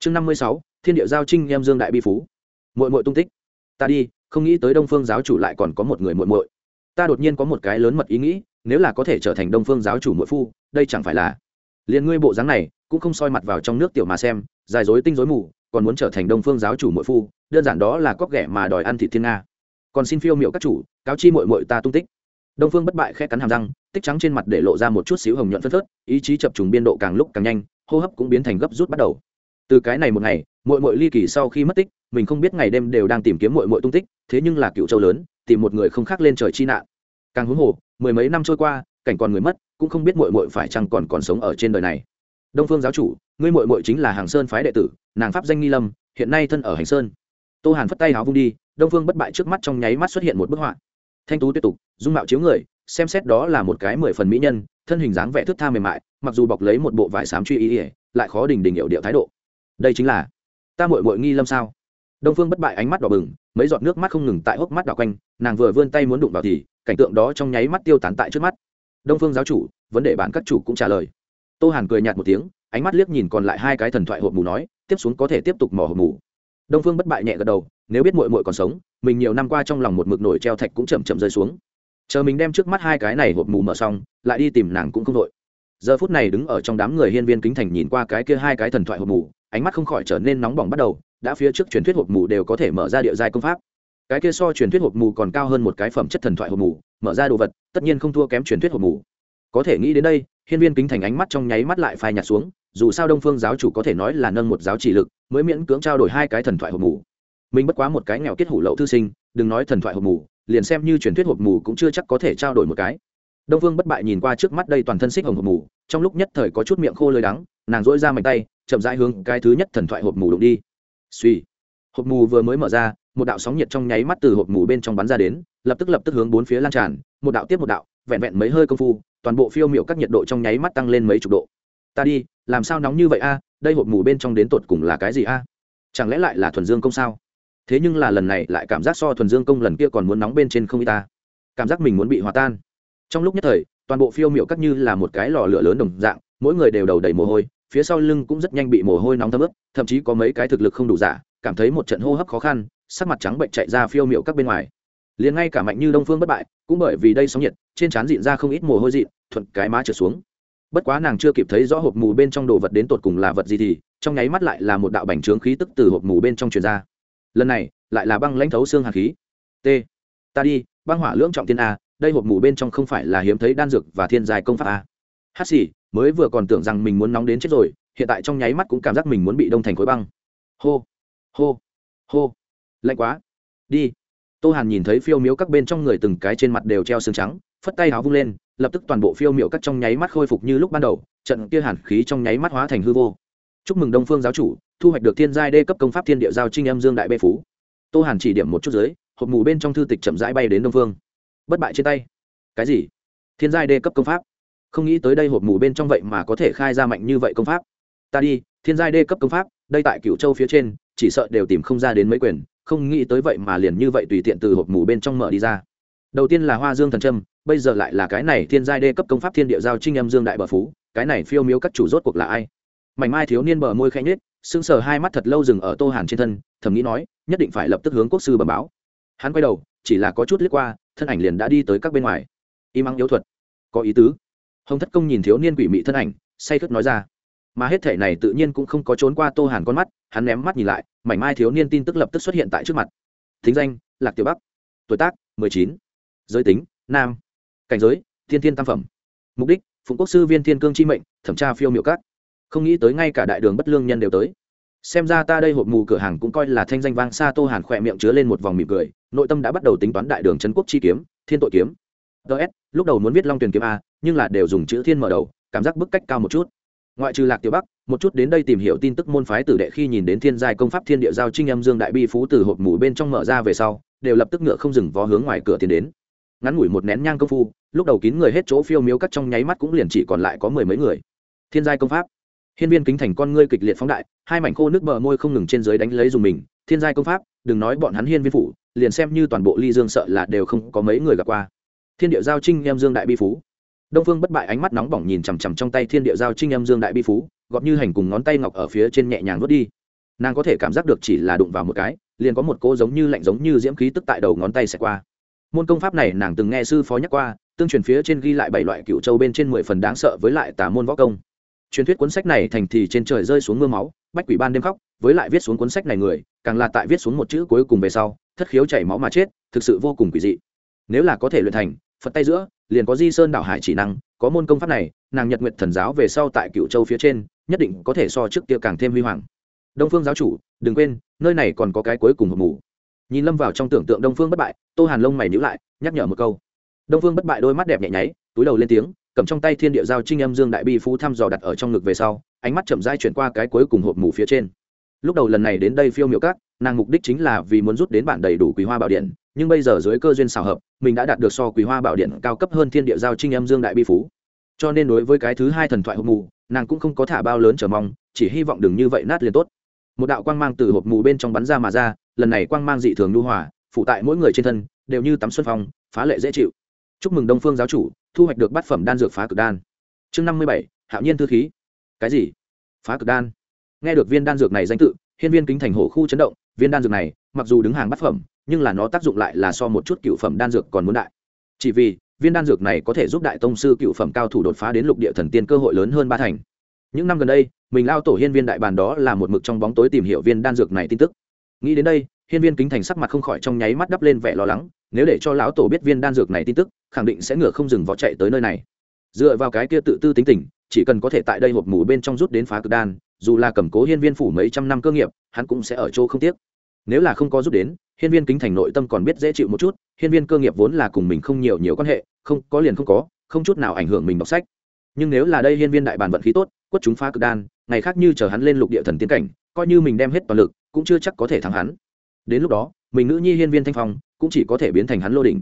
chương năm mươi sáu, thiên địa giao trinh em dương đại bi phú. Mội mội tung tích. Ta đi, không nghĩ tới đông phương giáo chủ lại còn có một người mội mội ta đột nhiên có một cái lớn mật ý nghĩ, nếu là có thể trở thành đông phương giáo chủ mội phu, đây chẳng phải là liền ngươi bộ dáng này cũng không soi mặt vào trong nước tiểu mà xem, dài dối tinh dối mù, còn muốn trở thành đông phương giáo chủ mội phu, đơn giản đó là cóc ghẻ mà đòi ăn thịt thiên nga. Còn xin phiêu miệu các chủ, cáo chi mội mội ta tung tích. Đông phương bất bại khẽ cắn hàm răng, tích trắng trên mặt để lộ ra một chút xíu hồng nhuận phân phớt, ý chí chập trùng biên độ càng lúc càng nhanh, hô hấp cũng biến thành gấp rút bắt đầu từ cái này một ngày mội mội ly kỳ sau khi mất tích, mình không biết ngày đêm đều đang tìm kiếm mội mội tung tích, thế nhưng là cựu châu lớn, tìm một người không khác lên trời chi nạn. Càng huống hồ, mười mấy năm trôi qua, cảnh còn người mất, cũng không biết mội mội phải chăng còn còn sống ở trên đời này. Đông phương giáo chủ, ngươi mội mội chính là hàng sơn phái đệ tử, nàng pháp danh nghi lâm, hiện nay thân ở hành sơn. Tô hàn phất tay háo vung đi, đông phương bất bại trước mắt trong nháy mắt xuất hiện một bức họa. Thanh tú tiếp tục, dung mạo chiếu người, xem xét đó là một cái mười phần mỹ nhân, thân hình dáng vẻ thước tha mềm mại, mặc dù bọc lấy một bộ vải xám truy ý ỉa lại khó đình đình hiệu điệu thái độ đây chính là ta mội mội nghi lâm sao? Đông phương bất bại ánh mắt đỏ bừng, mấy giọt nước mắt không ngừng tại hốc mắt đỏ quanh, nàng vừa vươn tay muốn đụng vào thì, cảnh tượng đó trong nháy mắt tiêu tán tại trước mắt. Đông phương giáo chủ, vấn đề bản các chủ cũng trả lời. Tô hàn cười nhạt một tiếng, ánh mắt liếc nhìn còn lại hai cái thần thoại hộp mù nói, tiếp xuống có thể tiếp tục mỏ hộp mù. Đông phương bất bại nhẹ gật đầu, nếu biết mội mội còn sống, mình nhiều năm qua trong lòng một mực nổi treo thạch cũng chậm chậm rơi xuống. Chờ mình đem trước mắt hai cái này hộp mù mở xong, lại đi tìm nàng cũng không đội giờ phút này đứng ở trong đám người hiên viên kính thành nhìn qua cái kia hai cái thần thoại hộp mù ánh mắt không khỏi trở nên nóng bỏng bắt đầu, đã phía trước truyền thuyết hộp mù đều có thể mở ra địa giai công pháp. Cái kia so truyền thuyết hộp mù còn cao hơn một cái phẩm chất thần thoại hộp mù, mở ra đồ vật, tất nhiên không thua kém truyền thuyết hộp mù. Có thể nghĩ đến đây, hiên viên kính thành ánh mắt trong nháy mắt lại phai nhạt xuống, dù sao đông phương giáo chủ có thể nói là nâng một giáo chỉ lực, mới miễn cưỡng trao đổi hai cái thần thoại hộp mù. Mình bất quá một cái nghèo kết hủ lậu thư sinh, đừng nói thần thoại hộp mù, liền xem như truyền thuyết hộp mù cũng chưa chắc có thể trao đổi một cái. Đông phương bất bại nhìn qua trước mắt đây toàn thân xích hồng hộp mù, trong lúc nhất thời có chút miệng khô lơi đắng, nàng dỗi ra mạnh tay chậm rãi hướng cái thứ nhất thần thoại hộp mù đụng đi. Suy. Hộp mù vừa mới mở ra, một đạo sóng nhiệt trong nháy mắt từ hộp mù bên trong bắn ra đến, lập tức lập tức hướng bốn phía lan tràn, một đạo tiếp một đạo, vẹn vẹn mấy hơi công phu, toàn bộ phiêu miệu các nhiệt độ trong nháy mắt tăng lên mấy chục độ. Ta đi, làm sao nóng như vậy a? À? Đây hộp mù bên trong đến tột cùng là cái gì a? À? Chẳng lẽ lại là thuần dương công sao? Thế nhưng là lần này lại cảm giác so thuần dương công lần kia còn muốn nóng bên trên không y ta. Cảm giác mình muốn bị hòa tan. Trong lúc nhất thời, toàn bộ phiêu miệu các như là một cái lò lửa lớn đồng dạng, mỗi người đều đầu đầy mồ hôi phía sau lưng cũng rất nhanh bị mồ hôi nóng thấm ướt, thậm chí có mấy cái thực lực không đủ giả, cảm thấy một trận hô hấp khó khăn, sắc mặt trắng bệnh chạy ra phiêu miệu các bên ngoài. Liền ngay cả mạnh như đông phương bất bại, cũng bởi vì đây sóng nhiệt, trên trán dịn ra không ít mồ hôi dịn thuận cái má trở xuống. Bất quá nàng chưa kịp thấy rõ hộp mù bên trong đồ vật đến tột cùng là vật gì thì, trong nháy mắt lại là một đạo bành trướng khí tức từ hộp mù bên trong truyền ra. Lần này, lại là băng lãnh thấu xương hàn khí. T. Ta đi, băng hỏa lưỡng trọng thiên a, đây hộp mù bên trong không phải là hiếm thấy đan dược và thiên giai công pháp a. Hát xì mới vừa còn tưởng rằng mình muốn nóng đến chết rồi, hiện tại trong nháy mắt cũng cảm giác mình muốn bị đông thành khối băng. Hô hô hô. Lạnh quá. Đi. Tô hàn nhìn thấy phiêu miếu các bên trong người từng cái trên mặt đều treo xương trắng, phất tay áo vung lên, lập tức toàn bộ phiêu miệu các trong nháy mắt khôi phục như lúc ban đầu, trận kia hàn khí trong nháy mắt hóa thành hư vô. Chúc mừng đông phương giáo chủ, thu hoạch được thiên giai đê cấp công pháp thiên địa giao trinh âm dương đại bê phú. Tô hàn chỉ điểm một chút dưới, hộp mù bên trong thư tịch chậm rãi bay đến đông phương. Bất bại trên tay. Cái gì? Thiên giai đê cấp công pháp? Không nghĩ tới đây hộp mù bên trong vậy mà có thể khai ra mạnh như vậy công pháp. Ta đi, thiên giai đê cấp công pháp, đây tại cựu châu phía trên, chỉ sợ đều tìm không ra đến mấy quyền, không nghĩ tới vậy mà liền như vậy tùy tiện từ hộp mù bên trong mở đi ra. Đầu tiên là hoa dương thần trâm bây giờ lại là cái này thiên giai đê cấp công pháp thiên địa giao trinh âm dương đại bờ phú, cái này phiêu miếu các chủ rốt cuộc là ai? Mảnh mai thiếu niên bờ môi khẽ nhết sững sờ hai mắt thật lâu dừng ở tô hàn trên thân, thầm nghĩ nói, nhất định phải lập tức hướng quốc sư bẩm báo. Hắn quay đầu, chỉ là có chút liếc qua, thân ảnh liền đã đi tới các bên ngoài. Y mắng yếu thuật. Có ý tứ hồng thất công nhìn thiếu niên quỷ mị thân ảnh, say khướt nói ra. Mà hết thể này tự nhiên cũng không có trốn qua tô hàn con mắt, hắn ném mắt nhìn lại, mảnh mai thiếu niên tin tức lập tức xuất hiện tại trước mặt. Thính danh, lạc tiểu bắc. Tuổi tác, mười chín. Giới tính, nam. Cảnh giới, thiên thiên tam phẩm. Mục đích, phụng quốc sư viên thiên cương chi mệnh, thẩm tra phiêu miệu cát không nghĩ tới ngay cả đại đường bất lương nhân đều tới. Xem ra ta đây hộp mù cửa hàng cũng coi là thanh danh vang xa tô hàn khỏe miệng chứa lên một vòng mỉm cười, nội tâm đã bắt đầu tính toán đại đường trấn quốc chi kiếm, thiên tội kiếm ts lúc đầu muốn viết long tuyển kiếm a, nhưng là đều dùng chữ thiên mở đầu, cảm giác bức cách cao một chút. Ngoại trừ lạc tiểu bắc, một chút đến đây tìm hiểu tin tức môn phái tử đệ khi nhìn đến thiên giai công pháp thiên địa giao trinh âm dương đại bi phú từ hộp mủ bên trong mở ra về sau, đều lập tức ngựa không dừng vó hướng ngoài cửa tiến đến. Ngắn ngủi một nén nhang công phu, lúc đầu kín người hết chỗ phiêu miếu cắt trong nháy mắt cũng liền chỉ còn lại có mười mấy người. Thiên giai công pháp. Hiên viên kính thành con ngươi kịch liệt phóng đại, hai mảnh khô nước bờ môi không ngừng trên dưới đánh lấy dùng mình. Thiên giai công pháp, đừng nói bọn hắn hiên viên phủ, liền xem như toàn bộ ly dương sợ là đều không có mấy người gặp qua thiên địa giao trinh em dương đại bi phú. Đông phương bất bại ánh mắt nóng bỏng nhìn chằm chằm trong tay thiên địa giao trinh em dương đại bi phú gọt như hành cùng ngón tay ngọc ở phía trên nhẹ nhàng vớt đi. Nàng có thể cảm giác được chỉ là đụng vào một cái, liền có một cô giống như lạnh giống như diễm khí tức tại đầu ngón tay xẹt qua. Môn công pháp này nàng từng nghe sư phó nhắc qua, tương truyền phía trên ghi lại bảy loại cựu châu bên trên mười phần đáng sợ với lại tà môn võ công. Truyền thuyết cuốn sách này thành thì trên trời rơi xuống mưa máu, bách quỷ ban đêm khóc, với lại viết xuống cuốn sách này người, càng là tại viết xuống một chữ cuối cùng về sau, thất khiếu chảy máu mà chết, thực sự vô cùng quỷ dị. Nếu là có thể luyện thành phật tay giữa, liền có di sơn đảo hải chỉ năng, có môn công pháp này, nàng nhật nguyện thần giáo về sau tại cựu châu phía trên, nhất định có thể so trước kia càng thêm huy hoàng. Đông phương giáo chủ, đừng quên, nơi này còn có cái cuối cùng hộp mù. Nhìn lâm vào trong tưởng tượng đông phương bất bại, tô hàn lông mày nhữ lại, nhắc nhở một câu. Đông phương bất bại đôi mắt đẹp nhẹ nháy, túi đầu lên tiếng, cầm trong tay thiên địa giao trinh âm dương đại bi phú thăm dò đặt ở trong ngực về sau, ánh mắt chậm dai chuyển qua cái cuối cùng hộp mù phía trên. Lúc đầu lần này đến đây phiêu miệu các, nàng mục đích chính là vì muốn rút đến bản đầy đủ quý hoa bảo điện nhưng bây giờ dưới cơ duyên xào hợp, mình đã đạt được so quý hoa bảo điện cao cấp hơn thiên địa giao trinh âm dương đại bi phú. Cho nên đối với cái thứ hai thần thoại hộp mù, nàng cũng không có thả bao lớn chờ mong, chỉ hy vọng đừng như vậy nát liền tốt. Một đạo quang mang từ hộp mù bên trong bắn ra mà ra, lần này quang mang dị thường lưu hòa phụ tại mỗi người trên thân, đều như tắm xuân phong, phá lệ dễ chịu. Chúc mừng đông phương giáo chủ, thu hoạch được bát phẩm đan dược phá cực đan. Chương năm mươi bảy, hạo nhiên thư khí. Cái gì? Phá cực đan. Nghe được viên đan dược này danh tự, hiên viên kính thành hổ khu chấn động, viên đan dược này, mặc dù đứng hàng bát phẩm nhưng là nó tác dụng lại là so một chút cựu phẩm đan dược còn muốn đại. Chỉ vì, viên đan dược này có thể giúp đại tông sư cựu phẩm cao thủ đột phá đến lục địa thần tiên cơ hội lớn hơn ba thành. Những năm gần đây, mình lao tổ hiên viên đại bàn đó là một mực trong bóng tối tìm hiểu viên đan dược này tin tức. Nghĩ đến đây, hiên viên kính thành sắc mặt không khỏi trong nháy mắt đắp lên vẻ lo lắng, nếu để cho lão tổ biết viên đan dược này tin tức, khẳng định sẽ ngựa không dừng vó chạy tới nơi này. Dựa vào cái kia tự tư tính tình, chỉ cần có thể tại đây hộp mù bên trong rút đến phá cực đan, dù là cầm cố hiên viên phủ mấy trăm năm cơ nghiệp, hắn cũng sẽ ở chỗ không tiếc nếu là không có rút đến, hiên viên kính thành nội tâm còn biết dễ chịu một chút, hiên viên cơ nghiệp vốn là cùng mình không nhiều nhiều quan hệ, không, có liền không có, không chút nào ảnh hưởng mình đọc sách. Nhưng nếu là đây hiên viên đại bản vận khí tốt, quất chúng phá cực đan, ngày khác như chờ hắn lên lục địa thần tiến cảnh, coi như mình đem hết toàn lực, cũng chưa chắc có thể thắng hắn. Đến lúc đó, mình nữ nhi hiên viên thanh phong cũng chỉ có thể biến thành hắn lô đỉnh.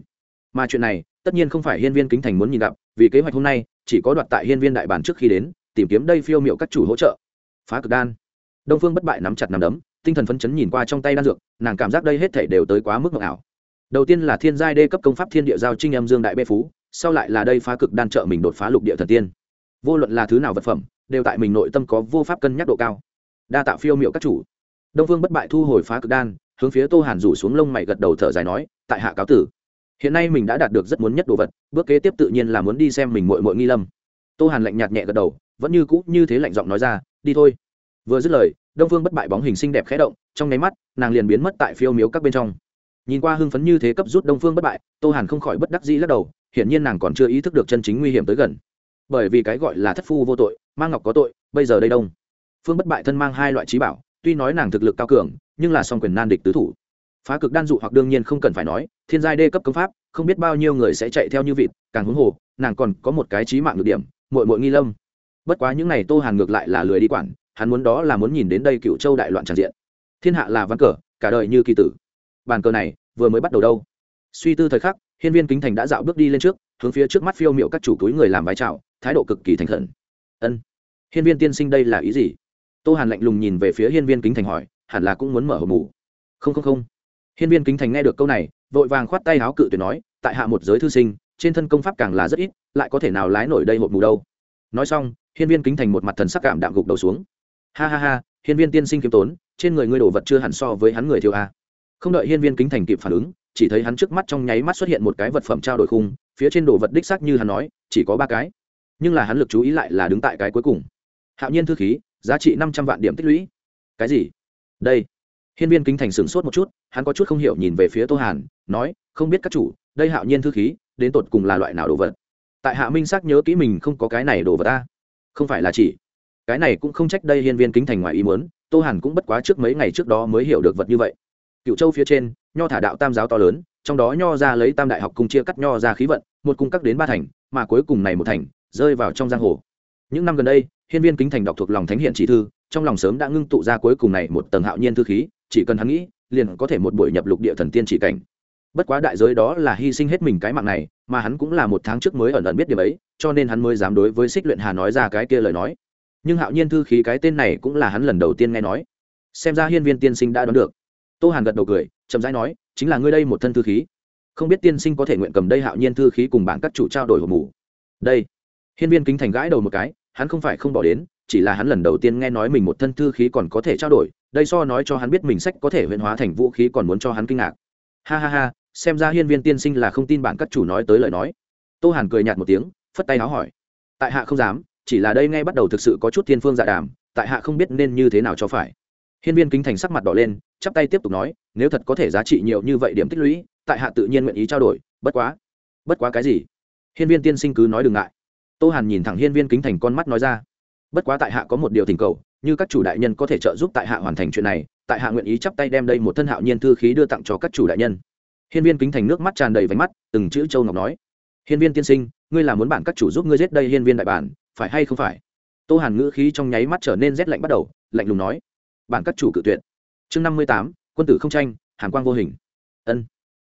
Mà chuyện này, tất nhiên không phải hiên viên kính thành muốn nhìn gặp, vì kế hoạch hôm nay, chỉ có đoạt tại hiên viên đại bản trước khi đến, tìm kiếm đây phiêu miệu các chủ hỗ trợ. Phá cực đan. Đông phương bất bại nắm chặt nắm đấm tinh thần phấn chấn nhìn qua trong tay đan dược, nàng cảm giác đây hết thể đều tới quá mức ngọc ảo. Đầu tiên là thiên giai đê cấp công pháp thiên địa giao trinh âm dương đại bê phú, sau lại là đây phá cực đan trợ mình đột phá lục địa thần tiên. Vô luận là thứ nào vật phẩm, đều tại mình nội tâm có vô pháp cân nhắc độ cao. Đa tạo phiêu miệu các chủ. Đông vương bất bại thu hồi phá cực đan, hướng phía tô hàn rủ xuống lông mày gật đầu thở dài nói, tại hạ cáo tử. Hiện nay mình đã đạt được rất muốn nhất đồ vật, bước kế tiếp tự nhiên là muốn đi xem mình mội mội nghi lâm. Tô hàn lạnh nhạt nhẹ gật đầu, vẫn như cũ như thế lạnh giọng nói ra, đi thôi. Vừa dứt lời đông phương bất bại bóng hình xinh đẹp khẽ động, trong nháy mắt, nàng liền biến mất tại phiêu miếu các bên trong. Nhìn qua hưng phấn như thế cấp rút đông phương bất bại, tô hàn không khỏi bất đắc dĩ lắc đầu, hiển nhiên nàng còn chưa ý thức được chân chính nguy hiểm tới gần. Bởi vì cái gọi là thất phu vô tội mang ngọc có tội, bây giờ đây đông. Phương bất bại thân mang hai loại trí bảo, tuy nói nàng thực lực cao cường, nhưng là song quyền nan địch tứ thủ. Phá cực đan dụ hoặc đương nhiên không cần phải nói, thiên giai đê cấp công pháp, không biết bao nhiêu người sẽ chạy theo như vịt, càng huống hồ, nàng còn có một cái trí mạng được điểm mội mội nghi lâm. Bất quá những n à y tô hàn ngược lại là lười đi quản hắn muốn đó là muốn nhìn đến đây cựu châu đại loạn tràn diện. Thiên hạ là văn cờ, cả đời như kỳ tử. Bàn cờ này, vừa mới bắt đầu đâu? Suy tư thời khắc, hiên viên kính thành đã dạo bước đi lên trước, hướng phía trước mắt phiêu m i ệ u các chủ túi người làm vái trào thái độ cực kỳ thành khẩn. Ân, hiên viên tiên sinh đây là ý gì? Tô hàn lạnh lùng nhìn về phía hiên viên kính thành hỏi, hẳn là cũng muốn mở hộp mù. Không không không. Hiên viên kính thành nghe được câu này, vội vàng khoát tay áo cự tuyệt nói, tại hạ một giới thư sinh, trên thân công pháp càng là rất ít, lại có thể nào lái nổi đây hộp mù đâu? Nói xong, hiên viên kính thành một mặt thần sắc cảm đạm gục đầu xuống ha ha ha, hiên viên tiên sinh kiếm tốn, trên người ngươi đồ vật chưa hẳn so với hắn người thiếu a. Không đợi hiên viên kính thành kịp phản ứng, chỉ thấy hắn trước mắt trong nháy mắt xuất hiện một cái vật phẩm trao đổi khung, phía trên đồ vật đích xác như hắn nói, chỉ có ba cái. Nhưng là hắn lực chú ý lại là đứng tại cái cuối cùng. Hạo nhiên thư khí, giá trị năm trăm vạn điểm tích lũy. Cái gì? Đây. Hiên viên kính thành sửng sốt một chút, hắn có chút không hiểu nhìn về phía tô hàn, nói, không biết các chủ, đây hạo nhiên thư khí, đến tột cùng là loại nào đồ vật? Tại hạ minh xác nhớ kỹ mình không có cái này đồ vật ta không phải là chỉ cái này cũng không trách đây hiên viên kính thành ngoài ý muốn, tô hàn cũng bất quá trước mấy ngày trước đó mới hiểu được vật như vậy. Cựu châu phía trên, nho thả đạo tam giáo to lớn, trong đó nho ra lấy tam đại học cùng chia cắt nho ra khí vận, một cung cắt đến ba thành, mà cuối cùng này một thành, rơi vào trong giang hồ. Những năm gần đây, hiên viên kính thành đọc thuộc lòng thánh hiện chỉ thư, trong lòng sớm đã ngưng tụ ra cuối cùng này một tầng hạo nhiên thư khí, chỉ cần hắn nghĩ, liền có thể một buổi nhập lục địa thần tiên chỉ cảnh. Bất quá đại giới đó là hy sinh hết mình cái mạng này, mà hắn cũng là một tháng trước mới ẩn ẩn biết điều ấy, cho nên hắn mới dám đối với xích luyện hà nói ra cái kia lời nói nhưng hạo nhiên thư khí cái tên này cũng là hắn lần đầu tiên nghe nói. Xem ra hiên viên tiên sinh đã đoán được. Tô hàn gật đầu cười, chậm rãi nói, chính là ngươi đây một thân thư khí. Không biết tiên sinh có thể nguyện cầm đây hạo nhiên thư khí cùng bảng các chủ trao đổi hộp mù. Đây. Hiên viên kính thành gãi đầu một cái, hắn không phải không bỏ đến, chỉ là hắn lần đầu tiên nghe nói mình một thân thư khí còn có thể trao đổi, đây so nói cho hắn biết mình sách có thể huyễn hóa thành vũ khí còn muốn cho hắn kinh ngạc. Ha ha ha, xem ra hiên viên tiên sinh là không tin bản các chủ nói tới lời nói. Tô hàn cười nhạt một tiếng, phất tay áo hỏi, tại hạ không dám chỉ là đây ngay bắt đầu thực sự có chút thiên phương dạ đàm, tại hạ không biết nên như thế nào cho phải. Hiên viên kính thành sắc mặt đỏ lên, chắp tay tiếp tục nói, nếu thật có thể giá trị nhiều như vậy điểm tích lũy, tại hạ tự nhiên nguyện ý trao đổi, bất quá bất quá cái gì? Hiên viên tiên sinh cứ nói đừng ngại. Tô hàn nhìn thẳng hiên viên kính thành con mắt nói ra, bất quá tại hạ có một điều tình cầu, như các chủ đại nhân có thể trợ giúp tại hạ hoàn thành chuyện này, tại hạ nguyện ý chắp tay đem đây một thân hạo nhiên thư khí đưa tặng cho các chủ đại nhân. Hiên viên kính thành nước mắt tràn đầy váy mắt, từng chữ châu ngọc nói, hiên viên tiên sinh, ngươi là muốn bản các chủ giúp ngươi giết đây hiên viên đại bản phải hay không phải? Tô hàn ngữ khí trong nháy mắt trở nên rét lạnh bắt đầu, lạnh lùng nói. Bản các chủ cự tuyệt. Chương năm mươi tám, quân tử không tranh hàn quang vô hình. Ân.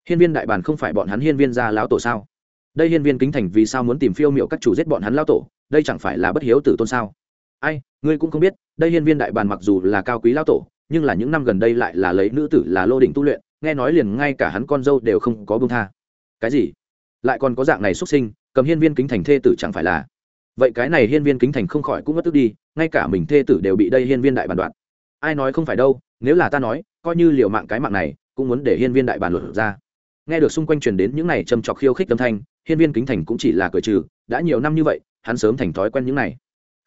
Hiên viên đại bản không phải bọn hắn hiên viên gia lão tổ sao? Đây hiên viên kính thành vì sao muốn tìm phiêu miệu các chủ giết bọn hắn lão tổ? Đây chẳng phải là bất hiếu tử tôn sao? Ai, ngươi cũng không biết, đây hiên viên đại bản mặc dù là cao quý lão tổ, nhưng là những năm gần đây lại là lấy nữ tử là lô đỉnh tu luyện, nghe nói liền ngay cả hắn con dâu đều không có bông tha. Cái gì? Lại còn có dạng này xuất sinh, cầm hiên viên kính thành thê tử chẳng phải là vậy cái này hiên viên kính thành không khỏi cũng mất tức đi, ngay cả mình thê tử đều bị đây hiên viên đại bàn đoạn. Ai nói không phải đâu, nếu là ta nói, coi như liều mạng cái mạng này, cũng muốn để hiên viên đại bàn luật ra. Nghe được xung quanh truyền đến những này châm trọc khiêu khích âm thanh, hiên viên kính thành cũng chỉ là cười trừ, đã nhiều năm như vậy, hắn sớm thành thói quen những này.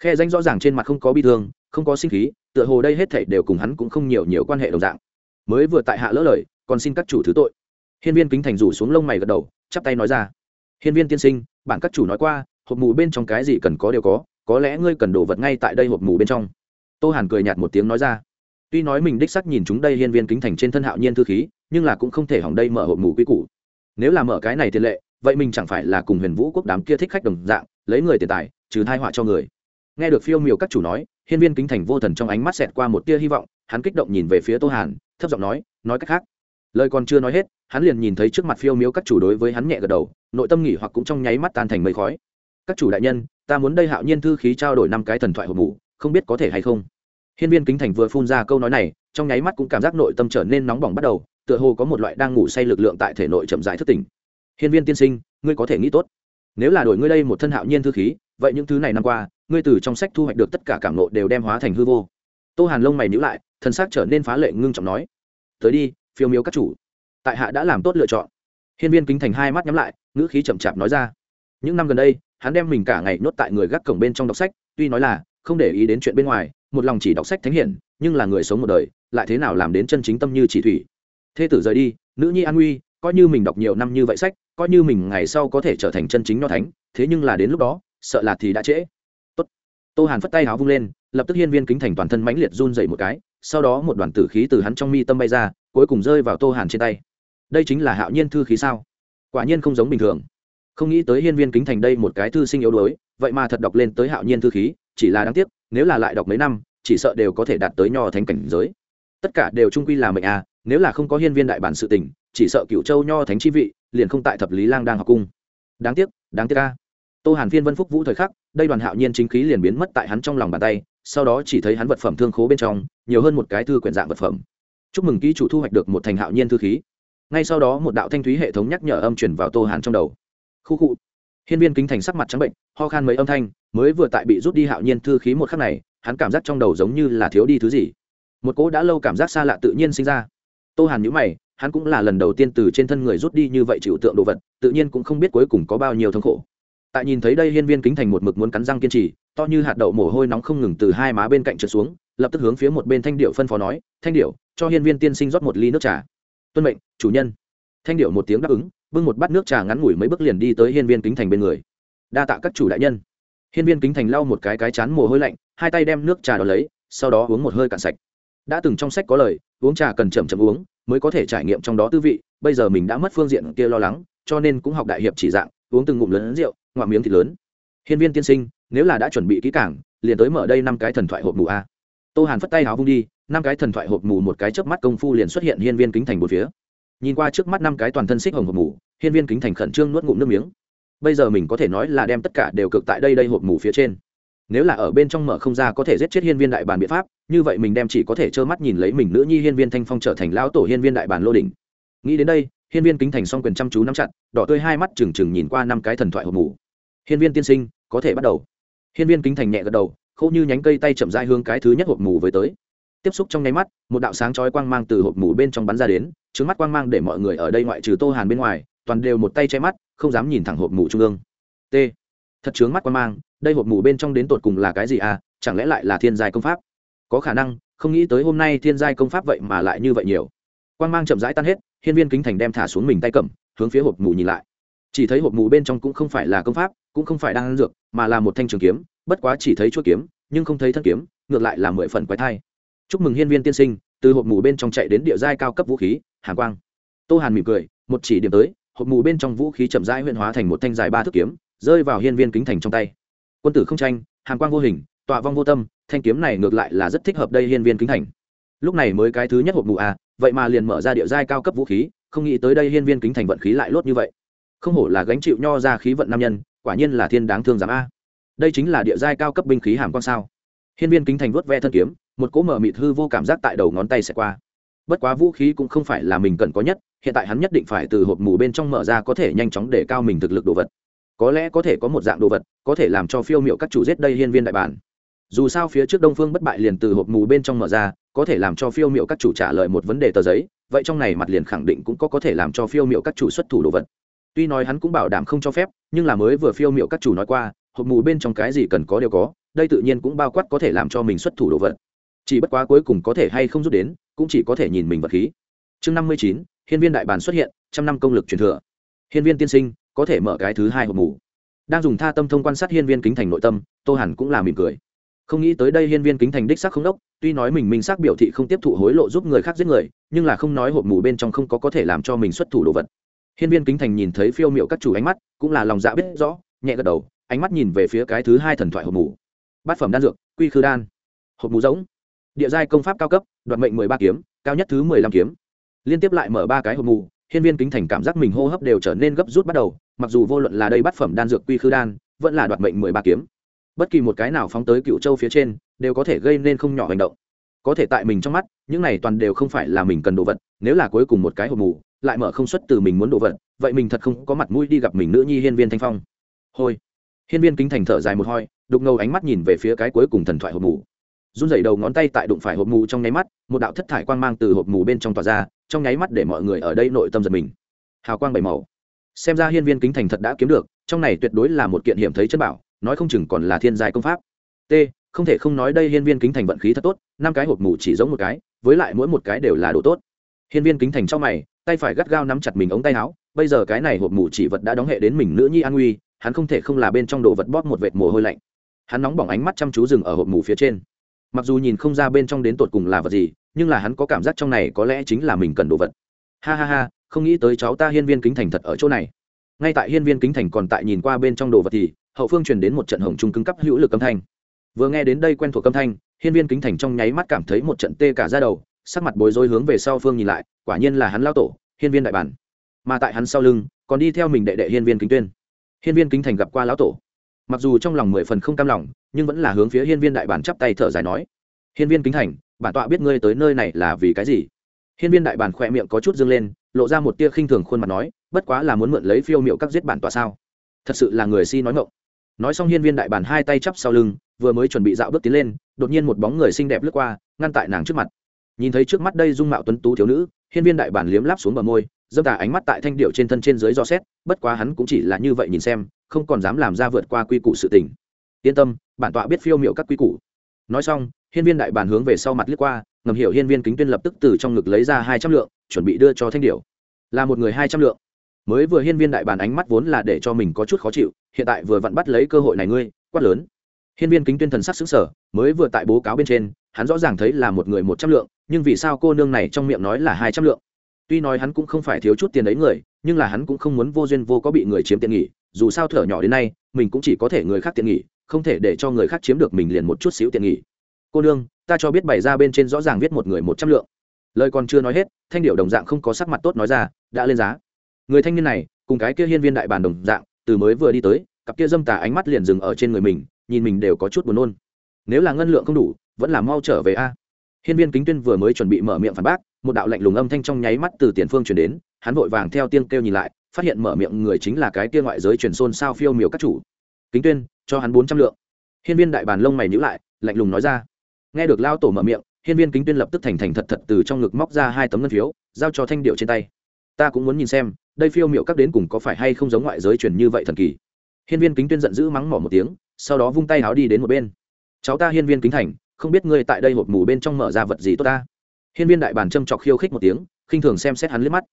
Khe danh rõ ràng trên mặt không có bi thương, không có sinh khí, tựa hồ đây hết thảy đều cùng hắn cũng không nhiều nhiều quan hệ đồng dạng. Mới vừa tại hạ lỡ lời, còn xin các chủ thứ tội. Hiên viên kính thành rủ xuống lông mày gật đầu, chắp tay nói ra. Hiên viên tiên sinh, bản các chủ nói qua hộp mù bên trong cái gì cần có đều có có lẽ ngươi cần đồ vật ngay tại đây hộp mù bên trong. Tô hàn cười nhạt một tiếng nói ra. Tuy nói mình đích sắc nhìn chúng đây hiên viên kính thành trên thân hạo nhiên thư khí, nhưng là cũng không thể hỏng đây mở hộp mù quy củ. Nếu là mở cái này tiền lệ, vậy mình chẳng phải là cùng huyền vũ quốc đám kia thích khách đồng dạng, lấy người tiền tài, trừ thai họa cho người. Nghe được phiêu miều các chủ nói, hiên viên kính thành vô thần trong ánh mắt xẹt qua một tia hy vọng, hắn kích động nhìn về phía tô hàn, thấp giọng nói nói cách khác. Lời còn chưa nói hết, hắn liền nhìn thấy trước mặt phiêu miếu các chủ đối với hắn nhẹ gật đầu, nội tâm nghỉ hoặc cũng trong nháy mắt tan thành mây khói các chủ đại nhân, ta muốn đây hạo nhiên thư khí trao đổi năm cái thần thoại hộp mù không biết có thể hay không? Hiên viên kính thành vừa phun ra câu nói này, trong nháy mắt cũng cảm giác nội tâm trở nên nóng bỏng bắt đầu, tựa hồ có một loại đang ngủ say lực lượng tại thể nội chậm rãi thức tỉnh. Hiên viên tiên sinh, ngươi có thể nghĩ tốt. Nếu là đổi ngươi đây một thân hạo nhiên thư khí, vậy những thứ này năm qua, ngươi từ trong sách thu hoạch được tất cả cảm nộ đều đem hóa thành hư vô. Tô hàn lông mày nhữ lại thân xác trở nên phá lệ ngưng trọng nói, tới đi, phiêu miếu các chủ. Tại hạ đã làm tốt lựa chọn. Hiên viên kính thành hai mắt nhắm lại, ngữ khí chậm chạp nói ra, những năm gần đây hắn đem mình cả ngày nhốt tại người gác cổng bên trong đọc sách, tuy nói là không để ý đến chuyện bên ngoài, một lòng chỉ đọc sách thánh hiển, nhưng là người sống một đời, lại thế nào làm đến chân chính tâm như chỉ thủy. Thế tử rời đi, nữ nhi an nguy coi như mình đọc nhiều năm như vậy sách, coi như mình ngày sau có thể trở thành chân chính nho thánh, thế nhưng là đến lúc đó, sợ là thì đã trễ. Tốt. Tô hàn phất tay háo vung lên, lập tức hiên viên kính thành toàn thân mãnh liệt run dậy một cái, sau đó một đoàn tử khí từ hắn trong mi tâm bay ra, cuối cùng rơi vào tô hàn trên tay. Đây chính là hạo nhiên thư khí sao? Quả nhiên không giống bình thường không nghĩ tới hiên viên kính thành đây một cái thư sinh yếu đuối, vậy mà thật đọc lên tới hạo nhiên thư khí, chỉ là đáng tiếc, nếu là lại đọc mấy năm, chỉ sợ đều có thể đạt tới nho thánh cảnh giới. Tất cả đều trung quy là mệnh à nếu là không có hiên viên đại bản sự tình, chỉ sợ cựu châu nho thánh chi vị, liền không tại thập lý lang đang học cung. Đáng tiếc đáng tiếc a. Tô hàn phiên vân phúc vũ thời khắc, đây đoàn hạo nhiên chính khí liền biến mất tại hắn trong lòng bàn tay, sau đó chỉ thấy hắn vật phẩm thương khố bên trong, nhiều hơn một cái thư quyển dạng vật phẩm. Chúc mừng ký chủ thu hoạch được một thành hạo nhiên thư khí. Ngay sau đó một đạo thanh thúy hệ thống nhắc nhở âm chuyển vào tô hàn trong đầu khu khu. Hiên viên kính thành sắc mặt trắng bệnh, ho khan mấy âm thanh, mới vừa tại bị rút đi hạo nhiên thư khí một khắc này, hắn cảm giác trong đầu giống như là thiếu đi thứ gì. Một cỗ đã lâu cảm giác xa lạ tự nhiên sinh ra. Tô hàn nhữ mày, hắn cũng là lần đầu tiên từ trên thân người rút đi như vậy chịu tượng đồ vật, tự nhiên cũng không biết cuối cùng có bao nhiêu thống khổ. Tại nhìn thấy đây hiên viên kính thành một mực muốn cắn răng kiên trì, to như hạt đậu mồ hôi nóng không ngừng từ hai má bên cạnh trượt xuống, lập tức hướng phía một bên thanh điệu phân phó nói, thanh điệu cho hiên viên tiên sinh rót một ly nước trà. Tuân mệnh, chủ nhân. Thanh điệu một tiếng đáp ứng bưng một bát nước trà ngắn ngủi mấy bước liền đi tới hiên viên kính thành bên người. Đa tạ các chủ đại nhân. Hiên viên kính thành lau một cái cái chán mồ hôi lạnh, hai tay đem nước trà đó lấy, sau đó uống một hơi cạn sạch. Đã từng trong sách có lời, uống trà cần chậm chậm uống, mới có thể trải nghiệm trong đó tư vị, bây giờ mình đã mất phương diện kia lo lắng, cho nên cũng học đại hiệp chỉ dạng, uống từng ngụm lớn rượu, ngoạ miếng thịt lớn. Hiên viên tiên sinh, nếu là đã chuẩn bị kỹ cảng liền tới mở đây năm cái thần thoại hộp mù a. Tô hàn phất tay háo vung đi, năm cái thần thoại hộp mù một cái chớp mắt công phu liền xuất hiện hiên viên kính thành một phía nhìn qua trước mắt năm cái toàn thân xích hồng hộp mù hiên viên kính thành khẩn trương nuốt ngụm nước miếng. Bây giờ mình có thể nói là đem tất cả đều cực tại đây đây hộp mù phía trên. Nếu là ở bên trong mở không ra có thể giết chết hiên viên đại bàn biện pháp, như vậy mình đem chỉ có thể trơ mắt nhìn lấy mình nữ nhi hiên viên thanh phong trở thành lão tổ hiên viên đại bàn lô đỉnh. Nghĩ đến đây, hiên viên kính thành s o n g quyền chăm chú nắm chặt, đỏ tươi hai mắt trừng trừng nhìn qua năm cái thần thoại hộp mù hiên viên tiên sinh, có thể bắt đầu. Hiên viên kính thành nhẹ gật đầu, khô như nhánh cây tay chậm rãi hướng cái thứ nhất hộp mù với tới tiếp xúc trong nháy mắt, một đạo sáng chói quang mang từ hộp mủ bên trong bắn ra đến trứng mắt quang mang để mọi người ở đây ngoại trừ tô hàn bên ngoài, toàn đều một tay che mắt, không dám nhìn thẳng hộp mủ trung ương. T. Thật trướng mắt quang mang, đây hộp mủ bên trong đến tột cùng là cái gì à chẳng lẽ lại là thiên giai công pháp? Có khả năng, không nghĩ tới hôm nay thiên giai công pháp vậy mà lại như vậy nhiều. Quang mang chậm rãi tan hết, hiên viên kính thành đem thả xuống mình tay cầm, hướng phía hộp mù nhìn lại. Chỉ thấy hộp mù bên trong cũng không phải là công pháp, cũng không phải đang ăn dược, mà là một thanh trường kiếm, bất quá chỉ thấy chuỗi kiếm, nhưng không thấy thân kiếm, ngược lại là mười phần quái thai chúc mừng hiên viên tiên sinh, từ hộp mù bên trong chạy đến địa giai cao cấp vũ khí, hàn quang. Tô hàn mỉm cười, một chỉ điểm tới, hộp mù bên trong vũ khí chậm rãi huyện hóa thành một thanh dài ba thước kiếm, rơi vào hiên viên kính thành trong tay. Quân tử không tranh, hàn quang vô hình, tọa vong vô tâm, thanh kiếm này ngược lại là rất thích hợp đây hiên viên kính thành. Lúc này mới cái thứ nhất hộp mù à vậy mà liền mở ra địa giai cao cấp vũ khí, không nghĩ tới đây hiên viên kính thành vận khí lại lốt như vậy. Không hổ là gánh chịu nho ra khí vận nam nhân, quả nhiên là thiên đáng thương giảm a. Đây chính là địa giai cao cấp binh khí hàm quang sao? Hiên viên kính thành vuốt ve thân kiếm một cỗ mở mịt hư vô cảm giác tại đầu ngón tay sẽ qua. Bất quá vũ khí cũng không phải là mình cần có nhất, hiện tại hắn nhất định phải từ hộp mù bên trong mở ra có thể nhanh chóng để cao mình thực lực đồ vật. Có lẽ có thể có một dạng đồ vật, có thể làm cho phiêu m i ệ u các chủ giết đây hiên viên đại bản. Dù sao phía trước đông phương bất bại liền từ hộp mù bên trong mở ra, có thể làm cho phiêu m i ệ u các chủ trả lời một vấn đề tờ giấy, vậy trong này mặt liền khẳng định cũng có có thể làm cho phiêu m i ệ u các chủ xuất thủ đồ vật. Tuy nói hắn cũng bảo đảm không cho phép, nhưng là mới vừa phiêu m i ệ u các chủ nói qua, hộp mù bên trong cái gì cần có đều có, đây tự nhiên cũng bao quát có thể làm cho mình xuất thủ đồ vật chỉ bất quá cuối cùng có thể hay không rút đến, cũng chỉ có thể nhìn mình vật khí. Chương năm mươi chín, hiên viên đại bàn xuất hiện, trăm năm công lực truyền thừa. Hiên viên tiên sinh, có thể mở cái thứ hai hộp mù. Đang dùng tha tâm thông quan sát hiên viên kính thành nội tâm, tô hẳn cũng là mỉm cười. Không nghĩ tới đây hiên viên kính thành đích sắc không đốc, tuy nói mình minh xác biểu thị không tiếp thụ hối lộ giúp người khác giết người, nhưng là không nói hộp mù bên trong không có có thể làm cho mình xuất thủ đồ vật. Hiên viên kính thành nhìn thấy phiêu m i ệ u các chủ ánh mắt, cũng là lòng dạ biết rõ, nhẹ gật đầu, ánh mắt nhìn về phía cái thứ hai thần thoại hộp mù. Bát phẩm đan dược, quy khư đan. Hộp mù giống địa giai công pháp cao cấp, đoạt mệnh mười ba kiếm, cao nhất thứ mười lăm kiếm. Liên tiếp lại mở ba cái hộp mù, hiên viên kính thành cảm giác mình hô hấp đều trở nên gấp rút bắt đầu, mặc dù vô luận là đây bát phẩm đan dược quy khư đan, vẫn là đoạt mệnh mười ba kiếm. Bất kỳ một cái nào phóng tới cựu châu phía trên, đều có thể gây nên không nhỏ hành động. Có thể tại mình trong mắt, những này toàn đều không phải là mình cần đồ vật, nếu là cuối cùng một cái hộp mù, lại mở không xuất từ mình muốn đồ vật, vậy mình thật không có mặt mũi đi gặp mình nữ nhi hiên viên thanh phong. Hôi. Hiên viên kính thành thở dài một hoi, đục ngầu ánh mắt nhìn về phía cái cuối cùng thần thoại hộp mù run rẩy đầu ngón tay tại đụng phải hộp mù trong nháy mắt, một đạo thất thải quang mang từ hộp mù bên trong tỏa ra, trong nháy mắt để mọi người ở đây nội tâm giật mình. Hào quang bảy màu. Xem ra hiên viên kính thành thật đã kiếm được, trong này tuyệt đối là một kiện hiểm thấy chất bảo, nói không chừng còn là thiên giai công pháp. T, không thể không nói đây hiên viên kính thành vận khí thật tốt, năm cái hộp mù chỉ giống một cái, với lại mỗi một cái đều là đồ tốt. Hiên viên kính thành trong mày, tay phải gắt gao nắm chặt mình ống tay áo, bây giờ cái này hộp mù chỉ vật đã đóng hệ đến mình nữ nhi an nguy hắn không thể không là bên trong đồ vật bóp một vệt mồ hôi lạnh. Hắn nóng bỏng ánh mắt chăm chú dừng ở hộp mù phía trên mặc dù nhìn không ra bên trong đến tột cùng là vật gì, nhưng là hắn có cảm giác trong này có lẽ chính là mình cần đồ vật. Ha ha ha, không nghĩ tới cháu ta hiên viên kính thành thật ở chỗ này. Ngay tại hiên viên kính thành còn tại nhìn qua bên trong đồ vật thì, hậu phương truyền đến một trận hồng trung cứng cấp hữu lực âm thanh. Vừa nghe đến đây quen thuộc âm thanh, hiên viên kính thành trong nháy mắt cảm thấy một trận tê cả ra đầu, sắc mặt bối rối hướng về sau phương nhìn lại, quả nhiên là hắn lao tổ, hiên viên đại bản. Mà tại hắn sau lưng, còn đi theo mình đệ đệ hiên viên kính tuyên. Hiên viên kính thành gặp qua lão tổ. Mặc dù trong lòng mười phần không cam lòng nhưng vẫn là hướng phía hiên viên đại bản chắp tay thở dài nói, hiên viên kính thành, bản tọa biết ngươi tới nơi này là vì cái gì? Hiên viên đại bản khỏe miệng có chút dâng lên, lộ ra một tia khinh thường khuôn mặt nói, bất quá là muốn mượn lấy phiêu miệu các giết bản tọa sao? Thật sự là người si nói ngộng nói xong hiên viên đại bản hai tay chắp sau lưng, vừa mới chuẩn bị dạo bước tiến lên, đột nhiên một bóng người xinh đẹp lướt qua, ngăn tại nàng trước mặt. Nhìn thấy trước mắt đây dung mạo tuấn tú thiếu nữ, hiên viên đại bản liếm láp xuống bờ môi dâm tà ánh mắt tại thanh điệu trên thân trên dưới do xét, bất quá hắn cũng chỉ là như vậy nhìn xem, không còn dám làm ra vượt qua quy củ sự tình yên tâm, bản tọa biết phiêu miệu các quy củ. Nói xong, hiên viên đại bản hướng về sau mặt lướt qua, ngầm hiểu hiên viên kính tuyên lập tức từ trong ngực lấy ra hai trăm lượng, chuẩn bị đưa cho thanh điệu là một người hai trăm lượng. Mới vừa hiên viên đại bản ánh mắt vốn là để cho mình có chút khó chịu, hiện tại vừa vặn bắt lấy cơ hội này ngươi, quát lớn. Hiên viên kính tuyên thần sắc xứng sở mới vừa tại bố cáo bên trên, hắn rõ ràng thấy là một người một trăm lượng, nhưng vì sao cô nương này trong miệng nói là hai trăm lượng? Tuy nói hắn cũng không phải thiếu chút tiền ấy người, nhưng là hắn cũng không muốn vô duyên vô có bị người chiếm tiện nghỉ dù sao thở nhỏ đến nay, mình cũng chỉ có thể người khác tiện nghỉ không thể để cho người khác chiếm được mình liền một chút xíu tiện nghỉ cô nương, ta cho biết bày ra bên trên rõ ràng viết một người một trăm lượng. Lời còn chưa nói hết, thanh điệu đồng dạng không có sắc mặt tốt nói ra, đã lên giá. Người thanh niên này, cùng cái kia hiên viên đại bàn đồng dạng, từ mới vừa đi tới, cặp kia dâm tà ánh mắt liền dừng ở trên người mình, nhìn mình đều có chút buồn nôn. Nếu là ngân lượng không đủ, vẫn là mau trở về a. Hiên viên kính tuyên vừa mới chuẩn bị mở miệng phản bác, một đạo lạnh lùng âm thanh trong nháy mắt từ tiền phương chuyển đến, hắn vội vàng theo tiên kêu nhìn lại, phát hiện mở miệng người chính là cái kia ngoại giới truyền xôn sao phiêu miểu các chủ. Kính tuyên cho hắn bốn trăm lượng. Hiên viên đại bàn lông mày nhữ lại, lạnh lùng nói ra. Nghe được lao tổ mở miệng, hiên viên kính tuyên lập tức thành thành thật thật từ trong ngực móc ra hai tấm ngân phiếu, giao cho thanh điệu trên tay. Ta cũng muốn nhìn xem, đây phiêu miệu các đến cùng có phải hay không giống ngoại giới truyền như vậy thần kỳ. Hiên viên kính tuyên giận dữ mắng mỏ một tiếng, sau đó vung tay áo đi đến một bên. Cháu ta hiên viên kính thành, không biết ngươi tại đây hộp mù bên trong mở ra vật gì tốt ta? Hiên viên đại bản châm chọc khiêu khích một tiếng, khinh thường xem xét hắn liếc mắt.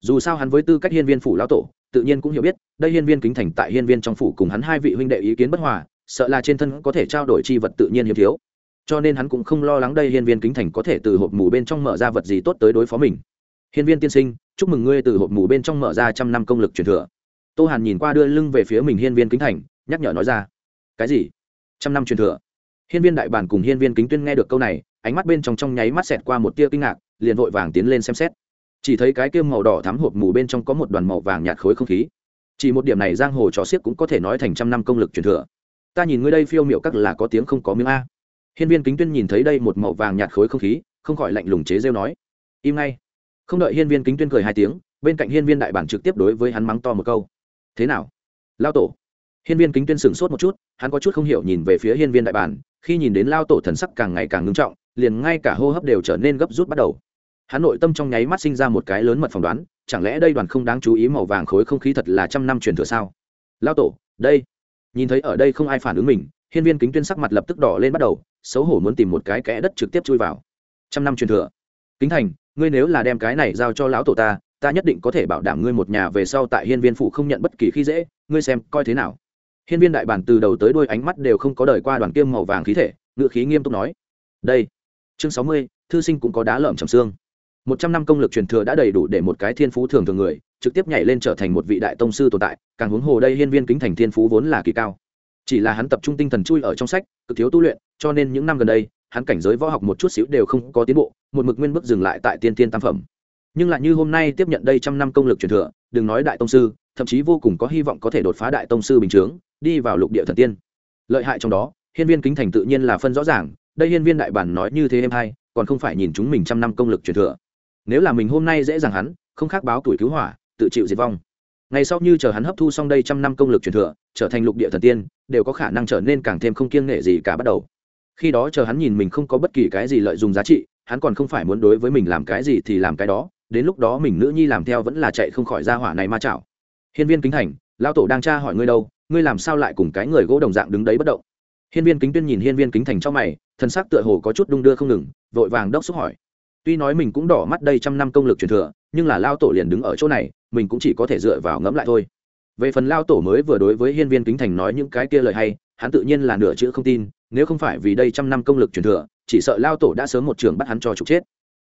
Dù sao hắn với tư cách hiên viên phủ lão tổ tự nhiên cũng hiểu biết, đây hiên viên kính thành tại hiên viên trong phủ cùng hắn hai vị huynh đệ ý kiến bất hòa, sợ là trên thân có thể trao đổi chi vật tự nhiên hiếm thiếu. Cho nên hắn cũng không lo lắng đây hiên viên kính thành có thể từ hộp mù bên trong mở ra vật gì tốt tới đối phó mình. Hiên viên tiên sinh, chúc mừng ngươi từ hộp mù bên trong mở ra trăm năm công lực truyền thừa. Tô hàn nhìn qua đưa lưng về phía mình hiên viên kính thành, nhắc nhở nói ra. Cái gì? Trăm năm truyền thừa? Hiên viên đại bản cùng hiên viên kính tuyên nghe được câu này, ánh mắt bên trong trong nháy mắt xẹt qua một tia kinh ngạc, liền vội vàng tiến lên xem xét chỉ thấy cái kim màu đỏ thắm hộp mù bên trong có một đoàn màu vàng nhạt khối không khí. Chỉ một điểm này giang hồ trò xiếc cũng có thể nói thành trăm năm công lực truyền thừa. Ta nhìn ngươi đây phiêu miệu các là có tiếng không có miếng a. Hiên viên kính tuyên nhìn thấy đây một màu vàng nhạt khối không khí, không khỏi lạnh lùng chế rêu nói. Im ngay. Không đợi hiên viên kính tuyên cười hai tiếng, bên cạnh hiên viên đại bản trực tiếp đối với hắn mắng to một câu. Thế nào? Lao tổ. Hiên viên kính tuyên sửng sốt một chút, hắn có chút không hiểu nhìn về phía hiên viên đại bản, khi nhìn đến lao tổ thần sắc càng ngày càng ngưng trọng, liền ngay cả hô hấp đều trở nên gấp rút bắt đầu hắn nội tâm trong nháy mắt sinh ra một cái lớn mật phỏng đoán, chẳng lẽ đây đoàn không đáng chú ý màu vàng khối không khí thật là trăm năm truyền thừa sao? Lao tổ, đây. Nhìn thấy ở đây không ai phản ứng mình, hiên viên kính tuyên sắc mặt lập tức đỏ lên bắt đầu, xấu hổ muốn tìm một cái kẽ đất trực tiếp chui vào. Trăm năm truyền thừa. Kính thành, ngươi nếu là đem cái này giao cho lão tổ ta ta nhất định có thể bảo đảm ngươi một nhà về sau tại hiên viên phụ không nhận bất kỳ khi dễ, ngươi xem coi thế nào. Hiên viên đại bản từ đầu tới đuôi ánh mắt đều không có đời qua đoàn kiêm màu vàng khí thể ngự khí nghiêm túc nói. Đây. Chương sáu mươi, thư sinh cũng có đá lởm chầm xương một trăm năm công lực truyền thừa đã đầy đủ để một cái thiên phú thường thường người, trực tiếp nhảy lên trở thành một vị đại tông sư tồn tại, càng huống hồ đây hiên viên kính thành thiên phú vốn là kỳ cao. Chỉ là hắn tập trung tinh thần chui ở trong sách, cực thiếu tu luyện, cho nên những năm gần đây, hắn cảnh giới võ học một chút xíu đều không có tiến bộ, một mực nguyên bước dừng lại tại tiên tiên tam phẩm. Nhưng lại như hôm nay tiếp nhận đây trăm năm công lực truyền thừa, đừng nói đại tông sư, thậm chí vô cùng có hy vọng có thể đột phá đại tông sư bình chướng, đi vào lục địa thần tiên. Lợi hại trong đó, hiên viên kính thành tự nhiên là phân rõ ràng, đây hiên viên đại bản nói như thế em hay, còn không phải nhìn chúng mình trăm năm công lực truyền thừa nếu là mình hôm nay dễ dàng hắn, không khác báo tuổi cứu hỏa, tự chịu diệt vong. Ngày sau như chờ hắn hấp thu xong đây trăm năm công lực truyền thừa, trở thành lục địa thần tiên, đều có khả năng trở nên càng thêm không kiêng nghệ gì cả bắt đầu. Khi đó chờ hắn nhìn mình không có bất kỳ cái gì lợi dụng giá trị, hắn còn không phải muốn đối với mình làm cái gì thì làm cái đó, đến lúc đó mình nữ nhi làm theo vẫn là chạy không khỏi ra hỏa này ma chảo. Hiên viên kính thành lao tổ đang tra hỏi ngươi đâu, ngươi làm sao lại cùng cái người gỗ đồng dạng đứng đấy bất động? Hiên viên kính tuyên nhìn hiên viên kính thành trong mày thân xác tựa hồ có chút đung đưa không ngừng, vội vàng đốc xúc hỏi tuy nói mình cũng đỏ mắt đây trăm năm công lực truyền thừa, nhưng là lao tổ liền đứng ở chỗ này, mình cũng chỉ có thể dựa vào ngẫm lại thôi. Về phần lao tổ mới vừa đối với hiên viên kính thành nói những cái kia lời hay, hắn tự nhiên là nửa chữ không tin, nếu không phải vì đây trăm năm công lực truyền thừa, chỉ sợ lao tổ đã sớm một trường bắt hắn cho trục chết.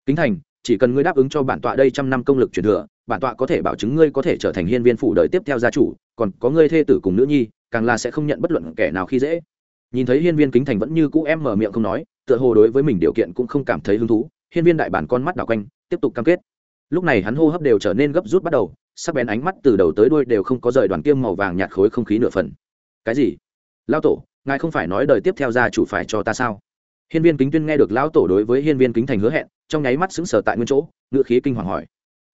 Kính thành, chỉ cần ngươi đáp ứng cho bản tọa đây trăm năm công lực truyền thừa, bản tọa có thể bảo chứng ngươi có thể trở thành hiên viên phủ đời tiếp theo gia chủ, còn có ngươi thê tử cùng nữ nhi, càng là sẽ không nhận bất luận kẻ nào khi dễ. Nhìn thấy hiên viên kính thành vẫn như cũ em mở miệng không nói, tựa hồ đối với mình điều kiện cũng không cảm thấy hứng thú hiên viên đại bản con mắt đảo quanh, tiếp tục cam kết. Lúc này hắn hô hấp đều trở nên gấp rút bắt đầu, sắc bén ánh mắt từ đầu tới đuôi đều không có rời đoàn kiêm màu vàng nhạt khối không khí nửa phần. Cái gì? Lao tổ, ngài không phải nói đời tiếp theo gia chủ phải cho ta sao? Hiên viên kính tuyên nghe được lão tổ đối với hiên viên kính thành hứa hẹn, trong nháy mắt sững sờ tại nguyên chỗ, ngựa khí kinh hoàng hỏi.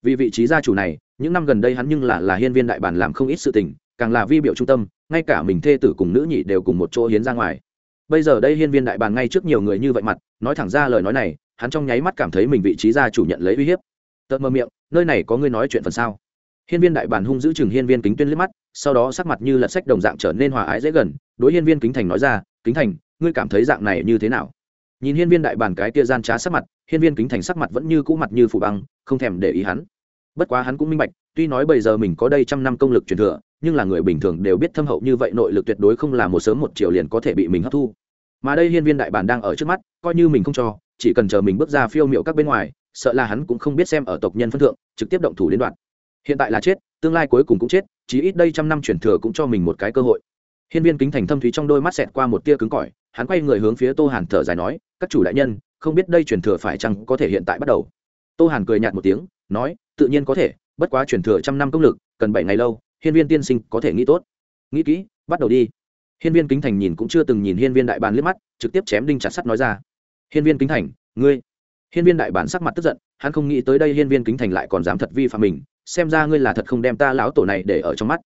Vì vị trí gia chủ này, những năm gần đây hắn nhưng là là hiên viên đại bản làm không ít sự tình, càng là vi biểu trung tâm, ngay cả mình thê tử cùng nữ nhị đều cùng một chỗ hiến ra ngoài. Bây giờ đây hiên viên đại bản ngay trước nhiều người như vậy mặt, nói thẳng ra lời nói này hắn trong nháy mắt cảm thấy mình vị trí gia chủ nhận lấy uy hiếp. Tợt mơ miệng, nơi này có ngươi nói chuyện phần sao hiên viên đại bản hung giữ chừng hiên viên kính tuyên liếc mắt, sau đó sắc mặt như lật sách đồng dạng trở nên hòa ái dễ gần, đối hiên viên kính thành nói ra, kính thành, ngươi cảm thấy dạng này như thế nào? Nhìn hiên viên đại bản cái kia gian trá sắc mặt, hiên viên kính thành sắc mặt vẫn như cũ mặt như phủ băng, không thèm để ý hắn. Bất quá hắn cũng minh bạch, tuy nói bây giờ mình có đây trăm năm công lực truyền thừa, nhưng là người bình thường đều biết thâm hậu như vậy nội lực tuyệt đối không là một sớm một chiều liền có thể bị mình hấp thu. Mà đây hiên viên đại bản đang ở trước mắt, coi như mình không cho chỉ cần chờ mình bước ra phiêu miệu các bên ngoài, sợ là hắn cũng không biết xem ở tộc nhân phân thượng, trực tiếp động thủ đến đoạn. Hiện tại là chết, tương lai cuối cùng cũng chết, chí ít đây trăm năm chuyển thừa cũng cho mình một cái cơ hội. Hiên viên kính thành thâm thúy trong đôi mắt xẹt qua một tia cứng cỏi, hắn quay người hướng phía tô hàn thở dài nói, các chủ đại nhân, không biết đây chuyển thừa phải chăng có thể hiện tại bắt đầu? Tô hàn cười nhạt một tiếng, nói, tự nhiên có thể, bất quá chuyển thừa trăm năm công lực, cần bảy ngày lâu, hiên viên tiên sinh có thể nghĩ tốt. Nghĩ kỹ, bắt đầu đi. Hiên viên kính thành nhìn cũng chưa từng nhìn hiên viên đại bàn liếc mắt, trực tiếp chém đinh chặt sắt nói ra hiên viên kính thành, ngươi. Hiên viên đại bản sắc mặt tức giận, hắn không nghĩ tới đây hiên viên kính thành lại còn dám thật vi phạm mình, xem ra ngươi là thật không đem ta lão tổ này để ở trong mắt.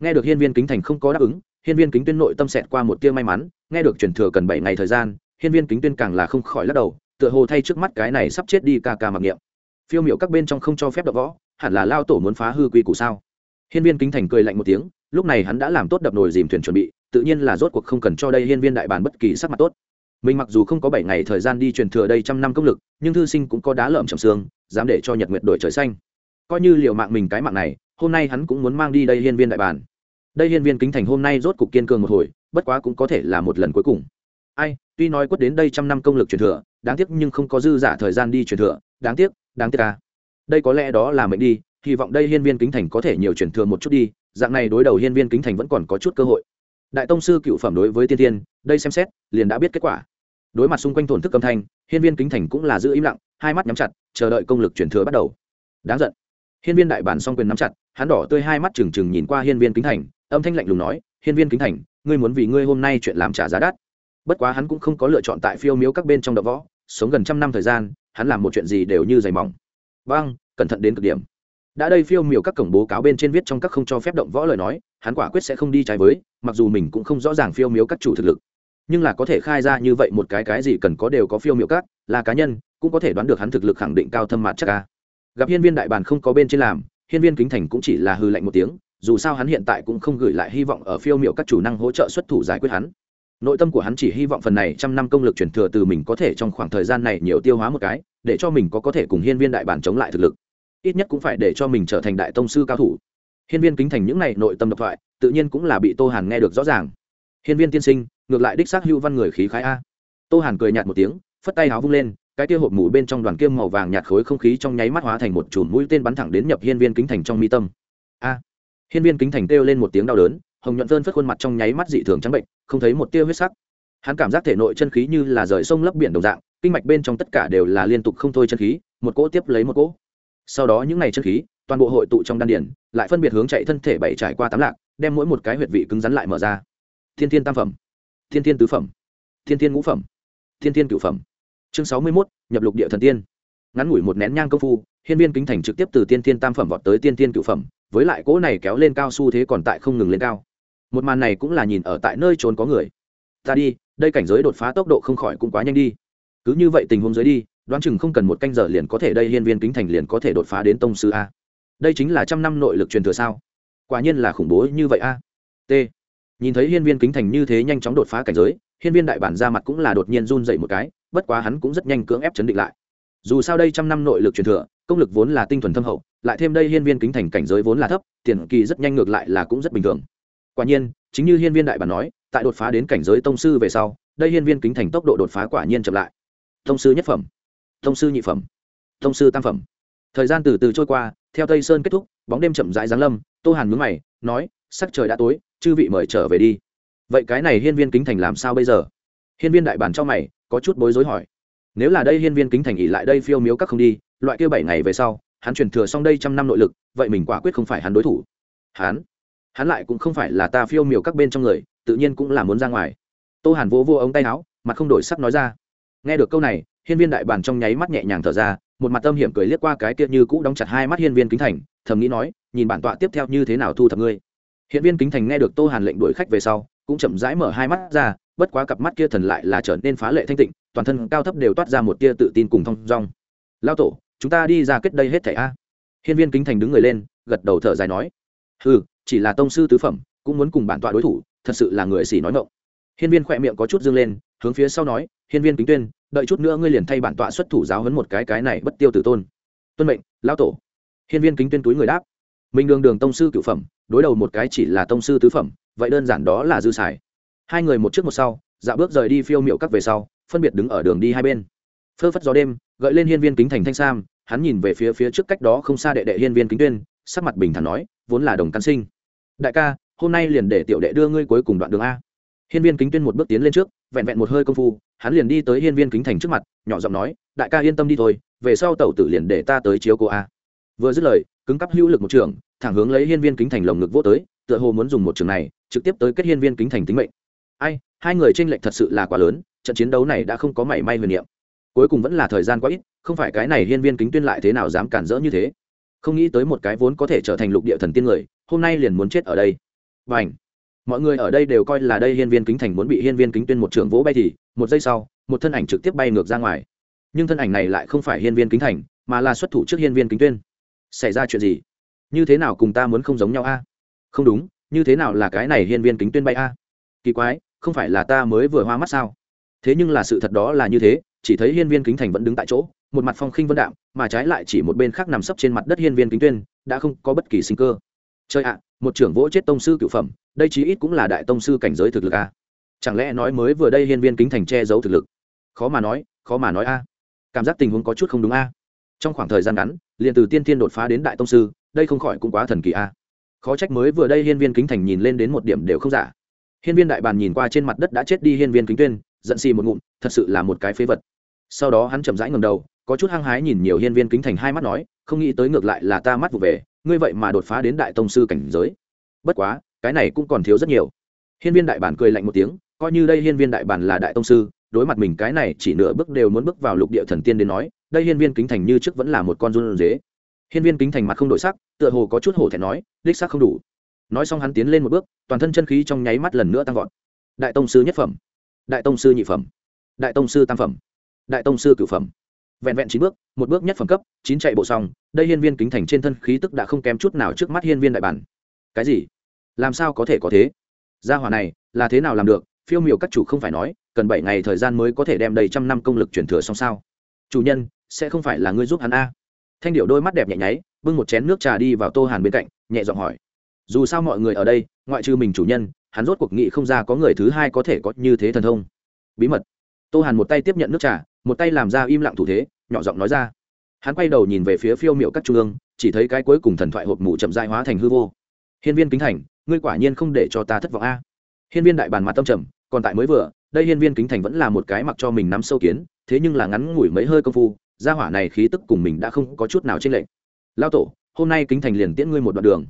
Nghe được hiên viên kính thành không có đáp ứng, hiên viên kính tuyên nội tâm xẹt qua một tia may mắn, nghe được truyền thừa cần bảy ngày thời gian, hiên viên kính tuyên càng là không khỏi lắc đầu, tựa hồ thay trước mắt cái này sắp chết đi ca ca mặc niệm. Phiêu miệu các bên trong không cho phép đập võ, hẳn là lao tổ muốn phá hư quy củ sao? Hiên viên kính thành cười lạnh một tiếng, lúc này hắn đã làm tốt đập nồi dìm thuyền chuẩn bị, tự nhiên là rốt cuộc không cần cho đây hiên viên đại bản bất kỳ sắc mặt tốt mình mặc dù không có bảy ngày thời gian đi truyền thừa đây trăm năm công lực, nhưng thư sinh cũng có đá lợm chầm xương, dám để cho nhật nguyệt đổi trời xanh. Coi như liệu mạng mình cái mạng này, hôm nay hắn cũng muốn mang đi đây hiên viên đại bản. Đây hiên viên kính thành hôm nay rốt cục kiên cường một hồi, bất quá cũng có thể là một lần cuối cùng. Ai, tuy nói quất đến đây trăm năm công lực truyền thừa, đáng tiếc nhưng không có dư giả thời gian đi truyền thừa, đáng tiếc đáng tiếc à. đây có lẽ đó là mệnh đi, hy vọng đây hiên viên kính thành có thể nhiều truyền thừa một chút đi, dạng này đối đầu hiên viên kính thành vẫn còn có chút cơ hội. Đại tông sư cựu phẩm đối với tiên tiên, đây xem xét, liền đã biết kết quả đối mặt xung quanh thổn thức âm thanh, hiên viên kính thành cũng là giữ im lặng, hai mắt nhắm chặt, chờ đợi công lực chuyển thừa bắt đầu. Đáng giận. Hiên viên đại bản song quyền nắm chặt, hắn đỏ tươi hai mắt trừng trừng nhìn qua hiên viên kính thành, âm thanh lạnh lùng nói, hiên viên kính thành, ngươi muốn vì ngươi hôm nay chuyện làm trả giá đắt. Bất quá hắn cũng không có lựa chọn tại phiêu miếu các bên trong đậu võ, sống gần trăm năm thời gian, hắn làm một chuyện gì đều như dày mỏng. Vâng cẩn thận đến cực điểm. Đã đây phiêu miểu các cổng bố cáo bên trên viết trong các không cho phép động võ lời nói, hắn quả quyết sẽ không đi trái với, mặc dù mình cũng không rõ ràng phiêu miếu các chủ thực lực nhưng là có thể khai ra như vậy một cái cái gì cần có đều có phiêu miệu các, là cá nhân, cũng có thể đoán được hắn thực lực khẳng định cao thâm mặt chắc ca gặp hiên viên đại bàn không có bên trên làm, hiên viên kính thành cũng chỉ là hư lạnh một tiếng, dù sao hắn hiện tại cũng không gửi lại hy vọng ở phiêu miệu các chủ năng hỗ trợ xuất thủ giải quyết hắn. Nội tâm của hắn chỉ hy vọng phần này trăm năm công lực chuyển thừa từ mình có thể trong khoảng thời gian này nhiều tiêu hóa một cái, để cho mình có có thể cùng hiên viên đại bản chống lại thực lực. Ít nhất cũng phải để cho mình trở thành đại tông sư cao thủ. Hiên viên kính thành những này nội tâm độc thoại, tự nhiên cũng là bị tô hàn nghe được rõ ràng hiên viên tiên sinh, ngược lại đích xác hưu văn người khí khái a. Tô hàn cười nhạt một tiếng, phất tay áo vung lên, cái kia hộp mũi bên trong đoàn kiêm màu vàng nhạt khối không khí trong nháy mắt hóa thành một chùm mũi tên bắn thẳng đến nhập hiên viên kính thành trong mi tâm. A. Hiên viên kính thành kêu lên một tiếng đau đớn, hồng nhuận vơn phất khuôn mặt trong nháy mắt dị thường trắng bệnh, không thấy một tia huyết sắc. Hắn cảm giác thể nội chân khí như là rời sông lấp biển đồng dạng, kinh mạch bên trong tất cả đều là liên tục không thôi chân khí, một cỗ tiếp lấy một cỗ. Sau đó những ngày chân khí, toàn bộ hội tụ trong đan điển lại phân biệt hướng chạy thân thể bảy trải qua tám lạc, đem mỗi một cái huyệt vị cứng rắn lại mở ra thiên thiên tam phẩm, thiên thiên tứ phẩm, thiên thiên ngũ phẩm, thiên thiên cửu phẩm. Chương sáu mươi mốt, nhập lục địa thần tiên. Ngắn ngủi một nén nhang công phu, hiên viên kính thành trực tiếp từ tiên thiên tam phẩm vọt tới tiên thiên cửu phẩm, với lại cỗ này kéo lên cao su thế còn tại không ngừng lên cao. Một màn này cũng là nhìn ở tại nơi trốn có người. Ta đi, đây cảnh giới đột phá tốc độ không khỏi cũng quá nhanh đi. Cứ như vậy tình huống dưới đi, đoán chừng không cần một canh giờ liền có thể đây hiên viên kính thành liền có thể đột phá đến tông sư a. Đây chính là trăm năm nội lực truyền thừa sao? Quả nhiên là khủng bố như vậy a. T nhìn thấy hiên viên kính thành như thế nhanh chóng đột phá cảnh giới, hiên viên đại bản ra mặt cũng là đột nhiên run dậy một cái, bất quá hắn cũng rất nhanh cưỡng ép chấn định lại. Dù sao đây trăm năm nội lực truyền thừa, công lực vốn là tinh thuần thâm hậu, lại thêm đây hiên viên kính thành cảnh giới vốn là thấp, tiền kỳ rất nhanh ngược lại là cũng rất bình thường. Quả nhiên, chính như hiên viên đại bản nói, tại đột phá đến cảnh giới tông sư về sau, đây hiên viên kính thành tốc độ đột phá quả nhiên chậm lại. Tông sư nhất phẩm, tông sư nhị phẩm, tông sư tam phẩm. Thời gian từ từ trôi qua, theo tây sơn kết thúc, bóng đêm chậm rãi giáng lâm, tô hàn mướn mày, nói sắc trời đã tối, chư vị mời trở về đi. Vậy cái này hiên viên kính thành làm sao bây giờ? Hiên viên đại bản cho mày, có chút bối rối hỏi. Nếu là đây hiên viên kính thành ỉ lại đây phiêu miếu các không đi, loại kia bảy ngày về sau, hắn truyền thừa xong đây trăm năm nội lực, vậy mình quả quyết không phải hắn đối thủ. Hắn? Hắn lại cũng không phải là ta phiêu miểu các bên trong người, tự nhiên cũng là muốn ra ngoài. Tô hàn vỗ vô ống tay áo, mặt không đổi sắc nói ra. Nghe được câu này, hiên viên đại bản trong nháy mắt nhẹ nhàng thở ra, một mặt tâm hiểm cười liếc qua cái kia như cũ đóng chặt hai mắt hiên viên kính thành, thầm nghĩ nói, nhìn bản tọa tiếp theo như thế nào thu thập ngươi hiện viên kính thành nghe được tô hàn lệnh đuổi khách về sau, cũng chậm rãi mở hai mắt ra, bất quá cặp mắt kia thần lại là trở nên phá lệ thanh tịnh, toàn thân cao thấp đều toát ra một tia tự tin cùng thong dong. Lao tổ, chúng ta đi ra kết đây hết thảy a. Hiện viên kính thành đứng người lên, gật đầu thở dài nói ừ chỉ là tông sư tứ phẩm, cũng muốn cùng bản tọa đối thủ, thật sự là người xỉ nói ngộng hiên viên khỏe miệng có chút dương lên, hướng phía sau nói hiên viên kính tuyên, đợi chút nữa ngươi liền thay bản tọa xuất thủ giáo hấn một cái cái này bất tiêu tử tôn. Tuân mệnh lao tổ. Hiên viên kính tuyên túi người đáp mình đường đường tông sư cựu phẩm, đối đầu một cái chỉ là tông sư tứ phẩm, vậy đơn giản đó là dư xài. Hai người một trước một sau dạ bước rời đi phiêu miệu các về sau, phân biệt đứng ở đường đi hai bên. Phơ phất gió đêm, gợi lên hiên viên kính thành thanh sam, hắn nhìn về phía phía trước cách đó không xa đệ đệ hiên viên kính tuyên, sắc mặt bình thản nói, vốn là đồng căn sinh. Đại ca, hôm nay liền để tiểu đệ đưa ngươi cuối cùng đoạn đường a. Hiên viên kính tuyên một bước tiến lên trước, vẹn vẹn một hơi công phu, hắn liền đi tới hiên viên kính thành trước mặt, nhỏ giọng nói, đại ca yên tâm đi thôi, về sau tẩu tử liền để ta tới chiếu cô a vừa dứt lời, cứng cắp hữu lực một trường, thẳng hướng lấy hiên viên kính thành lồng ngực vô tới, tựa hồ muốn dùng một trường này, trực tiếp tới kết hiên viên kính thành tính mệnh. Ai, hai người tranh lệch thật sự là quá lớn, trận chiến đấu này đã không có mảy may huyền niệm. Cuối cùng vẫn là thời gian quá ít, không phải cái này hiên viên kính tuyên lại thế nào dám cản rỡ như thế. Không nghĩ tới một cái vốn có thể trở thành lục địa thần tiên người, hôm nay liền muốn chết ở đây. Và ảnh mọi người ở đây đều coi là đây hiên viên kính thành muốn bị hiên viên kính tuyên một trường vỗ bay thì, một giây sau, một thân ảnh trực tiếp bay ngược ra ngoài. Nhưng thân ảnh này lại không phải hiên viên kính thành, mà là xuất thủ trước hiên viên kính tuyên xảy ra chuyện gì? Như thế nào cùng ta muốn không giống nhau a? Không đúng, như thế nào là cái này hiên viên kính tuyên bay a? Kỳ quái, không phải là ta mới vừa hoa mắt sao? Thế nhưng là sự thật đó là như thế, chỉ thấy hiên viên kính thành vẫn đứng tại chỗ, một mặt phong khinh vân đạm, mà trái lại chỉ một bên khác nằm sấp trên mặt đất hiên viên kính tuyên, đã không có bất kỳ sinh cơ. Chơi ạ, một trưởng vỗ chết tông sư cựu phẩm, đây chí ít cũng là đại tông sư cảnh giới thực lực a. Chẳng lẽ nói mới vừa đây hiên viên kính thành che giấu thực lực? Khó mà nói, khó mà nói a. Cảm giác tình huống có chút không đúng a trong khoảng thời gian ngắn, liền từ tiên tiên đột phá đến đại tông sư, đây không khỏi cũng quá thần kỳ a. Khó trách mới vừa đây hiên viên kính thành nhìn lên đến một điểm đều không giả. Hiên viên đại bàn nhìn qua trên mặt đất đã chết đi hiên viên kính tuyên, giận xì một ngụm, thật sự là một cái phế vật. Sau đó hắn chậm rãi ngầm đầu, có chút hăng hái nhìn nhiều hiên viên kính thành hai mắt nói, không nghĩ tới ngược lại là ta mắt vụ về, ngươi vậy mà đột phá đến đại tông sư cảnh giới. Bất quá, cái này cũng còn thiếu rất nhiều. Hiên viên đại bản cười lạnh một tiếng, coi như đây hiên viên đại bản là đại tông sư, đối mặt mình cái này chỉ nửa bước đều muốn bước vào lục địa thần tiên đến nói đây hiên viên kính thành như trước vẫn là một con run dế. Hiên viên kính thành mặt không đổi sắc, tựa hồ có chút hổ thẹn nói, đích sắc không đủ. Nói xong hắn tiến lên một bước, toàn thân chân khí trong nháy mắt lần nữa tăng vọt. Đại tông sư nhất phẩm. Đại tông sư nhị phẩm. Đại tông sư tam phẩm. Đại tông sư cửu phẩm. Vẹn vẹn chín bước, một bước nhất phẩm cấp, chín chạy bộ xong, đây hiên viên kính thành trên thân khí tức đã không kém chút nào trước mắt hiên viên đại bản. Cái gì? Làm sao có thể có thế? Gia hỏa này, là thế nào làm được? Phiêu miểu các chủ không phải nói, cần bảy ngày thời gian mới có thể đem đầy trăm năm công lực chuyển thừa xong sao? Chủ nhân sẽ không phải là ngươi giúp hắn a. Thanh điệu đôi mắt đẹp nhẹ nháy, bưng một chén nước trà đi vào tô hàn bên cạnh, nhẹ giọng hỏi. Dù sao mọi người ở đây, ngoại trừ mình chủ nhân, hắn rốt cuộc nghị không ra có người thứ hai có thể có như thế thần thông. Bí mật. Tô hàn một tay tiếp nhận nước trà, một tay làm ra im lặng thủ thế, nhỏ giọng nói ra. Hắn quay đầu nhìn về phía phiêu miệu các trung ương, chỉ thấy cái cuối cùng thần thoại hộp mù chậm dại hóa thành hư vô. Hiên viên kính thành, ngươi quả nhiên không để cho ta thất vọng a. Hiên viên đại bàn mặt tâm trầm, còn tại mới vừa, đây hiên viên kính thành vẫn là một cái mặc cho mình nắm sâu kiến, thế nhưng là ngắn ngủi mấy hơi công phu gia hỏa này khí tức cùng mình đã không có chút nào trên lệnh lao tổ, hôm nay kính thành liền tiễn ngươi một đoạn đường.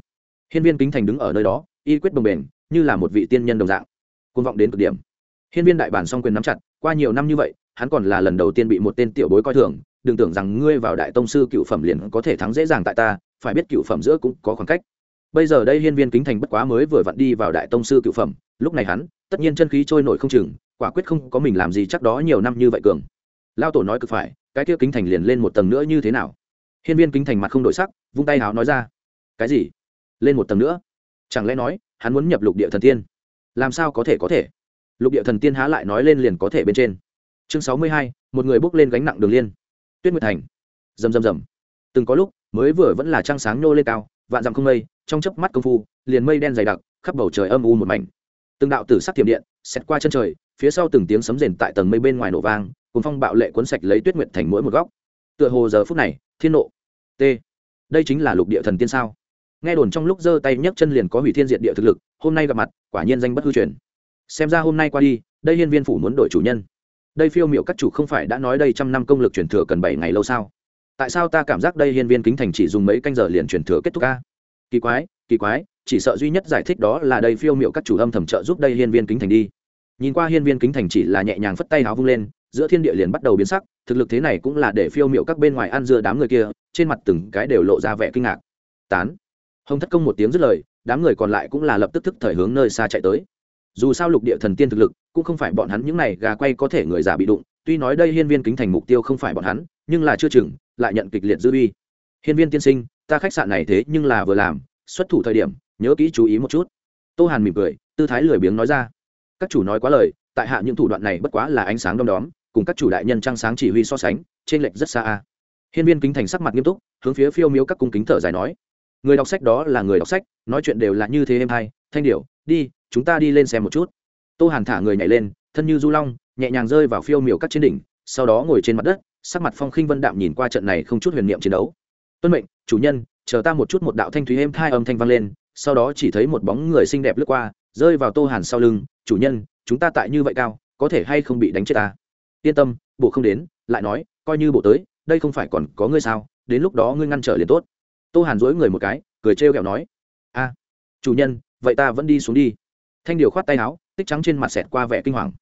Hiên viên kính thành đứng ở nơi đó, y quyết bồng bền, như là một vị tiên nhân đồng dạng. Côn vọng đến cực điểm. Hiên viên đại bản song quyền nắm chặt, qua nhiều năm như vậy, hắn còn là lần đầu tiên bị một tên tiểu bối coi thường, đừng tưởng rằng ngươi vào đại tông sư cựu phẩm liền có thể thắng dễ dàng tại ta, phải biết cựu phẩm giữa cũng có khoảng cách. Bây giờ đây hiên viên kính thành bất quá mới vừa vặn đi vào đại tông sư cựu phẩm, lúc này hắn, tất nhiên chân khí trôi nổi không chừng, quả quyết không có mình làm gì chắc đó nhiều năm như vậy cường lao tổ nói cực phải, cái kia kính thành liền lên một tầng nữa như thế nào? Hiên viên kính thành mặt không đổi sắc, vung tay háo nói ra. Cái gì? Lên một tầng nữa? Chẳng lẽ nói, hắn muốn nhập lục địa thần tiên? Làm sao có thể có thể? Lục địa thần tiên há lại nói lên liền có thể bên trên. Chương sáu mươi hai, một người bước lên gánh nặng đường liên. Tuyết nguyệt thành. Rầm rầm rầm. Từng có lúc, mới vừa vẫn là trăng sáng nhô lên cao, vạn dặm không mây, trong chớp mắt công phu, liền mây đen dày đặc, khắp bầu trời âm u một mảnh. Từng đạo tử sắc tiềm điện xét qua chân trời, phía sau từng tiếng sấm rền tại tầng mây bên ngoài nổ vang cùng phong bạo lệ cuốn sạch lấy tuyết nguyệt thành mỗi một góc. Tựa hồ giờ phút này, thiên nộ. T. Đây chính là lục địa thần tiên sao? Nghe đồn trong lúc giơ tay nhấc chân liền có hủy thiên diệt địa thực lực, hôm nay gặp mặt, quả nhiên danh bất hư truyền. Xem ra hôm nay qua đi, đây hiên viên phủ muốn đổi chủ nhân. Đây phiêu miệu các chủ không phải đã nói đây trăm năm công lực truyền thừa cần bảy ngày lâu sao? Tại sao ta cảm giác đây hiên viên kính thành chỉ dùng mấy canh giờ liền truyền thừa kết thúc ca? Kỳ quái kỳ quái, chỉ sợ duy nhất giải thích đó là đây phiêu miệu các chủ âm thầm trợ giúp đây hiên viên kính thành đi. Nhìn qua hiên viên kính thành chỉ là nhẹ nhàng phất tay áo vung lên giữa thiên địa liền bắt đầu biến sắc, thực lực thế này cũng là để phiêu miệu các bên ngoài ăn dưa đám người kia, trên mặt từng cái đều lộ ra vẻ kinh ngạc. Tán. Hồng thất công một tiếng dứt lời, đám người còn lại cũng là lập tức thức thời hướng nơi xa chạy tới. Dù sao lục địa thần tiên thực lực, cũng không phải bọn hắn những này gà quay có thể người già bị đụng, tuy nói đây hiên viên kính thành mục tiêu không phải bọn hắn, nhưng là chưa chừng, lại nhận kịch liệt dư uy. Hiên viên tiên sinh, ta khách sạn này thế nhưng là vừa làm, xuất thủ thời điểm, nhớ kỹ chú ý một chút. Tô hàn mỉm cười, tư thái lười biếng nói ra. Các chủ nói quá lời, tại hạ những thủ đoạn này bất quá là ánh sáng đom đóm cùng các chủ đại nhân trang sáng chỉ huy so sánh, trên lệch rất xa a. Hiên viên kính thành sắc mặt nghiêm túc, hướng phía phiêu miếu các cung kính thở dài nói, người đọc sách đó là người đọc sách, nói chuyện đều là như thế em hay. Thanh điệu đi, chúng ta đi lên xem một chút. Tô hàn thả người nhảy lên, thân như du long, nhẹ nhàng rơi vào phiêu miểu các trên đỉnh, sau đó ngồi trên mặt đất, sắc mặt phong khinh vân đạm nhìn qua trận này không chút huyền niệm chiến đấu. Tuân mệnh, chủ nhân, chờ ta một chút một đạo thanh thúy êm thai âm thanh vang lên, sau đó chỉ thấy một bóng người xinh đẹp lướt qua, rơi vào tô hàn sau lưng, chủ nhân, chúng ta tại như vậy cao, có thể hay không bị đánh chết ta? Yên tâm, bộ không đến, lại nói, coi như bộ tới, đây không phải còn có ngươi sao, đến lúc đó ngươi ngăn trở liền tốt. Tô hàn dối người một cái, cười trêu ghẹo nói, a, chủ nhân, vậy ta vẫn đi xuống đi. Thanh điều khoát tay áo, tích trắng trên mặt xẹt qua vẻ kinh hoàng.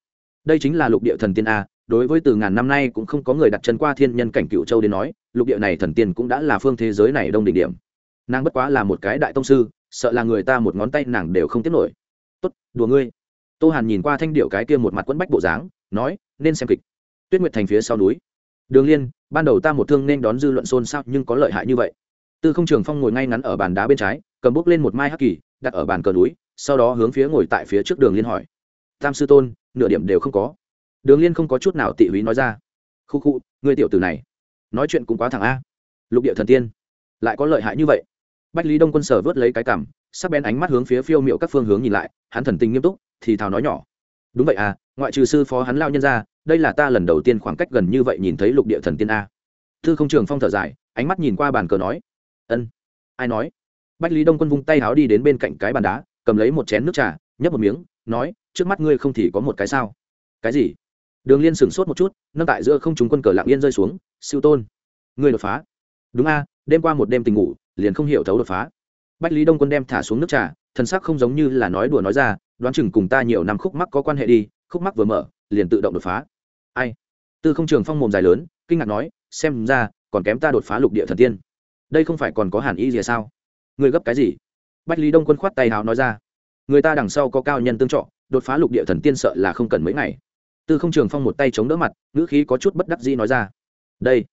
Đây chính là lục địa thần tiên a, đối với từ ngàn năm nay cũng không có người đặt chân qua thiên nhân cảnh cựu châu đến nói, lục địa này thần tiên cũng đã là phương thế giới này đông đỉnh điểm. Nàng bất quá là một cái đại tông sư, sợ là người ta một ngón tay nàng đều không tiếp nổi. Tốt, đùa ngươi. Tô hàn nhìn qua thanh điệu cái kia một mặt quẫn bách bộ dáng, nói, nên xem kịch tuyết nguyệt thành phía sau núi. Đường liên, ban đầu ta một thương nên đón dư luận xôn xao nhưng có lợi hại như vậy. Tư không trường phong ngồi ngay ngắn ở bàn đá bên trái, cầm bút lên một mai hắc kỳ, đặt ở bàn cờ núi, sau đó hướng phía ngồi tại phía trước đường liên hỏi. Tam sư tôn, nửa điểm đều không có. Đường liên không có chút nào tị húy nói ra. Khu khu người tiểu tử này, nói chuyện cũng quá thẳng a. Lục địa thần tiên, lại có lợi hại như vậy. Bách lý đông quân sở vớt lấy cái cảm sắc bén ánh mắt hướng phía phiêu miệu các phương hướng nhìn lại, hắn thần tình nghiêm túc, thì thào nói nhỏ. Đúng vậy à ngoại trừ sư phó hắn lao nhân ra đây là ta lần đầu tiên khoảng cách gần như vậy nhìn thấy lục địa thần tiên a. Thư không trường phong thở dài, ánh mắt nhìn qua bàn cờ nói, ân. Ai nói? Bách lý đông quân vung tay háo đi đến bên cạnh cái bàn đá, cầm lấy một chén nước trà, nhấp một miếng, nói, trước mắt ngươi không thì có một cái sao? Cái gì? Đường liên sửng sốt một chút, nâng tại giữa không chúng quân cờ lạng yên rơi xuống, siêu tôn, ngươi đột phá. Đúng a, đêm qua một đêm tình ngủ, liền không hiểu thấu đột phá. Bách lý đông quân đem thả xuống nước trà thân sắc không giống như là nói đùa nói ra, đoán chừng cùng ta nhiều năm khúc mắc có quan hệ đi, khúc mắc vừa mở, liền tự động đột phá ai? Tư không trường phong mồm dài lớn, kinh ngạc nói, xem ra, còn kém ta đột phá lục địa thần tiên. Đây không phải còn có hàn y gì sao? Người gấp cái gì? Bách lý đông quân khoát tay hào nói ra. Người ta đằng sau có cao nhân tương trọ, đột phá lục địa thần tiên sợ là không cần mấy ngày. Tư không trường phong một tay chống đỡ mặt, ngữ khí có chút bất đắc dĩ nói ra. Đây.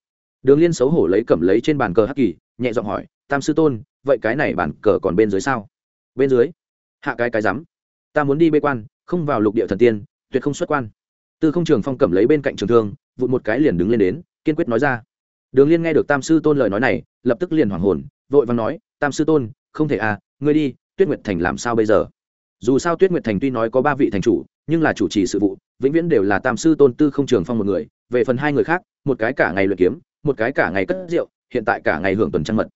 Đường liên xấu hổ lấy cầm lấy trên bàn cờ hắc kỳ, nhẹ giọng hỏi, tam sư tôn, vậy cái này bàn cờ còn bên dưới sao? Bên dưới. Hạ cái cái rắm. Ta muốn đi bê quan, không vào lục địa thần tiên, tuyệt không xuất quan tư không trường phong cầm lấy bên cạnh trường thương, vụt một cái liền đứng lên đến, kiên quyết nói ra. Đường liên nghe được tam sư tôn lời nói này, lập tức liền hoảng hồn, vội vàng nói, tam sư tôn, không thể à ngươi đi, tuyết nguyệt thành làm sao bây giờ? Dù sao tuyết nguyệt thành tuy nói có ba vị thành chủ, nhưng là chủ trì sự vụ, vĩnh viễn đều là tam sư tôn, tư không trường phong một người, về phần hai người khác, một cái cả ngày luyện kiếm, một cái cả ngày cất rượu, hiện tại cả ngày hưởng tuần trăng mật.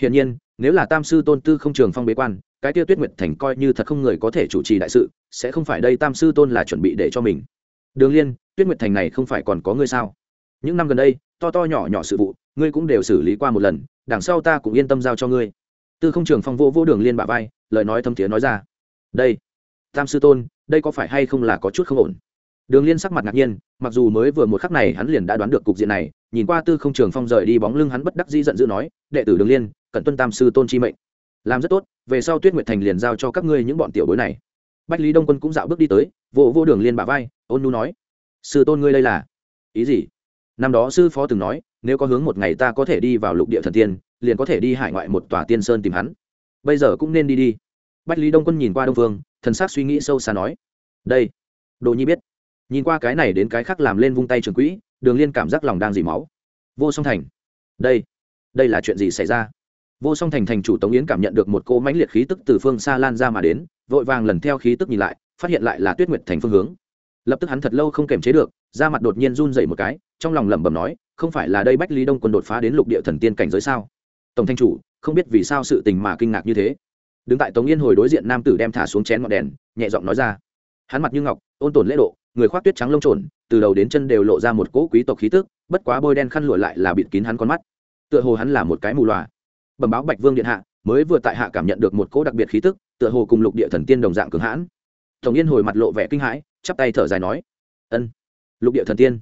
Hiển nhiên, nếu là tam sư tôn, tư không trường phong bế quan, cái tiêu tuyết nguyệt thành coi như thật không người có thể chủ trì đại sự, sẽ không phải đây tam sư tôn là chuẩn bị để cho mình đường liên, tuyết nguyệt thành này không phải còn có ngươi sao? Những năm gần đây, to to nhỏ nhỏ sự vụ, ngươi cũng đều xử lý qua một lần, đằng sau ta cũng yên tâm giao cho ngươi. Tư không trường phong vô vô đường liên bả vai, lời nói thâm thiế nói ra. Đây, tam sư tôn, đây có phải hay không là có chút không ổn? Đường liên sắc mặt ngạc nhiên, mặc dù mới vừa một khắc này hắn liền đã đoán được cục diện này, nhìn qua tư không trường phong rời đi bóng lưng hắn bất đắc dĩ giận dữ nói, đệ tử đường liên cận tuân tam sư tôn chi mệnh. Làm rất tốt, về sau tuyết nguyệt thành liền giao cho các ngươi những bọn tiểu bối này. Bách lý đông quân cũng dạo bước đi tới vô vô đường liên bả vai, ôn nu nói. Sư tôn ngươi đây là? Ý gì? Năm đó sư phó từng nói, nếu có hướng một ngày ta có thể đi vào lục địa thần tiên, liền có thể đi hải ngoại một tòa tiên sơn tìm hắn. Bây giờ cũng nên đi đi. Bách lý đông quân nhìn qua đông phương thần s á c suy nghĩ sâu xa nói. Đây. Đồ nhi biết. Nhìn qua cái này đến cái khác làm lên vung tay trường quỹ, đường liên cảm giác lòng đang dỉ máu. Vô song thành. Đây. Đây là chuyện gì xảy ra? Vô song thành thành chủ tống yến cảm nhận được một cô mãnh liệt khí tức từ phương xa lan ra mà đến, vội vàng lần theo khí tức nhìn lại phát hiện lại là tuyết nguyệt thành phương hướng. Lập tức hắn thật lâu không kềm chế được, da mặt đột nhiên run dậy một cái, trong lòng lẩm bẩm nói, không phải là đây bách lý đông quân đột phá đến lục địa thần tiên cảnh giới sao? Tổng thanh chủ, không biết vì sao sự tình mà kinh ngạc như thế. Đứng tại tống yên hồi đối diện nam tử đem thả xuống chén ngọn đèn, nhẹ giọng nói ra. Hắn mặt như ngọc, ôn tồn lễ độ, người khoác tuyết trắng lông trồn, từ đầu đến chân đều lộ ra một cỗ quý tộc khí tức, bất quá bôi đen khăn lụa lại là bịt kín hắn con mắt. Tựa hồ hắn là một cái mù loà. Bẩm báo bạch vương điện hạ, mới vừa tại hạ cảm nhận được một cỗ đặc biệt khí tức, tựa hồ cùng lục địa thần tiên đồng dạng cường hãn tổng yên hồi mặt lộ vẻ kinh hãi, chắp tay thở dài nói, ân, lục địa thần tiên.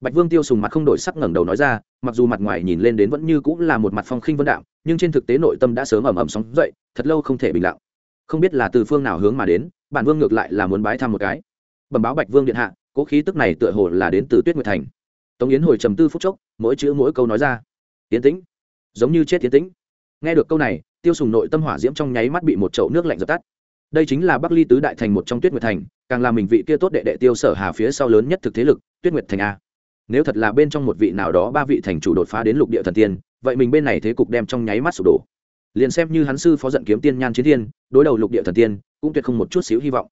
Bạch vương tiêu sùng mặt không đổi sắc ngẩng đầu nói ra, mặc dù mặt ngoài nhìn lên đến vẫn như cũng là một mặt phong khinh vân đạo nhưng trên thực tế nội tâm đã sớm ẩm ẩm sóng dậy, thật lâu không thể bình lặng. Không biết là từ phương nào hướng mà đến, bản vương ngược lại là muốn bái thăm một cái. Bẩm báo bạch vương điện hạ, cố khí tức này tựa hồ là đến từ tuyết nguyệt thành. Tống yến hồi trầm tư phút chốc, mỗi chữ mỗi câu nói ra tiến tĩnh, giống như chết tiến tĩnh. Nghe được câu này, tiêu sùng nội tâm hỏa diễm trong nháy mắt bị một chậu nước lạnh dập tắt đây chính là bắc ly tứ đại thành một trong tuyết nguyệt thành, càng là mình vị kia tốt đệ đệ tiêu sở hà phía sau lớn nhất thực thế lực, tuyết nguyệt thành a. Nếu thật là bên trong một vị nào đó ba vị thành chủ đột phá đến lục địa thần tiên, vậy mình bên này thế cục đem trong nháy mắt sụp đổ. Liền xem như hắn sư phó giận kiếm tiên nhan chiến thiên, đối đầu lục địa thần tiên, cũng tuyệt không một chút xíu hy vọng.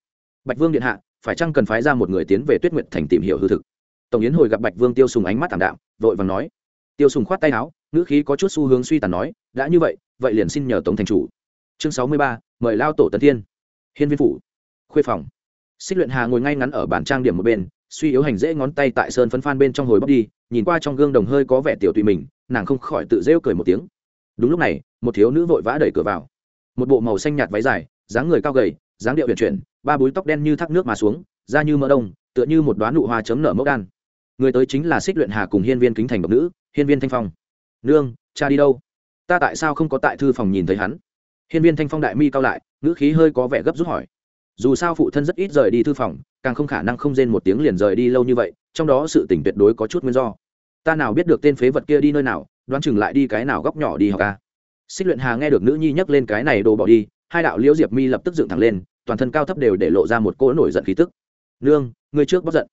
Bạch vương điện hạ, phải chăng cần phái ra một người tiến về tuyết nguyệt thành tìm hiểu hư thực? Tổng yến hồi gặp bạch vương tiêu sùng ánh mắt t đạm, vội vàng nói. Tiêu sùng khoát tay áo, ngữ khí có chút xu hướng suy tàn nói, đã như vậy vậy liền xin nhờ tổng thành chủ. Chương sáu mươi ba, mời lao tổ tần thiên hiên viên phủ. Khuê phòng. Xích luyện hà ngồi ngay ngắn ở bàn trang điểm một bên, suy yếu hành dễ ngón tay tại sơn phấn phan bên trong hồi bóc đi, nhìn qua trong gương đồng hơi có vẻ tiểu tùy mình, nàng không khỏi tự rêu cười một tiếng. Đúng lúc này, một thiếu nữ vội vã đẩy cửa vào. Một bộ màu xanh nhạt váy dài, dáng người cao gầy, dáng điệu huyền chuyển, ba búi tóc đen như thác nước mà xuống, da như mỡ đông, tựa như một đoán nụ hoa chấm nở mốc đan. Người tới chính là xích luyện hà cùng hiên viên kính thành độc nữ, hiên viên thanh phong. Nương, cha đi đâu? Ta tại sao không có tại thư phòng nhìn thấy hắn? Hiên viên thanh phong đại mi cao lại, ngữ khí hơi có vẻ gấp rút hỏi. Dù sao phụ thân rất ít rời đi thư phòng, càng không khả năng không rên một tiếng liền rời đi lâu như vậy, trong đó sự tỉnh tuyệt đối có chút nguyên do. Ta nào biết được tên phế vật kia đi nơi nào, đoán chừng lại đi cái nào góc nhỏ đi học ca xích luyện hà nghe được nữ nhi nhắc lên cái này đồ bỏ đi, hai đạo liễu diệp mi lập tức dựng thẳng lên, toàn thân cao thấp đều để lộ ra một cỗ nổi giận khí tức. Nương người trước bóc giận.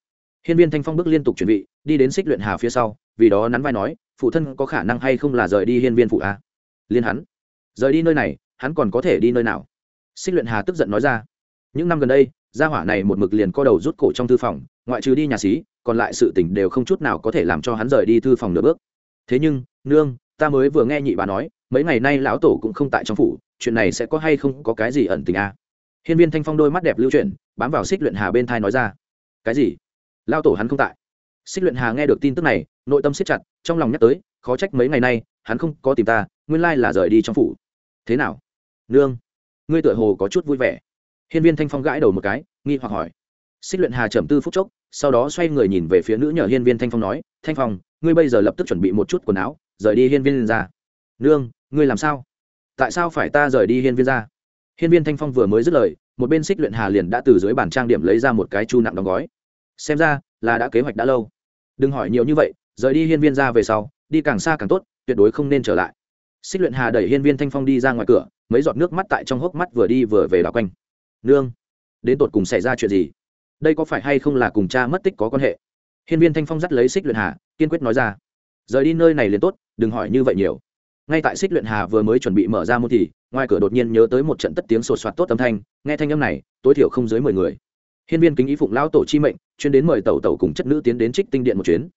Hiên viên thanh phong bước liên tục chuẩn bị, đi đến xích luyện hà phía sau, vì đó nắn vai nói, phụ thân có khả năng hay không là rời đi hiên viên phụ a liên hắn, rời đi nơi này hắn còn có thể đi nơi nào? Xích luyện hà tức giận nói ra. Những năm gần đây, gia hỏa này một mực liền co đầu rút cổ trong thư phòng, ngoại trừ đi nhà xí, còn lại sự tình đều không chút nào có thể làm cho hắn rời đi thư phòng nửa bước. Thế nhưng, nương, ta mới vừa nghe nhị bà nói, mấy ngày nay lão tổ cũng không tại trong phủ, chuyện này sẽ có hay không có cái gì ẩn tình à? hiên viên thanh phong đôi mắt đẹp lưu chuyển, bám vào xích luyện hà bên thai nói ra. Cái gì? Lao tổ hắn không tại. Xích luyện hà nghe được tin tức này, nội tâm siết chặt, trong lòng nhắc tới, khó trách mấy ngày nay, hắn không có tìm ta, nguyên lai là rời đi trong phủ. Thế nào? Nương, ngươi tựa hồ có chút vui vẻ. Hiên viên thanh phong gãi đầu một cái, nghi hoặc hỏi. Xích luyện hà trầm tư phút chốc, sau đó xoay người nhìn về phía nữ nhờ hiên viên thanh phong nói, thanh phong, ngươi bây giờ lập tức chuẩn bị một chút quần áo, rời đi hiên viên ra. Nương, ngươi làm sao? Tại sao phải ta rời đi hiên viên ra? Hiên viên thanh phong vừa mới dứt lời, một bên xích luyện hà liền đã từ dưới bàn trang điểm lấy ra một cái chu nặng đóng gói. Xem ra là đã kế hoạch đã lâu. Đừng hỏi nhiều như vậy, rời đi hiên viên ra về sau, đi càng xa càng tốt, tuyệt đối không nên trở lại. Xích luyện hà đẩy hiên viên thanh phong đi ra ngoài cửa mấy giọt nước mắt tại trong hốc mắt vừa đi vừa về đảo quanh. Nương, đến tột cùng xảy ra chuyện gì? Đây có phải hay không là cùng cha mất tích có quan hệ? Hiên viên thanh phong dắt lấy xích luyện hà, kiên quyết nói ra. Rời đi nơi này liền tốt, đừng hỏi như vậy nhiều. Ngay tại xích luyện hà vừa mới chuẩn bị mở ra môn thì, ngoài cửa đột nhiên nhớ tới một trận tất tiếng sột soạt tốt âm thanh, nghe thanh âm này, tối thiểu không dưới mười người. Hiên viên kính ý phụng lão tổ chi mệnh, chuyên đến mời tẩu tẩu cùng chất nữ tiến đến trích tinh điện một chuyến.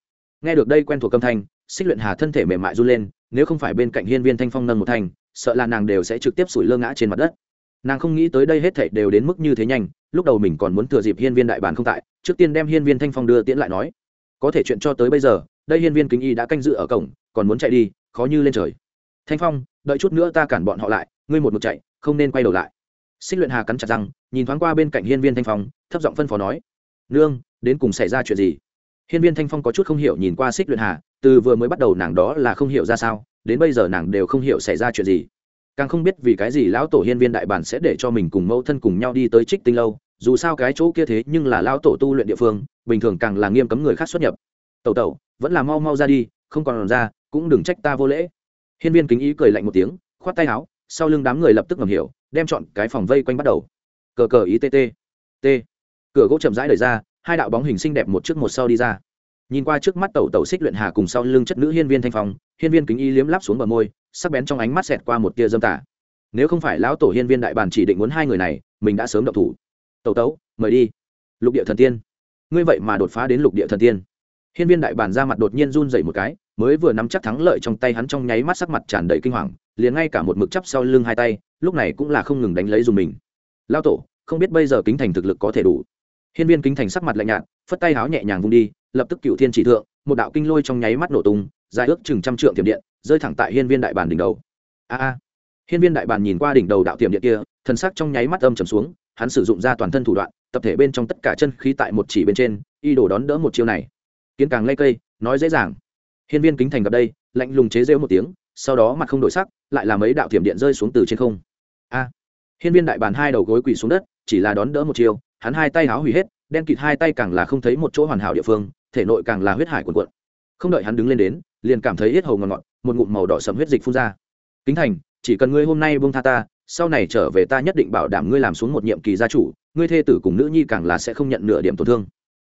Nghe được đây quen thuộc âm thanh, xích luyện hà thân thể mềm mại run lên, nếu không phải bên cạnh hiên viên thanh phong nâng một thanh sợ là nàng đều sẽ trực tiếp sủi lơ ngã trên mặt đất. Nàng không nghĩ tới đây hết thảy đều đến mức như thế nhanh, lúc đầu mình còn muốn thừa dịp hiên viên đại bản không tại, trước tiên đem hiên viên thanh phong đưa tiễn lại nói. Có thể chuyện cho tới bây giờ, đây hiên viên kính y đã canh dự ở cổng, còn muốn chạy đi, khó như lên trời. Thanh phong, đợi chút nữa ta cản bọn họ lại, ngươi một một chạy, không nên quay đầu lại. Xích luyện hà cắn chặt răng, nhìn thoáng qua bên cạnh hiên viên thanh phong, thấp giọng phân phó nói. Nương, đến cùng xảy ra chuyện gì? Hiên viên thanh phong có chút không hiểu nhìn qua xích luyện hà, từ vừa mới bắt đầu nàng đó là không hiểu ra sao đến bây giờ nàng đều không hiểu xảy ra chuyện gì. Càng không biết vì cái gì lão tổ hiên viên đại bản sẽ để cho mình cùng mẫu thân cùng nhau đi tới trích tinh lâu, dù sao cái chỗ kia thế nhưng là lão tổ tu luyện địa phương, bình thường càng là nghiêm cấm người khác xuất nhập. Tẩu tẩu, vẫn là mau mau ra đi, không còn ra, cũng đừng trách ta vô lễ. Hiên viên kính ý cười lạnh một tiếng, khoát tay áo, sau lưng đám người lập tức ngầm hiểu, đem chọn cái phòng vây quanh bắt đầu. Cờ cờ ý tt t cửa gỗ chậm rãi đẩy ra, hai đạo bóng hình xinh đẹp một trước một sau đi ra nhìn qua trước mắt tẩu tẩu xích luyện hà cùng sau lưng chất nữ hiên viên thanh phong, hiên viên kính y liếm lắp xuống bờ môi, sắc bén trong ánh mắt xẹt qua một tia dâm tả nếu không phải lão tổ hiên viên đại bàn chỉ định muốn hai người này, mình đã sớm động thủ. Tẩu tấu mời đi. Lục địa thần tiên. Ngươi vậy mà đột phá đến lục địa thần tiên. Hiên viên đại bàn ra mặt đột nhiên run dậy một cái, mới vừa nắm chắc thắng lợi trong tay hắn trong nháy mắt sắc mặt tràn đầy kinh hoàng, liền ngay cả một mực chắp sau lưng hai tay, lúc này cũng là không ngừng đánh lấy dùng mình. Lao tổ, không biết bây giờ kính thành thực lực có thể đủ. Hiên viên kính thành sắc mặt lạnh nhạt, phất tay háo nhẹ nhàng vung đi lập tức cựu thiên chỉ thượng, một đạo kinh lôi trong nháy mắt nổ tung, dài ước chừng trăm trượng tiềm điện, rơi thẳng tại hiên viên đại bàn đỉnh đầu. A a. Hiên viên đại bàn nhìn qua đỉnh đầu đạo tiềm điện kia, thần sắc trong nháy mắt âm trầm xuống, hắn sử dụng ra toàn thân thủ đoạn, tập thể bên trong tất cả chân khí tại một chỉ bên trên, y đổ đón đỡ một chiêu này. Kiến càng lây cây, nói dễ dàng. Hiên viên kính thành gặp đây, lạnh lùng chế rêu một tiếng, sau đó mặt không đổi sắc, lại làm mấy đạo thiểm điện rơi xuống từ trên không. A. Hiên viên đại bàn hai đầu gối quỳ xuống đất, chỉ là đón đỡ một chiêu, hắn hai tay háo hủy hết, đen kịt hai tay càng là không thấy một chỗ hoàn hảo địa phương thể nội càng là huyết hải cuồn cuộn. Không đợi hắn đứng lên đến, liền cảm thấy yết hầu ngọt ngọt, một ngụm màu đỏ sầm huyết dịch phun ra. Kính thành, chỉ cần ngươi hôm nay buông tha ta, sau này trở về ta nhất định bảo đảm ngươi làm xuống một nhiệm kỳ gia chủ, ngươi thê tử cùng nữ nhi càng là sẽ không nhận nửa điểm tổn thương.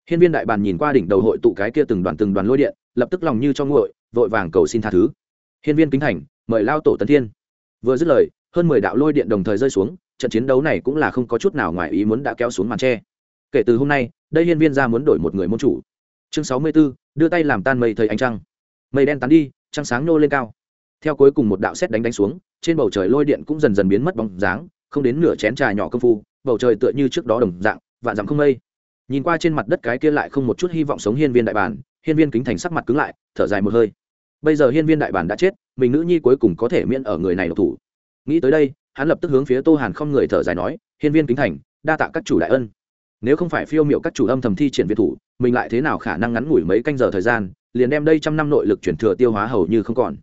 Hiên viên đại bàn nhìn qua đỉnh đầu hội tụ cái kia từng đoàn từng đoàn lôi điện, lập tức lòng như cho nguội, vội vàng cầu xin tha thứ. Hiên viên kính thành, mời lao tổ tấn thiên. Vừa dứt lời, hơn mười đạo lôi điện đồng thời rơi xuống, trận chiến đấu này cũng là không có chút nào ngoài ý muốn đã kéo xuống màn tre. Kể từ hôm nay, đây hiên viên ra muốn đổi một người môn chủ chương sáu mươi b ố đưa tay làm tan mây thời ánh trăng. Mây đen tán đi, trăng sáng nô lên cao. Theo cuối cùng một đạo xét đánh đánh xuống, trên bầu trời lôi điện cũng dần dần biến mất bóng dáng, không đến nửa chén trà nhỏ công phu, bầu trời tựa như trước đó đồng dạng, vạn dặm không mây. Nhìn qua trên mặt đất cái kia lại không một chút hy vọng sống hiên viên đại bản, hiên viên kính thành sắc mặt cứng lại, thở dài một hơi. Bây giờ hiên viên đại bản đã chết, mình nữ nhi cuối cùng có thể miễn ở người này độc thủ. Nghĩ tới đây, hắn lập tức hướng phía tô hàn không người thở dài nói, hiên viên kính thành, đa tạ các chủ đại ân nếu không phải phiêu m i ệ u các chủ âm thầm thi triển việt thủ, mình lại thế nào khả năng ngắn ngủi mấy canh giờ thời gian, liền đem đây trăm năm nội lực chuyển thừa tiêu hóa hầu như không còn.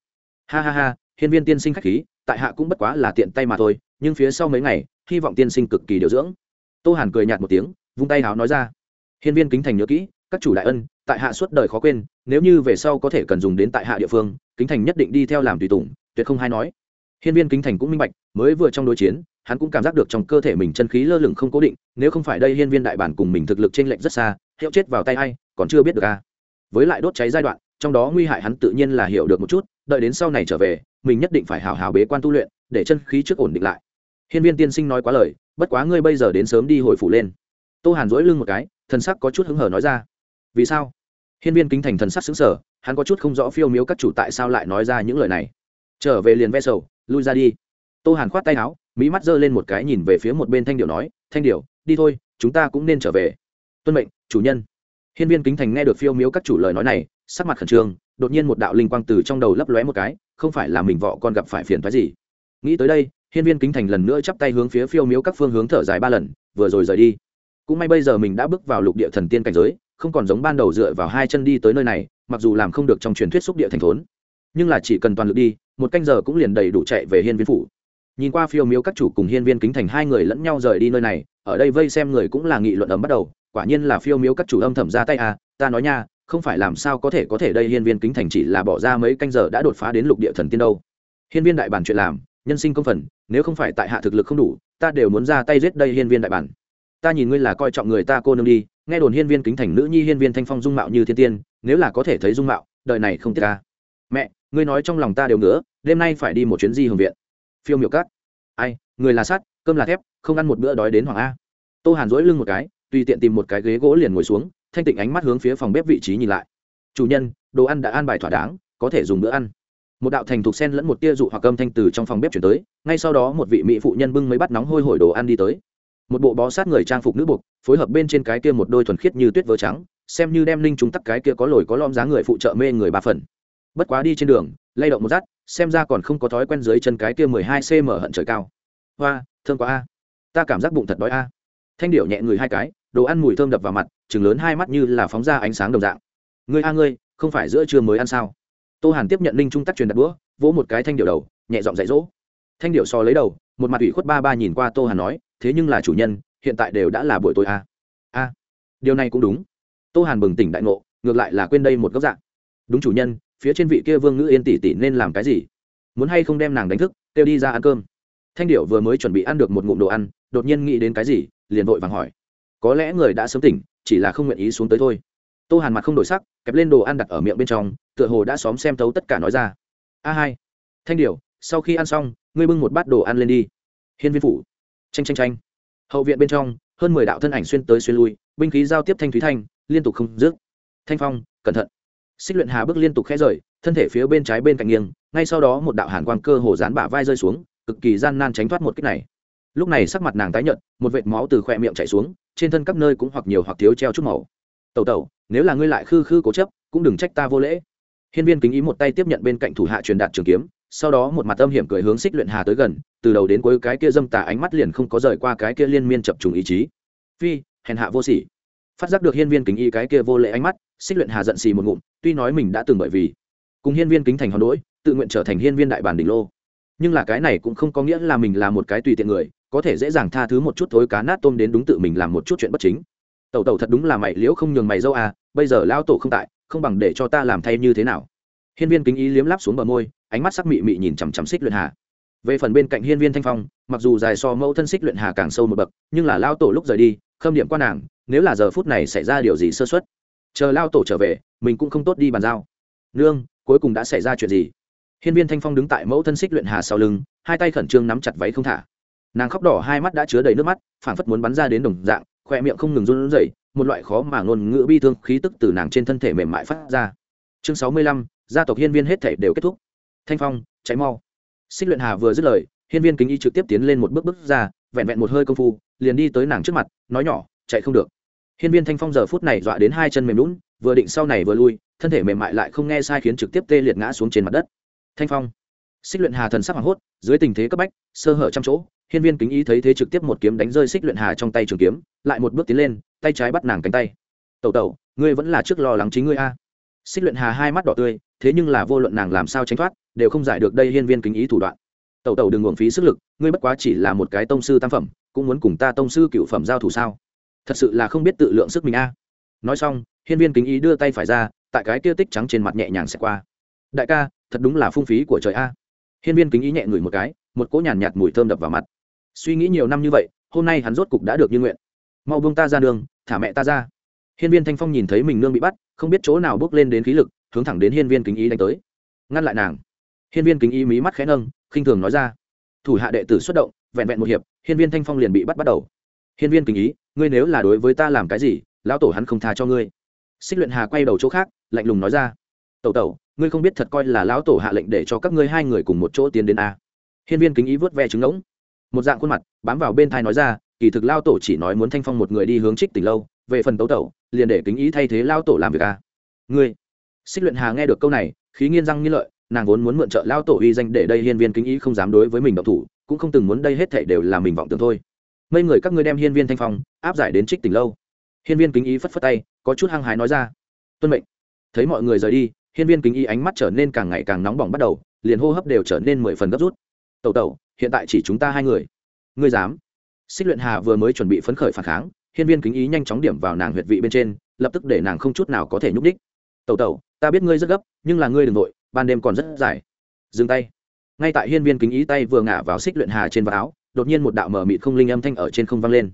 Ha ha ha, hiên viên tiên sinh k h á c h khí, tại hạ cũng bất quá là tiện tay mà thôi, nhưng phía sau mấy ngày, hy vọng tiên sinh cực kỳ điều dưỡng. Tô hàn cười nhạt một tiếng, vung tay háo nói ra. Hiên viên kính thành nhớ kỹ, các chủ đại ân, tại hạ suốt đời khó quên, nếu như về sau có thể cần dùng đến tại hạ địa phương, kính thành nhất định đi theo làm tùy tùng, tuyệt không hay nói. Hiên viên kính thành cũng minh bạch, mới vừa trong đối chiến hắn cũng cảm giác được trong cơ thể mình chân khí lơ lửng không cố định, nếu không phải đây hiên viên đại bản cùng mình thực lực trên lệnh rất xa, hiệu chết vào tay hay còn chưa biết được a. Với lại đốt cháy giai đoạn, trong đó nguy hại hắn tự nhiên là hiểu được một chút, đợi đến sau này trở về, mình nhất định phải hào hào bế quan tu luyện, để chân khí trước ổn định lại. Hiên viên tiên sinh nói quá lời, bất quá ngươi bây giờ đến sớm đi hồi phủ lên. Tô hàn dỗi lưng một cái, thần sắc có chút hứng hở nói ra. Vì sao? Hiên viên kính thành thần sắc xứng sở hắn có chút không rõ phiêu miếu các chủ tại sao lại nói ra những lời này. Trở về liền ve sầu, lui ra đi. Tô hàn khoát tay áo mỹ mắt giơ lên một cái nhìn về phía một bên thanh điệu nói, thanh điệu đi thôi, chúng ta cũng nên trở về. Tuân mệnh, chủ nhân. Hiên viên kính thành nghe được phiêu miếu các chủ lời nói này, sắc mặt khẩn trương, đột nhiên một đạo linh quang từ trong đầu lấp lóe một cái, không phải là mình vợ con gặp phải phiền phái gì. Nghĩ tới đây, hiên viên kính thành lần nữa chắp tay hướng phía phiêu miếu các phương hướng thở dài ba lần, vừa rồi rời đi. Cũng may bây giờ mình đã bước vào lục địa thần tiên cảnh giới, không còn giống ban đầu dựa vào hai chân đi tới nơi này, mặc dù làm không được trong truyền thuyết xúc địa thành thốn. Nhưng là chỉ cần toàn lực đi, một canh giờ cũng liền đầy đủ chạy về hiên viên phủ nhìn qua phiêu miếu các chủ cùng hiên viên kính thành hai người lẫn nhau rời đi nơi này, ở đây vây xem người cũng là nghị luận ấm bắt đầu. Quả nhiên là phiêu miếu các chủ âm thầm ra tay à ta nói nha, không phải làm sao có thể có thể đây hiên viên kính thành chỉ là bỏ ra mấy canh giờ đã đột phá đến lục địa thần tiên đâu. Hiên viên đại bản chuyện làm, nhân sinh công phần, nếu không phải tại hạ thực lực không đủ, ta đều muốn ra tay giết đây hiên viên đại bản. Ta nhìn ngươi là coi trọng người ta cô nương đi, nghe đồn hiên viên kính thành nữ nhi hiên viên thanh phong dung mạo như thiên tiên, nếu là có thể thấy dung mạo, đời này không tiếc ca mẹ, ngươi nói trong lòng ta đều nữa đêm nay phải đi một chuyến di hưởng viện phiêu miểu cắt ai, người là sắt, cơm là thép, không ăn một bữa đói đến hoàng a. Tô hàn dỗi lưng một cái, tùy tiện tìm một cái ghế gỗ liền ngồi xuống, thanh tịnh ánh mắt hướng phía phòng bếp vị trí nhìn lại. Chủ nhân, đồ ăn đã an bài thỏa đáng, có thể dùng bữa ăn. Một đạo thành thục sen lẫn một tia dụ hoặc âm thanh từ trong phòng bếp chuyển tới, ngay sau đó một vị mỹ phụ nhân bưng mấy bát nóng hôi hổi đồ ăn đi tới. Một bộ bó sát người trang phục nữ buộc, phối hợp bên trên cái kia một đôi thuần khiết như tuyết vớ trắng, xem như đem linh chúng tắc cái kia có lồi có lom giá người phụ trợ mê người ba phần. Bất quá đi trên đường lay động một rát, xem ra còn không có thói quen dưới chân cái kia mười hai cm hận trời cao. Hoa, thương quá a. Ta cảm giác bụng thật đói a. Thanh điệu nhẹ người hai cái, đồ ăn mùi thơm đập vào mặt chừng lớn hai mắt như là phóng ra ánh sáng đồng dạng. Ngươi a ngươi, không phải giữa trưa mới ăn sao? Tô hàn tiếp nhận linh trung tắc truyền đặt bữa vỗ một cái thanh điệu đầu, nhẹ giọng dạy dỗ. Thanh điệu so lấy đầu, một mặt ủy khuất ba ba nhìn qua tô hàn nói, thế nhưng là chủ nhân, hiện tại đều đã là buổi tối a. A, điều này cũng đúng. Tô hàn bừng tỉnh đại ngộ, ngược lại là quên đây một góc dạng. Đúng chủ nhân phía trên vị kia vương ngữ yên tỷ tỷ nên làm cái gì? Muốn hay không đem nàng đánh thức, kêu đi ra ăn cơm. Thanh điệu vừa mới chuẩn bị ăn được một ngụm đồ ăn, đột nhiên nghĩ đến cái gì, liền vội vàng hỏi. Có lẽ người đã sớm tỉnh, chỉ là không nguyện ý xuống tới thôi. Tô hàn mặt không đổi sắc, kẹp lên đồ ăn đặt ở miệng bên trong, tựa hồ đã xóm xem thấu tất cả nói ra. A hai. Thanh điệu sau khi ăn xong, ngươi bưng một bát đồ ăn lên đi. Hiên viên phủ. Tranh tranh tranh hậu viện bên trong, hơn mười đạo thân ảnh xuyên tới xuyên lui, binh khí giao tiếp thanh thúy thanh, liên tục không dứt. Thanh phong, cẩn thận xích luyện hà bước liên tục khẽ rời, thân thể phía bên trái bên cạnh nghiêng, ngay sau đó một đạo hàn quang cơ hồ dán bả vai rơi xuống, cực kỳ gian nan tránh thoát một kích này. Lúc này sắc mặt nàng tái nhợt, một vệt máu từ khoe miệng chảy xuống, trên thân các nơi cũng hoặc nhiều hoặc thiếu treo chút màu. Tẩu tẩu, nếu là ngươi lại khư khư cố chấp, cũng đừng trách ta vô lễ. Hiên viên kính ý một tay tiếp nhận bên cạnh thủ hạ truyền đạt trường kiếm, sau đó một mặt âm hiểm cười hướng xích luyện hà tới gần, từ đầu đến cuối cái kia dâm tà ánh mắt liền không có rời qua cái kia liên miên chập trùng ý chí. Phi, hèn hạ vô sỉ. Phát giác được hiên viên kính y cái kia vô lễ ánh mắt xích luyện hà giận xì một ngụm, tuy nói mình đã từng bởi vì cùng hiên viên kính thành hòn đỗi tự nguyện trở thành hiên viên đại bản đỉnh lô. Nhưng là cái này cũng không có nghĩa là mình là một cái tùy tiện người, có thể dễ dàng tha thứ một chút thối cá nát tôm đến đúng tự mình làm một chút chuyện bất chính. Tẩu tẩu thật đúng là mày liễu không nhường mày dâu à bây giờ lao tổ không tại, không bằng để cho ta làm thay như thế nào. Hiên viên kính ý liếm láp xuống bờ môi, ánh mắt sắc mị mị nhìn chằm chằm xích luyện hà. Về phần bên cạnh hiên viên thanh phong, mặc dù dài so mẫu thân xích luyện hà càng sâu một bậc, nhưng là lao tổ lúc rời đi, khâm điểm qua nàng, nếu là giờ phút này xảy ra điều gì sơ xuất chờ lao tổ trở về, mình cũng không tốt đi bàn giao. Nương, cuối cùng đã xảy ra chuyện gì? Hiên viên thanh phong đứng tại mẫu thân xích luyện hà sau lưng, hai tay khẩn trương nắm chặt váy không thả. Nàng khóc đỏ hai mắt đã chứa đầy nước mắt, phảng phất muốn bắn ra đến đồng dạng khoe miệng không ngừng run rẩy, một loại khó mà ngôn ngữ bi thương khí tức từ nàng trên thân thể mềm mại phát ra. Chương sáu mươi lăm, gia tộc hiên viên hết thể đều kết thúc. Thanh phong cháy mau. Xích luyện hà vừa dứt lời, hiên viên kính y trực tiếp tiến lên một bước bước ra, vẹn vẹn một hơi công phu, liền đi tới nàng trước mặt, nói nhỏ, chạy không được hiên viên thanh phong giờ phút này dọa đến hai chân mềm nhũn, vừa định sau này vừa lui thân thể mềm mại lại không nghe sai khiến trực tiếp tê liệt ngã xuống trên mặt đất. Thanh phong. Xích luyện hà thần sắc hoảng hốt dưới tình thế cấp bách sơ hở trăm chỗ hiên viên kính ý thấy thế trực tiếp một kiếm đánh rơi xích luyện hà trong tay trường kiếm lại một bước tiến lên tay trái bắt nàng cánh tay. Tẩu tẩu ngươi vẫn là trước lo lắng chính ngươi a. Xích luyện hà hai mắt đỏ tươi thế nhưng là vô luận nàng làm sao tránh thoát đều không giải được đây hiên viên kính ý thủ đoạn. Tẩu tẩu đừng uổng phí sức lực ngươi bất quá chỉ là một cái tông sư tam phẩm cũng muốn cùng ta tông sư cựu phẩm giao thủ sao? Thật sự là không biết tự lượng sức mình a. Nói xong hiên viên kính ý đưa tay phải ra tại cái kia tích trắng trên mặt nhẹ nhàng xẹt qua. Đại ca thật đúng là phung phí của trời a. Hiên viên kính ý nhẹ ngửi một cái một cỗ nhàn nhạt, nhạt mùi thơm đập vào mặt. Suy nghĩ nhiều năm như vậy hôm nay hắn rốt cục đã được như nguyện. Mau buông ta ra đường thả mẹ ta ra. Hiên viên thanh phong nhìn thấy mình nương bị bắt không biết chỗ nào bước lên đến khí lực hướng thẳng đến hiên viên kính ý đánh tới. Ngăn lại nàng. Hiên viên kính ý mí mắt khẽ nâng khinh thường nói ra. Thủ hạ đệ tử xuất động vẹn vẹn một hiệp hiên viên thanh phong liền bị bắt bắt đầu. Hiên viên kính ý ngươi nếu là đối với ta làm cái gì, lão tổ hắn không tha cho ngươi. Xích luyện hà quay đầu chỗ khác, lạnh lùng nói ra, tẩu tẩu, ngươi không biết thật coi là lão tổ hạ lệnh để cho các ngươi hai người cùng một chỗ tiến đến a. Hiên viên kính ý vớt ve trứng ngỗng. Một dạng khuôn mặt, bám vào bên thai nói ra, kỳ thực lao tổ chỉ nói muốn thanh phong một người đi hướng trích tỉnh lâu, về phần tấu tẩu, liền để kính ý thay thế lao tổ làm việc a. Ngươi? Xích luyện hà nghe được câu này, khí nghiên răng nghiên lợi, nàng vốn muốn mượn trợ lao tổ uy danh để đây hiên viên kính ý không dám đối với mình độc thủ, cũng không từng muốn đây hết thảy đều là mình vọng tưởng thôi mây người các ngươi đem hiên viên thanh phong áp giải đến trích tỉnh lâu. Hiên viên kính ý phất phất tay, có chút hăng hái nói ra. Tuân mệnh. Thấy mọi người rời đi, hiên viên kính ý ánh mắt trở nên càng ngày càng nóng bỏng bắt đầu, liền hô hấp đều trở nên mười phần gấp rút. Tẩu tẩu, hiện tại chỉ chúng ta hai người. Ngươi dám? Xích luyện hà vừa mới chuẩn bị phấn khởi phản kháng, hiên viên kính ý nhanh chóng điểm vào nàng huyệt vị bên trên, lập tức để nàng không chút nào có thể nhúc đích tẩu tẩu, ta biết ngươi rất gấp, nhưng là ngươi đ ừ n g nội ban đêm còn rất dài. Dừng tay. Ngay tại hiên viên kính ý tay vừa ngả vào xích luyện hà trên vạt áo đột nhiên một đạo mở mịt không linh âm thanh ở trên không vang lên.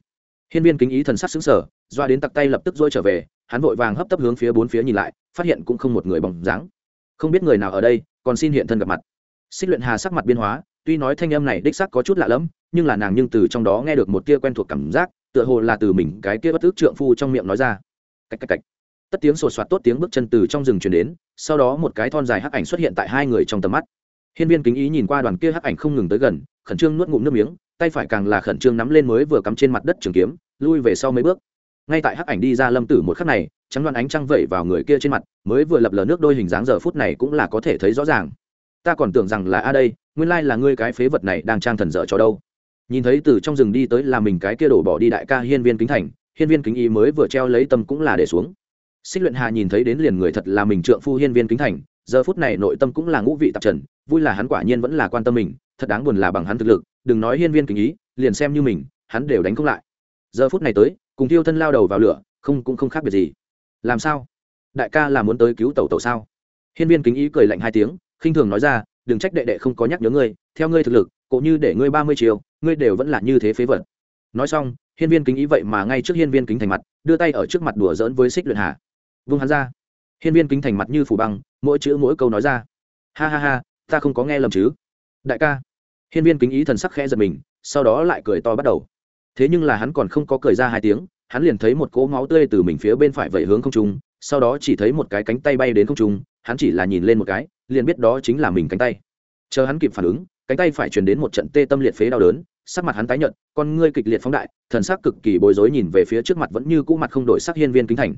Hiên viên kính ý thần sắc xứng sở doa đến tặc tay lập tức dôi trở về, hắn vội vàng hấp tấp hướng phía bốn phía nhìn lại, phát hiện cũng không một người bóng dáng. Không biết người nào ở đây, còn xin hiện thân gặp mặt. Xích luyện hà sắc mặt biên hóa, tuy nói thanh âm này đích sắc có chút lạ lẫm, nhưng là nàng nhưng từ trong đó nghe được một tia quen thuộc cảm giác, tựa hồ là từ mình cái kia bất tức trượng phu trong miệng nói ra. Cách cách cách. Tất tiếng sột soạt tốt tiếng bước chân từ trong rừng chuyển đến, sau đó một cái thon dài hắc ảnh xuất hiện tại hai người trong tầm mắt. Hiên viên kính ý nhìn qua đoàn kia hắc ảnh không ngừng tới gần, khẩn trương nuốt ngụm nước miếng tay phải càng là khẩn trương nắm lên mới vừa cắm trên mặt đất trường kiếm, lui về sau mấy bước. Ngay tại hắc ảnh đi ra lâm tử một khắc này, trắng loan ánh trăng vẩy vào người kia trên mặt, mới vừa lập lờ nước đôi hình dáng giờ phút này cũng là có thể thấy rõ ràng. Ta còn tưởng rằng là a đây, nguyên lai là ngươi cái phế vật này đang trang thần dở cho đâu. Nhìn thấy từ trong rừng đi tới là mình cái kia đổ bỏ đi đại ca hiên viên kính thành, hiên viên kính ý mới vừa treo lấy tâm cũng là để xuống. Xích luyện hà nhìn thấy đến liền người thật là mình trượng phu hiên viên kính thành, giờ phút này nội tâm cũng là ngũ vị tạp trần, vui là hắn quả nhiên vẫn là quan tâm mình, thật đáng buồn là bằng hắn thực lực đừng nói hiên viên kính ý, liền xem như mình, hắn đều đánh không lại. Giờ phút này tới, cùng tiêu thân lao đầu vào lửa, không cũng không khác biệt gì. Làm sao? Đại ca là muốn tới cứu tẩu tẩu sao? Hiên viên kính ý cười lạnh hai tiếng, khinh thường nói ra, đừng trách đệ đệ không có nhắc nhớ ngươi, theo ngươi thực lực cũng như để ngươi ba mươi chiều, ngươi đều vẫn là như thế phế vật. Nói xong, hiên viên kính ý vậy mà ngay trước hiên viên kính thành mặt, đưa tay ở trước mặt đùa giỡn với xích luyện hà. Vung hắn ra. Hiên viên kính thành mặt như phủ băng, mỗi chữ mỗi câu nói ra. Ha ha ha, ta không có nghe lầm chứ. Đại ca hiên viên kính ý thần sắc khẽ giật mình, sau đó lại cười to bắt đầu. Thế nhưng là hắn còn không có cười ra hai tiếng, hắn liền thấy một cỗ máu tươi từ mình phía bên phải vẩy hướng không trung, sau đó chỉ thấy một cái cánh tay bay đến không trung, hắn chỉ là nhìn lên một cái, liền biết đó chính là mình cánh tay. Chờ hắn kịp phản ứng, cánh tay phải truyền đến một trận tê tâm liệt phế đau đớn, sắc mặt hắn tái nhợt, con ngươi kịch liệt phóng đại, thần sắc cực kỳ bối rối nhìn về phía trước mặt vẫn như cũ mặt không đổi sắc hiên viên kính thành.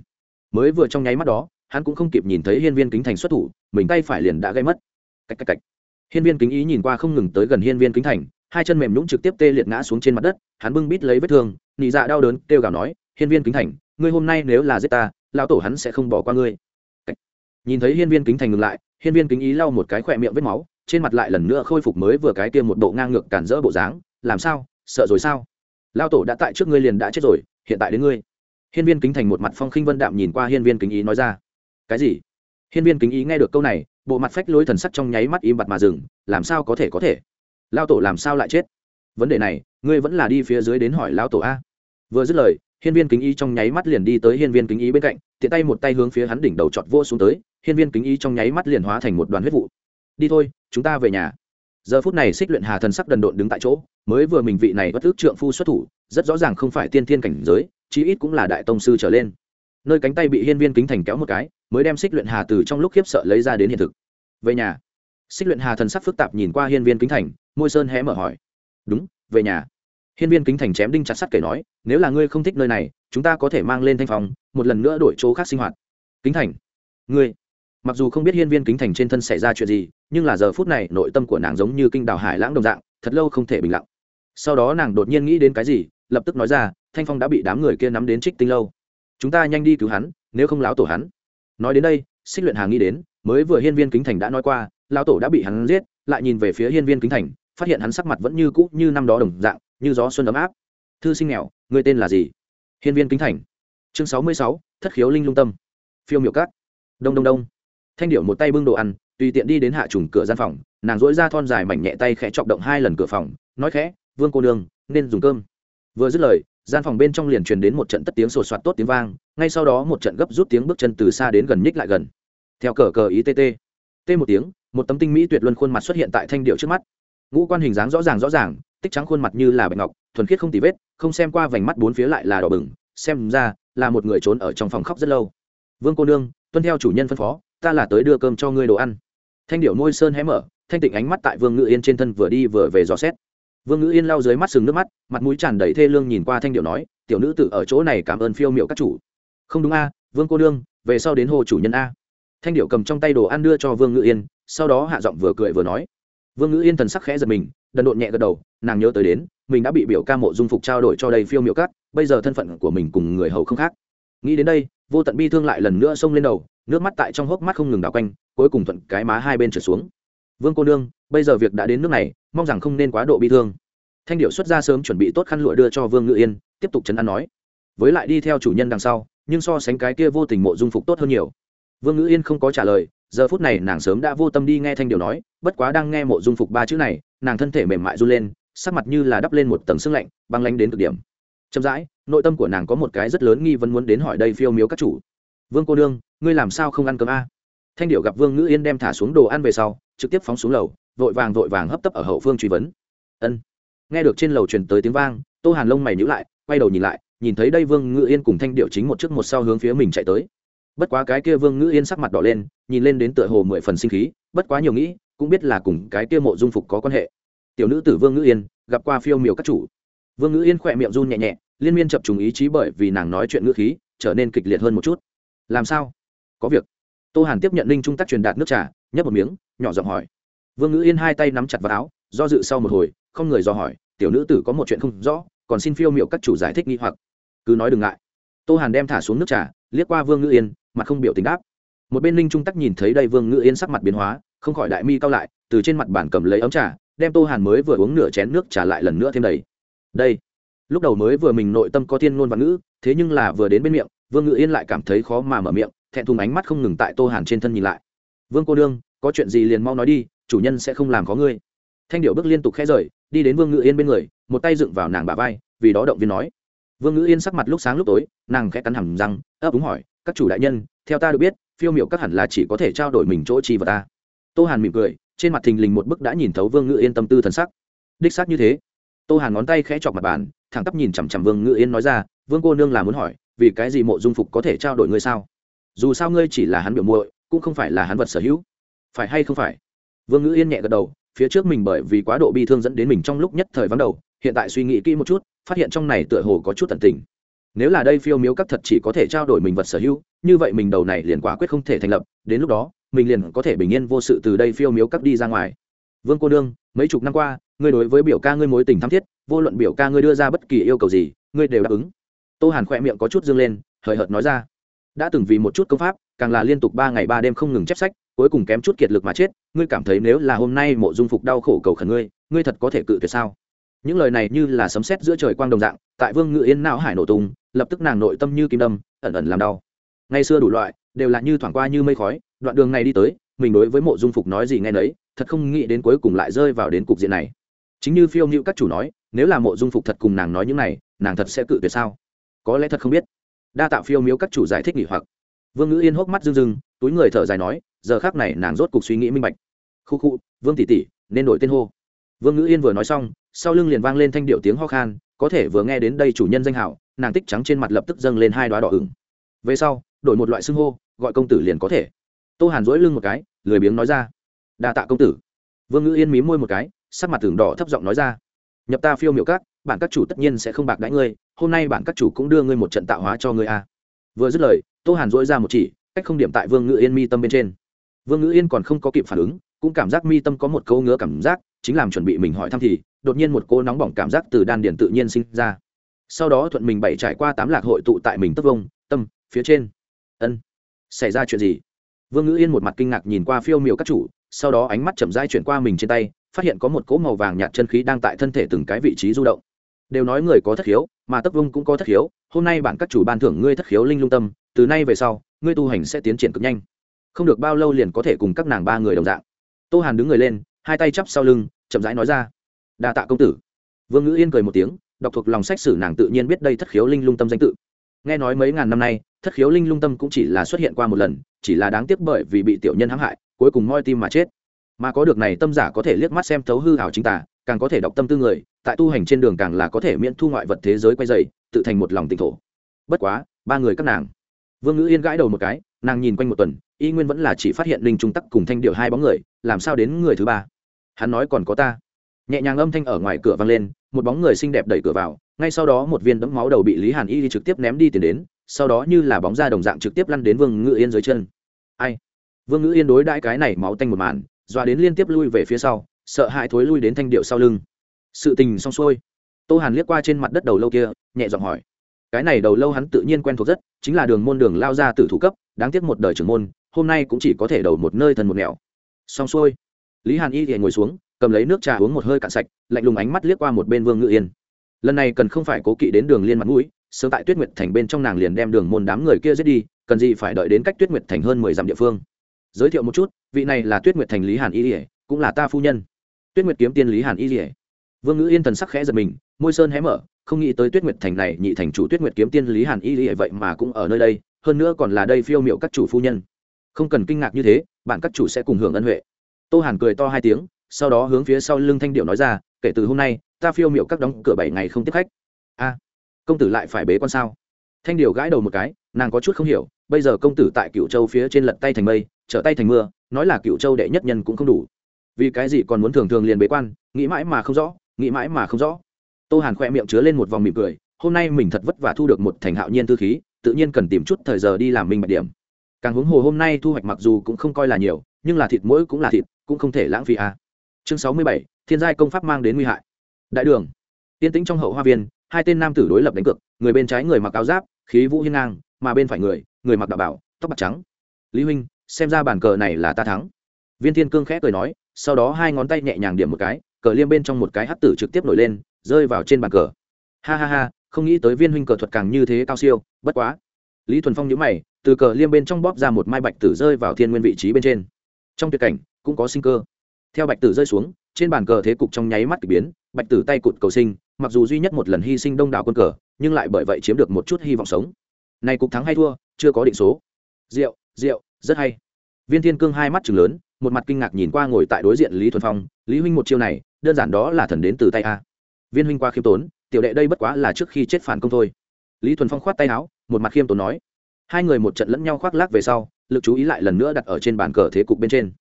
Mới vừa trong nháy mắt đó, hắn cũng không kịp nhìn thấy hiên viên kính thành xuất thủ, mình tay phải liền đã gây mất. Cách cách cách hiên viên kính ý nhìn qua không ngừng tới gần hiên viên kính thành, hai chân mềm nhũng trực tiếp tê liệt ngã xuống trên mặt đất, hắn bưng bít lấy vết thương nị dạ đau đớn kêu gào nói, hiên viên kính thành, ngươi hôm nay nếu là giết ta lao tổ hắn sẽ không bỏ qua ngươi. Cách. nhìn thấy hiên viên kính thành ngừng lại, hiên viên kính ý lau một cái khỏe miệng vết máu, trên mặt lại lần nữa khôi phục mới vừa cái kia một bộ ngang ngược cản rỡ bộ dáng, làm sao? Sợ rồi sao? Lao tổ đã tại trước ngươi liền đã chết rồi, hiện tại đến ngươi. Hiên viên kính thành một mặt phong khinh vân đạm nhìn qua hiên viên kính ý nói ra. Cái gì? Hiên viên kính ý nghe được câu này bộ mặt phách lối thần sắc trong nháy mắt im bặt mà dừng, làm sao có thể có thể? Lao tổ làm sao lại chết? Vấn đề này, ngươi vẫn là đi phía dưới đến hỏi lao tổ a. Vừa dứt lời, hiên viên kính ý trong nháy mắt liền đi tới hiên viên kính ý bên cạnh, tiện tay một tay hướng phía hắn đỉnh đầu chọt vô xuống tới, hiên viên kính ý trong nháy mắt liền hóa thành một đoàn huyết vụ. Đi thôi, chúng ta về nhà. Giờ phút này xích luyện hà thần sắc đần độn đứng tại chỗ, mới vừa mình vị này bất ước trượng phu xuất thủ, rất rõ ràng không phải tiên thiên cảnh giới, chí ít cũng là đại tông sư trở lên. Nơi cánh tay bị hiên viên kính thành kéo một cái mới đem xích luyện hà từ trong lúc khiếp sợ lấy ra đến hiện thực. Về nhà. Xích luyện hà thần sắc phức tạp nhìn qua hiên viên kính thành, môi sơn hé mở hỏi. Đúng, về nhà. Hiên viên kính thành chém đinh chặt sắt kể nói, nếu là ngươi không thích nơi này, chúng ta có thể mang lên thanh phòng, một lần nữa đổi chỗ khác sinh hoạt. Kính thành. Ngươi. Mặc dù không biết hiên viên kính thành trên thân xảy ra chuyện gì, nhưng là giờ phút này nội tâm của nàng giống như kinh đào hải lãng đồng dạng, thật lâu không thể bình lặng. Sau đó nàng đột nhiên nghĩ đến cái gì, lập tức nói ra, thanh phong đã bị đám người kia nắm đến trích tinh lâu. Chúng ta nhanh đi cứu hắn, nếu không láo tổ hắn nói đến đây, xích luyện hà nghĩ đến, mới vừa hiên viên kính thành đã nói qua lao tổ đã bị hắn giết, lại nhìn về phía hiên viên kính thành, phát hiện hắn sắc mặt vẫn như cũ như năm đó đồng dạng, như gió xuân ấm áp. Thư sinh nghèo người tên là gì? Hiên viên kính thành. Chương sáu mươi sáu, thất khiếu linh lung tâm. Phiêu miểu cát đông đông đông. Thanh điệu một tay bưng đồ ăn, tùy tiện đi đến hạ trùng cửa gian phòng, nàng dỗi ra thon dài mảnh nhẹ tay khẽ chọc động hai lần cửa phòng, nói khẽ, vương cô nương, nên dùng cơm. Vừa dứt lời gian phòng bên trong liền truyền đến một trận tất tiếng sột soạt tốt tiếng vang, ngay sau đó một trận gấp rút tiếng bước chân từ xa đến gần nhích lại gần. Theo cờ cờ ý tt t một tiếng, một tấm tinh mỹ tuyệt luân khuôn mặt xuất hiện tại thanh điệu trước mắt. Ngũ quan hình dáng rõ ràng rõ ràng, tích trắng khuôn mặt như là bạch ngọc, thuần khiết không tì vết, không xem qua vành mắt bốn phía lại là đỏ bừng, xem ra là một người trốn ở trong phòng khóc rất lâu. Vương cô nương, tuân theo chủ nhân phân phó, ta là tới đưa cơm cho ngươi đồ ăn. Thanh điệu môi sơn hé mở, thanh tịnh ánh mắt tại vương ngự yên trên thân vừa đi vừa về dò xét vương Ngữ yên lau dưới mắt sừng nước mắt, mặt mũi tràn đầy thê lương nhìn qua thanh điệu nói, tiểu nữ tự ở chỗ này cảm ơn phiêu miệu các chủ. Không đúng a, vương cô nương, về sau đến hồ chủ nhân a. Thanh điệu cầm trong tay đồ ăn đưa cho vương Ngữ yên, sau đó hạ giọng vừa cười vừa nói. Vương Ngữ yên thần sắc khẽ giật mình, đần độn nhẹ gật đầu, nàng nhớ tới đến, mình đã bị biểu ca mộ dung phục trao đổi cho đầy phiêu miệu cắt bây giờ thân phận của mình cùng người hầu không khác. Nghĩ đến đây, vô tận bi thương lại lần nữa xông lên đầu, nước mắt tại trong hốc mắt không ngừng đảo quanh, cuối cùng thuận cái má hai bên trở xuống. Vương cô nương, bây giờ việc đã đến nước này mong rằng không nên quá độ bi thương. Thanh điệu xuất ra sớm chuẩn bị tốt khăn lụa đưa cho vương ngự yên, tiếp tục chấn an nói. Với lại đi theo chủ nhân đằng sau, nhưng so sánh cái kia vô tình mộ dung phục tốt hơn nhiều. Vương ngự yên không có trả lời, giờ phút này nàng sớm đã vô tâm đi nghe thanh điệu nói, bất quá đang nghe mộ dung phục ba chữ này, nàng thân thể mềm mại run lên, sắc mặt như là đắp lên một tầng sương lạnh, băng lánh đến cực điểm. Chậm rãi, nội tâm của nàng có một cái rất lớn nghi vấn muốn đến hỏi đây phiêu miếu các chủ. Vương cô nương, ngươi làm sao không ăn cơm a? Thanh điệu gặp vương ngữ yên đem thả xuống đồ ăn về sau, trực tiếp phóng xuống lầu vội vàng vội vàng hấp tấp ở hậu phương truy vấn. Ân. Nghe được trên lầu truyền tới tiếng vang, tô hàn lông mày nhữ lại, quay đầu nhìn lại, nhìn thấy đây vương ngữ yên cùng thanh điệu chính một trước một sau hướng phía mình chạy tới. Bất quá cái kia vương ngữ yên sắc mặt đỏ lên, nhìn lên đến tựa hồ mười phần sinh khí, bất quá nhiều nghĩ, cũng biết là cùng cái kia mộ dung phục có quan hệ. Tiểu nữ tử vương ngữ yên, gặp qua phiêu miểu các chủ. Vương ngữ yên khỏe miệng run nhẹ nhẹ, liên miên chập trùng ý chí bởi vì nàng nói chuyện ngữ khí, trở nên kịch liệt hơn một chút. Làm sao? Có việc. Tô hàn tiếp nhận linh trung tác truyền đạt nước trà, nhấp một miếng, nhỏ giọng hỏi vương ngữ yên hai tay nắm chặt vào áo, do dự sau một hồi, không người do hỏi, tiểu nữ tử có một chuyện không rõ, còn xin phiêu miệu các chủ giải thích nghi hoặc. Cứ nói đừng ngại. Tô hàn đem thả xuống nước trà, liếc qua vương ngữ yên, mặt không biểu tình đáp. Một bên linh trung tắc nhìn thấy đây, vương ngữ yên sắc mặt biến hóa, không khỏi đại mi cao lại, từ trên mặt bản cầm lấy ấm trà, đem tô hàn mới vừa uống nửa chén nước trà lại lần nữa thêm đầy. Đây, lúc đầu mới vừa mình nội tâm có thiên ngôn văn ngữ, thế nhưng là vừa đến bên miệng, vương ngữ yên lại cảm thấy khó mà mở miệng, thẹn thùng ánh mắt không ngừng tại tô hàn trên thân nhìn lại. Vương cô đương có chuyện gì liền mau nói đi chủ nhân sẽ không làm có ngươi. Thanh điệu bước liên tục khẽ rời, đi đến vương ngữ yên bên người, một tay dựng vào nàng bà vai, vì đó động viên nói. Vương ngữ yên sắc mặt lúc sáng lúc tối, nàng khẽ cắn hầm răng, ấp úng hỏi, các chủ đại nhân, theo ta được biết, phiêu miệu các hẳn là chỉ có thể trao đổi mình chỗ chi vào ta. Tô hàn mỉm cười, trên mặt thình lình một bức đã nhìn thấu vương ngữ yên tâm tư thần sắc. Đích xác như thế. Tô hàn ngón tay khẽ chọc mặt bàn, thẳng tắp nhìn chằm chằm vương ngữ yên nói ra, vương cô nương là muốn hỏi, vì cái gì mộ dung phục có thể trao đổi ngươi sao? Dù sao ngươi chỉ là hắn biểu muội, cũng không phải là hắn vật sở hữu. Phải hay không phải? Vương ngữ yên nhẹ gật đầu, phía trước mình bởi vì quá độ bi thương dẫn đến mình trong lúc nhất thời vắng đầu, hiện tại suy nghĩ kỹ một chút, phát hiện trong này tựa hồ có chút tận tình. Nếu là đây phiêu miếu các thật chỉ có thể trao đổi mình vật sở hữu, như vậy mình đầu này liền quả quyết không thể thành lập, đến lúc đó, mình liền có thể bình yên vô sự từ đây phiêu miếu các đi ra ngoài. Vương cô đương mấy chục năm qua, ngươi đối với biểu ca ngươi mối tình thắm thiết, vô luận biểu ca ngươi đưa ra bất kỳ yêu cầu gì, ngươi đều đáp ứng. Tô hàn khỏe miệng có chút dương lên, hời hợt nói ra. Đã từng vì một chút công pháp càng là liên tục ba ngày ba đêm không ngừng chép sách, cuối cùng kém chút kiệt lực mà chết, ngươi cảm thấy nếu là hôm nay mộ dung phục đau khổ cầu khẩn ngươi ngươi thật có thể cự tuyệt sao? Những lời này như là sấm sét giữa trời quang đồng dạng, tại vương ngự yên não hải nổ tung, lập tức nàng nội tâm như kim đâm, ẩn ẩn làm đau. Ngày xưa đủ loại, đều là như thoảng qua như mây khói, đoạn đường này đi tới, mình đối với mộ dung phục nói gì nghe nấy, thật không nghĩ đến cuối cùng lại rơi vào đến cục diện này. Chính như phiêu nhữ các chủ nói, nếu là mộ dung phục thật cùng nàng nói những này, nàng thật sẽ cự tuyệt sao? Có lẽ thật không biết. Đa tạo phiêu miếu các chủ giải thích nghỉ hoặc vương ngữ yên hốc mắt rưng rưng, túi người thở dài nói, giờ khác này nàng rốt cuộc suy nghĩ minh bạch. Khu khu, vương tỷ tỷ, nên đổi tên hô. Vương ngữ yên vừa nói xong, sau lưng liền vang lên thanh điệu tiếng ho khan, có thể vừa nghe đến đây chủ nhân danh hảo nàng tích trắng trên mặt lập tức dâng lên hai đoá đỏ ửng. Về sau, đổi một loại xưng hô, gọi công tử liền có thể. Tô hàn dỗi lưng một cái, lười biếng nói ra, đa tạ công tử. Vương ngữ yên mí môi một cái, sắc mặt tường đỏ thấp giọng nói ra, nhập ta phiêu miệu các, bản các chủ tất nhiên sẽ không bạc đãi ngươi, hôm nay bản các chủ cũng đưa ngươi một trận tạo hóa cho ngươi a vừa dứt lời, tô hàn dỗi ra một chỉ, cách không điểm tại vương ngữ yên mi tâm bên trên. Vương ngữ yên còn không có kịp phản ứng, cũng cảm giác mi tâm có một câu ngứa cảm giác, chính làm chuẩn bị mình hỏi thăm thì, đột nhiên một cô nóng bỏng cảm giác từ đan điền tự nhiên sinh ra. Sau đó thuận mình bảy trải qua tám lạc hội tụ tại mình tất vông, tâm, phía trên. Ân, xảy ra chuyện gì? Vương ngữ yên một mặt kinh ngạc nhìn qua phiêu miệu các chủ, sau đó ánh mắt chậm dai chuyển qua mình trên tay, phát hiện có một cỗ màu vàng nhạt chân khí đang tại thân thể từng cái vị trí du động đều nói người có thất khiếu, mà tấp vung cũng có thất khiếu. Hôm nay bản các chủ ban thưởng ngươi thất khiếu linh lung tâm, từ nay về sau, ngươi tu hành sẽ tiến triển cực nhanh. Không được bao lâu liền có thể cùng các nàng ba người đồng dạng. Tô hàn đứng người lên, hai tay chắp sau lưng, chậm rãi nói ra. Đa tạ công tử. Vương ngữ yên cười một tiếng, đọc thuộc lòng sách sử nàng tự nhiên biết đây thất khiếu linh lung tâm danh tự. Nghe nói mấy ngàn năm nay, thất khiếu linh lung tâm cũng chỉ là xuất hiện qua một lần, chỉ là đáng tiếc bởi vì bị tiểu nhân hãm hại, cuối cùng moi tim mà chết. Mà có được này tâm giả có thể liếc mắt xem thấu hư hảo chính tả càng có thể đọc tâm tư người tại tu hành trên đường càng là có thể miễn thu ngoại vật thế giới quay dày, tự thành một lòng tịnh thổ. Bất quá, ba người các nàng. Vương ngữ yên gãi đầu một cái, nàng nhìn quanh một tuần, y nguyên vẫn là chỉ phát hiện linh trung tắc cùng thanh điệu hai bóng người, làm sao đến người thứ ba? Hắn nói còn có ta. Nhẹ nhàng âm thanh ở ngoài cửa vang lên, một bóng người xinh đẹp đẩy cửa vào, ngay sau đó một viên đẫm máu đầu bị lý hàn y trực tiếp ném đi tiền đến, sau đó như là bóng ra đồng dạng trực tiếp lăn đến vương ngữ yên dưới chân. Ai? Vương ngữ yên đối đãi cái này máu tanh một màn, doa đến liên tiếp lui về phía sau, sợ hãi thối lui đến thanh điệu sau lưng sự tình xong xuôi. Tô hàn liếc qua trên mặt đất đầu lâu kia, nhẹ giọng hỏi. Cái này đầu lâu hắn tự nhiên quen thuộc rất, chính là đường môn đường lao ra từ thủ cấp, đáng tiếc một đời trưởng môn, hôm nay cũng chỉ có thể đầu một nơi thần một nẻo. Xong xuôi, lý hàn y thì ngồi xuống, cầm lấy nước trà uống một hơi cạn sạch, lạnh lùng ánh mắt liếc qua một bên vương ngự yên. Lần này cần không phải cố kỵ đến đường liên mặt mũi, sớm tại tuyết nguyệt thành bên trong nàng liền đem đường môn đám người kia giết đi, cần gì phải đợi đến cách tuyết nguyệt thành hơn mười dặm địa phương. Giới thiệu một chút, vị này là tuyết nguyệt thành lý hàn y ỉa cũng là ta phu nhân. Tuyết nguyệt kiếm tiên lý hàn y ỉa vương ngữ yên thần sắc khẽ giật mình, môi sơn hé mở, không nghĩ tới tuyết nguyệt thành này nhị thành chủ tuyết nguyệt kiếm tiên lý hàn y ỉa vậy mà cũng ở nơi đây, hơn nữa còn là đây phiêu miệu các chủ phu nhân. Không cần kinh ngạc như thế, bạn các chủ sẽ cùng hưởng ân huệ. Tô hàn cười to hai tiếng, sau đó hướng phía sau lưng thanh điệu nói ra, kể từ hôm nay, ta phiêu miệu các đóng cửa bảy ngày không tiếp khách. A, công tử lại phải bế con sao? Thanh điệu gãi đầu một cái, nàng có chút không hiểu, bây giờ công tử tại cựu châu phía trên lật tay thành mây, trở tay thành mưa, nói là cựu châu đệ nhất nhân cũng không đủ. Vì cái gì còn muốn thường thường liền bế quan, nghĩ mãi mà không rõ nghĩ mãi mà không rõ. Tô hàn khoe miệng chứa lên một vòng mỉm cười, hôm nay mình thật vất vả thu được một thành hạo nhiên tư khí, tự nhiên cần tìm chút thời giờ đi làm minh bạch điểm. Càng huống hồ hôm nay thu hoạch mặc dù cũng không coi là nhiều, nhưng là thịt mỗi cũng là thịt, cũng không thể lãng phí à. chương sáu mươi bảy, thiên giai công pháp mang đến nguy hại. Đại đường. Tiên tĩnh trong hậu hoa viên, hai tên nam tử đối lập đánh cực người bên trái người mặc áo giáp, khí vũ hiên ngang, mà bên phải người người mặc đạo bảo, tóc bạc trắng. Lý huynh, xem ra bản cờ này là ta thắng. Viên thiên cương khẽ cười nói, sau đó hai ngón tay nhẹ nhàng điểm một cái cờ liêm bên trong một cái hắc tử trực tiếp nổi lên, rơi vào trên bàn cờ. Ha ha ha, không nghĩ tới viên huynh cờ thuật càng như thế cao siêu, bất quá. Lý thuần phong nhíu mày, từ cờ liêm bên trong bóp ra một mai bạch tử rơi vào thiên nguyên vị trí bên trên. Trong tuyệt cảnh, cũng có sinh cơ. Theo bạch tử rơi xuống, trên bàn cờ thế cục trong nháy mắt k ỳ biến, bạch tử tay cụt cầu sinh, mặc dù duy nhất một lần hy sinh đông đảo quân cờ, nhưng lại bởi vậy chiếm được một chút hy vọng sống. Này cục thắng hay thua, chưa có định số. Rượu rượu, rất hay. Viên thiên cương hai mắt chừng lớn một mặt kinh ngạc nhìn qua ngồi tại đối diện lý thuần phong, lý huynh một chiêu này, đơn giản đó là thần đến từ tay a. Viên huynh qua khiêm tốn, tiểu đệ đây bất quá là trước khi chết phản công thôi. Lý thuần phong khoát tay áo, một mặt khiêm tốn nói. Hai người một trận lẫn nhau khoác lác về sau, lực chú ý lại lần nữa đặt ở trên bàn cờ thế cục bên trên.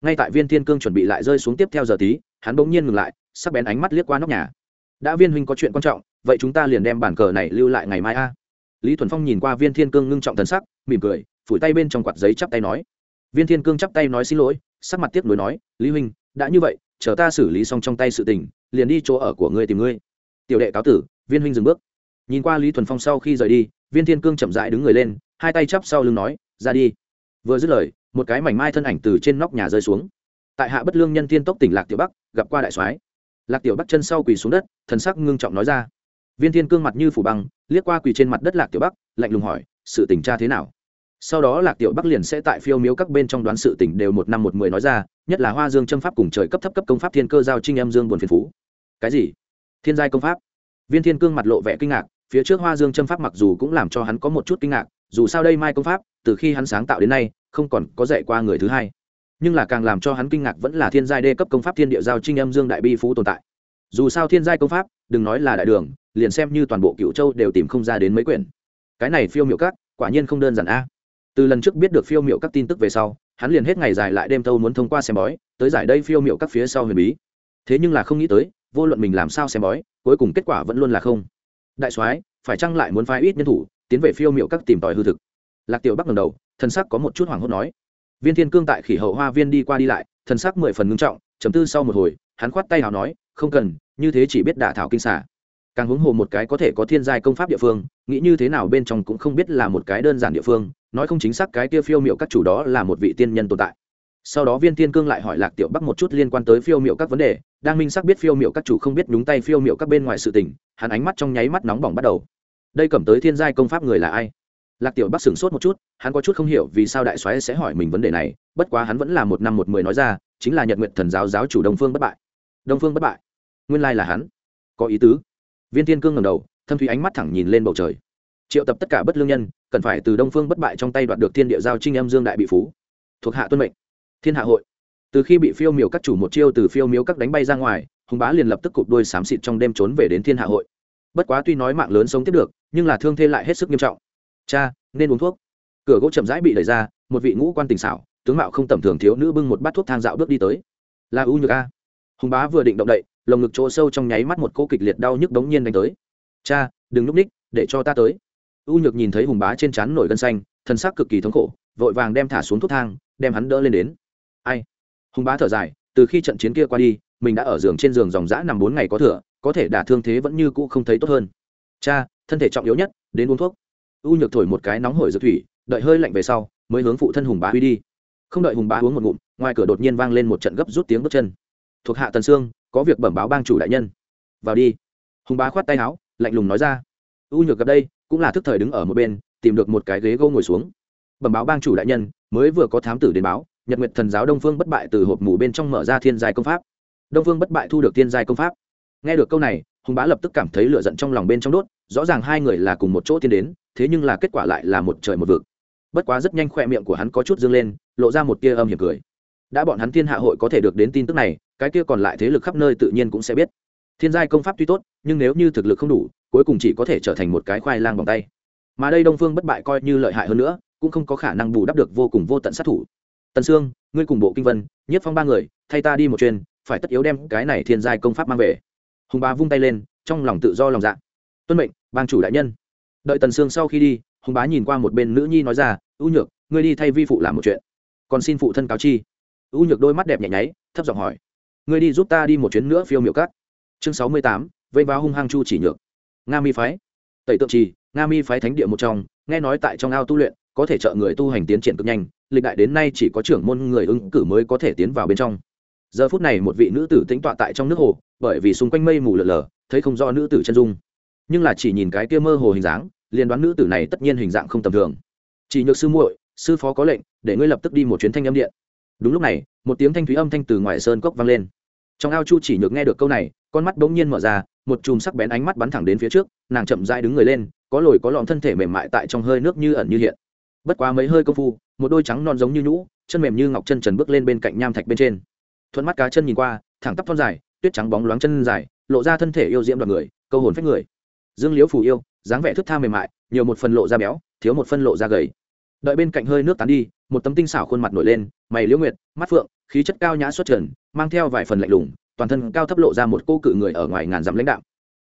Ngay tại viên thiên cương chuẩn bị lại rơi xuống tiếp theo giờ tí, hắn bỗng nhiên ngừng lại, sắc bén ánh mắt liếc qua nóc nhà. Đã viên huynh có chuyện quan trọng, vậy chúng ta liền đem bàn cờ này lưu lại ngày mai a. Lý thuần phong nhìn qua viên thiên cương ngưng trọng thần sắc, mỉm cười, phủi tay bên trong quạt giấy chắp tay nói. Viên thiên cương chắp tay nói xin lỗi sắc mặt tiếc nuối nói, lý huynh, đã như vậy, chờ ta xử lý xong trong tay sự tình, liền đi chỗ ở của ngươi tìm ngươi. Tiểu đệ cáo tử, viên huynh dừng bước. Nhìn qua lý thuần phong sau khi rời đi, viên thiên cương chậm rãi đứng người lên, hai tay chắp sau lưng nói, ra đi. Vừa dứt lời, một cái mảnh mai thân ảnh từ trên nóc nhà rơi xuống. Tại hạ bất lương nhân tiên tốc tỉnh lạc tiểu bắc, gặp qua đại soái. Lạc tiểu bắc chân sau quỳ xuống đất, thần sắc ngưng trọng nói ra. Viên thiên cương mặt như phủ băng, liếc qua quỳ trên mặt đất lạc tiểu bắc, lạnh lùng hỏi, sự tình tra thế nào? Sau đó lạc tiểu bắc liền sẽ tại phiêu miếu các bên trong đoán sự tỉnh đều một năm một mười nói ra, nhất là hoa dương châm pháp cùng trời cấp thấp cấp công pháp thiên cơ giao trinh em dương buồn phiền phú. Cái gì? Thiên giai công pháp? Viên thiên cương mặt lộ vẻ kinh ngạc, phía trước hoa dương châm pháp mặc dù cũng làm cho hắn có một chút kinh ngạc, dù sao đây mai công pháp, từ khi hắn sáng tạo đến nay, không còn có dạy qua người thứ hai. Nhưng là càng làm cho hắn kinh ngạc vẫn là thiên giai đê cấp công pháp thiên địa giao trinh âm dương đại bi phú tồn tại. Dù sao thiên giai công pháp, đừng nói là đại đường, liền xem như toàn bộ cựu châu đều tìm không ra đến mấy quyển. Cái này phiêu miệu các, quả nhiên không đơn giản a từ lần trước biết được phiêu miệu các tin tức về sau, hắn liền hết ngày dài lại đêm thâu muốn thông qua xem bói, tới giải đây phiêu miệu các phía sau huyền bí. Thế nhưng là không nghĩ tới, vô luận mình làm sao xem bói, cuối cùng kết quả vẫn luôn là không. Đại soái, phải chăng lại muốn phái ít nhân thủ, tiến về phiêu miệu các tìm tòi hư thực? Lạc tiểu bắc ngầm đầu, thân sắc có một chút hoảng hốt nói. Viên thiên cương tại khỉ hậu hoa viên đi qua đi lại, thân sắc mười phần ngưng trọng chấm tư sau một hồi, hắn khoát tay hào nói, không cần, như thế chỉ biết đả thảo kinh xả càng huống hồ một cái có thể có thiên giai công pháp địa phương, nghĩ như thế nào bên trong cũng không biết là một cái đơn giản địa phương, nói không chính xác cái kia phiêu miệu các chủ đó là một vị tiên nhân tồn tại. Sau đó viên thiên cương lại hỏi lạc tiểu bắc một chút liên quan tới phiêu miệu các vấn đề, đang minh xác biết phiêu miệu các chủ không biết đúng tay phiêu miệu các bên ngoài sự tình, hắn ánh mắt trong nháy mắt nóng bỏng bắt đầu. Đây cầm tới thiên giai công pháp người là ai? Lạc tiểu bắc sửng sốt một chút, hắn có chút không hiểu vì sao đại soái sẽ hỏi mình vấn đề này, bất quá hắn vẫn là một năm một mười nói ra, chính là nhật nguyện thần giáo giáo chủ đông phương bất bại. Đông phương bất bại? Nguyên lai là hắn. Có ý tứ viên thiên cương ngầm đầu, thâm thủy ánh mắt thẳng nhìn lên bầu trời. Triệu tập tất cả bất lương nhân, cần phải từ đông phương bất bại trong tay đoạt được thiên địa giao trinh em dương đại bị phú. Thuộc hạ tuân mệnh. Thiên hạ hội. Từ khi bị phiêu miểu các chủ một chiêu từ phiêu miếu các đánh bay ra ngoài, hùng bá liền lập tức cụp đôi xám xịt trong đêm trốn về đến thiên hạ hội. Bất quá tuy nói mạng lớn sống tiếp được, nhưng là thương thê lại hết sức nghiêm trọng. Cha, nên uống thuốc. Cửa gỗ chậm rãi bị đẩy ra, một vị ngũ quan tình xảo, tướng mạo không tầm thường thiếu nữ bưng một bát thuốc thang dạo bước đi tới. Là u nhược a. Hùng bá vừa định động đậy lồng ngực chỗ sâu trong nháy mắt một cô kịch liệt đau nhức đống nhiên đánh tới. Cha, đừng núp ních, để cho ta tới. U nhược nhìn thấy hùng bá trên trán nổi gân xanh thân xác cực kỳ thống khổ, vội vàng đem thả xuống thuốc thang, đem hắn đỡ lên đến. Ai? Hùng bá thở dài, từ khi trận chiến kia qua đi, mình đã ở giường trên giường dòng dã nằm bốn ngày có thừa, có thể đả thương thế vẫn như cũ không thấy tốt hơn. Cha, thân thể trọng yếu nhất, đến uống thuốc. U nhược thổi một cái nóng hổi dược thủy, đợi hơi lạnh về sau, mới hướng phụ thân hùng bá huy đi. Không đợi hùng bá uống một ngụm, ngoài cửa đột nhiên vang lên một trận gấp rút tiếng bước chân thuộc hạ tần sương, có việc bẩm báo bang chủ đại nhân. Vào đi. Hùng bá khoát tay áo, lạnh lùng nói ra. U nhược gặp đây, cũng là thức thời đứng ở một bên, tìm được một cái ghế gỗ ngồi xuống. Bẩm báo bang chủ đại nhân, mới vừa có thám tử đến báo, nhật nguyệt thần giáo đông phương bất bại từ hộp mù bên trong mở ra thiên giai công pháp. Đông phương bất bại thu được thiên giai công pháp. Nghe được câu này, hùng bá lập tức cảm thấy lửa giận trong lòng bên trong đốt, rõ ràng hai người là cùng một chỗ tiến đến, thế nhưng là kết quả lại là một trời một vực. Bất quá rất nhanh khoe miệng của hắn có chút dương lên, lộ ra một tia âm hiểm cười đã bọn hắn thiên hạ hội có thể được đến tin tức này, cái kia còn lại thế lực khắp nơi tự nhiên cũng sẽ biết. Thiên giai công pháp tuy tốt, nhưng nếu như thực lực không đủ, cuối cùng chỉ có thể trở thành một cái khoai lang bằng tay. Mà đây đông phương bất bại coi như lợi hại hơn nữa, cũng không có khả năng bù đắp được vô cùng vô tận sát thủ. Tần sương, ngươi cùng bộ kinh vân, nhất phong ba người, thay ta đi một chuyên phải tất yếu đem cái này thiên giai công pháp mang về. Hùng bá vung tay lên, trong lòng tự do lòng dạ. Tuân mệnh, bang chủ đại nhân. Đợi tần sương sau khi đi, hùng bá nhìn qua một bên nữ nhi nói ra, ưu nhược, ngươi đi thay vi phụ làm một chuyện. Còn xin phụ thân cáo chi. U nhược đôi mắt đẹp nhẹ nháy, thấp giọng hỏi, ngươi đi giúp ta đi một chuyến nữa phiêu miệu cắt chương sáu mươi tám, vây vào hung hăng chu chỉ nhược. Nga mi phái. Tẩy tượng trì, nga mi phái thánh địa một trong, nghe nói tại trong ao tu luyện, có thể trợ người tu hành tiến triển cực nhanh, lịch đại đến nay chỉ có trưởng môn người ứng cử mới có thể tiến vào bên trong. Giờ phút này một vị nữ tử tính tọa tại trong nước hồ, bởi vì xung quanh mây mù lờ lờ thấy không rõ nữ tử chân dung. Nhưng là chỉ nhìn cái kia mơ hồ hình dáng, liền đoán nữ tử này tất nhiên hình dạng không tầm thường. Chỉ nhược sư muội, sư phó có lệnh, để ngươi lập tức đi một chuyến thanh âm điện đúng lúc này, một tiếng thanh thúy âm thanh từ ngoài sơn cốc vang lên. Trong ao chu chỉ nhược nghe được câu này, con mắt bỗng nhiên mở ra, một chùm sắc bén ánh mắt bắn thẳng đến phía trước, nàng chậm dai đứng người lên, có lồi có lọn thân thể mềm mại tại trong hơi nước như ẩn như hiện. Bất quá mấy hơi công phu, một đôi trắng non giống như nhũ, chân mềm như ngọc chân trần bước lên bên cạnh nham thạch bên trên. Thuận mắt cá chân nhìn qua, thẳng tắp thon dài, tuyết trắng bóng loáng chân dài, lộ ra thân thể yêu diễm đoàn người, câu hồn phách người. Dương liễu phù yêu, dáng vẻ thức tha mềm mại, nhiều một phần lộ da béo, thiếu một phân lộ da gầy đợi bên cạnh hơi nước tán đi, một tấm tinh xảo khuôn mặt nổi lên, mày liễu nguyệt, mắt phượng, khí chất cao nhã xuất trần, mang theo vài phần lạnh lùng, toàn thân cao thấp lộ ra một cô cự người ở ngoài ngàn dặm lãnh đạo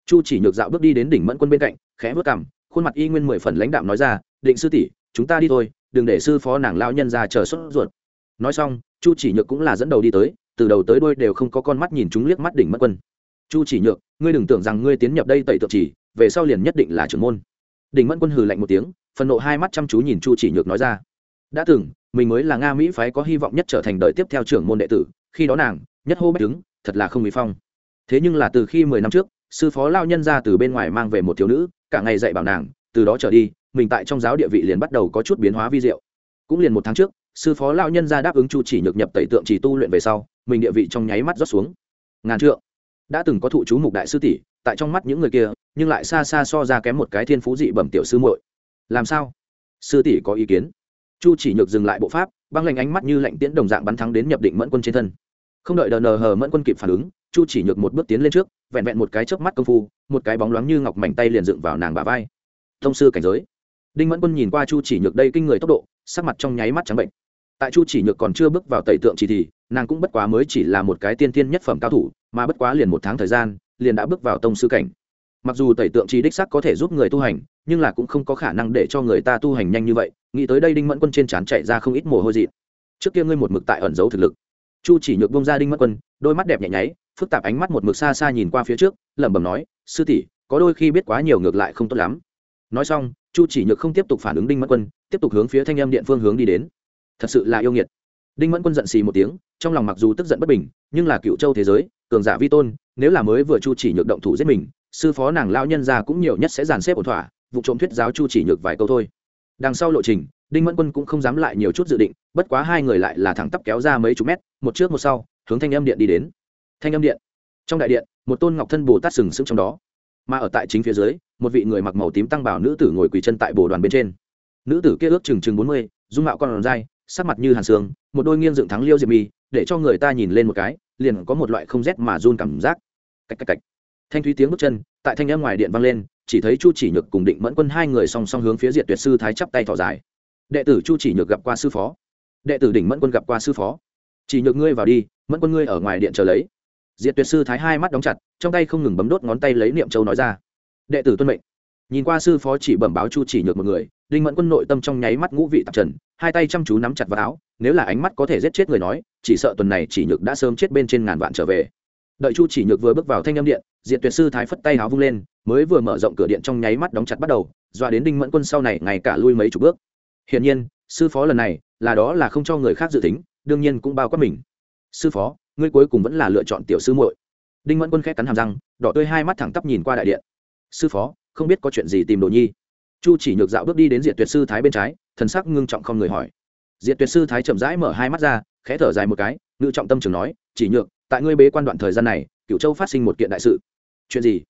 chu chỉ nhược dạo bước đi đến đỉnh mẫn quân bên cạnh, khẽ vớt cằm, khuôn mặt y nguyên mười phần lãnh đạo nói ra, định sư tỷ, chúng ta đi thôi, đừng để sư phó nàng lao nhân ra chờ sốt ruột. Nói xong, chu chỉ nhược cũng là dẫn đầu đi tới, từ đầu tới đôi đều không có con mắt nhìn chúng liếc mắt đỉnh mất quân. Chu chỉ nhược, ngươi đừng tưởng rằng ngươi tiến nhập đây tẩy tượng chỉ, về sau liền nhất định là trưởng môn đỉnh mẫn quân hừ lạnh một tiếng, phần nộ hai mắt chăm chú nhìn chu chỉ nhược nói ra. Đã từng, mình mới là nga mỹ phái có hy vọng nhất trở thành đời tiếp theo trưởng môn đệ tử, khi đó nàng, nhất hô bách đứng, thật là không mỹ phong. Thế nhưng là từ khi mười năm trước, sư phó lao nhân ra từ bên ngoài mang về một thiếu nữ, cả ngày dạy bảo nàng, từ đó trở đi, mình tại trong giáo địa vị liền bắt đầu có chút biến hóa vi diệu. Cũng liền một tháng trước, sư phó lao nhân ra đáp ứng chu chỉ nhược nhập tẩy tượng chỉ tu luyện về sau, mình địa vị trong nháy mắt rót xuống. Ngàn trượng. Đã từng có thụ chú mục đại sư tỷ, tại trong mắt những người kia nhưng lại xa xa so ra kém một cái thiên phú dị bẩm tiểu sư muội. Làm sao? Sư tỷ có ý kiến. Chu chỉ nhược dừng lại bộ pháp, băng lạnh ánh mắt như lạnh tiễn đồng dạng bắn thắng đến nhập định mẫn quân trên thân. Không đợi đờ nờ hờ mẫn quân kịp phản ứng, chu chỉ nhược một bước tiến lên trước, vẹn vẹn một cái chớp mắt công phu, một cái bóng loáng như ngọc mảnh tay liền dựng vào nàng bả vai. Thông sư cảnh giới. Đinh mẫn quân nhìn qua chu chỉ nhược đây kinh người tốc độ, sắc mặt trong nháy mắt trắng bệnh. Tại chu chỉ nhược còn chưa bước vào tẩy tượng chỉ thì, nàng cũng bất quá mới chỉ là một cái tiên tiên nhất phẩm cao thủ, mà bất quá liền một tháng thời gian, liền đã bước vào tông sư cảnh mặc dù tẩy tượng trí đích sắc có thể giúp người tu hành, nhưng là cũng không có khả năng để cho người ta tu hành nhanh như vậy. Nghĩ tới đây đinh mẫn quân trên trán chạy ra không ít mồ hôi dị trước kia ngươi một mực tại ẩn giấu thực lực. Chu chỉ nhược bông ra đinh mẫn quân, đôi mắt đẹp nhẹ nháy, phức tạp ánh mắt một mực xa xa nhìn qua phía trước, lẩm bẩm nói, sư tỷ, có đôi khi biết quá nhiều ngược lại không tốt lắm. Nói xong, chu chỉ nhược không tiếp tục phản ứng đinh mẫn quân, tiếp tục hướng phía thanh em điện phương hướng đi đến. Thật sự là yêu nghiệt. Đinh mẫn quân giận xì một tiếng, trong lòng mặc dù tức giận bất bình, nhưng là cựu châu thế giới, cường giả vi tôn, nếu là mới vừa chu chỉ nhược động thủ giết mình sư phó nàng lao nhân ra cũng nhiều nhất sẽ dàn xếp ổn thỏa vụ trộm thuyết giáo chu chỉ nhược vài câu thôi. Đằng sau lộ trình đinh mẫn quân cũng không dám lại nhiều chút dự định bất quá hai người lại là thẳng tắp kéo ra mấy chục mét một trước một sau hướng thanh âm điện đi đến. Thanh âm điện. Trong đại điện một tôn ngọc thân bồ tát sừng sững trong đó. Mà ở tại chính phía dưới một vị người mặc màu tím tăng bảo nữ tử ngồi quỳ chân tại bồ đoàn bên trên. Nữ tử kia ước chừng chừng bốn mươi dung mạo con dai sắc mặt như hàn sương, một đôi nghiêng dựng thắng liêu diệp mi để cho người ta nhìn lên một cái liền có một loại không rét mà run cảm giác. Cạch cạch cạch thanh thúy tiếng bước chân, tại thanh âm ngoài điện vang lên, chỉ thấy chu chỉ nhược cùng định mẫn quân hai người song song hướng phía diệt tuyệt sư thái chắp tay thỏ dài. Đệ tử chu chỉ nhược gặp qua sư phó. Đệ tử đỉnh mẫn quân gặp qua sư phó. Chỉ nhược ngươi vào đi, mẫn quân ngươi ở ngoài điện chờ lấy. Diệt tuyệt sư thái hai mắt đóng chặt, trong tay không ngừng bấm đốt ngón tay lấy niệm châu nói ra. Đệ tử tuân mệnh. Nhìn qua sư phó chỉ bẩm báo chu chỉ nhược một người đinh mẫn quân nội tâm trong nháy mắt ngũ vị tạp trần, hai tay chăm chú nắm chặt vào áo, nếu là ánh mắt có thể giết chết người nói, chỉ sợ tuần này chỉ nhược đã sớm chết bên trên ngàn vạn trở về đợi chu chỉ nhược vừa bước vào thanh âm điện diện tuyệt sư thái phất tay háo vung lên, mới vừa mở rộng cửa điện trong nháy mắt đóng chặt bắt đầu, dọa đến đinh mẫn quân sau này ngày cả lui mấy chục bước. Hiển nhiên, sư phó lần này là đó là không cho người khác dự tính, đương nhiên cũng bao quát mình. Sư phó, ngươi cuối cùng vẫn là lựa chọn tiểu sư muội. Đinh mẫn quân khét cắn hàm răng, đỏ tươi hai mắt thẳng tắp nhìn qua đại điện. Sư phó, không biết có chuyện gì tìm đồ nhi. Chu chỉ nhược dạo bước đi đến diện tuyệt sư thái bên trái, thần sắc ngưng trọng không người hỏi. Diện tuyệt sư thái chậm rãi mở hai mắt ra, khẽ thở dài một cái, ngự trọng tâm trường nói, chỉ nhược tại ngươi bế quan đoạn thời gian này cựu châu phát sinh một kiện đại sự. Chuyện gì?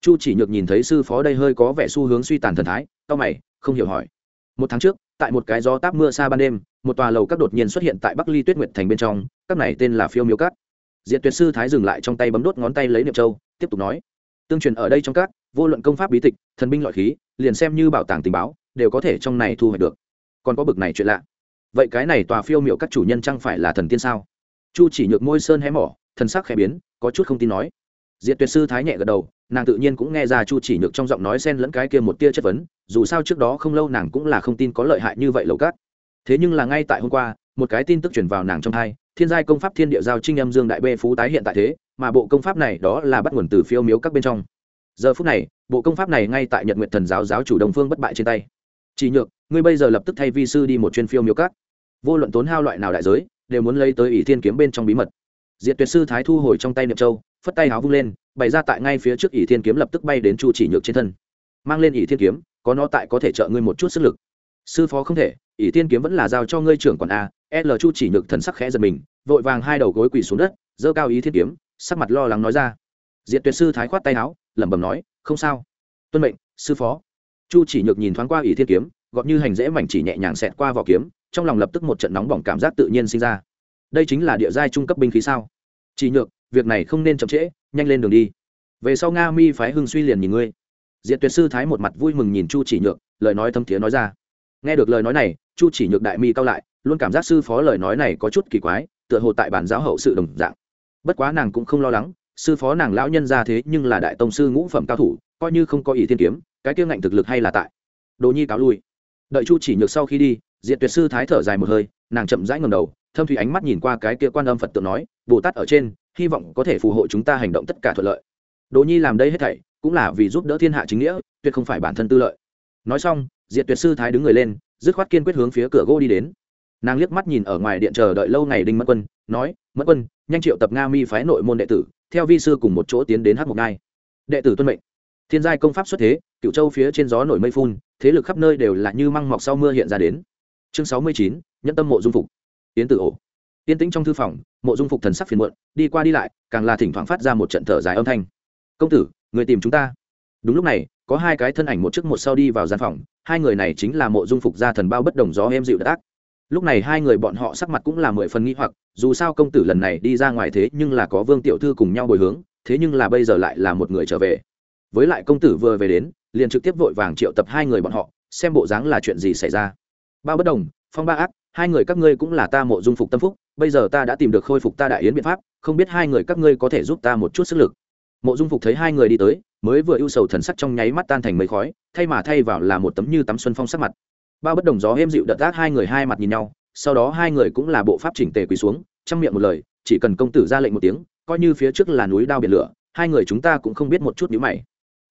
Chu chỉ nhược nhìn thấy sư phó đây hơi có vẻ xu hướng suy tàn thần thái tao mày, không hiểu hỏi. Một tháng trước, tại một cái gió táp mưa xa ban đêm, một tòa lầu các đột nhiên xuất hiện tại bắc ly tuyết nguyệt thành bên trong, các này tên là phiêu miếu cát diện tuyệt sư thái dừng lại trong tay bấm đốt ngón tay lấy niệm châu, tiếp tục nói. Tương truyền ở đây trong các, vô luận công pháp bí tịch, thần binh loại khí, liền xem như bảo tàng tình báo, đều có thể trong này thu hoạch được. Còn có bực này chuyện lạ. Vậy cái này tòa phiêu miệu các chủ nhân chẳng phải là thần tiên sao? Chu chỉ nhược môi sơn hé mỏ thần sắc khẽ biến, có chút không tin nói. Diệt tuyệt sư thái nhẹ gật đầu, nàng tự nhiên cũng nghe ra chu chỉ nhược trong giọng nói xen lẫn cái kia một tia chất vấn, dù sao trước đó không lâu nàng cũng là không tin có lợi hại như vậy lầu cát. Thế nhưng là ngay tại hôm qua, một cái tin tức truyền vào nàng trong hai, thiên giai công pháp thiên địa giao trinh âm dương đại bê phú tái hiện tại thế, mà bộ công pháp này đó là bắt nguồn từ phiêu miếu các bên trong. Giờ phút này, bộ công pháp này ngay tại nhật nguyện thần giáo giáo chủ đồng phương bất bại trên tay. Chỉ nhược, ngươi bây giờ lập tức thay vi sư đi một chuyên phiêu miếu các. Vô luận tốn hao loại nào đại giới, đều muốn lấy tới ỷ thiên kiếm bên trong bí mật diệt tuyệt sư thái thu hồi trong tay niệm châu, phất tay háo vung lên, bày ra tại ngay phía trước ỷ thiên kiếm lập tức bay đến chu chỉ nhược trên thân. Mang lên ỷ thiên kiếm, có nó tại có thể trợ ngươi một chút sức lực. Sư phó không thể, ỷ thiên kiếm vẫn là giao cho ngươi trưởng quản a, l chu chỉ nhược thần sắc khẽ giật mình, vội vàng hai đầu gối quỳ xuống đất, giơ cao ý thiên kiếm, sắc mặt lo lắng nói ra. Diệt tuyệt sư thái khoát tay áo lẩm bẩm nói, không sao. Tuân mệnh, sư phó. Chu chỉ nhược nhìn thoáng qua ỷ thiên kiếm, gọt như hành dễ mảnh chỉ nhẹ nhàng xẹt qua vỏ kiếm, trong lòng lập tức một trận nóng bỏng cảm giác tự nhiên sinh ra đây chính là địa giai trung cấp binh khí sao? Chỉ nhược, việc này không nên chậm trễ, nhanh lên đường đi. Về sau nga mi phái hưng suy liền nhìn ngươi. Diện tuyệt sư thái một mặt vui mừng nhìn chu chỉ nhược, lời nói thâm thiế nói ra. Nghe được lời nói này, chu chỉ nhược đại mi cao lại, luôn cảm giác sư phó lời nói này có chút kỳ quái, tựa hồ tại bản giáo hậu sự đồng dạng. Bất quá nàng cũng không lo lắng, sư phó nàng lão nhân ra thế nhưng là đại tông sư ngũ phẩm cao thủ, coi như không có ý thiên kiếm, cái kia ngạnh thực lực hay là tại. Đồ nhi cáo lui. Đợi chu chỉ nhược sau khi đi diện tuyệt sư thái thở dài một hơi nàng chậm rãi ngầm đầu, thâm thủy ánh mắt nhìn qua cái kia quan âm phật tượng nói, bồ tát ở trên, hy vọng có thể phù hộ chúng ta hành động tất cả thuận lợi. Đồ nhi làm đây hết thảy, cũng là vì giúp đỡ thiên hạ chính nghĩa, tuyệt không phải bản thân tư lợi. Nói xong, diệt tuyệt sư thái đứng người lên, dứt khoát kiên quyết hướng phía cửa gỗ đi đến. Nàng liếc mắt nhìn ở ngoài điện chờ đợi lâu ngày đinh mất quân, nói mất quân, nhanh triệu tập nga mi phái nội môn đệ tử, theo vi sư cùng một chỗ tiến đến hát mục ngai. Đệ tử tuân mệnh. Thiên giai công pháp xuất thế cựu châu phía trên gió nổi mây phun, thế lực khắp nơi đều là như măng mọc sau mưa hiện ra đến. Chương sáu mươi chín nhẫn tâm mộ dung phục. Yến tử ổ. Yên tĩnh trong thư phòng, mộ dung phục thần sắc phiền muộn, đi qua đi lại, càng là thỉnh thoảng phát ra một trận thở dài âm thanh. Công tử, người tìm chúng ta. Đúng lúc này, có hai cái thân ảnh một trước một sau đi vào gian phòng, hai người này chính là mộ dung phục gia thần bao bất đồng gió em dịu đắc lúc này hai người bọn họ sắc mặt cũng là mười phần nghi hoặc, dù sao công tử lần này đi ra ngoài thế nhưng là có vương tiểu thư cùng nhau bồi hướng, thế nhưng là bây giờ lại là một người trở về. Với lại công tử vừa về đến, liền trực tiếp vội vàng triệu tập hai người bọn họ, xem bộ dáng là chuyện gì xảy ra. Bao bất đồng, phong ba ác hai người các ngươi cũng là ta mộ dung phục tâm phúc, bây giờ ta đã tìm được khôi phục ta đại yến biện pháp, không biết hai người các ngươi có thể giúp ta một chút sức lực. Mộ dung phục thấy hai người đi tới, mới vừa ưu sầu thần sắc trong nháy mắt tan thành mấy khói, thay mà thay vào là một tấm như tắm xuân phong sắc mặt. Bao bất đồng gió êm dịu đợt tác hai người hai mặt nhìn nhau, sau đó hai người cũng là bộ pháp chỉnh tề quỳ xuống trong miệng một lời, chỉ cần công tử ra lệnh một tiếng, coi như phía trước là núi đao biển lửa, hai người chúng ta cũng không biết một chút nhữ mày.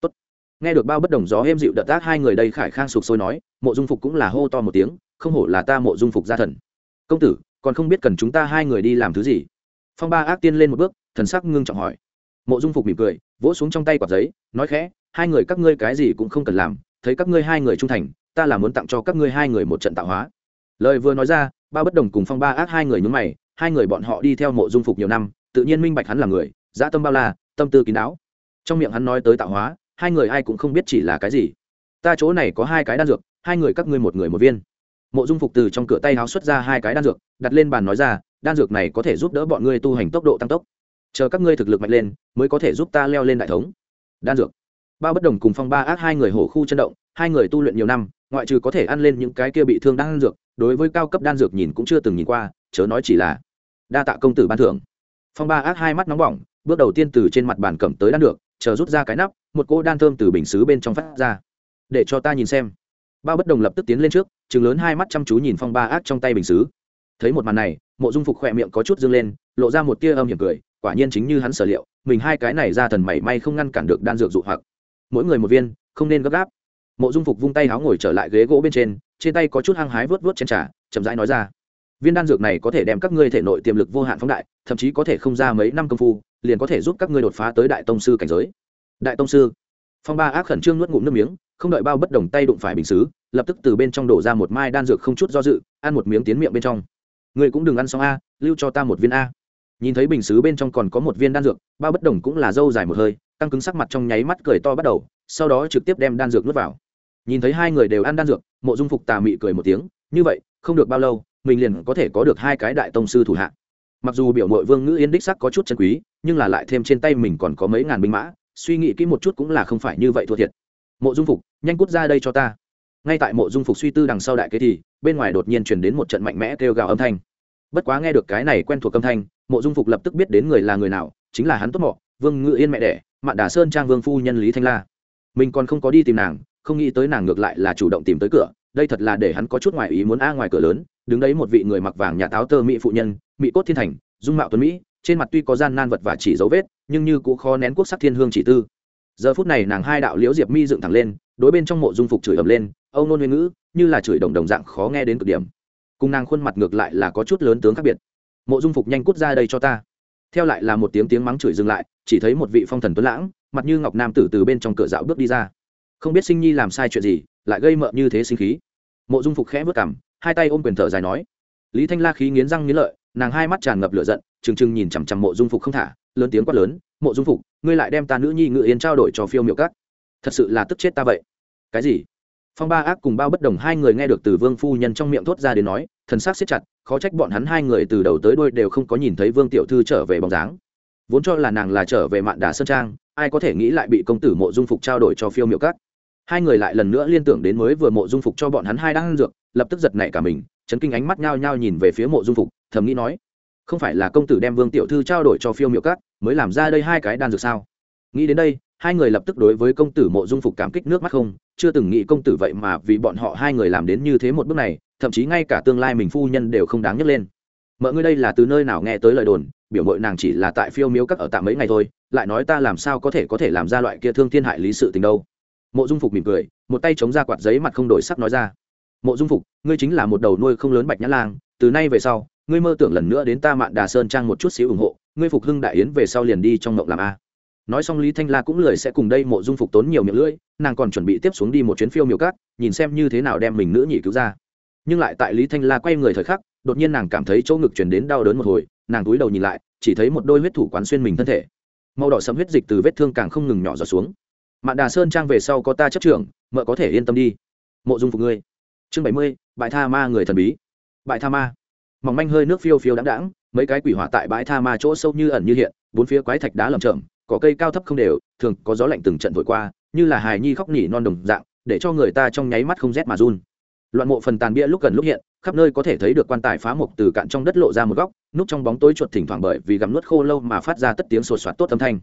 Tốt. nghe được bao bất đồng gió êm dịu đợt tác hai người đây khải khang sụp sôi nói, mộ dung phục cũng là hô to một tiếng không hổ là ta mộ dung phục gia thần. Công tử, còn không biết cần chúng ta hai người đi làm thứ gì? Phong ba ác tiên lên một bước, thần sắc ngưng trọng hỏi. Mộ dung phục mỉm cười, vỗ xuống trong tay quạt giấy, nói khẽ, hai người các ngươi cái gì cũng không cần làm, thấy các ngươi hai người trung thành, ta là muốn tặng cho các ngươi hai người một trận tạo hóa. Lời vừa nói ra, ba bất đồng cùng phong ba ác hai người nhúng mày, hai người bọn họ đi theo mộ dung phục nhiều năm, tự nhiên minh bạch hắn là người, dã tâm bao la, tâm tư kín đáo. Trong miệng hắn nói tới tạo hóa, hai người ai cũng không biết chỉ là cái gì. Ta chỗ này có hai cái đan dược, hai người các ngươi một người một viên mộ dung phục từ trong cửa tay háo xuất ra hai cái đan dược, đặt lên bàn nói ra, đan dược này có thể giúp đỡ bọn ngươi tu hành tốc độ tăng tốc. Chờ các ngươi thực lực mạnh lên, mới có thể giúp ta leo lên đại thống. Đan dược. Ba bất đồng cùng phong ba ác hai người hổ khu chân động, hai người tu luyện nhiều năm, ngoại trừ có thể ăn lên những cái kia bị thương đan dược, đối với cao cấp đan dược nhìn cũng chưa từng nhìn qua, chớ nói chỉ là đa tạ công tử ban thưởng. Phong ba ác hai mắt nóng bỏng, bước đầu tiên từ trên mặt bàn cầm tới đan được chờ rút ra cái nắp, một cỗ đan thơm từ bình xứ bên trong phát ra. Để cho ta nhìn xem ba bất đồng lập tức tiến lên trước chừng lớn hai mắt chăm chú nhìn phong ba ác trong tay bình xứ thấy một màn này mộ dung phục khỏe miệng có chút dâng lên lộ ra một tia âm hiểm cười quả nhiên chính như hắn sở liệu mình hai cái này ra thần mảy may không ngăn cản được đan dược dụ hoặc mỗi người một viên không nên gấp gáp mộ dung phục vung tay háo ngồi trở lại ghế gỗ bên trên trên tay có chút hăng hái vớt vớt trên trà chậm rãi nói ra viên đan dược này có thể đem các ngươi thể nội tiềm lực vô hạn phóng đại thậm chí có thể không ra mấy năm công phu liền có thể giúp các ngươi đột phá tới đại tông sư cảnh giới đại tông sư phong ba ác khẩn trương nuốt ngụm nước miếng, không đợi bao bất đồng tay đụng phải bình xứ, lập tức từ bên trong đổ ra một mai đan dược không chút do dự, ăn một miếng tiến miệng bên trong. Ngươi cũng đừng ăn xong a, lưu cho ta một viên a. Nhìn thấy bình xứ bên trong còn có một viên đan dược, bao bất đồng cũng là dâu dài một hơi tăng cứng sắc mặt trong nháy mắt cười to bắt đầu, sau đó trực tiếp đem đan dược nuốt vào. Nhìn thấy hai người đều ăn đan dược, mộ dung phục tà mị cười một tiếng, như vậy, không được bao lâu, mình liền có thể có được hai cái đại tông sư thủ hạ. Mặc dù biểu mội vương ngữ yên đích sắc có chút chân quý, nhưng là lại thêm trên tay mình còn có mấy ngàn binh mã suy nghĩ kỹ một chút cũng là không phải như vậy thua thiệt. Mộ dung phục, nhanh cút ra đây cho ta. Ngay tại mộ dung phục suy tư đằng sau đại kế thì, bên ngoài đột nhiên chuyển đến một trận mạnh mẽ kêu gào âm thanh. Bất quá nghe được cái này quen thuộc âm thanh, mộ dung phục lập tức biết đến người là người nào, chính là hắn tốt mọ, vương ngự yên mẹ đẻ, mạn đà sơn trang vương phu nhân lý thanh la. Mình còn không có đi tìm nàng, không nghĩ tới nàng ngược lại là chủ động tìm tới cửa, đây thật là để hắn có chút ngoài ý muốn a à ngoài cửa lớn, đứng đấy một vị người mặc vàng nhà táo tơ mỹ phụ nhân, mỹ cốt thiên thành, dung mạo tuấn mỹ, trên mặt tuy có gian nan vật và chỉ dấu vết nhưng như cũng khó nén quốc sắc thiên hương chỉ tư. Giờ phút này nàng hai đạo liễu diệp mi dựng thẳng lên, đối bên trong mộ dung phục chửi ầm lên, âu nôn nguyên ngữ, như là chửi đồng đồng dạng khó nghe đến cực điểm. Cùng nàng khuôn mặt ngược lại là có chút lớn tướng khác biệt. Mộ dung phục nhanh cút ra đây cho ta. Theo lại là một tiếng tiếng mắng chửi dừng lại, chỉ thấy một vị phong thần tuấn lãng, mặt như ngọc nam tử từ bên trong cửa dạo bước đi ra. Không biết sinh nhi làm sai chuyện gì, lại gây mợ như thế sinh khí. Mộ dung phục khẽ vất cảm hai tay ôm quyền thở dài nói. Lý thanh la khí nghiến răng nghiến lợi, nàng hai mắt tràn ngập lửa giận, trừng trừng nhìn chằm chằm mộ dung phục không thả lớn tiếng quát lớn, mộ dung phục, ngươi lại đem ta nữ nhi ngự yên trao đổi cho phiêu miệu cắt thật sự là tức chết ta vậy. Cái gì? Phong ba ác cùng bao bất đồng hai người nghe được từ vương phu nhân trong miệng thốt ra đến nói, thần sắc siết chặt, khó trách bọn hắn hai người từ đầu tới đôi đều không có nhìn thấy vương tiểu thư trở về bóng dáng. Vốn cho là nàng là trở về mạn đà sơn trang, ai có thể nghĩ lại bị công tử mộ dung phục trao đổi cho phiêu miệu cắt hai người lại lần nữa liên tưởng đến mới vừa mộ dung phục cho bọn hắn hai đang ăn dược, lập tức giật nảy cả mình, chấn kinh ánh mắt nhao nhao nhìn về phía mộ dung phục, thầm nghĩ nói không phải là công tử đem vương tiểu thư trao đổi cho phiêu miệu cát mới làm ra đây hai cái đan dược sao? Nghĩ đến đây, hai người lập tức đối với công tử mộ dung phục cảm kích nước mắt không, chưa từng nghĩ công tử vậy mà vì bọn họ hai người làm đến như thế một bước này, thậm chí ngay cả tương lai mình phu nhân đều không đáng nhắc lên. Mợ ngươi đây là từ nơi nào nghe tới lời đồn, biểu mội nàng chỉ là tại phiêu miếu các ở tạm mấy ngày thôi, lại nói ta làm sao có thể có thể làm ra loại kia thương thiên hại lý sự tình đâu. Mộ dung phục mỉm cười, một tay chống ra quạt giấy mặt không đổi sắc nói ra. Mộ dung phục, ngươi chính là một đầu nuôi không lớn bạch nhã lang, từ nay về sau ngươi mơ tưởng lần nữa đến ta mạn đà sơn trang một chút xíu ủng hộ, ngươi phục hưng đại yến về sau liền đi trong mộng làm a. Nói xong lý thanh la cũng lười sẽ cùng đây mộ dung phục tốn nhiều miệng lưỡi, nàng còn chuẩn bị tiếp xuống đi một chuyến phiêu miều cát nhìn xem như thế nào đem mình nữ nhị cứu ra. Nhưng lại tại lý thanh la quay người thời khắc, đột nhiên nàng cảm thấy chỗ ngực chuyển đến đau đớn một hồi, nàng túi đầu nhìn lại, chỉ thấy một đôi huyết thủ quán xuyên mình thân thể. Màu đỏ sẫm huyết dịch từ vết thương càng không ngừng nhỏ giọt xuống. Mạn đà sơn trang về sau có ta chấp trưởng, mợ có thể yên tâm đi. Mộ dung phục ngươi. Chương bảy mươi, bại tha ma người thần bí. Bại tha ma mỏng manh hơi nước phiêu phiêu đáng đáng mấy cái quỷ hỏa tại bãi tha ma chỗ sâu như ẩn như hiện, bốn phía quái thạch đá lầm chậm có cây cao thấp không đều, thường có gió lạnh từng trận vội qua, như là hài nhi khóc nỉ non đồng dạng, để cho người ta trong nháy mắt không rét mà run. Loạn mộ phần tàn bia lúc gần lúc hiện, khắp nơi có thể thấy được quan tài phá mục từ cạn trong đất lộ ra một góc, núp trong bóng tối chuột thỉnh thoảng bởi vì gặm nuốt khô lâu mà phát ra tất tiếng sột soạt tốt âm thanh.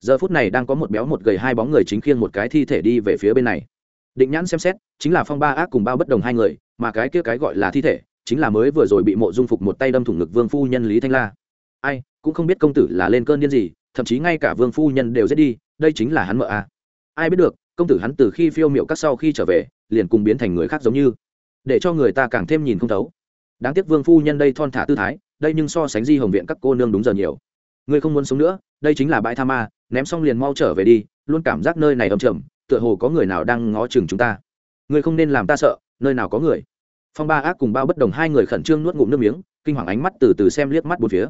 Giờ phút này đang có một béo một gầy hai bóng người chính khiêng một cái thi thể đi về phía bên này. Định nhãn xem xét, chính là phong ba ác cùng bao bất đồng hai người, mà cái kia cái gọi là thi thể chính là mới vừa rồi bị mộ dung phục một tay đâm thủng ngực vương phu nhân lý thanh la. Ai, cũng không biết công tử là lên cơn điên gì, thậm chí ngay cả vương phu nhân đều giết đi, đây chính là hắn mợ à. ai biết được, công tử hắn từ khi phiêu miệu các sau khi trở về, liền cùng biến thành người khác giống như. Để cho người ta càng thêm nhìn không thấu. Đáng tiếc vương phu nhân đây thon thả tư thái, đây nhưng so sánh di hồng viện các cô nương đúng giờ nhiều. Ngươi không muốn sống nữa, đây chính là bãi tha ma, ném xong liền mau trở về đi, luôn cảm giác nơi này ầm trầm, tựa hồ có người nào đang ngó chừng chúng ta. Ngươi không nên làm ta sợ, nơi nào có người phong ba ác cùng bao bất đồng hai người khẩn trương nuốt ngụm nước miếng, kinh hoàng ánh mắt từ từ xem liếc mắt bốn phía.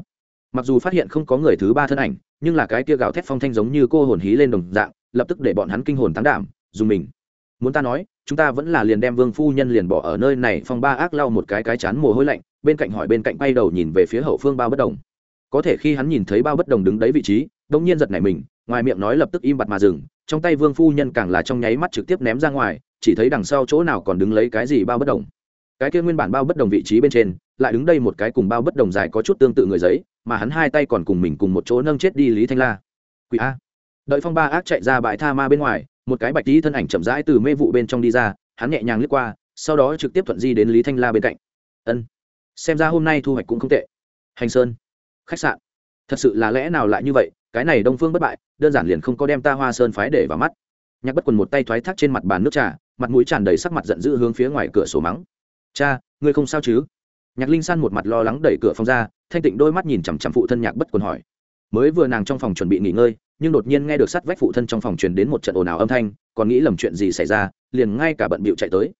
Mặc dù phát hiện không có người thứ ba thân ảnh, nhưng là cái kia gào thét phong thanh giống như cô hồn hí lên đồng dạng, lập tức để bọn hắn kinh hồn tán đảm, dùng mình. Muốn ta nói, chúng ta vẫn là liền đem vương phu nhân liền bỏ ở nơi này, phong ba ác lau một cái cái chán mồ hôi lạnh, bên cạnh hỏi bên cạnh bay đầu nhìn về phía hậu phương bao bất đồng. Có thể khi hắn nhìn thấy bao bất đồng đứng đấy vị trí đông nhiên giật nảy mình, ngoài miệng nói lập tức im bặt mà dừng, trong tay vương phu nhân càng là trong nháy mắt trực tiếp ném ra ngoài, chỉ thấy đằng sau chỗ nào còn đứng lấy cái gì bao bất đồng cái kia nguyên bản bao bất đồng vị trí bên trên, lại đứng đây một cái cùng bao bất đồng dài có chút tương tự người giấy, mà hắn hai tay còn cùng mình cùng một chỗ nâng chết đi lý thanh la. Quỷ a. Đợi phong ba ác chạy ra bãi tha ma bên ngoài, một cái bạch tí thân ảnh chậm rãi từ mê vụ bên trong đi ra, hắn nhẹ nhàng lướt qua, sau đó trực tiếp thuận di đến lý thanh la bên cạnh. Ân. Xem ra hôm nay thu hoạch cũng không tệ. Hành sơn. Khách sạn. Thật sự là lẽ nào lại như vậy, cái này đông phương bất bại, đơn giản liền không có đem ta hoa sơn phái để vào mắt. Nhạc bất quần một tay thoái thác trên mặt bàn nước trà, mặt mũi tràn đầy sắc mặt giận dữ hướng phía ngoài cửa sổ mắng cha, ngươi không sao chứ? Nhạc linh san một mặt lo lắng đẩy cửa phòng ra, thanh tịnh đôi mắt nhìn chằm chằm phụ thân nhạc bất quần hỏi. Mới vừa nàng trong phòng chuẩn bị nghỉ ngơi, nhưng đột nhiên nghe được sắt vách phụ thân trong phòng truyền đến một trận ồn ào âm thanh, còn nghĩ lầm chuyện gì xảy ra, liền ngay cả bận bịu chạy tới.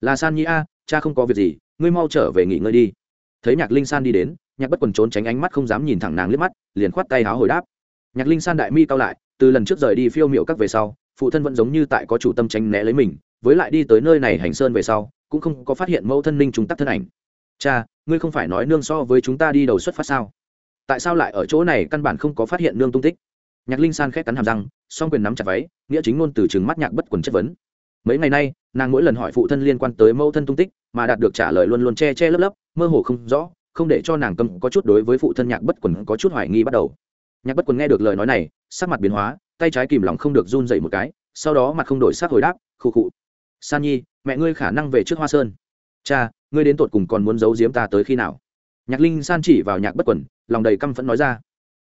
Là san nhi a, cha không có việc gì, ngươi mau trở về nghỉ ngơi đi. Thấy nhạc linh san đi đến, nhạc bất quần trốn tránh ánh mắt không dám nhìn thẳng nàng liếc mắt, liền khoát tay háo hồi đáp. Nhạc linh san đại mi cao lại, từ lần trước rời đi phiêu miệu các về sau, phụ thân vẫn giống như tại có chủ tâm tránh né lấy mình, với lại đi tới nơi này hành sơn về sau cũng không có phát hiện mẫu thân ninh chúng tắc thân ảnh. Cha, ngươi không phải nói nương so với chúng ta đi đầu xuất phát sao? Tại sao lại ở chỗ này căn bản không có phát hiện nương tung tích? Nhạc linh san khét cắn hàm răng, song quyền nắm chặt váy, nghĩa chính ngôn từ chừng mắt nhạc bất quần chất vấn. Mấy ngày nay, nàng mỗi lần hỏi phụ thân liên quan tới mẫu thân tung tích, mà đạt được trả lời luôn luôn che che lấp lấp, mơ hồ không rõ, không để cho nàng cầm có chút đối với phụ thân nhạc bất quần có chút hoài nghi bắt đầu. Nhạc bất quần nghe được lời nói này, sắc mặt biến hóa, tay trái kìm lòng không được run dậy một cái, sau đó mặt không đổi sắc hồi đáp, khụ khụ san nhi, mẹ ngươi khả năng về trước hoa sơn. Cha, ngươi đến tột cùng còn muốn giấu giếm ta tới khi nào? Nhạc linh san chỉ vào nhạc bất quần, lòng đầy căm phẫn nói ra.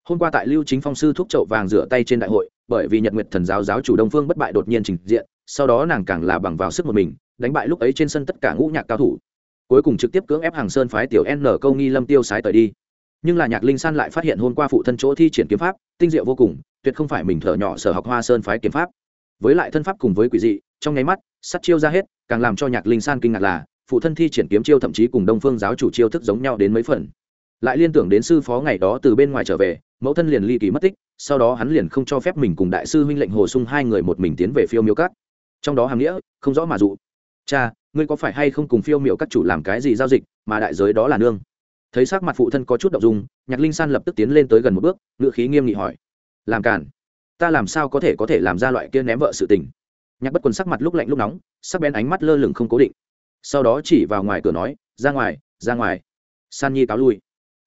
Hôm qua tại lưu chính phong sư thuốc chậu vàng rửa tay trên đại hội, bởi vì nhật nguyệt thần giáo giáo chủ đông phương bất bại đột nhiên trình diện, sau đó nàng càng là bằng vào sức một mình, đánh bại lúc ấy trên sân tất cả ngũ nhạc cao thủ. Cuối cùng trực tiếp cưỡng ép hàng sơn phái tiểu n câu nghi lâm tiêu sái tời đi. Nhưng là nhạc linh san lại phát hiện hôm qua phụ thân chỗ thi triển kiếm pháp, tinh diệu vô cùng, tuyệt không phải mình thở nhỏ sở học hoa sơn phái kiếm pháp. Với lại thân pháp cùng với quỷ dị trong nháy mắt, sắt chiêu ra hết, càng làm cho nhạc linh san kinh ngạc là, phụ thân thi triển kiếm chiêu thậm chí cùng đông phương giáo chủ chiêu thức giống nhau đến mấy phần. Lại liên tưởng đến sư phó ngày đó từ bên ngoài trở về, mẫu thân liền ly kỳ mất tích, sau đó hắn liền không cho phép mình cùng đại sư huynh lệnh hồ sung hai người một mình tiến về phiêu miếu cát trong đó hàm nghĩa, không rõ mà dụ. Cha, ngươi có phải hay không cùng phiêu miệu các chủ làm cái gì giao dịch, mà đại giới đó là nương? Thấy sắc mặt phụ thân có chút động dung, nhạc linh san lập tức tiến lên tới gần một bước ngự khí nghiêm nghị hỏi, làm cản ta làm sao có thể có thể làm ra loại kia ném vợ sự tình? Nhạc bất quần sắc mặt lúc lạnh lúc nóng, sắc bén ánh mắt lơ lửng không cố định. Sau đó chỉ vào ngoài cửa nói, ra ngoài ra ngoài. San nhi cáo lui.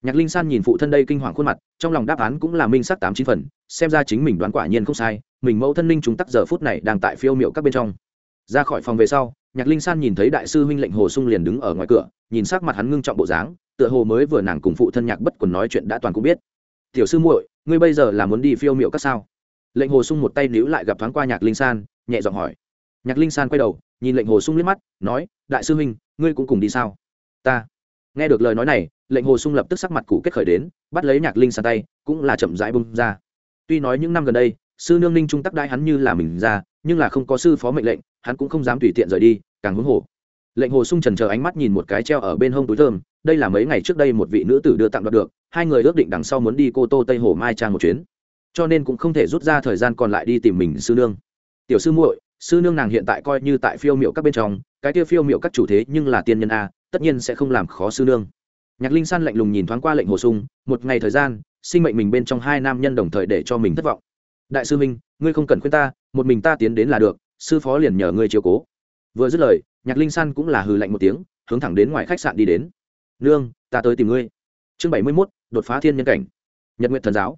Nhạc linh san nhìn phụ thân đây kinh hoàng khuôn mặt, trong lòng đáp án cũng là minh sắc tám chín phần, xem ra chính mình đoán quả nhiên không sai, mình mẫu thân linh chúng tắc giờ phút này đang tại phiêu miệu các bên trong. Ra khỏi phòng về sau, nhạc linh san nhìn thấy đại sư huynh lệnh hồ sung liền đứng ở ngoài cửa, nhìn sắc mặt hắn ngưng trọng bộ dáng, tựa hồ mới vừa nàng cùng phụ thân nhạc bất quần nói chuyện đã toàn cũng biết. Tiểu sư muội, ngươi bây giờ là muốn đi phiêu miệu các sao? Lệnh hồ sung một tay níu lại gặp thoáng qua nhạc linh san nhẹ giọng hỏi. Nhạc linh san quay đầu, nhìn lệnh hồ sung liếc mắt, nói, đại sư huynh, ngươi cũng cùng đi sao? Ta. Nghe được lời nói này, lệnh hồ sung lập tức sắc mặt cụ kết khởi đến, bắt lấy nhạc linh san tay, cũng là chậm rãi bung ra. Tuy nói những năm gần đây, sư nương ninh trung tắc đãi hắn như là mình ra, nhưng là không có sư phó mệnh lệnh, hắn cũng không dám tùy tiện rời đi, càng huống hồ. Lệnh hồ sung trần chờ ánh mắt nhìn một cái treo ở bên hông túi thơm, đây là mấy ngày trước đây một vị nữ tử đưa tặng đoạt được, hai người ước định đằng sau muốn đi cô tô tây hồ mai trang một chuyến. Cho nên cũng không thể rút ra thời gian còn lại đi tìm mình sư nương tiểu sư muội, sư nương nàng hiện tại coi như tại phiêu miệu các bên trong, cái kia phiêu miệu các chủ thế nhưng là tiên nhân a, tất nhiên sẽ không làm khó sư nương. Nhạc linh san lạnh lùng nhìn thoáng qua lệnh hồ sung, một ngày thời gian, sinh mệnh mình bên trong hai nam nhân đồng thời để cho mình thất vọng. Đại sư minh, ngươi không cần khuyên ta, một mình ta tiến đến là được, sư phó liền nhờ ngươi chiếu cố. Vừa dứt lời, nhạc linh san cũng là hừ lạnh một tiếng, hướng thẳng đến ngoài khách sạn đi đến. Nương, ta tới tìm ngươi. Chương bảy mươi mốt, đột phá thiên nhân cảnh. Nhật nguyện thần giáo.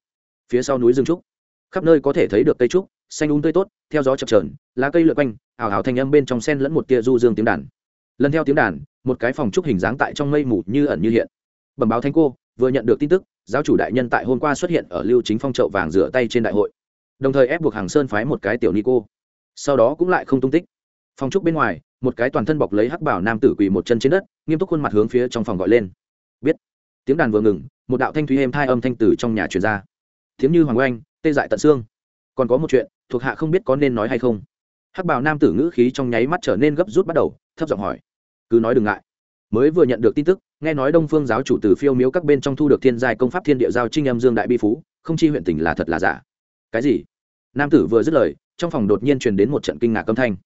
Phía sau núi dương trúc. Khắp nơi có thể thấy được cây trúc xanh úng tươi tốt, theo gió chập trờn lá cây lượn quanh ảo ảo thanh âm bên trong sen lẫn một tia du dương tiếng đàn. Lần theo tiếng đàn, một cái phòng trúc hình dáng tại trong mây mù như ẩn như hiện. Bẩm báo thanh cô, vừa nhận được tin tức, giáo chủ đại nhân tại hôm qua xuất hiện ở lưu chính phong trậu vàng rửa tay trên đại hội. Đồng thời ép buộc hàng sơn phái một cái tiểu ni cô. Sau đó cũng lại không tung tích. Phòng trúc bên ngoài, một cái toàn thân bọc lấy hắc bảo nam tử quỳ một chân trên đất, nghiêm túc khuôn mặt hướng phía trong phòng gọi lên. Biết. Tiếng đàn vừa ngừng, một đạo thanh thúy êm thai âm thanh tử trong nhà truyền ra. Tiếng như hoàng oanh, tê dại tận xương còn có một chuyện, thuộc hạ không biết có nên nói hay không. Hắc bảo nam tử ngữ khí trong nháy mắt trở nên gấp rút bắt đầu, thấp giọng hỏi. Cứ nói đừng ngại. Mới vừa nhận được tin tức, nghe nói đông phương giáo chủ từ phiêu miếu các bên trong thu được thiên giai công pháp thiên địa giao trinh âm dương đại bi phú, không chi huyện tỉnh là thật là giả. Cái gì? Nam tử vừa dứt lời, trong phòng đột nhiên truyền đến một trận kinh ngạc âm thanh.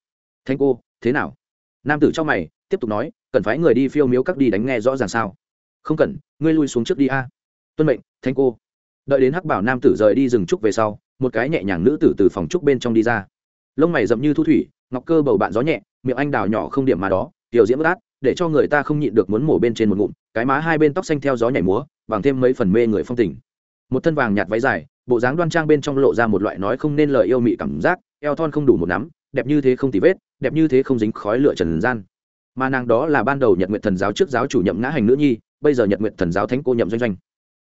Thanh cô, thế nào? Nam tử trong mày, tiếp tục nói, cần phải người đi phiêu miếu các đi đánh nghe rõ ràng sao? Không cần, ngươi lui xuống trước đi a. Tuân mệnh, thanh cô đợi đến hắc bảo nam tử rời đi rừng trúc về sau, một cái nhẹ nhàng nữ tử từ phòng trúc bên trong đi ra. Lông mày rậm như thu thủy, ngọc cơ bầu bạn gió nhẹ, miệng anh đào nhỏ không điểm mà đó, tiểu diễm bất át, để cho người ta không nhịn được muốn mổ bên trên một ngụm, cái má hai bên tóc xanh theo gió nhảy múa, bằng thêm mấy phần mê người phong tình. Một thân vàng nhạt váy dài, bộ dáng đoan trang bên trong lộ ra một loại nói không nên lời yêu mị cảm giác, eo thon không đủ một nắm, đẹp như thế không tì vết, đẹp như thế không dính khói lửa trần gian. Mà nàng đó là ban đầu nhật nguyện thần giáo trước giáo chủ nhậm ngã hành nữ nhi, bây giờ nhật nguyện thần giáo thánh cô nhậm doanh doanh.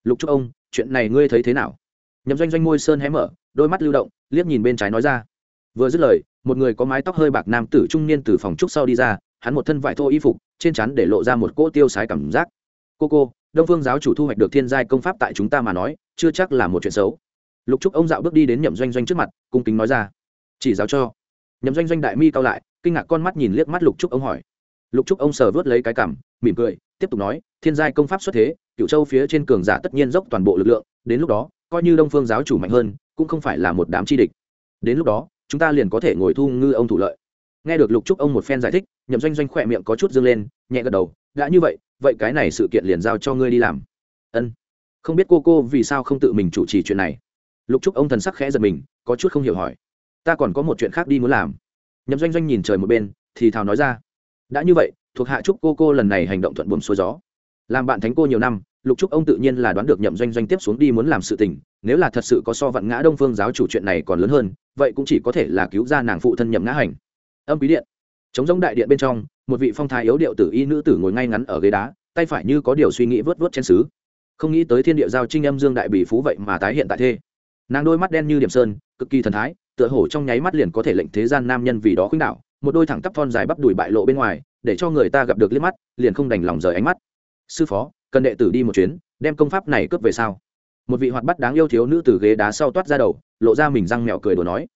Lục trúc ông chuyện này ngươi thấy thế nào? Nhậm doanh doanh môi sơn hé mở, đôi mắt lưu động, liếc nhìn bên trái nói ra. Vừa dứt lời, một người có mái tóc hơi bạc nam tử trung niên từ phòng trúc sau đi ra, hắn một thân vải thô y phục, trên chắn để lộ ra một cỗ tiêu sái cảm giác. Cô cô, đông phương giáo chủ thu hoạch được thiên giai công pháp tại chúng ta mà nói, chưa chắc là một chuyện xấu. Lục trúc ông dạo bước đi đến nhậm doanh doanh trước mặt, cung kính nói ra. Chỉ giáo cho. Nhậm doanh doanh đại mi cao lại, kinh ngạc con mắt nhìn liếc mắt lục trúc ông hỏi. Lục trúc ông sờ vớt lấy cái cảm, mỉm cười tiếp tục nói, thiên giai công pháp xuất thế cựu châu phía trên cường giả tất nhiên dốc toàn bộ lực lượng, đến lúc đó, coi như đông phương giáo chủ mạnh hơn, cũng không phải là một đám chi địch. Đến lúc đó, chúng ta liền có thể ngồi thu ngư ông thủ lợi. Nghe được lục trúc ông một phen giải thích, nhậm doanh doanh khỏe miệng có chút dâng lên, nhẹ gật đầu, đã như vậy vậy cái này sự kiện liền giao cho ngươi đi làm. Ân. Không biết cô cô vì sao không tự mình chủ trì chuyện này. Lục trúc ông thần sắc khẽ giật mình, có chút không hiểu hỏi, ta còn có một chuyện khác đi muốn làm. Nhậm doanh doanh nhìn trời một bên, thì thào nói ra, đã như vậy thuộc hạ trúc cô cô lần này hành động thuận buồm xuôi gió. Làm bạn thánh cô nhiều năm, lục trúc ông tự nhiên là đoán được nhậm doanh doanh tiếp xuống đi muốn làm sự tình, nếu là thật sự có so vặn ngã đông phương giáo chủ chuyện này còn lớn hơn, vậy cũng chỉ có thể là cứu ra nàng phụ thân nhậm ngã hành. Âm bí điện. Chống giống đại điện bên trong, một vị phong thái yếu điệu tử y nữ tử ngồi ngay ngắn ở ghế đá, tay phải như có điều suy nghĩ vớt vớt trên xứ không nghĩ tới thiên địa giao trinh âm dương đại bỉ phú vậy mà tái hiện tại thê. Nàng đôi mắt đen như điểm sơn, cực kỳ thần thái, tựa hổ trong nháy mắt liền có thể lệnh thế gian nam nhân vì đó khuynh đảo, một đôi thẳng tắp thon dài bắp đùi bại lộ bên ngoài để cho người ta gặp được liếc mắt, liền không đành lòng rời ánh mắt. Sư phó, cần đệ tử đi một chuyến, đem công pháp này cướp về sau một vị hoạt bắt đáng yêu thiếu nữ từ ghế đá sau toát ra đầu, lộ ra mình răng mẹo cười đùa nói.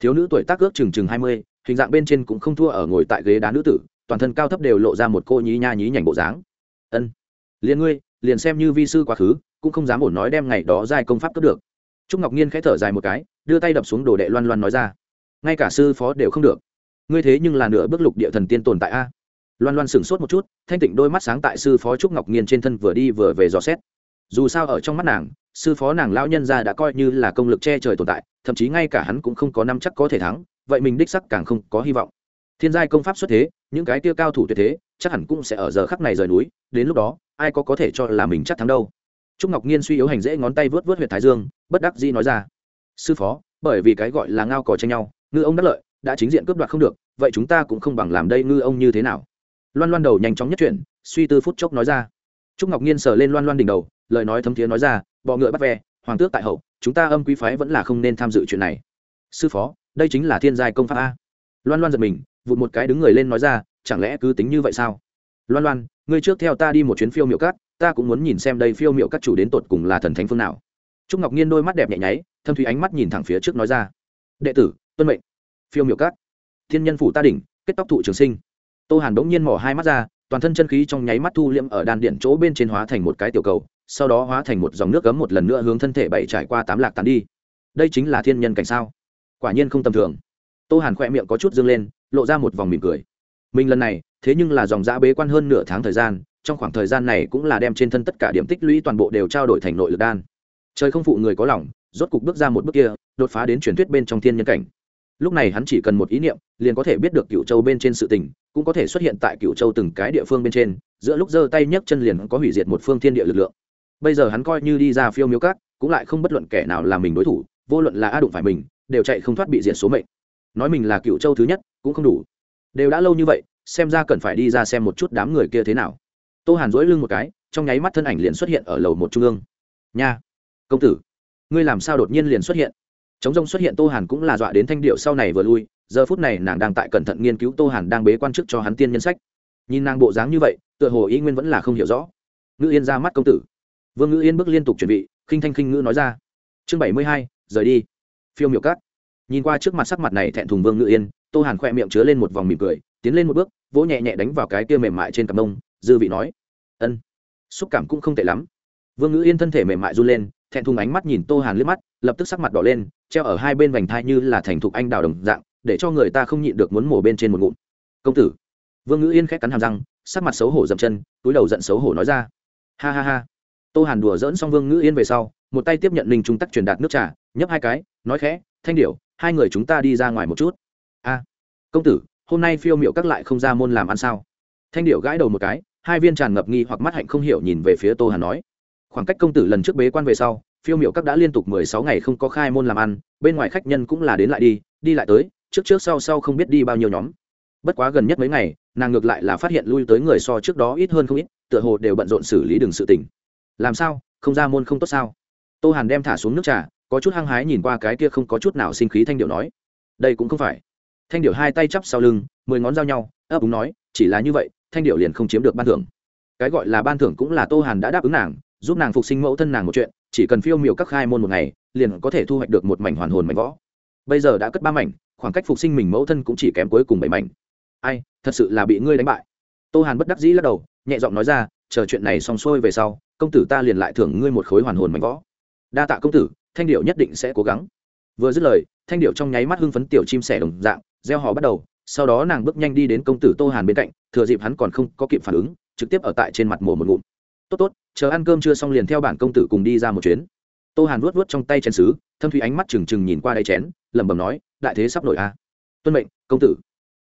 Thiếu nữ tuổi tác ước chừng chừng hai mươi, hình dạng bên trên cũng không thua ở ngồi tại ghế đá nữ tử, toàn thân cao thấp đều lộ ra một cô nhí nha nhí nhảnh bộ dáng. Ân, liền ngươi, liền xem như vi sư quá khứ, cũng không dám ổn nói đem ngày đó giai công pháp cướp được. Trúc ngọc nhiên khẽ thở dài một cái, đưa tay đập xuống đồ đệ loan loan nói ra. Ngay cả sư phó đều không được. Ngươi thế nhưng là nửa bước lục địa thần tiên tồn tại a loan loan sửng sốt một chút, thanh tịnh đôi mắt sáng tại sư phó trúc ngọc nhiên trên thân vừa đi vừa về dò xét. Dù sao ở trong mắt nàng, sư phó nàng lão nhân ra đã coi như là công lực che trời tồn tại, thậm chí ngay cả hắn cũng không có năm chắc có thể thắng, vậy mình đích sắc càng không có hy vọng. Thiên giai công pháp xuất thế, những cái tia cao thủ tuyệt thế, chắc hẳn cũng sẽ ở giờ khắc này rời núi, đến lúc đó, ai có có thể cho là mình chắc thắng đâu? Trúc ngọc nhiên suy yếu hành dễ ngón tay vớt vớt huyện thái dương, bất đắc dĩ nói ra. Sư phó, bởi vì cái gọi là ngao cò tranh nhau, ngư ông đắc lợi, đã chính diện cướp đoạt không được, vậy chúng ta cũng không bằng làm đây ngư ông như thế nào? Loan loan đầu nhanh chóng nhất chuyển, suy tư phút chốc nói ra. Trúc ngọc nhiên sờ lên loan loan đỉnh đầu, lời nói thấm thiế nói ra, bọ ngựa bắt ve, hoàng tước tại hậu, chúng ta âm quý phái vẫn là không nên tham dự chuyện này. Sư phó, đây chính là thiên giai công pháp a. Loan loan giật mình, vụt một cái đứng người lên nói ra, chẳng lẽ cứ tính như vậy sao? Loan loan, ngươi trước theo ta đi một chuyến phiêu miệu cát, ta cũng muốn nhìn xem đây phiêu miệu các chủ đến tột cùng là thần thánh phương nào. Trúc ngọc nhiên đôi mắt đẹp nhẹ nháy, thâm thủy ánh mắt nhìn thẳng phía trước nói ra, đệ tử, tuân mệnh. Phiêu miệu cát, thiên nhân phủ ta đỉnh, kết tóc thụ trường sinh tô hàn bỗng nhiên mỏ hai mắt ra, toàn thân chân khí trong nháy mắt thu liễm ở đan điện chỗ bên trên hóa thành một cái tiểu cầu, sau đó hóa thành một dòng nước cấm một lần nữa hướng thân thể bảy trải qua tám lạc tán đi. Đây chính là thiên nhân cảnh sao? Quả nhiên không tầm thường. Tô hàn khỏe miệng có chút dâng lên, lộ ra một vòng mỉm cười. Mình lần này, thế nhưng là dòng giã bế quan hơn nửa tháng thời gian, trong khoảng thời gian này cũng là đem trên thân tất cả điểm tích lũy toàn bộ đều trao đổi thành nội lực đan. Trời không phụ người có lòng, rốt cục bước ra một bước kia, đột phá đến truyền thuyết bên trong thiên nhân cảnh. Lúc này hắn chỉ cần một ý niệm, liền có thể biết được cựu châu bên trên sự tình cũng có thể xuất hiện tại cựu châu từng cái địa phương bên trên, giữa lúc giơ tay nhấc chân liền có hủy diệt một phương thiên địa lực lượng. Bây giờ hắn coi như đi ra phiêu miếu cát cũng lại không bất luận kẻ nào là mình đối thủ, vô luận là a đụng phải mình, đều chạy không thoát bị diệt số mệnh. Nói mình là cựu châu thứ nhất, cũng không đủ. Đều đã lâu như vậy, xem ra cần phải đi ra xem một chút đám người kia thế nào. Tô hàn dỗi lưng một cái, trong nháy mắt thân ảnh liền xuất hiện ở lầu một trung ương. Nha! Công tử! Ngươi làm sao đột nhiên liền xuất hiện? Chống rông xuất hiện tô hàn cũng là dọa đến thanh điệu sau này vừa lui giờ phút này nàng đang tại cẩn thận nghiên cứu tô hàn đang bế quan chức cho hắn tiên nhân sách. Nhìn nàng bộ dáng như vậy, tựa hồ ý nguyên vẫn là không hiểu rõ. Ngữ yên ra mắt công tử. Vương ngữ yên bước liên tục chuẩn bị, khinh thanh khinh ngữ nói ra. Chương bảy mươi hai, rời đi. Phiêu miểu cắt nhìn qua trước mặt sắc mặt này thẹn thùng vương ngữ yên, tô hàn khoe miệng chứa lên một vòng mỉm cười, tiến lên một bước, vỗ nhẹ nhẹ đánh vào cái kia mềm mại trên cặp mông, dư vị nói. Ân, xúc cảm cũng không tệ lắm. Vương ngữ yên thân thể mềm mại run lên, thẹn thùng ánh mắt nhìn tô hàn liếc mắt, lập tức sắc mặt đỏ lên, treo ở hai bên vành thai như là thành thục anh đào đồng dạng để cho người ta không nhịn được muốn mổ bên trên một ngụm. Công tử. Vương ngữ yên khét cắn hàm răng, sắc mặt xấu hổ dậm chân, túi đầu giận xấu hổ nói ra. Ha ha ha. Tô hàn đùa dỡn xong vương ngữ yên về sau, một tay tiếp nhận linh trung tắc truyền đạt nước trà, nhấp hai cái, nói khẽ, thanh điệu hai người chúng ta đi ra ngoài một chút. A, công tử, hôm nay phiêu miệu các lại không ra môn làm ăn sao? Thanh điệu gãi đầu một cái, hai viên tràn ngập nghi hoặc mắt hạnh không hiểu nhìn về phía tô hàn nói. Khoảng cách công tử lần trước bế quan về sau, phiêu miệu các đã liên tục mười sáu ngày không có khai môn làm ăn, bên ngoài khách nhân cũng là đến lại đi đi lại tới trước trước sau sau không biết đi bao nhiêu nhóm. Bất quá gần nhất mấy ngày, nàng ngược lại là phát hiện lui tới người so trước đó ít hơn không ít, tựa hồ đều bận rộn xử lý đường sự tình. làm sao? Không ra môn không tốt sao? Tô hàn đem thả xuống nước trà, có chút hăng hái nhìn qua cái kia không có chút nào sinh khí thanh điệu nói. Đây cũng không phải. Thanh điệu hai tay chắp sau lưng, mười ngón giao nhau, ấp úng nói, chỉ là như vậy, thanh điệu liền không chiếm được ban thưởng. Cái gọi là ban thưởng cũng là tô hàn đã đáp ứng nàng, giúp nàng phục sinh mẫu thân nàng một chuyện, chỉ cần phiêu miểu các khai môn một ngày, liền có thể thu hoạch được một mảnh hoàn hồn mảnh võ. Bây giờ đã cất ba mảnh khoảng cách phục sinh mình mẫu thân cũng chỉ kém cuối cùng bảy mảnh. Ai, thật sự là bị ngươi đánh bại. Tô hàn bất đắc dĩ lắc đầu, nhẹ giọng nói ra, chờ chuyện này xong xuôi về sau, công tử ta liền lại thưởng ngươi một khối hoàn hồn mảnh võ. Đa tạ công tử, thanh điệu nhất định sẽ cố gắng. Vừa dứt lời, thanh điệu trong nháy mắt hưng phấn tiểu chim sẻ đồng dạng, gieo hò bắt đầu, sau đó nàng bước nhanh đi đến công tử tô hàn bên cạnh, thừa dịp hắn còn không có kịp phản ứng, trực tiếp ở tại trên mặt mồ một ngụm. Tốt tốt, chờ ăn cơm chưa xong liền theo bản công tử cùng đi ra một chuyến. Tô hàn vuốt vuốt trong tay chén xứ thâm thủy ánh mắt trừng trừng nhìn qua đáy chén, lẩm bẩm nói đại thế sắp nổi a. Tuân mệnh, công tử.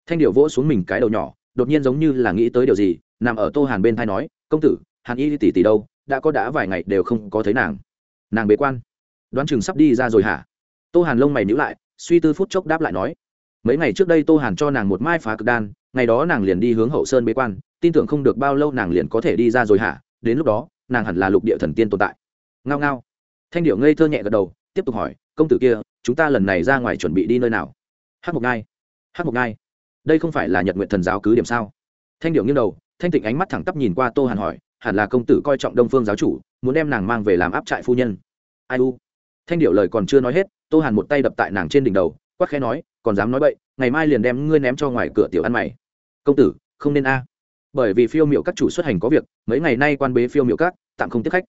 Thanh điệu vỗ xuống mình cái đầu nhỏ, đột nhiên giống như là nghĩ tới điều gì, nằm ở tô hàn bên thai nói, công tử, hàn y tỷ tỷ đâu, đã có đã vài ngày đều không có thấy nàng. Nàng bế quan. Đoán chừng sắp đi ra rồi hả? Tô hàn lông mày nhữ lại, suy tư phút chốc đáp lại nói, mấy ngày trước đây tô hàn cho nàng một mai phá cực đan, ngày đó nàng liền đi hướng hậu sơn bế quan, tin tưởng không được bao lâu nàng liền có thể đi ra rồi hả? Đến lúc đó, nàng hẳn là lục địa thần tiên tồn tại. Ngao ngao. Thanh điệu ngây thơ nhẹ gật đầu, tiếp tục hỏi công tử kia, chúng ta lần này ra ngoài chuẩn bị đi nơi nào? Hát mộc ngai hát mộc ngai đây không phải là nhật nguyện thần giáo cứ điểm sao? Thanh điệu nghiêng đầu, thanh tịnh ánh mắt thẳng tắp nhìn qua tô hàn hỏi, hẳn là công tử coi trọng đông phương giáo chủ, muốn đem nàng mang về làm áp trại phu nhân. Ai u? Thanh điệu lời còn chưa nói hết, tô hàn một tay đập tại nàng trên đỉnh đầu, quắc khẽ nói, còn dám nói bậy, ngày mai liền đem ngươi ném cho ngoài cửa tiểu ăn mày. Công tử, không nên a. Bởi vì phiêu miệu các chủ xuất hành có việc, mấy ngày nay quan bế phiêu miệu các, tạm không tiếp khách.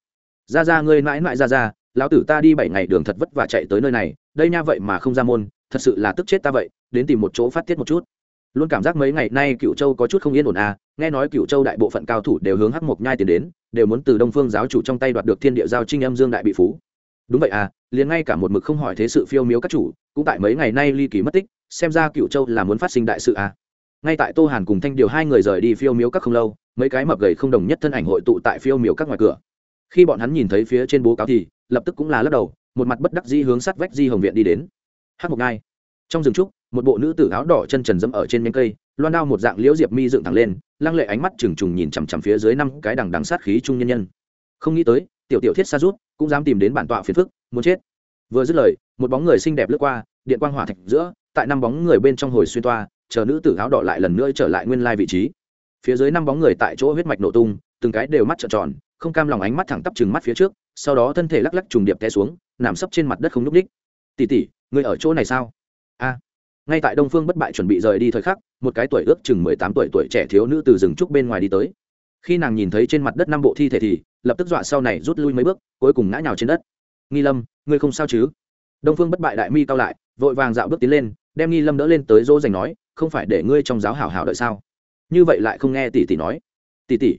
Ra ra ngươi mãi mãi ra ra lão tử ta đi bảy ngày đường thật vất vả chạy tới nơi này, đây nha vậy mà không ra môn, thật sự là tức chết ta vậy, đến tìm một chỗ phát tiết một chút. Luôn cảm giác mấy ngày nay cựu châu có chút không yên ổn à nghe nói cựu châu đại bộ phận cao thủ đều hướng hắc mộc nhai tiền đến, đều muốn từ đông phương giáo chủ trong tay đoạt được thiên địa giao trinh âm dương đại bị phú. Đúng vậy à liền ngay cả một mực không hỏi thế sự phiêu miếu các chủ, cũng tại mấy ngày nay ly kỳ mất tích, xem ra cựu châu là muốn phát sinh đại sự à. Ngay tại tô hàn cùng thanh điều hai người rời đi phiêu miếu các không lâu, mấy cái mập gầy không đồng nhất thân ảnh hội tụ tại phiêu miếu các ngoài cửa. Khi bọn hắn nhìn thấy phía trên bố cáo thì lập tức cũng là lắc đầu, một mặt bất đắc dĩ hướng sát vách di hồng viện đi đến. Hát một ngai. Trong rừng trúc, một bộ nữ tử áo đỏ chân trần dẫm ở trên nhánh cây, loan đao một dạng liễu diệp mi dựng thẳng lên, lăng lệ ánh mắt trừng trùng nhìn chằm chằm phía dưới năm cái đằng đằng sát khí trung nhân nhân. Không nghĩ tới, tiểu tiểu thiết sa rút, cũng dám tìm đến bản tọa phiền phức, muốn chết. Vừa dứt lời, một bóng người xinh đẹp lướt qua, điện quang hỏa thạch giữa, tại năm bóng người bên trong hồi xuyên toa, chờ nữ tử áo đỏ lại lần nữa trở lại nguyên lai vị trí. Phía dưới năm bóng người tại chỗ huyết mạch nổ tung, từng cái đều mắt trợn tròn không cam lòng ánh mắt thẳng tắp chừng mắt phía trước, sau đó thân thể lắc lắc trùng điệp té xuống, nằm sấp trên mặt đất không n ú c ních tỉ tỉ người ở chỗ này sao? A. Ngay tại đông phương bất bại chuẩn bị rời đi thời khắc, một cái tuổi ước chừng mười tám tuổi tuổi trẻ thiếu nữ từ rừng trúc bên ngoài đi tới. Khi nàng nhìn thấy trên mặt đất năm bộ thi thể thì, lập tức dọa sau này rút lui mấy bước, cuối cùng ngã nhào trên đất. Nghi lâm, ngươi không sao chứ? Đông phương bất bại đại mi cao lại, vội vàng dạo bước tiến lên, đem nghi lâm đỡ lên tới dỗ dành nói, không phải để ngươi trong giáo hảo hảo đợi sao? Như vậy lại không nghe tỷ tỷ nói. Tỷ tỷ.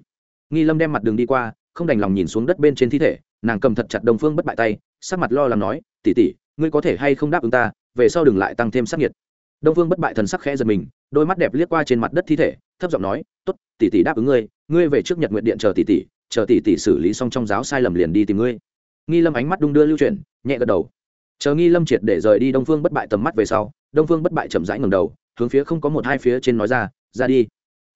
Nghi lâm đem mặt đường đi qua không đành lòng nhìn xuống đất bên trên thi thể, nàng cầm thật chặt đông phương bất bại tay, sắc mặt lo lắng nói, tỷ tỷ, ngươi có thể hay không đáp ứng ta, về sau đừng lại tăng thêm sắc nhiệt đông phương bất bại thần sắc khẽ giật mình, đôi mắt đẹp liếc qua trên mặt đất thi thể, thấp giọng nói t ố t tỷ tỷ đáp ứng ngươi ngươi về trước nhật nguyện điện chờ tỷ tỷ, chờ tỷ tỷ xử lý xong trong giáo sai lầm liền đi tìm ngươi. Nghi lâm ánh mắt đung đưa lưu chuyển, nhẹ gật đầu. Chờ nghi lâm triệt để rời đi đông phương bất bại tầm mắt về sau, đông phương bất bại chậm rãi ngầm đầu, hướng phía không có một hai phía trên nói ra ra đi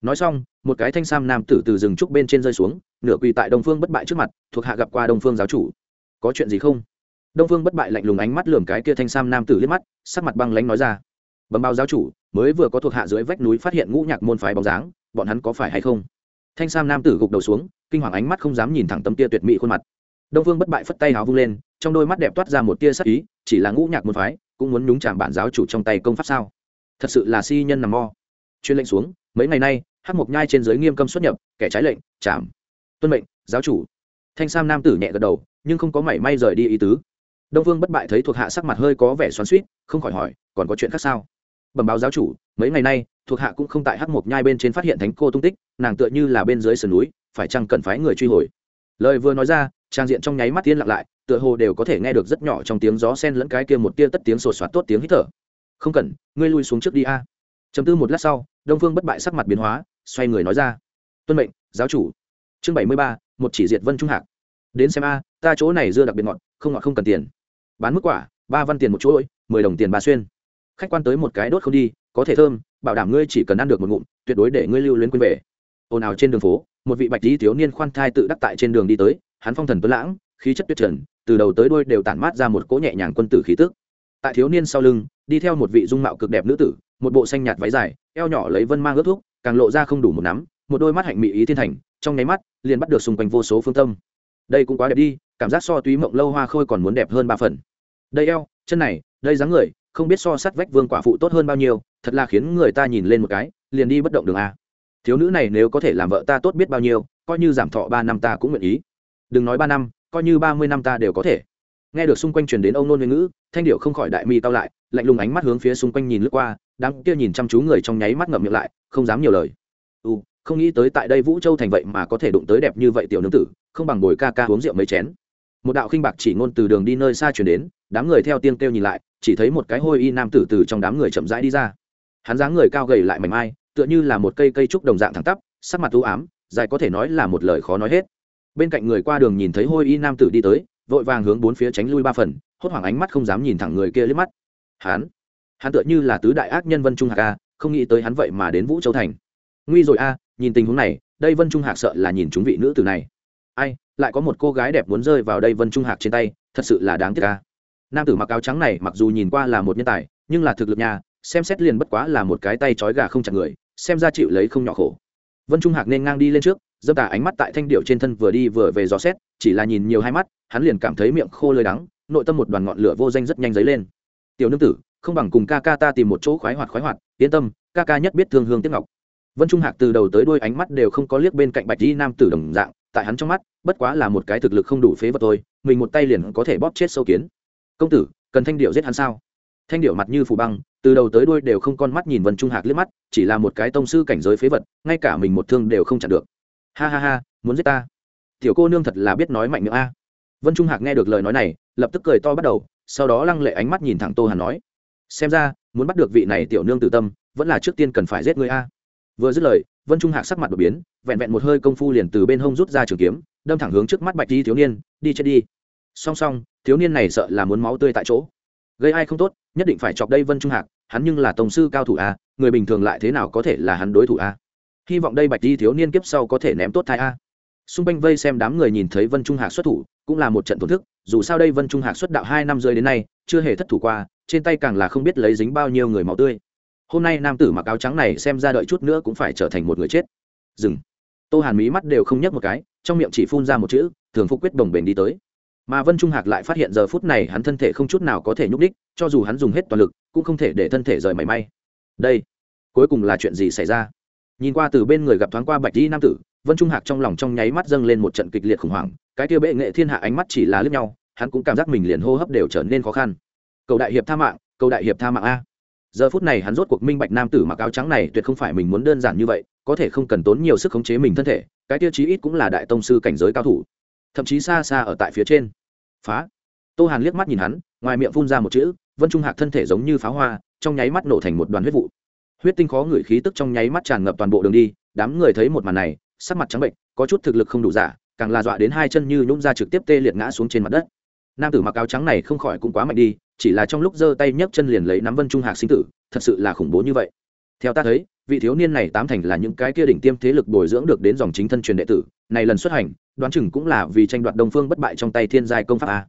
nói xong, một cái thanh sam nam tử từ rừng trúc bên trên rơi xuống, nửa quỳ tại đông phương bất bại trước mặt, thuộc hạ gặp qua đông phương giáo chủ. Có chuyện gì không? Đông phương bất bại lạnh lùng ánh mắt lườm cái kia thanh sam nam tử liếc mắt, sắc mặt băng lánh nói ra. Bấm báo giáo chủ, mới vừa có thuộc hạ dưới vách núi phát hiện ngũ nhạc môn phái bóng dáng, bọn hắn có phải hay không? Thanh sam nam tử gục đầu xuống, kinh hoàng ánh mắt không dám nhìn thẳng tấm tia tuyệt mỹ khuôn mặt. Đông phương bất bại phất tay háo vung lên, trong đôi mắt đẹp toát ra một tia sắc ý, chỉ là ngũ nhạc môn phái, cũng muốn nhúng chạm bản giáo chủ trong tay công pháp sao? Thật sự là si nhân nằm mo chuyên lệnh xuống, mấy ngày nay hắc mộc nhai trên giới nghiêm cấm xuất nhập, kẻ trái lệnh chạm tuân mệnh, giáo chủ. Thanh sam nam tử nhẹ gật đầu, nhưng không có mảy may rời đi ý tứ. Đông vương bất bại thấy thuộc hạ sắc mặt hơi có vẻ xoắn suýt không khỏi hỏi, còn có chuyện khác sao? Bẩm báo giáo chủ, mấy ngày nay, thuộc hạ cũng không tại hắc mộc nhai bên trên phát hiện thánh cô tung tích, nàng tựa như là bên dưới sườn núi, phải chăng cần phái người truy hồi? Lời vừa nói ra, trang diện trong nháy mắt tiên lặng lại, tựa hồ đều có thể nghe được rất nhỏ trong tiếng gió sen lẫn cái kia một tia tất tiếng sột soạt tốt tiếng hít thở. Không cần, ngươi lui xuống trước đi a. Chấm tư một lát sau, đông phương bất bại sắc mặt biến hóa xoay người nói ra. Tuân mệnh, giáo chủ. Chương bảy mươi ba, một chỉ diệt vân trung hạc. Đến xem a, ta chỗ này dưa đặc biệt ngọt, không ngọt không cần tiền. Bán mức quả, ba văn tiền một chuỗi mười đồng tiền ba xuyên. Khách quan tới một cái đốt không đi, có thể thơm, bảo đảm ngươi chỉ cần ăn được một ngụm, tuyệt đối để ngươi lưu luyến quên về. Ồn ào trên đường phố, một vị bạch lý thiếu niên khoan thai tự đắc tại trên đường đi tới, hắn phong thần tuấn lãng, khí chất tuyệt trần, từ đầu tới đuôi đều tản mát ra một cỗ nhẹ nhàng quân tử khí tức. Tại thiếu niên sau lưng, đi theo một vị dung mạo cực đẹp nữ tử, một bộ xanh nhạt váy dài, eo nhỏ lấy vân mang ướt thuốc càng lộ ra không đủ một nắm, một đôi mắt hạnh mỹ ý thiên thành, trong nháy mắt, liền bắt được xung quanh vô số phương tâm. Đây cũng quá đẹp đi, cảm giác so túy mộng lâu hoa khôi còn muốn đẹp hơn ba phần. Đây eo, chân này, đây dáng người, không biết so sát vách vương quả phụ tốt hơn bao nhiêu, thật là khiến người ta nhìn lên một cái, liền đi bất động đường a. Thiếu nữ này nếu có thể làm vợ ta tốt biết bao nhiêu, coi như giảm thọ ba năm ta cũng nguyện ý. Đừng nói ba năm, coi như ba mươi năm ta đều có thể nghe được xung quanh truyền đến ông nôn ngôn ngữ, thanh điệu không khỏi đại mi cao lại, lạnh lùng ánh mắt hướng phía xung quanh nhìn lướt qua, đám kia nhìn chăm chú người trong nháy mắt ngậm miệng lại, không dám nhiều lời. U không nghĩ tới tại đây vũ châu thành vậy mà có thể đụng tới đẹp như vậy tiểu nương tử, không bằng bồi ca ca uống rượu mấy chén. Một đạo khinh bạc chỉ ngôn từ đường đi nơi xa chuyển đến, đám người theo tiên kêu nhìn lại, chỉ thấy một cái hôi y nam tử từ trong đám người chậm rãi đi ra. Hắn dáng người cao gầy lại mảnh mai, tựa như là một cây cây trúc đồng dạng thẳng tắp, sắc mặt u ám, dài có thể nói là một lời khó nói hết. Bên cạnh người qua đường nhìn thấy hôi y nam tử đi tới vội vàng hướng bốn phía tránh lui ba phần, hốt hoảng ánh mắt không dám nhìn thẳng người kia liếc mắt. Hắn hắn tựa như là tứ đại ác nhân vân trung hạc a, không nghĩ tới hắn vậy mà đến vũ châu thành. Nguy rồi a, nhìn tình huống này, đây vân trung hạc sợ là nhìn chúng vị nữ tử này. Ai, lại có một cô gái đẹp muốn rơi vào đây vân trung hạc trên tay, thật sự là đáng tiếc a. Nam tử mặc áo trắng này mặc dù nhìn qua là một nhân tài, nhưng là thực lực nhà, xem xét liền bất quá là một cái tay trói gà không chặt người, xem ra chịu lấy không nhỏ khổ. Vân trung hạc nên ngang đi lên trước dâm tà ánh mắt tại thanh điệu trên thân vừa đi vừa về dò xét chỉ là nhìn nhiều hai mắt, hắn liền cảm thấy miệng khô lơi đắng, nội tâm một đoàn ngọn lửa vô danh rất nhanh dấy lên. Tiểu nương tử, không bằng cùng ca ca ta tìm một chỗ khoái hoạt khoái hoạt, yên tâm, ca ca nhất biết thương hương tiếc ngọc. Vân trung hạc từ đầu tới đuôi ánh mắt đều không có liếc bên cạnh bạch di nam tử đồng dạng, tại hắn trong mắt, bất quá là một cái thực lực không đủ phế vật thôi, mình một tay liền có thể bóp chết sâu kiến. Công tử, cần thanh điệu giết hắn sao? Thanh điệu mặt như phủ băng, từ đầu tới đuôi đều không con mắt nhìn vân trung hạc liếc mắt, chỉ là một cái tông sư cảnh giới phế vật, ngay cả mình một thương đều không chặn được. Ha ha ha, muốn giết ta? Tiểu cô nương thật là biết nói mạnh miệng a. Vân trung hạc nghe được lời nói này, lập tức cười to bắt đầu, sau đó lăng lệ ánh mắt nhìn thẳng tô hàn nói, xem ra, muốn bắt được vị này tiểu nương từ tâm, vẫn là trước tiên cần phải giết người a. Vừa dứt lời, vân trung hạc sắc mặt đột biến, vẹn vẹn một hơi công phu liền từ bên hông rút ra trường kiếm, đâm thẳng hướng trước mắt bạch đi thiếu niên, đi chết đi. Song song, thiếu niên này sợ là muốn máu tươi tại chỗ. Gây ai không tốt, nhất định phải chọc đây vân trung hạc, hắn nhưng là tổng sư cao thủ a, người bình thường lại thế nào có thể là hắn đối thủ a? Hy vọng đây bạch đi thiếu niên kiếp sau có thể ném tốt thai a xung quanh vây xem đám người nhìn thấy vân trung hạc xuất thủ, cũng là một trận thổn thức, dù sao đây vân trung hạc xuất đạo hai năm rơi đến nay, chưa hề thất thủ qua, trên tay càng là không biết lấy dính bao nhiêu người máu tươi. Hôm nay nam tử mặc áo trắng này xem ra đợi chút nữa cũng phải trở thành một người chết. Dừng. Tô hàn mí mắt đều không nhấc một cái, trong miệng chỉ phun ra một chữ, thường phục quyết đồng bền đi tới. Mà vân trung hạc lại phát hiện giờ phút này hắn thân thể không chút nào có thể nhúc đích cho dù hắn dùng hết toàn lực, cũng không thể để thân thể rời mảy may. Đây, cuối cùng là chuyện gì xảy ra? Nhìn qua từ bên người gặp thoáng qua bạch di nam tử vân trung hạc trong lòng trong nháy mắt dâng lên một trận kịch liệt khủng hoảng, cái kia bệ nghệ thiên hạ ánh mắt chỉ là lướt nhau, hắn cũng cảm giác mình liền hô hấp đều trở nên khó khăn. Cầu đại hiệp tha mạng, cầu đại hiệp tha mạng a. Giờ phút này hắn rốt cuộc minh bạch nam tử mặc áo trắng này tuyệt không phải mình muốn đơn giản như vậy, có thể không cần tốn nhiều sức khống chế mình thân thể, cái tiêu chí ít cũng là đại tông sư cảnh giới cao thủ. Thậm chí xa xa ở tại phía trên. Phá. Tô hàn liếc mắt nhìn hắn, ngoài miệng phun ra một chữ, vân trung hạc thân thể giống như pháo hoa, trong nháy mắt nổ thành một đoàn huyết vụ. Huyết tinh khó ngửi khí tức trong nháy mắt tràn ngập toàn bộ đường đi, đám người thấy một màn này sắc mặt trắng bệnh, có chút thực lực không đủ giả, càng là dọa đến hai chân như nhũng ra trực tiếp tê liệt ngã xuống trên mặt đất. Nam tử mặc áo trắng này không khỏi cũng quá mạnh đi, chỉ là trong lúc giơ tay nhấc chân liền lấy nắm vân trung hạc sinh tử, thật sự là khủng bố như vậy. Theo ta thấy, vị thiếu niên này tám thành là những cái kia đỉnh tiêm thế lực bồi dưỡng được đến dòng chính thân truyền đệ tử, này lần xuất hành, đoán chừng cũng là vì tranh đoạt đông phương bất bại trong tay thiên giai công pháp a.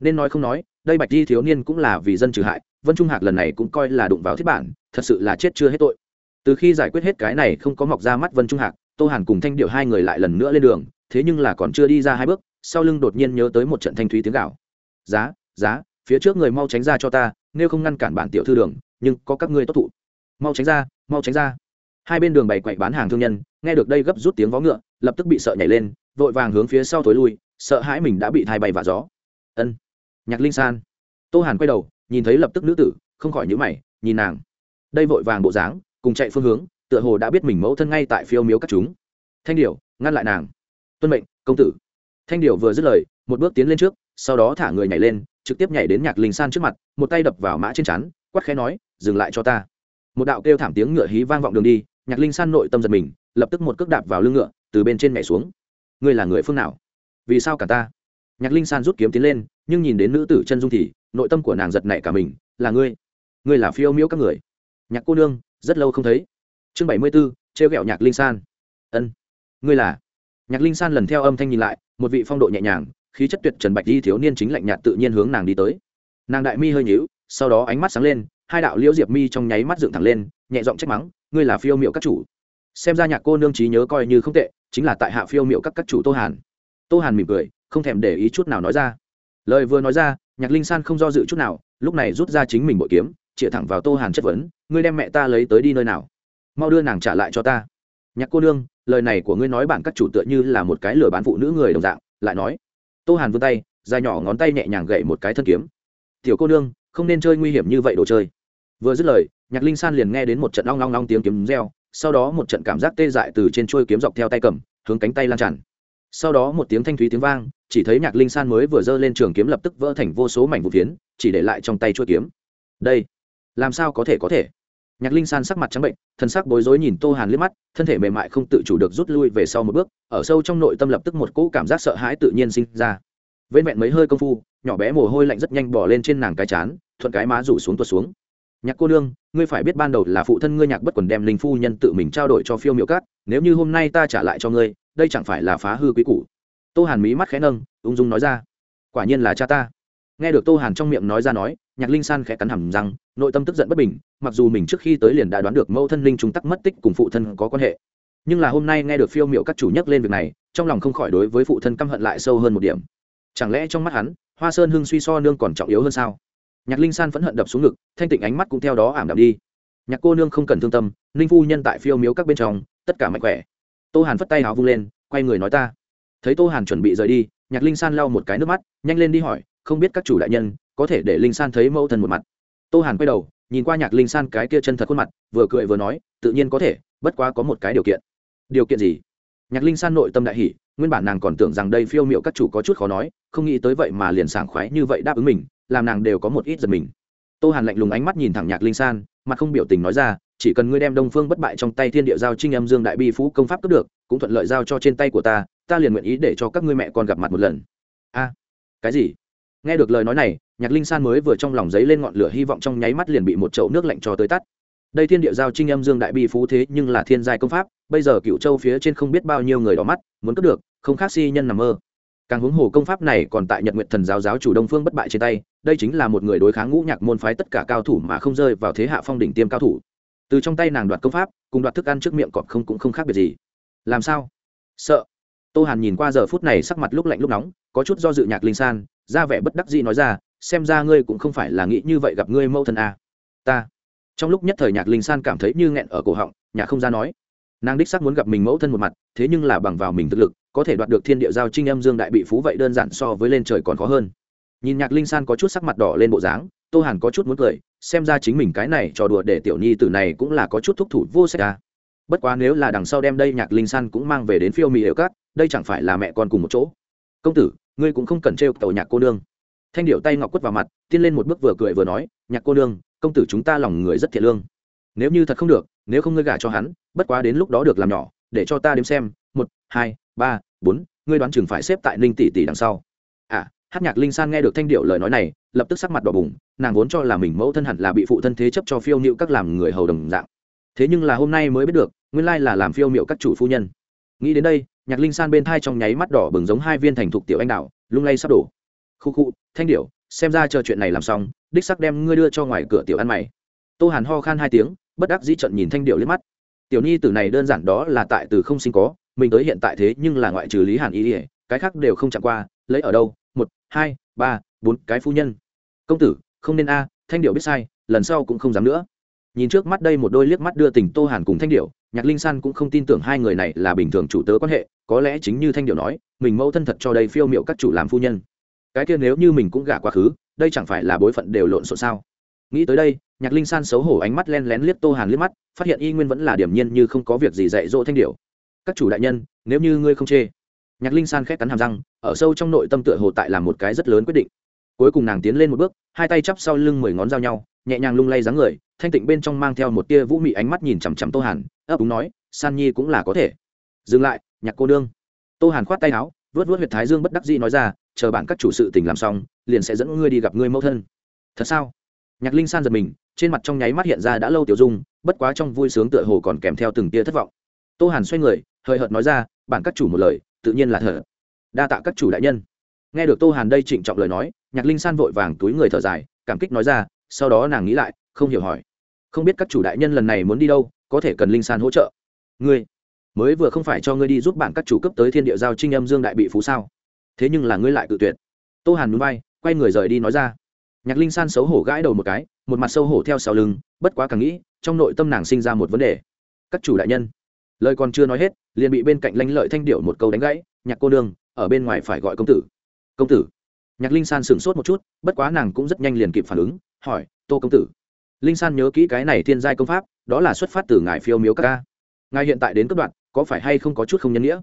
Nên nói không nói, đây bạch di thiếu niên cũng là vì dân trừ hại, vân trung hạc lần này cũng coi là đụng vào thiết bản, thật sự là chết chưa hết tội. Từ khi giải quyết hết cái này không có mọc ra mắt vân trung hạc tô hàn cùng thanh điệu hai người lại lần nữa lên đường, thế nhưng là còn chưa đi ra hai bước, sau lưng đột nhiên nhớ tới một trận thanh thúy tiếng gạo giá giá, phía trước người mau tránh ra cho ta, nếu không ngăn cản bản tiểu thư đường, nhưng có các ngươi tốt thụ. Mau tránh ra, mau tránh ra. Hai bên đường bày quậy bán hàng thương nhân, nghe được đây gấp rút tiếng vó ngựa, lập tức bị sợ nhảy lên, vội vàng hướng phía sau thối lui, sợ hãi mình đã bị thai bay và gió. Ân, nhạc linh san. Tô hàn quay đầu, nhìn thấy lập tức nữ tử, không khỏi nhữ mày, nhìn nàng. Đây vội vàng bộ dáng, cùng chạy phương hướng tựa hồ đã biết mình mẫu thân ngay tại phiêu miếu các chúng. Thanh điệu ngăn lại nàng. Tuân mệnh, công tử. Thanh điệu vừa dứt lời, một bước tiến lên trước, sau đó thả người nhảy lên, trực tiếp nhảy đến nhạc linh san trước mặt, một tay đập vào mã trên chắn quắt khẽ nói, dừng lại cho ta. Một đạo kêu thảm tiếng ngựa hí vang vọng đường đi, nhạc linh san nội tâm giật mình, lập tức một cước đạp vào lưng ngựa, từ bên trên nhảy xuống. Ngươi là người phương nào? Vì sao cả ta? Nhạc linh san rút kiếm tiến lên, nhưng nhìn đến nữ tử chân dung thì nội tâm của nàng giật nảy cả mình, là ngươi. Ngươi là phiêu miễu các người. Nhạc cô nương, rất lâu không thấy chương bảy mươi b ố trêu ghẹo nhạc linh san. Ân, ngươi là? Nhạc linh san lần theo âm thanh nhìn lại, một vị phong độ nhẹ nhàng, khí chất tuyệt trần bạch di thiếu niên chính lạnh nhạt tự nhiên hướng nàng đi tới. Nàng đại mi hơi nhíu, sau đó ánh mắt sáng lên, hai đạo liễu diệp mi trong nháy mắt dựng thẳng lên, nhẹ giọng trách mắng, ngươi là phiêu miệu các chủ. Xem ra nhạc cô nương trí nhớ coi như không tệ, chính là tại hạ phiêu miệu các các chủ tô hàn. Tô hàn mỉm cười, không thèm để ý chút nào nói ra. Lời vừa nói ra, nhạc linh san không do dự chút nào, lúc này rút ra chính mình bội kiếm, chĩa thẳng vào tô hàn chất vấn, ngươi đem mẹ ta lấy tới đi nơi nào? Mau đưa nàng trả lại cho ta. Nhạc cô nương, lời này của ngươi nói bản các chủ tựa như là một cái lừa bán phụ nữ người đồng dạng, lại nói. Tô hàn vươn tay, dài nhỏ ngón tay nhẹ nhàng gậy một cái thân kiếm. Tiểu cô nương, không nên chơi nguy hiểm như vậy đồ chơi. Vừa dứt lời, nhạc linh san liền nghe đến một trận long long long tiếng kiếm reo, sau đó một trận cảm giác tê dại từ trên trôi kiếm dọc theo tay cầm, hướng cánh tay lan tràn. Sau đó một tiếng thanh thúy tiếng vang, chỉ thấy nhạc linh san mới vừa giơ lên trường kiếm lập tức vỡ thành vô số mảnh vụ phiến, chỉ để lại trong tay chuôi kiếm. Đây, làm sao có thể có thể? Nhạc linh san sắc mặt trắng bệnh, thân sắc bối rối nhìn tô hàn liếc mắt, thân thể mềm mại không tự chủ được rút lui về sau một bước, ở sâu trong nội tâm lập tức một cỗ cảm giác sợ hãi tự nhiên sinh ra. Vên vẹn mấy hơi công phu, nhỏ bé mồ hôi lạnh rất nhanh bỏ lên trên nàng cái chán, thuận cái má rủ xuống tuột xuống. Nhạc cô nương, ngươi phải biết ban đầu là phụ thân ngươi nhạc bất quần đem linh phu nhân tự mình trao đổi cho phiêu miệu cát nếu như hôm nay ta trả lại cho ngươi, đây chẳng phải là phá hư quý củ. Tô hàn mí mắt khẽ nâng, ung dung nói ra. Quả nhiên là cha ta. Nghe được tô hàn trong miệng nói ra nói nhạc linh san khẽ cắn hầm răng, nội tâm tức giận bất bình, mặc dù mình trước khi tới liền đã đoán được mẫu thân linh trung tắc mất tích cùng phụ thân có quan hệ. Nhưng là hôm nay nghe được phiêu miệu các chủ nhắc lên việc này, trong lòng không khỏi đối với phụ thân căm hận lại sâu hơn một điểm. Chẳng lẽ trong mắt hắn, hoa sơn hưng suy so nương còn trọng yếu hơn sao? Nhạc linh san phẫn hận đập xuống ngực, thanh tịnh ánh mắt cũng theo đó ảm đạm đi. Nhạc cô nương không cần thương tâm ninh phu nhân tại phiêu miếu các bên trong, tất cả mạnh khỏe. Tô hàn phất tay hào vung lên, quay người nói ta. Thấy tô hàn chuẩn bị rời đi, nhạc linh san lau một cái nước mắt, nhanh lên đi hỏi, không biết các chủ đại nhân có thể để linh san thấy mẫu thân một mặt tô hàn quay đầu nhìn qua nhạc linh san cái kia chân thật khuôn mặt vừa cười vừa nói tự nhiên có thể bất quá có một cái điều kiện điều kiện gì nhạc linh san nội tâm đại hỷ nguyên bản nàng còn tưởng rằng đây phiêu m i ệ u các chủ có chút khó nói không nghĩ tới vậy mà liền sảng khoái như vậy đáp ứng mình làm nàng đều có một ít giật mình tô hàn lạnh lùng ánh mắt nhìn thẳng nhạc linh san mặt không biểu tình nói ra chỉ cần ngươi đem đông phương bất bại trong tay thiên địa giao trinh âm dương đại bi phú công pháp cướp được cũng thuận lợi giao cho trên tay của ta ta liền nguyện ý để cho các ngươi mẹ con gặp mặt một lần a cái gì nghe được lời nói này nhạc linh san mới vừa trong lòng giấy lên ngọn lửa, hy vọng trong nháy mắt liền bị một chậu nước lạnh cho tới tắt. Đây thiên địa giao trinh âm dương đại bi phú thế, nhưng là thiên giai công pháp, bây giờ cựu châu phía trên không biết bao nhiêu người đỏ mắt, muốn cướp được, không khác si nhân nằm mơ. Càng huống hồ công pháp này còn tại nhật nguyện thần giáo giáo chủ đông phương bất bại trên tay, đây chính là một người đối kháng ngũ nhạc môn phái tất cả cao thủ mà không rơi vào thế hạ phong đỉnh tiêm cao thủ. Từ trong tay nàng đoạt công pháp, cùng đoạt thức ăn trước miệng còn không cũng không khác biệt gì. Làm sao? Sợ. Tô hàn nhìn qua giờ phút này sắc mặt lúc lạnh lúc nóng, có chút do dự nhạc linh san, ra vẻ bất đắc dĩ nói ra xem ra ngươi cũng không phải là nghĩ như vậy gặp ngươi mâu thân à. ta. Trong lúc nhất thời nhạc linh san cảm thấy như nghẹn ở cổ họng nhà không ra nói. Nàng đích xác muốn gặp mình mẫu thân một mặt, thế nhưng là bằng vào mình thực lực, có thể đoạt được thiên địa giao trinh âm dương đại bị phú vậy đơn giản so với lên trời còn khó hơn. Nhìn nhạc linh san có chút sắc mặt đỏ lên bộ dáng, tô hàn có chút muốn cười, xem ra chính mình cái này trò đùa để tiểu nhi tử này cũng là có chút thúc thủ vô sách à. bất quá nếu là đằng sau đem đây nhạc linh san cũng mang về đến phiêu mỹ hiệu cát đây chẳng phải là mẹ con cùng một chỗ. Công tử, ngươi cũng không cần trêu tàu nhạc cô nương thanh điệu tay ngọc quất vào mặt tiên lên một bước vừa cười vừa nói, nhạc cô nương, công tử chúng ta lòng người rất thiện lương. Nếu như thật không được, nếu không ngươi gả cho hắn, bất quá đến lúc đó được làm nhỏ, để cho ta đếm xem, một, hai, ba, bốn, ngươi đoán chừng phải xếp tại ninh tỷ tỷ đằng sau. À hát nhạc linh san nghe được thanh điệu lời nói này, lập tức sắc mặt đỏ bùng nàng vốn cho là mình mẫu thân hẳn là bị phụ thân thế chấp cho phiêu nịu các làm người hầu đồng dạng. Thế nhưng là hôm nay mới biết được, nguyên lai là làm phiêu miệu các chủ phu nhân. Nghĩ đến đây, nhạc linh san bên thai trong nháy mắt đỏ bừng giống hai viên thành thục tiểu anh đạo lung lay sắp đổ khu khu, thanh điệu xem ra chờ chuyện này làm xong, đích sắc đem ngươi đưa cho ngoài cửa tiểu ăn mày. Tô hàn ho khan hai tiếng, bất đắc dĩ trận nhìn thanh điệu liếc mắt. Tiểu nhi tử này đơn giản đó là tại từ không sinh có, mình tới hiện tại thế nhưng là ngoại trừ lý hàn y ỉa cái khác đều không chạm qua, lấy ở đâu? Một, hai, ba, bốn, cái phu nhân. Công tử, không nên a, thanh điệu biết sai, lần sau cũng không dám nữa. Nhìn trước mắt đây một đôi liếc mắt đưa tình tô hàn cùng thanh điệu nhạc linh san cũng không tin tưởng hai người này là bình thường chủ tớ quan hệ, có lẽ chính như thanh điệu nói, mình mẫu thân thật cho đây phiêu miệu các chủ làm phu nhân cái kia nếu như mình cũng gả quá khứ, đây chẳng phải là bối phận đều lộn xộn sao? Nghĩ tới đây, nhạc linh san xấu hổ ánh mắt len lén liếc tô hàn liếc mắt, phát hiện y nguyên vẫn là điểm nhiên như không có việc gì dạy dỗ thanh điệu các chủ đại nhân, nếu như ngươi không chê. Nhạc linh san khét cắn hàm răng, ở sâu trong nội tâm tựa hồ tại là một cái rất lớn quyết định. Cuối cùng nàng tiến lên một bước, hai tay chắp sau lưng mười ngón giao nhau, nhẹ nhàng lung lay dáng người, thanh tịnh bên trong mang theo một tia vũ mị ánh mắt nhìn chằm chằm tô hàn, ấp úng nói, san nhi cũng là có thể. Dừng lại, nhạc cô nương. Tô hàn khoát tay áo vớt vớt huyệt thái dương bất đắc dĩ nói ra, chờ bạn các chủ sự tình làm xong, liền sẽ dẫn ngươi đi gặp ngươi mẫu thân. Thật sao? Nhạc linh san giật mình, trên mặt trong nháy mắt hiện ra đã lâu tiểu dung, bất quá trong vui sướng tựa hồ còn kèm theo từng tia thất vọng. Tô hàn xoay người, hời hợt nói ra, bản các chủ một lời, tự nhiên là thở. Đa tạ các chủ đại nhân. Nghe được tô hàn đây trịnh trọng lời nói, nhạc linh san vội vàng túi người thở dài, cảm kích nói ra, sau đó nàng nghĩ lại, không hiểu hỏi, không biết các chủ đại nhân lần này muốn đi đâu, có thể cần linh san hỗ trợ? Ngươi mới vừa không phải cho ngươi đi giúp bạn các chủ cấp tới thiên địa giao trinh âm dương đại bị phú sao? Thế nhưng là ngươi lại tự tuyệt. Tô hàn núi bay quay người rời đi nói ra. Nhạc linh san xấu hổ gãi đầu một cái, một mặt sâu hổ theo sau lưng, bất quá càng nghĩ, trong nội tâm nàng sinh ra một vấn đề. Các chủ đại nhân, lời còn chưa nói hết, liền bị bên cạnh lanh lợi thanh điệu một câu đánh gãy, nhạc cô nương, ở bên ngoài phải gọi công tử. Công tử? Nhạc linh san sửng sốt một chút, bất quá nàng cũng rất nhanh liền kịp phản ứng, hỏi, tô công tử, linh san nhớ kỹ cái này thiên giai công pháp, đó là xuất phát từ ngài phiêu miếu các ca. Ngài hiện tại đến cấp đoạn có phải hay không có chút không nhân nghĩa?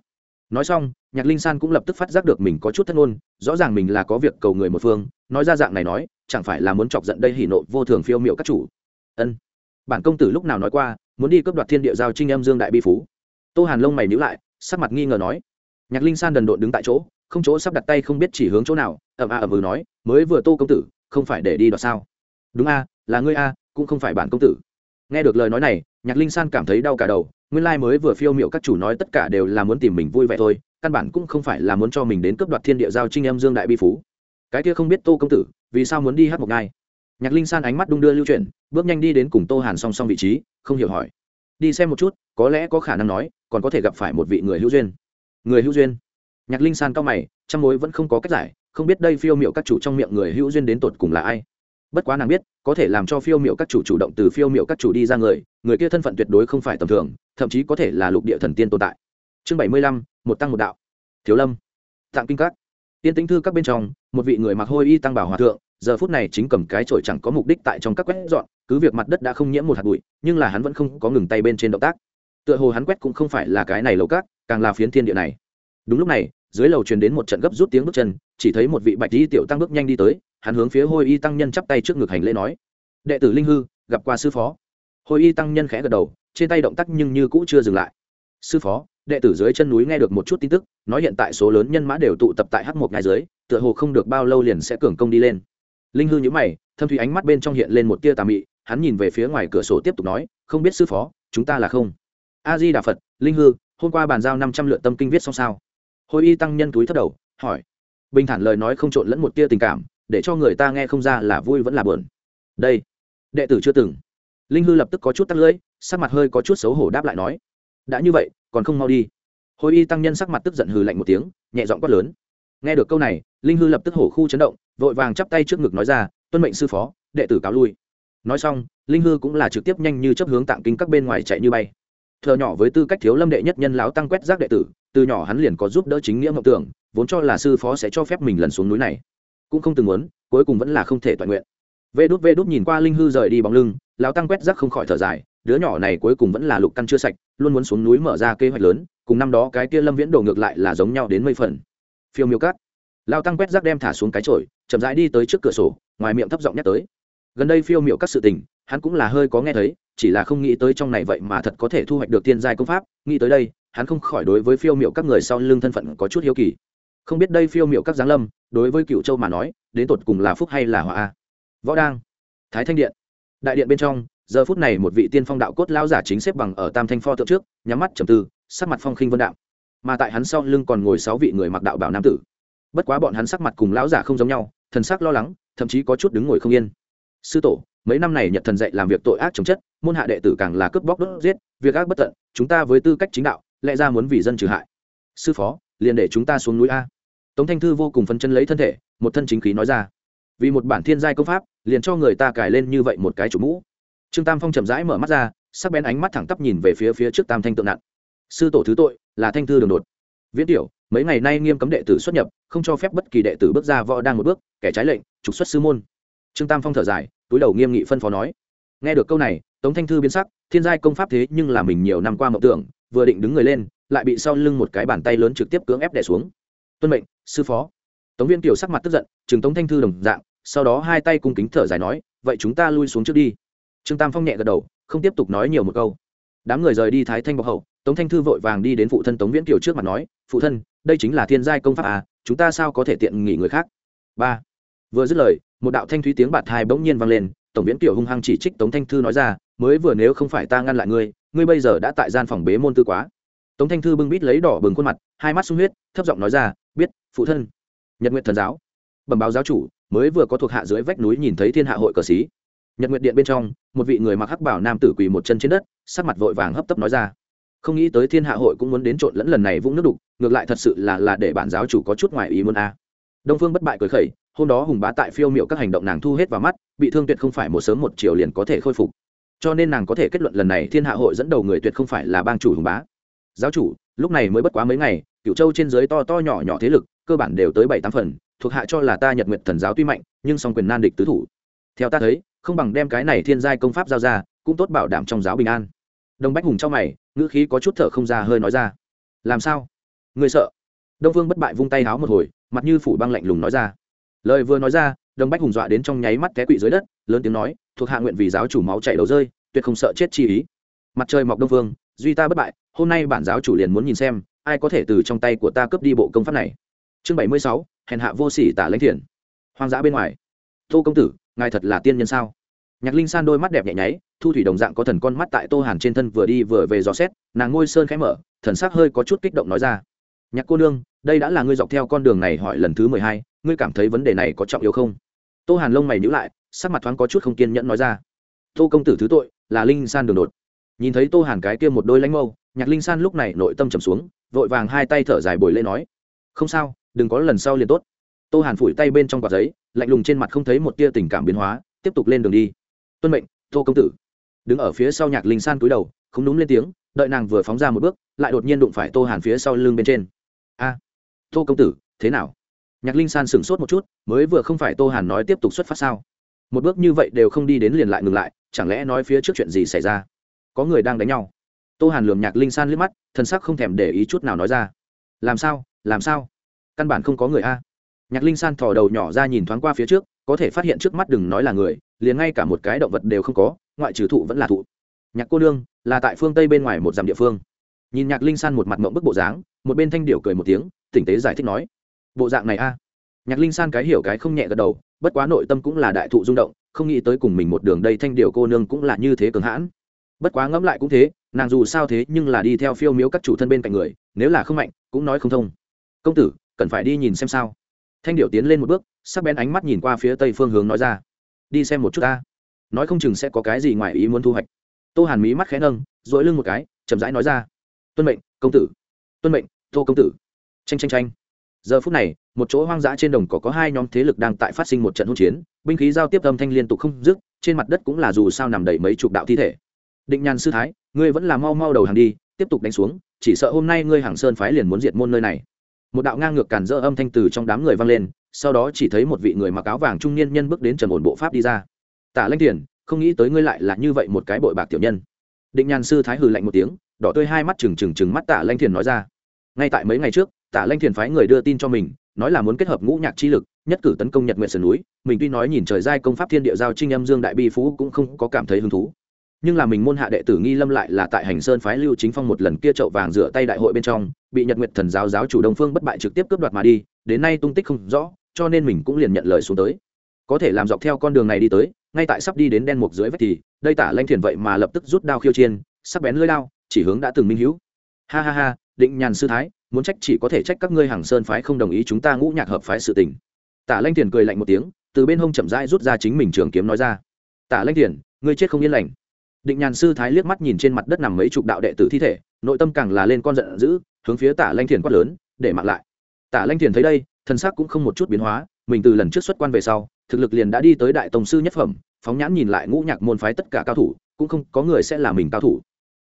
Nói xong, nhạc linh san cũng lập tức phát giác được mình có chút thất ngôn, rõ ràng mình là có việc cầu người một phương, nói ra dạng này nói, chẳng phải là muốn chọc giận đây hỉ nộ vô thường phiêu miệu các chủ. Ân. Bản công tử lúc nào nói qua, muốn đi cấp đoạt thiên địa giao trinh em dương đại bi phú. Tô hàn lông mày níu lại, sắc mặt nghi ngờ nói. Nhạc linh san đần độn đứng tại chỗ, không chỗ sắp đặt tay không biết chỉ hướng chỗ nào ẩm a à ẩm ừ nói, mới vừa tô công tử, không phải để đi đoạt sao? Đúng a, là ngươi a, cũng không phải bản công tử. Nghe được lời nói này, nhạc linh san cảm thấy đau cả đầu nguyên lai mới vừa phiêu m i ệ u các chủ nói tất cả đều là muốn tìm mình vui vẻ thôi, căn bản cũng không phải là muốn cho mình đến cướp đoạt thiên địa giao trinh em dương đại bi phú. Cái kia không biết tô công tử, vì sao muốn đi hát một ngai? Nhạc linh san ánh mắt đung đưa lưu chuyển, bước nhanh đi đến cùng tô hàn song song vị trí, không hiểu hỏi. Đi xem một chút, có lẽ có khả năng nói, còn có thể gặp phải một vị người hữu duyên. Người hữu duyên? Nhạc linh san cao mày, trong mối vẫn không có cách giải, không biết đây phiêu m i ệ u các chủ trong miệng người hữu duyên đến tột cùng là ai bất quá nàng biết, có thể làm cho phiêu m i ệ u các chủ chủ động từ phiêu m i ệ u các chủ đi ra người người kia thân phận tuyệt đối không phải tầm thường, thậm chí có thể là lục địa thần tiên tồn tại. Chương bảy mươi lăm, một tăng một đạo. Thiếu lâm. Tạng kinh các. Tiên tính thư các bên trong, một vị người mặc hôi y tăng bảo hòa thượng, giờ phút này chính cầm cái chổi chẳng có mục đích tại trong các quét dọn, cứ việc mặt đất đã không nhiễm một hạt bụi, nhưng là hắn vẫn không có ngừng tay bên trên động tác. Tựa hồ hắn quét cũng không phải là cái này lầu cát càng là phiến thiên địa này. Đúng lúc này dưới lầu truyền đến một trận gấp rút tiếng bước chân, chỉ thấy một vị bạch y tiểu tăng bước nhanh đi tới, hắn hướng phía hôi y tăng nhân chắp tay trước ngực hành lễ nói, đệ tử linh hư, gặp qua sư phó. Hôi y tăng nhân khẽ gật đầu, trên tay động tác nhưng như cũ chưa dừng lại. Sư phó, đệ tử dưới chân núi nghe được một chút tin tức, nói hiện tại số lớn nhân mã đều tụ tập tại h một ngày dưới, tựa hồ không được bao lâu liền sẽ cường công đi lên. Linh hư nhữ mày, thâm thủy ánh mắt bên trong hiện lên một tia tà mị, hắn nhìn về phía ngoài cửa sổ tiếp tục nói, không biết sư phó, chúng ta là không? A di đà phật, linh hư, hôm qua bàn giao năm trăm lượt tâm kinh viết xong sao? Hồi y tăng nhân túi thất đầu, hỏi. Bình thản lời nói không trộn lẫn một tia tình cảm, để cho người ta nghe không ra là vui vẫn là buồn. Đây, đệ tử chưa từng. Linh hư lập tức có chút tắt lưỡi, sắc mặt hơi có chút xấu hổ đáp lại nói. Đã như vậy, còn không mau đi. Hồi y tăng nhân sắc mặt tức giận hừ lạnh một tiếng, nhẹ giọng quát lớn. Nghe được câu này, linh hư lập tức hổ khu chấn động, vội vàng chắp tay trước ngực nói ra, tuân mệnh sư phó, đệ tử cáo lui. Nói xong, linh hư cũng là trực tiếp nhanh như chấp hướng tạng kinh các bên ngoài chạy như bay. Thợ nhỏ với tư cách thiếu lâm đệ nhất nhân láo tăng quét rác đệ tử từ nhỏ hắn liền có giúp đỡ chính nghĩa mộng tưởng vốn cho là sư phó sẽ cho phép mình lần xuống núi này. Cũng không từng muốn cuối cùng vẫn là không thể toàn nguyện. Vê đút vê đút nhìn qua linh hư rời đi bóng lưng lão tăng quét rác không khỏi thở dài đứa nhỏ này cuối cùng vẫn là lục căn chưa sạch luôn muốn xuống núi mở ra kế hoạch lớn cùng năm đó cái kia lâm viễn đổ ngược lại là giống nhau đến mây phần. Phiêu miêu cát. Lao tăng quét rác đem thả xuống cái trổi, chậm rãi đi tới trước cửa sổ ngoài miệng thấp giọng nhắc tới. Gần đây phiêu miệu các sự tình hắn cũng là hơi có nghe thấy chỉ là không nghĩ tới trong này vậy mà thật có thể thu hoạch được tiên giai công pháp nghĩ tới đây hắn không khỏi đối với phiêu miệu các người sau lưng thân phận có chút hiếu kỳ. Không biết đây phiêu miệu các giáng lâm, đối với cựu châu mà nói, đến tột cùng là phúc hay là họa võ đang, thái thanh điện. Đại điện bên trong, giờ phút này một vị tiên phong đạo cốt lao giả chính xếp bằng ở tam thanh pho tượng trước, nhắm mắt trầm tư, sắc mặt phong khinh vân đạo mà tại hắn sau lưng còn ngồi sáu vị người mặc đạo bảo nam tử. Bất quá bọn hắn sắc mặt cùng lão giả không giống nhau, thần sắc lo lắng, thậm chí có chút đứng ngồi không yên. Sư tổ, mấy năm này nhật thần dạy làm việc tội ác chống chất, môn hạ đệ tử càng là cướp bóc đốt giết, việc ác bất tận, chúng ta với tư cách chính đạo lẽ ra muốn vì dân trừ hại. Sư phó, liền để chúng ta xuống núi a. Tống thanh thư vô cùng phấn chân lấy thân thể, một thân chính khí nói ra. Vì một bản thiên giai công pháp, liền cho người ta cài lên như vậy một cái chủ mũ. Trương tam phong chậm rãi mở mắt ra, sắc bén ánh mắt thẳng tắp nhìn về phía phía trước tam thanh tượng nặng. Sư tổ thứ tội, là thanh thư đường đột. Viễn tiểu, mấy ngày nay nghiêm cấm đệ tử xuất nhập, không cho phép bất kỳ đệ tử bước ra võ đang một bước, kẻ trái lệnh, trục xuất sư môn. Trương tam phong thở dài, túi đầu nghiêm nghị phân phó nói. Nghe được câu này, tống thanh thư biến sắc, thiên giai công pháp thế nhưng là mình nhiều năm qua mộng tưởng vừa định đứng người lên, lại bị sau lưng một cái bàn tay lớn trực tiếp cưỡng ép đẻ xuống. Tuân mệnh, sư phó. Tống viên kiều sắc mặt tức giận chừng tống thanh thư đồng dạng. Sau đó hai tay cung kính thở dài nói, vậy chúng ta lui xuống trước đi. Trương tam phong nhẹ gật đầu, không tiếp tục nói nhiều một câu. Đám người rời đi thái thanh bọc hậu, tống thanh thư vội vàng đi đến phụ thân tống viễn kiều trước mặt nói, phụ thân, đây chính là thiên giai công pháp à chúng ta sao có thể tiện nghỉ người khác? Ba. Vừa dứt lời, một đạo thanh thúy tiếng bạt thai bỗng nhiên vang lên tổng viễn kiều hung hăng chỉ trích tống thanh thư nói ra, mới vừa nếu không phải ta ngăn lại ngươi ngươi bây giờ đã tại gian phòng bế môn tư quá. Tống thanh thư bưng bít lấy đỏ bừng khuôn mặt, hai mắt sung huyết, thấp giọng nói ra, biết, phụ thân. Nhật nguyện thần giáo. Bẩm báo giáo chủ, mới vừa có thuộc hạ dưới vách núi nhìn thấy thiên hạ hội cờ xí nhật nguyện điện bên trong, một vị người mặc hắc bảo nam tử quỳ một chân trên đất, sắc mặt vội vàng hấp tấp nói ra, không nghĩ tới thiên hạ hội cũng muốn đến trộn lẫn lần này vũng nước đục, ngược lại thật sự là là để bản giáo chủ có chút ngoài ý muốn a. Đông phương bất bại cười khẩy, hôm đó hùng bá tại phiêu miệu các hành động nàng thu hết vào mắt, bị thương tuyệt không phải một sớm một chiều liền có thể khôi phục cho nên nàng có thể kết luận lần này thiên hạ hội dẫn đầu người tuyệt không phải là bang chủ hùng bá. Giáo chủ, lúc này mới bất quá mấy ngày cựu châu trên dưới to to nhỏ nhỏ thế lực, cơ bản đều tới bảy tám phần, thuộc hạ cho là ta nhật nguyện thần giáo tuy mạnh, nhưng song quyền nan địch tứ thủ. Theo ta thấy, không bằng đem cái này thiên giai công pháp giao ra, cũng tốt bảo đảm trong giáo bình an. Đông bách hùng trong mày, ngữ khí có chút thở không ra hơi nói ra. Làm sao? Người sợ? Đông vương bất bại vung tay háo một hồi, mặt như phủ băng lạnh lùng nói ra. Lời vừa nói ra, đông bách hùng dọa đến trong nháy mắt té quỵ dưới đất, lớn tiếng nói thuộc hạ nguyện vì giáo chủ máu chảy đầu rơi, tuyệt không sợ chết chi ý. Mặt trời mọc đông vương duy ta bất bại, hôm nay bản giáo chủ liền muốn nhìn xem, ai có thể từ trong tay của ta cướp đi bộ công pháp này. Chương bảy mươi sáu, hèn hạ vô sỉ tả lãnh thiền hoang dã bên ngoài. Tô công tử, ngài thật là tiên nhân sao? Nhạc linh san đôi mắt đẹp nhẹ nháy, thu thủy đồng dạng có thần con mắt tại tô hàn trên thân vừa đi vừa về dò xét, nàng ngôi sơn khẽ mở, thần sắc hơi có chút kích động nói ra. Nhạc cô nương, đây đã là ngươi dọc theo con đường này hỏi lần thứ mười hai, ngươi cảm thấy vấn đề này có trọng yếu không? Tô hàn lông mày nhữ lại, sắc mặt thoáng có chút không kiên nhẫn nói ra. Tô công tử thứ tội là linh san đường đột. Nhìn thấy tô hàn cái kia một đôi lãnh mâu, nhạc linh san lúc này nội tâm trầm xuống, vội vàng hai tay thở dài bồi lên nói. Không sao, đừng có lần sau liền tốt. Tô hàn phủi tay bên trong quạt giấy, lạnh lùng trên mặt không thấy một tia tình cảm biến hóa, tiếp tục lên đường đi. Tuân mệnh, tô công tử. Đứng ở phía sau nhạc linh san cúi đầu, không đúng lên tiếng, đợi nàng vừa phóng ra một bước, lại đột nhiên đụng phải tô hàn phía sau lưng bên trên. A, tô công tử, thế nào? Nhạc linh san sửng sốt một chút, mới vừa không phải tô hàn nói tiếp tục xuất phát sao? Một bước như vậy đều không đi đến liền lại ngừng lại, chẳng lẽ nói phía trước chuyện gì xảy ra? Có người đang đánh nhau. Tô hàn lườm nhạc linh san liếc mắt thân sắc không thèm để ý chút nào nói ra. Làm sao? Làm sao? Căn bản không có người a. Nhạc linh san thò đầu nhỏ ra nhìn thoáng qua phía trước, có thể phát hiện trước mắt đừng nói là người, liền ngay cả một cái động vật đều không có, ngoại trừ thụ vẫn là thụ. Nhạc cô nương, là tại phương tây bên ngoài một dặm địa phương. Nhìn nhạc linh san một mặt mộng bức bộ dáng, một bên thanh điệu cười một tiếng, tỉnh tế giải thích nói bộ dạng này a. Nhạc linh san cái hiểu cái không nhẹ gật đầu, bất quá nội tâm cũng là đại thụ rung động, không nghĩ tới cùng mình một đường đây thanh điệu cô nương cũng là như thế cường hãn. Bất quá ngẫm lại cũng thế, nàng dù sao thế nhưng là đi theo phiêu miếu các chủ thân bên cạnh người, nếu là không mạnh, cũng nói không thông. Công tử, cần phải đi nhìn xem sao? Thanh điệu tiến lên một bước, sắc bén ánh mắt nhìn qua phía tây phương hướng nói ra. Đi xem một chút ta. Nói không chừng sẽ có cái gì ngoài ý muốn thu hoạch. Tô hàn mí mắt khẽ nâng dội lưng một cái, chậm rãi nói ra. Tuân mệnh, công tử. Tuân mệnh, tô công tử. Tranh tranh tranh giờ phút này, một chỗ hoang dã trên đồng cỏ có hai nhóm thế lực đang tại phát sinh một trận hỗn chiến, binh khí giao tiếp âm thanh liên tục không dứt, trên mặt đất cũng là dù sao nằm đầy mấy chục đạo thi thể. Định nhàn sư thái, ngươi vẫn là mau mau đầu hàng đi, tiếp tục đánh xuống, chỉ sợ hôm nay ngươi hàng sơn phái liền muốn diệt môn nơi này. Một đạo ngang ngược cản dỡ âm thanh từ trong đám người vang lên, sau đó chỉ thấy một vị người mặc áo vàng trung niên nhân bước đến trần ổn bộ pháp đi ra. Tả lanh tiền, không nghĩ tới ngươi lại là như vậy một cái bội bạc tiểu nhân. Định nhàn sư thái hừ lạnh một tiếng, đỏ tươi hai mắt trừng trừng trừng mắt tả lanh thiền nói ra. Ngay tại mấy ngày trước tả lanh thiền phái người đưa tin cho mình nói là muốn kết hợp ngũ nhạc chi lực nhất cử tấn công nhật nguyện sườn núi. Mình tuy nói nhìn trời giai công pháp thiên địa giao trinh âm dương đại bi phú cũng không có cảm thấy hứng thú. Nhưng là mình môn hạ đệ tử nghi lâm lại là tại hành sơn phái lưu chính phong một lần kia trậu vàng rửa tay đại hội bên trong bị nhật nguyệt thần giáo giáo chủ đông phương bất bại trực tiếp cướp đoạt mà đi đến nay tung tích không rõ cho nên mình cũng liền nhận lời xuống tới. Có thể làm dọc theo con đường này đi tới ngay tại sắp đi đến đen mục dưới vách thì đây tả lanh thiền vậy mà lập tức rút đao khiêu chiên sắc bén lưỡi lao, chỉ hướng đã từng minh hữu. Ha ha ha định nhàn sư thái muốn trách chỉ có thể trách các ngươi hàng sơn phái không đồng ý chúng ta ngũ nhạc hợp phái sự tình. Tả lanh thiền cười lạnh một tiếng, từ bên hông chậm rãi rút ra chính mình trường kiếm nói ra. Tả lanh thiền, ngươi chết không yên lành. Định nhàn sư thái liếc mắt nhìn trên mặt đất nằm mấy chục đạo đệ tử thi thể, nội tâm càng là lên con giận dữ, hướng phía tả lanh thiền quát lớn, để mặc lại. Tả lanh thiền thấy đây, thân xác cũng không một chút biến hóa, mình từ lần trước xuất quan về sau, thực lực liền đã đi tới đại tổng sư nhất phẩm, phóng nhãn nhìn lại ngũ nhạc môn phái tất cả cao thủ, cũng không có người sẽ là mình cao thủ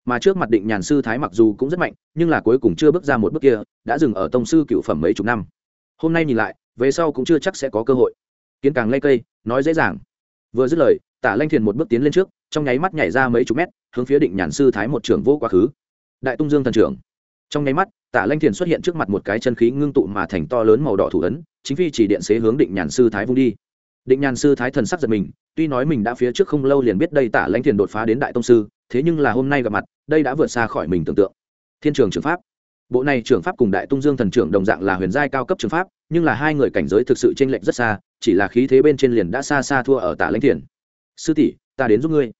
mà trước mặt định nhàn sư thái mặc dù cũng rất mạnh, nhưng là cuối cùng chưa bước ra một bước kia, đã dừng ở tông sư cựu phẩm mấy chục năm. Hôm nay nhìn lại, về sau cũng chưa chắc sẽ có cơ hội. Kiến càng lây cây, nói dễ dàng. Vừa dứt lời, tả lanh thiền một bước tiến lên trước, trong nháy mắt nhảy ra mấy chục mét, hướng phía định nhàn sư thái một trưởng vô quá khứ. Đại tung dương thần trưởng. Trong nháy mắt, tả lanh thiền xuất hiện trước mặt một cái chân khí ngưng tụ mà thành to lớn màu đỏ thủ ấn, chính phi chỉ điện xế hướng định nhàn sư thái vung đi định nhàn sư thái thần sắc giật mình, tuy nói mình đã phía trước không lâu liền biết đây tả lãnh thiền đột phá đến đại tông sư, thế nhưng là hôm nay gặp mặt, đây đã vượt xa khỏi mình tưởng tượng. Thiên trường trường pháp. Bộ này trưởng pháp cùng đại tung dương thần trưởng đồng dạng là huyền giai cao cấp trường pháp, nhưng là hai người cảnh giới thực sự chênh lệch rất xa, chỉ là khí thế bên trên liền đã xa xa thua ở tả lãnh thiền. Sư tỷ, ta đến giúp ngươi.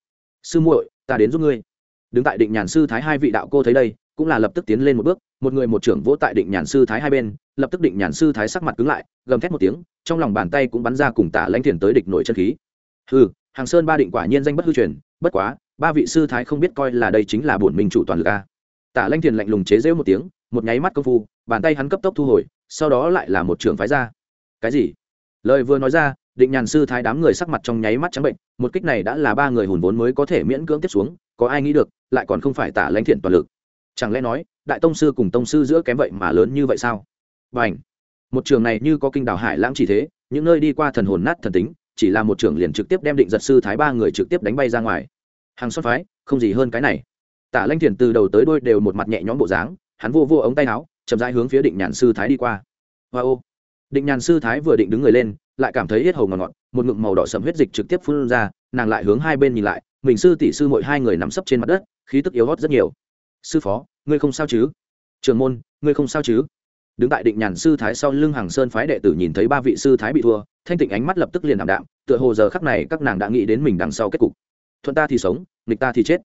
Sư muội, ta đến giúp ngươi. Đứng tại định nhàn sư thái hai vị đạo cô thấy đây cũng là lập tức tiến lên một bước, một người một trưởng vỗ tại định nhàn sư thái hai bên, lập tức định nhàn sư thái sắc mặt cứng lại, gầm thét một tiếng, trong lòng bàn tay cũng bắn ra cùng tả lãnh thiền tới địch nổi chân khí. Hừ, hàng sơn ba định quả nhiên danh bất hư truyền, bất quá, ba vị sư thái không biết coi là đây chính là bổn minh chủ toàn lực a. Tả lãnh thiền lạnh lùng chế rễu một tiếng, một nháy mắt công phu, bàn tay hắn cấp tốc thu hồi, sau đó lại là một trưởng phái ra. Cái gì? Lời vừa nói ra, định nhàn sư thái đám người sắc mặt trong nháy mắt trắng bệnh, một kích này đã là ba người hùn vốn mới có thể miễn cưỡng tiếp xuống, có ai nghĩ được, lại còn không phải tả lãnh thiện toàn lực chẳng lẽ nói, đại tông sư cùng tông sư giữa kém vậy mà lớn như vậy sao? Và ảnh một trường này như có kinh đảo hải lãng chỉ thế, những nơi đi qua thần hồn nát thần tính, chỉ là một trường liền trực tiếp đem định giật sư thái ba người trực tiếp đánh bay ra ngoài. Hàng xuất phái, không gì hơn cái này. Tả lanh thiền từ đầu tới đôi đều một mặt nhẹ nhõm bộ dáng, hắn vô vô ống tay áo, chậm rãi hướng phía định nhàn sư thái đi qua. Hoa ô! Định nhàn sư thái vừa định đứng người lên, lại cảm thấy hết hầu ngọt ngọt, một ngụm màu đỏ sầm huyết dịch trực tiếp phun ra, nàng lại hướng hai bên nhìn lại, mình sư tỷ sư mỗi hai người nằm sấp trên mặt đất, khí tức yếu hót rất nhiều sư phó, ngươi không sao chứ? Trường môn, ngươi không sao chứ? Đứng tại định nhàn sư thái sau lưng hàng sơn phái đệ tử nhìn thấy ba vị sư thái bị thua, thanh tịnh ánh mắt lập tức liền ảm đạm, tựa hồ giờ khắc này các nàng đã nghĩ đến mình đằng sau kết cục. Thuận ta thì sống, nghịch ta thì chết.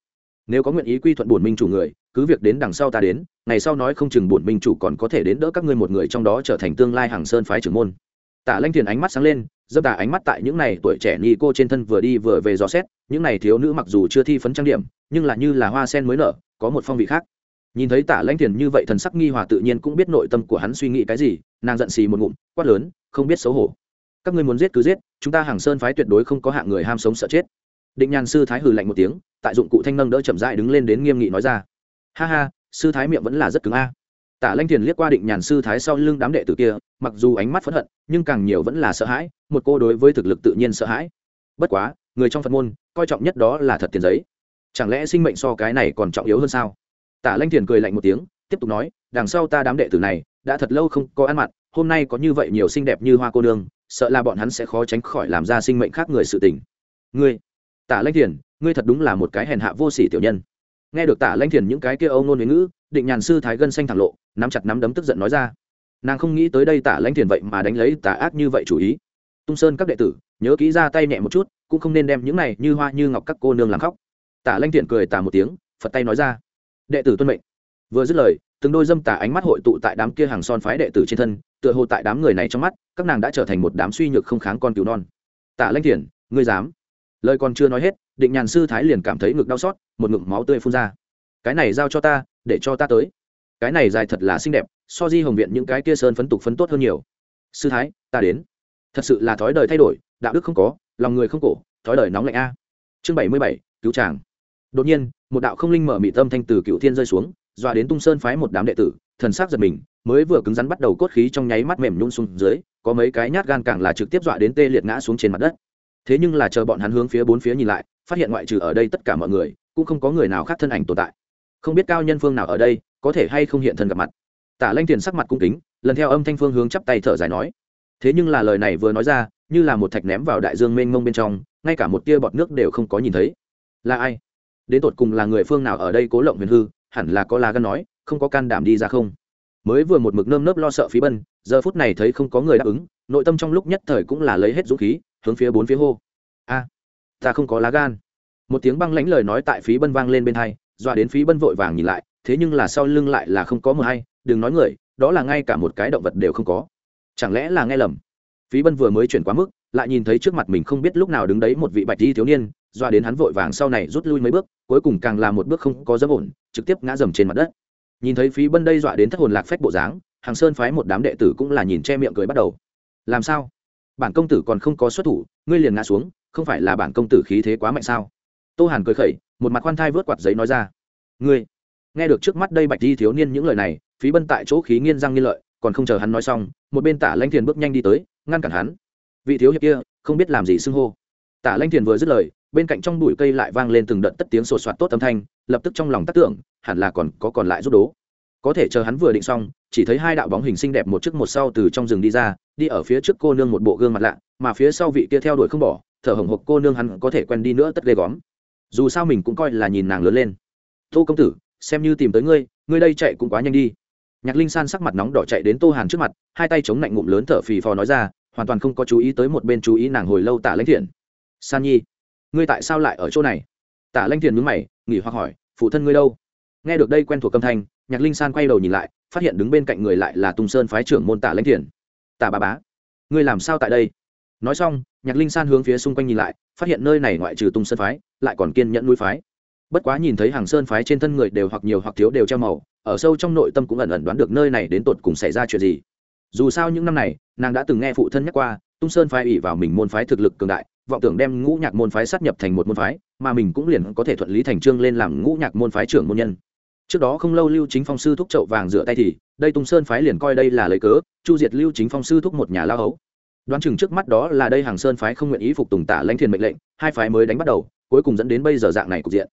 Nếu có nguyện ý quy thuận bổn minh chủ người, cứ việc đến đằng sau ta đến, ngày sau nói không chừng bổn minh chủ còn có thể đến đỡ các ngươi một người trong đó trở thành tương lai hàng sơn phái trưởng môn. Tả lanh thiền ánh mắt sáng lên, dâm tả ánh mắt tại những này tuổi trẻ ni cô trên thân vừa đi vừa về dò xét, những này thiếu nữ mặc dù chưa thi phấn trang điểm, nhưng là như là hoa sen mới nở có một phong vị khác. Nhìn thấy tả lanh thiền như vậy thần sắc nghi hòa tự nhiên cũng biết nội tâm của hắn suy nghĩ cái gì, nàng giận xì một ngụm, quát lớn, không biết xấu hổ. Các ngươi muốn giết cứ giết, chúng ta hàng sơn phái tuyệt đối không có hạng người ham sống sợ chết. Định nhàn sư thái hừ lạnh một tiếng, tại dụng cụ thanh nâng đỡ chậm dại đứng lên đến nghiêm nghị nói ra. Ha ha, sư thái miệng vẫn là rất cứng a. Tả lanh thiền liếc qua định nhàn sư thái sau lưng đám đệ tử kia, mặc dù ánh mắt phẫn hận, nhưng càng nhiều vẫn là sợ hãi, một cô đối với thực lực tự nhiên sợ hãi. Bất quá, người trong phật môn, coi trọng nhất đó là thật tiền giấy chẳng lẽ sinh mệnh so cái này còn trọng yếu hơn sao? Tả lanh thiền cười lạnh một tiếng, tiếp tục nói, đằng sau ta đám đệ tử này, đã thật lâu không có ăn mặn, hôm nay có như vậy nhiều xinh đẹp như hoa cô nương, sợ là bọn hắn sẽ khó tránh khỏi làm ra sinh mệnh khác người sự tình. Ngươi, tả lanh thiền, ngươi thật đúng là một cái hèn hạ vô sỉ tiểu nhân. Nghe được tả lanh thiền những cái kia âu nôn huế ngữ, định nhàn sư thái gân xanh thẳng lộ, nắm chặt nắm đấm tức giận nói ra, nàng không nghĩ tới đây tả lanh thiền vậy mà đánh lấy tả ác như vậy chủ ý. Tung sơn các đệ tử, nhớ kỹ ra tay nhẹ một chút, cũng không nên đem những này như hoa như ngọc các cô nương làm khóc tả lanh thiện cười tả một tiếng, phật tay nói ra. Đệ tử tuân mệnh. Vừa dứt lời, từng đôi dâm tả ánh mắt hội tụ tại đám kia hàng son phái đệ tử trên thân, tựa hồ tại đám người này trong mắt, các nàng đã trở thành một đám suy nhược không kháng con cứu non. Tả lanh thiện ngươi dám? Lời còn chưa nói hết, định nhàn sư thái liền cảm thấy ngực đau xót, một ngực máu tươi phun ra. Cái này giao cho ta, để cho ta tới. Cái này dài thật là xinh đẹp, so di hồng viện những cái kia sơn phấn tục phấn tốt hơn nhiều. Sư thái, ta đến. Thật sự là thói đời thay đổi, đạo đức không có, lòng người không cổ, thói đời nóng lạnh a. Chương bảy mươi bảy, cứu tràng đột nhiên, một đạo không linh mở mị tâm thanh từ cựu thiên rơi xuống, dọa đến tung sơn phái một đám đệ tử, thần sắc giật mình, mới vừa cứng rắn bắt đầu cốt khí trong nháy mắt mềm nhún xuống dưới, có mấy cái nhát gan càng là trực tiếp dọa đến tê liệt ngã xuống trên mặt đất. Thế nhưng là chờ bọn hắn hướng phía bốn phía nhìn lại, phát hiện ngoại trừ ở đây tất cả mọi người, cũng không có người nào khác thân ảnh tồn tại. Không biết cao nhân phương nào ở đây, có thể hay không hiện thân gặp mặt. Tả lanh tiền sắc mặt cung kính, lần theo âm thanh phương hướng chắp tay thở dài nói. Thế nhưng là lời này vừa nói ra, như là một thạch ném vào đại dương mênh mông bên trong, ngay cả một tia bọt nước đều không có nhìn thấy. Là ai? Đến tột cùng là người phương nào ở đây cố lộng huyền hư, hẳn là có lá gân nói, không có can đảm đi ra không? Mới vừa một mực nơm nớp lo sợ phí bân, giờ phút này thấy không có người đáp ứng, nội tâm trong lúc nhất thời cũng là lấy hết dũng khí, hướng phía bốn phía hô. A, ta không có lá gan một tiếng băng lãnh lời nói tại phí bân vang lên bên hai, dọa đến phí bân vội vàng nhìn lại, thế nhưng là sau lưng lại là không có mờ hay, đừng nói người, đó là ngay cả một cái động vật đều không có. Chẳng lẽ là nghe lầm? Phí bân vừa mới chuyển quá mức, lại nhìn thấy trước mặt mình không biết lúc nào đứng đấy một vị bạch di thiếu niên dọa đến hắn vội vàng sau này rút lui mấy bước, cuối cùng càng là một bước không có dấm ổn, trực tiếp ngã dầm trên mặt đất. Nhìn thấy phí bân đây dọa đến thất hồn lạc phách bộ dáng, hàng sơn phái một đám đệ tử cũng là nhìn che miệng cười bắt đầu. Làm sao? Bản công tử còn không có xuất thủ, ngươi liền ngã xuống, không phải là bản công tử khí thế quá mạnh sao? Tô hàn cười khẩy, một mặt khoan thai vớt quạt giấy nói ra. Ngươi, nghe được trước mắt đây bạch di thiếu niên những lời này, phí bân tại chỗ khí nghiên răng nghiên lợi, còn không chờ hắn nói xong, một bên tả lanh thiền bước nhanh đi tới, ngăn cản hắn. Vị thiếu hiệp kia, không biết làm gì xưng hô. Tả lanh thiền vừa dứt lời bên cạnh trong bụi cây lại vang lên từng đợt tất tiếng sột soạt tốt âm thanh, lập tức trong lòng tác tưởng, hẳn là còn có còn lại giúp đố. Có thể chờ hắn vừa định xong, chỉ thấy hai đạo bóng hình xinh đẹp một trước một sau từ trong rừng đi ra, đi ở phía trước cô nương một bộ gương mặt lạ, mà phía sau vị kia theo đuổi không bỏ, thở hồng hộc cô nương hắn có thể quen đi nữa tất ghê góm. Dù sao mình cũng coi là nhìn nàng lớn lên. Tô công tử, xem như tìm tới ngươi ngươi đây chạy cũng quá nhanh đi. Nhạc linh san sắc mặt nóng đỏ chạy đến tô hàn trước mặt, hai tay chống lạnh ngụm lớn thở phì phò nói ra, hoàn toàn không có chú ý tới một bên chú ý nàng hồi lâu tả lãnh thiện. San nhi ngươi tại sao lại ở chỗ này? Tả lanh thiền mướn mày, nghỉ hoặc hỏi, phụ thân ngươi đâu? Nghe được đây quen thuộc âm thanh, nhạc linh san quay đầu nhìn lại, phát hiện đứng bên cạnh người lại là tung sơn phái trưởng môn tả lanh thiền. Tả bà bá, ngươi làm sao tại đây? Nói xong, nhạc linh san hướng phía xung quanh nhìn lại, phát hiện nơi này ngoại trừ tung sơn phái, lại còn kiên nhẫn núi phái. Bất quá nhìn thấy hàng sơn phái trên thân người đều hoặc nhiều hoặc thiếu đều treo màu, ở sâu trong nội tâm cũng ẩn ẩn đoán được nơi này đến tột cùng xảy ra chuyện gì. Dù sao những năm này, nàng đã từng nghe phụ thân nhắc qua tung sơn phái ủy vào mình môn phái thực lực cường đại vọng tưởng đem ngũ nhạc môn phái sát nhập thành một môn phái, mà mình cũng liền có thể thuận lý thành trương lên làm ngũ nhạc môn phái trưởng môn nhân. Trước đó không lâu lưu chính phong sư thúc chậu vàng rửa tay thì, đây tung sơn phái liền coi đây là lấy cớ, chu diệt lưu chính phong sư thúc một nhà lao hấu. Đoán chừng trước mắt đó là đây hàng sơn phái không nguyện ý phục tùng tả lãnh thiền mệnh lệnh, hai phái mới đánh bắt đầu, cuối cùng dẫn đến bây giờ dạng này cục diện.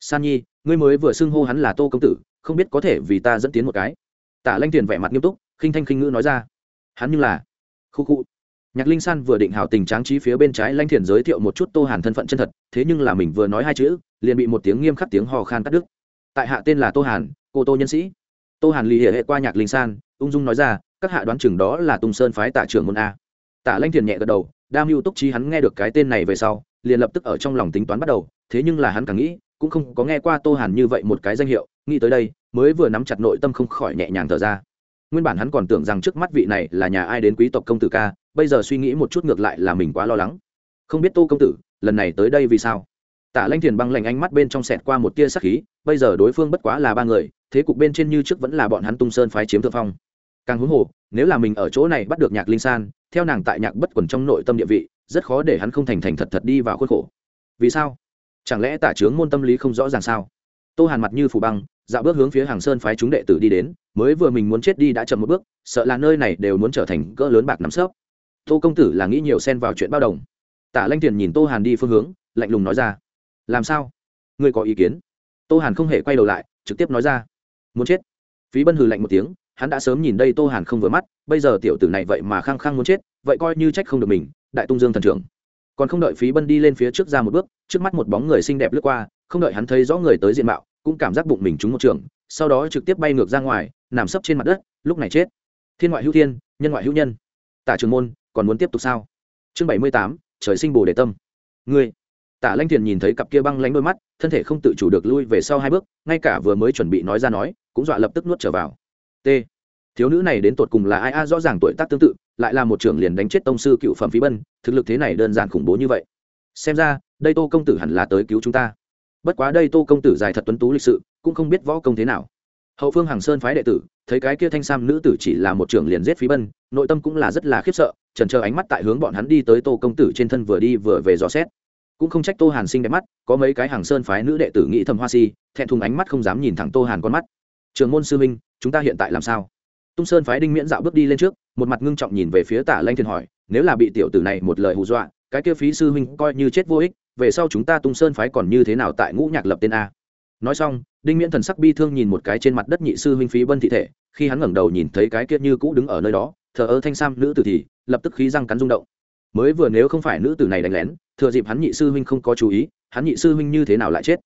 San nhi, ngươi mới vừa xưng hô hắn là tô công tử, không biết có thể vì ta dẫn tiến một cái. Tả lãnh thiền vẻ mặt nghiêm túc, khinh thanh khinh ngữ nói ra. Hắn như là, khu khu nhạc linh san vừa định hào tình tráng trí phía bên trái lanh thiền giới thiệu một chút tô hàn thân phận chân thật, thế nhưng là mình vừa nói hai chữ, liền bị một tiếng nghiêm khắc tiếng hò khan cắt đứt. Tại hạ tên là tô hàn, cô tô nhân sĩ. Tô hàn lì hệ hệ qua nhạc linh san, ung dung nói ra, các hạ đoán chừng đó là tung sơn phái tạ trưởng môn a. Tạ lanh thiền nhẹ gật đầu đam mưu túc trí hắn nghe được cái tên này về sau, liền lập tức ở trong lòng tính toán bắt đầu, thế nhưng là hắn càng nghĩ, cũng không có nghe qua tô hàn như vậy một cái danh hiệu, nghĩ tới đây, mới vừa nắm chặt nội tâm không khỏi nhẹ nhàng thở ra. Nguyên bản hắn còn tưởng rằng trước mắt vị này là nhà ai đến quý tộc công tử ca bây giờ suy nghĩ một chút ngược lại là mình quá lo lắng. Không biết tô công tử, lần này tới đây vì sao? Tả lanh thiền băng lạnh ánh mắt bên trong sẹt qua một tia sắc khí, bây giờ đối phương bất quá là ba người, thế cục bên trên như trước vẫn là bọn hắn tung sơn phái chiếm thượng phong. Càng huống hồ, nếu là mình ở chỗ này bắt được nhạc linh san, theo nàng tại nhạc bất quần trong nội tâm địa vị, rất khó để hắn không thành thành thật thật đi vào khuôn khổ. Vì sao? Chẳng lẽ tả trướng môn tâm lý không rõ ràng sao? Tô hàn mặt như phủ băng, dạo bước hướng phía hàng sơn phái chúng đệ tử đi đến, mới vừa mình muốn chết đi đã chậm một bước, sợ là nơi này đều muốn trở thành cỡ lớn bạc nắm sớp tô công tử là nghĩ nhiều xen vào chuyện bao đồng. Tả lanh tiền nhìn tô hàn đi phương hướng, lạnh lùng nói ra. Làm sao? Ngươi có ý kiến? Tô hàn không hề quay đầu lại, trực tiếp nói ra. Muốn chết. Phí bân hừ lạnh một tiếng, hắn đã sớm nhìn đây tô hàn không vừa mắt, bây giờ tiểu tử này vậy mà khăng khăng muốn chết, vậy coi như trách không được mình, đại tung dương thần trưởng. Còn không đợi phí bân đi lên phía trước ra một bước, trước mắt một bóng người xinh đẹp lướt qua, không đợi hắn thấy rõ người tới diện mạo, cũng cảm giác bụng mình trúng một trường, sau đó trực tiếp bay ngược ra ngoài, nằm sấp trên mặt đất, lúc này chết. Thiên ngoại hữu thiên, nhân ngoại hữu nhân. Tả trường môn còn muốn tiếp tục sao? Chương bảy mươi tám, trời sinh bồ đề tâm. Ngươi. Tả lanh thiền nhìn thấy cặp kia băng lánh đôi mắt, thân thể không tự chủ được lui về sau hai bước, ngay cả vừa mới chuẩn bị nói ra nói, cũng dọa lập tức nuốt trở vào. T. Thiếu nữ này đến tột cùng là ai? A, rõ ràng tuổi tác tương tự, lại là một trưởng liền đánh chết tông sư cựu phẩm phí bân, thực lực thế này đơn giản khủng bố như vậy. Xem ra, đây tô công tử hẳn là tới cứu chúng ta. Bất quá đây tô công tử dài thật tuấn tú lịch sự, cũng không biết võ công thế nào. Hậu phương hàng sơn phái đệ tử, thấy cái kia thanh sam nữ tử chỉ là một trưởng liền giết phí bân, nội tâm cũng là rất là khiếp sợ trần chờ ánh mắt tại hướng bọn hắn đi tới tô công tử trên thân vừa đi vừa về dò xét. Cũng không trách tô hàn sinh đẹp mắt, có mấy cái hàng sơn phái nữ đệ tử nghĩ thầm hoa si, thẹn thùng ánh mắt không dám nhìn thẳng tô hàn con mắt. Trường môn sư minh chúng ta hiện tại làm sao? Tung sơn phái đinh miễn dạo bước đi lên trước, một mặt ngưng trọng nhìn về phía tả lanh thiên hỏi, nếu là bị tiểu tử này một lời hù dọa, cái kia phí sư huynh coi như chết vô ích, về sau chúng ta tung sơn phái còn như thế nào tại ngũ nhạc lập tên a? Nói xong, đinh miễn thần sắc bi thương nhìn một cái trên mặt đất nhị sư huynh phí bân thị thể, khi hắn ngẩng đầu nhìn thấy cái kia như cũ đứng ở nơi đó thờ ơ thanh sam nữ tử thì lập tức khí răng cắn rung động. Mới vừa nếu không phải nữ tử này đánh lén, thừa dịp hắn nhị sư huynh không có chú ý, hắn nhị sư huynh như thế nào lại chết?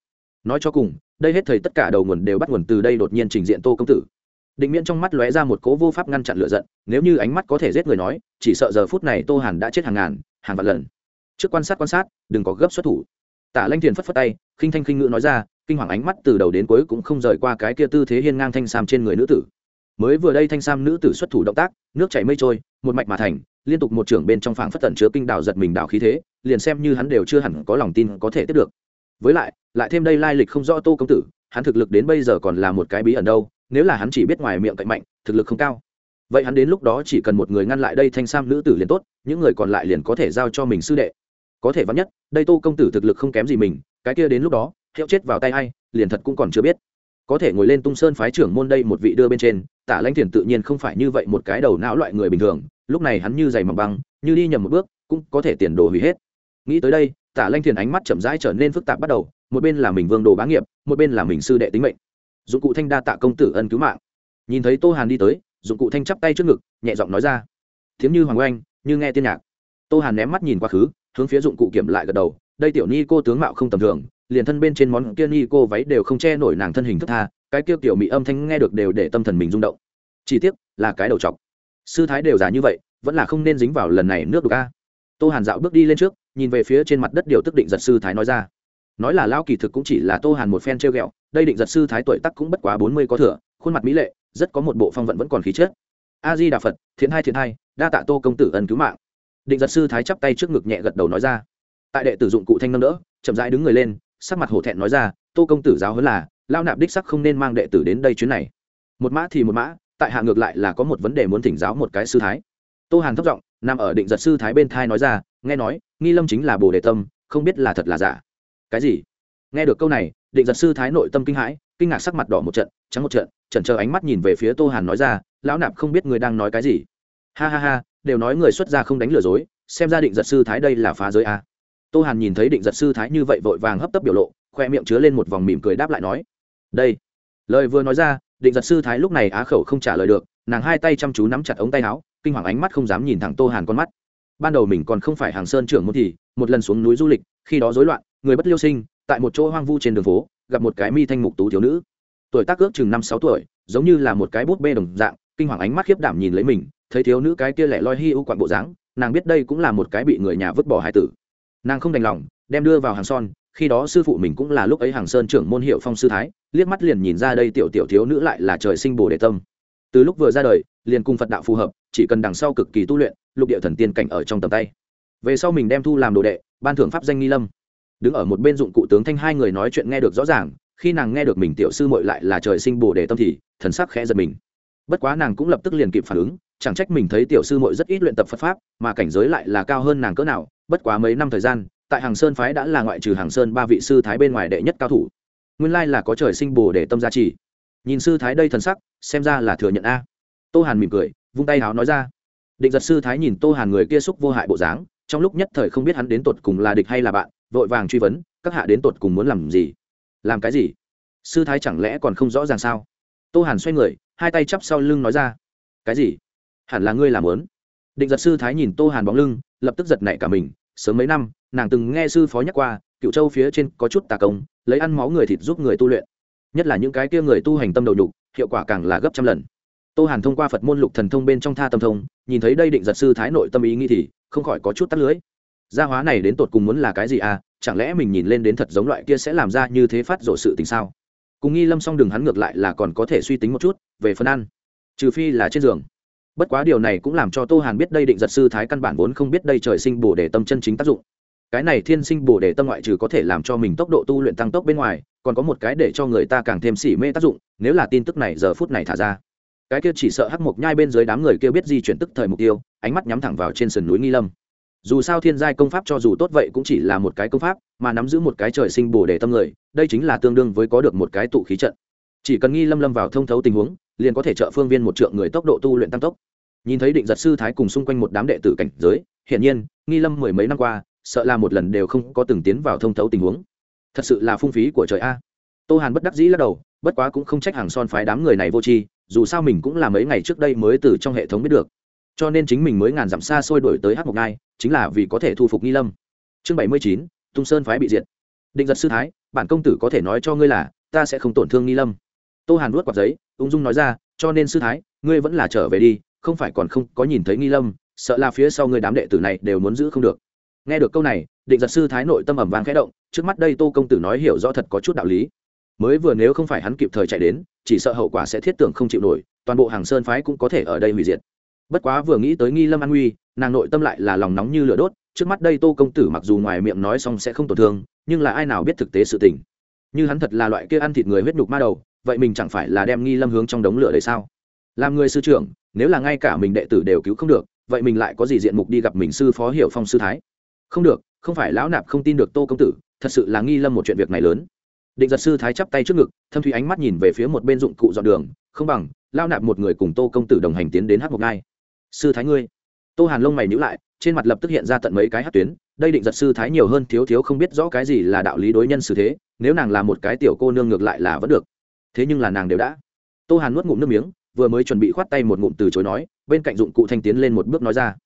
Nói cho cùng, đây hết thầy tất cả đầu nguồn đều bắt nguồn từ đây đột nhiên trình diện tô công tử. Định miễn trong mắt lóe ra một cố vô pháp ngăn chặn lựa giận, nếu như ánh mắt có thể giết người nói, chỉ sợ giờ phút này tô hàn đã chết hàng ngàn, hàng vạn lần. Trước quan sát quan sát, đừng có gấp xuất thủ. Tả lanh thiền phất phất tay, khinh thanh khinh ngữ nói ra, kinh hoàng ánh mắt từ đầu đến cuối cũng không rời qua cái kia tư thế hiên ngang thanh sam trên người nữ tử mới vừa đây thanh sam nữ tử xuất thủ động tác, nước chảy mây trôi, một mạch mà thành, liên tục một trưởng bên trong phảng phất tẩn chứa kinh đảo giật mình đảo khí thế, liền xem như hắn đều chưa hẳn có lòng tin có thể tiếp được. Với lại lại thêm đây lai lịch không rõ tô công tử, hắn thực lực đến bây giờ còn là một cái bí ẩn đâu, nếu là hắn chỉ biết ngoài miệng cạnh mạnh, thực lực không cao. Vậy hắn đến lúc đó chỉ cần một người ngăn lại đây thanh sam nữ tử liền tốt, những người còn lại liền có thể giao cho mình sư đệ. Có thể vắn nhất, đây tô công tử thực lực không kém gì mình, cái kia đến lúc đó, hiệu chết vào tay a i liền thật cũng còn chưa biết. Có thể ngồi lên tung sơn phái trưởng môn đây một vị đưa bên trên tả lãnh thiền tự nhiên không phải như vậy một cái đầu não loại người bình thường, lúc này hắn như dày mầm băng, như đi nhầm một bước, cũng có thể tiền đồ hủy hết. Nghĩ tới đây, tả lanh thiền ánh mắt chậm rãi trở nên phức tạp bắt đầu, một bên là mình vương đồ bá nghiệp, một bên là mình sư đệ tính mệnh. Dụng cụ thanh đa tạ công tử ân cứu mạng. Nhìn thấy tô hàn đi tới, dụng cụ thanh chắp tay trước ngực, nhẹ giọng nói ra. Thiếm như hoàng oanh, như nghe tiên nhạc. Tô hàn ném mắt nhìn quá khứ, hướng phía dụng cụ kiểm lại gật đầu, đây tiểu ni cô tướng mạo không tầm thường, liền thân bên trên món kia ni cô váy đều không che nổi nàng thân hình thất tha cái kia tiểu mỹ âm thanh nghe được đều để tâm thần mình rung động. Chỉ tiếc, là cái đầu chọc. Sư thái đều giả như vậy, vẫn là không nên dính vào lần này nước đục a. Tô hàn dạo bước đi lên trước, nhìn về phía trên mặt đất điều tức định giật sư thái nói ra. Nói là lao kỳ thực cũng chỉ là tô hàn một phen treo ghẹo, đây định giật sư thái tuổi tắc cũng bất quá bốn mươi có thừa, khuôn mặt mỹ lệ, rất có một bộ phong vận vẫn còn khí chết a di đà phật, thiện hai thiện hai, đa tạ tô công tử ân cứu mạng. Định giật sư thái chắp tay trước ngực nhẹ gật đầu nói ra. Tại đệ tử dụng cụ thanh nâng đỡ, chậm rãi đứng người lên, sắc mặt hổ thẹn nói ra, tô công tử giáo hơn là lao nạp đích sắc không nên mang đệ tử đến đây chuyến này. Một mã thì một mã, tại hạ ngược lại là có một vấn đề muốn thỉnh giáo một cái sư thái. Tô hàn thấp giọng, nằm ở định giật sư thái bên thai nói ra, nghe nói, nghi lâm chính là bồ đề tâm, không biết là thật là giả. Cái gì? Nghe được câu này, định giật sư thái nội tâm kinh hãi, kinh ngạc sắc mặt đỏ một trận, trắng một trận chần chờ ánh mắt nhìn về phía tô hàn nói ra, lão nạp không biết người đang nói cái gì. Ha ha ha, đều nói người xuất gia không đánh lừa dối, xem ra định giật sư thái đây là phá giới a. Tô hàn nhìn thấy định giật sư thái như vậy vội vàng hấp tấp biểu lộ, khoe miệng chứa lên một vòng mỉm cười đáp lại nói đây. Lời vừa nói ra, định giật sư thái lúc này á khẩu không trả lời được, nàng hai tay chăm chú nắm chặt ống tay áo, kinh hoàng ánh mắt không dám nhìn thẳng tô hàn con mắt. Ban đầu mình còn không phải hàng sơn trưởng môn thì, một lần xuống núi du lịch, khi đó rối loạn, người bất liêu sinh, tại một chỗ hoang vu trên đường phố, gặp một cái mi thanh mục tú thiếu nữ. Tuổi tác ước chừng năm sáu tuổi, giống như là một cái bút bê đồng dạng, kinh hoàng ánh mắt khiếp đảm nhìn lấy mình, thấy thiếu nữ cái kia lẻ loi hi u quặn bộ dáng, nàng biết đây cũng là một cái bị người nhà vứt bỏ hải tử. Nàng không đành lòng, đem đưa vào hàng son, khi đó sư phụ mình cũng là lúc ấy hàng sơn trưởng môn hiệu phong sư thái liếc mắt liền nhìn ra đây tiểu tiểu thiếu nữ lại là trời sinh bồ đề tâm. Từ lúc vừa ra đời, liền cùng phật đạo phù hợp, chỉ cần đằng sau cực kỳ tu luyện, lục địa thần tiên cảnh ở trong tầm tay. Về sau mình đem thu làm đồ đệ, ban thưởng pháp danh nghi lâm. Đứng ở một bên dụng cụ tướng thanh hai người nói chuyện nghe được rõ ràng, khi nàng nghe được mình tiểu sư mội lại là trời sinh bồ đề tâm thì, thần sắc khẽ giật mình. Bất quá nàng cũng lập tức liền kịp phản ứng, chẳng trách mình thấy tiểu sư mội rất ít luyện tập phật pháp, mà cảnh giới lại là cao hơn nàng cỡ nào, bất quá mấy năm thời gian, tại hàng sơn phái đã là ngoại trừ hàng sơn ba vị sư thái bên ngoài đệ nhất cao thủ nguyên lai là có trời sinh bồ để tâm gia trì. Nhìn sư thái đây thần sắc, xem ra là thừa nhận a. Tô hàn mỉm cười, vung tay háo nói ra. Định giật sư thái nhìn tô hàn người kia xúc vô hại bộ dáng, trong lúc nhất thời không biết hắn đến tột cùng là địch hay là bạn, vội vàng truy vấn, các hạ đến tột cùng muốn làm gì? Làm cái gì? Sư thái chẳng lẽ còn không rõ ràng sao? Tô hàn xoay người, hai tay chắp sau lưng nói ra. Cái gì? Hẳn là ngươi làm lớn. Định giật sư thái nhìn tô hàn bóng lưng, lập tức giật nảy cả mình. Sớm mấy năm, nàng từng nghe sư phó nhắc qua, cựu châu phía trên có chút tà công lấy ăn máu người thịt giúp người tu luyện. Nhất là những cái kia người tu hành tâm đầu nhục, hiệu quả càng là gấp trăm lần. Tô hàn thông qua phật môn lục thần thông bên trong tha tâm thông, nhìn thấy đây định giật sư thái nội tâm ý nghĩ thì không khỏi có chút tắt lưới. Gia hóa này đến tột cùng muốn là cái gì à? Chẳng lẽ mình nhìn lên đến thật giống loại kia sẽ làm ra như thế phát rộ sự tình sao? Cùng nghi lâm xong đường hắn ngược lại là còn có thể suy tính một chút, về phần ăn. Trừ phi là trên giường. Bất quá điều này cũng làm cho tô hàn biết đây định giật sư thái căn bản vốn không biết đây trời sinh bổ để tâm chân chính tác dụng cái này thiên sinh bổ để tâm ngoại trừ có thể làm cho mình tốc độ tu luyện tăng tốc bên ngoài, còn có một cái để cho người ta càng thêm xỉ mê tác dụng, nếu là tin tức này giờ phút này thả ra. Cái kia chỉ sợ hắc mộc nhai bên dưới đám người kia biết di chuyển tức thời mục tiêu, ánh mắt nhắm thẳng vào trên sườn núi nghi lâm. Dù sao thiên giai công pháp cho dù tốt vậy cũng chỉ là một cái công pháp, mà nắm giữ một cái trời sinh bổ để tâm người, đây chính là tương đương với có được một cái tụ khí trận. Chỉ cần nghi lâm lâm vào thông thấu tình huống, liền có thể trợ phương viên một trượng người tốc độ tu luyện tăng tốc. Nhìn thấy định giật sư thái cùng xung quanh một đám đệ tử cảnh giới, hiển nhiên, nghi lâm mười mấy năm qua sợ là một lần đều không có từng tiến vào thông thấu tình huống. Thật sự là phung phí của trời a. Tô hàn bất đắc dĩ lắc đầu, bất quá cũng không trách hàng son phái đám người này vô tri, dù sao mình cũng là mấy ngày trước đây mới từ trong hệ thống biết được. Cho nên chính mình mới ngàn dặm xa xôi đổi tới hát mộc ngai, chính là vì có thể thu phục nghi lâm. Chương bảy mươi chín, tung sơn phái bị diệt. Định giật sư thái, bản công tử có thể nói cho ngươi là, ta sẽ không tổn thương nghi lâm. Tô hàn vuốt quạt giấy, ung dung nói ra, cho nên sư thái, ngươi vẫn là trở về đi, không phải còn không có nhìn thấy nghi lâm, sợ là phía sau ngươi đám đệ tử này đều muốn giữ không được nghe được câu này, định giật sư thái nội tâm ẩm vang khẽ động, trước mắt đây tô công tử nói hiểu rõ thật có chút đạo lý. Mới vừa nếu không phải hắn kịp thời chạy đến, chỉ sợ hậu quả sẽ thiết tưởng không chịu nổi, toàn bộ hàng sơn phái cũng có thể ở đây hủy diệt. Bất quá vừa nghĩ tới nghi lâm an nguy, nàng nội tâm lại là lòng nóng như lửa đốt, trước mắt đây tô công tử mặc dù ngoài miệng nói xong sẽ không tổn thương, nhưng là ai nào biết thực tế sự tình. Như hắn thật là loại kia ăn thịt người huyết nhục ma đầu, vậy mình chẳng phải là đem nghi lâm hướng trong đống lửa đấy sao? Làm người sư trưởng, nếu là ngay cả mình đệ tử đều cứu không được, vậy mình lại có gì diện mục đi gặp mình sư phó hiểu phong sư thái? Không được, không phải lão nạp không tin được tô công tử, thật sự là nghi lâm một chuyện việc này lớn. Định giật sư thái chắp tay trước ngực, thâm thủy ánh mắt nhìn về phía một bên dụng cụ dọn đường, không bằng lao nạp một người cùng tô công tử đồng hành tiến đến hát một ngai. Sư thái ngươi. Tô hàn lông mày nhữ lại, trên mặt lập tức hiện ra tận mấy cái hát tuyến, đây định giật sư thái nhiều hơn thiếu thiếu không biết rõ cái gì là đạo lý đối nhân xử thế, nếu nàng là một cái tiểu cô nương ngược lại là vẫn được. Thế nhưng là nàng đều đã. Tô hàn nuốt ngụm nước miếng, vừa mới chuẩn bị khoát tay một ngụm từ chối nói, bên cạnh dụng cụ thanh tiến lên một bước nói ra.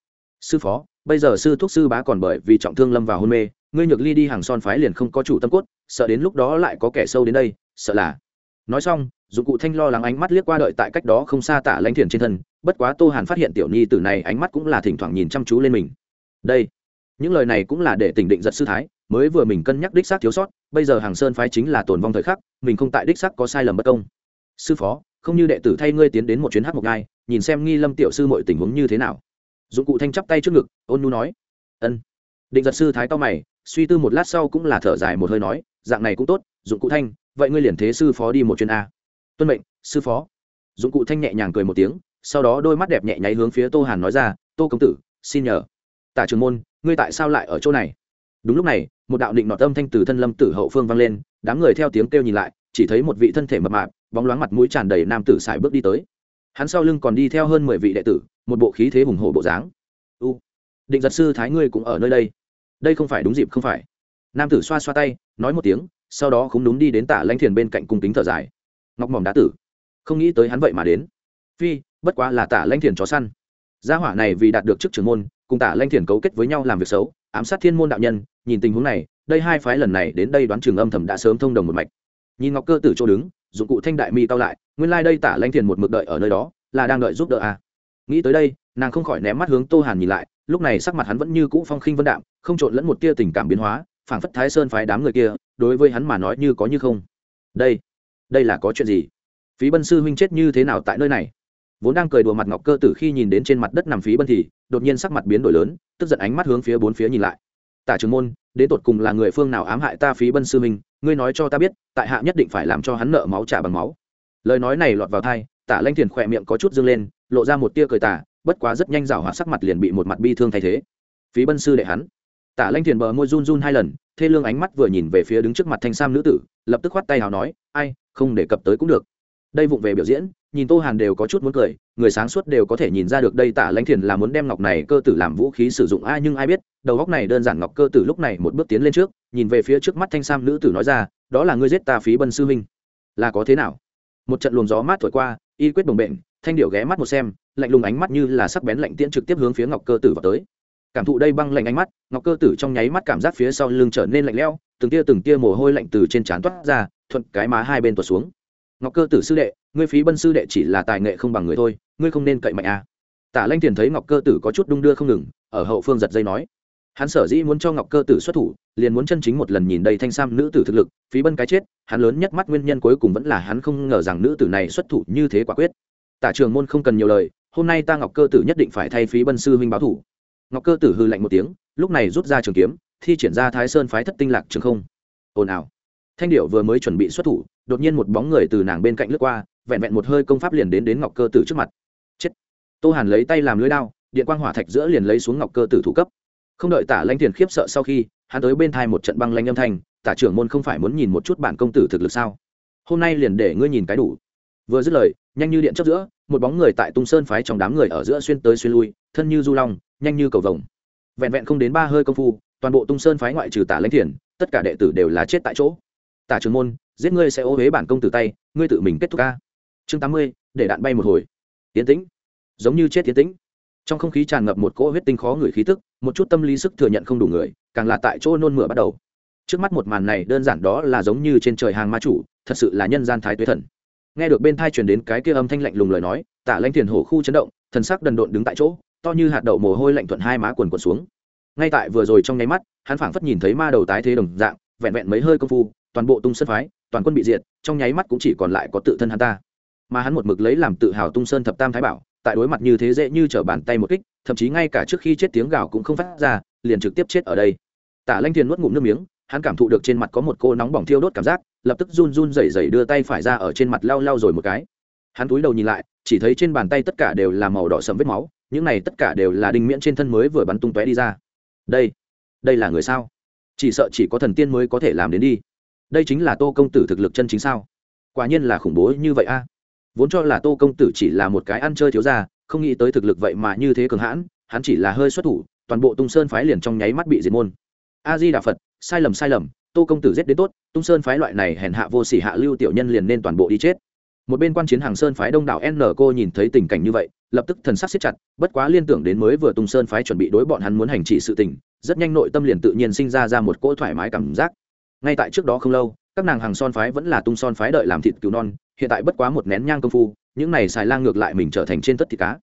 Sư phó bây giờ sư thuốc sư bá còn bởi vì trọng thương lâm vào hôn mê, ngươi nhược ly đi hàng son phái liền không có chủ tâm cốt, sợ đến lúc đó lại có kẻ sâu đến đây, sợ là. Nói xong, dụng cụ thanh lo lắng ánh mắt liếc qua đợi tại cách đó không xa tả lãnh thiền trên thân, bất quá tô hàn phát hiện tiểu nhi tử này ánh mắt cũng là thỉnh thoảng nhìn chăm chú lên mình. Đây, những lời này cũng là để tỉnh định giật sư thái, mới vừa mình cân nhắc đích xác thiếu sót, bây giờ hàng sơn phái chính là tồn vong thời khắc, mình không tại đích xác có sai lầm bất công. Sư phó, không như đệ tử thay ngươi tiến đến một chuyến hát một ngai nhìn xem nghi lâm tiểu sư mọi tình huống như thế nào dụng cụ thanh chắp tay trước ngực, ôn nu nói, ân. Định giật sư thái to mày, suy tư một lát sau cũng là thở dài một hơi nói, dạng này cũng tốt dụng cụ thanh, vậy ngươi liền thế sư phó đi một chuyến a. Tuân mệnh, sư phó. Dụng cụ thanh nhẹ nhàng cười một tiếng, sau đó đôi mắt đẹp nhẹ nháy hướng phía tô hàn nói ra, tô công tử, xin nhờ. Tả trường môn, ngươi tại sao lại ở chỗ này? Đúng lúc này, một đạo định nọt âm thanh từ thân lâm tử hậu phương vang lên, đám người theo tiếng kêu nhìn lại, chỉ thấy một vị thân thể mập mạp, bóng loáng mặt mũi tràn đầy nam tử sải bước đi tới hắn sau lưng còn đi theo hơn mười vị đệ tử, một bộ khí thế hùng hồ bộ dáng. U, định giật sư thái ngươi cũng ở nơi đây. Đây không phải đúng dịp không phải. Nam tử xoa xoa tay, nói một tiếng, sau đó cũng đúng đi đến tả lanh thiền bên cạnh cung kính thở dài. Ngọc mỏm đá tử, không nghĩ tới hắn vậy mà đến. Phi, bất quá là tả lanh thiền chó săn. Gia hỏa này vì đạt được chức trưởng môn, cùng tả lanh thiền cấu kết với nhau làm việc xấu, ám sát thiên môn đạo nhân, nhìn tình huống này, đây hai phái lần này đến đây đoán trường âm thầm đã sớm thông đồng một mạch. Nhìn ngọc cơ tử chỗ đứng dụng cụ thanh đại mi cao lại, nguyên lai、like、đây tả lanh thiền một mực đợi ở nơi đó, là đang đợi giúp đỡ à. nghĩ tới đây, nàng không khỏi ném mắt hướng tô hàn nhìn lại, lúc này sắc mặt hắn vẫn như cũ phong khinh vân đạm, không trộn lẫn một tia tình cảm biến hóa, phảng phất thái sơn phái đám người kia, đối với hắn mà nói như có như không. Đây đây là có chuyện gì? Phí bân sư huynh chết như thế nào tại nơi này? Vốn đang cười đùa mặt ngọc cơ tử khi nhìn đến trên mặt đất nằm phí bân thì, đột nhiên sắc mặt biến đổi lớn, tức giận ánh mắt hướng phía bốn phía nhìn lại tả trường môn, đến tột cùng là người phương nào ám hại ta phí bân sư minh ngươi nói cho ta biết, tại hạ nhất định phải làm cho hắn nợ máu trả bằng máu. Lời nói này lọt vào thai tả lanh thiền khỏe miệng có chút dâng lên, lộ ra một tia cười tả bất quá rất nhanh rảo hoạt sắc mặt liền bị một mặt bi thương thay thế. Phí bân sư đệ hắn. Tả lanh thiền bờ môi run run hai lần, thê lương ánh mắt vừa nhìn về phía đứng trước mặt thanh sam nữ tử, lập tức khoát tay hào nói, ai, không để cập tới cũng được. Đây vụng về biểu diễn nhìn tô hàn đều có chút muốn cười, người sáng suốt đều có thể nhìn ra được đây tả lãnh thiền là muốn đem ngọc này cơ tử làm vũ khí sử dụng. Ai nhưng ai biết, đầu góc này đơn giản ngọc cơ tử lúc này một bước tiến lên trước, nhìn về phía trước mắt thanh sam nữ tử nói ra, đó là ngươi giết ta phí bân sư huynh. Là có thế nào? Một trận luồng gió mát thổi qua, y quyết đồng bệnh thanh điệu ghé mắt một xem, lạnh lùng ánh mắt như là sắc bén lạnh tiễn trực tiếp hướng phía ngọc cơ tử vào tới. Cảm thụ đây băng lạnh ánh mắt, ngọc cơ tử trong nháy mắt cảm giác phía sau lưng trở nên lạnh lẽo, từng tia từng tia mồ hôi lạnh từ trên trán toát ra, thuận cái má hai bên tuột xuống. Ngọc cơ tử sư đệ ngươi phí bân sư đệ chỉ là tài nghệ không bằng người thôi, ngươi không nên cậy mạnh à. tả lanh tiền thấy ngọc cơ tử có chút đung đưa không ngừng, ở hậu phương giật dây nói. Hắn sở dĩ muốn cho ngọc cơ tử xuất thủ, liền muốn chân chính một lần nhìn đây thanh sam nữ tử thực lực, phí bân cái chết, hắn lớn nhất mắt nguyên nhân cuối cùng vẫn là hắn không ngờ rằng nữ tử này xuất thủ như thế quả quyết. Tả trường môn không cần nhiều lời, hôm nay ta ngọc cơ tử nhất định phải thay phí bân sư huynh báo thủ. Ngọc cơ tử hư lạnh một tiếng, lúc này rút ra trường kiếm, thi triển ra thái sơn phái thất tinh lạc trường không. Ồn ào. Thanh điệu vừa mới chuẩn bị xuất thủ, đột nhiên một bóng người từ nàng bên cạnh lướt qua vẹn vẹn một hơi công pháp liền đến đến ngọc cơ tử trước mặt. Chết. Tô hàn lấy tay làm lưới đao, điện quang hỏa thạch giữa liền lấy xuống ngọc cơ tử thủ cấp. Không đợi tả lanh tiền khiếp sợ sau khi, hắn tới bên thai một trận băng lanh âm thanh, tả trưởng môn không phải muốn nhìn một chút bản công tử thực lực sao? Hôm nay liền để ngươi nhìn cái đủ. Vừa dứt lời, nhanh như điện chấp giữa, một bóng người tại tung sơn phái trong đám người ở giữa xuyên tới xuyên lui, thân như du long, nhanh như cầu vồng. Vẹn vẹn không đến ba hơi công phu, toàn bộ tung sơn phái ngoại trừ tả lãnh thiền tất cả đệ tử đều là chết tại chỗ. Tả trường môn, giết ngươi sẽ ô huế bản công tử tay, ngươi tự mình kết thúc ca chương tám mươi, để đạn bay một hồi. Tiến tĩnh. Giống như chết tiến tĩnh. Trong không khí tràn ngập một cỗ huyết tinh khó người khí tức, một chút tâm lý sức thừa nhận không đủ người, càng là tại chỗ nôn mửa bắt đầu. Trước mắt một màn này đơn giản đó là giống như trên trời hàng ma chủ, thật sự là nhân gian thái tuế thần. Nghe được bên thai truyền đến cái kia âm thanh lạnh lùng lời nói tả lanh thiền hổ khu chấn động, thần sắc đần độn đứng tại chỗ, to như hạt đậu mồ hôi lạnh thuận hai má quần quần xuống. Ngay tại vừa rồi trong nháy mắt, hắn phảng phất nhìn thấy ma đầu tái thế đồng dạng, vẹn vẹn mấy hơi công phu, toàn bộ tung sân phái, toàn quân bị diệt, trong nháy mắt cũng chỉ còn lại có tự thân hắn ta mà hắn một mực lấy làm tự hào tung sơn thập tam thái bảo, tại đối mặt như thế dễ như trở bàn tay một kích, thậm chí ngay cả trước khi chết tiếng gào cũng không phát ra, liền trực tiếp chết ở đây. Tả lanh thiền nuốt ngụm nước miếng, hắn cảm thụ được trên mặt có một cô nóng bỏng thiêu đốt cảm giác, lập tức run run rẩy rẩy đưa tay phải ra ở trên mặt lau lau rồi một cái. Hắn túi đầu nhìn lại, chỉ thấy trên bàn tay tất cả đều là màu đỏ sầm vết máu, những này tất cả đều là đinh miễn trên thân mới vừa bắn tung tóe đi ra. Đây đây là người sao? Chỉ sợ chỉ có thần tiên mới có thể làm đến đi. Đây chính là tô công tử thực lực chân chính sao? Quả nhiên là khủng bố như vậy a vốn cho là tô công tử chỉ là một cái ăn chơi thiếu ra không nghĩ tới thực lực vậy mà như thế cường hãn, hắn chỉ là hơi xuất thủ, toàn bộ tung sơn phái liền trong nháy mắt bị diệt môn. A di đà phật, sai lầm sai lầm, tô công tử giết đến tốt, tung sơn phái loại này hèn hạ vô sỉ hạ lưu tiểu nhân liền nên toàn bộ đi chết. Một bên quan chiến hàng sơn phái đông đảo n cô nhìn thấy tình cảnh như vậy, lập tức thần sắc siết chặt, bất quá liên tưởng đến mới vừa tung sơn phái chuẩn bị đối bọn hắn muốn hành trị sự tình, rất nhanh nội tâm liền tự nhiên sinh ra ra một cỗ thoải mái cảm giác. Ngay tại trước đó không lâu các nàng hàng son phái vẫn là tung son phái đợi làm thịt cứu non, hiện tại bất quá một nén nhang công phu, những này xài lang ngược lại mình trở thành trên tất thịt cá.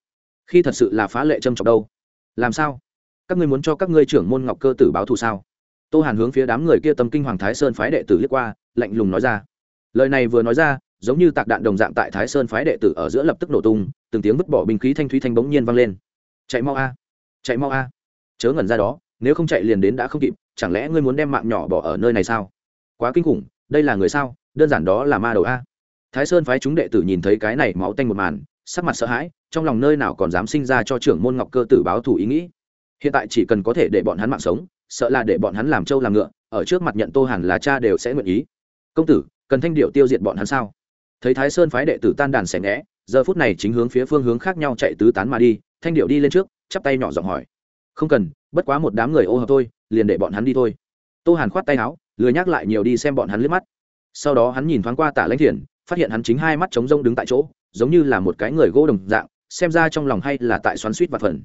Khi thật sự là phá lệ trâm trọng đâu? Làm sao? Các ngươi muốn cho các ngươi trưởng môn ngọc cơ tử báo thù sao? Tô hàn hướng phía đám người kia tâm kinh hoàng thái sơn phái đệ tử liếc qua, lạnh lùng nói ra. Lời này vừa nói ra, giống như tạc đạn đồng dạng tại thái sơn phái đệ tử ở giữa lập tức nổ tung, từng tiếng vứt bỏ binh khí thanh thúy thanh bỗng nhiên vang lên. Chạy mau a! Chạy mau a! Chớ ngẩn ra đó, nếu không chạy liền đến đã không kịp, chẳng lẽ ngươi muốn đem mạng nhỏ bỏ ở nơi này sao? Quá kinh khủng đây là người sao? Đơn giản đó là ma đầu a. Thái sơn phái chúng đệ tử nhìn thấy cái này máu tanh một màn, sắc mặt sợ hãi, trong lòng nơi nào còn dám sinh ra cho trưởng môn ngọc cơ tử báo thủ ý nghĩ. Hiện tại chỉ cần có thể để bọn hắn mạng sống, sợ là để bọn hắn làm trâu làm ngựa, ở trước mặt nhận tô hàn là cha đều sẽ nguyện ý. Công tử, cần thanh điệu tiêu diệt bọn hắn sao? Thấy thái sơn phái đệ tử tan đàn xẻ ngẽ giờ phút này chính hướng phía phương hướng khác nhau chạy tứ tán mà đi, thanh điệu đi lên trước, chắp tay nhỏ giọng hỏi. Không cần, bất quá một đám người ô hợp thôi, liền để bọn hắn đi thôi. Tô hàn khoát tay áo lười nhắc lại nhiều đi xem bọn hắn liếc mắt. Sau đó hắn nhìn thoáng qua tả lãnh thiền phát hiện hắn chính hai mắt trống rông đứng tại chỗ, giống như là một cái người gỗ đồng dạng, xem ra trong lòng hay là tại xoắn suýt và phần.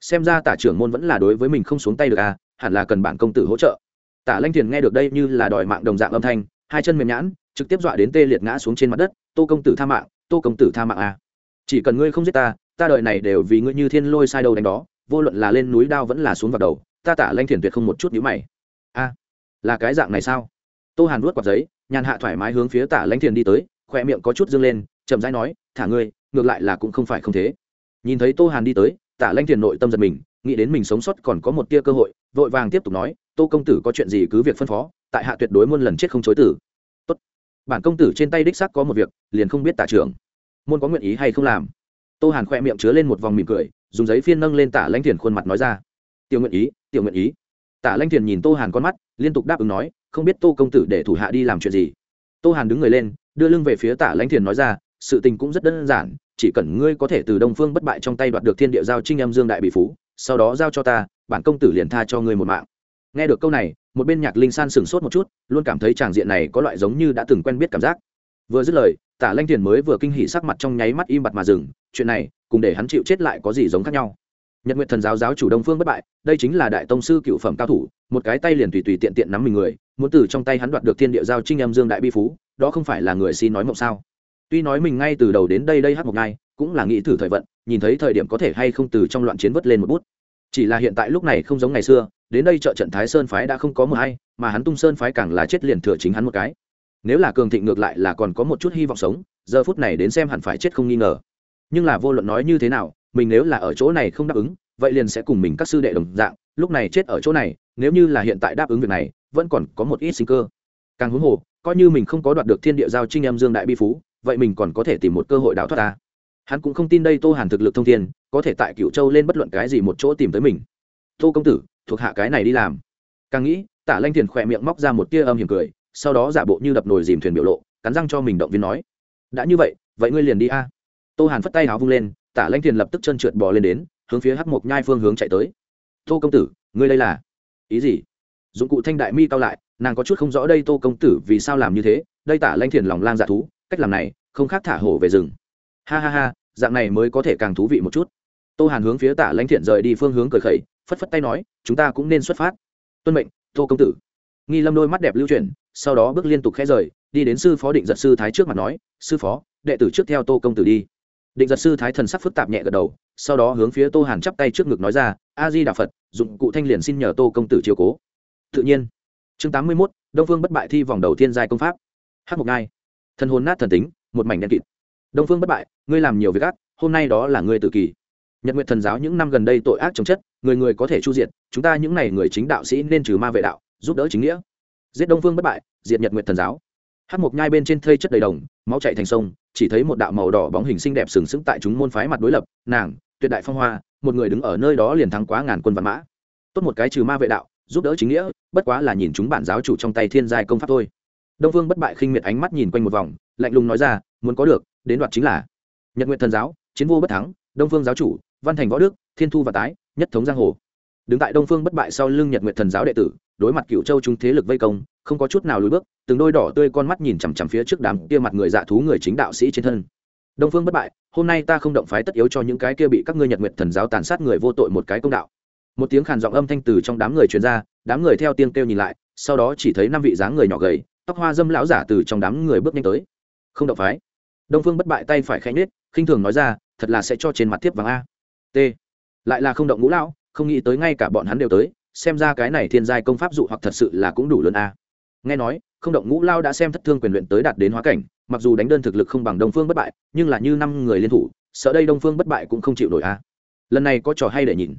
Xem ra tả trưởng môn vẫn là đối với mình không xuống tay được à hẳn là cần bản công tử hỗ trợ. Tả lanh thiền nghe được đây như là đòi mạng đồng dạng âm thanh, hai chân mềm nhãn, trực tiếp dọa đến tê liệt ngã xuống trên mặt đất, tô công tử tha mạng, tô công tử tha mạng à. chỉ cần ngươi không giết ta ta đợi này đều vì ngươi như thiên lôi sai đầu đánh đó, vô luận là lên núi đao vẫn là xuống vào đầu, ta tả lanh thiền tuyệt không một chút nhíu mày là cái dạng này sao? Tô hàn vuốt quạt giấy, nhàn hạ thoải mái hướng phía tả lãnh thiền đi tới khoe miệng có chút dương lên, chậm rãi nói, thả ngươi, ngược lại là cũng không phải không thế. Nhìn thấy tô hàn đi tới tả lãnh thiền nội tâm giật mình, nghĩ đến mình sống sót còn có một tia cơ hội, vội vàng tiếp tục nói, tô công tử có chuyện gì cứ việc phân phó, tại hạ tuyệt đối muôn lần chết không chối tử Tốt. bản công tử trên tay đích xác có một việc, liền không biết tả trưởng, môn có nguyện ý hay không làm. Tô hàn khoe miệng chứa lên một vòng mỉm cười, dùng giấy phiên nâng lên tả lãnh thiền khuôn mặt nói ra, tiểu nguyện ý, tiểu nguyện ý tả lanh thiền nhìn tô hàn con mắt, liên tục đáp ứng nói, không biết tô công tử để thủ hạ đi làm chuyện gì? Tô hàn đứng người lên, đưa lưng về phía tả lanh thiền nói ra, sự tình cũng rất đơn giản, chỉ cần ngươi có thể từ đông phương bất bại trong tay đoạt được thiên địa giao trinh Em dương đại bị phú, sau đó giao cho ta, bản công tử liền tha cho ngươi một mạng. Nghe được câu này, một bên nhạc linh san sửng sốt một chút, luôn cảm thấy tràng diện này có loại giống như đã từng quen biết cảm giác. Vừa dứt lời, tả lanh thiền mới vừa kinh hỉ sắc mặt trong nháy mắt im bặt mà dừng, chuyện này, cùng để hắn chịu chết lại có gì giống khác nhau? Nhật nguyện thần giáo giáo chủ đông phương bất bại đây chính là đại tông sư cựu phẩm cao thủ một cái tay liền tùy tùy tiện tiện nắm mình người muốn từ trong tay hắn đoạt được thiên địa giao trinh âm dương đại bi phú đó không phải là người xin nói mộng sao? Tuy nói mình ngay từ đầu đến đây đây hát một ngày cũng là nghĩ thử thời vận nhìn thấy thời điểm có thể hay không từ trong loạn chiến vớt lên một bút. Chỉ là hiện tại lúc này không giống ngày xưa đến đây trợ trận thái sơn phái đã không có một ai, mà hắn tung sơn phái càng là chết liền thừa chính hắn một cái. Nếu là cường thịnh ngược lại là còn có một chút hy vọng sống giờ phút này đến xem hẳn phải chết không nghi ngờ. Nhưng là vô luận nói như thế nào mình nếu là ở chỗ này không đáp ứng, vậy liền sẽ cùng mình các sư đệ đồng dạng, lúc này chết ở chỗ này, nếu như là hiện tại đáp ứng việc này, vẫn còn có một ít sinh cơ. Càng huống hồ, coi như mình không có đoạt được thiên địa giao trinh em dương đại bi phú, vậy mình còn có thể tìm một cơ hội đào thoát ta. Hắn cũng không tin đây tô hàn thực lực thông thiên, có thể tại cựu châu lên bất luận cái gì một chỗ tìm tới mình. Tô công tử, thuộc hạ cái này đi làm. Càng nghĩ, tả lanh thiền khỏe miệng móc ra một tia âm hiểm cười, sau đó giả bộ như đập nồi dìm thuyền biểu lộ, cắn răng cho mình động viên nói, đã như vậy vậy ngươi liền đi a. Tô hàn phất tay áo vung lên tả lanh thiền lập tức chân trượt bò lên đến, hướng phía hắc mộc nhai phương hướng chạy tới. Tô công tử, ngươi đây là? Ý gì? Dụng cụ thanh đại mi cao lại, nàng có chút không rõ đây tô công tử vì sao làm như thế, đây tả lanh thiền lòng lang dạ thú, cách làm này, không khác thả hổ về rừng. Ha ha ha, dạng này mới có thể càng thú vị một chút. Tô hàn hướng phía tả lanh thiện rời đi phương hướng cười khẩy, phất phất tay nói, chúng ta cũng nên xuất phát. Tuân mệnh, tô công tử. Nghi lâm đôi mắt đẹp lưu chuyển, sau đó bước liên tục khẽ rời, đi đến sư phó định giật sư thái trước mặt nói, sư phó, đệ tử trước theo tô công tử đi định giật sư thái thần sắc phức tạp nhẹ gật đầu, sau đó hướng phía tô hàn chắp tay trước ngực nói ra, a di đà phật, dụng cụ thanh liền xin nhờ tô công tử chiều cố. Tự nhiên. Chương tám mươi mốt, đông phương bất bại thi vòng đầu tiên giai công pháp. H một ngai thân hồn nát thần tính, một mảnh đen kịt. Đông phương bất bại, ngươi làm nhiều việc ác, hôm nay đó là ngươi tự kỷ. Nhật nguyện thần giáo những năm gần đây tội ác chống chất, người người có thể chu diệt, chúng ta những n à y người chính đạo sĩ nên trừ ma vệ đạo, giúp đỡ chính nghĩa. Giết đông phương bất bại, diệt nhật nguyện thần giáo. Hát mộc nhai bên trên thây chất đầy đồng, máu chạy thành sông chỉ thấy một đạo màu đỏ bóng hình xinh đẹp sừng sững tại chúng môn phái mặt đối lập, nàng, tuyệt đại phong hoa, một người đứng ở nơi đó liền thắng quá ngàn quân văn mã. Tốt một cái trừ ma vệ đạo, giúp đỡ chính nghĩa, bất quá là nhìn chúng bản giáo chủ trong tay thiên giai công pháp thôi. Đông vương bất bại khinh miệt ánh mắt nhìn quanh một vòng, lạnh lùng nói ra, muốn có được, đến đoạt chính là nhật nguyện thần giáo, chiến vô bất thắng, đông phương giáo chủ, văn thành võ đức, thiên thu và tái, nhất thống giang hồ. Đứng tại đông phương bất bại sau lưng nhật nguyện thần giáo đệ tử đối mặt cựu châu chúng thế lực vây công, không có chút nào lùi bước, từng đôi đỏ tươi con mắt nhìn chằm chằm phía trước đám kia mặt người dạ thú người chính đạo sĩ trên thân. Đông phương bất bại, hôm nay ta không động phái tất yếu cho những cái kia bị các ngươi nhật nguyện thần giáo tàn sát người vô tội một cái công đạo. Một tiếng khàn giọng âm thanh từ trong đám người truyền ra, đám người theo tiên kêu nhìn lại, sau đó chỉ thấy năm vị dáng người nhỏ gầy, tóc hoa dâm lão giả từ trong đám người bước nhanh tới. Không động phái. Đông phương bất bại tay phải khẽ nhết khinh thường nói ra, thật là sẽ cho trên mặt tiếp vàng a. T. Lại là không động ngũ lão, không nghĩ tới ngay cả bọn hắn đều tới xem ra cái này thiên giai công pháp dụ hoặc thật sự là cũng đủ lớn a. Nghe nói, không động ngũ lao đã xem thất thương quyền luyện tới đạt đến hóa cảnh, mặc dù đánh đơn thực lực không bằng đông phương bất bại, nhưng là như năm người liên thủ, sợ đây đông phương bất bại cũng không chịu nổi a. Lần này có trò hay để nhìn.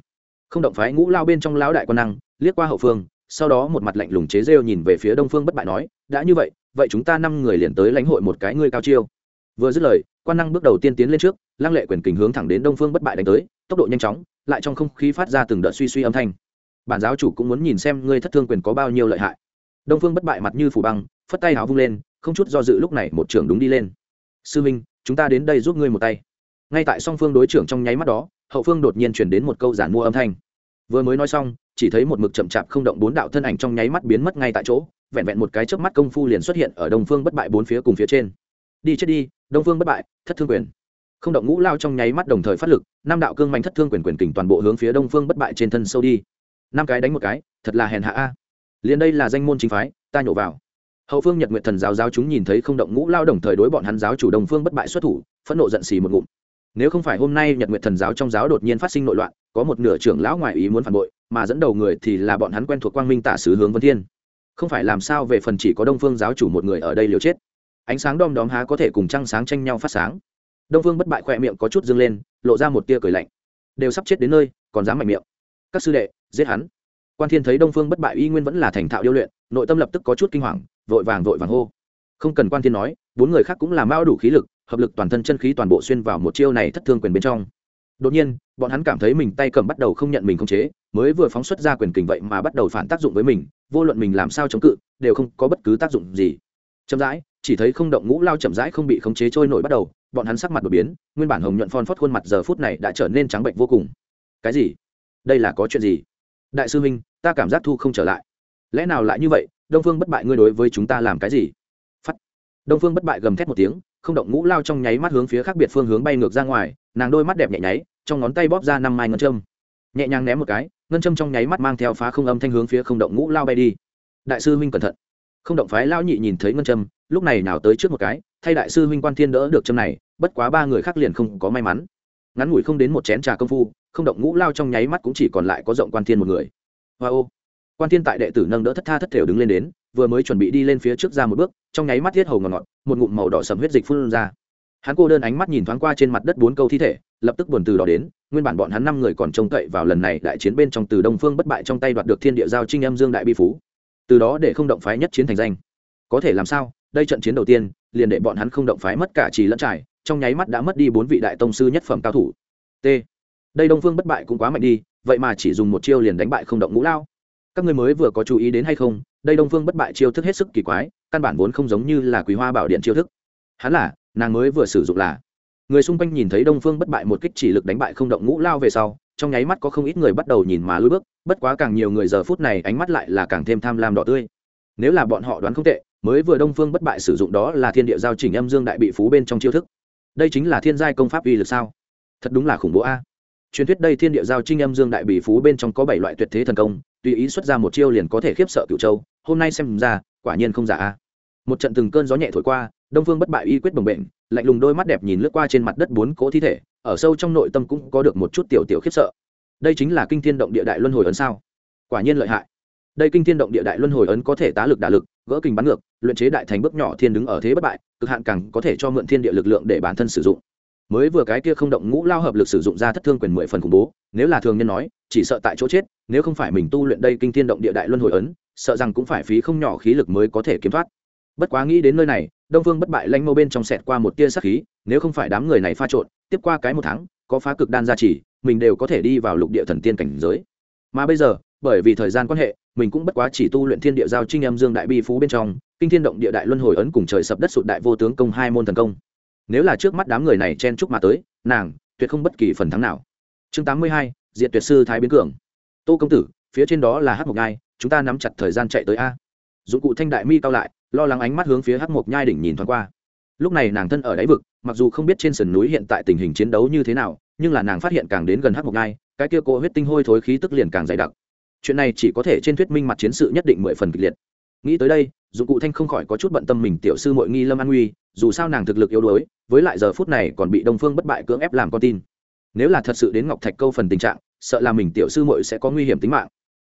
Không động phái ngũ lao bên trong lão đại quan năng, liếc qua hậu phương, sau đó một mặt lạnh lùng chế rêu nhìn về phía đông phương bất bại nói, đã như vậy vậy chúng ta năm người liền tới lãnh hội một cái ngươi cao chiêu. Vừa dứt lời, quan năng bước đầu tiên tiến lên trước, lăng lệ quyền kình hướng thẳng đến đông phương bất bại đánh tới, tốc độ nhanh chóng, lại trong không khí phát ra từng đợt suy suy âm thanh bản giáo chủ cũng muốn nhìn xem ngươi thất thương quyền có bao nhiêu lợi hại. Đông phương bất bại mặt như phủ băng, phất tay háo vung lên, không chút do dự lúc này một trưởng đúng đi lên. Sư minh, chúng ta đến đây giúp ngươi một tay. Ngay tại song phương đối trưởng trong nháy mắt đó, hậu phương đột nhiên chuyển đến một câu giản mua âm thanh. Vừa mới nói xong, chỉ thấy một mực chậm chạp không động bốn đạo thân ảnh trong nháy mắt biến mất ngay tại chỗ, vẹn vẹn một cái chớp mắt công phu liền xuất hiện ở đông phương bất bại bốn phía cùng phía trên. Đi chết đi, đông phương bất bại, thất thương quyền. Không động ngũ lao trong nháy mắt đồng thời phát lực, năm đạo cương mạnh thất thương quyền quyền kình toàn bộ hướng phía đông phương bất bại trên thân sâu đi năm cái đánh một cái, thật là hèn hạ a. Liền đây là danh môn chính phái, ta nhổ vào. Hậu phương nhật nguyện thần giáo giáo chúng nhìn thấy không động ngũ lao đồng thời đối bọn hắn giáo chủ đông phương bất bại xuất thủ, phẫn nộ giận xì một ngụm. Nếu không phải hôm nay nhật nguyện thần giáo trong giáo đột nhiên phát sinh nội loạn, có một nửa trưởng lão ngoại ý muốn phản bội, mà dẫn đầu người thì là bọn hắn quen thuộc quang minh tả sứ hướng vân thiên. Không phải làm sao về phần chỉ có đông phương giáo chủ một người ở đây liều chết. Ánh sáng đom đóm há có thể cùng trăng sáng tranh nhau phát sáng. Đông phương bất bại khỏe miệng có chút dâng lên, lộ ra một tia cười lạnh. Đều sắp chết đến nơi, còn dám mạnh miệng. Các sư đệ giết hắn. Quan thiên thấy đông phương bất bại y nguyên vẫn là thành thạo điêu luyện, nội tâm lập tức có chút kinh hoàng, vội vàng vội vàng hô. Không cần quan thiên nói, bốn người khác cũng là mau đủ khí lực, hợp lực toàn thân chân khí toàn bộ xuyên vào một chiêu này thất thương quyền bên trong. Đột nhiên, bọn hắn cảm thấy mình tay cầm bắt đầu không nhận mình không chế, mới vừa phóng xuất ra quyền kình vậy mà bắt đầu phản tác dụng với mình, vô luận mình làm sao chống cự, đều không có bất cứ tác dụng gì. Chậm rãi, chỉ thấy không động ngũ lao chậm rãi không bị khống chế trôi nổi bắt đầu, bọn hắn sắc mặt đột biến, nguyên bản hồng nhuận phon phót khuôn mặt giờ phút này đã trở nên trắng bệnh vô cùng. Cái gì? Đây là có chuyện gì? Đại sư huynh, ta cảm giác thu không trở lại. Lẽ nào lại như vậy, đông phương bất bại ngươi đối với chúng ta làm cái gì? Phắt đông phương bất bại gầm thét một tiếng, không động ngũ lao trong nháy mắt hướng phía khác biệt phương hướng bay ngược ra ngoài, nàng đôi mắt đẹp nhẹ nháy, trong ngón tay bóp ra năm mai ngân châm. Nhẹ nhàng ném một cái, ngân châm trong nháy mắt mang theo phá không âm thanh hướng phía không động ngũ lao bay đi. Đại sư huynh cẩn thận. Không động phái lao nhị nhìn thấy ngân châm, lúc này nào tới trước một cái, thay đại sư huynh quan thiên đỡ được châm này, bất quá ba người khác liền không có may mắn. Ngắn ngủi không đến một chén trà công phu không động ngũ lao trong nháy mắt cũng chỉ còn lại có rộng quan thiên một người. Hoa ô. Quan thiên tại đệ tử nâng đỡ thất tha thất thểu đứng lên đến, vừa mới chuẩn bị đi lên phía trước ra một bước, trong nháy mắt thiết hầu ngọt ngọt một ngụm màu đỏ sầm huyết dịch phun ra. Hắn cô đơn ánh mắt nhìn thoáng qua trên mặt đất bốn câu thi thể, lập tức buồn từ đó đến, nguyên bản bọn hắn năm người còn trông cậy vào lần này đại chiến bên trong từ đông phương bất bại trong tay đoạt được thiên địa giao trinh âm dương đại bi phú. Từ đó để không động phái nhất chiến thành danh. Có thể làm sao? Đây trận chiến đầu tiên, liền để bọn hắn không động phái mất cả trì lẫn trải, trong nháy mắt đã mất đi bốn vị đại tông sư nhất phẩm cao thủ. T đây đông phương bất bại cũng quá mạnh đi, vậy mà chỉ dùng một chiêu liền đánh bại không động ngũ lao. Các người mới vừa có chú ý đến hay không, đây đông phương bất bại chiêu thức hết sức kỳ quái, căn bản vốn không giống như là quý hoa bảo điện chiêu thức. Hắn là, nàng mới vừa sử dụng là. Người xung quanh nhìn thấy đông phương bất bại một kích chỉ lực đánh bại không động ngũ lao về sau, trong nháy mắt có không ít người bắt đầu nhìn mà lưỡi bước, bất quá càng nhiều người giờ phút này ánh mắt lại là càng thêm tham lam đỏ tươi. Nếu là bọn họ đoán không tệ, mới vừa đông phương bất bại sử dụng đó là thiên địa giao chỉnh âm dương đại bị phú bên trong chiêu thức. Đây chính là thiên giai công pháp uy lực sao? Thật đúng là khủng bố a truyền thuyết đây thiên địa giao trinh âm dương đại bỉ phú bên trong có bảy loại tuyệt thế thần công, tùy ý xuất ra một chiêu liền có thể khiếp sợ cựu châu, hôm nay xem ra, quả nhiên không giả a. Một trận từng cơn gió nhẹ thổi qua, đông phương bất bại y quyết bồng bệnh lạnh lùng đôi mắt đẹp nhìn lướt qua trên mặt đất bốn cỗ thi thể, ở sâu trong nội tâm cũng có được một chút tiểu tiểu khiếp sợ. Đây chính là kinh thiên động địa đại luân hồi ấn sao? Quả nhiên lợi hại. Đây kinh thiên động địa đại luân hồi ấn có thể tá lực đả lực, gỡ kinh bắn ngược, luyện chế đại thành bước nhỏ thiên đứng ở thế bất bại, cực hạn càng có thể cho mượn thiên địa lực lượng để bản thân sử dụng mới vừa cái kia không động ngũ lao hợp lực sử dụng ra thất thương quyền mười phần khủng bố, nếu là thường nhân nói, chỉ sợ tại chỗ chết, nếu không phải mình tu luyện đây kinh thiên động địa đại luân hồi ấn, sợ rằng cũng phải phí không nhỏ khí lực mới có thể kiếm thoát. Bất quá nghĩ đến nơi này, đông phương bất bại lanh mâu bên trong sẹt qua một tia sắc khí, nếu không phải đám người này pha trộn, tiếp qua cái một tháng, có phá cực đan gia trì, mình đều có thể đi vào lục địa thần tiên cảnh giới. Mà bây giờ, bởi vì thời gian quan hệ, mình cũng bất quá chỉ tu luyện thiên địa giao trinh âm dương đại bi phú bên trong, kinh thiên động địa đại luân hồi ấn cùng trời sập đất sụt đại vô tướng công hai môn thần công nếu là trước mắt đám người này chen chúc mà tới, nàng tuyệt không bất kỳ phần thắng nào. Chương tám mươi hai, diệt tuyệt sư thái biến cường. Tô công tử, phía trên đó là hát mộc nhai, chúng ta nắm chặt thời gian chạy tới a. Dụng cụ thanh đại mi cao lại, lo lắng ánh mắt hướng phía hát mộc nhai đỉnh nhìn thoáng qua. Lúc này nàng thân ở đáy vực, mặc dù không biết trên sườn núi hiện tại tình hình chiến đấu như thế nào, nhưng là nàng phát hiện càng đến gần hát mộc nhai, cái kia cô huyết tinh hôi thối khí tức liền càng dày đặc. Chuyện này chỉ có thể trên thuyết minh mặt chiến sự nhất định mười phần kịch liệt. Nghĩ tới đây, dụng cụ thanh không khỏi có chút bận tâm mình tiểu sư mội nghi lâm an nguy dù sao nàng thực lực yếu đuối, với lại giờ phút này còn bị đông phương bất bại cưỡng ép làm con tin. Nếu là thật sự đến ngọc thạch câu phần tình trạng, sợ là mình tiểu sư mội sẽ có nguy hiểm tính mạng.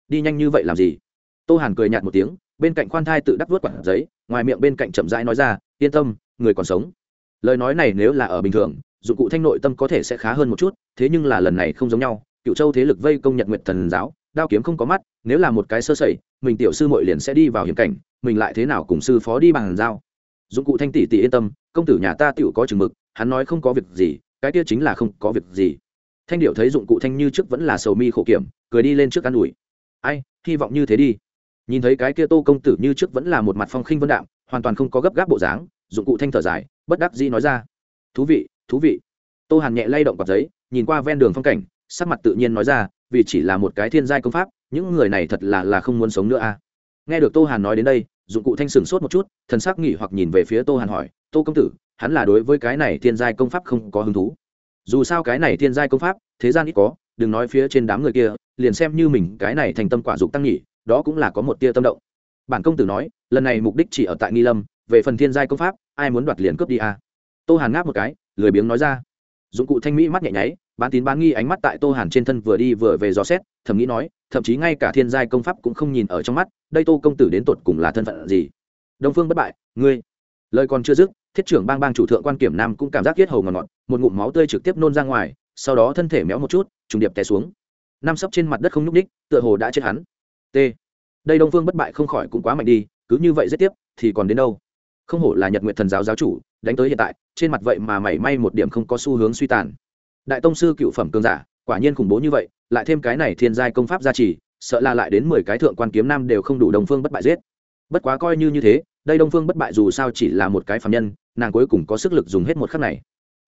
Đi nhanh như vậy làm gì? Tô hàn cười nhạt một tiếng, bên cạnh khoan thai tự đắp vớt quản giấy, ngoài miệng bên cạnh chậm rãi nói ra, yên tâm, người còn sống. Lời nói này nếu là ở bình thường, dụng cụ thanh nội tâm có thể sẽ khá hơn một chút, thế nhưng là lần này không giống nhau cựu châu thế lực vây công nhật nguyện thần giáo, đao kiếm không có mắt, nếu là một cái sơ sẩy, mình tiểu sư mội liền sẽ đi vào hiểm cảnh, mình lại thế nào cùng sư phó đi bằng dao dụng cụ thanh tỷ tỷ yên tâm, công tử nhà ta tựu có chừng mực, hắn nói không có việc gì, cái kia chính là không có việc gì. Thanh điệu thấy dụng cụ thanh như trước vẫn là sầu mi khổ kiểm, cười đi lên trước ă n ủi. Ai, hy vọng như thế đi. Nhìn thấy cái kia tô công tử như trước vẫn là một mặt phong khinh vân đạm, hoàn toàn không có gấp gáp bộ dáng dụng cụ thanh thở dài, bất đắc dĩ nói ra. Thú vị thú vị. Tô hàn nhẹ lay động cọc giấy, nhìn qua ven đường phong cảnh, sắc mặt tự nhiên nói ra, vì chỉ là một cái thiên giai công pháp, những người này thật là là không muốn sống nữa a. à nghe được tô hàn nói đến đây, dụng cụ thanh sừng sốt một chút, thần sắc nghỉ hoặc nhìn về phía tô hàn hỏi, tô công tử, hắn là đối với cái này thiên giai công pháp không có hứng thú. Dù sao cái này thiên giai công pháp, thế gian ít có, đừng nói phía trên đám người kia, liền xem như mình cái này thành tâm quả dục tăng nhỉ đó cũng là có một tia tâm động. Bản công tử nói, lần này mục đích chỉ ở tại nghi lâm, về phần thiên giai công pháp, ai muốn đoạt liền cướp đi à. tô hàn ngáp một cái, lười biếng nói ra. Dụng cụ thanh mỹ mắt nhẹ nháy bán tín bán nghi ánh mắt tại tô hàn trên thân vừa đi vừa về dò xét, thầm nghĩ nói, thậm chí ngay cả thiên giai công pháp cũng không nhìn ở trong mắt, đây tô công tử đến tột cùng là thân phận gì? Đông phương bất bại, ngươi. Lời còn chưa dứt, thiết trưởng bang bang chủ thượng quan kiểm nam cũng cảm giác yết hầu ngọt ngọt, một ngụm máu tươi trực tiếp nôn ra ngoài, sau đó thân thể méo một chút, trùng điệp té xuống. Nam sấp trên mặt đất không nhúc ních tựa hồ đã chết hắn. T. Đây đông phương bất bại không khỏi cũng quá mạnh đi, cứ như vậy giết tiếp, thì còn đến đâu? Không hổ là nhật nguyện thần giáo giáo chủ, đánh tới hiện tại, trên mặt vậy mà mảy may một điểm không có xu hướng suy tàn đại tông sư cựu phẩm cường giả, quả nhiên khủng bố như vậy, lại thêm cái này thiên giai công pháp gia trì, sợ là lại đến mười cái thượng quan kiếm nam đều không đủ đồng phương bất bại giết. Bất quá coi như như thế, đây đông phương bất bại dù sao chỉ là một cái phạm nhân, nàng cuối cùng có sức lực dùng hết một khắc này.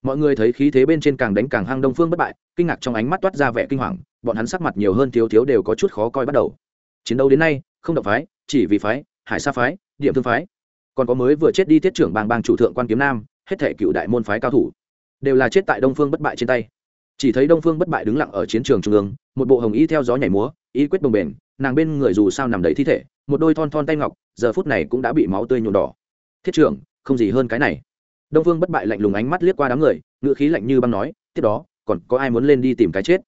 Mọi người thấy khí thế bên trên càng đánh càng hăng đông phương bất bại, kinh ngạc trong ánh mắt toát ra vẻ kinh hoàng, bọn hắn sắc mặt nhiều hơn thiếu thiếu đều có chút khó coi bắt đầu. Chiến đấu đến nay, không động phái, chỉ vì phái, hải sa phái, điểm thương phái. Còn có mới vừa chết đi tiết trưởng bang bang chủ thượng quan kiếm nam, hết thể cựu đại môn phái cao thủ đều là chết tại đông phương bất bại trên tay. Chỉ thấy đông phương bất bại đứng lặng ở chiến trường trung ương, một bộ hồng y theo gió nhảy múa ý quyết đồng bền nàng bên người dù sao nằm đầy thi thể, một đôi thon thon tay ngọc, giờ phút này cũng đã bị máu tươi nhuộm đỏ. Thiết trưởng, không gì hơn cái này. Đông phương bất bại lạnh lùng ánh mắt liếc qua đám người ngựa khí lạnh như băng nói, tiếp đó, còn có ai muốn lên đi tìm cái chết?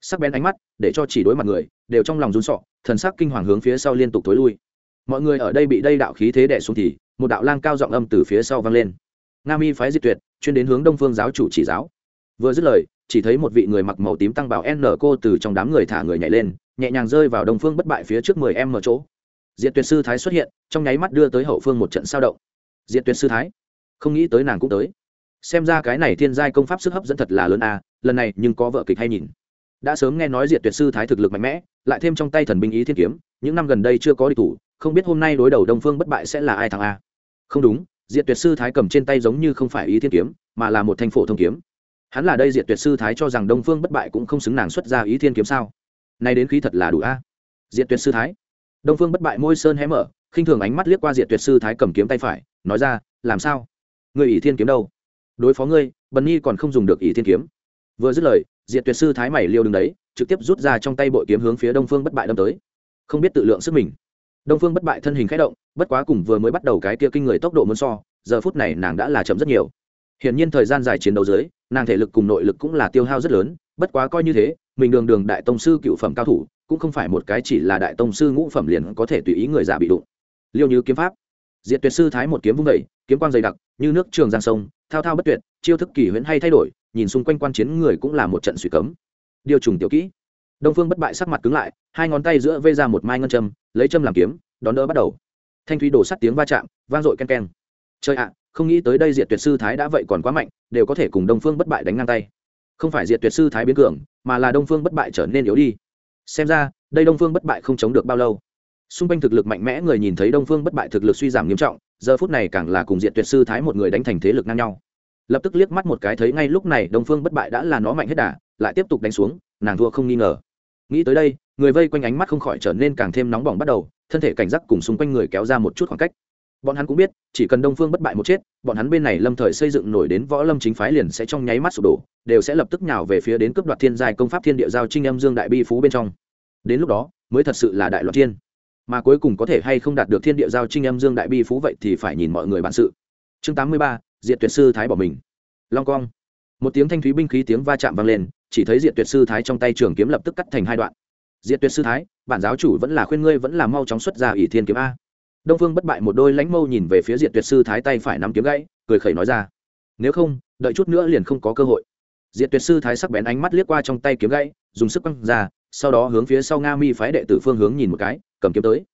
Sắc bén ánh mắt, để cho chỉ đối mặt người, đều trong lòng run sọ thần sắc kinh hoàng hướng phía sau liên tục tối lui. Mọi người ở đây bị đây đạo khí thế đẻ xuống thì, một đạo lang cao giọng âm từ phía sau vang lên nga mi phái diệt tuyệt, chuyên đến hướng đông phương giáo chủ chỉ giáo. Vừa dứt lời, chỉ thấy một vị người mặc màu tím tăng bảo n cô từ trong đám người thả người nhảy lên, nhẹ nhàng rơi vào đông phương bất bại phía trước mười em ở chỗ. Diệt tuyệt sư thái xuất hiện, trong nháy mắt đưa tới hậu phương một trận sao động. Diệt tuyệt sư thái, không nghĩ tới nàng cũng tới. Xem ra cái này thiên giai công pháp sức hấp dẫn thật là lớn a lần này nhưng có vợ kịch hay nhìn. Đã sớm nghe nói diệt tuyệt sư thái thực lực mạnh mẽ, lại thêm trong tay thần binh ý thiên kiếm, những năm gần đây chưa có địch thủ, không biết hôm nay đối đầu đông phương bất bại sẽ là ai thằng a à? không đúng diệt tuyệt sư thái cầm trên tay giống như không phải ý thiên kiếm, mà là một thanh phổ thông kiếm. Hắn là đây diệt tuyệt sư thái cho rằng đông phương bất bại cũng không xứng nàng xuất ra ý thiên kiếm sao? Nay đến khí thật là đủ a. À? diệt tuyệt sư thái. Đông phương bất bại môi sơn hé mở, khinh thường ánh mắt liếc qua diệt tuyệt sư thái cầm kiếm tay phải, nói ra, làm sao? Người ỷ thiên kiếm đâu? Đối phó ngươi, bần nhi còn không dùng được ỷ thiên kiếm. Vừa dứt lời, diệt tuyệt sư thái mày liêu đứng đấy, trực tiếp rút ra trong tay bội kiếm hướng phía đông phương bất bại đâm tới. Không biết tự lượng sức mình đông phương bất bại thân hình k h ẽ động, bất quá cùng vừa mới bắt đầu cái kia kinh người tốc độ muốn so, giờ phút này nàng đã là chậm rất nhiều. Hiển nhiên thời gian dài chiến đấu dưới, nàng thể lực cùng nội lực cũng là tiêu hao rất lớn, bất quá coi như thế, mình đường đường đại tông sư cựu phẩm cao thủ, cũng không phải một cái chỉ là đại tông sư ngũ phẩm liền có thể tùy ý người giả bị đụng. Liêu như kiếm pháp. Diệt tuyệt sư thái một kiếm vung vẩy kiếm quang dày đặc, như nước trường giang sông, thao thao bất tuyệt, chiêu thức kỳ huyễn hay thay đổi, nhìn xung quanh quan chiến người cũng là một trận suy cấm. Điều trùng tiểu kỹ đông phương bất bại sắc mặt cứng lại, hai ngón tay giữa vây ra một mai ngân châm, lấy châm làm kiếm, đón đỡ bắt đầu. Thanh thúy đổ sắt tiếng va chạm, vang dội ken ken chơi ạ, không nghĩ tới đây diệt tuyệt sư thái đã vậy còn quá mạnh, đều có thể cùng đông phương bất bại đánh ngang tay. Không phải diệt tuyệt sư thái biến cường, mà là đông phương bất bại trở nên yếu đi. Xem ra, đây đông phương bất bại không chống được bao lâu. Xung quanh thực lực mạnh mẽ người nhìn thấy đông phương bất bại thực lực suy giảm nghiêm trọng, giờ phút này càng là cùng diện tuyệt sư thái một người đánh thành thế lực ngang nhau. Lập tức liếc mắt một cái thấy ngay lúc này đông phương bất bại đã là nó mạnh hết đà, lại tiếp tục đánh xuống, nàng thua không nghi ngờ nghĩ tới đây, người vây quanh ánh mắt không khỏi trở nên càng thêm nóng bỏng bắt đầu, thân thể cảnh giác cùng xung quanh người kéo ra một chút khoảng cách. Bọn hắn cũng biết, chỉ cần đông phương bất bại một chết, bọn hắn bên này lâm thời xây dựng nổi đến võ lâm chính phái liền sẽ trong nháy mắt sụp đổ, đều sẽ lập tức nhào về phía đến cướp đoạt thiên giai công pháp thiên địa giao trinh âm dương đại bi phú bên trong. Đến lúc đó, mới thật sự là đại loạn thiên. Mà cuối cùng có thể hay không đạt được thiên địa giao trinh âm dương đại bi phú vậy thì phải nhìn mọi người bản sự. Chương tám mươi ba diện tuyệt sư thái bỏ mình. Long cong một tiếng thanh thúy binh khí tiếng va chạm vang lên chỉ thấy Diệt tuyệt sư thái trong tay trường kiếm lập tức cắt thành hai đoạn. Diệt tuyệt sư thái, bản giáo chủ vẫn là khuyên ngươi vẫn là mau chóng xuất ra ỷ thiên kiếm a. Đông phương bất bại một đôi lãnh mâu nhìn về phía Diệt tuyệt sư thái tay phải nắm kiếm gãy, cười khẩy nói ra. Nếu không, đợi chút nữa liền không có cơ hội. Diệt tuyệt sư thái sắc bén ánh mắt liếc qua trong tay kiếm gãy, dùng sức quăng ra, sau đó hướng phía sau nga mi phái đệ tử phương hướng nhìn một cái, cầm kiếm tới.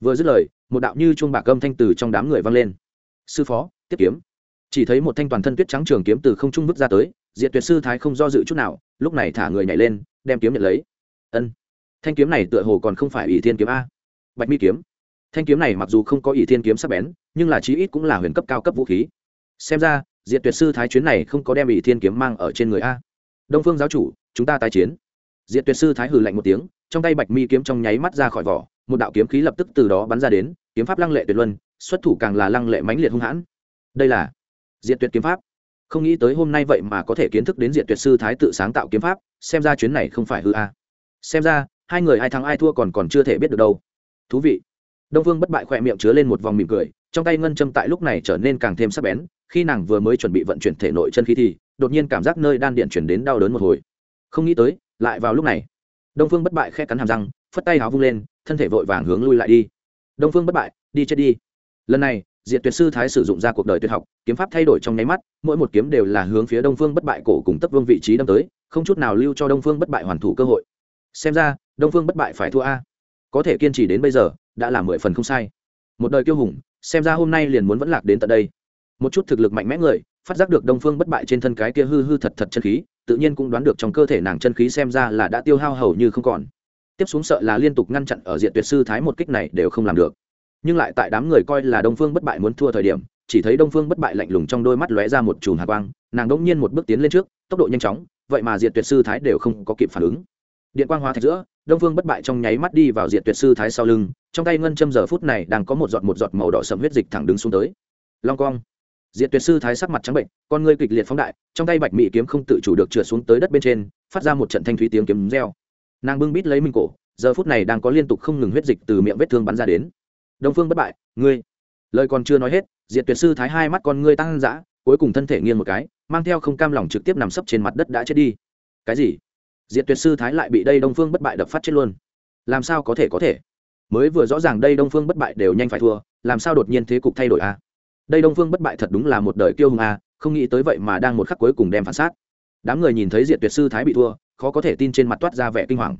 Vừa dứt lời, một đạo như chuông bạc âm thanh từ trong đám người vang lên. Sư phó, tiếp kiếm chỉ thấy một thanh toàn thân tuyết trắng trường kiếm từ không trung vứt ra tới diện tuyệt sư thái không do dự chút nào, lúc này thả người nhảy lên, đem kiếm nhận lấy. Ân, thanh kiếm này tựa hồ còn không phải ỷ thiên kiếm a. Bạch mi kiếm. Thanh kiếm này mặc dù không có ỷ thiên kiếm sắc bén, nhưng là chí ít cũng là huyền cấp cao cấp vũ khí. Xem ra diện tuyệt sư thái chuyến này không có đem ỷ thiên kiếm mang ở trên người a. Đông phương giáo chủ, chúng ta tái chiến. Diện tuyệt sư thái hừ lạnh một tiếng, trong tay bạch mi kiếm trong nháy mắt ra khỏi vỏ, một đạo kiếm khí lập tức từ đó bắn ra đến, kiếm pháp lăng lệ tuyệt luân, xuất thủ càng là lăng lệ mãnh liệt hung hãn. Đây là diện tuyệt kiếm pháp. Không nghĩ tới hôm nay vậy mà có thể kiến thức đến diện tuyệt sư thái tự sáng tạo kiếm pháp, xem ra chuyến này không phải hư a. Xem ra, hai người ai thắng ai thua còn còn chưa thể biết được đâu. Thú vị. Đông vương bất bại khỏe miệng chứa lên một vòng mỉm cười, trong tay ngân châm tại lúc này trở nên càng thêm sắc bén, khi nàng vừa mới chuẩn bị vận chuyển thể nội chân khí thì, đột nhiên cảm giác nơi đan điện chuyển đến đau đớn một hồi. Không nghĩ tới, lại vào lúc này. Đông phương bất bại khe cắn hàm răng, phất tay háo vung lên, thân thể vội vàng hướng lui lại đi. Đông phương bất bại, đi chết đi. Lần này diệt tuyệt sư thái sử dụng ra cuộc đời tuyệt học, kiếm pháp thay đổi trong nháy mắt, mỗi một kiếm đều là hướng phía đông phương bất bại cổ cùng tấp vương vị trí đâm tới, không chút nào lưu cho đông phương bất bại hoàn thủ cơ hội. Xem ra, đông phương bất bại phải thua a. Có thể kiên trì đến bây giờ, đã là mười phần không sai. Một đời kiêu hùng, xem ra hôm nay liền muốn vẫn lạc đến tận đây. Một chút thực lực mạnh mẽ người, phát giác được đông phương bất bại trên thân cái kia hư hư thật thật chân khí, tự nhiên cũng đoán được trong cơ thể nàng chân khí xem ra là đã tiêu hao hầu như không còn. Tiếp xuống sợ là liên tục ngăn chặn ở diện tuyệt sư thái một kích này đều không làm được nhưng lại tại đám người coi là đông phương bất bại muốn thua thời điểm, chỉ thấy đông phương bất bại lạnh lùng trong đôi mắt lóe ra một chùm hạ quang, nàng đỗng nhiên một bước tiến lên trước, tốc độ nhanh chóng, vậy mà diện tuyệt sư thái đều không có kịp phản ứng. Điện quang hóa thạch giữa, đông phương bất bại trong nháy mắt đi vào diện tuyệt sư thái sau lưng, trong tay ngân châm giờ phút này đang có một giọt một giọt màu đỏ sầm huyết dịch thẳng đứng xuống tới. Long cong diện tuyệt sư thái sắc mặt trắng bệnh, con ngươi kịch liệt phóng đại, trong tay bạch mỹ kiếm không tự chủ được trượt xuống tới đất bên trên, phát ra một trận thanh thúy tiếng kiếm reo. Nàng bưng bít lấy minh cổ, giờ phút này đang có liên tục không ngừng huyết dịch từ miệng vết thương bắn ra đến đông phương bất bại, ngươi. Lời còn chưa nói hết diện tuyệt sư thái hai mắt con ngươi tăng dã, cuối cùng thân thể nghiêng một cái, mang theo không cam lòng trực tiếp nằm sấp trên mặt đất đã chết đi. Cái gì? Diện tuyệt sư thái lại bị đây đông phương bất bại đập phát chết luôn. Làm sao có thể có thể? Mới vừa rõ ràng đây đông phương bất bại đều nhanh phải thua, làm sao đột nhiên thế cục thay đổi a à? đây đông phương bất bại thật đúng là một đời kiêu hùng a không nghĩ tới vậy mà đang một khắc cuối cùng đem phản xác. Đám người nhìn thấy diện tuyệt sư thái bị thua, khó có thể tin trên mặt toát ra vẻ kinh hoàng.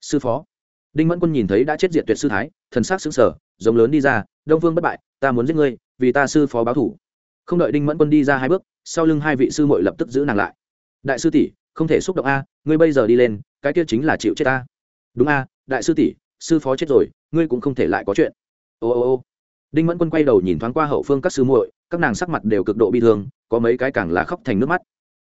Sư phó. Đinh mẫn quân nhìn thấy đã chết diệt tuyệt sư thái, thần sắc xứng sở giống lớn đi ra, đông phương bất bại, ta muốn giết ngươi, vì ta sư phó báo thủ. Không đợi đinh mẫn quân đi ra hai bước, sau lưng hai vị sư mội lập tức giữ nàng lại. Đại sư tỷ, không thể xúc động a, ngươi bây giờ đi lên, cái kia chính là chịu chết ta. Đúng a, đại sư tỷ, sư phó chết rồi, ngươi cũng không thể lại có chuyện. Ô ô ô. Đinh mẫn quân quay đầu nhìn thoáng qua hậu phương các sư muội, các nàng sắc mặt đều cực độ bi thương, có mấy cái càng là khóc thành nước mắt.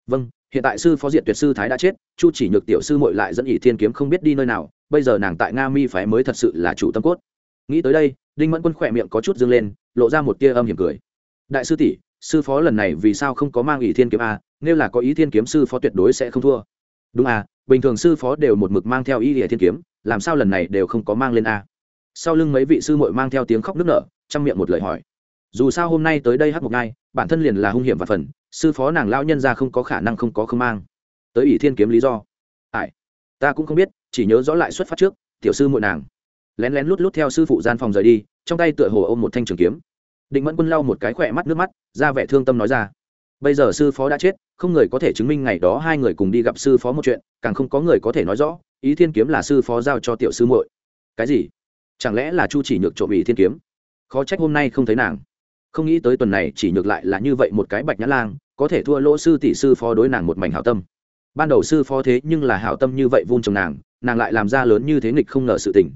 Vâng hiện tại sư phó diện tuyệt sư thái đã chết, chu chỉ nhược tiểu sư muội lại dẫn ỷ thiên kiếm không biết đi nơi nào, bây giờ nàng tại nga mi phái mới thật sự là chủ tâm cốt nghĩ tới đây, đinh mẫn quân khỏe miệng có chút dâng lên, lộ ra một tia âm hiểm cười. Đại sư tỷ, sư phó lần này vì sao không có mang ỷ thiên kiếm a? Nếu là có ý thiên kiếm sư phó tuyệt đối sẽ không thua. Đúng à bình thường sư phó đều một mực mang theo ý ỉa thiên kiếm, làm sao lần này đều không có mang lên a? Sau lưng mấy vị sư muội mang theo tiếng khóc nức nở trong miệng một lời hỏi. Dù sao hôm nay tới đây hát một ngai bản thân liền là hung hiểm và phần, sư phó nàng lão nhân ra không có khả năng không có không mang. Tới ỷ thiên kiếm lý do. Ai? Ta cũng không biết, chỉ nhớ rõ lại xuất phát trước, tiểu sư muội nàng lén lén lút lút theo sư phụ gian phòng rời đi, trong tay tựa hồ ôm một thanh trường kiếm. Định mẫn quân lau một cái khỏe mắt nước mắt, ra vẻ thương tâm nói ra, bây giờ sư phó đã chết, không người có thể chứng minh ngày đó hai người cùng đi gặp sư phó một chuyện, càng không có người có thể nói rõ, ý thiên kiếm là sư phó giao cho tiểu sư muội. Cái gì? Chẳng lẽ là chu chỉ nhược trộm ý thiên kiếm? Khó trách hôm nay không thấy nàng. Không nghĩ tới tuần này chỉ nhược lại là như vậy một cái bạch nhã lang, có thể thua lỗ sư tỷ sư phó đối nàng một mảnh hảo tâm. Ban đầu sư phó thế nhưng là hảo tâm như vậy vun trồng nàng nàng lại làm ra lớn như thế nghịch không ngờ sự tình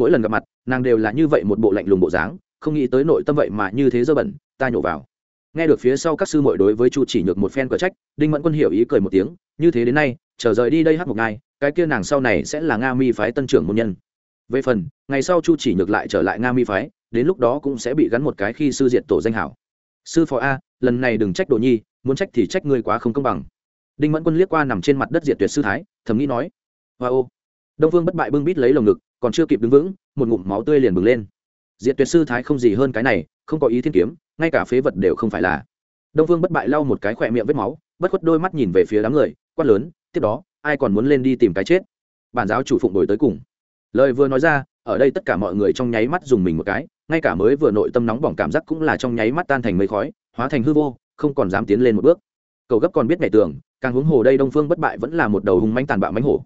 mỗi lần gặp mặt nàng đều là như vậy một bộ lạnh lùng bộ dáng không nghĩ tới nội tâm vậy mà như thế dơ bẩn ta nhổ vào. Nghe được phía sau các sư muội đối với chu chỉ nhược một phen cờ trách đinh mẫn quân hiểu ý cười một tiếng như thế đến nay trở rời đi đây hát một ngày cái kia nàng sau này sẽ là nga mi phái tân trưởng môn nhân. Về phần ngày sau chu chỉ nhược lại trở lại nga mi phái đến lúc đó cũng sẽ bị gắn một cái khi sư diện tổ danh hảo. Sư phó a lần này đừng trách đồ nhi muốn trách thì trách ngươi quá không công bằng. Đinh mẫn quân liếc qua nằm trên mặt đất diệt tuyệt sư thái thầm nghĩ nói hoa、wow, ô đông vương bất bại bưng bít lấy lồng ngực, còn chưa kịp đứng vững, một ngụm máu tươi liền bừng lên. Diệt tuyệt sư thái không gì hơn cái này, không có ý thiên kiếm, ngay cả phế vật đều không phải là. Đông vương bất bại lau một cái khỏe miệng vết máu, bất khuất đôi mắt nhìn về phía đám người, quát lớn, tiếp đó, ai còn muốn lên đi tìm cái chết? Bản giáo chủ phụng đổi tới cùng. Lời vừa nói ra, ở đây tất cả mọi người trong nháy mắt dùng mình một cái, ngay cả mới vừa nội tâm nóng bỏng cảm giác cũng là trong nháy mắt tan thành mây khói, hóa thành hư vô, không còn dám tiến lên một bước. Cầu gấp còn biết ngày tường càng huống hồ đây đông phương bất bại vẫn là một đầu hung manh tàn bạo mánh hổ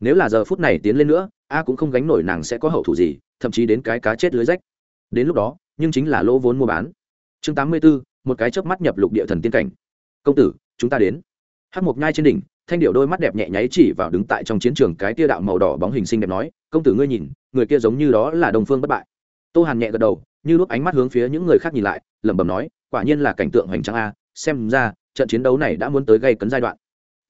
nếu là giờ phút này tiến lên nữa a cũng không gánh nổi nàng sẽ có hậu thủ gì thậm chí đến cái cá chết lưới rách. Đến lúc đó nhưng chính là lỗ vốn mua bán. Chương tám mươi 84, một cái chớp mắt nhập lục địa thần tiên cảnh. Công tử chúng ta đến. Hắc mộc nhai trên đỉnh thanh điệu đôi mắt đẹp nhẹ nháy chỉ vào đứng tại trong chiến trường cái tia đạo màu đỏ bóng hình xinh đẹp nói công tử ngươi nhìn người kia giống như đó là đồng phương bất bại. Tô hàn nhẹ gật đầu như lúc ánh mắt hướng phía những người khác nhìn lại lẩm bẩm nói quả nhiên là cảnh tượng hoành tráng a xem ra trận chiến đấu này đã muốn tới gây cấn giai đoạn.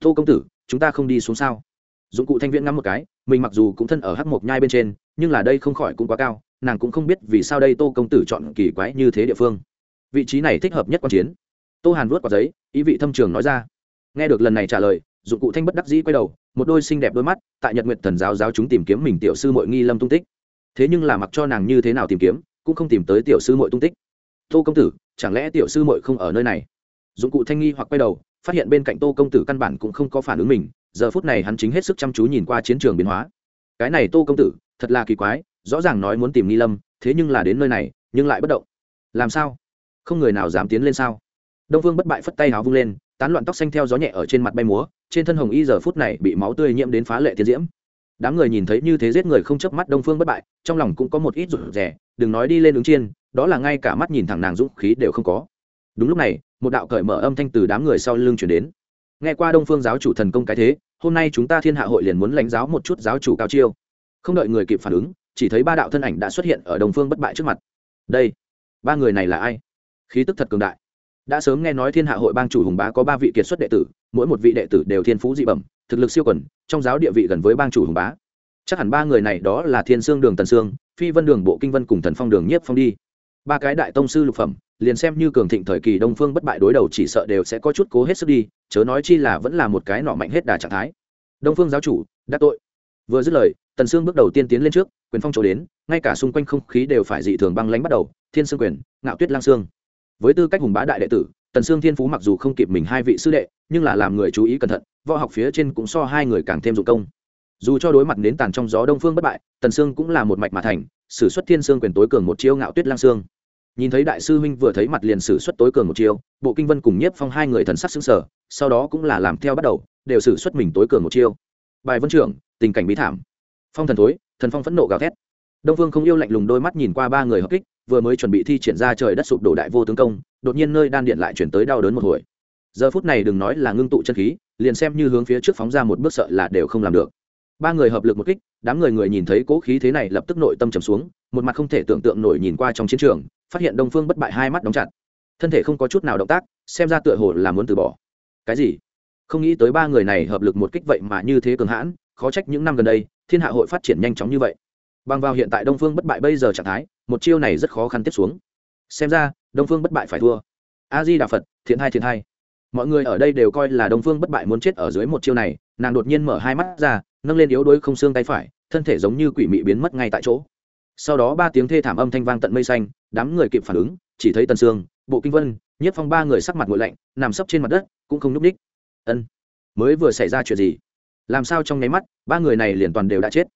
Tô công tử chúng ta không đi xuống sao? Dụng cụ thanh viễn ngắm một cái, mình mặc dù cũng thân ở hắc mộc nhai bên trên, nhưng là đây không khỏi cũng quá cao, nàng cũng không biết vì sao đây tô công tử chọn kỳ quái như thế địa phương. Vị trí này thích hợp nhất quan chiến. Tô hàn vuốt quả giấy, ý vị thâm trường nói ra. Nghe được lần này trả lời, dụng cụ thanh bất đắc dĩ quay đầu, một đôi xinh đẹp đôi mắt, tại nhật nguyện thần giáo giáo chúng tìm kiếm mình tiểu sư mội nghi lâm tung tích. Thế nhưng là mặc cho nàng như thế nào tìm kiếm, cũng không tìm tới tiểu sư mội tung tích. Tô công tử, chẳng lẽ tiểu sư mội không ở nơi này? Dụng cụ thanh nghi hoặc quay đầu, phát hiện bên cạnh tô công tử căn bản cũng không có phản ứng mình giờ phút này hắn chính hết sức chăm chú nhìn qua chiến trường biến hóa. Cái này tô công tử, thật là kỳ quái, rõ ràng nói muốn tìm nghi lâm, thế nhưng là đến nơi này, nhưng lại bất động. Làm sao? Không người nào dám tiến lên sao? Đông phương bất bại phất tay háo vung lên, tán loạn tóc xanh theo gió nhẹ ở trên mặt bay múa, trên thân hồng y giờ phút này bị máu tươi nhiễm đến phá lệ tiến diễm. Đám người nhìn thấy như thế giết người không chớp mắt đông phương bất bại, trong lòng cũng có một ít rụt rè, đừng nói đi lên ứng chiên đó là ngay cả mắt nhìn thẳng nàng dũng khí đều không có. Đúng lúc này, một đạo cởi mở âm thanh từ đám người sau lưng chuyển đến. Nghe qua đông phương giáo chủ thần công cái thế hôm nay chúng ta thiên hạ hội liền muốn lãnh giáo một chút giáo chủ cao chiêu. Không đợi người kịp phản ứng, chỉ thấy ba đạo thân ảnh đã xuất hiện ở đồng phương bất bại trước mặt. Đây, ba người này là ai? Khí tức thật cường đại. Đã sớm nghe nói thiên hạ hội bang chủ hùng bá có ba vị kiệt xuất đệ tử, mỗi một vị đệ tử đều thiên phú dị bẩm, thực lực siêu quần, trong giáo địa vị gần với bang chủ hùng bá. Chắc hẳn ba người này đó là thiên sương đường tần sương, phi vân đường bộ kinh vân cùng thần phong đường nhiếp phong đi. Ba cái đại tông sư lục phẩm liền xem như cường thịnh thời kỳ đông phương bất bại đối đầu chỉ sợ đều sẽ có chút cố hết sức đi, chớ nói chi là vẫn là một cái nọ mạnh hết đà trạng thái. Đông phương giáo chủ đắc tội. Vừa dứt lời, tần sương bước đầu tiên tiến lên trước, quyền phong chỗ đến, ngay cả xung quanh không khí đều phải dị thường băng lánh bắt đầu, thiên sương quyền, ngạo tuyết lang sương. Với tư cách hùng bá đại đệ tử, tần sương thiên phú mặc dù không kịp mình hai vị sư đệ, nhưng là làm người chú ý cẩn thận, võ học phía trên cũng so hai người càng thêm dụng công. Dù cho đối mặt đến tàn trong gió đông phương bất bại, tần sương cũng là một mạch mà thành, sử xuất thiên sương quyền tối cường một chiêu ngạo tuyết lang sương nhìn thấy đại sư huynh vừa thấy mặt liền sử xuất tối cường một chiêu, bộ kinh vân cùng nhiếp phong hai người thần sắc xứng sở sau đó cũng là làm theo bắt đầu, đều sử xuất mình tối cường một chiêu. Bài vân trưởng, tình cảnh bí thảm. Phong thần thối, thần phong phẫn nộ gào thét. Đông vương không yêu lạnh lùng đôi mắt nhìn qua ba người hợp kích, vừa mới chuẩn bị thi triển ra trời đất sụp đổ đại vô tướng công, đột nhiên nơi đan điện lại chuyển tới đau đớn một hồi. Giờ phút này đừng nói là ngưng tụ chân khí, liền xem như hướng phía trước phóng ra một bước sợ là đều không làm được. Ba người hợp lực một kích, đám người người nhìn thấy cố khí thế này lập tức nội tâm trầm xuống, một mặt không thể tưởng tượng nổi nhìn qua trong chiến trường phát hiện đông phương bất bại hai mắt đóng chặt. Thân thể không có chút nào động tác, xem ra tựa hồ là muốn từ bỏ. Cái gì? Không nghĩ tới ba người này hợp lực một kích vậy mà như thế cường hãn, khó trách những năm gần đây, thiên hạ hội phát triển nhanh chóng như vậy. Bằng vào hiện tại đông phương bất bại bây giờ trạng thái, một chiêu này rất khó khăn tiếp xuống. Xem ra, đông phương bất bại phải thua. A di đà phật thiện hai thiện hai. Mọi người ở đây đều coi là đông phương bất bại muốn chết ở dưới một chiêu này, nàng đột nhiên mở hai mắt ra, nâng lên yếu đuối không xương tay phải, thân thể giống như quỷ mị biến mất ngay tại chỗ sau đó ba tiếng thê thảm âm thanh vang tận mây xanh, đám người kịp phản ứng, chỉ thấy tần sương, bộ kinh vân nhất phong ba người sắc mặt nguội lạnh, nằm sấp trên mặt đất, cũng không n ú c ních ân, mới vừa xảy ra chuyện gì? Làm sao trong nháy mắt, ba người này liền toàn đều đã chết?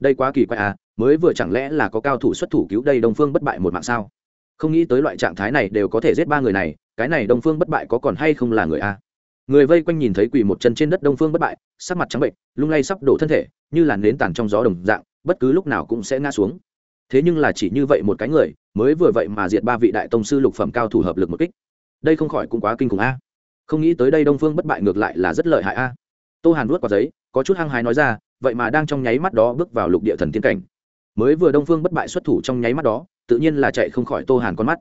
Đây quá kỳ quái à mới vừa chẳng lẽ là có cao thủ xuất thủ cứu đây đông phương bất bại một mạng sao? Không nghĩ tới loại trạng thái này đều có thể giết ba người này, cái này đông phương bất bại có còn hay không là người a? Người vây quanh nhìn thấy quỳ một chân trên đất đông phương bất bại, sắc mặt trắng bệnh lung lay sắp đổ thân thể, như là nến tàn trong gió đồng dạng, bất cứ lúc nào cũng sẽ ngã xuống thế nhưng là chỉ như vậy một cái người, mới vừa vậy mà diệt ba vị đại tông sư lục phẩm cao thủ hợp lực một kích. Đây không khỏi cũng quá kinh khủng a. Không nghĩ tới đây đông phương bất bại ngược lại là rất lợi hại a. Tô hàn vuốt quả giấy, có chút hăng hái nói ra, vậy mà đang trong nháy mắt đó bước vào lục địa thần tiên cảnh. Mới vừa đông phương bất bại xuất thủ trong nháy mắt đó, tự nhiên là chạy không khỏi tô hàn con mắt.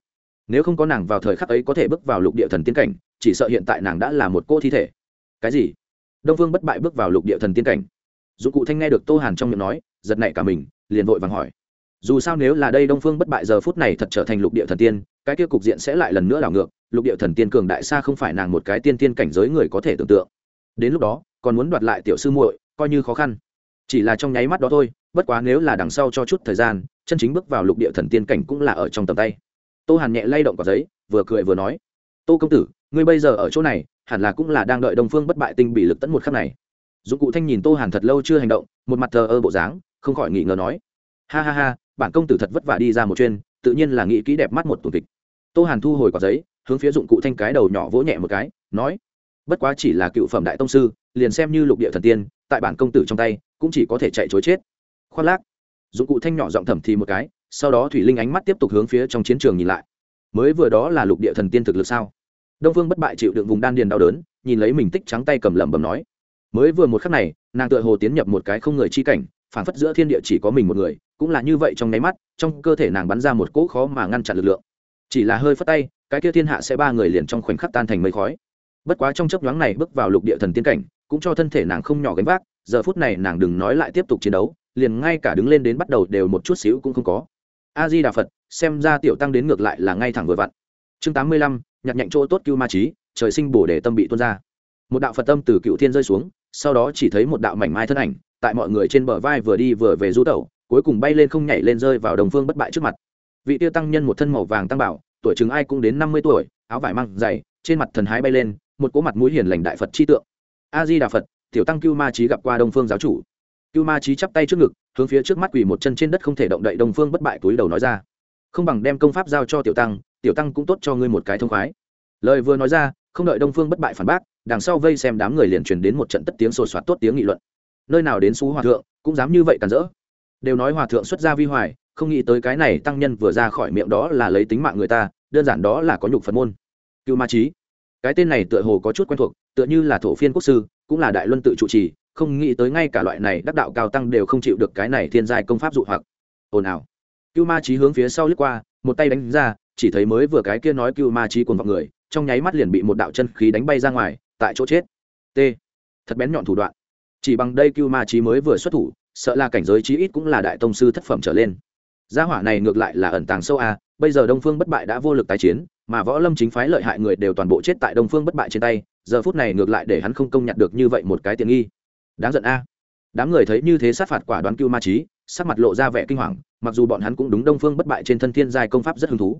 Nếu không có nàng vào thời khắc ấy có thể bước vào lục địa thần tiên cảnh, chỉ sợ hiện tại nàng đã là một cô thi thể. Cái gì? Đông phương bất bại bước vào lục địa thần tiên cảnh. Dụng cụ thanh nghe được tô hàn trong miệng nói, giật nảy cả mình, liền vội vàng hỏi dù sao nếu là đây đông phương bất bại giờ phút này thật trở thành lục địa thần tiên, cái kia cục diện sẽ lại lần nữa đảo ngược, lục địa thần tiên cường đại xa không phải nàng một cái tiên tiên cảnh giới người có thể tưởng tượng. Đến lúc đó, còn muốn đoạt lại tiểu sư muội, coi như khó khăn. Chỉ là trong nháy mắt đó thôi, bất quá nếu là đằng sau cho chút thời gian, chân chính bước vào lục địa thần tiên cảnh cũng là ở trong tầm tay. Tô hàn nhẹ lay động quả giấy, vừa cười vừa nói, tô công tử, ngươi bây giờ ở chỗ này, hẳn là cũng là đang đợi Đông phương bất bại tinh bị lực tấn một khắc này. Dụng cụ thanh nhìn tô hàn thật lâu chưa hành động, một mặt thờ ơ bộ dáng, không khỏi nghĩ ngờ nói, ha ha ha bản công tử thật vất vả đi ra một chuyên, tự nhiên là nghĩ kỹ đẹp mắt một tuần kịch. Tô hàn thu hồi quả giấy, hướng phía dụng cụ thanh cái đầu nhỏ vỗ nhẹ một cái, nói, bất quá chỉ là cựu phẩm đại tông sư, liền xem như lục địa thần tiên, tại bản công tử trong tay, cũng chỉ có thể chạy chối chết. Khoác lác, dụng cụ thanh nhỏ giọng thẩm thì một cái, sau đó thủy linh ánh mắt tiếp tục hướng phía trong chiến trường nhìn lại. Mới vừa đó là lục địa thần tiên thực lực sao? Đông phương bất bại chịu đựng vùng đan điền đau đớn, nhìn lấy mình tích trắng tay cầm lẩm bẩm nói, mới vừa một khắc này, nàng tựa hồ tiến nhập một cái không người chi cảnh phản phất giữa thiên địa chỉ có mình một người, cũng là như vậy trong nháy mắt, trong cơ thể nàng bắn ra một cỗ khó mà ngăn chặn lực lượng. Chỉ là hơi phất tay, cái kia thiên hạ sẽ ba người liền trong khoảnh khắc tan thành mây khói. Bất quá trong chấp nhoáng này bước vào lục địa thần tiên cảnh, cũng cho thân thể nàng không nhỏ gánh vác, giờ phút này nàng đừng nói lại tiếp tục chiến đấu, liền ngay cả đứng lên đến bắt đầu đều một chút xíu cũng không có. A di đà phật, xem ra tiểu tăng đến ngược lại là ngay thẳng vừa vặn. Chương tám mươi lăm, nhặt nhạnh chỗ tốt cưu ma trí, trời sinh bổ để tâm bị tuôn ra. Một đạo phật tâm từ cựu thiên rơi xuống, sau đó chỉ thấy một đạo mảnh mai thân ảnh tại mọi người trên bờ vai vừa đi vừa về du tẩu, cuối cùng bay lên không nhảy lên rơi vào đồng phương bất bại trước mặt. Vị tiêu tăng nhân một thân màu vàng tăng bảo, tuổi chừng ai cũng đến năm mươi tuổi, áo vải măng dày, trên mặt thần hái bay lên, một cỗ mặt mũi hiền lành đại phật chi tượng. A di đà phật, tiểu tăng cưu ma trí gặp qua đông phương giáo chủ. Cưu ma trí chắp tay trước ngực, hướng phía trước mắt quỳ một chân trên đất không thể động đậy đông phương bất bại túi đầu nói ra. Không bằng đem công pháp giao cho tiểu tăng tiểu tăng cũng tốt cho ngươi một cái thông khoái. Lời vừa nói ra, không đợi đông phương bất bại phản bác, đằng sau vây xem đám người liền truyền đến một trận tất tiếng sột soạt tốt tiếng nghị luận nơi nào đến xú hòa thượng, cũng dám như vậy cản rỡ. Đều nói hòa thượng xuất gia vi hoài, không nghĩ tới cái này tăng nhân vừa ra khỏi miệng đó là lấy tính mạng người ta, đơn giản đó là có nhục phật môn. Cưu ma trí cái tên này tựa hồ có chút quen thuộc, tựa như là thổ phiên quốc sư, cũng là đại luân tự trụ trì, không nghĩ tới ngay cả loại này đắc đạo cao tăng đều không chịu được cái này thiên giai công pháp dụ hoặc. Ồn ào. Cưu ma trí hướng phía sau lướt qua, một tay đánh ra, chỉ thấy mới vừa cái kia nói cưu ma trí cuồng vọng người, trong nháy mắt liền bị một đạo chân khí đánh bay ra ngoài, tại chỗ chết. T. Thật bén nhọn thủ đoạn chỉ bằng đây cưu ma trí mới vừa xuất thủ, sợ là cảnh giới chí ít cũng là đại tông sư thất phẩm trở lên. Gia hỏa này ngược lại là ẩn tàng sâu a, bây giờ đông phương bất bại đã vô lực tái chiến, mà võ lâm chính phái lợi hại người đều toàn bộ chết tại đông phương bất bại trên tay, giờ phút này ngược lại để hắn không công nhận được như vậy một cái tiện nghi. Đáng giận a. Đám người thấy như thế sát phạt quả đoán cưu ma trí sắc mặt lộ ra vẻ kinh hoàng, mặc dù bọn hắn cũng đúng đông phương bất bại trên thân thiên giai công pháp rất hứng thú.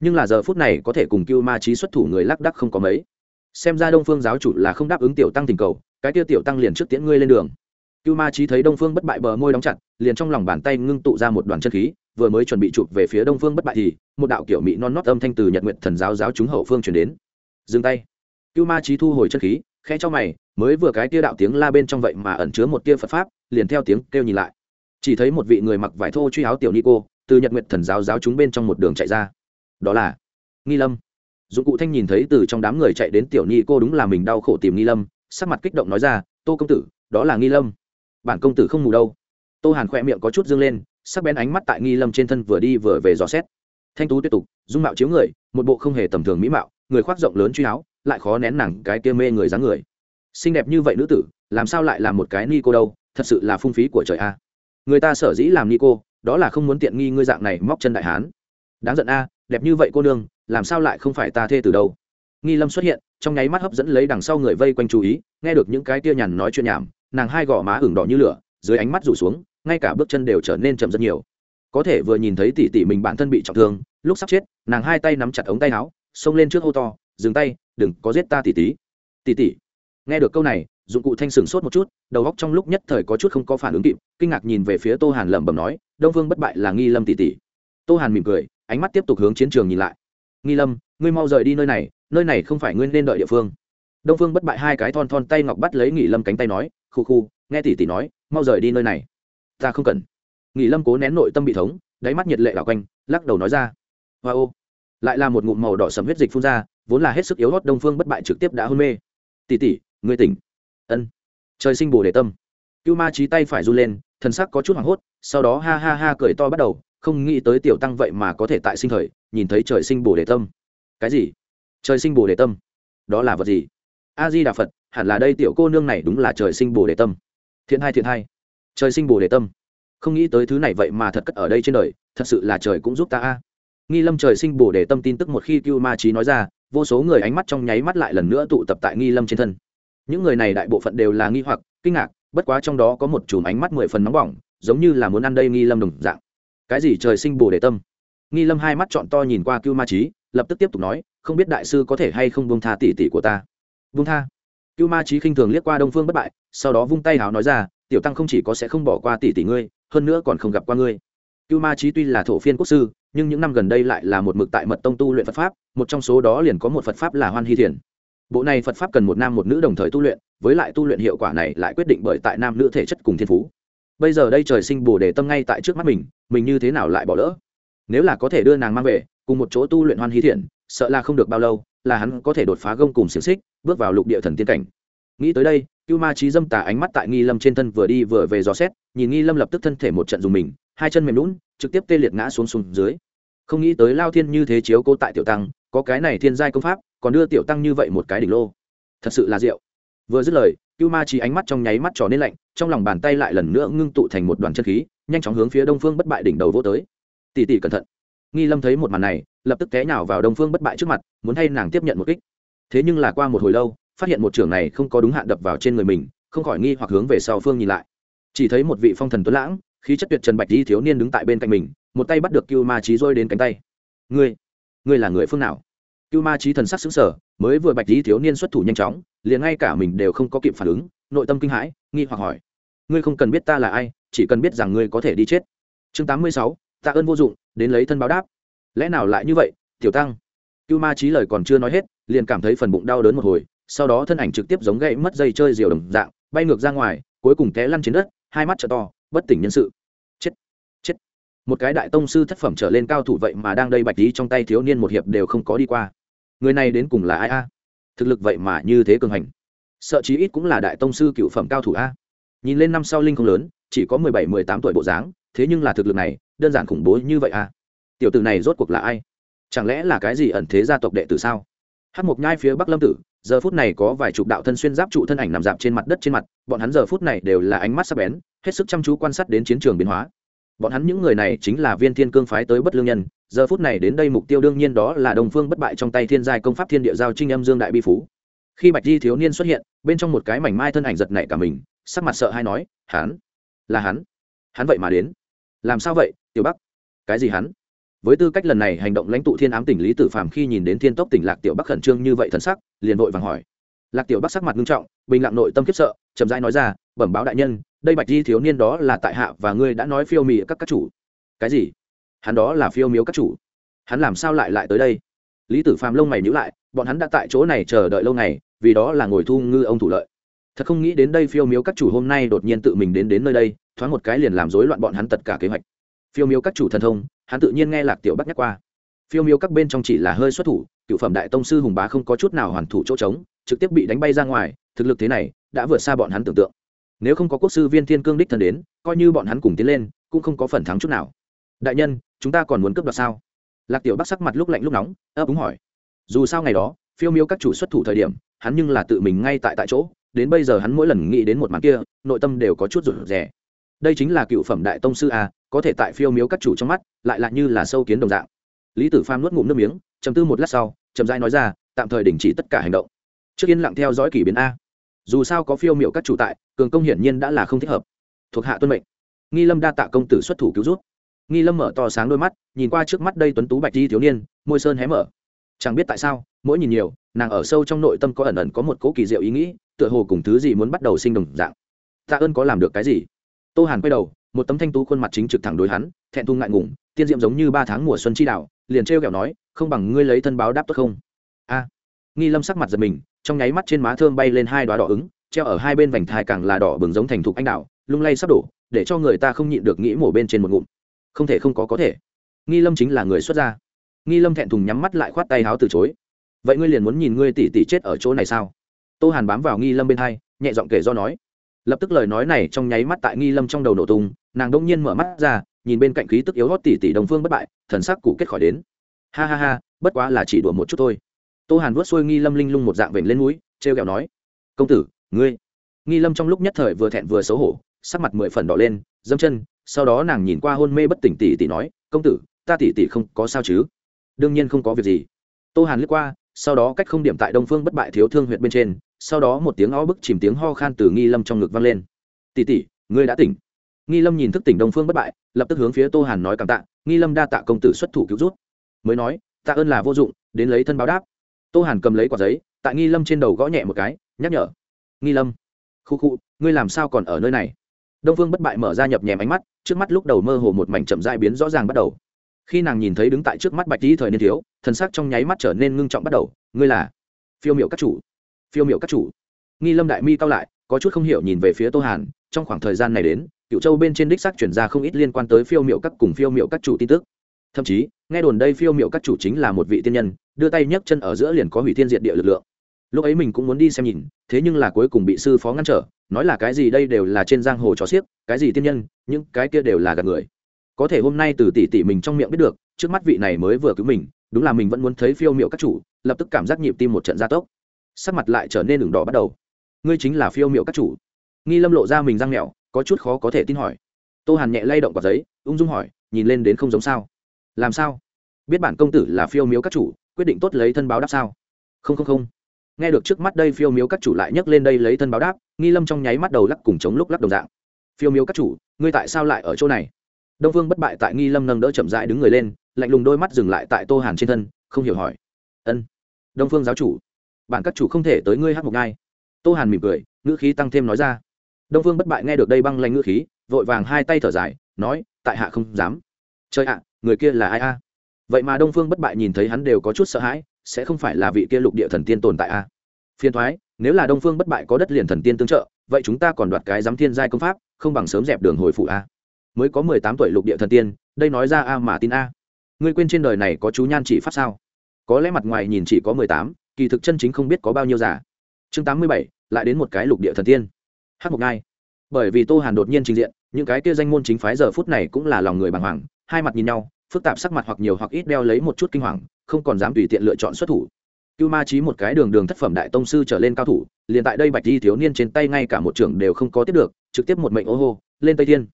Nhưng là giờ phút này có thể cùng cưu ma trí xuất thủ người lác đắc không có mấy. Xem ra đông phương giáo chủ là không đáp ứng tiểu tăng tình cầu cái tiêu tiểu tăng liền trước tiễn ngươi lên đường. Cưu ma trí thấy đông phương bất bại bờ môi đóng chặt, liền trong lòng bàn tay ngưng tụ ra một đoàn chân khí, vừa mới chuẩn bị chụp về phía đông phương bất bại thì, một đạo kiểu mỹ non nót âm thanh từ nhật nguyện thần giáo giáo chúng hậu phương chuyển đến. Dừng tay. Cưu ma trí thu hồi chân khí, khẽ cho mày, mới vừa cái tia đạo tiếng la bên trong vậy mà ẩn chứa một tia phật pháp, liền theo tiếng kêu nhìn lại. Chỉ thấy một vị người mặc vải thô truy áo tiểu ni cô, từ nhật nguyện thần giáo giáo chúng bên trong một đường chạy ra. Đó là nghi lâm. Dụng cụ thanh nhìn thấy từ trong đám người chạy đến tiểu ni cô đúng là mình đau khổ tìm nghi lâm sắc mặt kích động nói ra, tô công tử, đó là nghi lâm. Bản công tử không mù đâu. Tô hàn khỏe miệng có chút dương lên, sắc bén ánh mắt tại nghi lâm trên thân vừa đi vừa về dò xét. Thanh tú tiếp tục, dung mạo chiếu người, một bộ không hề tầm thường mỹ mạo, người khoác rộng lớn truy áo, lại khó nén nặng cái kia mê người dáng người. Xinh đẹp như vậy nữ tử, làm sao lại là một cái ni cô đâu, thật sự là phung phí của trời a. Người ta sở dĩ làm ni cô, đó là không muốn tiện nghi ngươi dạng này móc chân đại hán. Đáng giận a, đẹp như vậy cô nương, làm sao lại không phải ta thê từ đâu? Nghi lâm xuất hiện, trong nháy mắt hấp dẫn lấy đằng sau người vây quanh chú ý, nghe được những cái tia nhằn nói chuyện nhảm, nàng hai gò má ửng đỏ như lửa, dưới ánh mắt rủ xuống, ngay cả bước chân đều trở nên chậm rất nhiều. Có thể vừa nhìn thấy tỷ tỷ mình bản thân bị trọng thương, lúc sắp chết, nàng hai tay nắm chặt ống tay áo, xông lên trước hô to, dừng tay, đừng có giết ta tỷ tỷ. Tỷ tỷ? Nghe được câu này, dụng cụ thanh sừng sốt một chút, đầu góc trong lúc nhất thời có chút không có phản ứng kịp, kinh ngạc nhìn về phía tô hàn lẩm bẩm nói, đông Vương bất bại là nghi lâm tỷ tỷ. Tô hàn mỉm cười, ánh mắt tiếp tục hướng chiến trường nhìn lại. Nghi lâm, ngươi mau rời đi nơi này nơi này không phải ngươi nên đợi địa phương. Đông phương bất bại hai cái thon thon tay ngọc bắt lấy nghỉ lâm cánh tay nói, khu khu, nghe tỷ tỷ nói, mau rời đi nơi này. Ta không cần. Nghỉ lâm cố nén nội tâm bị thống, đáy mắt nhiệt lệ đảo quanh, lắc đầu nói ra, hoa ô. Lại là một ngụm màu đỏ sầm huyết dịch phun ra, vốn là hết sức yếu hót đông phương bất bại trực tiếp đã hôn mê. Tỷ tỉ người tỉnh. Ân. Trời sinh bồ đề tâm. Cưu ma trí tay phải run lên, thần sắc có chút hoảng hốt, sau đó ha ha ha cười to bắt đầu, không nghĩ tới tiểu tăng vậy mà có thể tại sinh thời, nhìn thấy trời sinh bồ đề tâm. Cái gì? Trời sinh bồ đề tâm. Đó là vật gì? A di đà phật, hẳn là đây tiểu cô nương này đúng là trời sinh bồ đề tâm. Thiện hai thiện hai. Trời sinh bồ đề tâm. Không nghĩ tới thứ này vậy mà thật cất ở đây trên đời, thật sự là trời cũng giúp ta a. Nghi lâm trời sinh bồ đề tâm tin tức một khi cưu ma trí nói ra, vô số người ánh mắt trong nháy mắt lại lần nữa tụ tập tại nghi lâm trên thân. Những người này đại bộ phận đều là nghi hoặc, kinh ngạc, bất quá trong đó có một chùm ánh mắt mười phần nóng bỏng, giống như là muốn ăn đây nghi lâm đồng dạng. Cái gì trời sinh bồ đề tâm? Nghi lâm hai mắt chọn to nhìn qua cưu ma trí lập tức tiếp tục nói không biết đại sư có thể hay không buông tha tỷ tỷ của ta. Buông tha. Cưu ma trí khinh thường liếc qua đông phương bất bại, sau đó vung tay hào nói ra, tiểu tăng không chỉ có sẽ không bỏ qua tỷ tỷ ngươi, hơn nữa còn không gặp qua ngươi. Cưu ma trí tuy là thổ phiên quốc sư, nhưng những năm gần đây lại là một mực tại mật tông tu luyện phật pháp, một trong số đó liền có một phật pháp là hoan hy thiền. Bộ này phật pháp cần một nam một nữ đồng thời tu luyện, với lại tu luyện hiệu quả này lại quyết định bởi tại nam nữ thể chất cùng thiên phú. Bây giờ đây trời sinh bồ đề tâm ngay tại trước mắt mình mình như thế nào lại bỏ lỡ? Nếu là có thể đưa nàng mang về, cùng một chỗ tu luyện hoan hí thiện sợ là không được bao lâu, là hắn có thể đột phá gông cùng xiềng xích, bước vào lục địa thần tiên cảnh. Nghĩ tới đây, cưu ma trí dâm tà ánh mắt tại nghi lâm trên thân vừa đi vừa về dò xét, nhìn nghi lâm lập tức thân thể một trận dùng mình, hai chân mềm lún trực tiếp tê liệt ngã xuống xuống dưới. Không nghĩ tới lao thiên như thế chiếu cô tại tiểu tăng, có cái này thiên giai công pháp, còn đưa tiểu tăng như vậy một cái đỉnh lô. Thật sự là diệu. Vừa dứt lời, cưu ma trí ánh mắt trong nháy mắt trò nên lạnh, trong lòng bàn tay lại lần nữa ngưng tụ thành một đoàn chân khí, nhanh chóng hướng phía đông phương bất bại đỉnh đầu vô tới. Tỉ tỉ cẩn thận. Nghi lâm thấy một màn này lập tức té nhào vào đông phương bất bại trước mặt, muốn thay nàng tiếp nhận một kích. Thế nhưng là qua một hồi lâu, phát hiện một trưởng này không có đúng hạn đập vào trên người mình, không khỏi nghi hoặc hướng về sau phương nhìn lại. Chỉ thấy một vị phong thần tuấn lãng, khí chất tuyệt trần bạch di thiếu niên đứng tại bên cạnh mình, một tay bắt được cưu ma trí rôi đến cánh tay. Ngươi ngươi là người phương nào? Cưu ma trí thần sắc xứng sở mới vừa bạch di thiếu niên xuất thủ nhanh chóng, liền ngay cả mình đều không có kịp phản ứng, nội tâm kinh hãi, nghi hoặc hỏi. Ngươi không cần biết ta là ai, chỉ cần biết rằng ngươi có thể đi chết. Chương tám mươi sáu, tạ ơn vô dụng, đến lấy thân báo đáp lẽ nào lại như vậy, tiểu tăng? Cưu ma trí lời còn chưa nói hết, liền cảm thấy phần bụng đau đớn một hồi, sau đó thân ảnh trực tiếp giống gậy mất dây chơi diều đồng dạng, bay ngược ra ngoài, cuối cùng té lăn trên đất, hai mắt trợ to, bất tỉnh nhân sự. Chết chết. Một cái đại tông sư thất phẩm trở lên cao thủ vậy mà đang đây bạch lý trong tay thiếu niên một hiệp đều không có đi qua. Người này đến cùng là ai a? Thực lực vậy mà như thế cường hành. Sợ chí ít cũng là đại tông sư cựu phẩm cao thủ a. Nhìn lên năm sau linh không lớn, chỉ có mười bảy, mười tám tuổi bộ dáng, thế nhưng là thực lực này, đơn giản khủng bố như vậy a tiểu tử này rốt cuộc là ai? Chẳng lẽ là cái gì ẩn thế gia tộc đệ tử sao? Hát mộc nhai phía bắc lâm tử, giờ phút này có vài chục đạo thân xuyên giáp trụ thân ảnh nằm dạp trên mặt đất trên mặt, bọn hắn giờ phút này đều là ánh mắt sắc bén, hết sức chăm chú quan sát đến chiến trường biến hóa. Bọn hắn những người này chính là viên thiên cương phái tới bất lương nhân, giờ phút này đến đây mục tiêu đương nhiên đó là đồng phương bất bại trong tay thiên giai công pháp thiên địa giao trinh âm dương đại bi phú. Khi bạch di thiếu niên xuất hiện, bên trong một cái mảnh mai thân ảnh giật nảy cả mình, sắc mặt sợ hay nói, hắn? Là hắn? Hắn vậy mà đến? Làm sao vậy, tiểu bắc? Cái gì hắn? Với tư cách lần này hành động lãnh tụ thiên ám tỉnh lý tử phàm khi nhìn đến thiên tốc tỉnh lạc tiểu bắc khẩn trương như vậy thần sắc, liền vội vàng hỏi. Lạc tiểu bắc sắc mặt nghiêm trọng, bình lặng nội tâm khiếp sợ, chậm rãi nói ra, bẩm báo đại nhân, đây bạch di thiếu niên đó là tại hạ và ngươi đã nói phiêu mị các các chủ. Cái gì? Hắn đó là phiêu miếu các chủ? Hắn làm sao lại lại tới đây? Lý tử phàm lông mày nhữ lại, bọn hắn đã tại chỗ này chờ đợi lâu ngày, vì đó là ngồi thu ngư ông thủ lợi. Thật không nghĩ đến đây phiêu miếu các chủ hôm nay đột nhiên tự mình đến đến nơi đây, thoáng một cái liền làm rối loạn bọn hắn tất cả kế hoạch. Phiêu miếu các chủ thần thông hắn tự nhiên nghe lạc tiểu bắc nhắc qua. Phiêu miếu các bên trong chỉ là hơi xuất thủ, cựu phẩm đại tông sư hùng bá không có chút nào hoàn thủ chỗ trống, trực tiếp bị đánh bay ra ngoài, thực lực thế này đã vượt xa bọn hắn tưởng tượng. Nếu không có quốc sư viên thiên cương đích thần đến, coi như bọn hắn cùng tiến lên, cũng không có phần thắng chút nào. Đại nhân, chúng ta còn muốn cướp đoạt sao? Lạc tiểu bắc sắc mặt lúc lạnh lúc nóng, ấp úng hỏi. Dù sao ngày đó, phiêu miếu các chủ xuất thủ thời điểm, hắn nhưng là tự mình ngay tại tại chỗ, đến bây giờ hắn mỗi lần nghĩ đến một màn kia, nội tâm đều có chút rủ rẻ đây chính là cựu phẩm đại tông sư a có thể tại phiêu miếu các chủ trong mắt, lại là như là sâu kiến đồng dạng. Lý tử pham nuốt ngụm nước miếng chầm tư một lát sau chầm dai nói ra, tạm thời đình chỉ tất cả hành động. Trước yên lặng theo dõi kỷ biến a. Dù sao có phiêu miệu các chủ tại, cường công hiển nhiên đã là không thích hợp. Thuộc hạ tuân mệnh. Nghi lâm đa tạ công tử xuất thủ cứu rút nghi lâm mở to sáng đôi mắt, nhìn qua trước mắt đây tuấn tú bạch di thiếu niên, môi sơn hé mở. Chẳng biết tại sao, mỗi nhìn nhiều, nàng ở sâu trong nội tâm có ẩn ẩn có một cỗ kỳ diệu ý nghĩ, tựa hồ cùng thứ gì muốn bắt đầu sinh đồng dạng. Tạ ơn có làm được cái gì? Tô hàn quay đầu một tấm thanh tú khuôn mặt chính trực thẳng đối hắn, thẹn thùng ngại ngùng, tiên diệm giống như ba tháng mùa xuân chi đạo, liền trêu kẹo nói, không bằng ngươi lấy thân báo đáp tốt không? A. Nghi lâm sắc mặt giật mình, trong nháy mắt trên má thơm bay lên hai đoá đỏ ứng, treo ở hai bên vành thai càng là đỏ bừng giống thành thục anh đạo lung lay sắp đổ, để cho người ta không nhịn được nghĩ mổ bên trên một ngụm. Không thể không có có thể. Nghi lâm chính là người xuất gia. Nghi lâm thẹn thùng nhắm mắt lại khoát tay háo từ chối. Vậy ngươi liền muốn nhìn ngươi tỉ tỉ chết ở chỗ này sao? Tô hàn bám vào nghi lâm bên hai, nhẹ giọng kể do nói lập tức lời nói này trong nháy mắt tại nghi lâm trong đầu nổ tung, nàng đông nhiên mở mắt ra, nhìn bên cạnh khí tức yếu hót tỷ tỷ đồng phương bất bại, thần sắc cụ kết khỏi đến. Ha ha ha, bất quá là chỉ đùa một chút thôi. Tô hàn vuốt xuôi nghi lâm linh lung một dạng vểnh lên núi, trêu ghẹo nói, công tử, ngươi. Nghi lâm trong lúc nhất thời vừa thẹn vừa xấu hổ, sắc mặt mười phần đỏ lên dâm chân, sau đó nàng nhìn qua hôn mê bất tỉnh tỷ tỷ nói, công tử, ta tỷ tỷ không có sao chứ? Đương nhiên không có việc gì. Tô hàn lướt qua, sau đó cách không điểm tại đông phương bất bại thiếu thương huyện bên trên sau đó một tiếng o bức chìm tiếng ho khan từ nghi lâm trong ngực vang lên. Tỷ tỷ, ngươi đã tỉnh. Nghi lâm nhìn thức tỉnh đông phương bất bại, lập tức hướng phía tô hàn nói cảm tạ, nghi lâm đa tạ công tử xuất thủ cứu rút mới nói, tạ ơn là vô dụng, đến lấy thân báo đáp. Tô hàn cầm lấy quả giấy, tại nghi lâm trên đầu gõ nhẹ một cái, nhắc nhở. Nghi lâm, khu khu, ngươi làm sao còn ở nơi này? Đông phương bất bại mở ra nhập nhèm ánh mắt, trước mắt lúc đầu mơ hồ một mảnh chậm dại biến rõ ràng bắt đầu. Khi nàng nhìn thấy đứng tại trước mắt bạch tý thời niên thiếu, thần sắc trong nháy mắt trở nên ngưng trọng bắt đầu, ngươi là phiêu miệu các chủ phiêu miệu các chủ. Nghi lâm đại mi cao lại, có chút không hiểu nhìn về phía tô hàn, trong khoảng thời gian này đến cựu châu bên trên đích xác chuyển ra không ít liên quan tới phiêu miệu các cùng phiêu miệu các chủ tin tức. Thậm chí, nghe đồn đây phiêu miệu các chủ chính là một vị tiên nhân, đưa tay nhấc chân ở giữa liền có hủy thiên diện địa lực lượng. Lúc ấy mình cũng muốn đi xem nhìn, thế nhưng là cuối cùng bị sư phó ngăn trở, nói là cái gì đây đều là trên giang hồ trò xiếc, cái gì tiên nhân, những cái kia đều là gạt người. Có thể hôm nay từ tỷ tỷ mình trong miệng biết được, trước mắt vị này mới vừa cứu mình, đúng là mình vẫn muốn thấy phiêu miệu các chủ, lập tức cảm giác nhịp tim một trận gia tốc sắc mặt lại trở nên đường đỏ bắt đầu. Ngươi chính là phiêu miệu các chủ. Nghi lâm lộ ra mình răng mẹo có chút khó có thể tin hỏi. Tô hàn nhẹ lay động quả giấy, ung dung hỏi, nhìn lên đến không giống sao? Làm sao? Biết bản công tử là phiêu miếu các chủ, quyết định tốt lấy thân báo đáp sao? Không không không. Nghe được trước mắt đây phiêu miếu các chủ lại nhấc lên đây lấy thân báo đáp, nghi lâm trong nháy mắt đầu lắc cùng chống lúc lắc đồng dạng. Phiêu miếu các chủ, ngươi tại sao lại ở chỗ này? Đông vương bất bại tại nghi lâm nâng đỡ chậm dại đứng người lên, lạnh lùng đôi mắt dừng lại tại tô hàn trên thân, không hiểu hỏi. Ân. Đông phương giáo chủ bản các chủ không thể tới ngươi hát một ngai. Tô hàn mỉm cười, ngữ khí tăng thêm nói ra. Đông phương bất bại nghe được đây băng lanh ngữ khí, vội vàng hai tay thở dài, nói, tại hạ không dám. Chơi ạ, người kia là ai a? Vậy mà đông phương bất bại nhìn thấy hắn đều có chút sợ hãi, sẽ không phải là vị kia lục địa thần tiên tồn tại a? Phiên thoái nếu là đông phương bất bại có đất liền thần tiên tương trợ, vậy chúng ta còn đoạt cái giám thiên giai công pháp, không bằng sớm dẹp đường hồi phụ a. Mới có mười tám tuổi lục địa thần tiên, đây nói ra a mà tin a. Ngươi quên trên đời này có chú nhan chỉ pháp sao? Có lẽ mặt ngoài nhìn chỉ có mười tám kỳ thực chân chính không biết có bao nhiêu giả chương tám mươi bảy, lại đến một cái lục địa thần tiên. Hắc một ngai bởi vì tô hàn đột nhiên trình diện, những cái kia danh môn chính phái giờ phút này cũng là lòng người bàng hoàng, hai mặt nhìn nhau, phức tạp sắc mặt hoặc nhiều hoặc ít đeo lấy một chút kinh hoàng, không còn dám tùy tiện lựa chọn xuất thủ. Cưu ma trí một cái đường đường thất phẩm đại tông sư trở lên cao thủ, liền tại đây bạch di thiếu niên trên tay ngay cả một trưởng đều không có tiếp được, trực tiếp một mệnh ô hô, lên tây thiên.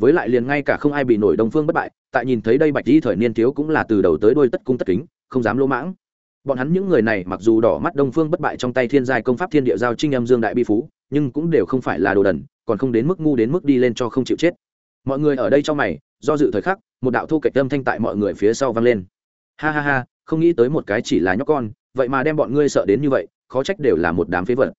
Với lại liền ngay cả không ai bị nổi đông phương bất bại, tại nhìn thấy đây bạch di thời niên thiếu cũng là từ đầu tới đôi tất cung tất kính, không dám lỗ mãng bọn hắn những người này mặc dù đỏ mắt đông phương bất bại trong tay thiên giai công pháp thiên địa giao trinh âm dương đại bi phú, nhưng cũng đều không phải là đồ đần, còn không đến mức ngu đến mức đi lên cho không chịu chết. Mọi người ở đây trong mày, do dự thời khắc, một đạo thu kệch âm thanh tại mọi người phía sau vang lên. Ha ha ha, không nghĩ tới một cái chỉ là nhóc con, vậy mà đem bọn ngươi sợ đến như vậy, khó trách đều là một đám phế vật.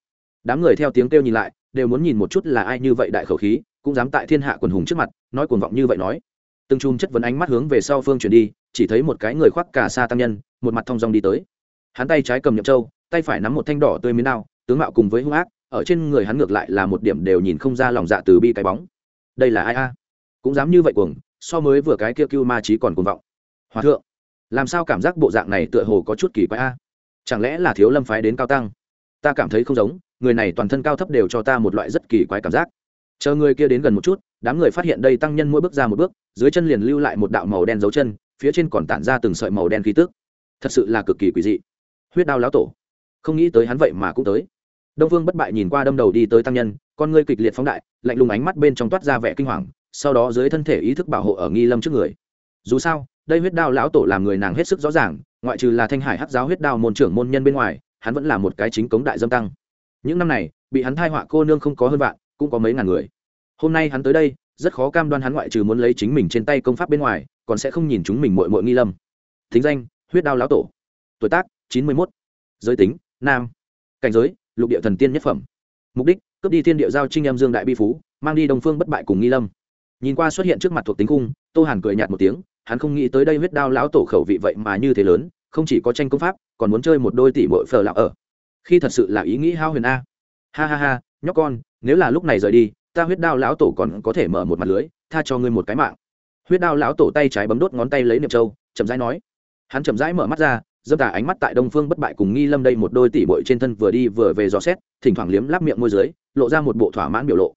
Đám người theo tiếng kêu nhìn lại, đều muốn nhìn một chút là ai như vậy đại khẩu khí, cũng dám tại thiên hạ quần hùng trước mặt, nói cuồng vọng như vậy nói. Từng chùm chất vấn ánh mắt hướng về sau phương chuyển đi, chỉ thấy một cái người khoác cả xa tăng nhân, một mặt thong dong đi tới hắn tay trái cầm nhậm châu, tay phải nắm một thanh đỏ tươi miến đao tướng mạo cùng với hung ác ở trên người hắn ngược lại là một điểm đều nhìn không ra lòng dạ từ bi cái bóng. Đây là ai a? Cũng dám như vậy cuồng so mới vừa cái kia cưu ma trí còn cuồng vọng. Hòa thượng làm sao cảm giác bộ dạng này tựa hồ có chút kỳ quái a? Chẳng lẽ là thiếu lâm phái đến cao tăng? Ta cảm thấy không giống người này toàn thân cao thấp đều cho ta một loại rất kỳ quái cảm giác. Chờ người kia đến gần một chút đám người phát hiện đây tăng nhân mỗi bước ra một bước dưới chân liền lưu lại một đạo màu đen dấu chân phía trên còn tản ra từng sợi màu đen khí tước thật sự là cực kỳ quỷ dị huyết đao lão tổ. Không nghĩ tới hắn vậy mà cũng tới. Đông vương bất bại nhìn qua đâm đầu đi tới tăng nhân, con ngươi kịch liệt phóng đại, lạnh lùng ánh mắt bên trong toát ra vẻ kinh hoàng, sau đó dưới thân thể ý thức bảo hộ ở nghi lâm trước người. Dù sao, đây huyết đao lão tổ làm người nàng hết sức rõ ràng, ngoại trừ là thanh hải hắc giáo huyết đao môn trưởng môn nhân bên ngoài, hắn vẫn là một cái chính cống đại dâm tăng. Những năm này, bị hắn thai họa cô nương không có hơn vạn, cũng có mấy ngàn người. Hôm nay hắn tới đây, rất khó cam đoan hắn ngoại trừ muốn lấy chính mình trên tay công pháp bên ngoài, còn sẽ không nhìn chúng mình mội mội nghi lâm. Thính danh, huyết đao lão tổ. Tuổi tác chín mươi mốt. Giới tính, nam. Cảnh giới, lục địa thần tiên nhất phẩm. Mục đích, cướp đi thiên địa giao trinh em dương đại bi phú, mang đi đồng phương bất bại cùng nghi lâm. Nhìn qua xuất hiện trước mặt thuộc tính cung tô hàn cười nhạt một tiếng, hắn không nghĩ tới đây huyết đao lão tổ khẩu vị vậy mà như thế lớn, không chỉ có tranh công pháp, còn muốn chơi một đôi tỷ muội phờ lão ở. Khi thật sự là ý nghĩ hao huyền a. Ha ha ha, nhóc con, nếu là lúc này rời đi, ta huyết đao lão tổ còn có thể mở một mặt lưới, tha cho ngươi một cái mạng. Huyết đao lão tổ tay trái bấm đốt ngón tay lấy niệm châu, chậm rãi nói. Hắn chậm rãi mở mắt ra dâm tà ánh mắt tại đông phương bất bại cùng nghi lâm đây một đôi tỷ bội trên thân vừa đi vừa về dò xét, thỉnh thoảng liếm lắp miệng môi dưới, lộ ra một bộ thỏa mãn biểu lộ.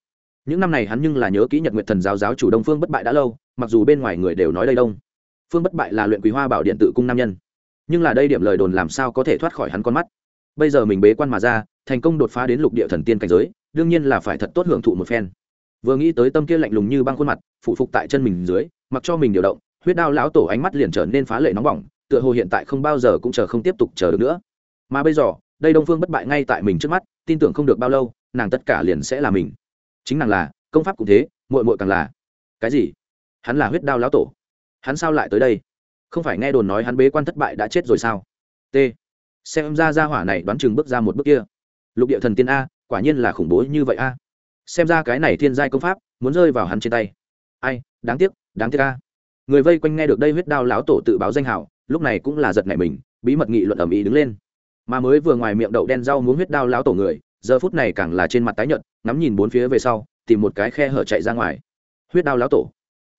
Những năm này hắn nhưng là nhớ kỹ nhật nguyệt thần giáo giáo chủ đông phương bất bại đã lâu, mặc dù bên ngoài người đều nói đây đông. Phương bất bại là luyện quý hoa bảo điện tự cung nam nhân. Nhưng là đây điểm lời đồn làm sao có thể thoát khỏi hắn con mắt? Bây giờ mình bế quan mà ra, thành công đột phá đến lục địa thần tiên cảnh giới, đương nhiên là phải thật tốt hưởng thụ một phen. Vừa nghĩ tới tâm kia lạnh lùng như băng khuôn mặt, phụ phục tại chân mình dưới, mặc cho mình điều động, huyết đao lão tổ ánh mắt liền trở nên phá lệ nóng bỏng tựa hồ hiện tại không bao giờ cũng chờ không tiếp tục chờ được nữa. Mà bây giờ, đây đông phương bất bại ngay tại mình trước mắt, tin tưởng không được bao lâu, nàng tất cả liền sẽ là mình. Chính nàng là, công pháp cũng thế, muội muội càng là. Cái gì? Hắn là huyết đao lão tổ. Hắn sao lại tới đây? Không phải nghe đồn nói hắn bế quan thất bại đã chết rồi sao? T. Xem ra ra hỏa này đoán chừng bước ra một bước kia. Lục địa thần tiên a, quả nhiên là khủng bố như vậy a. Xem ra cái này thiên giai công pháp, muốn rơi vào hắn trên tay. Ai, đáng tiếc đáng tiếc a. Người vây quanh nghe được đây huyết đao lão tổ tự báo danh hảo lúc này cũng là giật nảy mình, bí mật nghị luận ẩm ý đứng lên. Mà mới vừa ngoài miệng đậu đen rau muốn huyết đao lão tổ người, giờ phút này càng là trên mặt tái nhợt, ngắm nhìn bốn phía về sau, tìm một cái khe hở chạy ra ngoài. Huyết đao lão tổ.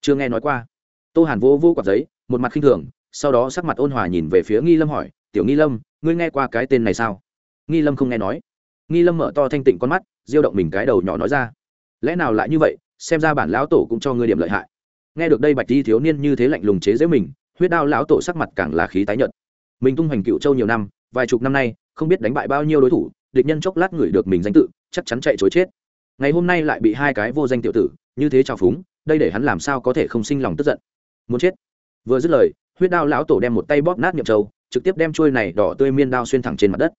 Chưa nghe nói qua. Tô hàn vô vô quạt giấy, một mặt khinh thường, sau đó sắc mặt ôn hòa nhìn về phía nghi lâm hỏi, tiểu nghi lâm, ngươi nghe qua cái tên này sao? Nghi lâm không nghe nói. Nghi lâm mở to thanh tịnh con mắt diêu động mình cái đầu nhỏ nói ra, lẽ nào lại như vậy, xem ra bản lão tổ cũng cho ngươi điểm lợi hại. Nghe được đây bạch di thiếu niên như thế lạnh lùng chế giễu mình huyết đao lão tổ sắc mặt càng là khí tái nhợt. Mình tung hoành cựu châu nhiều năm, vài chục năm nay, không biết đánh bại bao nhiêu đối thủ, địch nhân chốc lát ngửi được mình danh tự, chắc chắn chạy chối chết. Ngày hôm nay lại bị hai cái vô danh tiểu tử, như thế trào phúng, đây để hắn làm sao có thể không sinh lòng tức giận. Muốn chết. Vừa dứt lời, huyết đao lão tổ đem một tay bóp nát nhậm châu, trực tiếp đem trôi này đỏ tươi miên đao xuyên thẳng trên mặt đất.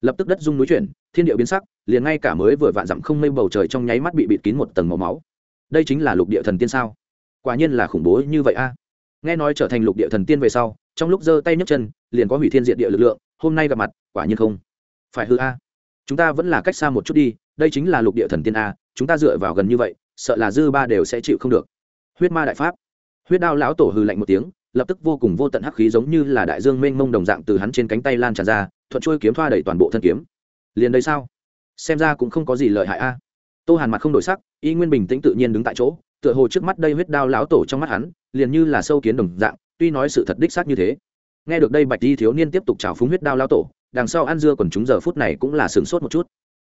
Lập tức đất rung núi chuyển, thiên địa biến sắc, liền ngay cả mới vừa vạn dặm không mây bầu trời trong nháy mắt bị bịt kín một tầng màu máu. Đây chính là lục địa thần tiên sao? Quả nhiên là khủng bố như vậy a nghe nói trở thành lục địa thần tiên về sau, trong lúc giơ tay nhấc chân, liền có hủy thiên diện địa lực lượng, hôm nay gặp mặt, quả nhiên không phải hư a. Chúng ta vẫn là cách xa một chút đi, đây chính là lục địa thần tiên a, chúng ta dựa vào gần như vậy, sợ là dư ba đều sẽ chịu không được. Huyết ma đại pháp. Huyết đao lão tổ hư lạnh một tiếng, lập tức vô cùng vô tận hắc khí giống như là đại dương mênh mông đồng dạng từ hắn trên cánh tay lan tràn ra, thuận trôi kiếm thoa đầy toàn bộ thân kiếm. Liền đây sao? Xem ra cũng không có gì lợi hại a. Tô hàn mặt không đổi sắc, y nguyên bình tĩnh tự nhiên đứng tại chỗ tựa hồ trước mắt đây huyết đao lão tổ trong mắt hắn, liền như là sâu kiến đồng dạng, tuy nói sự thật đích xác như thế. Nghe được đây bạch di thiếu niên tiếp tục trào phúng huyết đao lão tổ, đằng sau ăn dưa còn chúng giờ phút này cũng là sửng sốt một chút.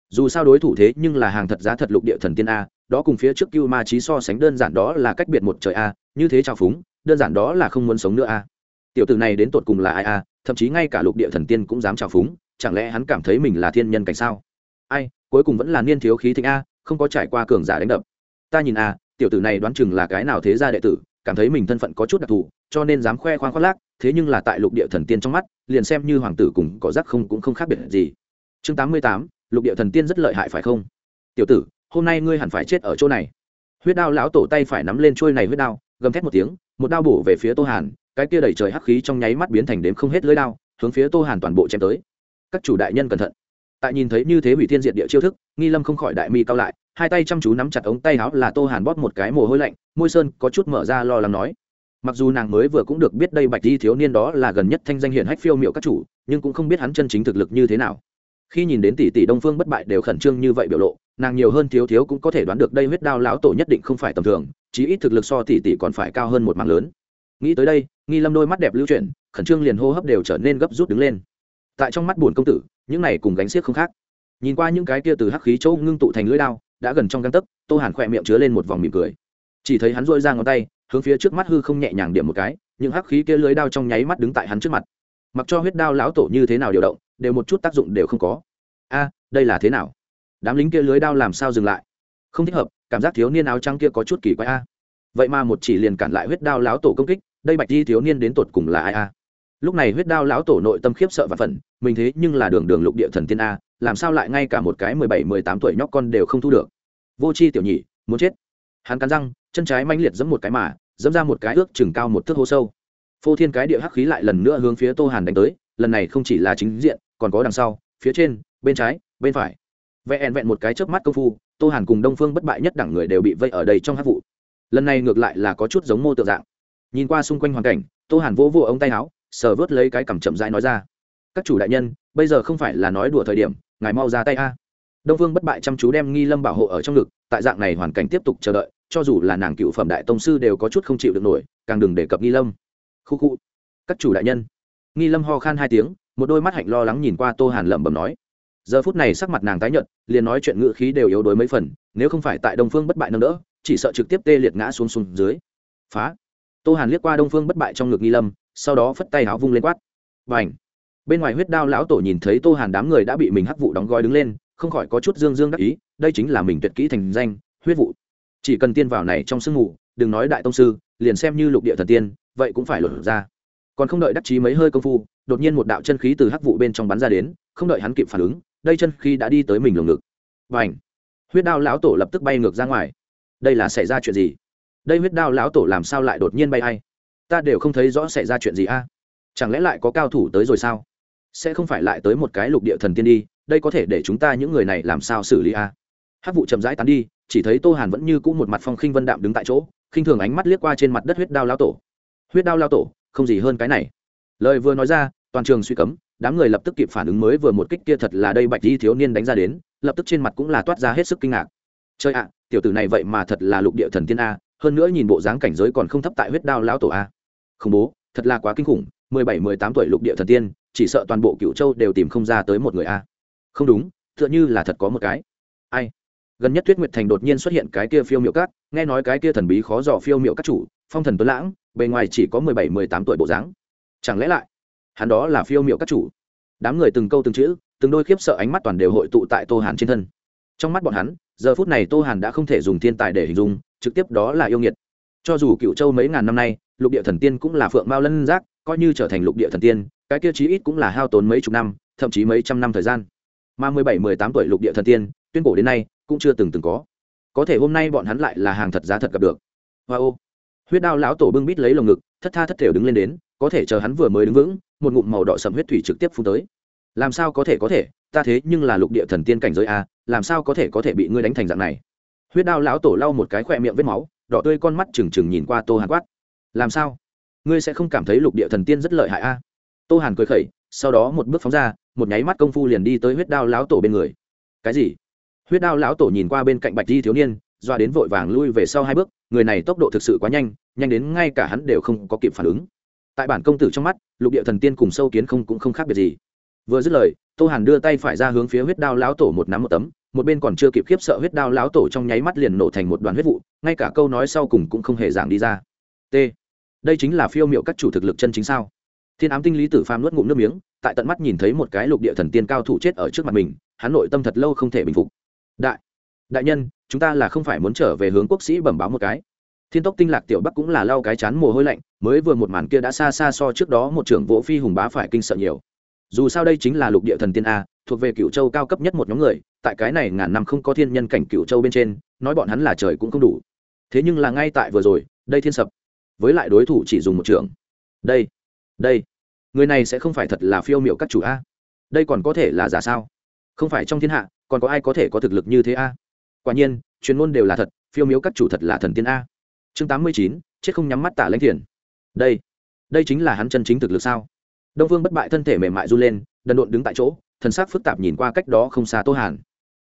Dù sao đối thủ thế nhưng là hàng thật giá thật lục địa thần tiên a, đó cùng phía trước cưu ma trí so sánh đơn giản đó là cách biệt một trời a, như thế trào phúng, đơn giản đó là không muốn sống nữa a. Tiểu tử này đến tột cùng là ai a, thậm chí ngay cả lục địa thần tiên cũng dám trào phúng, chẳng lẽ hắn cảm thấy mình là thiên nhân cảnh sao? Ai, cuối cùng vẫn là niên thiếu khí thịnh a, không có trải qua cường giả đánh đập. Ta nhìn a tiểu tử này đoán chừng là cái nào thế gia đệ tử, cảm thấy mình thân phận có chút đặc thù, cho nên dám khoe khoang khoác lác, thế nhưng là tại lục địa thần tiên trong mắt, liền xem như hoàng tử cùng có giác không cũng không khác biệt gì. Chương tám mươi tám, lục địa thần tiên rất lợi hại phải không? Tiểu tử, hôm nay ngươi hẳn phải chết ở chỗ này. Huyết đao lão tổ tay phải nắm lên trôi này huyết đao, gầm thét một tiếng, một đao bổ về phía tô hàn, cái kia đẩy trời hắc khí trong nháy mắt biến thành đếm không hết lưới đao, hướng phía tô hàn toàn bộ chém tới. Các chủ đại nhân cẩn thận tại nhìn thấy như thế hủy thiên diệt địa chiêu thức, nghi lâm không khỏi đại mi cao lại, hai tay chăm chú nắm chặt ống tay áo là tô hàn bóp một cái mồ hôi lạnh, môi sơn có chút mở ra lo lắng nói. Mặc dù nàng mới vừa cũng được biết đây bạch di thiếu niên đó là gần nhất thanh danh hiển hách phiêu miệu các chủ, nhưng cũng không biết hắn chân chính thực lực như thế nào. Khi nhìn đến tỷ tỷ đông phương bất bại đều khẩn trương như vậy biểu lộ, nàng nhiều hơn thiếu thiếu cũng có thể đoán được đây huyết đao lão tổ nhất định không phải tầm thường, chí ít thực lực so tỷ tỷ còn phải cao hơn một mạng lớn. Nghĩ tới đây, nghi lâm đôi mắt đẹp lưu chuyển, khẩn trương liền hô hấp đều trở nên gấp rút đứng lên tại trong mắt buồn công tử, những này cùng gánh xiếc không khác. Nhìn qua những cái kia từ hắc khí chỗ ngưng tụ thành lưỡi đao, đã gần trong găng tấc, tô hàn khỏe miệng chứa lên một vòng mỉm cười. Chỉ thấy hắn dội ra ngón tay, hướng phía trước mắt hư không nhẹ nhàng điểm một cái, những hắc khí kia lưới đao trong nháy mắt đứng tại hắn trước mặt. Mặc cho huyết đao lão tổ như thế nào điều động, đều một chút tác dụng đều không có. A, đây là thế nào? Đám lính kia lưới đao làm sao dừng lại? Không thích hợp, cảm giác thiếu niên áo trắng kia có chút kỳ quái a. Vậy mà một chỉ liền cản lại huyết đao lão tổ công kích, đây bạch di thiếu niên đến tột cùng là ai a? Lúc này huyết đao lão tổ nội tâm khiếp sợ và phần mình thế nhưng là đường đường lục địa thần tiên a, làm sao lại ngay cả một cái mười bảy, mười tám tuổi nhóc con đều không thu được? Vô c h i tiểu nhị, muốn chết. Hắn cắn răng, chân trái manh liệt giẫm một cái mà giấm ra một cái ước chừng cao một thước hô sâu. Phô thiên cái địa hắc khí lại lần nữa hướng phía tô hàn đánh tới, lần này không chỉ là chính diện, còn có đằng sau, phía trên, bên trái, bên phải. Vẹn vẹn một cái chớp mắt công phu, tô hàn cùng đông phương bất bại nhất đẳng người đều bị vây ở đây trong hát vụ. Lần này ngược lại là có chút giống mô tượng dạng. Nhìn qua xung quanh hoàn cảnh, tô hàn vỗ vỗ ống tay áo sờ vớt lấy cái cằm chậm rãi nói ra. Các chủ đại nhân, bây giờ không phải là nói đùa thời điểm, ngài mau ra tay a. Đông phương bất bại chăm chú đem nghi lâm bảo hộ ở trong ngực, tại dạng này hoàn cảnh tiếp tục chờ đợi, cho dù là nàng cựu phẩm đại tông sư đều có chút không chịu được nổi, càng đừng đề cập nghi lâm. Khu khu. Các chủ đại nhân. Nghi lâm ho khan hai tiếng, một đôi mắt hạnh lo lắng nhìn qua tô hàn lẩm bẩm nói. Giờ phút này sắc mặt nàng tái nhợt, liền nói chuyện ngữ khí đều yếu đuối mấy phần, nếu không phải tại đông phương bất bại nâng đỡ, chỉ sợ trực tiếp tê liệt ngã xuống xuống dưới. Phá. Tô hàn liếc qua đông phương bất bại trong ngực nghi lâm sau đó phất tay áo vung lên quát. Và ảnh bên ngoài huyết đao lão tổ nhìn thấy tô hàn đám người đã bị mình hắc vụ đóng gói đứng lên, không khỏi có chút dương dương đắc ý, đây chính là mình tuyệt kỹ thành danh, huyết vụ. Chỉ cần tiên vào này trong sương mù, đừng nói đại tông sư, liền xem như lục địa thần tiên, vậy cũng phải lột ra. Còn không đợi đắc chí mấy hơi công phu, đột nhiên một đạo chân khí từ hắc vụ bên trong bắn ra đến, không đợi hắn kịp phản ứng, đây chân khí đã đi tới mình lồng ngực. Và ảnh huyết đao lão tổ lập tức bay ngược ra ngoài. Đây là xảy ra chuyện gì? Đây huyết đao lão tổ làm sao lại đột nhiên bay hay ta đều không thấy rõ xảy ra chuyện gì a. Chẳng lẽ lại có cao thủ tới rồi sao? Sẽ không phải lại tới một cái lục địa thần tiên đi, đây có thể để chúng ta những người này làm sao xử lý a? Hát vụ chậm rãi tán đi, chỉ thấy tô hàn vẫn như cũ một mặt phong khinh vân đạm đứng tại chỗ, khinh thường ánh mắt liếc qua trên mặt đất huyết đao lao tổ. Huyết đao lao tổ, không gì hơn cái này. Lời vừa nói ra, toàn trường suy cấm, đám người lập tức kịp phản ứng mới vừa một kích kia thật là đây bạch di thiếu niên đánh ra đến, lập tức trên mặt cũng là toát ra hết sức kinh ngạc. Chơi ạ, tiểu tử này vậy mà thật là lục địa thần tiên a hơn nữa nhìn bộ dáng cảnh giới còn không thấp tại huyết đao lão tổ a. Khủng bố, thật là quá kinh khủng, mười bảy, mười tám tuổi lục địa thần tiên, chỉ sợ toàn bộ cựu châu đều tìm không ra tới một người a. Không đúng, tựa như là thật có một cái. Ai? Gần nhất tuyết nguyệt thành đột nhiên xuất hiện cái kia phiêu miệu cát, nghe nói cái kia thần bí khó dò phiêu miệu các chủ, phong thần tuấn lãng, bề ngoài chỉ có mười bảy, mười tám tuổi bộ dáng. Chẳng lẽ lại, hắn đó là phiêu miệu các chủ? Đám người từng câu từng chữ, từng đôi khiếp sợ ánh mắt toàn đều hội tụ tại tô hàn trên thân trong mắt bọn hắn, giờ phút này tô hàn đã không thể dùng thiên tài để hình dung, trực tiếp đó là yêu nghiệt. Cho dù cựu châu mấy ngàn năm nay, lục địa thần tiên cũng là phượng mao lân giác, coi như trở thành lục địa thần tiên, cái kia chí ít cũng là hao tốn mấy chục năm, thậm chí mấy trăm năm thời gian. Mà mười bảy, mười tám tuổi lục địa thần tiên, tuyên cổ đến nay, cũng chưa từng từng có. Có thể hôm nay bọn hắn lại là hàng thật giá thật gặp được. Hoa ô. Huyết đao lão tổ bưng bít lấy lồng ngực, thất tha thất thểu đứng lên đến, có thể chờ hắn vừa mới đứng vững, một ngụm màu đỏ sầm huyết thủy trực tiếp phun tới. Làm sao có thể có thể? Ta thế nhưng là lục địa thần tiên cảnh giới a, làm sao có thể có thể bị ngươi đánh thành dạng này? Huyết đao lão tổ lau một cái khỏe miệng vết máu, đỏ tươi con mắt trừng trừng nhìn qua tô hàn quát. Làm sao? Ngươi sẽ không cảm thấy lục địa thần tiên rất lợi hại a? Tô hàn cười khẩy, sau đó một bước phóng ra, một nháy mắt công phu liền đi tới huyết đao lão tổ bên người. Cái gì? Huyết đao lão tổ nhìn qua bên cạnh bạch di thiếu niên, doa đến vội vàng lui về sau hai bước, người này tốc độ thực sự quá nhanh nhanh đến ngay cả hắn đều không có kịp phản ứng. Tại bản công tử trong mắt, lục địa thần tiên cùng sâu kiến không cũng không khác biệt gì vừa dứt lời, tô hàn đưa tay phải ra hướng phía huyết đao lão tổ một nắm một tấm, một bên còn chưa kịp khiếp sợ huyết đao lão tổ trong nháy mắt liền nổ thành một đoàn huyết vụ, ngay cả câu nói sau cùng cũng không hề giảng đi ra. T. Đây chính là phiêu m i ệ u các chủ thực lực chân chính sao? Thiên ám tinh lý tử pham nuốt ngụm nước miếng, tại tận mắt nhìn thấy một cái lục địa thần tiên cao thủ chết ở trước mặt mình, hắn nội tâm thật lâu không thể bình phục. Đại đại nhân, chúng ta là không phải muốn trở về hướng quốc sĩ bẩm báo một cái. Thiên tốc tinh lạc tiểu bắc cũng là lau cái chán mồ hôi lạnh, mới vừa một màn kia đã xa xa so trước đó một trưởng vỗ phi hùng bá phải kinh sợ nhiều dù sao đây chính là lục địa thần tiên a, thuộc về cựu châu cao cấp nhất một nhóm người, tại cái này ngàn năm không có thiên nhân cảnh cựu châu bên trên, nói bọn hắn là trời cũng không đủ. Thế nhưng là ngay tại vừa rồi, đây thiên sập. Với lại đối thủ chỉ dùng một trường. đây đây, người này sẽ không phải thật là phiêu m i ệ u các chủ a. Đây còn có thể là giả sao? Không phải trong thiên hạ, còn có ai có thể có thực lực như thế a? Quả nhiên, chuyên môn đều là thật, phiêu miếu các chủ thật là thần tiên a. Chương tám mươi chín, chết không nhắm mắt tả lãnh thiền. Đây đây chính là hắn chân chính thực lực sao? Đông phương bất bại thân thể mềm mại run lên, đần độn đứng tại chỗ, thần sắc phức tạp nhìn qua cách đó không xa tô hàn.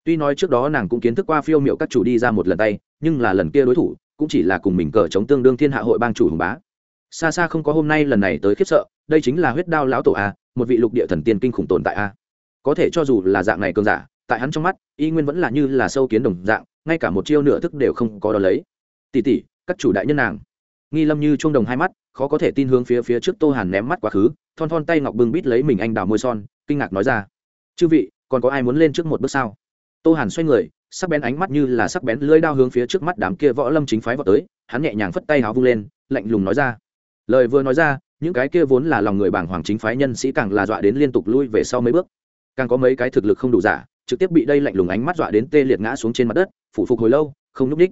Tuy nói trước đó nàng cũng kiến thức qua phiêu miệu các chủ đi ra một lần tay, nhưng là lần kia đối thủ, cũng chỉ là cùng mình cờ chống tương đương thiên hạ hội bang chủ hùng bá. Xa xa không có hôm nay lần này tới khiếp sợ, đây chính là huyết đao lão tổ a, một vị lục địa thần tiên kinh khủng tồn tại a. Có thể cho dù là dạng này cơn giả, tại hắn trong mắt, y nguyên vẫn là như là sâu kiến đồng dạng, ngay cả một chiêu nửa thức đều không có đó lấy. Tỉ tỉ các chủ đại nhân nàng nghi lâm như chuông đồng hai mắt, khó có thể tin hướng phía phía trước tô hàn ném mắt quá khứ, thon thon tay ngọc bưng bít lấy mình anh đào môi son, kinh ngạc nói ra. Chư vị, còn có ai muốn lên trước một bước sao? Tô hàn xoay người, sắc bén ánh mắt như là sắc bén lưỡi đao hướng phía trước mắt đám kia võ lâm chính phái vào tới, hắn nhẹ nhàng phất tay háo vung lên, lạnh lùng nói ra. Lời vừa nói ra, những cái kia vốn là lòng người bảng hoàng chính phái nhân sĩ càng là dọa đến liên tục lui về sau mấy bước. Càng có mấy cái thực lực không đủ giả, trực tiếp bị đây lạnh lùng ánh mắt dọa đến tê liệt ngã xuống trên mặt đất, phủ phục hồi lâu, không nhúc ních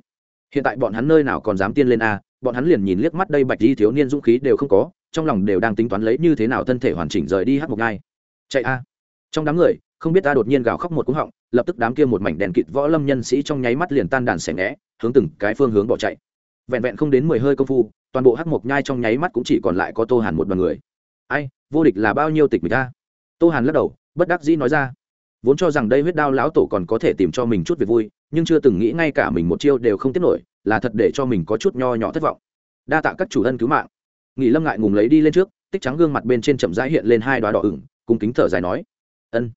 hiện tại bọn hắn nơi nào còn dám tiên lên a bọn hắn liền nhìn liếc mắt đây bạch di thiếu niên dũng khí đều không có, trong lòng đều đang tính toán lấy như thế nào thân thể hoàn chỉnh rời đi hát một ngai. Chạy a. Trong đám người, không biết ta đột nhiên gào khóc một cúng họng, lập tức đám kia một mảnh đèn kịt võ lâm nhân sĩ trong nháy mắt liền tan đàn xẻ ngẽ, hướng từng cái phương hướng bỏ chạy. Vẹn vẹn không đến mười hơi công phu, toàn bộ hát một nhai trong nháy mắt cũng chỉ còn lại có tô hàn một đoàn người. Ai, vô địch là bao nhiêu tịch người ta tô hàn lắc đầu, bất đắc dĩ nói ra. Vốn cho rằng đây huyết đao lão tổ còn có thể tìm cho mình chút việc vui nhưng chưa từng nghĩ ngay cả mình một chiêu đều không tiết nổi, là thật để cho mình có chút nho nhỏ thất vọng. Đa tạ các chủ ân cứu mạng. Nghỉ lâm ngại ngùng lấy đi lên trước, tích trắng gương mặt bên trên chậm rãi hiện lên hai đoá đỏ ửng cùng kính thở dài nói, ân.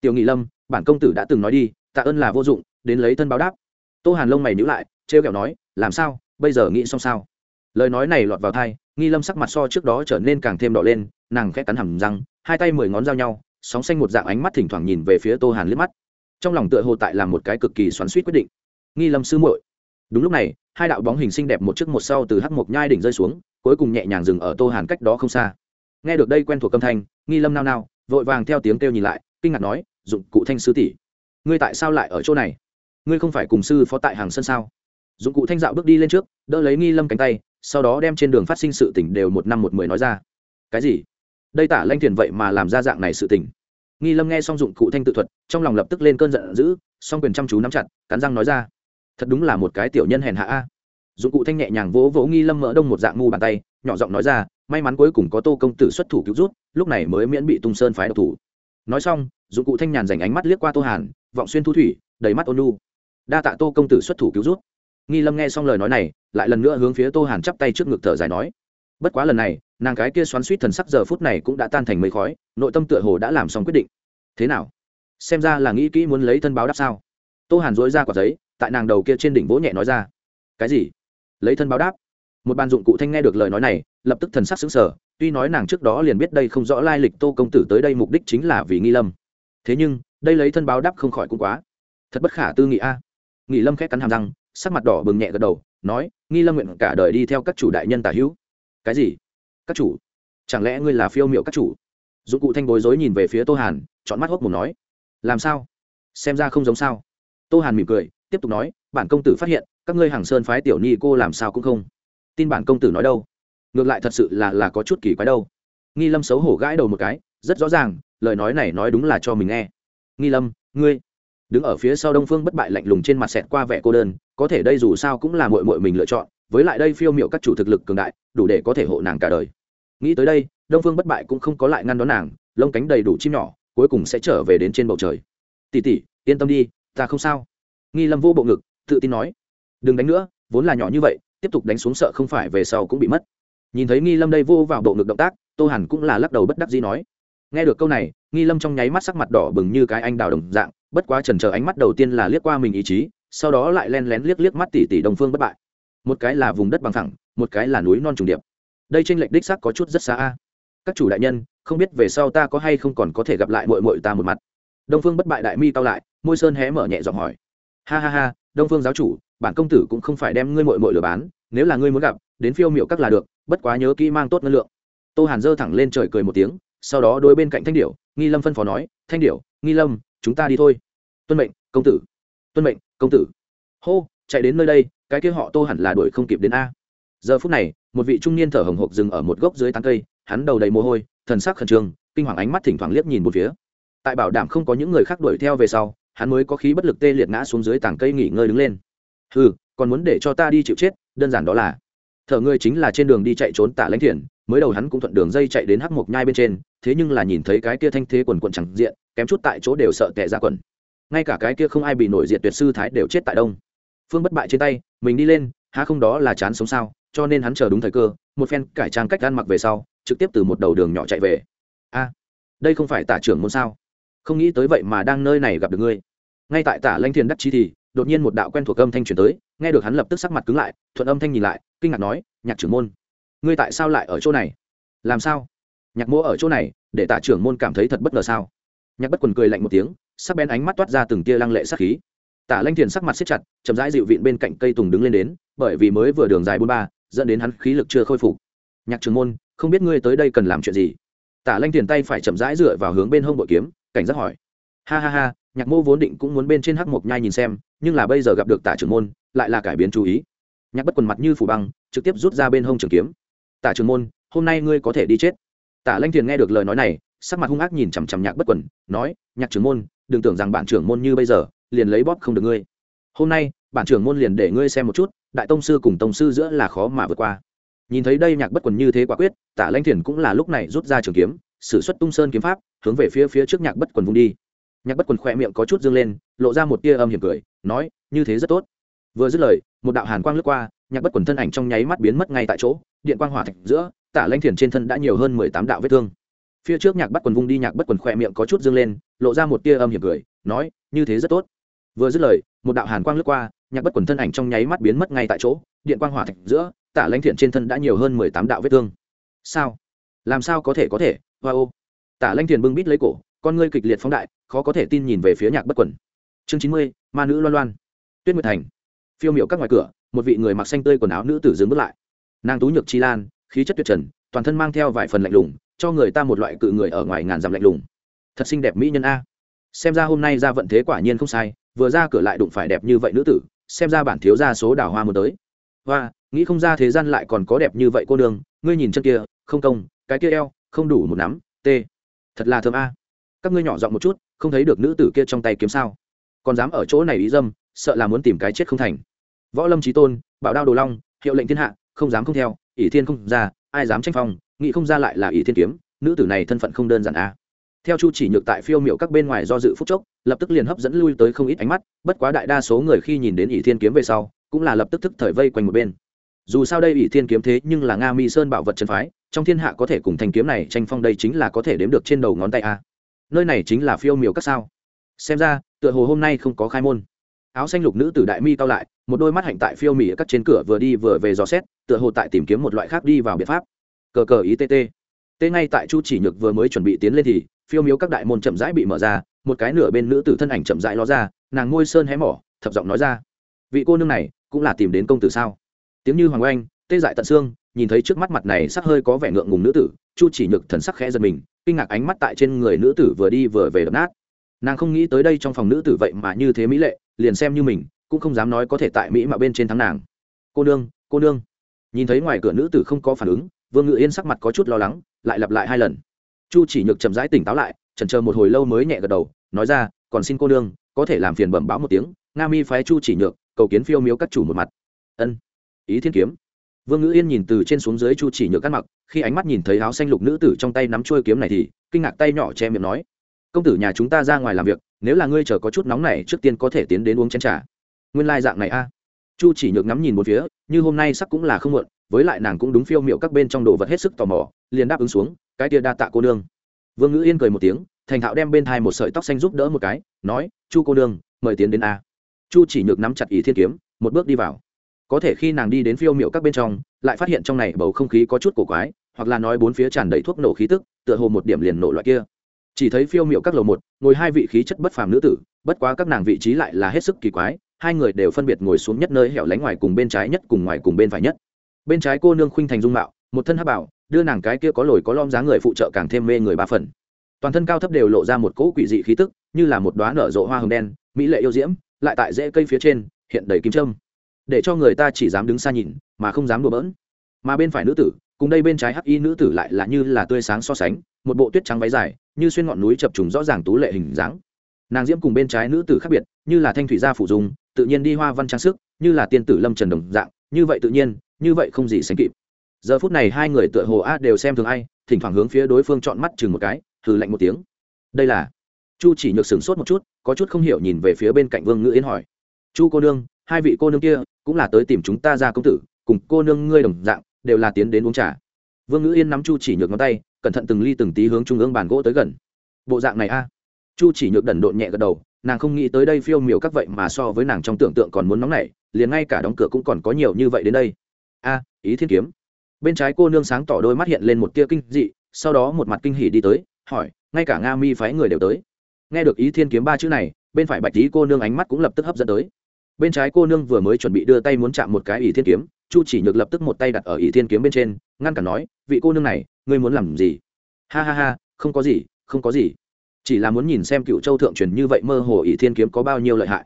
Tiểu nghị lâm, bản công tử đã từng nói đi, tạ ơn là vô dụng, đến lấy thân báo đáp. Tô hàn lông mày nhữ lại, trêu kẹo nói, làm sao? Bây giờ nghĩ xong sao? Lời nói này lọt vào thai nghi lâm sắc mặt so trước đó trở nên càng thêm đỏ lên, nàng khẽ cắn hầm răng, hai tay mười ngón giao nhau, sóng xanh một dạng ánh mắt thỉnh thoảng nhìn về phía tô hàn liếc mắt trong lòng tựa hồ tại là một cái cực kỳ xoắn suýt quyết định. Nghi lâm sư muội. Đúng lúc này, hai đạo bóng hình xinh đẹp một trước một sau từ hắc mộc nhai đỉnh rơi xuống, cuối cùng nhẹ nhàng dừng ở tô hàn cách đó không xa. Nghe được đây quen thuộc âm thanh, nghi lâm nao nao, vội vàng theo tiếng kêu nhìn lại, kinh ngạc nói, dụng cụ thanh sư tỷ, ngươi tại sao lại ở chỗ này? Ngươi không phải cùng sư phó tại hàng sân sao? Dụng cụ thanh dạo bước đi lên trước, đỡ lấy nghi lâm cánh tay, sau đó đem trên đường phát sinh sự tỉnh đều một năm một mười nói ra. Cái gì? Đây tả lanh thiền vậy mà làm ra dạng này sự tỉnh nghi lâm nghe xong dụng cụ thanh tự thuật, trong lòng lập tức lên cơn giận dữ, song quyền chăm chú nắm chặt, cắn răng nói ra, thật đúng là một cái tiểu nhân hèn hạ a. Dụng cụ thanh nhẹ nhàng vỗ vỗ nghi lâm mỡ đông một dạng ngu bàn tay, nhỏ giọng nói ra, may mắn cuối cùng có tô công tử xuất thủ cứu rút lúc này mới miễn bị tung sơn phái độc thủ. Nói xong, dụng cụ thanh nhàn dành ánh mắt liếc qua tô hàn, vọng xuyên thu thủy, đầy mắt ôn lu đa tạ tô công tử xuất thủ cứu rút nghi lâm nghe xong lời nói này, lại lần nữa hướng phía tô hàn chắp tay trước ngực thở dài nói bất quá lần này, nàng cái kia xoắn suýt thần sắc giờ phút này cũng đã tan thành mây khói, nội tâm tựa hồ đã làm xong quyết định. Thế nào? Xem ra là nghĩ kỹ muốn lấy thân báo đáp sao? Tô hàn dối ra quả giấy, tại nàng đầu kia trên đỉnh vỗ nhẹ nói ra. Cái gì? Lấy thân báo đáp. Một bàn dụng cụ thanh nghe được lời nói này, lập tức thần sắc xứng sở tuy nói nàng trước đó liền biết đây không rõ lai lịch tô công tử tới đây mục đích chính là vì nghi lâm. Thế nhưng, đây lấy thân báo đáp không khỏi cũng quá. Thật bất khả tư nghị a. À. nghị lâm khét cắn hàm răng, sắc mặt đỏ bừng nhẹ gật đầu, nói, nghi lâm nguyện cả đời đi theo các chủ đại nhân tả hữu cái gì? Các chủ, chẳng lẽ ngươi là phiêu m i ệ u các chủ? Dụng cụ thanh bối rối nhìn về phía tô hàn chọn mắt hốc một nói, làm sao? Xem ra không giống sao. Tô hàn mỉm cười, tiếp tục nói, bản công tử phát hiện, các ngươi hàng sơn phái tiểu ni cô làm sao cũng không tin bản công tử nói đâu. Ngược lại thật sự là là có chút kỳ quái đâu. Nghi lâm xấu hổ gãi đầu một cái, rất rõ ràng, lời nói này nói đúng là cho mình nghe. Nghi lâm, ngươi đứng ở phía sau đông phương bất bại lạnh lùng trên mặt xẹt qua vẻ cô đơn, có thể đây dù sao cũng là mội mội mình lựa chọn với lại đây phiêu m các chủ thực lực cường đại, đủ để có thể hộ nàng cả đời. Nghĩ tới đây, đông phương bất bại cũng không có lại ngăn đón nàng, lông cánh đầy đủ chim nhỏ, cuối cùng sẽ trở về đến trên bầu trời. Tỉ tỉ yên tâm đi, ta không sao. Nghi lâm vô bộ ngực, tự tin nói. Đừng đánh nữa, vốn là nhỏ như vậy, tiếp tục đánh xuống sợ không phải về sau cũng bị mất. Nhìn thấy nghi lâm đây vô vào bộ ngực động tác, tô hẳn cũng là lắc đầu bất đắc gì nói. Nghe được câu này, nghi lâm trong nháy mắt sắc mặt đỏ bừng như cái anh đào đồng dạng, bất quá trần chờ ánh mắt đầu tiên là liếc qua mình ý chí, sau đó lại len lén liếc liếc mắt tỷ tỷ đồng phương bất bại một cái là vùng đất bằng thẳng một cái là núi non trùng điệp. Đây tranh lệch đích xác có chút rất xa a. Các chủ đại nhân, không biết về sau ta có hay không còn có thể gặp lại mội mội ta một mặt. Đông phương bất bại đại mi tao lại, môi sơn hé mở nhẹ giọng hỏi. Ha ha ha, đông phương giáo chủ, bản công tử cũng không phải đem ngươi mội mội lừa bán, nếu là ngươi muốn gặp, đến phiêu miệu các là được, bất quá nhớ kỹ mang tốt ngân lượng. Tô hàn dơ thẳng lên trời cười một tiếng, sau đó đôi bên cạnh thanh điểu, nghi lâm phân phó nói, thanh điểu, nghi lâm, chúng ta đi thôi. Tuân mệnh, công tử. Tuân mệnh, công tử. Hô, chạy đến nơi đây cái kia họ tô hẳn là đuổi không kịp đến a. Giờ phút này, một vị trung niên thở hồng hộc dừng ở một gốc dưới tán cây, hắn đầu đầy mồ hôi, thần sắc khẩn trương, kinh hoàng ánh mắt thỉnh thoảng liếc nhìn một phía. Tại bảo đảm không có những người khác đuổi theo về sau, hắn mới có khí bất lực tê liệt ngã xuống dưới tảng cây nghỉ ngơi đứng lên. Ừ còn muốn để cho ta đi chịu chết, đơn giản đó là. Thở ngươi chính là trên đường đi chạy trốn tạ lãnh thiện. Mới đầu hắn cũng thuận đường dây chạy đến hắc mộc nhai bên trên, thế nhưng là nhìn thấy cái kia thanh thế quần quần chẳng diện, kém chút tại chỗ đều sợ tệ ra quần. Ngay cả cái kia không ai bị nổi diệt tuyệt sư thái đều chết tại đông phương bất bại trên tay, mình đi lên, há không đó là chán sống sao, cho nên hắn chờ đúng thời cơ, một phen cải trang cách ăn mặc về sau, trực tiếp từ một đầu đường nhỏ chạy về. A, đây không phải tả trưởng môn sao? Không nghĩ tới vậy mà đang nơi này gặp được ngươi. Ngay tại tả lanh thiền đắc chi thì, đột nhiên một đạo quen thuộc âm thanh truyền tới, nghe được hắn lập tức sắc mặt cứng lại, thuận âm thanh nhìn lại, kinh ngạc nói, nhạc trưởng môn, ngươi tại sao lại ở chỗ này? Làm sao? Nhạc mỗ ở chỗ này, để tả trưởng môn cảm thấy thật bất ngờ sao? Nhạc bất quần cười lạnh một tiếng, sắc bén ánh mắt toát ra từng tia lăng lệ sắc khí tả lanh thiền sắc mặt siết chặt, chậm rãi dịu vịn bên cạnh cây tùng đứng lên đến, bởi vì mới vừa đường dài bốn ba, dẫn đến hắn khí lực chưa khôi phục. Nhạc Trường môn, không biết ngươi tới đây cần làm chuyện gì? Tả lanh thiền tay phải chậm rãi dựa vào hướng bên hông bội kiếm, cảnh giác hỏi. Ha ha ha, nhạc mô vốn định cũng muốn bên trên hắc mộc nhai nhìn xem, nhưng là bây giờ gặp được tả trưởng môn, lại là cải biến chú ý. Nhạc bất quần mặt như phủ băng, trực tiếp rút ra bên hông trường kiếm. Tả trưởng môn, hôm nay ngươi có thể đi chết. Tả lanh thiền nghe được lời nói này, sắc mặt hung ác nhìn chằm chằm nhạc bất quần, nói, nhạc trưởng môn, đừng tưởng rằng bản trưởng môn như bây giờ liền lấy bóp không được ngươi. Hôm nay, bản trưởng môn liền để ngươi xem một chút, đại tông sư cùng tông sư giữa là khó mà vượt qua. Nhìn thấy đây nhạc bất quần như thế quả quyết, tả lanh thiền cũng là lúc này rút ra trường kiếm, sử xuất tung sơn kiếm pháp, hướng về phía phía trước nhạc bất quần vung đi. Nhạc bất quần khỏe miệng có chút dương lên, lộ ra một tia âm hiểm cười, nói, như thế rất tốt. Vừa dứt lời, một đạo hàn quang lướt qua, nhạc bất quần thân ảnh trong nháy mắt biến mất ngay tại chỗ, điện quang hỏa thạch giữa, tả lanh thiền trên thân đã nhiều hơn mười tám đạo vết thương phía trước nhạc bắt quần vung đi nhạc bất quần khỏe miệng có chút dâng lên, lộ ra một tia âm hiểm cười, nói, như thế rất tốt. Vừa dứt lời, một đạo hàn quang lướt qua, nhạc bất quần thân ảnh trong nháy mắt biến mất ngay tại chỗ, điện quang hỏa thạch giữa, tả lãnh thiện trên thân đã nhiều hơn mười tám đạo vết thương. Sao? Làm sao có thể có thể? Hoa ô. Tả lãnh thiện bưng bít lấy cổ, con ngươi kịch liệt phóng đại, khó có thể tin nhìn về phía nhạc bất quần. Chương chín mươi, ma nữ loan loan. Tuyết nguyệt thành. Phiêu miệu các ngoài cửa, một vị người mặc xanh tươi quần áo nữ tử dừng bước lại. Nàng tú nhược chi lan, khí chất tuyệt trần, toàn thân mang theo vài phần lạnh lùng cho người ta một loại cự người ở ngoài ngàn dặm lạnh lùng. Thật xinh đẹp mỹ nhân a. Xem ra hôm nay ra vận thế quả nhiên không sai, vừa ra cửa lại đụng phải đẹp như vậy nữ tử, xem ra bản thiếu ra số đào hoa muốn tới. Và nghĩ không ra thế gian lại còn có đẹp như vậy cô đường ngươi nhìn chân kia, không công, cái kia eo, không đủ một nắm t thật là thơm a. Các ngươi nhỏ giọng một chút, không thấy được nữ tử kia trong tay kiếm sao? Còn dám ở chỗ này ý dâm, sợ là muốn tìm cái chết không thành. Võ lâm trí tôn, bảo đao đồ long, hiệu lệnh thiên hạ, không dám không theo, ỷ thiên không ra ai dám tranh phong, nghĩ không ra lại là ỷ thiên kiếm, nữ tử này thân phận không đơn giản a. Theo chu chỉ nhược tại phiêu miệu các bên ngoài do dự phúc chốc, lập tức liền hấp dẫn lui tới không ít ánh mắt, bất quá đại đa số người khi nhìn đến ỷ thiên kiếm về sau, cũng là lập tức thức thời vây quanh một bên. Dù sao đây ỷ thiên kiếm thế nhưng là nga mi sơn bảo vật chân phái, trong thiên hạ có thể cùng thanh kiếm này tranh phong đây chính là có thể đếm được trên đầu ngón tay a. Nơi này chính là phiêu miệu các sao. Xem ra, tựa hồ hôm nay không có khai môn áo xanh lục nữ tử đại mi cao lại, một đôi mắt hạnh tại phiêu mỉ cắt trên cửa vừa đi vừa về dò xét, tựa hồ tại tìm kiếm một loại khác đi vào biện pháp. Cờ cờ ý tt tê. Ngay tại chu chỉ nhược vừa mới chuẩn bị tiến lên thì, phiêu miếu các đại môn chậm rãi bị mở ra, một cái nửa bên nữ tử thân ảnh chậm rãi ló ra, nàng ngôi sơn hé mỏ thập giọng nói ra, vị cô nương này cũng là tìm đến công tử sao? Tiếng như hoàng oanh, tê dại tận xương, nhìn thấy trước mắt mặt này sắc hơi có vẻ ngượng ngùng nữ tử, chu chỉ nhược thần sắc khẽ giật mình, kinh ngạc ánh mắt tại trên người nữ tử vừa đi vừa về đập nát. Nàng không nghĩ tới đây trong phòng nữ tử vậy mà như thế mỹ lệ liền xem như mình, cũng không dám nói có thể tại mỹ mà bên trên thắng nàng. Cô nương cô nương. Nhìn thấy ngoài cửa nữ tử không có phản ứng, vương ngự yên sắc mặt có chút lo lắng, lại lặp lại hai lần. Chu chỉ nhược chậm rãi tỉnh táo lại, chần chờ một hồi lâu mới nhẹ gật đầu, nói ra, còn xin cô nương, có thể làm phiền bẩm báo một tiếng, nga mi phái chu chỉ nhược, cầu kiến phiêu miếu các chủ một mặt. Ân, ý thiên kiếm. Vương ngữ yên nhìn từ trên xuống dưới chu chỉ nhược cắt mặc, khi ánh mắt nhìn thấy áo xanh lục nữ tử trong tay nắm trôi kiếm này thì, kinh ngạc tay nhỏ che miệng nói công tử nhà chúng ta ra ngoài làm việc, nếu là ngươi chờ có chút nóng này, trước tiên có thể tiến đến uống chén trà. Nguyên lai dạng này a. Chu chỉ nhược ngắm nhìn một phía, như hôm nay sắc cũng là không muộn, với lại nàng cũng đúng phiêu miệu các bên trong đồ vật hết sức tò mò, liền đáp ứng xuống, cái tia đa tạ cô nương. Vương ngữ yên cười một tiếng, thành thạo đem bên thai một sợi tóc xanh giúp đỡ một cái, nói, chu cô nương, mời tiến đến a. Chu chỉ nhược nắm chặt ý thiên kiếm, một bước đi vào. Có thể khi nàng đi đến phiêu miệu các bên trong, lại phát hiện trong này bầu không khí có chút cổ quái, hoặc là nói bốn phía tràn đầy thuốc nổ khí tức, tựa hồ một điểm liền nổ loại kia chỉ thấy phiêu miệu các lầu một, ngồi hai vị khí chất bất phàm nữ tử, bất quá các nàng vị trí lại là hết sức kỳ quái, hai người đều phân biệt ngồi xuống nhất nơi hẻo lánh ngoài cùng bên trái nhất cùng ngoài cùng bên phải nhất. Bên trái cô nương khuynh thành dung mạo, một thân hắc bảo, đưa nàng cái kia có lồi có lom dáng người phụ trợ càng thêm mê người ba phần. Toàn thân cao thấp đều lộ ra một cỗ quỷ dị khí tức, như là một đoá nở rộ hoa hồng đen, mỹ lệ yêu diễm, lại tại rễ cây phía trên, hiện đầy kim trâm để cho người ta chỉ dám đứng xa nhìn, mà không dám đùa bỡn. Mà bên phải nữ tử, cùng đây bên trái hắc y nữ tử lại là như là tươi sáng so sánh, một bộ tuyết trắng váy dài như xuyên ngọn núi chập trùng rõ ràng tú lệ hình dáng. Nàng diễm cùng bên trái nữ tử khác biệt, như là thanh thủy gia phủ dùng tự nhiên đi hoa văn trang sức, như là tiên tử lâm trần đồng dạng, như vậy tự nhiên, như vậy không gì sánh kịp. Giờ phút này hai người tựa hồ a đều xem thường ai, thỉnh thoảng hướng phía đối phương chọn mắt chừng một cái thử lạnh một tiếng. Đây là chu chỉ nhược sửng sốt một chút, có chút không hiểu nhìn về phía bên cạnh vương ngữ yến hỏi. Chu cô nương, hai vị cô nương kia cũng là tới tìm chúng ta ra công tử, cùng cô nương ngươi đồng dạng, đều là tiến đến uống trà. Vương ngữ yên nắm chu chỉ nhược ngón tay cẩn thận từng ly từng tí hướng trung ương bàn gỗ tới gần. Bộ dạng này a. Chu chỉ nhược đần độn nhẹ gật đầu, nàng không nghĩ tới đây phiêu miểu các vậy mà so với nàng trong tưởng tượng còn muốn nóng nảy, liền ngay cả đóng cửa cũng còn có nhiều như vậy đến đây. A, ý thiên kiếm. Bên trái cô nương sáng tỏ đôi mắt hiện lên một tia kinh dị, sau đó một mặt kinh hỉ đi tới, hỏi, ngay cả nga mi phái người đều tới. Nghe được ý thiên kiếm ba chữ này, bên phải bạch tí cô nương ánh mắt cũng lập tức hấp dẫn tới. Bên trái cô nương vừa mới chuẩn bị đưa tay muốn chạm một cái ý thiên kiếm chu chỉ nhược lập tức một tay đặt ở ỷ thiên kiếm bên trên, ngăn cản nói, vị cô nương này, ngươi muốn làm gì? Ha ha ha, không có gì, không có gì. Chỉ là muốn nhìn xem cựu châu thượng truyền như vậy mơ hồ ỷ thiên kiếm có bao nhiêu lợi hại.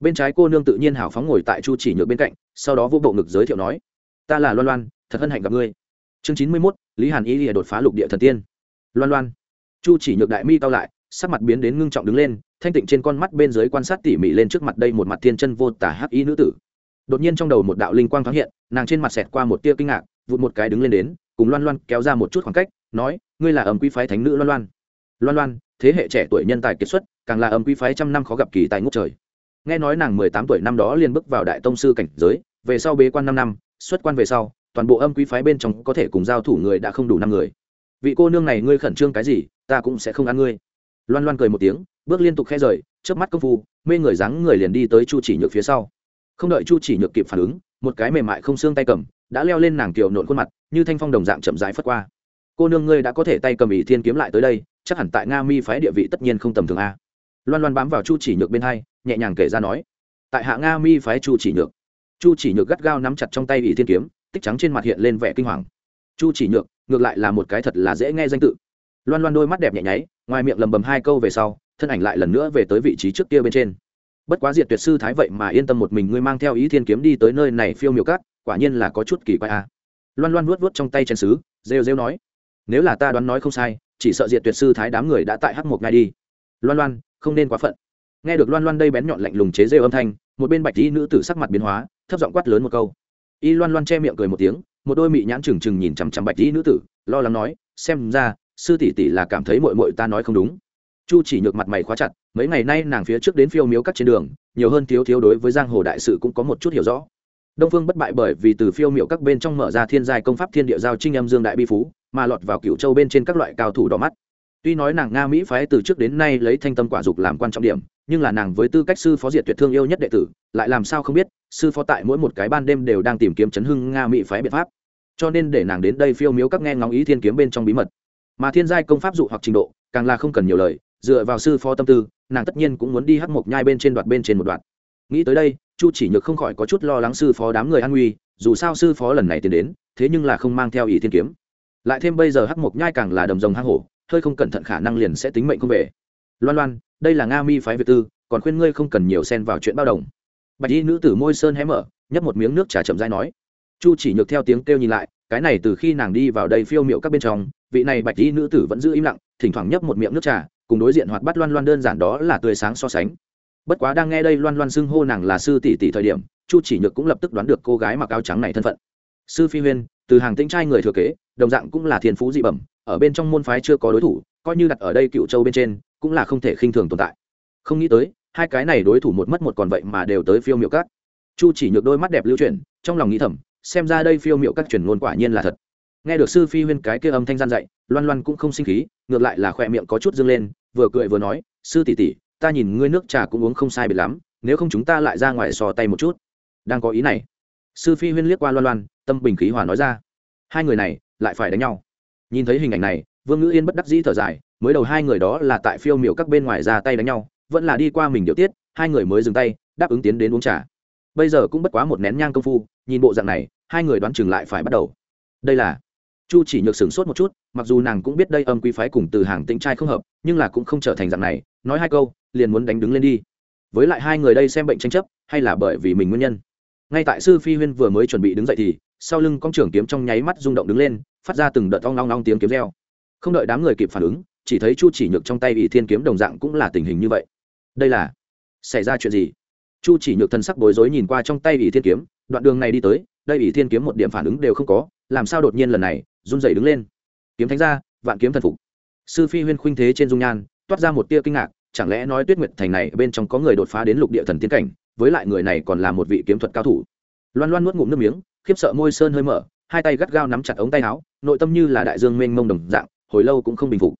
Bên trái cô nương tự nhiên hào phóng ngồi tại chu chỉ nhược bên cạnh, sau đó vô bộ ngực giới thiệu nói, ta là loan loan, thật hân hạnh gặp ngươi. Chương chín mươi mốt, lý hàn ý lìa đột phá lục địa thần tiên. Loan loan. Chu chỉ nhược đại mi cao lại, sắc mặt biến đến ngưng trọng đứng lên, thanh tịnh trên con mắt bên dưới quan sát tỉ mỉ lên trước mặt đây một mặt thiên chân vô tả hắc ý nữ tử đột nhiên trong đầu một đạo linh quang thoáng hiện, nàng trên mặt xẹt qua một tia kinh ngạc, vụt một cái đứng lên đến, cùng loan loan kéo ra một chút khoảng cách, nói, ngươi là ẩm quy phái thánh nữ loan loan. Loan loan, thế hệ trẻ tuổi nhân tài kiệt xuất, càng là ẩm quy phái trăm năm khó gặp kỳ tài ngốc trời. Nghe nói nàng mười tám tuổi năm đó liền bước vào đại tông sư cảnh giới, về sau bế quan năm năm, xuất quan về sau, toàn bộ âm quý phái bên trong có thể cùng giao thủ người đã không đủ năm người. Vị cô nương này ngươi khẩn trương cái gì, ta cũng sẽ không ăn ngươi. Loan loan cười một tiếng, bước liên tục khe rời trước mắt công phu, mê người dáng người liền đi tới chu chỉ nhược phía sau không đợi chu chỉ nhược kịp phản ứng, một cái mềm mại không xương tay cầm đã leo lên nàng kiều nộn khuôn mặt, như thanh phong đồng dạng chậm rãi phất qua. Cô nương ngươi đã có thể tay cầm ỷ thiên kiếm lại tới đây, chắc hẳn tại nga mi phái địa vị tất nhiên không tầm thường a. Loan loan bám vào chu chỉ nhược bên hai, nhẹ nhàng kể ra nói, tại hạ nga mi phái chu chỉ nhược. Chu chỉ nhược gắt gao nắm chặt trong tay ỷ thiên kiếm, tích trắng trên mặt hiện lên vẻ kinh hoàng. Chu chỉ nhược, ngược lại là một cái thật là dễ nghe danh tự. Loan loan đôi mắt đẹp nhẹ nháy, ngoài miệng lầm bầm hai câu về sau, thân ảnh lại lần nữa về tới vị trí trước kia bên trên bất quá diệt tuyệt sư thái vậy mà yên tâm một mình ngươi mang theo ý thiên kiếm đi tới nơi này phiêu miểu cát quả nhiên là có chút kỳ quái a loan loan vuốt vuốt trong tay chén sứ, rêu rêu nói, nếu là ta đoán nói không sai, chỉ sợ diệt tuyệt sư thái đám người đã tại hắc một ngay đi. Loan loan, không nên quá phận. Nghe được loan loan đây bén nhọn lạnh lùng chế rêu âm thanh, một bên bạch y nữ tử sắc mặt biến hóa, thấp giọng quát lớn một câu. Y loan loan che miệng cười một tiếng, một đôi mị nhãn trừng trừng nhìn chằm chằm bạch y nữ tử, lo lắng nói, xem ra, sư tỷ tỷ là cảm thấy mội mội ta nói không đúng chu chỉ nhược mặt mày khóa chặt, mấy ngày nay nàng phía trước đến phiêu miếu các trên đường, nhiều hơn thiếu thiếu đối với giang hồ đại sự cũng có một chút hiểu rõ. Đông phương bất bại bởi vì từ phiêu miệu các bên trong mở ra thiên giai công pháp thiên địa giao trinh âm dương đại bi phú, mà lọt vào cựu châu bên trên các loại cao thủ đỏ mắt. Tuy nói nàng nga mỹ phái từ trước đến nay lấy thanh tâm quả dục làm quan trọng điểm, nhưng là nàng với tư cách sư phó diệt tuyệt thương yêu nhất đệ tử, lại làm sao không biết, sư phó tại mỗi một cái ban đêm đều đang tìm kiếm chấn hưng nga mỹ phái biện pháp. Cho nên để nàng đến đây phiêu miếu các nghe ngóng ý thiên kiếm bên trong bí mật. Mà thiên giai công pháp dụ hoặc trình độ, càng là không cần nhiều lời dựa vào sư phó tâm tư, nàng tất nhiên cũng muốn đi hắc mộc nhai bên trên đoạt bên trên một đoạn. Nghĩ tới đây, chu chỉ nhược không khỏi có chút lo lắng sư phó đám người an nguy, dù sao sư phó lần này tiến đến, thế nhưng là không mang theo ý thiên kiếm. Lại thêm bây giờ hắc mộc nhai càng là đầm rồng hang hổ, hơi không cẩn thận khả năng liền sẽ tính mệnh không về. Loan loan, đây là nga mi phái việt tư, còn khuyên ngươi không cần nhiều xen vào chuyện bao đồng. Bạch y nữ tử môi sơn hé mở, nhấp một miếng nước trà chậm dai nói. Chu chỉ nhược theo tiếng kêu nhìn lại, cái này từ khi nàng đi vào đây phiêu miệu các bên trong, vị này bạch y nữ tử vẫn giữ im lặng, thỉnh thoảng nhấp một miệng nước trà cùng đối diện hoạt bát loan loan đơn giản đó là tươi sáng so sánh. Bất quá đang nghe đây loan loan xưng hô nàng là sư tỷ tỷ thời điểm, chu chỉ nhược cũng lập tức đoán được cô gái mặc áo trắng này thân phận. Sư phi huyên, từ hàng tĩnh trai người thừa kế, đồng dạng cũng là thiên phú dị bẩm, ở bên trong môn phái chưa có đối thủ, coi như đặt ở đây cựu châu bên trên, cũng là không thể khinh thường tồn tại. Không nghĩ tới, hai cái này đối thủ một mất một còn vậy mà đều tới phiêu miệu cát chu chỉ nhược đôi mắt đẹp lưu chuyển, trong lòng nghĩ thầm, xem ra đây phiêu miệu các truyền ngôn quả nhiên là thật. Nghe được sư phi huyên cái kia âm thanh gian dạy, loan loan cũng không sinh khí, ngược lại là khỏe miệng có chút dâng lên vừa cười vừa nói, sư tỷ tỷ, ta nhìn ngươi nước trà cũng uống không sai biệt lắm, nếu không chúng ta lại ra ngoài sò tay một chút. Đang có ý này, sư phi huyên liếc qua loan loan, tâm bình khí hòa nói ra, hai người này lại phải đánh nhau. Nhìn thấy hình ảnh này, vương ngữ yên bất đắc dĩ thở dài, mới đầu hai người đó là tại phiêu miểu các bên ngoài ra tay đánh nhau, vẫn là đi qua mình điều tiết, hai người mới dừng tay, đáp ứng tiến đến uống trà. Bây giờ cũng bất quá một nén nhang công phu, nhìn bộ dạng này, hai người đoán chừng lại phải bắt đầu. Đây là chu chỉ nhược sửng sốt một chút, mặc dù nàng cũng biết đây âm quý phái cùng từ hàng tĩnh trai không hợp, nhưng là cũng không trở thành dạng này, nói hai câu, liền muốn đánh đứng lên đi. Với lại hai người đây xem bệnh tranh chấp, hay là bởi vì mình nguyên nhân. Ngay tại sư phi huyên vừa mới chuẩn bị đứng dậy thì, sau lưng con trưởng kiếm trong nháy mắt rung động đứng lên, phát ra từng đợt ong long long tiếng kiếm reo. Không đợi đám người kịp phản ứng, chỉ thấy chu chỉ nhược trong tay ỷ thiên kiếm đồng dạng cũng là tình hình như vậy. Đây là, xảy ra chuyện gì? Chu chỉ nhược thân sắc bối rối nhìn qua trong tay ỷ thiên kiếm, đoạn đường này đi tới, đây ỷ thiên kiếm một điểm phản ứng đều không có, làm sao đột nhiên lần này run rẩy đứng lên. Kiếm thánh ra, vạn kiếm thần phục. Sư phi huyên khuynh thế trên dung nhan, toát ra một tia kinh ngạc, chẳng lẽ nói tuyết nguyệt thành này bên trong có người đột phá đến lục địa thần tiến cảnh, với lại người này còn là một vị kiếm thuật cao thủ. Loan loan nuốt ngụm nước miếng, khiếp sợ môi sơn hơi mở, hai tay gắt gao nắm chặt ống tay áo, nội tâm như là đại dương mênh mông đồng dạng, hồi lâu cũng không bình phục.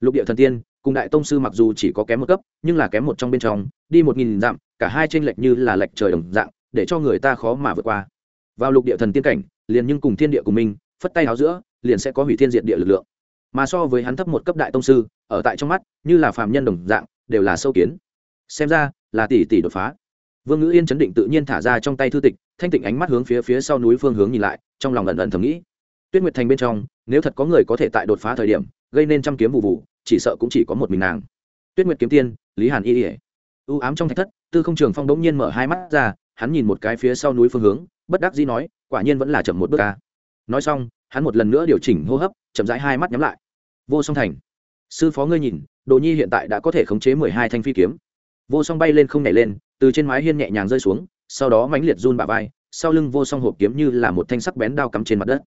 Lục địa thần tiên, cùng đại tông sư mặc dù chỉ có kém một cấp, nhưng là kém một trong bên trong, đi một nghìn dặm, cả hai tranh lệch như là lệch trời đồng dạng, để cho người ta khó mà vượt qua. Vào lục địa thần tiên cảnh, liền nhưng cùng thiên địa của mình, phất tay áo giữa liền sẽ có hủy thiên diện địa lực lượng. Mà so với hắn thấp một cấp đại tông sư, ở tại trong mắt, như là phàm nhân đồng dạng, đều là sâu kiến. Xem ra, là tỷ tỷ đột phá. Vương ngữ yên chấn định tự nhiên thả ra trong tay thư tịch, thanh tịnh ánh mắt hướng phía phía sau núi phương hướng nhìn lại, trong lòng ẩn ẩn thầm nghĩ. Tuyết nguyệt thành bên trong, nếu thật có người có thể tại đột phá thời điểm, gây nên trăm kiếm vụ vụ, chỉ sợ cũng chỉ có một mình nàng. Tuyết nguyệt kiếm tiên, lý hàn y ỉa u ám trong thạch thất, tư không trường phong đống nhiên mở hai mắt ra, hắn nhìn một cái phía sau núi phương hướng, bất đắc dĩ nói, quả nhiên vẫn là chậm một bước ca nói xong hắn một lần nữa điều chỉnh hô hấp, chậm rãi hai mắt nhắm lại. Vô song thành. Sư phó ngươi nhìn, đồ nhi hiện tại đã có thể khống chế mười hai thanh phi kiếm. Vô song bay lên không nhảy lên, từ trên mái hiên nhẹ nhàng rơi xuống, sau đó mãnh liệt run bả vai, sau lưng vô song hộp kiếm như là một thanh sắc bén đao cắm trên mặt đất.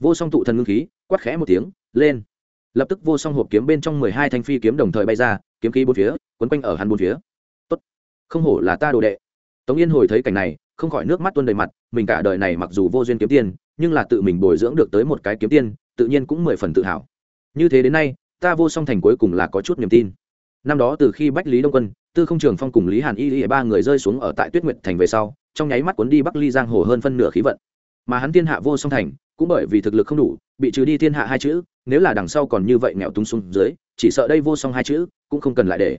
Vô song tụ thần ngưng khí, quát khẽ một tiếng, lên. Lập tức vô song hộp kiếm bên trong mười hai thanh phi kiếm đồng thời bay ra, kiếm khí bốn phía, quấn quanh ở hắn bốn phía. Tốt. Không hổ là ta đồ đệ. Tống yên hồi thấy cảnh này không khỏi nước mắt tuôn đầy mặt, mình cả đời này mặc dù vô duyên kiếm tiền, nhưng là tự mình bồi dưỡng được tới một cái kiếm tiền, tự nhiên cũng mười phần tự hào. Như thế đến nay, ta vô song thành cuối cùng là có chút niềm tin. Năm đó từ khi bách lý đông quân, tư không trường phong cùng lý hàn y y ba người rơi xuống ở tại tuyết nguyệt thành về sau, trong nháy mắt cuốn đi bắc ly giang hồ hơn phân nửa khí vận. Mà hắn thiên hạ vô song thành, cũng bởi vì thực lực không đủ, bị trừ đi thiên hạ hai chữ, nếu là đằng sau còn như vậy nghèo túng xuống dưới, chỉ sợ đây vô song hai chữ cũng không cần lại để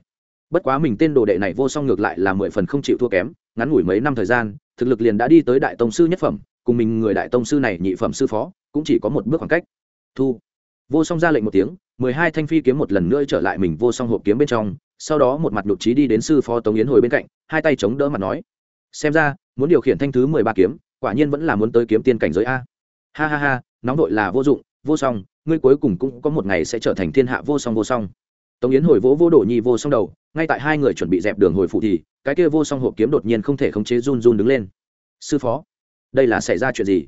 bất quá mình tên đồ đệ này vô song ngược lại là mười phần không chịu thua kém, ngắn ngủi mấy năm thời gian, thực lực liền đã đi tới đại tông sư nhất phẩm, cùng mình người đại tông sư này nhị phẩm sư phó, cũng chỉ có một bước khoảng cách. Thu. Vô song ra lệnh một tiếng, mười hai thanh phi kiếm một lần nữa trở lại mình vô song hộp kiếm bên trong, sau đó một mặt nhục trí đi đến sư phó tống yến hồi bên cạnh, hai tay chống đỡ mặt nói, xem ra, muốn điều khiển thanh thứ mười ba kiếm, quả nhiên vẫn là muốn tới kiếm tiên cảnh giới a. Ha ha ha, nóng đội là vô dụng, vô song, ngươi cuối cùng cũng có một ngày sẽ trở thành thiên hạ vô song vô song tống yến hồi vỗ vô đổ nhi vô song đầu, ngay tại hai người chuẩn bị dẹp đường hồi phụ thì, cái kia vô song hộp kiếm đột nhiên không thể khống chế run run đứng lên. Sư phó, đây là xảy ra chuyện gì?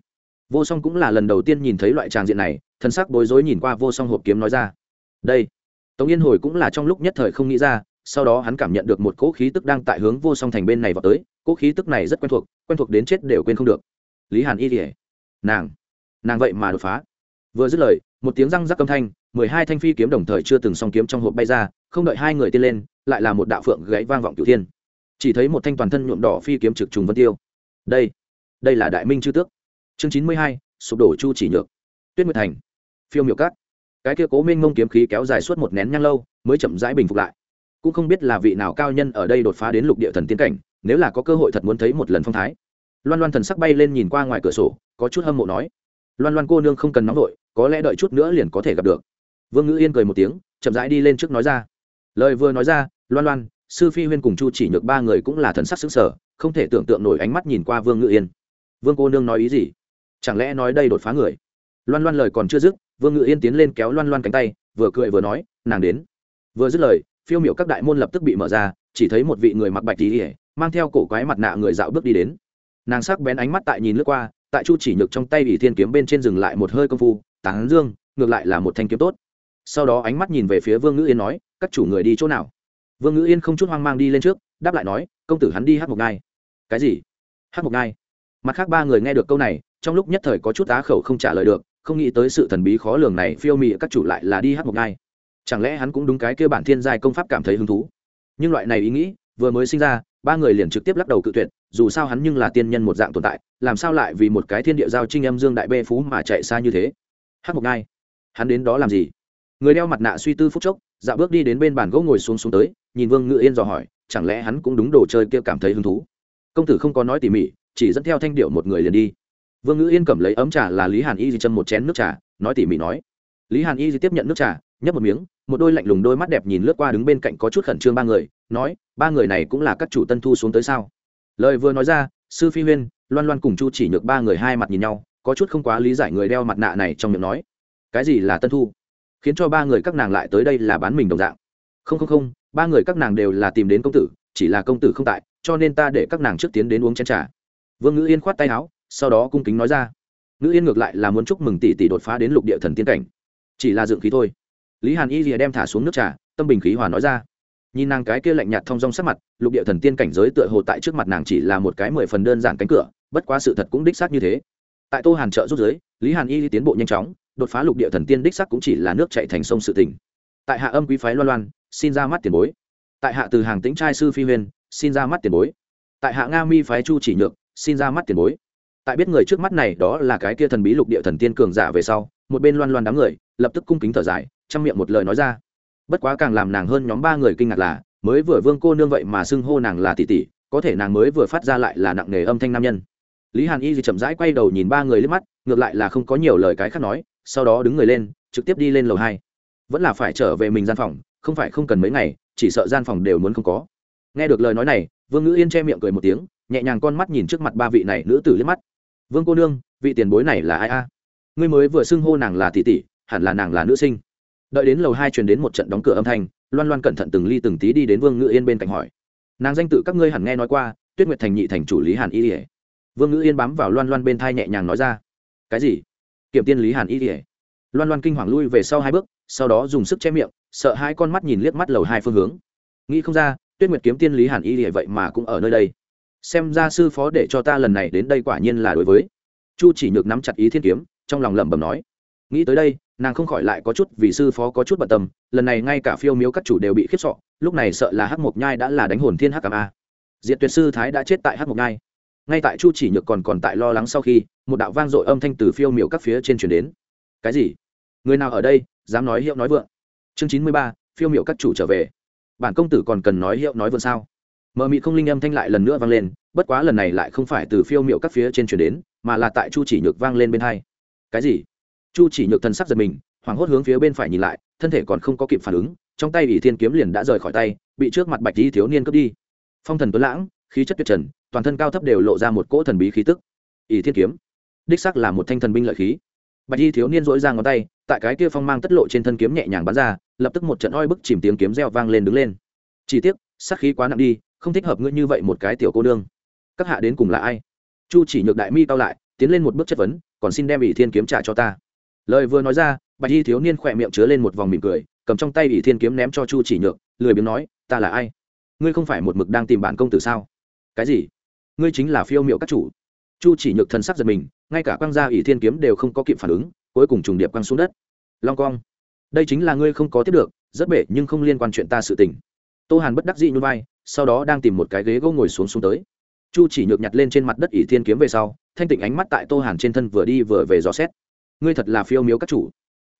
Vô song cũng là lần đầu tiên nhìn thấy loại tràng diện này, thân sắc bối rối nhìn qua vô song hộp kiếm nói ra. Đây. Tống yên hồi cũng là trong lúc nhất thời không nghĩ ra, sau đó hắn cảm nhận được một cỗ khí tức đang tại hướng vô song thành bên này vào tới, cỗ khí tức này rất quen thuộc quen thuộc đến chết đều quên không được. Lý hàn y kỉa nàng nàng vậy mà đột phá vừa dứt lời, một tiếng răng rắc âm thanh, mười hai thanh phi kiếm đồng thời chưa từng song kiếm trong hộp bay ra, không đợi hai người tiên lên, lại là một đạo phượng gãy vang vọng cửu thiên. Chỉ thấy một thanh toàn thân nhuộm đỏ phi kiếm trực trùng vân tiêu. Đây đây là đại minh chư tước. Chương chín mươi hai, sụp đổ chu chỉ nhược. Tuyết nguyệt thành. Phiêu miệu cát. Cái kia cố minh mông kiếm khí kéo dài suốt một nén nhang lâu, mới chậm rãi bình phục lại. Cũng không biết là vị nào cao nhân ở đây đột phá đến lục địa thần tiên cảnh, nếu là có cơ hội thật muốn thấy một lần phong thái. Loan loan thần sắc bay lên nhìn qua ngoài cửa sổ, có chút hâm mộ nói loan loan cô nương không cần nóng vội, có lẽ đợi chút nữa liền có thể gặp được. Vương ngữ yên cười một tiếng, chậm rãi đi lên trước nói ra. Lời vừa nói ra, loan loan, sư phi huyên cùng chu chỉ nhược ba người cũng là thần sắc xứng sở không thể tưởng tượng nổi ánh mắt nhìn qua vương ngữ yên. Vương cô nương nói ý gì? Chẳng lẽ nói đây đột phá người? Loan loan lời còn chưa dứt, vương ngữ yên tiến lên kéo loan loan cánh tay, vừa cười vừa nói, nàng đến. Vừa dứt lời, phiêu miệu các đại môn lập tức bị mở ra, chỉ thấy một vị người mặc bạch tí ỉa mang theo cổ quái mặt nạ người dạo bước đi đến. Nàng sắc bén ánh mắt tại nhìn lướt qua tại chu chỉ nhược trong tay ỷ thiên kiếm bên trên dừng lại một hơi công phu tán dương, ngược lại là một thanh kiếm tốt. Sau đó ánh mắt nhìn về phía vương ngữ yên nói, các chủ người đi chỗ nào? Vương ngữ yên không chút hoang mang đi lên trước, đáp lại nói, công tử hắn đi hát một ngai. Cái gì? Hát một ngai? Mặt khác ba người nghe được câu này, trong lúc nhất thời có chút á khẩu không trả lời được, không nghĩ tới sự thần bí khó lường này phiêu mị các chủ lại là đi hát một ngai. Chẳng lẽ hắn cũng đúng cái kêu bản thiên giai công pháp cảm thấy hứng thú? Nhưng loại này ý nghĩ, vừa mới sinh ra, ba người liền trực tiếp lắc đầu cự tuyệt dù sao hắn nhưng là tiên nhân một dạng tồn tại, làm sao lại vì một cái thiên địa giao trinh âm dương đại bê phú mà chạy xa như thế? Hát một ngai hắn đến đó làm gì? Người đeo mặt nạ suy tư phút chốc dạo bước đi đến bên bàn gỗ ngồi xuống xuống tới, nhìn vương ngự yên dò hỏi, chẳng lẽ hắn cũng đúng đồ chơi kia cảm thấy hứng thú? Công tử không có nói tỉ mỉ, chỉ dẫn theo thanh điệu một người liền đi. Vương ngự yên cầm lấy ấm trà là lý hàn y di châm một chén nước trà, nói tỉ mỉ nói. Lý hàn y di tiếp nhận nước trà, nhấp một miếng, một đôi lạnh lùng đôi mắt đẹp nhìn lướt qua đứng bên cạnh có chút khẩn trương ba người, nói, ba người này cũng là các chủ tân thu xuống tới sao? Lời vừa nói ra, sư phi huyên, loan loan cùng chu chỉ nhược ba người hai mặt nhìn nhau, có chút không quá lý giải người đeo mặt nạ này trong miệng nói. Cái gì là tân thu? Khiến cho ba người các nàng lại tới đây là bán mình đồng dạng. Không không không, ba người các nàng đều là tìm đến công tử, chỉ là công tử không tại, cho nên ta để các nàng trước tiến đến uống chén trà. Vương ngữ yên khoát tay áo, sau đó cung kính nói ra. Ngữ yên ngược lại là muốn chúc mừng tỷ tỷ đột phá đến lục địa thần tiên cảnh. Chỉ là dựng khí thôi. Lý hàn y rìa đem thả xuống nước trà, tâm bình khí hòa nói ra nhìn nàng cái kia lạnh nhạt thong dong sắc mặt lục địa thần tiên cảnh giới tựa hồ tại trước mặt nàng chỉ là một cái mười phần đơn giản cánh cửa bất quá sự thật cũng đích xác như thế. Tại tô hàn trợ rút giới lý hàn y tiến bộ nhanh chóng đột phá lục địa thần tiên đích xác cũng chỉ là nước chạy thành sông sự tỉnh tại hạ âm quý phái loan loan xin ra mắt tiền bối. Tại hạ từ hàng tĩnh trai sư phi huyền, xin ra mắt tiền bối. Tại hạ nga mi phái chu chỉ nhược xin ra mắt tiền bối. Tại biết người trước mắt này đó là cái kia thần bí lục địa thần tiên cường giả về sau một bên loan loan đám người lập tức cung kính thở dài trong miệng một lời nói ra bất quá càng làm nàng hơn nhóm ba người kinh ngạc là, mới vừa vương cô nương vậy mà xưng hô nàng là tỷ tỷ, có thể nàng mới vừa phát ra lại là nặng nề âm thanh nam nhân. Lý hàn y thì chậm rãi quay đầu nhìn ba người lên mắt, ngược lại là không có nhiều lời cái khác nói, sau đó đứng người lên, trực tiếp đi lên lầu hai. Vẫn là phải trở về mình gian phòng, không phải không cần mấy ngày, chỉ sợ gian phòng đều muốn không có. Nghe được lời nói này, vương ngữ yên che miệng cười một tiếng, nhẹ nhàng con mắt nhìn trước mặt ba vị này nữ tử liếc mắt. Vương cô nương, vị tiền bối này là ai a? Ngươi mới vừa xưng hô nàng là tỷ tỷ, hẳn là nàng là nữ sinh đợi đến lầu hai truyền đến một trận đóng cửa âm thanh, loan loan cẩn thận từng ly từng tí đi đến vương ngữ yên bên cạnh hỏi. Nàng danh tự các ngươi hẳn nghe nói qua, tuyết nguyệt thành nhị thành chủ lý hàn y ỉa vương ngữ yên bám vào loan loan bên thai nhẹ nhàng nói ra. Cái gì? Kiểm tiên lý hàn y ỉa loan loan kinh hoàng lui về sau hai bước, sau đó dùng sức che miệng, sợ hai con mắt nhìn liếc mắt lầu hai phương hướng. Nghĩ không ra, tuyết nguyệt kiếm tiên lý hàn y ỉa vậy mà cũng ở nơi đây. Xem ra sư phó để cho ta lần này đến đây quả nhiên là đối với. Chu chỉ nhược nắm chặt ý thiên kiếm, trong lòng lẩm bẩm nói. Nghĩ tới đây nàng không khỏi lại có chút vì sư phó có chút bận tâm, lần này ngay cả phiêu miếu các chủ đều bị khiếp sọ lúc này sợ là hắc mộc nhai đã là đánh hồn thiên hắc cam a. Diệt tuyệt sư thái đã chết tại hắc mộc nhai. Ngay tại chu chỉ nhược còn còn tại lo lắng sau khi, một đạo vang dội âm thanh từ phiêu miếu các phía trên chuyển đến. Cái gì? Người nào ở đây? Dám nói hiệu nói vượng. Chương chín mươi ba, phiêu miếu các chủ trở về. Bản công tử còn cần nói hiệu nói vượng sao? Mờ mị không linh âm thanh lại lần nữa vang lên, bất quá lần này lại không phải từ phiêu miệu các phía trên chuyển đến, mà là tại chu chỉ nhược vang lên bên hai. Cái gì? Chu chỉ nhược thần sắc giật mình, hoảng hốt hướng phía bên phải nhìn lại, thân thể còn không có kịp phản ứng, trong tay ỷ thiên kiếm liền đã rời khỏi tay, bị trước mặt bạch di thiếu niên cướp đi. Phong thần tuấn lãng, khí chất tuyệt trần, toàn thân cao thấp đều lộ ra một cỗ thần bí khí tức. Ỷ thiên kiếm, đích sắc là một thanh thần binh lợi khí. Bạch di thiếu niên dỗi ra ngón tay, tại cái kia phong mang tất lộ trên thân kiếm nhẹ nhàng bắn ra, lập tức một trận oi bức chìm tiếng kiếm reo vang lên đứng lên. Chỉ tiếc sắc khí quá nặng đi, không thích hợp ngươi như vậy một cái tiểu cô nương. Các hạ đến cùng là ai? Chu chỉ nhược đại mi cao lại, tiến lên một bước chất vấn, còn xin đem ỷ thiên kiếm trả cho ta lời vừa nói ra, bạch y thiếu niên khỏe miệng chứa lên một vòng mỉm cười, cầm trong tay ỷ thiên kiếm ném cho chu chỉ nhược, lười biếng nói, ta là ai? Ngươi không phải một mực đang tìm bản công tử sao? Cái gì? Ngươi chính là phiêu miệu các chủ. Chu chỉ nhược thần sắc giật mình, ngay cả quăng gia ỷ thiên kiếm đều không có kịp phản ứng, cuối cùng trùng điệp quăng xuống đất. Long cong đây chính là ngươi không có tiếp được, rất bể nhưng không liên quan chuyện ta sự tình. Tô hàn bất đắc dĩ nhún vai, sau đó đang tìm một cái ghế gỗ ngồi xuống xuống tới. Chu chỉ nhược nhặt lên trên mặt đất ỷ thiên kiếm về sau, thanh tịnh ánh mắt tại tô hàn trên thân vừa đi vừa về dò xét ngươi thật là phiêu miếu các chủ.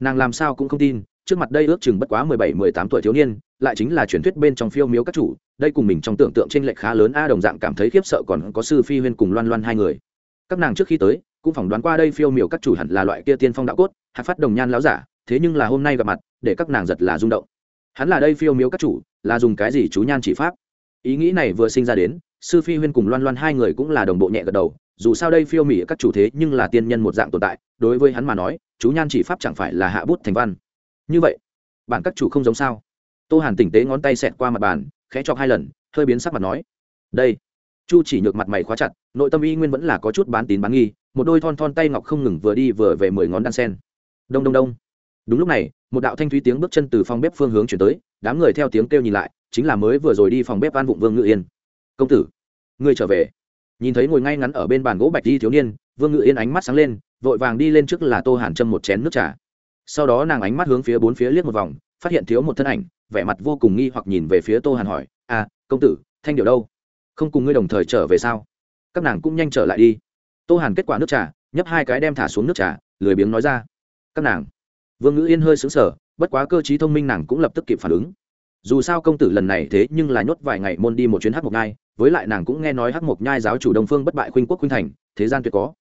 Nàng làm sao cũng không tin, trước mặt đây ước chừng bất quá mười bảy, mười tám tuổi thiếu niên, lại chính là truyền thuyết bên trong phiêu miếu các chủ, đây cùng mình trong tưởng tượng trên lệch khá lớn a, đồng dạng cảm thấy khiếp sợ còn có sư phi huyên cùng loan loan hai người. Các nàng trước khi tới, cũng phỏng đoán qua đây phiêu miểu các chủ hẳn là loại kia tiên phong đạo cốt, hạt phát đồng nhan láo giả, thế nhưng là hôm nay gặp mặt, để các nàng giật là rung động. Hắn là đây phiêu miếu các chủ, là dùng cái gì chú nhan chỉ pháp? Ý nghĩ này vừa sinh ra đến, sư phi huyên cùng loan loan hai người cũng là đồng bộ nhẹ gật đầu dù sao đây phiêu mỹ các chủ thế nhưng là tiên nhân một dạng tồn tại, đối với hắn mà nói, chú nhan chỉ pháp chẳng phải là hạ bút thành văn. Như vậy, bản các chủ không giống sao? Tô hàn tỉnh tế ngón tay xẹt qua mặt bàn, khẽ chọc hai lần, hơi biến sắc mặt nói, đây. Chu chỉ nhược mặt mày khóa chặt, nội tâm y nguyên vẫn là có chút bán tín bán nghi, một đôi thon thon tay ngọc không ngừng vừa đi vừa về mười ngón đan sen. Đông đông đông. Đúng lúc này, một đạo thanh thúy tiếng bước chân từ phòng bếp phương hướng chuyển tới, đám người theo tiếng kêu nhìn lại, chính là mới vừa rồi đi phòng bếp an vụng vương ngự yên. Công tử, ngươi trở về nhìn thấy ngồi ngay ngắn ở bên bàn gỗ bạch đi thiếu niên, vương ngự yên ánh mắt sáng lên, vội vàng đi lên trước là tô hàn châm một chén nước trà. Sau đó nàng ánh mắt hướng phía bốn phía liếc một vòng, phát hiện thiếu một thân ảnh, vẻ mặt vô cùng nghi hoặc nhìn về phía tô hàn hỏi à công tử, thanh điệu đâu? Không cùng ngươi đồng thời trở về sao? Các nàng cũng nhanh trở lại đi. Tô hàn kết quả nước trà, nhấp hai cái đem thả xuống nước trà, lười biếng nói ra, các nàng. Vương ngữ yên hơi xứng sở bất quá cơ t thông minh nàng cũng lập tức kịp phản ứng dù sao công tử lần này thế nhưng là nhốt vài ngày môn đi một chuyến hát mộc nhai, với lại nàng cũng nghe nói hắc mộc nhai giáo chủ đông phương bất bại khuynh quốc khuynh thành, thế gian tuyệt có.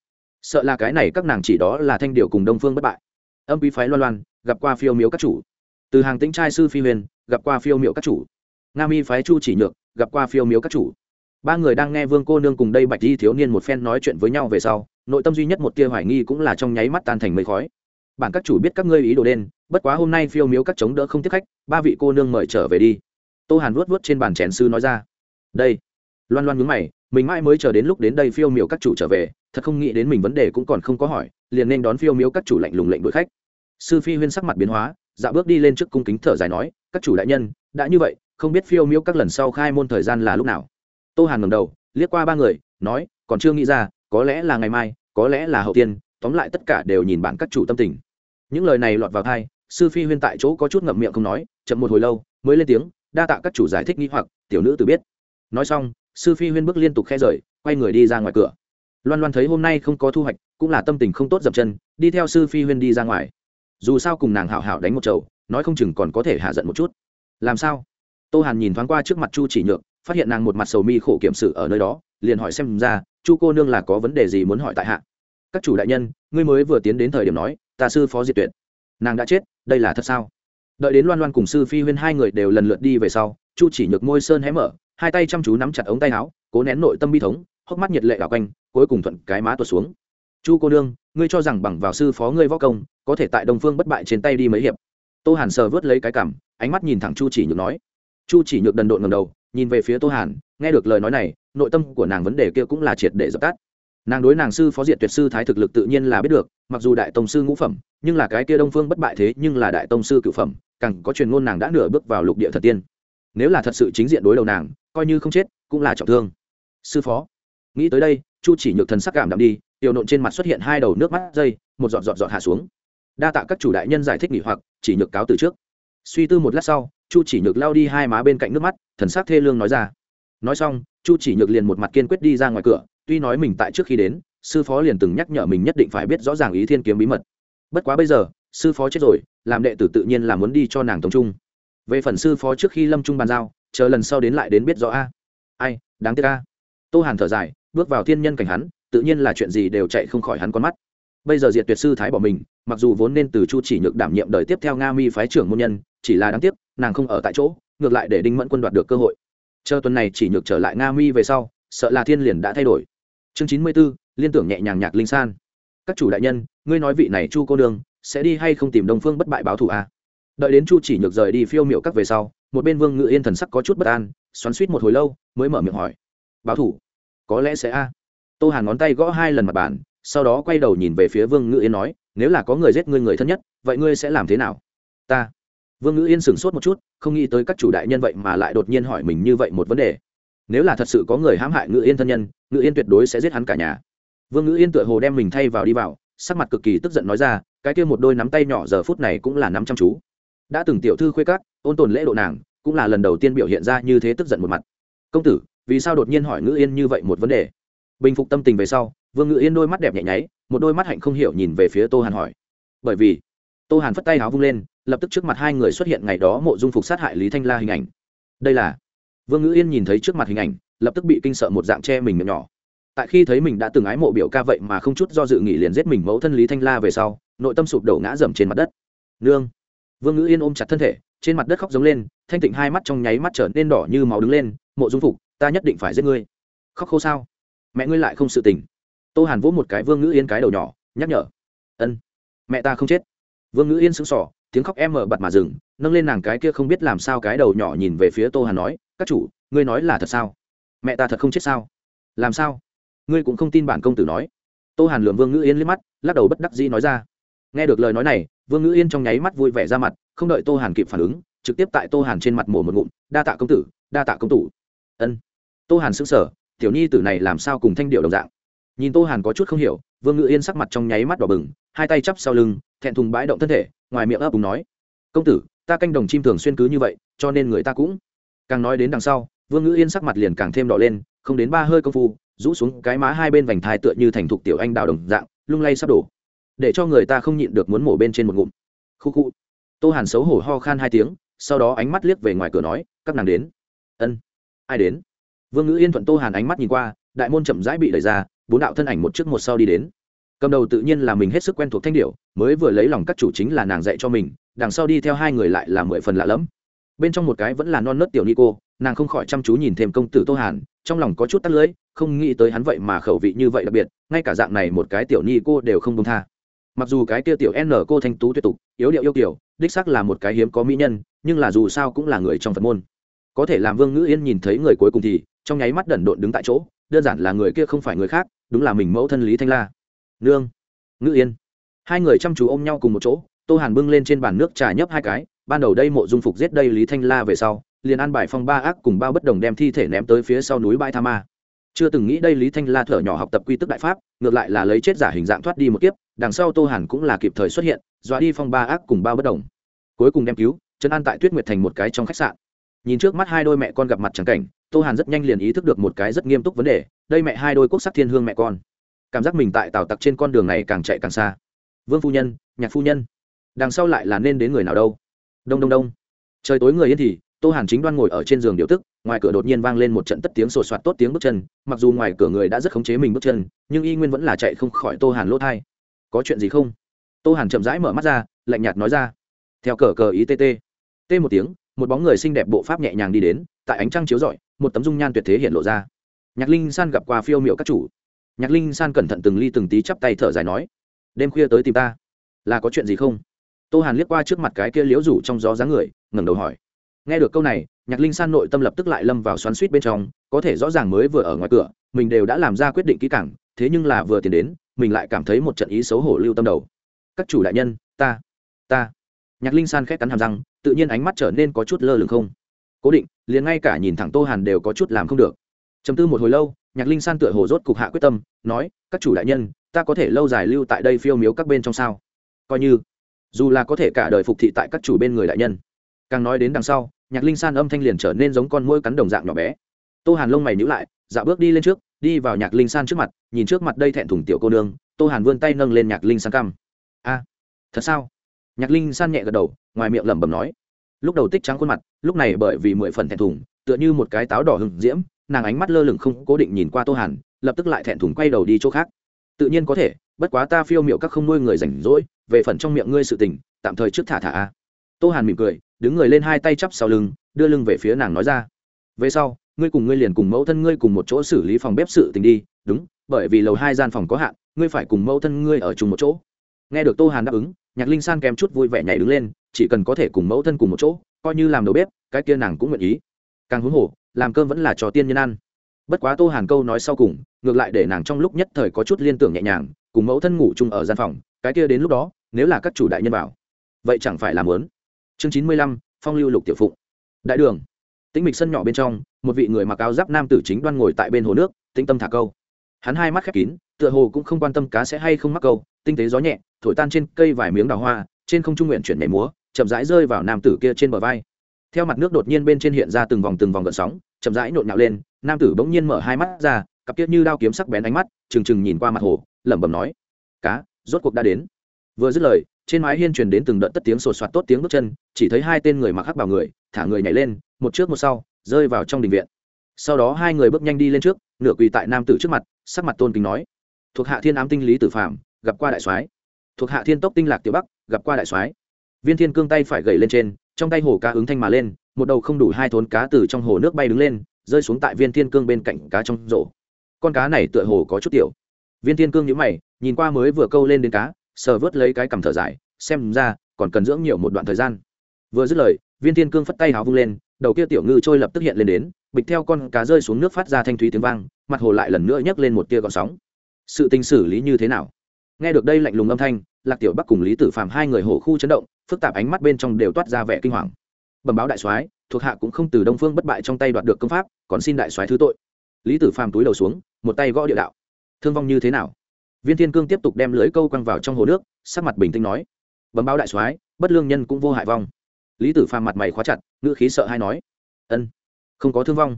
Sợ là cái này các nàng chỉ đó là thanh điệu cùng đông phương bất bại. Âm quý phái loan loan, gặp qua phiêu miếu các chủ. Từ hàng tĩnh trai sư phi huyền, gặp qua phiêu miệu các chủ. Nga mi phái chu chỉ nhược, gặp qua phiêu miếu các chủ. Ba người đang nghe vương cô nương cùng đây bạch di thiếu niên một phen nói chuyện với nhau về sau, nội tâm duy nhất một tia hoài nghi cũng là trong nháy mắt tan thành mây khói bản các chủ biết các ngươi ý đồ đen, bất quá hôm nay phiêu miếu các chống đỡ không tiếp khách, ba vị cô nương mời trở về đi. Tô hàn vuốt vuốt trên bàn chén sư nói ra. Đây. Loan loan nhướng mày, mình mãi mới chờ đến lúc đến đây phiêu miếu các chủ trở về, thật không nghĩ đến mình vấn đề cũng còn không có hỏi, liền nên đón phiêu miếu các chủ lạnh lùng lệnh đuổi khách. Sư phi huyên sắc mặt biến hóa dạ bước đi lên trước cung kính thở dài nói, các chủ đại nhân, đã như vậy, không biết phiêu miếu các lần sau khai môn thời gian là lúc nào? Tô hàn ngầm đầu, liếc qua ba người, nói, còn chưa nghĩ ra, có lẽ là ngày mai, có lẽ là hậu tiên tóm lại tất cả đều nhìn bản các chủ tâm tình. Những lời này lọt vào thai sư phi huyên tại chỗ có chút ngậm miệng không nói, chậm một hồi lâu, mới lên tiếng, đa tạ các chủ giải thích nghi hoặc, tiểu nữ tự biết. Nói xong, sư phi huyên bước liên tục khe rời, quay người đi ra ngoài cửa. Loan loan thấy hôm nay không có thu hoạch, cũng là tâm tình không tốt dập chân, đi theo sư phi huyên đi ra ngoài. Dù sao cùng nàng hảo hảo đánh một chầu, nói không chừng còn có thể hạ giận một chút. Làm sao? Tô hàn nhìn thoáng qua trước mặt chu chỉ nhược, phát hiện nàng một mặt sầu mi khổ kiểm sự ở nơi đó, liền hỏi xem ra, chu cô nương là có vấn đề gì muốn hỏi tại hạ? Các chủ đại nhân, ngươi mới vừa tiến đến thời điểm nói, ta sư phó diệt tuyệt. Nàng đã chết, đây là thật sao? Đợi đến loan loan cùng sư phi huyên hai người đều lần lượt đi về sau, chu chỉ nhược môi sơn hé mở, hai tay chăm chú nắm chặt ống tay áo, cố nén nội tâm bi thống, hốc mắt nhiệt lệ đảo quanh, cuối cùng thuận cái má tuột xuống. Chu cô nương, ngươi cho rằng bằng vào sư phó ngươi võ công, có thể tại đồng phương bất bại trên tay đi mấy hiệp? Tô hàn sờ vớt lấy cái cảm, ánh mắt nhìn thẳng chu chỉ nhược nói. Chu chỉ nhược đần độn ngầm đầu, nhìn về phía tô hàn, nghe được lời nói này, nội tâm của nàng vấn đề kia cũng là triệt để dập tắt nàng đối nàng sư phó diệt tuyệt sư thái thực lực tự nhiên là biết được, mặc dù đại tông sư ngũ phẩm, nhưng là cái kia đông phương bất bại thế nhưng là đại tông sư cựu phẩm, càng có truyền ngôn nàng đã nửa bước vào lục địa thật tiên. Nếu là thật sự chính diện đối đầu nàng, coi như không chết, cũng là trọng thương. Sư phó, nghĩ tới đây, chu chỉ nhược thần sắc cảm đạm đi, tiểu nộn trên mặt xuất hiện hai đầu nước mắt dây, một giọt giọt giọt hạ xuống. Đa tạ các chủ đại nhân giải thích nghỉ hoặc, chỉ nhược cáo từ trước. Suy tư một lát sau, chu chỉ nhược lao đi hai má bên cạnh nước mắt, thần sắc thê lương nói ra. Nói xong, chu chỉ nhược liền một mặt kiên quyết đi ra ngoài cửa tuy nói mình tại trước khi đến, sư phó liền từng nhắc nhở mình nhất định phải biết rõ ràng ý thiên kiếm bí mật. Bất quá bây giờ, sư phó chết rồi, làm đệ tử tự nhiên là muốn đi cho nàng tống trung. Về phần sư phó trước khi lâm trung bàn giao, chờ lần sau đến lại đến biết rõ a. Ai, đáng tiếc a. Tô hàn thở dài, bước vào thiên nhân cảnh hắn, tự nhiên là chuyện gì đều chạy không khỏi hắn con mắt. Bây giờ diệt tuyệt sư thái bỏ mình, mặc dù vốn nên từ chu chỉ nhược đảm nhiệm đời tiếp theo nga mi phái trưởng môn nhân, chỉ là đáng tiếc, nàng không ở tại chỗ, ngược lại để đinh mẫn quân đoạt được cơ hội. Chờ tuần này chỉ nhược trở lại nga mi về sau, sợ là thiên liền đã thay đổi chương chín mươi b ố liên tưởng nhẹ nhàng nhạc linh san. Các chủ đại nhân, ngươi nói vị này chu cô đương sẽ đi hay không tìm đồng phương bất bại báo thù à? đợi đến chu chỉ nhược rời đi phiêu miệu các về sau, một bên vương ngự yên thần sắc có chút bất an, xoắn suýt một hồi lâu, mới mở miệng hỏi. Báo thủ có lẽ sẽ a. Tô hàn ngón tay gõ hai lần mặt bàn, sau đó quay đầu nhìn về phía vương ngự yên nói, nếu là có người giết ngươi người thân nhất, vậy ngươi sẽ làm thế nào? Ta. Vương ngự yên sửng sốt một chút, không nghĩ tới các chủ đại nhân vậy mà lại đột nhiên hỏi mình như vậy một vấn đề. Nếu là thật sự có người hãm hại ngự yên thân nhân ngự yên tuyệt đối sẽ giết hắn cả nhà. Vương ngự yên tựa hồ đem mình thay vào đi vào, sắc mặt cực kỳ tức giận nói ra, cái kia một đôi nắm tay nhỏ giờ phút này cũng là nắm chăm chú. Đã từng tiểu thư khuê cắt ôn tồn lễ độ nàng, cũng là lần đầu tiên biểu hiện ra như thế tức giận một mặt. Công tử, vì sao đột nhiên hỏi ngữ yên như vậy một vấn đề? Bình phục tâm tình về sau, vương ngữ yên đôi mắt đẹp nhẹ nháy, một đôi mắt hạnh không hiểu nhìn về phía tô hàn hỏi. Bởi vì, tô hàn phất tay áo vung lên, lập tức trước mặt hai người xuất hiện ngày đó mộ dung phục sát hại lý thanh la hình ảnh. Đây là, vương ngữ yên nhìn thấy trước mặt hình ảnh lập tức bị kinh sợ một dạng che mình miệng nhỏ. Tại khi thấy mình đã từng ái mộ biểu ca vậy mà không chút do dự nghị liền giết mình mẫu thân lý thanh la về sau, nội tâm sụp đổ ngã dầm trên mặt đất. Nương! Vương ngữ yên ôm chặt thân thể, trên mặt đất khóc giống lên, thanh tịnh hai mắt trong nháy mắt trở nên đỏ như máu đứng lên, mộ dung phục, ta nhất định phải giết ngươi. Khóc khô sao? Mẹ ngươi lại không sự tình. Tô hàn vỗ một cái vương ngữ yên cái đầu nhỏ, nhắc nhở. Ân, mẹ ta không chết. Vương ngữ yên sững sỏ tiếng khóc em mở bặt mà dừng, nâng lên nàng cái kia không biết làm sao cái đầu nhỏ nhìn về phía tô hàn nói, các chủ, ngươi nói là thật sao? Mẹ ta thật không chết sao? Làm sao? Ngươi cũng không tin bản công tử nói. Tô hàn lường vương ngữ yên liếc mắt, lắc đầu bất đắc dĩ nói ra. Nghe được lời nói này, vương ngữ yên trong nháy mắt vui vẻ ra mặt, không đợi tô hàn kịp phản ứng, trực tiếp tại tô hàn trên mặt mổ một ngụm, đa tạ công tử, đa tạ công tử. Ân. Tô hàn xứng sở tiểu nhi tử này làm sao cùng thanh điệu đồng dạng? Nhìn tô hàn có chút không hiểu, vương ngữ yên sắc mặt trong nháy mắt đỏ bừng, hai tay chắp sau lưng, thẹn thùng bãi động thân thể, ngoài miệng ấp úng nói, công tử, ta canh đồng chim thường xuyên cứ như vậy, cho nên người ta cũng càng nói đến đằng sau vương ngữ yên sắc mặt liền càng thêm đỏ lên không đến ba hơi công phu rũ xuống cái má hai bên vành thai tựa như thành thục tiểu anh đào đồng dạng lung lay sắp đổ để cho người ta không nhịn được muốn mổ bên trên một ngụm khu khu tô hàn xấu hổ ho khan hai tiếng sau đó ánh mắt liếc về ngoài cửa nói các nàng đến ân ai đến vương ngữ yên thuận tô hàn ánh mắt nhìn qua đại môn chậm rãi bị đẩy ra bốn đạo thân ảnh một trước một sau đi đến cầm đầu tự nhiên là mình hết sức quen thuộc thanh điệu mới vừa lấy lòng các chủ chính là nàng dạy cho mình đằng sau đi theo hai người lại là mười phần lạ lẫm bên trong một cái vẫn là non nớt tiểu ni cô nàng không khỏi chăm chú nhìn thêm công tử tô hàn, trong lòng có chút tắt lưỡi, không nghĩ tới hắn vậy mà khẩu vị như vậy đặc biệt, ngay cả dạng này một cái tiểu ni cô đều không công tha. Mặc dù cái kia tiểu n cô thanh tú tuyệt tục, yếu điệu yêu kiểu, đích sắc là một cái hiếm có mỹ nhân, nhưng là dù sao cũng là người trong phật môn. Có thể làm vương ngữ yên nhìn thấy người cuối cùng thì, trong nháy mắt đẩn độn đứng tại chỗ, đơn giản là người kia không phải người khác, đúng là mình mẫu thân lý thanh la. Nương, ngữ yên. Hai người chăm chú ôm nhau cùng một chỗ, tô hàn bưng lên trên bàn nước trà nhấp hai cái, ban đầu đây mộ dung phục giết đây lý thanh la về sau liền an bài phong ba ác cùng bao bất đồng đem thi thể ném tới phía sau núi bãi tha ma. Chưa từng nghĩ đây lý thanh la thở nhỏ học tập quy tức đại pháp, ngược lại là lấy chết giả hình dạng thoát đi một kiếp, đằng sau tô hàn cũng là kịp thời xuất hiện, dọa đi phong ba ác cùng bao bất đồng. Cuối cùng đem cứu chân an tại tuyết nguyệt thành một cái trong khách sạn. Nhìn trước mắt hai đôi mẹ con gặp mặt trắng cảnh, tô hàn rất nhanh liền ý thức được một cái rất nghiêm túc vấn đề, đây mẹ hai đôi quốc sắc thiên hương mẹ con. Cảm giác mình tại tào tặc trên con đường này càng chạy càng xa. Vương phu nhân, nhạc phu nhân, đằng sau lại là nên đến người nào đâu? Đông đông đông. Trời tối người yên thì tô hàn chính đoan ngồi ở trên giường điều tức, ngoài cửa đột nhiên vang lên một trận tất tiếng sột soạt tốt tiếng bước chân, mặc dù ngoài cửa người đã rất khống chế mình bước chân, nhưng y nguyên vẫn là chạy không khỏi tô hàn lỗ thai. Có chuyện gì không? Tô hàn chậm rãi mở mắt ra, lạnh nhạt nói ra. Theo cờ cờ ý tt t một tiếng, một bóng người xinh đẹp bộ pháp nhẹ nhàng đi đến, tại ánh trăng chiếu rọi, một tấm dung nhan tuyệt thế hiện lộ ra. Nhạc linh san gặp qua phiêu miệu các chủ. Nhạc linh san cẩn thận từng ly từng tí chắp tay thở dài nói, đêm khuya tới tìm ta. Là có chuyện gì không? Tô hàn liếc qua trước mặt cái kia liễu rủ trong gió dáng người, ngẩng đầu hỏi nghe được câu này, nhạc linh san nội tâm lập tức lại lâm vào xoắn suýt bên trong, có thể rõ ràng mới vừa ở ngoài cửa, mình đều đã làm ra quyết định kỹ càng, thế nhưng là vừa tiến đến, mình lại cảm thấy một trận ý xấu hổ lưu tâm đầu. Các chủ đại nhân, ta ta. Nhạc linh san khét cắn hàm răng, tự nhiên ánh mắt trở nên có chút lơ lửng không. Cố định, liền ngay cả nhìn thẳng tô hàn đều có chút làm không được. Chấm tư một hồi lâu, nhạc linh san tựa hồ rốt cục hạ quyết tâm, nói, các chủ đại nhân, ta có thể lâu dài lưu tại đây phiêu miếu các bên trong sao? Coi như, dù là có thể cả đời phục thị tại các chủ bên người đại nhân. Càng nói đến đằng sau nhạc linh san âm thanh liền trở nên giống con môi cắn đồng dạng nhỏ bé. Tô hàn lông mày nhữ lại dạo bước đi lên trước, đi vào nhạc linh san trước mặt, nhìn trước mặt đây thẹn thùng tiểu cô nương, tô hàn vươn tay nâng lên nhạc linh san căm a, thật sao? Nhạc linh san nhẹ gật đầu, ngoài miệng lẩm bẩm nói. Lúc đầu tích trắng khuôn mặt, lúc này bởi vì mười phần thẹn thùng, tựa như một cái táo đỏ hừng diễm, nàng ánh mắt lơ lửng không cố định nhìn qua tô hàn, lập tức lại thẹn thùng quay đầu đi chỗ khác. Tự nhiên có thể, bất quá ta phiêu miệu các không nuôi người rảnh rỗi, về phần trong miệng ngươi sự tình, tạm thời trước thả thả a. Tô hàn mỉm cười đứng người lên hai tay chắp sau lưng, đưa lưng về phía nàng nói ra. Về sau, ngươi cùng ngươi liền cùng mẫu thân ngươi cùng một chỗ xử lý phòng bếp sự tình đi, đúng, bởi vì lầu hai gian phòng có hạn, ngươi phải cùng mẫu thân ngươi ở chung một chỗ. Nghe được tô hàn đáp ứng, nhạc linh san kèm chút vui vẻ nhảy đứng lên, chỉ cần có thể cùng mẫu thân cùng một chỗ, coi như làm đầu bếp, cái kia nàng cũng nguyện ý. Càng huống hồ, làm cơm vẫn là cho tiên nhân ăn. Bất quá tô hàn câu nói sau cùng, ngược lại để nàng trong lúc nhất thời có chút liên tưởng nhẹ nhàng, cùng mẫu thân ngủ chung ở gian phòng, cái kia đến lúc đó, nếu là các chủ đại nhân bảo vậy chẳng phải làm lớn chương chín mươi lăm, phong lưu lục tiểu phụng. Đại đường. Tĩnh mịch sân nhỏ bên trong, một vị người mặc áo giáp nam tử chính đoan ngồi tại bên hồ nước, tĩnh tâm thả câu. Hắn hai mắt khép kín, tựa hồ cũng không quan tâm cá sẽ hay không mắc câu, tinh tế gió nhẹ, thổi tan trên cây vài miếng đào hoa, trên không trung nguyện chuyển nhảy múa, chậm rãi rơi vào nam tử kia trên bờ vai. Theo mặt nước đột nhiên bên trên hiện ra từng vòng từng vòng gợn sóng, chậm rãi nhộn nhạo lên, nam tử bỗng nhiên mở hai mắt ra, cặp tiết như đao kiếm sắc bén ánh mắt, trừng trừng nhìn qua mặt hồ, lẩm bẩm nói, cá, rốt cuộc đã đến. Vừa dứt lời trên mái hiên truyền đến từng đợt tất tiếng sột soạt tốt tiếng bước chân, chỉ thấy hai tên người mặc hắc bảo người, thả người nhảy lên, một trước một sau, rơi vào trong đình viện. Sau đó hai người bước nhanh đi lên trước, nửa quỳ tại nam tử trước mặt, sắc mặt tôn kính nói, thuộc hạ thiên ám tinh lý tử phạm gặp qua đại soái. Thuộc hạ thiên tốc tinh lạc tiểu bắc, gặp qua đại soái. Viên thiên cương tay phải gậy lên trên, trong tay hồ cá ứng thanh mà lên, một đầu không đủ hai thốn cá từ trong hồ nước bay đứng lên, rơi xuống tại viên thiên cương bên cạnh cá trong rổ. Con cá này tựa hồ có chút tiểu. Viên thiên cương nhíu mày, nhìn qua mới vừa câu lên đến cá sờ vớt lấy cái cằm thở dài, xem ra, còn cần dưỡng nhiều một đoạn thời gian. Vừa dứt lời, viên thiên cương phất tay háo vung lên, đầu kia tiểu ngư trôi lập tức hiện lên đến, bịch theo con cá rơi xuống nước phát ra thanh thúy tiếng vang, mặt hồ lại lần nữa nhấc lên một tia gọn sóng. Sự tình xử lý như thế nào? Nghe được đây lạnh lùng âm thanh, lạc tiểu bắc cùng lý tử phạm hai người hổ khu chấn động, phức tạp ánh mắt bên trong đều toát ra vẻ kinh hoàng. Bẩm báo đại soái, thuộc hạ cũng không từ đông phương bất bại trong tay đoạt được công pháp, còn xin đại soái thứ tội. Lý tử phàm túi đầu xuống, một tay gõ địa đạo. Thương vong như thế nào? Viên thiên cương tiếp tục đem lưới câu quăng vào trong hồ nước, sắc mặt bình tĩnh nói bấm báo đại soái, bất lương nhân cũng vô hại vong. Lý tử phàm mặt mày khóa chặt, ngữ khí sợ hay nói, ân, không có thương vong.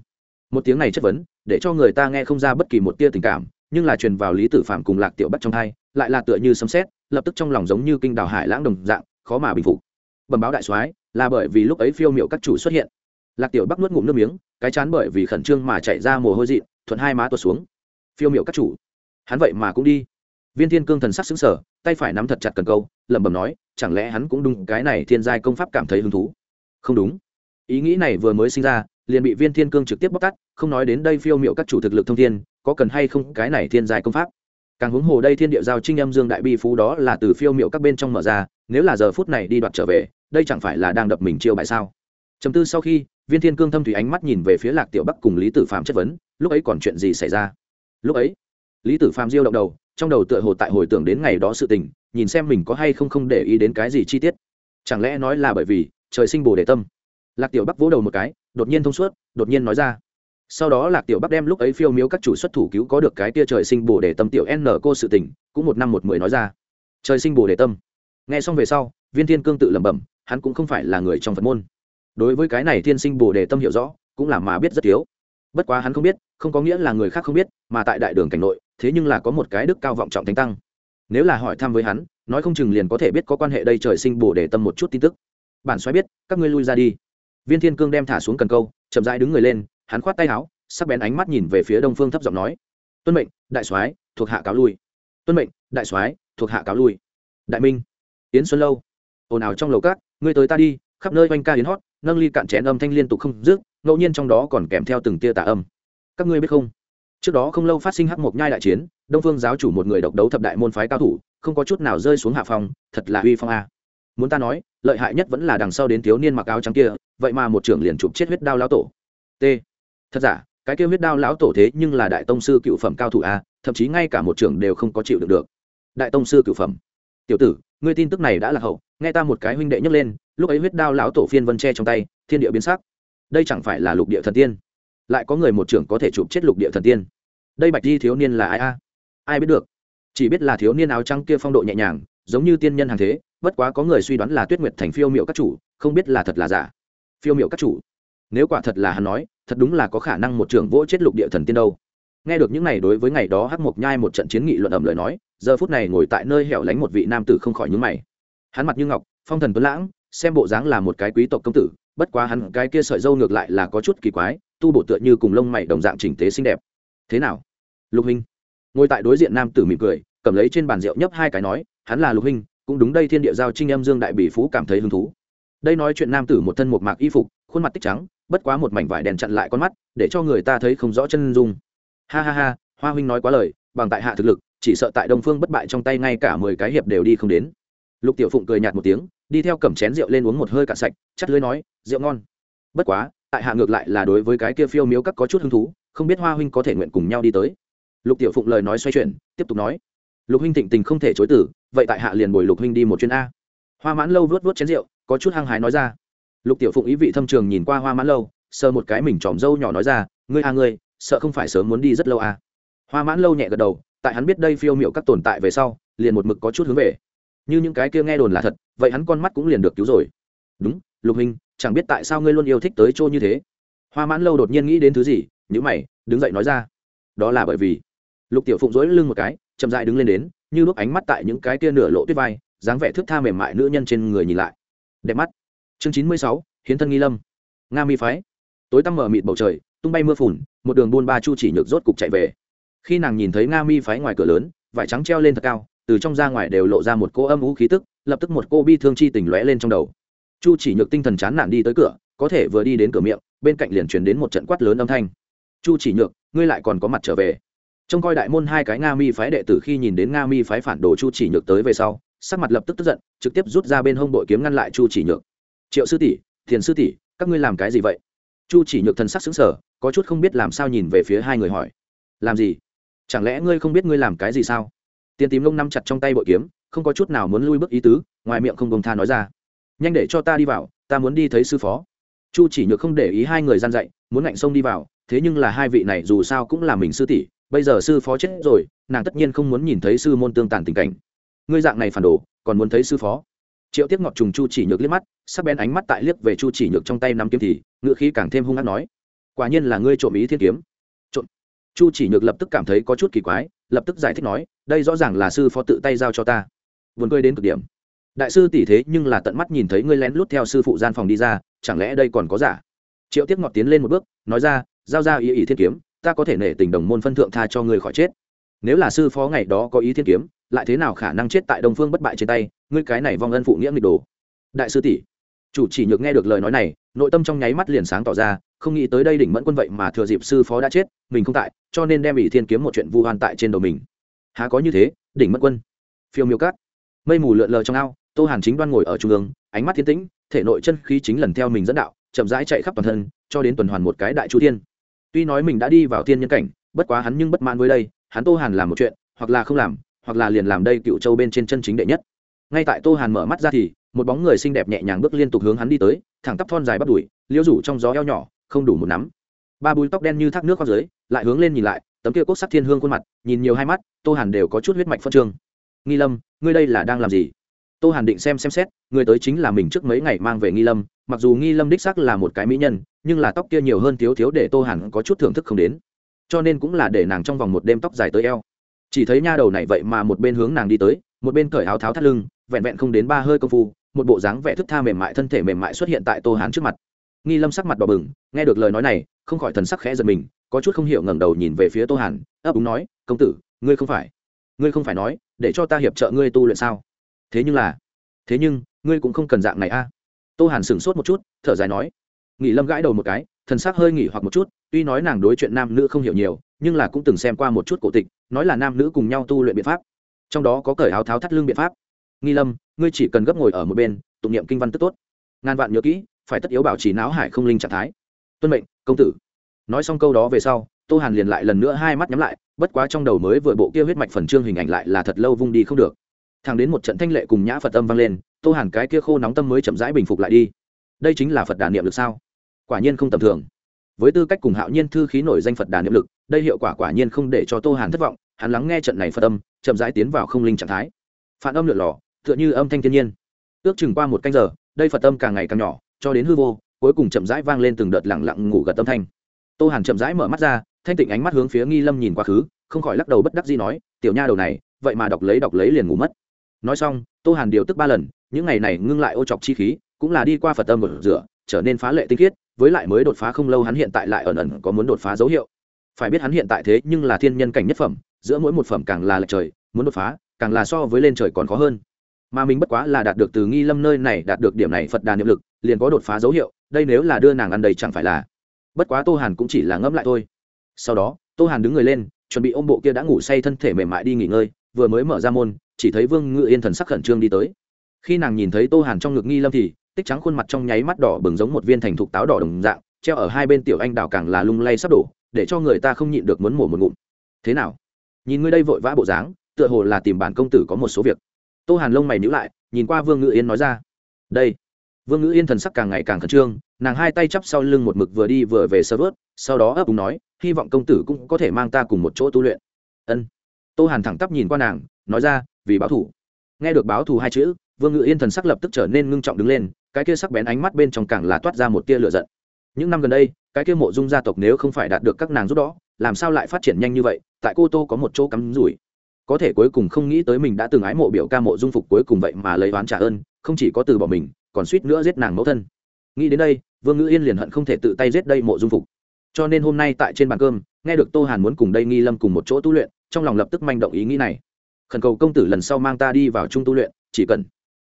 Một tiếng này chất vấn, để cho người ta nghe không ra bất kỳ một tia tình cảm, nhưng là truyền vào lý tử Phàm cùng lạc tiểu bắt trong thai lại là tựa như sấm xét lập tức trong lòng giống như kinh đào hải lãng đồng dạng, khó mà bình phục. Bẩm báo đại soái, là bởi vì lúc ấy phiêu miệu các chủ xuất hiện. Lạc tiểu bắc nuốt ngụm nước miếng, cái chán bởi vì khẩn trương mà chạy ra mồ hôi dị thuận hai má tuột xuống. Phiêu miệu các chủ, hắn vậy mà cũng đi viên thiên cương thần sắc xứng sở tay phải nắm thật chặt cần câu, lẩm bẩm nói, chẳng lẽ hắn cũng đúng, cái này thiên giai công pháp cảm thấy hứng thú? Không đúng. Ý nghĩ này vừa mới sinh ra, liền bị viên thiên cương trực tiếp bóc tắt không nói đến đây phiêu miệu các chủ thực lực thông thiên, có cần hay không cái này thiên giai công pháp? Càng huống hồ đây thiên địa giao trinh âm dương đại bi phú đó là từ phiêu miệu các bên trong mở ra, nếu là giờ phút này đi đoạt trở về, đây chẳng phải là đang đập mình chiêu bại sao? Chấm tư sau khi, viên thiên cương thâm thủy ánh mắt nhìn về phía lạc tiểu bắc cùng lý tử phạm chất vấn, lúc ấy còn chuyện gì xảy ra? Lúc ấy? Lý tử phạm diêu động đầu trong đầu tựa hồ tại hồi tưởng đến ngày đó sự tình, nhìn xem mình có hay không không để ý đến cái gì chi tiết. Chẳng lẽ nói là bởi vì trời sinh bồ đề tâm? Lạc tiểu bắc vỗ đầu một cái, đột nhiên thông suốt, đột nhiên nói ra. Sau đó lạc tiểu bắc đem lúc ấy phiêu miếu các chủ xuất thủ cứu có được cái tia trời sinh bồ đề tâm tiểu n cô sự tình, cũng một năm một mười nói ra. Trời sinh bồ đề tâm. Nghe xong về sau, viên thiên cương tự lẩm bẩm, hắn cũng không phải là người trong phật môn. Đối với cái này thiên sinh bồ đề tâm hiểu rõ, cũng là mà biết rất thiếu bất quá hắn không biết, không có nghĩa là người khác không biết, mà tại đại đường cảnh nội, thế nhưng là có một cái đức cao vọng trọng thánh tăng. Nếu là hỏi thăm với hắn, nói không chừng liền có thể biết có quan hệ đây trời sinh bổ để tâm một chút tin tức. Bản xoáy biết, các ngươi lui ra đi. Viên thiên cương đem thả xuống cần câu, chậm rãi đứng người lên, hắn khoát tay áo, sắc bén ánh mắt nhìn về phía đông phương thấp giọng nói, tuân mệnh, đại soái, thuộc hạ cáo lui. Tuân mệnh, đại soái, thuộc hạ cáo lui. Đại minh, yến xuân lâu. Ồn ào trong lầu cát ngươi tới ta đi, khắp nơi oanh ca yến hót, nâng ly cạn chén âm thanh liên tục không dứt ngẫu nhiên trong đó còn kèm theo từng tia tà âm. Các ngươi biết không? Trước đó không lâu phát sinh hắc mộc nhai đại chiến, đông phương giáo chủ một người độc đấu thập đại môn phái cao thủ, không có chút nào rơi xuống hạ phong, thật là uy phong a. Muốn ta nói, lợi hại nhất vẫn là đằng sau đến thiếu niên mặc áo trắng kia, vậy mà một trưởng liền chụp chết huyết đao lão tổ. T. Thật giả, cái kia huyết đao lão tổ thế nhưng là đại tông sư cựu phẩm cao thủ a, thậm chí ngay cả một trưởng đều không có chịu được được. Đại tông sư cựu phẩm. Tiểu tử, ngươi tin tức này đã là hậu, nghe ta một cái huynh đệ nhấc lên, lúc ấy huyết đao lão tổ phiên vân che trong tay, thiên địa biến sắc đây chẳng phải là lục địa thần tiên? Lại có người một trưởng có thể chụp chết lục địa thần tiên? Đây bạch di thiếu niên là ai a? Ai biết được? Chỉ biết là thiếu niên áo trắng kia phong độ nhẹ nhàng, giống như tiên nhân hàng thế, bất quá có người suy đoán là tuyết nguyệt thành phiêu miệu các chủ, không biết là thật là giả. Phiêu miệu các chủ? Nếu quả thật là hắn nói, thật đúng là có khả năng một trưởng vỗ chết lục địa thần tiên đâu. Nghe được những này đối với ngày đó hắc mộc nhai một trận chiến nghị luận ẩm lời nói, giờ phút này ngồi tại nơi hẻo lánh một vị nam tử không khỏi nhướng mày. Hắn mặt như ngọc, phong thần tuấn lãng, xem bộ dáng là một cái quý tộc công tử bất quá hắn cái kia sợi dâu ngược lại là có chút kỳ quái, tu bộ tựa như cùng lông mày đồng dạng chỉnh tế xinh đẹp. Thế nào? Lục huynh. Ngồi tại đối diện nam tử mỉm cười, cầm lấy trên bàn rượu nhấp hai cái nói, hắn là lục huynh, cũng đúng đây thiên địa giao trinh em dương đại bỉ phú cảm thấy hứng thú. Đây nói chuyện nam tử một thân một mạc y phục, khuôn mặt tích trắng, bất quá một mảnh vải đèn chặn lại con mắt, để cho người ta thấy không rõ chân dung. Ha ha ha, hoa huynh nói quá lời, bằng tại hạ thực lực, chỉ sợ tại đông phương bất bại trong tay ngay cả mười cái hiệp đều đi không đến. Lục tiểu phụng cười nhạt một tiếng đi theo cầm chén rượu lên uống một hơi cạn sạch, chắt lưới nói, rượu ngon. Bất quá, tại hạ ngược lại là đối với cái kia phiêu miếu các có chút hứng thú, không biết hoa huynh có thể nguyện cùng nhau đi tới. Lục tiểu phụng lời nói xoay chuyển, tiếp tục nói, lục huynh thịnh tình không thể chối tử vậy tại hạ liền bồi lục huynh đi một chuyến a. Hoa mãn lâu vớt vớt chén rượu, có chút hăng hái nói ra. Lục tiểu phụng ý vị thâm trường nhìn qua hoa mãn lâu, sờ một cái mình tròm râu nhỏ nói ra, ngươi a ngươi, sợ không phải sớm muốn đi rất lâu a. Hoa mãn lâu nhẹ gật đầu, tại hắn biết đây phiêu miệu các tồn tại về sau, liền một mực có chút hướng về như những cái kia nghe đồn là thật, vậy hắn con mắt cũng liền được cứu rồi. Đúng, lục hình, chẳng biết tại sao ngươi luôn yêu thích tới chỗ như thế. Hoa mãn lâu đột nhiên nghĩ đến thứ gì nhữ mày, đứng dậy nói ra. Đó là bởi vì, lục tiểu phụng dối lưng một cái, chậm dại đứng lên đến, như lúc ánh mắt tại những cái kia nửa lộ tuyết vai, dáng vẻ thước tha mềm mại nữ nhân trên người nhìn lại. Đẹp mắt. Chương chín mươi sáu, hiến thân nghi lâm. Nga mi phái. Tối tăm mở mịt bầu trời, tung bay mưa phùn, một đường buôn ba chu chỉ nhược rốt cục chạy về. Khi nàng nhìn thấy nga mi phái ngoài cửa lớn, vải trắng treo lên thật cao từ trong ra ngoài đều lộ ra một cô âm ú khí tức, lập tức một cô bi thương chi tình lóe lên trong đầu. Chu chỉ nhược tinh thần chán nản đi tới cửa, có thể vừa đi đến cửa miệng, bên cạnh liền truyền đến một trận quát lớn âm thanh. Chu chỉ nhược, ngươi lại còn có mặt trở về. Trông coi đại môn hai cái nga mi phái đệ tử khi nhìn đến nga mi phái phản đồ chu chỉ nhược tới về sau, sắc mặt lập tức tức giận, trực tiếp rút ra bên hông bội kiếm ngăn lại chu chỉ nhược. Triệu sư tỷ, thiền sư tỷ, các ngươi làm cái gì vậy? Chu chỉ nhược thần sắc xứng sở có chút không biết làm sao nhìn về phía hai người hỏi. Làm gì? Chẳng lẽ ngươi không biết ngươi làm cái gì sao? Tiền tím lông nắm chặt trong tay bội kiếm, không có chút nào muốn lui bước ý tứ, ngoài miệng không bông tha nói ra. Nhanh để cho ta đi vào, ta muốn đi thấy sư phó. Chu chỉ nhược không để ý hai người gian dạy, muốn ngạnh sông đi vào, thế nhưng là hai vị này dù sao cũng là mình sư tỷ, bây giờ sư phó chết rồi, nàng tất nhiên không muốn nhìn thấy sư môn tương tàn tình cảnh. Ngươi dạng này phản đồ, còn muốn thấy sư phó? Triệu tiếp ngọt trùng chu chỉ nhược liếc mắt, sắc bén ánh mắt tại liếc về chu chỉ nhược trong tay nắm kiếm thì ngựa khí càng thêm hung hát nói, quả nhiên là ngươi trộm ý thiên kiếm. Trộm. Chu chỉ nhược lập tức cảm thấy có chút kỳ quái lập tức giải thích nói, đây rõ ràng là sư phó tự tay giao cho ta. Vườn cười đến cực điểm. Đại sư tỷ thế nhưng là tận mắt nhìn thấy ngươi lén lút theo sư phụ gian phòng đi ra, chẳng lẽ đây còn có giả? Triệu tiếp ngọt tiến lên một bước, nói ra, giao ra ý ý thiên kiếm, ta có thể nể tình đồng môn phân thượng tha cho ngươi khỏi chết. Nếu là sư phó ngày đó có ý thiên kiếm, lại thế nào khả năng chết tại đông phương bất bại trên tay, ngươi cái này vong ân phụ nghĩa nghịch đồ? Đại sư tỷ chủ chỉ nhược nghe được lời nói này, nội tâm trong nháy mắt liền sáng tỏ ra, không nghĩ tới đây đỉnh mẫn quân vậy mà thừa dịp sư phó đã chết, mình không tại, cho nên đem ỷ thiên kiếm một chuyện vu hoan tại trên đầu mình. Há có như thế, đỉnh mẫn quân. Phiêu miêu cát. Mây mù lượn lờ trong ao, tô hàn chính đoan ngồi ở trung ương, ánh mắt thiên tĩnh, thể nội chân khí chính lần theo mình dẫn đạo, chậm rãi chạy khắp toàn thân, cho đến tuần hoàn một cái đại chu thiên. Tuy nói mình đã đi vào thiên nhân cảnh, bất quá hắn nhưng bất mãn với đây, hắn tô hàn làm một chuyện, hoặc là không làm, hoặc là liền làm đây cựu châu bên trên chân chính đệ nhất. Ngay tại tô hàn mở mắt ra thì một bóng người xinh đẹp nhẹ nhàng bước liên tục hướng hắn đi tới, thẳng tắp thon dài bắt đùi liễu rủ trong gió eo nhỏ, không đủ một nắm. Ba búi tóc đen như thác nước qua dưới, lại hướng lên nhìn lại, tấm kia cốt sắc thiên hương khuôn mặt, nhìn nhiều hai mắt, tô hàn đều có chút huyết mạch phân trương. Nghi lâm, ngươi đây là đang làm gì? Tô hàn định xem xem xét, người tới chính là mình trước mấy ngày mang về nghi lâm, mặc dù nghi lâm đích sắc là một cái mỹ nhân, nhưng là tóc kia nhiều hơn thiếu thiếu để tô hàn có chút thưởng thức không đến. Cho nên cũng là để nàng trong vòng một đêm tóc dài tới eo. Chỉ thấy nha đầu này vậy mà một bên hướng nàng đi tới, một bên cởi áo tháo thắt lưng, vẹn vẹn không đến ba hơi công phu một bộ dáng vẻ thức tha mềm mại, thân thể mềm mại xuất hiện tại tô hán trước mặt. Nghi lâm sắc mặt đỏ bừng, nghe được lời nói này, không khỏi thần sắc khẽ giật mình, có chút không hiểu ngẩng đầu nhìn về phía tô hàn, ấp úng nói, công tử, ngươi không phải, ngươi không phải nói, để cho ta hiệp trợ ngươi tu luyện sao? Thế nhưng là, thế nhưng, ngươi cũng không cần dạng này a. Tô hàn sửng sốt một chút, thở dài nói. Nghỉ lâm gãi đầu một cái, thần sắc hơi nghỉ hoặc một chút, tuy nói nàng đối chuyện nam nữ không hiểu nhiều, nhưng là cũng từng xem qua một chút cổ tịch, nói là nam nữ cùng nhau tu luyện biện pháp, trong đó có cởi áo tháo thắt lưng biện pháp nghi lâm, ngươi chỉ cần gấp ngồi ở một bên, tụng niệm kinh văn tức tốt. Ngàn vạn nhớ kỹ, phải tất yếu bảo trì não hải không linh trạng thái. Tuân mệnh, công tử. Nói xong câu đó về sau, tô hàn liền lại lần nữa hai mắt nhắm lại, bất quá trong đầu mới vừa bộ kia huyết mạch phần trương hình ảnh lại là thật lâu vung đi không được. Thằng đến một trận thanh lệ cùng nhã phật âm vang lên, tô hàn cái kia khô nóng tâm mới chậm rãi bình phục lại đi. Đây chính là phật đà niệm lực sao? Quả nhiên không tầm thường. Với tư cách cùng hạo nhiên thư khí nổi danh phật đà niệm lực, đây hiệu quả quả nhiên không để cho tô hàn thất vọng, hắn lắng nghe trận này phật âm, chậm rãi tiến vào không linh trạng thái. Phản âm lượn lò tựa như âm thanh thiên nhiên. Ước chừng qua một canh giờ, đây phật tâm càng ngày càng nhỏ, cho đến hư vô, cuối cùng chậm rãi vang lên từng đợt lặng lặng ngủ gật tâm thanh. Tô hàn chậm rãi mở mắt ra, thanh tịnh ánh mắt hướng phía nghi lâm nhìn quá khứ, không khỏi lắc đầu bất đắc dĩ nói, tiểu nha đầu này, vậy mà đọc lấy đọc lấy liền ngủ mất. Nói xong, tô hàn điều tức ba lần, những ngày này ngưng lại ô chọc chi khí, cũng là đi qua phật tâm một rửa, trở nên phá lệ tinh khiết, với lại mới đột phá không lâu hắn hiện tại lại ẩn ẩn có muốn đột phá dấu hiệu. Phải biết hắn hiện tại thế nhưng là thiên nhân cảnh nhất phẩm, giữa mỗi một phẩm càng là lệch trời, muốn đột phá, càng là so với lên trời còn khó hơn mà mình bất quá là đạt được từ nghi lâm nơi này đạt được điểm này phật đà niệm lực, liền có đột phá dấu hiệu, đây nếu là đưa nàng ăn đầy chẳng phải là. Bất quá tô hàn cũng chỉ là ngẫm lại thôi. Sau đó, tô hàn đứng người lên, chuẩn bị ôm bộ kia đã ngủ say thân thể mềm mại đi nghỉ ngơi, vừa mới mở ra môn, chỉ thấy vương ngự yên thần sắc khẩn trương đi tới. Khi nàng nhìn thấy tô hàn trong ngực nghi lâm thì, tích trắng khuôn mặt trong nháy mắt đỏ bừng giống một viên thành thục táo đỏ đồng dạng, treo ở hai bên tiểu anh đào càng là lung lay sắp đổ, để cho người ta không nhịn được muốn mổ một ngụm. Thế nào? Nhìn ngươi đây vội vã bộ dáng, tựa hồ là tìm bản công tử có một số việc tô hàn lông mày nhữ lại, nhìn qua vương ngự yên nói ra. Đây. Vương ngự yên thần sắc càng ngày càng khẩn trương, nàng hai tay chắp sau lưng một mực vừa đi vừa về sơ vớt sau đó ấp úng nói, hy vọng công tử cũng có thể mang ta cùng một chỗ tu luyện. Ân. Tô hàn thẳng tắp nhìn qua nàng, nói ra, vì báo thủ nghe được báo thù hai chữ, vương ngự yên thần sắc lập tức trở nên ngưng trọng đứng lên, cái kia sắc bén ánh mắt bên trong càng là toát ra một tia lửa giận. Những năm gần đây, cái kia mộ dung gia tộc nếu không phải đạt được các nàng giúp đó, làm sao lại phát triển nhanh như vậy, tại cô tô có một chỗ cắm rủi có thể cuối cùng không nghĩ tới mình đã từng ái mộ biểu ca mộ dung phục cuối cùng vậy mà lấy oán trả ơn, không chỉ có từ bỏ mình, còn suýt nữa giết nàng mẫu thân. Nghĩ đến đây, vương ngữ yên liền hận không thể tự tay giết đây mộ dung phục. Cho nên hôm nay tại trên bàn cơm, nghe được tô hàn muốn cùng đây nghi lâm cùng một chỗ tu luyện, trong lòng lập tức manh động ý nghĩ này. Khẩn cầu công tử lần sau mang ta đi vào trung tu luyện, chỉ cần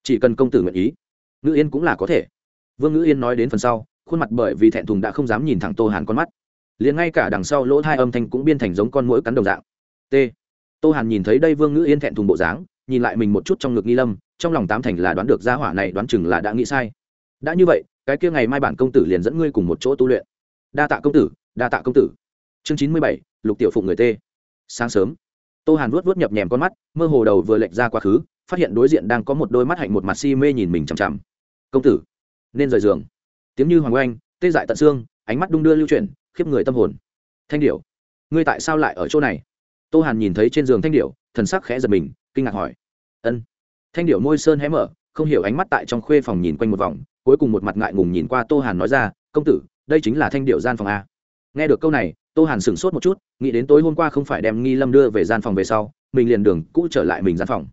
chỉ cần công tử nguyện ý. Ngữ yên cũng là có thể. Vương ngữ yên nói đến phần sau, khuôn mặt bởi vì thẹn thùng đã không dám nhìn thẳng tô hàn con mắt. Liền ngay cả đằng sau lỗ thai âm thanh cũng biên thành giống con mũi cắn đồng dạng. T tô hàn nhìn thấy đây vương ngữ yên thẹn thùng bộ dáng, nhìn lại mình một chút trong ngực nghi lâm, trong lòng tám thành là đoán được gia hỏa này đoán chừng là đã nghĩ sai. Đã như vậy, cái kia ngày mai bản công tử liền dẫn ngươi cùng một chỗ tu luyện. Đa tạ công tử, đa tạ công tử. Chương chín mươi bảy, lục tiểu phụng người tê. Sáng sớm, tô hàn vuốt vuốt nhập nhèm con mắt, mơ hồ đầu vừa lệch ra quá khứ, phát hiện đối diện đang có một đôi mắt hạnh một mặt si mê nhìn mình chằm chằm. Công tử, nên rời giường. Tiếng như hoàng oanh, tê dại tận xương, ánh mắt đung đưa lưu chuyển, khiếp người tâm hồn. Thanh điểu, ngươi tại sao lại ở chỗ này? Tô hàn nhìn thấy trên giường thanh điệu, thần sắc khẽ giật mình kinh ngạc hỏi. Ân. Thanh điệu môi sơn hé mở không hiểu ánh mắt tại trong khuê phòng nhìn quanh một vòng cuối cùng một mặt ngại ngùng nhìn qua tô hàn nói ra công tử đây chính là thanh điệu gian phòng a. Nghe được câu này tô hàn sửng sốt một chút nghĩ đến tối hôm qua không phải đem nghi lâm đưa về gian phòng về sau mình liền đường cũ trở lại mình gian phòng.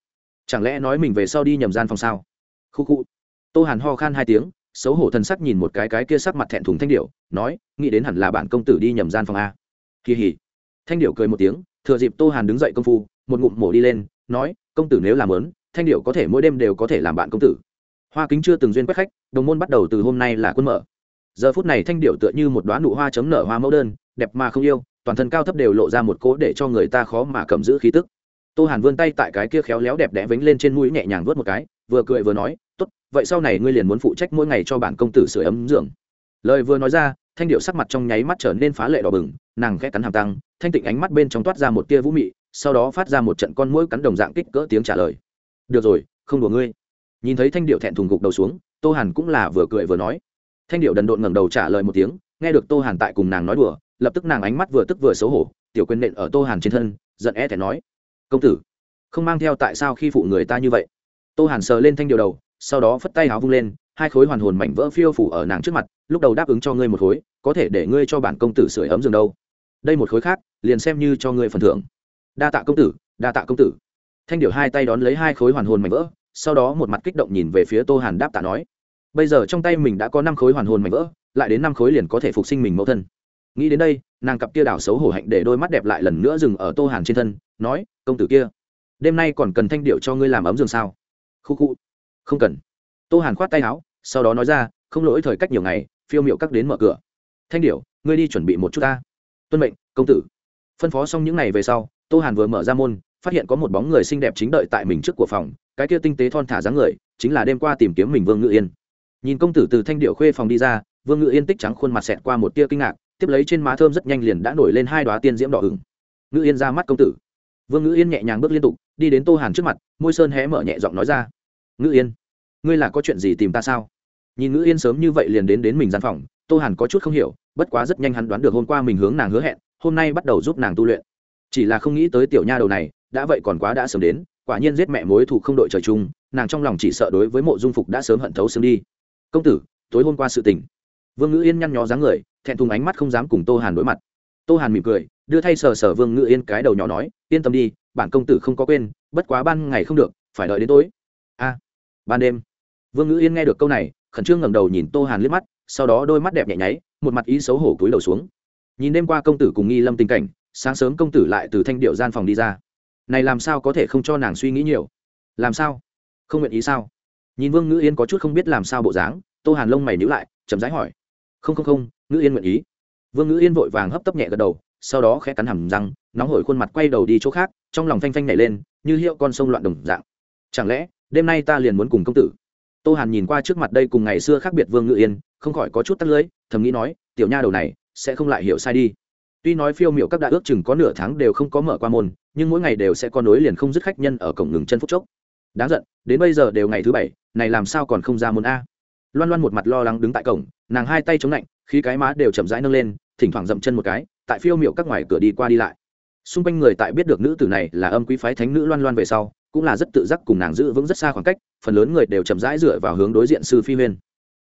Chẳng lẽ nói mình về sau đi nhầm gian phòng sao? Khu khu. Tô hàn ho khan hai tiếng xấu hổ thân sắc nhìn một cái cái kia sắc mặt thẹn thùng thanh điệu nói nghĩ đến hẳn là bản công tử đi nhầm gian phòng a. Kỳ hỉ. Thanh điệu cười một tiếng thừa dịp tô hàn đứng dậy công phu, một ngụm mổ đi lên, nói, công tử nếu làm lớn, thanh điệu có thể mỗi đêm đều có thể làm bạn công tử. Hoa kính chưa từng duyên quét khách, đồng môn bắt đầu từ hôm nay là quân mở. Giờ phút này thanh điệu tựa như một đoán nụ hoa chấm nở hoa mẫu đơn, đẹp mà không yêu, toàn thân cao thấp đều lộ ra một cố để cho người ta khó mà cầm giữ khí tức. Tô hàn vươn tay tại cái kia khéo léo đẹp đẽ vánh lên trên mũi nhẹ nhàng vớt một cái, vừa cười vừa nói, tốt, vậy sau này ngươi liền muốn phụ trách mỗi ngày cho bản công tử sửa ấm dưỡng. Lời vừa nói ra, thanh điệu sắc mặt trong nháy mắt trở nên phá lệ đỏ bừng nàng khẽ cắn hàm tăng thanh tịnh ánh mắt bên trong toát ra một tia vũ mị, sau đó phát ra một trận con mũi cắn đồng dạng kích cỡ tiếng trả lời. Được rồi, không đùa ngươi. Nhìn thấy thanh điệu thẹn thùng gục đầu xuống, tô hàn cũng là vừa cười vừa nói. Thanh điệu đần độn ngẩng đầu trả lời một tiếng, nghe được tô hàn tại cùng nàng nói đùa, lập tức nàng ánh mắt vừa tức vừa xấu hổ, tiểu quyền nện ở tô hàn trên thân, giận e thẻ nói. Công tử, không mang theo tại sao khi phụ người ta như vậy? Tô hàn sờ lên thanh điệu đầu, sau đó phất tay áo vung lên, hai khối hoàn hồn mảnh vỡ phiêu phủ ở nàng trước mặt, lúc đầu đáp ứng cho ngươi một khối, có thể để ngươi cho bản công tử sửa ấm giường đâu đây một khối khác, liền xem như cho ngươi phần thưởng. Đa tạ công tử, đa tạ công tử. Thanh điệu hai tay đón lấy hai khối hoàn hồn mảnh vỡ, sau đó một mặt kích động nhìn về phía tô hàn đáp tạ nói. Bây giờ trong tay mình đã có năm khối hoàn hồn mảnh vỡ, lại đến năm khối liền có thể phục sinh mình mẫu thân. Nghĩ đến đây, nàng cặp kia đảo xấu hổ hạnh để đôi mắt đẹp lại lần nữa dừng ở tô hàn trên thân, nói, công tử kia, đêm nay còn cần thanh điệu cho ngươi làm ấm giường sao? Khu khu, không cần. Tô hàn khoát tay áo, sau đó nói ra, không lỗi, thời cách nhiều ngày, phiêu miệu các đến mở cửa. Thanh điệu ngươi đi chuẩn bị một chút ta tuân mệnh, công tử. Phân phó xong những ngày về sau, tô hàn vừa mở ra môn, phát hiện có một bóng người xinh đẹp chính đợi tại mình trước của phòng, cái kia tinh tế thon thả dáng người, chính là đêm qua tìm kiếm mình vương ngự yên. Nhìn công tử từ thanh điệu khuê phòng đi ra, vương ngự yên tích trắng khuôn mặt xẹt qua một tia kinh ngạc, tiếp lấy trên má thơm rất nhanh liền đã nổi lên hai đoá tiên diễm đỏ hừng ngự yên ra mắt công tử. Vương ngự yên nhẹ nhàng bước liên tục, đi đến tô hàn trước mặt, môi sơn hé mở nhẹ giọng nói ra. Ngự yên, ngươi là có chuyện gì tìm ta sao? Nhìn ngự yên sớm như vậy liền đến đến mình gian phòng, tô hàn có chút không hiểu bất quá rất nhanh hắn đoán được hôm qua mình hướng nàng hứa hẹn, hôm nay bắt đầu giúp nàng tu luyện. Chỉ là không nghĩ tới tiểu nha đầu này, đã vậy còn quá đã sớm đến, quả nhiên giết mẹ mối thủ không đội trời chung, nàng trong lòng chỉ sợ đối với mộ dung phục đã sớm hận thấu xương đi. Công tử, tối hôm qua sự tình. Vương ngữ yên nhăn nhó dáng người, thẹn thùng ánh mắt không dám cùng tô hàn đối mặt. Tô hàn mỉm cười, đưa thay sờ sờ vương ngữ yên cái đầu nhỏ nói, yên tâm đi, bản công tử không có quên, bất quá ban ngày không được, phải đợi đến tối. A, ban đêm. Vương ngữ yên nghe được câu này, khẩn trương ngẩng đầu nhìn tô hàn liếc mắt, sau đó đôi mắt đẹp nhẹ nháy một mặt ý xấu hổ cúi đầu xuống. Nhìn đêm qua công tử cùng nghi lâm tình cảnh, sáng sớm công tử lại từ thanh điệu gian phòng đi ra. Này làm sao có thể không cho nàng suy nghĩ nhiều? Làm sao? Không nguyện ý sao? Nhìn vương ngữ yên có chút không biết làm sao bộ dáng, tô hàn lông mày nhữ lại, chậm rãi hỏi. Không không không, ngữ yên nguyện ý. Vương ngữ yên vội vàng hấp tấp nhẹ gật đầu, sau đó khẽ cắn hầm răng, nóng hổi khuôn mặt quay đầu đi chỗ khác, trong lòng phanh phanh nhảy lên, như hiệu con sông loạn đồng dạng. Chẳng lẽ, đêm nay ta liền muốn cùng công tử? Tô hàn nhìn qua trước mặt đây cùng ngày xưa khác biệt vương ngự yên không khỏi có chút tắt lưới, thầm nghĩ nói, tiểu nha đầu này sẽ không lại hiểu sai đi. Tuy nói phiêu miệu các đại ước chừng có nửa tháng đều không có mở qua môn, nhưng mỗi ngày đều sẽ có nối liền không dứt khách nhân ở cổng ngừng chân phúc chốc. Đáng giận, đến bây giờ đều ngày thứ bảy, này làm sao còn không ra môn a? Loan loan một mặt lo lắng đứng tại cổng, nàng hai tay chống lạnh khi cái má đều chậm rãi nâng lên, thỉnh thoảng dậm chân một cái, tại phiêu miệu các ngoài cửa đi qua đi lại. Xung quanh người tại biết được nữ tử này là âm quý phái thánh nữ loan loan về sau, cũng là rất tự giác cùng nàng giữ vững rất xa khoảng cách, phần lớn người đều chậm rãi dựa vào hướng đối diện sư phi huyên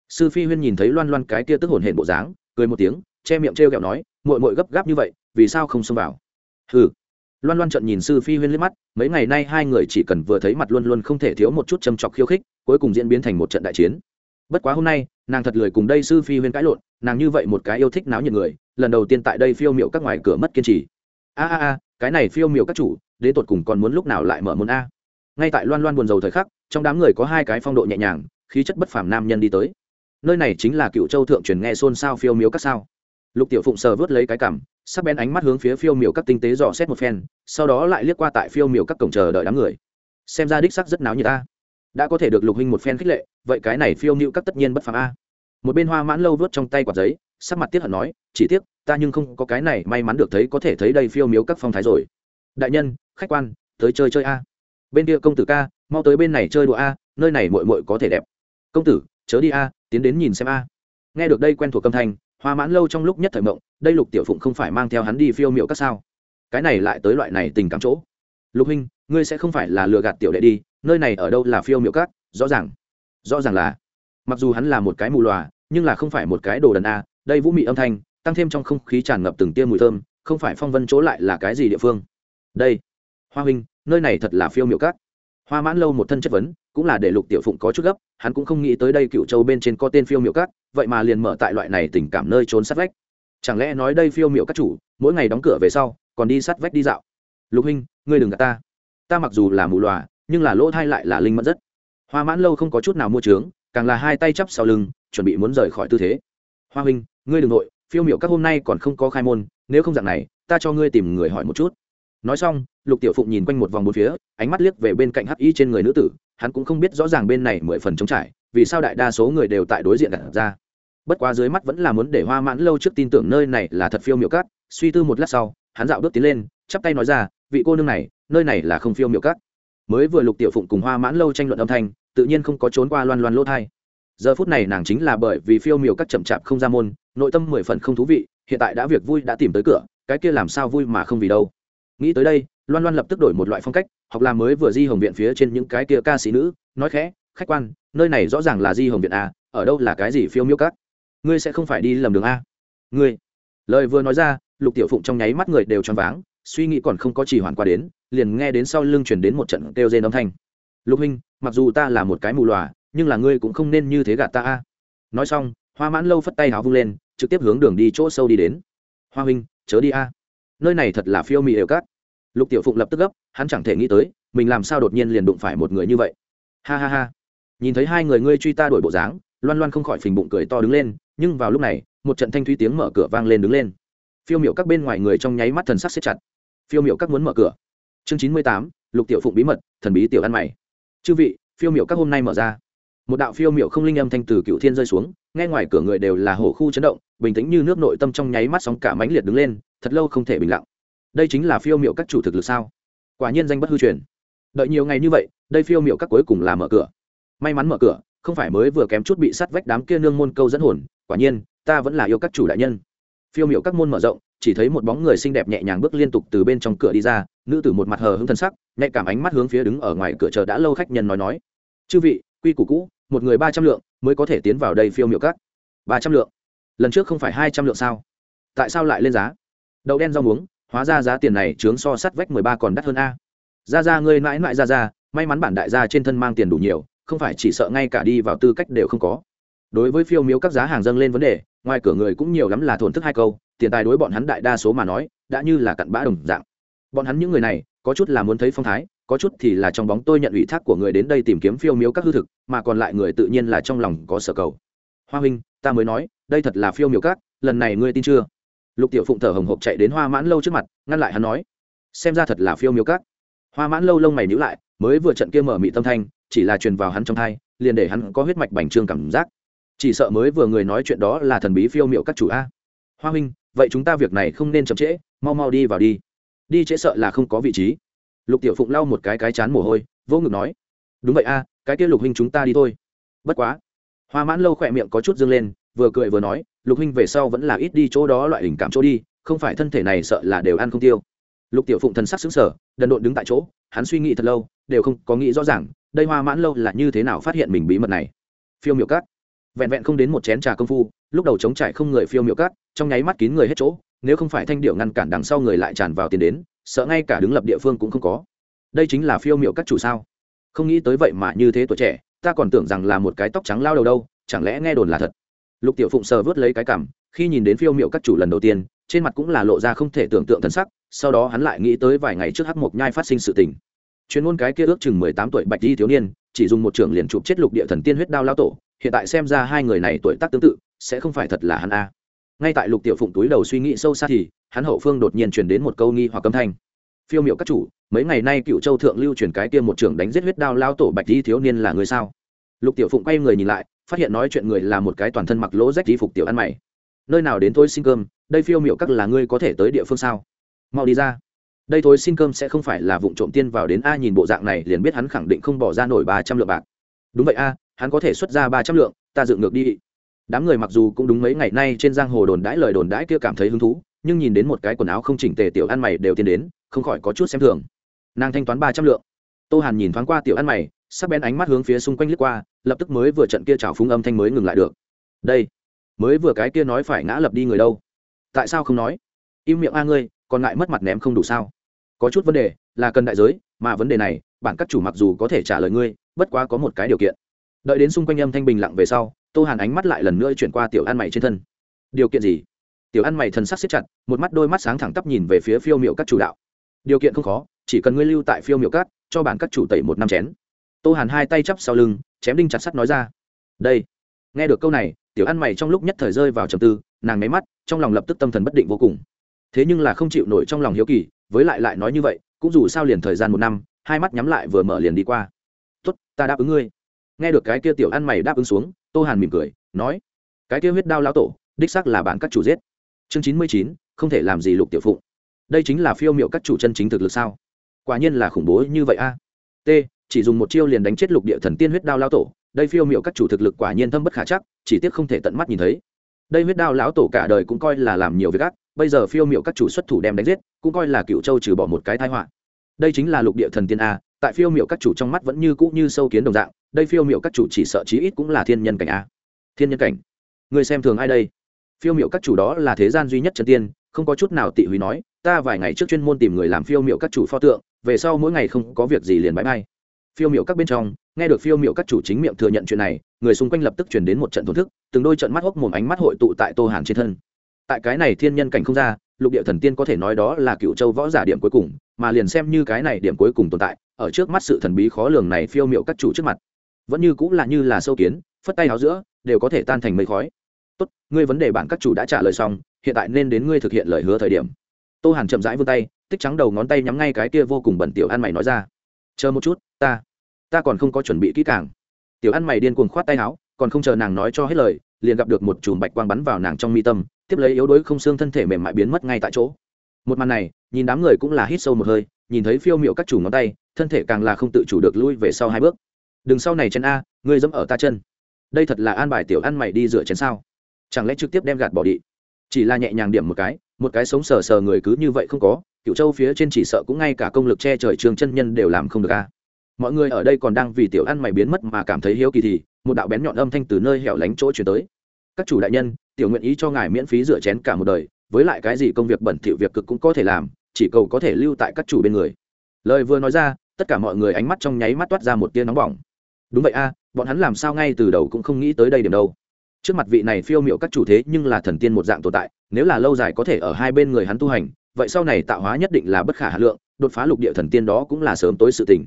sư phi huyên nhìn thấy loan loan cái kia tức hồn hển bộ dáng, cười một tiếng, che miệng t r e o kẹo nói mội mội gấp gáp như vậy, vì sao không xông vào? Hừ. Loan loan trận nhìn sư phi huyên liếc mắt, mấy ngày nay hai người chỉ cần vừa thấy mặt luôn luôn không thể thiếu một chút châm chọc khiêu khích, cuối cùng diễn biến thành một trận đại chiến. Bất quá hôm nay, nàng thật lười cùng đây sư phi huyên cãi lộn, nàng như vậy một cái yêu thích náo nhiệt người, lần đầu tiên tại đây phiêu miệu các ngoài cửa mất kiên trì. A a a, cái này phiêu miệu các chủ đến tột cùng còn muốn lúc nào lại mở môn a? Ngay tại loan loan buồn rầu thời khắc, trong đám người có hai cái phong độ nhẹ nhàng, khí chất bất phàm nam nhân đi tới nơi này chính là cựu châu thượng truyền nghe xôn xao phiêu miếu các sao. Lục tiểu phụng sờ vớt lấy cái cảm, sắc bén ánh mắt hướng phía phiêu miểu các tinh tế dò xét một phen, sau đó lại liếc qua tại phiêu miểu các cổng chờ đợi đám người. Xem ra đích sắc rất náo như ta đã có thể được lục huynh một phen khích lệ, vậy cái này phiêu miểu các tất nhiên bất phàm a. Một bên hoa mãn lâu vớt trong tay quạt giấy, sắc mặt tiếc hận nói, chỉ tiếc, ta nhưng không có cái này may mắn được thấy có thể thấy đây phiêu miếu các phong thái rồi. Đại nhân, khách quan, tới chơi chơi a. Bên kia công tử ca, mau tới bên này chơi đùa a, nơi này muội muội có thể đẹp. Công tử, chớ đi a tiến đến nhìn xem a. Nghe được đây quen thuộc âm thanh, hoa mãn lâu trong lúc nhất thời mộng, đây lục tiểu phụng không phải mang theo hắn đi phiêu miệu các sao? Cái này lại tới loại này tình cảm chỗ. Lục huynh, ngươi sẽ không phải là lừa gạt tiểu đệ đi, nơi này ở đâu là phiêu miệu các? Rõ ràng. Rõ ràng là. Mặc dù hắn là một cái mù lòa nhưng là không phải một cái đồ đần a, đây vũ mị âm thanh, tăng thêm trong không khí tràn ngập từng tia mùi thơm, không phải phong vân chỗ lại là cái gì địa phương? Đây. Hoa huynh, nơi này thật là phiêu miệu các. Hoa mãn lâu một thân chất vấn cũng là để lục tiểu phụng có chút gấp, hắn cũng không nghĩ tới đây cựu châu bên trên có tên phiêu miệu các vậy mà liền mở tại loại này tình cảm nơi trốn sát vách. Chẳng lẽ nói đây phiêu miệu các chủ, mỗi ngày đóng cửa về sau, còn đi sát vách đi dạo? Lục huynh, ngươi đừng gạt ta. Ta mặc dù là mù lòa, nhưng là lỗ thai lại là linh mẫn rất. Hoa mãn lâu không có chút nào mua trướng, càng là hai tay chắp sau lưng, chuẩn bị muốn rời khỏi tư thế. Hoa huynh, ngươi đ ừ n g nội, phiêu miệu các hôm nay còn không có khai môn, nếu không dạng này, ta cho ngươi tìm người hỏi một chút. Nói xong, lục tiểu phụng nhìn quanh một vòng bốn phía, ánh mắt liếc về bên cạnh hắc y trên người nữ tử hắn cũng không biết rõ ràng bên này mười phần trống trải, vì sao đại đa số người đều tại đối diện đặt ra. Bất quá dưới mắt vẫn là muốn để hoa mãn lâu trước tin tưởng nơi này là thật phiêu miệu cát, suy tư một lát sau, hắn dạo bước tiến lên, chắp tay nói ra, vị cô nương này, nơi này là không phiêu miệu cát. Mới vừa lục tiểu phụng cùng hoa mãn lâu tranh luận âm thanh, tự nhiên không có trốn qua loan loan lỗ thai. Giờ phút này nàng chính là bởi vì phiêu miệu các chậm chạp không ra môn, nội tâm mười phần không thú vị, hiện tại đã việc vui đã tìm tới cửa, cái kia làm sao vui mà không vì đâu. Nghĩ tới đây loan loan lập tức đổi một loại phong cách, học làm mới vừa di hồng viện phía trên những cái kia ca sĩ nữ, nói khẽ, khách quan, nơi này rõ ràng là di hồng viện a ở đâu là cái gì phiêu miêu cắt ngươi sẽ không phải đi lầm đường a? Ngươi? Lời vừa nói ra, lục tiểu phụng trong nháy mắt người đều choáng váng, suy nghĩ còn không có chỉ hoàn qua đến, liền nghe đến sau lưng chuyển đến một trận kêu rên âm thanh. Lục huynh, mặc dù ta là một cái mù lòa, nhưng là ngươi cũng không nên như thế gạt ta a. Nói xong, hoa mãn lâu phất tay háo vung lên, trực tiếp hướng đường đi chỗ sâu đi đến. Hoa huynh, chớ đi a. Nơi này thật là phiêu mị đều cát lục tiểu phụng lập tức gấp, hắn chẳng thể nghĩ tới, mình làm sao đột nhiên liền đụng phải một người như vậy. Ha ha ha. Nhìn thấy hai người ngươi truy ta đổi bộ dáng, loan loan không khỏi phình bụng cười to đứng lên, nhưng vào lúc này, một trận thanh thúy tiếng mở cửa vang lên đứng lên. Phiêu miệu các bên ngoài người trong nháy mắt thần sắc xếp chặt. Phiêu miệu các muốn mở cửa. Chương chín mươi tám, lục tiểu phụng bí mật, thần bí tiểu ăn mày. Chư vị, phiêu miệu các hôm nay mở ra. Một đạo phiêu miệu không linh âm thanh từ cựu thiên rơi xuống, nghe ngoài cửa người đều là hổ khu chấn động, bình tĩnh như nước nội tâm trong nháy mắt sóng cả mãnh liệt đứng lên, thật lâu không thể bình lặng đây chính là phiêu miệu các chủ thực lực sao? Quả nhiên danh bất hư truyền. Đợi nhiều ngày như vậy, đây phiêu miệu các cuối cùng là mở cửa. May mắn mở cửa, không phải mới vừa kém chút bị sắt vách đám kia nương môn câu dẫn hồn, quả nhiên, ta vẫn là yêu các chủ đại nhân. Phiêu miệu các môn mở rộng, chỉ thấy một bóng người xinh đẹp nhẹ nhàng bước liên tục từ bên trong cửa đi ra, nữ tử một mặt hờ hững thân sắc nhạy cảm ánh mắt hướng phía đứng ở ngoài cửa chờ đã lâu khách nhân nói nói. Chư vị, quy củ cũ, một người ba trăm lượng mới có thể tiến vào đây phiêu miệu các. Ba trăm lượng? Lần trước không phải hai trăm lượng sao? Tại sao lại lên giá? Đậu đen rau muống hóa ra giá tiền này chướng so sắt vách mười ba còn đắt hơn a. Ra ra, ngươi mãi mãi ra ra, may mắn bản đại gia trên thân mang tiền đủ nhiều, không phải chỉ sợ ngay cả đi vào tư cách đều không có. Đối với phiêu miếu các giá hàng dâng lên vấn đề, ngoài cửa người cũng nhiều lắm là thổn thức hai câu, tiền tài đối bọn hắn đại đa số mà nói, đã như là cặn bã đồng dạng. Bọn hắn những người này, có chút là muốn thấy phong thái, có chút thì là trong bóng tôi nhận ủy thác của người đến đây tìm kiếm phiêu miếu các hư thực, mà còn lại người tự nhiên là trong lòng có sở cầu. Hoa huynh, ta mới nói, đây thật là phiêu miếu các, lần này ngươi tin chưa? Lục tiểu phụng thở hồng hộc chạy đến hoa mãn lâu trước mặt, ngăn lại hắn nói, xem ra thật là phiêu miếu các. Hoa mãn lâu lông mày nhữ lại, mới vừa trận kia mở mị tâm thanh, chỉ là truyền vào hắn trong thai, liền để hắn có huyết mạch bành trương cảm giác. Chỉ sợ mới vừa người nói chuyện đó là thần bí phiêu miệu các chủ a. Hoa huynh, vậy chúng ta việc này không nên chậm trễ, mau mau đi vào đi. Đi trễ sợ là không có vị trí. Lục tiểu phụng lau một cái cái chán mồ hôi, vô ngực nói, đúng vậy a, cái kia lục huynh chúng ta đi thôi. Bất quá hoa mãn lâu khỏe miệng có chút dâng lên, vừa cười vừa nói, lục huynh về sau vẫn là ít đi chỗ đó loại hình cảm chỗ đi, không phải thân thể này sợ là đều ăn không tiêu. Lục tiểu phụng thần sắc xứng sở đần độn đứng tại chỗ, hắn suy nghĩ thật lâu, đều không có nghĩ rõ ràng, đây hoa mãn lâu là như thế nào phát hiện mình bí mật này. Phiêu miệu cát. Vẹn vẹn không đến một chén trà công phu, lúc đầu chống trải không người phiêu miệu cát, trong nháy mắt kín người hết chỗ, nếu không phải thanh điệu ngăn cản đằng sau người lại tràn vào tiền đến, sợ ngay cả đứng lập địa phương cũng không có. Đây chính là phiêu miệu các chủ sao? Không nghĩ tới vậy mà như thế tuổi trẻ ta còn tưởng rằng là một cái tóc trắng lao đầu đâu, chẳng lẽ nghe đồn là thật? Lục tiểu phụng sờ vớt lấy cái cảm khi nhìn đến phiêu miệu các chủ lần đầu tiên, trên mặt cũng là lộ ra không thể tưởng tượng thần sắc, sau đó hắn lại nghĩ tới vài ngày trước hắc mộc nhai phát sinh sự tình. Chuyên môn cái kia ước chừng mười tám tuổi bạch di thiếu niên, chỉ dùng một trưởng liền chụp chết lục địa thần tiên huyết đao lao tổ, hiện tại xem ra hai người này tuổi tác tương tự, sẽ không phải thật là hắn a. Ngay tại lục tiểu phụng túi đầu suy nghĩ sâu xa thì, hắn hậu phương đột nhiên truyền đến một câu nghi hoặc âm thanh phiêu miệu các chủ, mấy ngày nay cựu châu thượng lưu truyền cái kia một trưởng đánh giết huyết đao lao tổ bạch di thiếu niên là người sao? Lục tiểu phụng quay người nhìn lại, phát hiện nói chuyện người là một cái toàn thân mặc lỗ rách di phục tiểu ăn mày. Nơi nào đến thôi xin cơm, đây phiêu miệu các là ngươi có thể tới địa phương sao? Mau đi ra. Đây thôi xin cơm sẽ không phải là vụ trộm tiên vào đến a nhìn bộ dạng này, liền biết hắn khẳng định không bỏ ra nổi ba trăm lượng bạc. Đúng vậy a, hắn có thể xuất ra ba trăm lượng, ta dựng ngược đi. Đám người mặc dù cũng đúng mấy ngày nay trên giang hồ đồn đãi lời đồn đãi kia cảm thấy hứng thú, nhưng nhìn đến một cái quần áo không chỉnh tề tiểu ăn mày đều tiến đến không khỏi có chút xem thường. Nàng thanh toán ba trăm lượng. Tô hàn nhìn thoáng qua tiểu ăn mày, sắc bén ánh mắt hướng phía xung quanh lướt qua, lập tức mới vừa trận kia trào phúng âm thanh mới ngừng lại được. Đây, mới vừa cái kia nói phải ngã lập đi người đâu? Tại sao không nói? Im miệng a ngươi, còn ngại mất mặt ném không đủ sao? Có chút vấn đề, là cần đại giới, mà vấn đề này, bản các chủ mặc dù có thể trả lời ngươi, bất quá có một cái điều kiện. Đợi đến xung quanh âm thanh bình lặng về sau, tô hàn ánh mắt lại lần nữa chuyển qua tiểu ăn mày trên thân. Điều kiện gì? Tiểu ăn mày thần sắc xếp chặt, một mắt đôi mắt sáng thẳng tắp nhìn về phía phiêu miệu các chủ đạo điều kiện không khó, chỉ cần ngươi lưu tại phiêu miểu cát, cho bản các chủ tẩy một năm chén. Tô hàn hai tay chắp sau lưng, chém đinh chặt sắt nói ra. Đây. Nghe được câu này, tiểu ăn mày trong lúc nhất thời rơi vào trầm tư, nàng máy mắt, trong lòng lập tức tâm thần bất định vô cùng. Thế nhưng là không chịu nổi trong lòng hiếu kỳ, với lại lại nói như vậy, cũng dù sao liền thời gian một năm, hai mắt nhắm lại vừa mở liền đi qua. Tốt, ta đáp ứng ngươi. Nghe được cái kia tiểu ăn mày đáp ứng xuống, tô hàn mỉm cười, nói, cái kia huyết đao lão tổ, đích xác là bản các chủ giết. Chương chín mươi chín, không thể làm gì lục tiểu phụng đây chính là phiêu m i ệ u các chủ chân chính thực lực sao? Quả nhiên là khủng bố như vậy a. T, chỉ dùng một chiêu liền đánh chết lục địa thần tiên huyết đao lão tổ, đây phiêu m i ệ u các chủ thực lực quả nhiên thâm bất khả chắc, chỉ tiếc không thể tận mắt nhìn thấy. Đây huyết đao lão tổ cả đời cũng coi là làm nhiều việc ác, bây giờ phiêu m i ệ u các chủ xuất thủ đem đánh giết, cũng coi là cựu châu trừ bỏ một cái thái họa. Đây chính là lục địa thần tiên a, tại phiêu m i ệ u các chủ trong mắt vẫn như cũ như sâu kiến đồng dạng, đây phiêu m i ệ u các chủ chỉ sợ chí ít cũng là thiên nhân cảnh a. Thiên nhân cảnh? Người xem thường ai đây? Phiêu m i ệ u các chủ đó là thế gian duy nhất trần tiên, không có chút nào tị húy nói ta vài ngày trước chuyên môn tìm người làm phiêu m i ệ u các chủ pho tượng, về sau mỗi ngày không có việc gì liền bãi bay phiêu miệu các bên trong, nghe được phiêu miệu các chủ chính miệng thừa nhận chuyện này, người xung quanh lập tức chuyển đến một trận thổn thức, từng đôi trận mắt hốc mồm ánh mắt hội tụ tại tô hàn trên thân. Tại cái này thiên nhân cảnh không ra, lục địa thần tiên có thể nói đó là cựu châu võ giả điểm cuối cùng, mà liền xem như cái này điểm cuối cùng tồn tại, ở trước mắt sự thần bí khó lường này phiêu miệu các chủ trước mặt, vẫn như cũng là như là sâu kiến, phất tay áo giữa, đều có thể tan thành mây khói. Tốt, ngươi vấn đề bản các chủ đã trả lời xong, hiện tại nên đến ngươi thực hiện lời hứa thời điểm tô hàn chậm rãi vươn tay, tích trắng đầu ngón tay nhắm ngay cái kia vô cùng bẩn tiểu ăn mày nói ra. Chờ một chút, ta ta còn không có chuẩn bị kỹ càng. Tiểu ăn mày điên cuồng khoát tay áo, còn không chờ nàng nói cho hết lời, liền gặp được một chùm bạch quang bắn vào nàng trong mi tâm, tiếp lấy yếu đuối không xương thân thể mềm mại biến mất ngay tại chỗ. Một màn này, nhìn đám người cũng là hít sâu một hơi, nhìn thấy phiêu miệu các chủ ngón tay, thân thể càng là không tự chủ được lui về sau hai bước. Đừng sau này chân a, ngươi dẫm ở ta chân. Đây thật là an bài tiểu ăn mày đi rửa chén sao? Chẳng lẽ trực tiếp đem gạt bỏ đi? Chỉ là nhẹ nhàng điểm một cái một cái sống sờ sờ người cứ như vậy không có cựu châu phía trên chỉ sợ cũng ngay cả công lực che trời trường chân nhân đều làm không được a. Mọi người ở đây còn đang vì tiểu ăn mày biến mất mà cảm thấy hiếu kỳ thì, một đạo bén nhọn âm thanh từ nơi hẻo lánh chỗ chuyển tới. Các chủ đại nhân, tiểu nguyện ý cho ngài miễn phí rửa chén cả một đời, với lại cái gì công việc bẩn thỉu việc cực cũng có thể làm, chỉ cầu có thể lưu tại các chủ bên người. Lời vừa nói ra, tất cả mọi người ánh mắt trong nháy mắt toát ra một tia nóng bỏng. Đúng vậy a, bọn hắn làm sao ngay từ đầu cũng không nghĩ tới đây điểm đâu trước mặt vị này phiêu m i ệ u các chủ thế nhưng là thần tiên một dạng tồn tại, nếu là lâu dài có thể ở hai bên người hắn tu hành, vậy sau này tạo hóa nhất định là bất khả hà lượng, đột phá lục địa thần tiên đó cũng là sớm tối sự tình.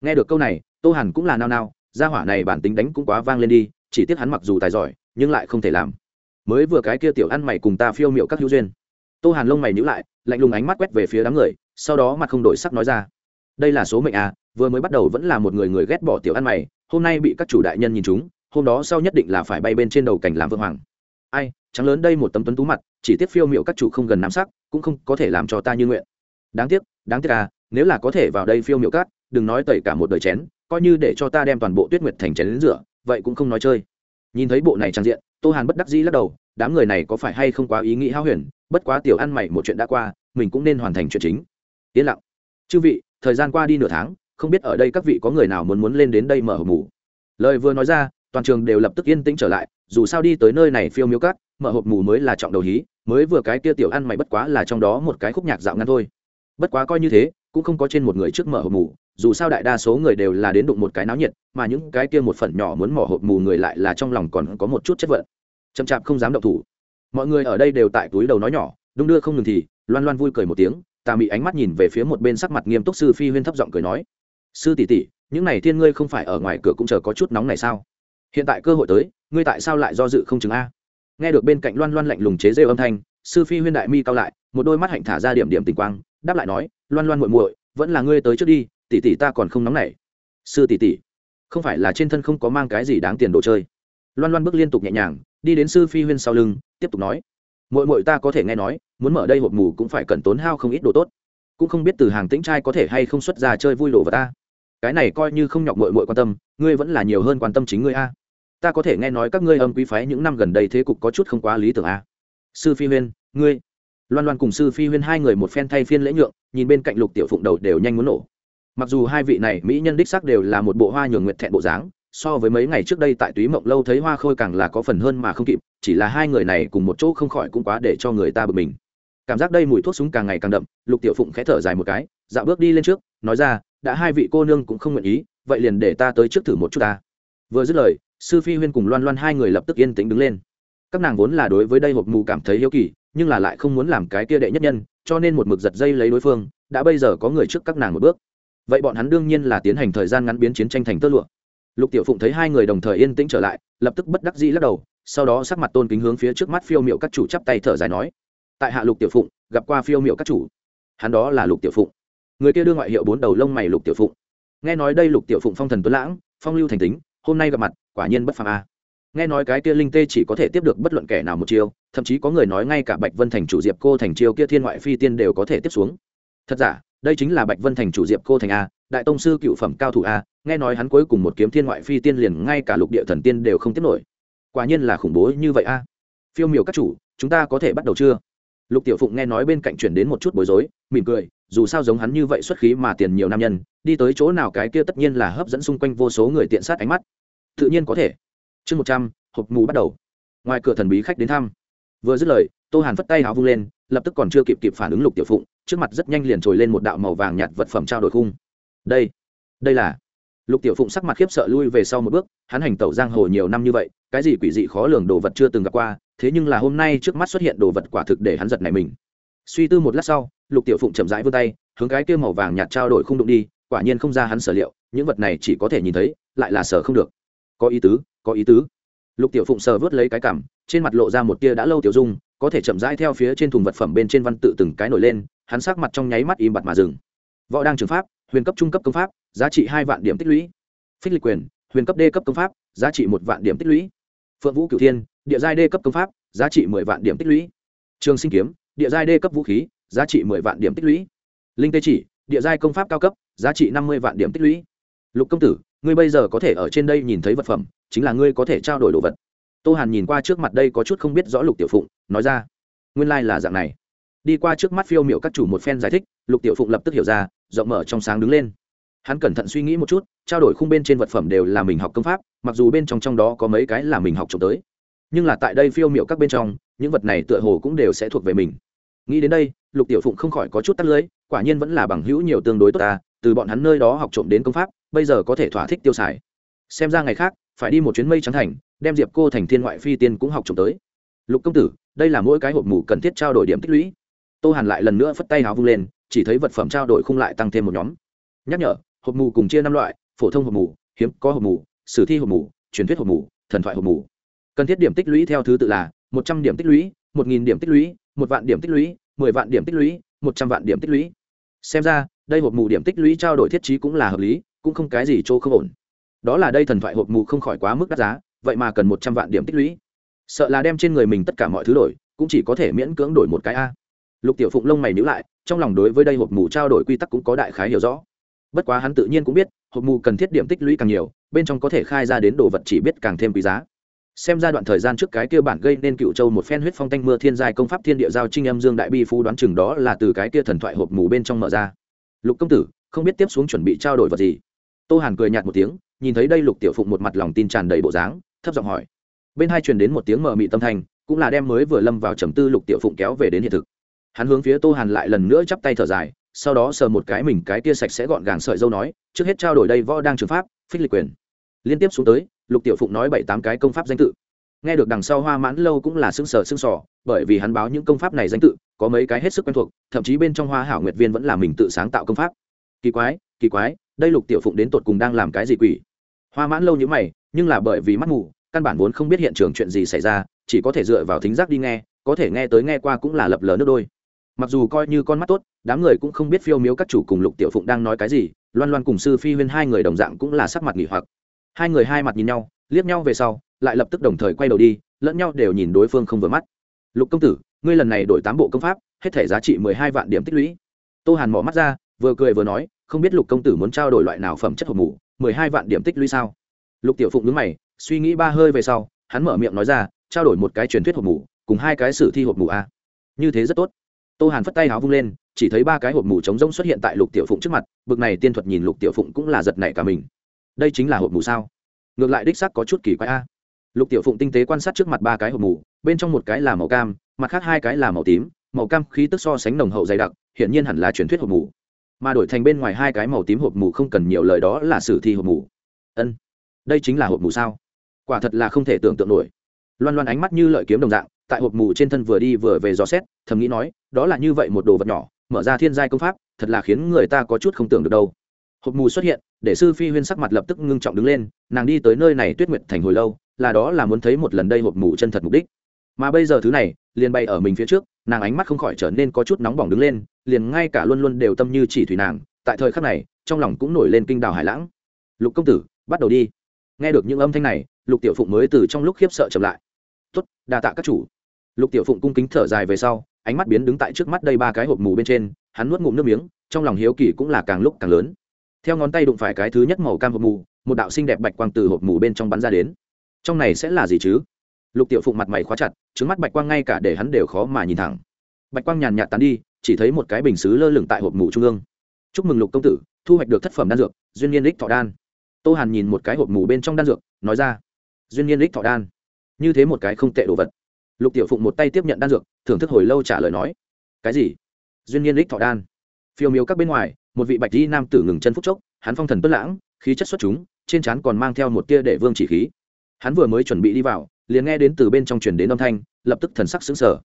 Nghe được câu này, tô hàn cũng là nao nao, gia hỏa này bản tính đánh cũng quá vang lên đi, chỉ tiếc hắn mặc dù tài giỏi, nhưng lại không thể làm. Mới vừa cái kia tiểu ăn mày cùng ta phiêu m i ệ u các hữu duyên. Tô hàn lông mày nhữ lại, lạnh lùng ánh mắt quét về phía đám người, sau đó mặt không đổi sắc nói ra. Đây là số mệnh à vừa mới bắt đầu vẫn là một người người ghét bỏ tiểu ăn mày, hôm nay bị các chủ đại nhân nhìn chúng hôm đó sau nhất định là phải bay bên trên đầu cảnh làm vương hoàng. Ai trắng lớn đây một tấm tuấn tú mặt chỉ tiếc phiêu miệu các chủ không gần nắm sắc cũng không có thể làm cho ta như nguyện. Đáng tiếc đáng tiếc à nếu là có thể vào đây phiêu miệu các, đừng nói tẩy cả một đời chén coi như để cho ta đem toàn bộ tuyết nguyệt thành chén đến rửa vậy cũng không nói chơi. Nhìn thấy bộ này trang diện tô hàn bất đắc dĩ lắc đầu đám người này có phải hay không quá ý nghĩ hao huyền bất quá tiểu ăn mày một chuyện đã qua mình cũng nên hoàn thành chuyện chính. Yên lặng. Chư vị thời gian qua đi nửa tháng không biết ở đây các vị có người nào muốn muốn lên đến đây mở hộp mù. Lời vừa nói ra toàn trường đều lập tức yên tĩnh trở lại, dù sao đi tới nơi này phiêu miếu cắt mở hộp mù mới là trọng đầu hí, mới vừa cái kia tiểu ăn mày bất quá là trong đó một cái khúc nhạc dạo ngắn thôi. Bất quá coi như thế, cũng không có trên một người trước mở hộp mù, dù sao đại đa số người đều là đến đụng một cái náo nhiệt, mà những cái kia một phần nhỏ muốn mở hộp mù người lại là trong lòng còn có một chút chất vận. Chậm chạp không dám động thủ. Mọi người ở đây đều tại túi đầu nói nhỏ, đung đưa không ngừng thì, loan loan vui cười một tiếng, tà mị ánh mắt nhìn về phía một bên sắc mặt nghiêm túc sư phi huyên thấp giọng cười nói, sư tỷ tỷ, những này thiên ngươi không phải ở ngoài cửa cũng chờ có chút nóng này sao? Hiện tại cơ hội tới, ngươi tại sao lại do dự không chừng a? Nghe được bên cạnh loan loan lạnh lùng chế rêu âm thanh, sư phi huyên đại mi cao lại, một đôi mắt hạnh thả ra điểm điểm tình quang, đáp lại nói, loan loan muội muội, vẫn là ngươi tới trước đi, tỷ tỷ ta còn không nóng nảy. Sư tỷ tỷ, không phải là trên thân không có mang cái gì đáng tiền đồ chơi. Loan loan bước liên tục nhẹ nhàng, đi đến sư phi huyên sau lưng, tiếp tục nói, muội muội ta có thể nghe nói, muốn mở đây hộp mù cũng phải cần tốn hao không ít đồ tốt. Cũng không biết từ hàng tĩnh trai có thể hay không xuất ra chơi vui đồ vào ta. Cái này coi như không nhọc muội muội quan tâm, ngươi vẫn là nhiều hơn quan tâm chính ngươi a ta có thể nghe nói các ngươi âm quý phái những năm gần đây thế cục có chút không quá lý tưởng a sư phi huyên, ngươi. Loan loan cùng sư phi huyên hai người một phen thay phiên lễ nhượng, nhìn bên cạnh lục tiểu phụng đầu đều nhanh muốn nổ. Mặc dù hai vị này mỹ nhân đích sắc đều là một bộ hoa nhường nguyệt thẹn bộ dáng, so với mấy ngày trước đây tại túy mộng lâu thấy hoa khôi càng là có phần hơn mà không kịp, chỉ là hai người này cùng một chỗ không khỏi cũng quá để cho người ta bực mình. Cảm giác đây mùi thuốc súng càng ngày càng đậm, lục tiểu phụng khẽ thở dài một cái dạo bước đi lên trước, nói ra, đã hai vị cô nương cũng không nguyện ý, vậy liền để ta tới trước thử một chút ta. Vừa dứt lời sư phi huyên cùng loan loan hai người lập tức yên tĩnh đứng lên. Các nàng vốn là đối với đây hộp mù cảm thấy hiếu kỳ, nhưng là lại không muốn làm cái kia đệ nhất nhân, cho nên một mực giật dây lấy đối phương, đã bây giờ có người trước các nàng một bước. Vậy bọn hắn đương nhiên là tiến hành thời gian ngắn biến chiến tranh thành tơ lụa. Lục tiểu phụng thấy hai người đồng thời yên tĩnh trở lại, lập tức bất đắc dĩ lắc đầu, sau đó sắc mặt tôn kính hướng phía trước mắt phiêu miệu các chủ chắp tay thở dài nói, tại hạ lục tiểu phụng, gặp qua phiêu miệu các chủ. Hắn đó là lục tiểu phụng. Người kia đưa ngoại hiệu bốn đầu lông mày lục tiểu phụng. Nghe nói đây lục tiểu phụng phong thần tuấn lãng, phong lưu thành tính, hôm nay gặp mặt quả nhiên bất phàm a. Nghe nói cái kia linh tê chỉ có thể tiếp được bất luận kẻ nào một chiêu, thậm chí có người nói ngay cả bạch vân thành chủ diệp cô thành chiêu kia thiên ngoại phi tiên đều có thể tiếp xuống. Thật giả, đây chính là bạch vân thành chủ diệp cô thành a, đại tông sư cựu phẩm cao thủ a, nghe nói hắn cuối cùng một kiếm thiên ngoại phi tiên liền ngay cả lục địa thần tiên đều không tiếp nổi. Quả nhiên là khủng bố như vậy a. Phiêu miểu các chủ, chúng ta có thể bắt đầu chưa? Lục tiểu phụng nghe nói bên cạnh chuyển đến một chút bối rối, mỉm cười, dù sao giống hắn như vậy xuất khí mà tiền nhiều nam nhân, đi tới chỗ nào cái kia tất nhiên là hấp dẫn xung quanh vô số người tiện sát ánh mắt tự nhiên có thể. Chương một trăm, hộp mù bắt đầu. Ngoài cửa thần bí khách đến thăm. Vừa dứt lời, tô hàn phất tay áo vung lên, lập tức còn chưa kịp kịp phản ứng lục tiểu phụng, trước mặt rất nhanh liền trồi lên một đạo màu vàng nhạt vật phẩm trao đổi khung. Đây đây là. Lục tiểu phụng sắc mặt khiếp sợ lui về sau một bước, hắn hành tẩu giang hồ nhiều năm như vậy, cái gì quỷ dị khó lường đồ vật chưa từng gặp qua, thế nhưng là hôm nay trước mắt xuất hiện đồ vật quả thực để hắn giật này mình. Suy tư một lát sau, lục tiểu phụng chậm rãi vươn tay, hướng cái kia màu vàng nhạt trao đổi không đụng đi, quả nhiên không ra hắn sở liệu, những vật này chỉ có thể nhìn thấy, lại là sở không được có ý tứ, có ý tứ. Lục tiểu phụng sờ vớt lấy cái cảm, trên mặt lộ ra một tia đã lâu tiểu dung, có thể chậm rãi theo phía trên thùng vật phẩm bên trên văn tự từng cái nổi lên, hắn sắc mặt trong nháy mắt im bặt mà dừng. Võ đang trường pháp, huyền cấp trung cấp công pháp, giá trị hai vạn điểm tích lũy. Phích lịch quyền, huyền cấp d cấp công pháp, giá trị một vạn điểm tích lũy. Phượng vũ cửu thiên, địa giai d cấp công pháp, giá trị mười vạn điểm tích lũy. Trường sinh kiếm, địa giai d cấp vũ khí, giá trị mười vạn điểm tích lũy. Linh tê chỉ, địa giai công pháp cao cấp, giá trị năm mươi vạn điểm tích lũy. Lục công tử ngươi bây giờ có thể ở trên đây nhìn thấy vật phẩm, chính là ngươi có thể trao đổi đồ vật. Tô hàn nhìn qua trước mặt đây có chút không biết rõ lục tiểu phụng, nói ra, nguyên lai、like、là dạng này. Đi qua trước mắt phiêu m i ệ u các chủ một phen giải thích, lục tiểu phụng lập tức hiểu ra, rộng mở trong sáng đứng lên. Hắn cẩn thận suy nghĩ một chút, trao đổi khung bên trên vật phẩm đều là mình học công pháp, mặc dù bên trong trong đó có mấy cái là mình học trộm tới. Nhưng là tại đây phiêu m i ệ u các bên trong, những vật này tựa hồ cũng đều sẽ thuộc về mình nghĩ đến đây, lục tiểu phụng không khỏi có chút tắt lưới quả nhiên vẫn là bằng hữu nhiều tương đối tốt ta, từ bọn hắn nơi đó học trộm đến công pháp, bây giờ có thể thỏa thích tiêu xài. Xem ra ngày khác, phải đi một chuyến mây trắng thành, đem diệp cô thành thiên ngoại phi tiên cũng học trộm tới. Lục công tử, đây là mỗi cái hộp mù cần thiết trao đổi điểm tích lũy. Tô hàn lại lần nữa phất tay hào vung lên, chỉ thấy vật phẩm trao đổi khung lại tăng thêm một nhóm. Nhắc nhở, hộp mù cùng chia năm loại, phổ thông hộp mù hiếm có hộp mù sử thi hộp mù truyền thuyết hộp mù thần thoại hộp mù cần thiết điểm tích lũy theo thứ tự là một trăm điểm tích lũy, một nghìn điểm tích lũy một vạn điểm tích lũy, mười vạn điểm tích lũy, một trăm vạn điểm tích lũy. Xem ra, đây hộp mù điểm tích lũy trao đổi thiết trí cũng là hợp lý, cũng không cái gì chỗ không ổn. Đó là đây thần thoại hộp mù không khỏi quá mức đắt giá, vậy mà cần một trăm vạn điểm tích lũy. Sợ là đem trên người mình tất cả mọi thứ đổi, cũng chỉ có thể miễn cưỡng đổi một cái a. Lục tiểu phụng lông mày nhữ lại, trong lòng đối với đây hộp mù trao đổi quy tắc cũng có đại khái hiểu rõ. Bất quá hắn tự nhiên cũng biết, hộp mù cần thiết điểm tích lũy càng nhiều, bên trong có thể khai ra đến đồ vật chỉ biết càng thêm quý giá xem ra đoạn thời gian trước cái kia bản gây nên cựu châu một phen huyết phong tanh mưa thiên giai công pháp thiên địa giao trinh âm dương đại bi phu đoán chừng đó là từ cái kia thần thoại hộp mù bên trong mở ra. Lục công tử, không biết tiếp xuống chuẩn bị trao đổi vật gì? Tô hàn cười nhạt một tiếng, nhìn thấy đây lục tiểu phụng một mặt lòng tin tràn đầy bộ dáng, thấp giọng hỏi. Bên hai truyền đến một tiếng mờ mị tâm thành cũng là đem mới vừa lâm vào trầm tư lục tiểu phụng kéo về đến hiện thực. Hắn hướng phía tô hàn lại lần nữa chắp tay thở dài, sau đó sờ một cái mình cái kia sạch sẽ gọn gàng sợi dâu nói, trước hết trao đổi đây võ đang trường pháp, phích lịch quyền liên tiếp xuống tới, lục tiểu phụng nói bảy tám cái công pháp danh tự. Nghe được đằng sau hoa mãn lâu cũng là xương sở xương sỏ bởi vì hắn báo những công pháp này danh tự, có mấy cái hết sức quen thuộc, thậm chí bên trong hoa hảo nguyệt viên vẫn là mình tự sáng tạo công pháp. Kỳ quái kỳ quái, đây lục tiểu phụng đến tột cùng đang làm cái gì quỷ? Hoa mãn lâu như mày, nhưng là bởi vì mắt mù, căn bản vốn không biết hiện trường chuyện gì xảy ra, chỉ có thể dựa vào thính giác đi nghe, có thể nghe tới nghe qua cũng là lập lờ nước đôi. Mặc dù coi như con mắt tốt, đám người cũng không biết phiêu miếu các chủ cùng lục tiểu phụng đang nói cái gì, loan loan cùng sư phi huyên hai người đồng dạng cũng là sắc mặt nghỉ hoặc hai người hai mặt nhìn nhau, liếc nhau về sau, lại lập tức đồng thời quay đầu đi, lẫn nhau đều nhìn đối phương không vừa mắt. Lục công tử, ngươi lần này đổi tám bộ công pháp, hết thể giá trị mười hai vạn điểm tích lũy. Tô hàn mỏ mắt ra, vừa cười vừa nói, không biết lục công tử muốn trao đổi loại nào phẩm chất hộp mủ, mười hai vạn điểm tích lũy sao? Lục tiểu phụng đứng mày, suy nghĩ ba hơi về sau, hắn mở miệng nói ra, trao đổi một cái truyền thuyết hộp mủ, cùng hai cái sử thi hộp mủ a như thế rất tốt. Tô hàn phất tay háo vung lên, chỉ thấy ba cái hộp mủ trống rỗng xuất hiện tại lục tiểu phụng trước mặt, bực này tiên thuật nhìn lục tiểu phụng cũng là giật nảy cả mình đây chính là hộp mù sao? Ngược lại đích sắc có chút kỳ quái a. Lục tiểu phụng tinh tế quan sát trước mặt ba cái hộp mù, bên trong một cái là màu cam, mặt khác hai cái là màu tím, màu cam khí tức so sánh nồng hậu dày đặc, hiển nhiên hẳn là truyền thuyết hộp mù. Mà đổi thành bên ngoài hai cái màu tím hộp mù không cần nhiều lời đó là sử thi hộp mù. Ân, đây chính là hộp mù sao? Quả thật là không thể tưởng tượng nổi. Loan loan ánh mắt như lợi kiếm đồng dạng, tại hộp mù trên thân vừa đi vừa về dò xét, thầm nghĩ nói, đó là như vậy một đồ vật nhỏ, mở ra thiên giai công pháp, thật là khiến người ta có chút không tưởng được đâu. Hộp mù xuất hiện để sư phi huyên sắc mặt lập tức ngưng trọng đứng lên, nàng đi tới nơi này tuyết nguyệt thành hồi lâu, là đó là muốn thấy một lần đây hộp mù chân thật mục đích. Mà bây giờ thứ này, liền bay ở mình phía trước, nàng ánh mắt không khỏi trở nên có chút nóng bỏng đứng lên, liền ngay cả luôn luôn đều tâm như chỉ thủy nàng, tại thời khắc này, trong lòng cũng nổi lên kinh đào hải lãng. Lục công tử, bắt đầu đi. Nghe được những âm thanh này, lục tiểu phụng mới từ trong lúc khiếp sợ chậm lại. Tuất đa tạ các chủ. Lục tiểu phụng cung kính thở dài về sau, ánh mắt biến đứng tại trước mắt đây ba cái hộp mù bên trên, hắn nuốt ngụm nước miếng, trong lòng hiếu kỳ cũng là càng lúc càng lớn theo ngón tay đụng phải cái thứ nhất màu cam hộp mù, một đạo xinh đẹp bạch quang từ hộp mù bên trong bắn ra đến. Trong này sẽ là gì chứ? Lục tiểu phụng mặt mày khóa chặt, trứng mắt bạch quang ngay cả để hắn đều khó mà nhìn thẳng. Bạch quang nhàn nhạt tán đi, chỉ thấy một cái bình xứ lơ lửng tại hộp mù trung ương. Chúc mừng lục công tử, thu hoạch được thất phẩm đan dược, duyên niên đích thọ đan. Tô hàn nhìn một cái hộp mù bên trong đan dược, nói ra, duyên niên đích thọ đan. Như thế một cái không tệ đồ vật. Lục tiểu phụng một tay tiếp nhận đan dược, thưởng thức hồi lâu trả lời nói, cái gì? Duyên niên đích thọ đan? Phiêu miếu các bên ngoài một vị bạch di nam tử ngừng chân phúc chốc, hắn phong thần tuất lãng, khí chất xuất chúng, trên trán còn mang theo một tia để vương chỉ khí. Hắn vừa mới chuẩn bị đi vào, liền nghe đến từ bên trong truyền đến âm thanh, lập tức thần sắc xứng sở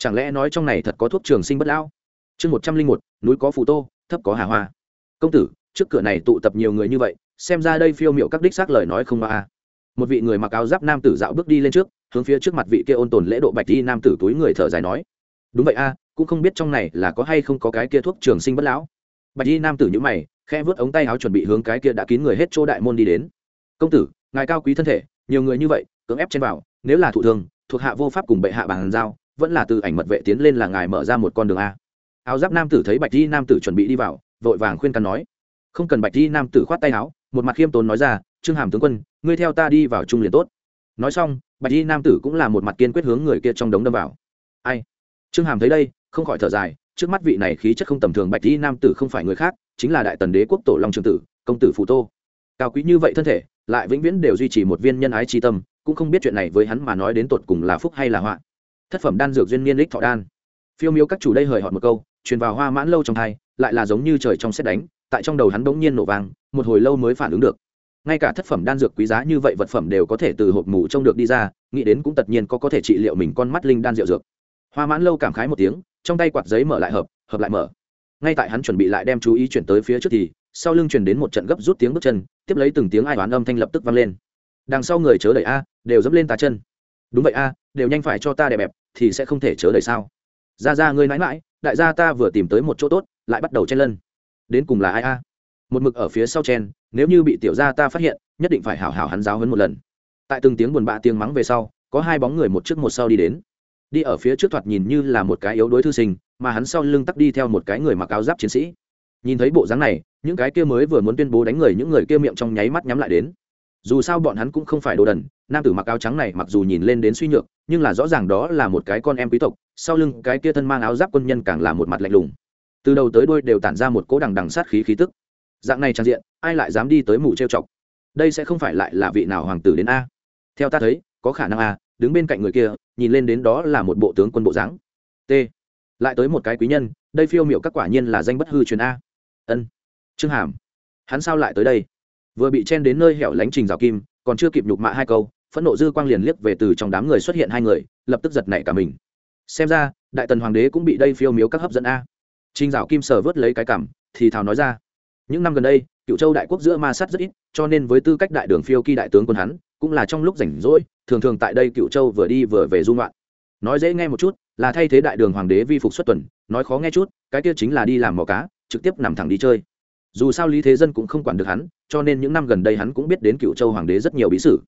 chẳng lẽ nói trong này thật có thuốc trường sinh bất lão? Chương một trăm linh một, núi có phù tô, thấp có hà hoa. Công tử, trước cửa này tụ tập nhiều người như vậy, xem ra đây phiêu m i ệ u các đích xác lời nói không a một vị người mặc áo giáp nam tử dạo bước đi lên trước, hướng phía trước mặt vị kia ôn tồn lễ độ bạch đi nam tử túi người thở dài nói. Đúng vậy a, cũng không biết trong này là có hay không có cái kia thuốc trường sinh bất lão bạch Y nam tử nhữ mày khe vớt ống tay áo chuẩn bị hướng cái kia đã kín người hết chỗ đại môn đi đến. Công tử, ngài cao quý thân thể, nhiều người như vậy, cưỡng ép trên vào, nếu là thụ thương, thuộc hạ vô pháp cùng bệ hạ bàn giao, vẫn là từ ảnh mật vệ tiến lên là ngài mở ra một con đường a. Áo giáp nam tử thấy bạch Y nam tử chuẩn bị đi vào, vội vàng khuyên can nói. Không cần. Bạch Y nam tử khoát tay áo, một mặt khiêm tốn nói ra, trương hàm tướng quân, ngươi theo ta đi vào trung liền tốt. Nói xong, bạch Y nam tử cũng là một mặt kiên quyết hướng người kia trong đống đâm vào. Ai? Trương hàm thấy đây, không khỏi thở dài trước mắt vị này khí chất không tầm thường bạch y nam tử không phải người khác, chính là đại tần đế quốc tổ long trường tử, công tử phù tô. Cao quý như vậy thân thể, lại vĩnh viễn đều duy trì một viên nhân ái tri tâm, cũng không biết chuyện này với hắn mà nói đến tột cùng là phúc hay là họa. Thất phẩm đan dược duyên niên đích thọ đan. Phiêu miếu các chủ đây hời hợt một câu, truyền vào hoa mãn lâu trong thai, lại là giống như trời trong xét đánh, tại trong đầu hắn bỗng nhiên nổ vang, một hồi lâu mới phản ứng được. Ngay cả thất phẩm đan dược quý giá như vậy vật phẩm đều có thể từ hộp mù trông được đi ra, nghĩ đến cũng tất nhiên có có thể trị liệu mình con mắt linh đan rượu dược. Hoa mãn lâu cảm khái một tiếng trong tay quạt giấy mở lại hợp hợp lại mở. Ngay tại hắn chuẩn bị lại đem chú ý chuyển tới phía trước thì, sau lưng truyền đến một trận gấp rút tiếng bước chân, tiếp lấy từng tiếng ai oán âm thanh lập tức vang lên. Đằng sau người chớ đẩy a, đều dẫm lên tà chân. Đúng vậy a, đều nhanh phải cho ta đẹp bẹp, thì sẽ không thể chớ đẩy sao? Ra ra ngươi mãi mãi, đại gia ta vừa tìm tới một chỗ tốt, lại bắt đầu chen lân. Đến cùng là ai a? Một mực ở phía sau chen, nếu như bị tiểu gia ta phát hiện, nhất định phải hảo hảo hắn giáo hấn một lần. Tại từng tiếng buồn bã tiếng mắng về sau, có hai bóng người một trước một sau đi đến đi ở phía trước thoạt nhìn như là một cái yếu đối thư sinh, mà hắn sau lưng tắc đi theo một cái người mặc áo giáp chiến sĩ. Nhìn thấy bộ dáng này, những cái kia mới vừa muốn tuyên bố đánh người những người kia miệng trong nháy mắt nhắm lại đến. Dù sao bọn hắn cũng không phải đồ đần, nam tử mặc áo trắng này mặc dù nhìn lên đến suy nhược, nhưng là rõ ràng đó là một cái con em quý tộc, sau lưng cái kia thân mang áo giáp quân nhân càng là một mặt lạnh lùng. Từ đầu tới đôi đều tản ra một cỗ đằng đằng sát khí khí tức. Dạng này trang diện, ai lại dám đi tới mù trêu chọc? Đây sẽ không phải lại là vị nào hoàng tử đến a? Theo ta thấy, có khả năng a, đứng bên cạnh người kia nhìn lên đến đó là một bộ tướng quân bộ dáng. T. Lại tới một cái quý nhân, đây phiêu miệu các quả nhiên là danh bất hư truyền a. Ân. Trương hàm. Hắn sao lại tới đây? Vừa bị chen đến nơi hẻo lánh trình rào kim, còn chưa kịp nhục mạ hai câu, phẫn nộ dư quang liền liếc về từ trong đám người xuất hiện hai người, lập tức giật nảy cả mình. Xem ra, đại tần hoàng đế cũng bị đây phiêu miếu các hấp dẫn a. Trình rào kim sờ vớt lấy cái cảm, thì thào nói ra. Những năm gần đây cựu châu đại quốc giữa ma sát rất ít, cho nên với tư cách đại đường phiêu kỳ đại tướng quân hắn, cũng là trong lúc rảnh rỗi thường thường tại đây cựu châu vừa đi vừa về dung loạn nói dễ nghe một chút, là thay thế đại đường hoàng đế vi phục xuất tuần, nói khó nghe chút, cái kia chính là đi làm mò cá, trực tiếp nằm thẳng đi chơi. Dù sao lý thế dân cũng không quản được hắn, cho nên những năm gần đây hắn cũng biết đến cựu châu hoàng đế rất nhiều bí sử.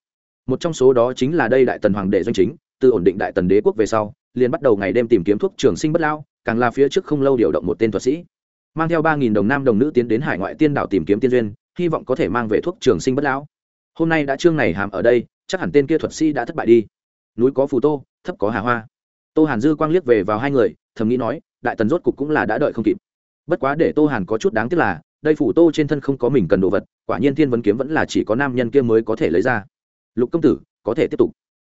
Một trong số đó chính là đây đại tần hoàng đệ doanh chính, từ ổn định đại tần đế quốc về sau, liền bắt đầu ngày đêm tìm kiếm thuốc trường sinh bất lao, càng là phía trước không lâu điều động một tên thuật sĩ. Mang theo ba nghìn đồng nam đồng nữ tiến đến hải ngoại tiên đảo tìm kiếm tiên duyên, hy vọng có thể mang về thuốc trường sinh bất lão hôm nay đã chương này hàm ở đây chắc hẳn tên kia thuật sĩ đã thất bại đi. Núi có phù tô, thấp có hà hoa. Tô hàn dư quang liếc về vào hai người, thầm nghĩ nói, đại tần rốt cục cũng là đã đợi không kịp. Bất quá để tô hàn có chút đáng tiếc là, đây phủ tô trên thân không có mình cần đồ vật, quả nhiên thiên vấn kiếm vẫn là chỉ có nam nhân kia mới có thể lấy ra. Lục công tử, có thể tiếp tục.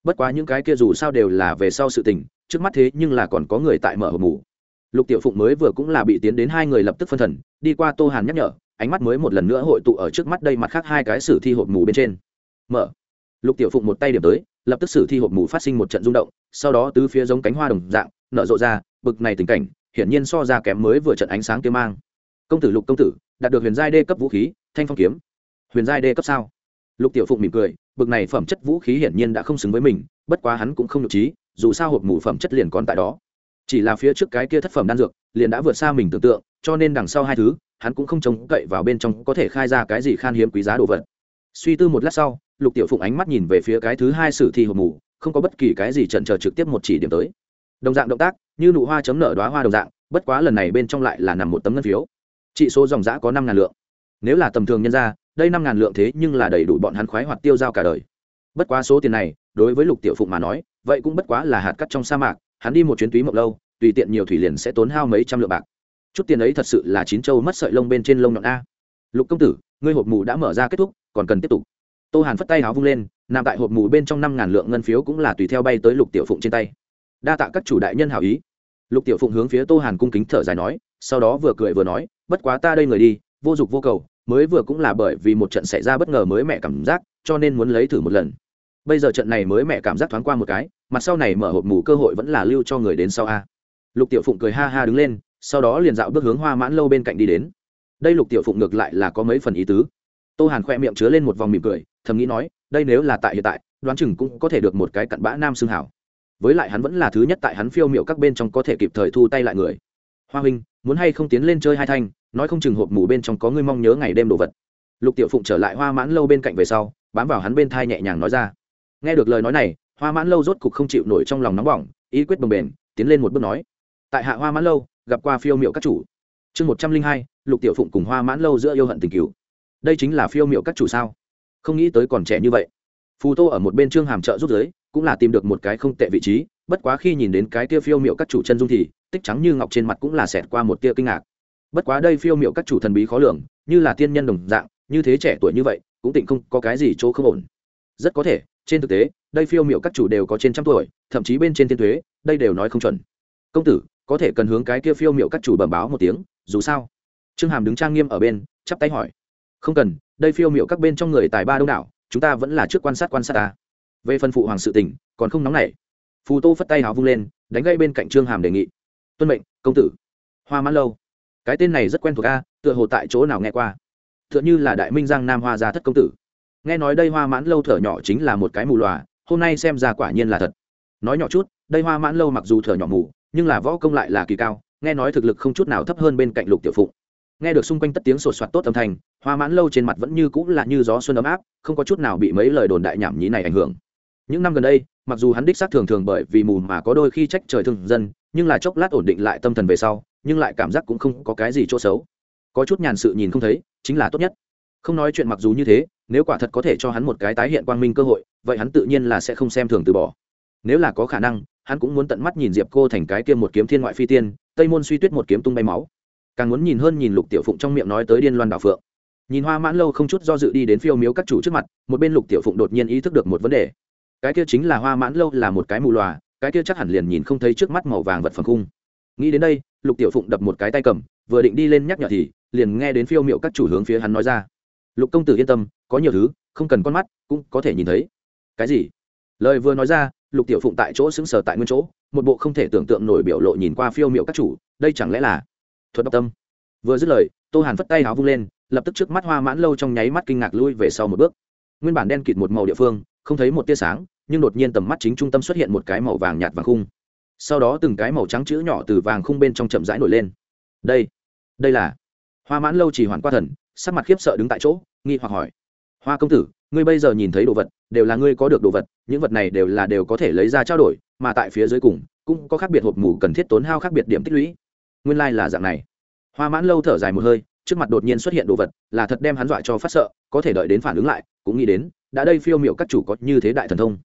Bất quá những cái kia dù sao đều là về sau sự tình, trước mắt thế nhưng là còn có người tại mở hộp mù. Lục tiểu phụng mới vừa cũng là bị tiến đến hai người lập tức phân thần, đi qua tô hàn nhắc nhở, ánh mắt mới một lần nữa hội tụ ở trước mắt đây mặt khác hai cái sử thi hộp mù bên trên. Mở lục tiểu phụng một tay điểm tới, lập tức sử thi hộp mù phát sinh một trận rung động, sau đó từ phía giống cánh hoa đồng dạng, nở rộ ra, bực này tình cảnh, hiển nhiên so ra kém mới vừa trận ánh sáng kia mang. Công tử lục công tử, đạt được huyền giai đê cấp vũ khí, thanh phong kiếm. Huyền giai đê cấp sao? Lục tiểu phụng mỉm cười, bực này phẩm chất vũ khí hiển nhiên đã không xứng với mình, bất quá hắn cũng không nhục trí, dù sao hộp mù phẩm chất liền còn tại đó. Chỉ là phía trước cái kia thất phẩm đan dược, liền đã vượt xa mình tưởng tượng, cho nên đằng sau hai thứ, hắn cũng không trông cậy vào bên trong có thể khai ra cái gì khan hiếm quý giá đồ vật suy tư một lát sau, lục tiểu phụng ánh mắt nhìn về phía cái thứ hai sử thi hộp mù, không có bất kỳ cái gì chần trờ trực tiếp một chỉ điểm tới. Đồng dạng động tác, như nụ hoa chấm nở đoá hoa đồng dạng, bất quá lần này bên trong lại là nằm một tấm ngân phiếu. Trị số dòng giã có năm ngàn lượng. Nếu là tầm thường nhân ra, đây năm ngàn lượng thế nhưng là đầy đủ bọn hắn khoái hoặc tiêu dao cả đời. Bất quá số tiền này, đối với lục tiểu phụng mà nói, vậy cũng bất quá là hạt cắt trong sa mạc, hắn đi một chuyến túy mộng lâu, tùy tiện nhiều thủy liền sẽ tốn hao mấy trăm lượng bạc. Chút tiền ấy thật sự là chín châu mất sợi lông bên trên lông nhọn a. Lục công tử, ngươi hộp mù đã mở ra kết thúc còn cần tiếp tục. Tô hàn phất tay háo vung lên, nằm tại hộp mù bên trong năm ngàn lượng ngân phiếu cũng là tùy theo bay tới lục tiểu phụng trên tay. Đa tạ các chủ đại nhân hảo ý. Lục tiểu phụng hướng phía tô hàn cung kính thở dài nói, sau đó vừa cười vừa nói, bất quá ta đây người đi, vô dụng vô cầu, mới vừa cũng là bởi vì một trận xảy ra bất ngờ mới mẹ cảm giác, cho nên muốn lấy thử một lần. Bây giờ trận này mới mẹ cảm giác thoáng qua một cái, mặt sau này mở hộp mù cơ hội vẫn là lưu cho người đến sau a. Lục tiểu phụng cười ha ha đứng lên, sau đó liền dạo bước hướng hoa mãn lâu bên cạnh đi đến. Đây lục tiểu phụng ngược lại là có mấy phần ý tứ tô hàn khoe miệng chứa lên một vòng mỉm cười, thầm nghĩ nói, đây nếu là tại hiện tại, đoán chừng cũng có thể được một cái cặn bã nam xương hảo. Với lại hắn vẫn là thứ nhất tại hắn phiêu miệu các bên trong có thể kịp thời thu tay lại người. Hoa huynh, muốn hay không tiến lên chơi hai thanh, nói không chừng hộp mù bên trong có ngươi mong nhớ ngày đêm đồ vật. Lục tiểu phụng trở lại hoa mãn lâu bên cạnh về sau, bám vào hắn bên thai nhẹ nhàng nói ra. Nghe được lời nói này, hoa mãn lâu rốt cục không chịu nổi trong lòng nóng bỏng, ý quyết bồng bền tiến lên một bước nói, tại hạ hoa mãn lâu, gặp qua phiêu miệu các chủ. Chương một trăm linh hai, lục tiểu phụng cùng hoa mãn lâu giữa yêu hận tình cứu đây chính là phiêu miệu các chủ sao? Không nghĩ tới còn trẻ như vậy. Phù tô ở một bên trương hàm trợ giúp giới, cũng là tìm được một cái không tệ vị trí, bất quá khi nhìn đến cái tia phiêu miệu các chủ chân dung thì, tích trắng như ngọc trên mặt cũng là xẹt qua một tia kinh ngạc. Bất quá đây phiêu miệu các chủ thần bí khó lường, như là tiên nhân đồng dạng, như thế trẻ tuổi như vậy, cũng tịnh không có cái gì chỗ không ổn. Rất có thể, trên thực tế, đây phiêu miệu các chủ đều có trên trăm tuổi, thậm chí bên trên thiên thuế, đây đều nói không chuẩn. Công tử, có thể cần hướng cái kia phiêu miệu các chủ bẩm báo một tiếng, dù sao. Trương hàm đứng trang nghiêm ở bên, chắp tay hỏi không cần, đây phiêu miệu các bên trong người tài ba đông đảo, chúng ta vẫn là trước quan sát quan sát ta. Về phần phụ hoàng sự tỉnh còn không nóng nảy. Phù tô phất tay hào vung lên, đánh gây bên cạnh trương hàm đề nghị. Tuân mệnh, công tử. Hoa mãn lâu. Cái tên này rất quen thuộc a, tựa hồ tại chỗ nào nghe qua. Tựa như là đại minh giang nam hoa gia thất công tử. Nghe nói đây hoa mãn lâu thở nhỏ chính là một cái mù lòa, hôm nay xem ra quả nhiên là thật. Nói nhỏ chút, đây hoa mãn lâu mặc dù thở nhỏ mù, nhưng là võ công lại là kỳ cao, nghe nói thực lực không chút nào thấp hơn bên cạnh lục tiểu phụng nghe được xung quanh tất tiếng sột soạt tốt âm thanh, hoa mãn lâu trên mặt vẫn như cũng là như gió xuân ấm áp, không có chút nào bị mấy lời đồn đại nhảm nhí này ảnh hưởng. Những năm gần đây, mặc dù hắn đích xác thường thường bởi vì mù mà có đôi khi trách trời thương dân, nhưng là chốc lát ổn định lại tâm thần về sau, nhưng lại cảm giác cũng không có cái gì chỗ xấu. Có chút nhàn sự nhìn không thấy, chính là tốt nhất. Không nói chuyện mặc dù như thế, nếu quả thật có thể cho hắn một cái tái hiện quang minh cơ hội, vậy hắn tự nhiên là sẽ không xem thường từ bỏ. Nếu là có khả năng, hắn cũng muốn tận mắt nhìn diệp cô thành cái kia một kiếm thiên ngoại phi tiên, tây môn suy tuyết một kiếm tung bay máu càng muốn nhìn hơn nhìn lục tiểu phụng trong miệng nói tới điên loan đảo phượng. Nhìn hoa mãn lâu không chút do dự đi đến phiêu miếu các chủ trước mặt, một bên lục tiểu phụng đột nhiên ý thức được một vấn đề. Cái kia chính là hoa mãn lâu là một cái mù loà, cái kia chắc hẳn liền nhìn không thấy trước mắt màu vàng vật phẩm khung. Nghĩ đến đây, lục tiểu phụng đập một cái tay cầm, vừa định đi lên nhắc nhở thì, liền nghe đến phiêu miệu các chủ hướng phía hắn nói ra. Lục công tử yên tâm, có nhiều thứ, không cần con mắt, cũng có thể nhìn thấy. Cái gì? Lời vừa nói ra, lục tiểu phụng tại chỗ xứng sở tại nguyên chỗ, một bộ không thể tưởng tượng nổi biểu lộ nhìn qua phiêu miệu các chủ, đây chẳng lẽ là thuật đọc tâm. Vừa dứt lời, tô hàn phất tay áo vung lên, lập tức trước mắt hoa mãn lâu trong nháy mắt kinh ngạc lui về sau một bước. Nguyên bản đen kịt một màu địa phương, không thấy một tia sáng, nhưng đột nhiên tầm mắt chính trung tâm xuất hiện một cái màu vàng nhạt vàng khung. Sau đó từng cái màu trắng chữ nhỏ từ vàng khung bên trong chậm rãi nổi lên. Đây đây là hoa mãn lâu chỉ hoàn qua thần, sắc mặt khiếp sợ đứng tại chỗ, nghi hoặc hỏi. Hoa công tử, ngươi bây giờ nhìn thấy đồ vật, đều là ngươi có được đồ vật, những vật này đều là đều có thể lấy ra trao đổi, mà tại phía dưới cùng, cũng có khác biệt hộp mù cần thiết tốn hao khác biệt điểm tích lũy nguyên lai là dạng này. Hoa mãn lâu thở dài một hơi, trước mặt đột nhiên xuất hiện đồ vật, là thật đem hắn dọa cho phát sợ, có thể đợi đến phản ứng lại, cũng nghĩ đến, đã đây phiêu m i ệ u các chủ có như thế đại thần thông.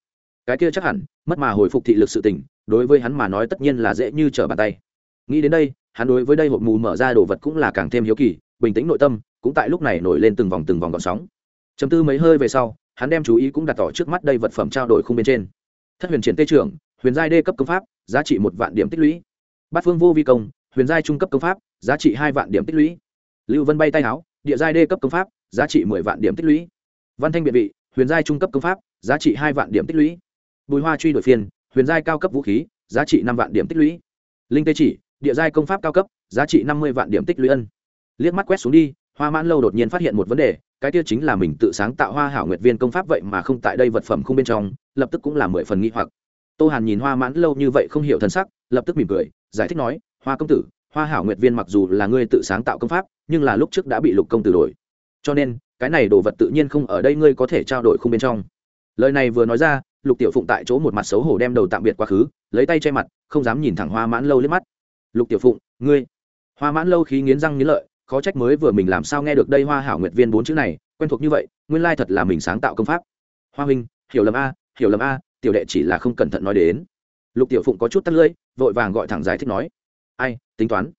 Cái kia chắc hẳn, mất mà hồi phục thị lực sự tỉnh đối với hắn mà nói tất nhiên là dễ như trở bàn tay. Nghĩ đến đây, hắn đối với đây hộp mù mở ra đồ vật cũng là càng thêm hiếu kỳ, bình tĩnh nội tâm, cũng tại lúc này nổi lên từng vòng từng vòng gọn sóng. Chấm tư mấy hơi về sau, hắn đem chú ý cũng đặt tỏ trước mắt đây vật phẩm trao đổi không bên trên. Thất huyền triển tê trưởng, huyền giai đê cấp công pháp, giá trị một vạn điểm tích lũy. Bát phương vô vi công huyền giai trung cấp công pháp, giá trị hai vạn điểm tích lũy. Lưu vân bay tay áo địa giai đê cấp công pháp, giá trị mười vạn điểm tích lũy. Văn thanh biện vị, huyền giai trung cấp công pháp, giá trị hai vạn điểm tích lũy. Bùi hoa truy đổi phiên huyền giai cao cấp vũ khí, giá trị năm vạn điểm tích lũy. Linh tê chỉ, địa giai công pháp cao cấp, giá trị năm mươi vạn điểm tích lũy ân. Liếc mắt quét xuống đi, hoa mãn lâu đột nhiên phát hiện một vấn đề, cái tiêu chính là mình tự sáng tạo hoa hảo nguyệt viên công pháp vậy mà không tại đây vật phẩm không bên trong, lập tức cũng là mười phần nghi hoặc. Tô hàn nhìn hoa mãn lâu như vậy không hiểu thân sắc, lập tức mỉm cười, giải thích nói hoa công tử, hoa hảo nguyệt viên mặc dù là ngươi tự sáng tạo công pháp, nhưng là lúc trước đã bị lục công tử đổi. Cho nên, cái này đồ vật tự nhiên không ở đây ngươi có thể trao đổi không bên trong. Lời này vừa nói ra, lục tiểu phụng tại chỗ một mặt xấu hổ đem đầu tạm biệt quá khứ, lấy tay che mặt, không dám nhìn thẳng hoa mãn lâu liếc mắt. Lục tiểu phụng, ngươi. Hoa mãn lâu khí nghiến răng nghiến lợi, khó trách mới vừa mình làm sao nghe được đây hoa hảo nguyệt viên bốn chữ này, quen thuộc như vậy, nguyên lai thật là mình sáng tạo công pháp. Hoa huynh, hiểu lầm a, hiểu lầm a, tiểu đệ chỉ là không cẩn thận nói đến. Lục tiểu phụng có chút tắt lưỡi, vội vàng gọi thẳng giải thích nói ai, tính toán.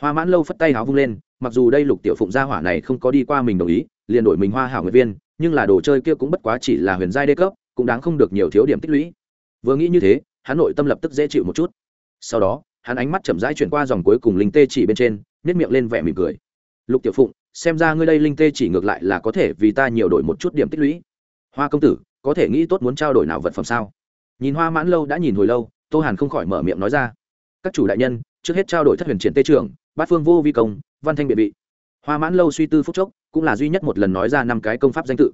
Hoa mãn lâu phất tay háo vung lên, mặc dù đây lục tiểu phụng gia hỏa này không có đi qua mình đồng ý, liền đổi mình hoa hảo nguyện viên, nhưng là đồ chơi kia cũng bất quá chỉ là huyền giai đê cấp, cũng đáng không được nhiều thiếu điểm tích lũy. Vừa nghĩ như thế, hắn nội tâm lập tức dễ chịu một chút. Sau đó, hắn ánh mắt chậm rãi chuyển qua dòng cuối cùng linh tê chỉ bên trên nhét miệng lên vẻ mỉm cười. Lục tiểu phụng, xem ra ngươi đây linh tê chỉ ngược lại là có thể vì ta nhiều đổi một chút điểm tích lũy. Hoa công tử, có thể nghĩ tốt muốn trao đổi nào vật phẩm sao? Nhìn hoa mãn lâu đã nhìn hồi lâu, tô hàn không khỏi mở miệng nói ra. Các chủ đại nhân trước hết trao đổi thất huyền triển tê trưởng, bát phương vô vi công, văn thanh biện bị hoa mãn lâu suy tư phúc chốc, cũng là duy nhất một lần nói ra năm cái công pháp danh tự.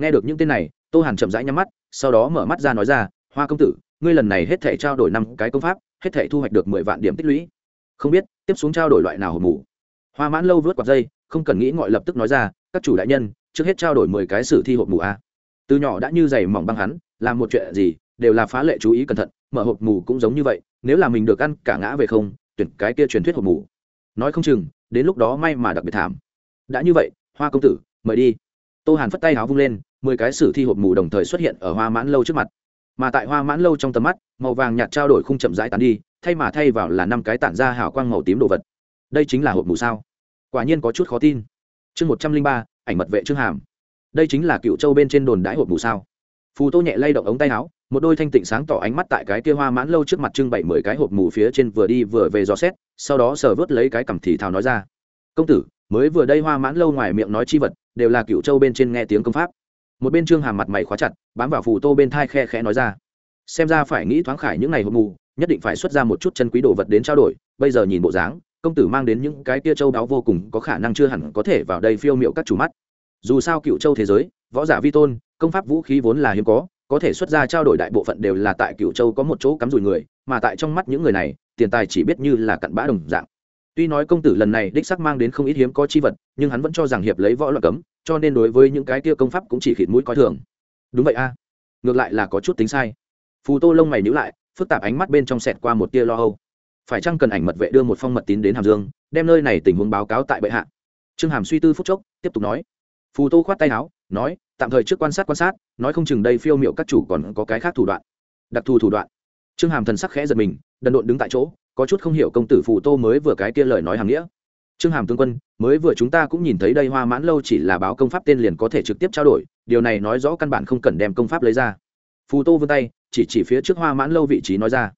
Nghe được những tên này, tô hàn chậm rãi nhắm mắt, sau đó mở mắt ra nói ra, hoa công tử, ngươi lần này hết thể trao đổi năm cái công pháp, hết thể thu hoạch được mười vạn điểm tích lũy. Không biết, tiếp xuống trao đổi loại nào hồi mù. Hoa mãn lâu vớt quạt dây, không cần nghĩ ngọi lập tức nói ra, các chủ đại nhân, trước hết trao đổi mười cái sử thi hộp mù a. Từ nhỏ đã như giày mỏng băng hắn, làm một chuyện gì, đều là phá lệ chú ý cẩn thận, mở hộp mù cũng giống như vậy, nếu là mình được ăn cả ngã về không tuyển cái kia truyền thuyết hộp mù. Nói không chừng, đến lúc đó may mà đặc biệt thảm. Đã như vậy, hoa công tử, mời đi. Tô hàn phất tay háo vung lên, mười cái sử thi hộp mù đồng thời xuất hiện ở hoa mãn lâu trước mặt. Mà tại hoa mãn lâu trong tầm mắt, màu vàng nhạt trao đổi không chậm rãi tán đi, thay mà thay vào là năm cái tản ra hào quang màu tím đồ vật. Đây chính là hộp mù sao? Quả nhiên có chút khó tin. Chương một trăm linh ba, ảnh mật vệ trương hàm. Đây chính là cựu châu bên trên đồn đái hộp mù sao? Phù tô nhẹ lay động ống tay áo một đôi thanh tịnh sáng tỏ ánh mắt tại cái kia hoa mãn lâu trước mặt trưng bày mười cái hộp mù phía trên vừa đi vừa về dò xét, sau đó sờ vớt lấy cái cằm thì thào nói ra. Công tử, mới vừa đây hoa mãn lâu ngoài miệng nói chi vật, đều là cựu châu bên trên nghe tiếng công pháp. Một bên trương hàm mặt mày khóa chặt, bám vào phù tô bên thai khe khẽ nói ra. Xem ra phải nghĩ thoáng khải những ngày hộp mù, nhất định phải xuất ra một chút chân quý đồ vật đến trao đổi, bây giờ nhìn bộ dáng, công tử mang đến những cái kia châu đáo vô cùng, có khả năng chưa hẳn có thể vào đây phiêu miệu các chủ mắt. Dù sao cựu châu thế giới, võ giả vi tôn, công pháp vũ khí vốn là hiếm có có thể xuất ra trao đổi đại bộ phận đều là tại cựu châu có một chỗ cắm rùi người, mà tại trong mắt những người này, tiền tài chỉ biết như là cặn bã đồng dạng. Tuy nói công tử lần này đích sắc mang đến không ít hiếm có chi vật, nhưng hắn vẫn cho rằng hiệp lấy võ luật cấm, cho nên đối với những cái kia công pháp cũng chỉ khịt mũi coi thường. Đúng vậy a. Ngược lại là có chút tính sai. Phù tô lông mày nhữ lại, phức tạp ánh mắt bên trong sẹt qua một tia lo âu. Phải chăng cần ảnh mật vệ đưa một phong mật tín đến hàm dương, đem nơi này tình huống báo cáo tại bệ hạ? Trương hàm suy tư phúc chốc, tiếp tục nói. Phù tô khoát tay áo, nói tạm thời trước quan sát quan sát, nói không chừng đây phiêu miệu các chủ còn có cái khác thủ đoạn. Đặc thù thủ đoạn. Trương hàm thần sắc khẽ giật mình, đần độn đứng tại chỗ, có chút không hiểu công tử phù tô mới vừa cái kia lời nói hàng nghĩa. Trương hàm tướng quân, mới vừa chúng ta cũng nhìn thấy đây hoa mãn lâu chỉ là báo công pháp tên liền có thể trực tiếp trao đổi, điều này nói rõ căn bản không cần đem công pháp lấy ra. Phù tô vươn tay, chỉ chỉ phía trước hoa mãn lâu vị trí nói ra.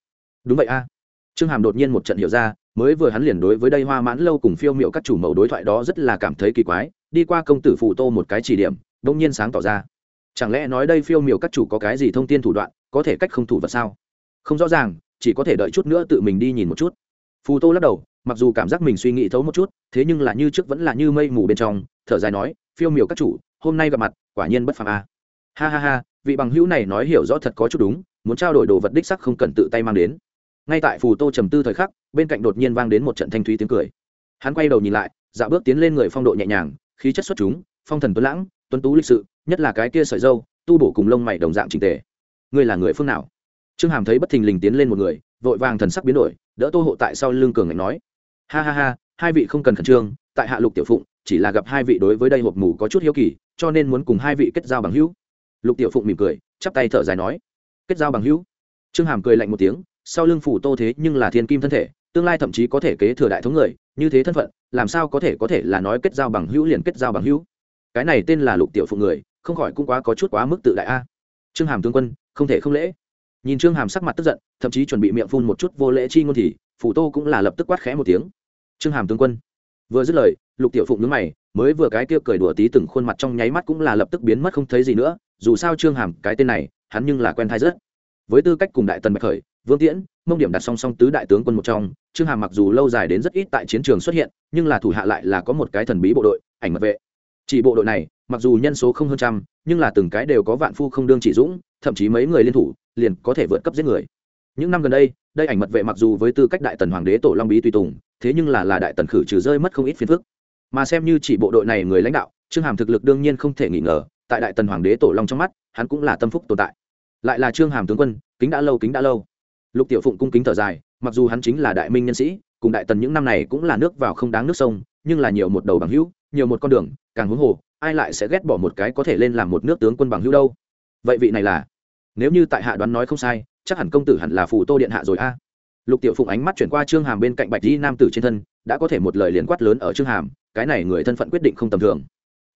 Đúng vậy a. Trương hàm đột nhiên một trận hiểu ra, mới vừa hắn liền đối với đây hoa mãn lâu cùng phiêu miệu các chủ mẫu đối thoại đó rất là cảm thấy kỳ quái, đi qua công tử phù tô một cái chỉ điểm đông nhiên sáng tỏ ra. Chẳng lẽ nói đây phiêu miểu các chủ có cái gì thông tin thủ đoạn, có thể cách không thủ vật sao? Không rõ ràng, chỉ có thể đợi chút nữa tự mình đi nhìn một chút. Phù tô lắc đầu, mặc dù cảm giác mình suy nghĩ thấu một chút, thế nhưng là như trước vẫn là như mây mù bên trong, thở dài nói, phiêu miểu các chủ, hôm nay gặp mặt, quả nhiên bất phàm a ha ha ha, vị bằng hữu này nói hiểu rõ thật có chút đúng, muốn trao đổi đồ vật đích sắc không cần tự tay mang đến. Ngay tại phù tô trầm tư thời khắc, bên cạnh đột nhiên vang đến một trận thanh thúy tiếng cười. Hắn quay đầu nhìn lại, dạo bước tiến lên người phong độ nhẹ nhàng, khí chất xuất chúng, phong thần tuấn lãng tuấn tú lịch sự, nhất là cái kia sợi dâu, tu bổ cùng lông mày đồng dạng trình tề. Ngươi là người phương nào? Trương hàm thấy bất thình lình tiến lên một người, vội vàng thần sắc biến đổi, đỡ tô hộ tại sau lưng cường ngạnh nói. Ha ha ha, hai vị không cần khẩn trương, tại hạ lục tiểu phụng, chỉ là gặp hai vị đối với đây hộp mù có chút hiếu kỳ, cho nên muốn cùng hai vị kết giao bằng hữu. Lục tiểu phụng mỉm cười, chắp tay thở dài nói. Kết giao bằng hữu? Trương hàm cười lạnh một tiếng, sau lưng phủ tô thế nhưng là thiên kim thân thể, tương lai thậm chí có thể kế thừa đại thống người, như thế thân phận, làm sao có thể có thể là nói kết giao bằng hữu liền kết giao bằng hữu? Cái này tên là lục tiểu phụng người, không khỏi cũng quá có chút quá mức tự đại a. Trương hàm tướng quân, không thể không lễ. Nhìn trương hàm sắc mặt tức giận, thậm chí chuẩn bị miệng phun một chút vô lễ chi ngôn thì, phủ tô cũng là lập tức quát khẽ một tiếng. Trương hàm tướng quân, vừa dứt lời, lục tiểu phụng nhướng mày, mới vừa cái kia cười đùa tí từng khuôn mặt trong nháy mắt cũng là lập tức biến mất không thấy gì nữa, dù sao trương hàm, cái tên này, hắn nhưng là quen thai rất. Với tư cách cùng đại tần bạch khởi, vương tiễn, mông điểm đặt song song tứ đại tướng quân một trong, trương hàm mặc dù lâu dài đến rất ít tại chiến trường xuất hiện, nhưng là thủ hạ lại là có một cái thần bí bộ đội, ảnh mật vệ chỉ bộ đội này, mặc dù nhân số không hơn trăm, nhưng là từng cái đều có vạn phu không đương chỉ dũng, thậm chí mấy người liên thủ, liền có thể vượt cấp giết người. Những năm gần đây đây ảnh mật vệ mặc dù với tư cách đại tần hoàng đế tổ long bí tùy tùng, thế nhưng là là đại tần khử trừ rơi mất không ít phiền phức. Mà xem như chỉ bộ đội này người lãnh đạo, trương hàm thực lực đương nhiên không thể nghi ngờ, tại đại tần hoàng đế tổ long trong mắt, hắn cũng là tâm phúc tồn tại. Lại là trương hàm tướng quân, kính đã lâu kính đã lâu. Lục tiểu phụng cung kính thở dài, mặc dù hắn chính là đại minh nhân sĩ, cùng đại tần những năm này cũng là nước vào không đáng nước sông, nhưng là nhiều một đầu bằng hữu, nhiều một con đường càng huống hồ, ai lại sẽ ghét bỏ một cái có thể lên làm một nước tướng quân bằng hữu đâu? Vậy vị này là? Nếu như tại hạ đoán nói không sai, chắc hẳn công tử hẳn là phù tô điện hạ rồi a. Lục tiểu phụng ánh mắt chuyển qua trương hàm bên cạnh bạch di nam tử trên thân, đã có thể một lời liền quát lớn ở trương hàm, cái này người thân phận quyết định không tầm thường.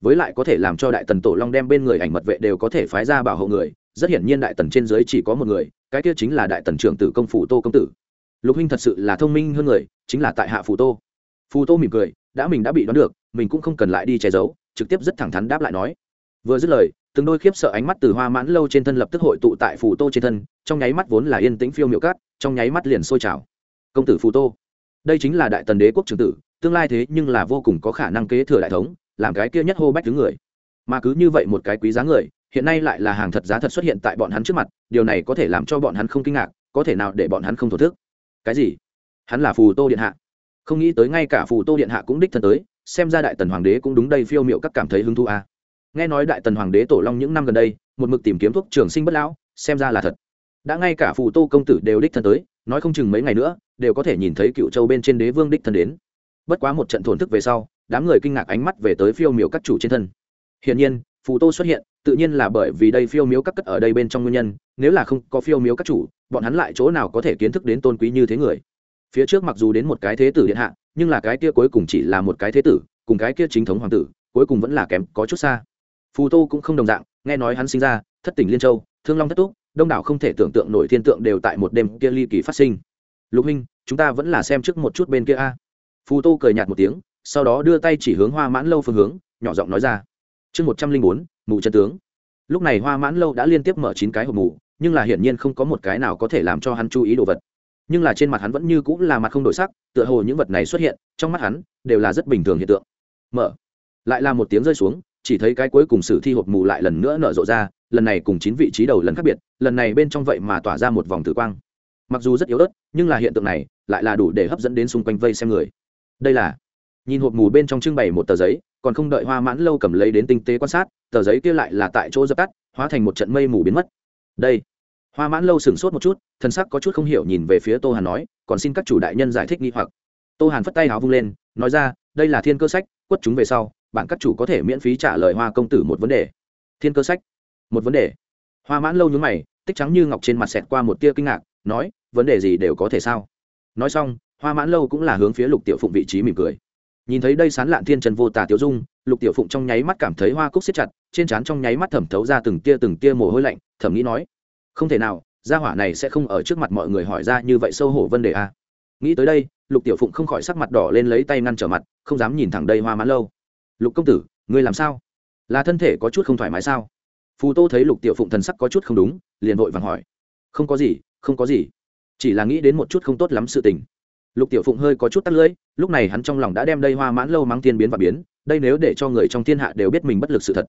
Với lại có thể làm cho đại tần tổ long đem bên người ảnh mật vệ đều có thể phái ra bảo hộ người, rất hiển nhiên đại tần trên dưới chỉ có một người, cái kia chính là đại tần trưởng tử công phủ tô công tử. Lục huynh thật sự là thông minh hơn người, chính là tại hạ phù tô. Phù tô mỉm cười, đã mình đã bị đoán được mình cũng không cần lại đi che giấu, trực tiếp rất thẳng thắn đáp lại nói. Vừa dứt lời, từng đôi khiếp sợ ánh mắt từ hoa mãn lâu trên thân lập tức hội tụ tại phù tô trên thân, trong nháy mắt vốn là yên tĩnh phiêu miệu cát, trong nháy mắt liền sôi trào. Công tử phù tô, đây chính là đại tần đế quốc trưởng tử, tương lai thế nhưng là vô cùng có khả năng kế thừa đại thống, làm cái kia nhất hô bách thứ người. Mà cứ như vậy một cái quý giá người, hiện nay lại là hàng thật giá thật xuất hiện tại bọn hắn trước mặt, điều này có thể làm cho bọn hắn không kinh ngạc, có thể nào để bọn hắn không thổ thức? Cái gì? Hắn là phù tô điện hạ. Không nghĩ tới ngay cả phù tô điện hạ cũng đích thân tới xem ra đại tần hoàng đế cũng đúng đây phiêu miệu các cảm thấy hứng thú à. Nghe nói đại tần hoàng đế tổ long những năm gần đây, một mực tìm kiếm thuốc trường sinh bất lão, xem ra là thật. Đã ngay cả phù tô công tử đều đích thân tới, nói không chừng mấy ngày nữa, đều có thể nhìn thấy cựu châu bên trên đế vương đích thân đến. Bất quá một trận thổn thức về sau, đám người kinh ngạc ánh mắt về tới phiêu miểu các chủ trên thân. Hiển nhiên, phù tô xuất hiện, tự nhiên là bởi vì đây phiêu miếu các cất ở đây bên trong nguyên nhân, nếu là không có phiêu miếu các chủ, bọn hắn lại chỗ nào có thể kiến thức đến tôn quý như thế người? Phía trước mặc dù đến một cái thế tử điện hạ, nhưng là cái kia cuối cùng chỉ là một cái thế tử, cùng cái kia chính thống hoàng tử, cuối cùng vẫn là kém có chút xa. Phù tô cũng không đồng dạng, nghe nói hắn sinh ra, thất tỉnh liên châu, thương long thất túc, đông đảo không thể tưởng tượng nổi thiên tượng đều tại một đêm kia ly kỳ phát sinh. Lục huynh, chúng ta vẫn là xem trước một chút bên kia a. Phù tô cười nhạt một tiếng, sau đó đưa tay chỉ hướng hoa mãn lâu phương hướng, nhỏ giọng nói ra. Chương một trăm linh bốn, mù chân tướng. Lúc này hoa mãn lâu đã liên tiếp mở chín cái hộp mù, nhưng là hiển nhiên không có một cái nào có thể làm cho hắn chú ý đồ vật nhưng là trên mặt hắn vẫn như cũng là mặt không đổi sắc, tựa hồ những vật này xuất hiện, trong mắt hắn đều là rất bình thường hiện tượng. Mở. Lại là một tiếng rơi xuống, chỉ thấy cái cuối cùng sử thi hộp mù lại lần nữa nở rộ ra, lần này cùng chín vị trí đầu lần khác biệt, lần này bên trong vậy mà tỏa ra một vòng tử quang. Mặc dù rất yếu ớt, nhưng là hiện tượng này lại là đủ để hấp dẫn đến xung quanh vây xem người. Đây là, nhìn hộp mù bên trong trưng bày một tờ giấy, còn không đợi hoa mãn lâu cầm lấy đến tinh tế quan sát, tờ giấy kia lại là tại chỗ dập tắt, hóa thành một trận mây mù biến mất. Đây hoa mãn lâu sửng sốt một chút thân sắc có chút không hiểu nhìn về phía tô hàn nói, còn xin các chủ đại nhân giải thích nghi hoặc. Tô hàn phất tay háo vung lên, nói ra, đây là thiên cơ sách, quất chúng về sau, bạn các chủ có thể miễn phí trả lời hoa công tử một vấn đề. Thiên cơ sách? Một vấn đề? Hoa mãn lâu nhướng mày, tích trắng như ngọc trên mặt xẹt qua một tia kinh ngạc, nói, vấn đề gì đều có thể sao? Nói xong, hoa mãn lâu cũng là hướng phía lục tiểu phụng vị trí mỉm cười. Nhìn thấy đây sán lạn thiên trần vô tà tiểu dung, lục tiểu phụng trong nháy mắt cảm thấy hoa cúc siết chặt, trên trán trong nháy mắt thẩm thấu ra từng tia từng tia mồ hôi lạnh thẩm nghĩ nói không thể nào, gia hỏa này sẽ không ở trước mặt mọi người hỏi ra như vậy sâu hổ vấn đề a nghĩ tới đây, lục tiểu phụng không khỏi sắc mặt đỏ lên lấy tay ngăn trở mặt, không dám nhìn thẳng đây hoa mãn lâu. Lục công tử, ngươi làm sao? Là thân thể có chút không thoải mái sao? Phù tô thấy lục tiểu phụng thần sắc có chút không đúng, liền vội vàng hỏi. Không có gì, không có gì. Chỉ là nghĩ đến một chút không tốt lắm sự tình. Lục tiểu phụng hơi có chút tắt lưỡi, lúc này hắn trong lòng đã đem đây hoa mãn lâu mang tiên biến và biến, đây nếu để cho người trong thiên hạ đều biết mình bất lực sự thật.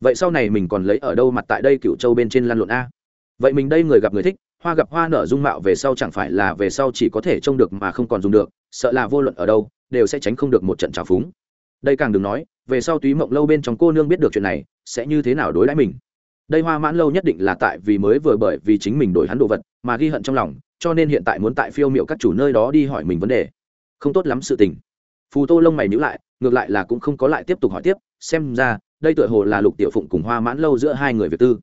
Vậy sau này mình còn lấy ở đâu mặt tại đây cựu châu bên trên lan lộn a? Vậy mình đây người gặp người thích, hoa gặp hoa nở dung mạo về sau chẳng phải là về sau chỉ có thể trông được mà không còn dùng được, sợ là vô luận ở đâu, đều sẽ tránh không được một trận trào phúng. Đây càng đừng nói, về sau túy mộng lâu bên trong cô nương biết được chuyện này, sẽ như thế nào đối đãi mình? Đây hoa mãn lâu nhất định là tại vì mới vừa bởi vì chính mình đổi hắn đồ vật mà ghi hận trong lòng, cho nên hiện tại muốn tại phiêu miệu các chủ nơi đó đi hỏi mình vấn đề. Không tốt lắm sự tình. Phù tô lông mày nhữ lại, ngược lại là cũng không có lại tiếp tục hỏi tiếp, xem ra, đây tựa hồ là lục tiểu phụng cùng hoa mãn lâu giữa hai người việt tư.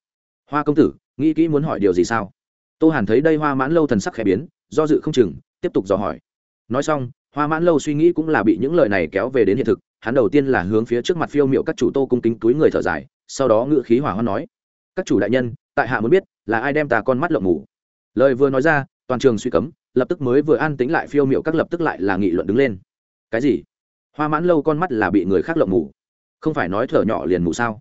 Hoa công tử nghĩ kỹ muốn hỏi điều gì sao? Tô hàn thấy đây hoa mãn lâu thần sắc khẽ biến, do dự không chừng, tiếp tục dò hỏi. Nói xong, hoa mãn lâu suy nghĩ cũng là bị những lời này kéo về đến hiện thực, hắn đầu tiên là hướng phía trước mặt phiêu miệu các chủ tô cung kính túi người thở dài, sau đó ngự khí hỏa hoa nói, các chủ đại nhân, tại hạ muốn biết là ai đem ta con mắt lộng ngủ lời vừa nói ra, toàn trường suy cấm, lập tức mới vừa an tính lại phiêu miệu các lập tức lại là nghị luận đứng lên. Cái gì? Hoa mãn lâu con mắt là bị người khác lộng ngủ không phải nói thở nhỏ liền ngủ sao?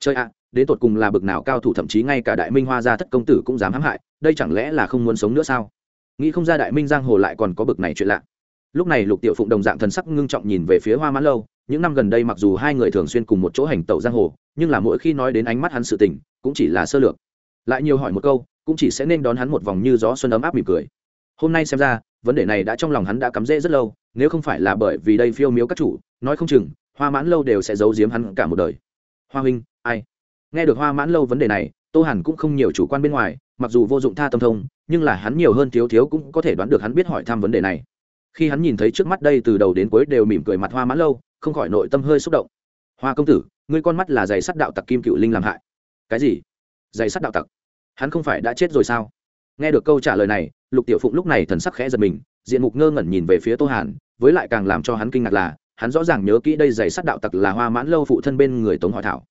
Chơi ạ đến tột cùng là bực nào cao thủ, thậm chí ngay cả đại minh hoa gia thất công tử cũng dám hãm hại, đây chẳng lẽ là không muốn sống nữa sao? Nghĩ không ra đại minh giang hồ lại còn có bực này chuyện lạ. Lúc này lục tiểu phụng đồng dạng thần sắc ngưng trọng nhìn về phía hoa mãn lâu, những năm gần đây mặc dù hai người thường xuyên cùng một chỗ hành tẩu giang hồ, nhưng là mỗi khi nói đến ánh mắt hắn sự tình, cũng chỉ là sơ lược. Lại nhiều hỏi một câu, cũng chỉ sẽ nên đón hắn một vòng như gió xuân ấm áp mỉm cười. Hôm nay xem ra, vấn đề này đã trong lòng hắn đã cắm rễ rất lâu, nếu không phải là bởi vì đây phiêu miếu các chủ, nói không chừng, hoa mãn lâu đều sẽ giấu giếm hắn cả một đời. Hoa huynh, ai? Nghe được hoa mãn lâu vấn đề này, tô hàn cũng không nhiều chủ quan bên ngoài, mặc dù vô dụng tha tâm thông, nhưng là hắn nhiều hơn thiếu thiếu cũng có thể đoán được hắn biết hỏi thăm vấn đề này. Khi hắn nhìn thấy trước mắt đây từ đầu đến cuối đều mỉm cười mặt hoa mãn lâu, không khỏi nội tâm hơi xúc động. Hoa công tử, ngươi con mắt là giày sắt đạo tặc kim cựu linh làm hại. Cái gì? Giày sắt đạo tặc? Hắn không phải đã chết rồi sao? Nghe được câu trả lời này, lục tiểu phụng lúc này thần sắc khẽ giật mình, diện mục ngơ ngẩn nhìn về phía tô hàn, với lại càng làm cho hắn kinh ngạc là, hắn rõ ràng nhớ kỹ đây giày sắt đạo tặc là hoa mãn lâu phụ thân bên người tống hỏi thảo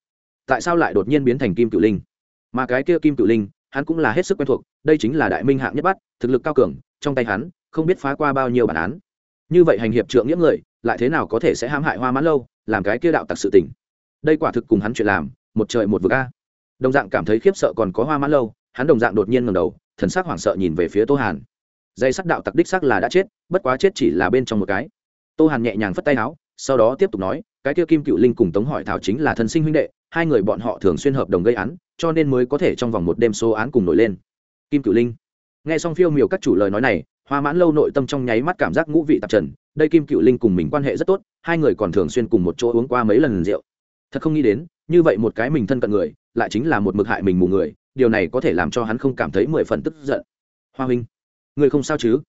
tại sao lại đột nhiên biến thành kim cựu linh? Mà cái kia kim cựu linh, hắn cũng là hết sức quen thuộc, đây chính là đại minh hạng nhất bắt, thực lực cao cường, trong tay hắn, không biết phá qua bao nhiêu bản án. Như vậy hành hiệp trượng nghĩa người, lại thế nào có thể sẽ hãm hại hoa mãn lâu, làm cái kia đạo tặc sự tình? Đây quả thực cùng hắn chuyện làm, một trời một vực a. Đồng dạng cảm thấy khiếp sợ còn có hoa mãn lâu, hắn đồng dạng đột nhiên ngầm đầu, thần sắc hoảng sợ nhìn về phía tô hàn. Dây sắc đạo tặc đích sắc là đã chết, bất quá chết chỉ là bên trong một cái. Tô hàn nhẹ nhàng phất tay áo, sau đó tiếp tục nói cái kia kim cựu linh cùng tống hỏi thảo chính là thân sinh huynh đệ, hai người bọn họ thường xuyên hợp đồng gây án, cho nên mới có thể trong vòng một đêm số án cùng nổi lên. Kim cựu linh. Nghe xong phiêu miều các chủ lời nói này, hoa mãn lâu nội tâm trong nháy mắt cảm giác ngũ vị tạp trần, đây kim cựu linh cùng mình quan hệ rất tốt, hai người còn thường xuyên cùng một chỗ uống qua mấy lần rượu. Thật không nghĩ đến, như vậy một cái mình thân cận người, lại chính là một mực hại mình mù người, điều này có thể làm cho hắn không cảm thấy mười phần tức giận. Hoa huynh, người không sao chứ?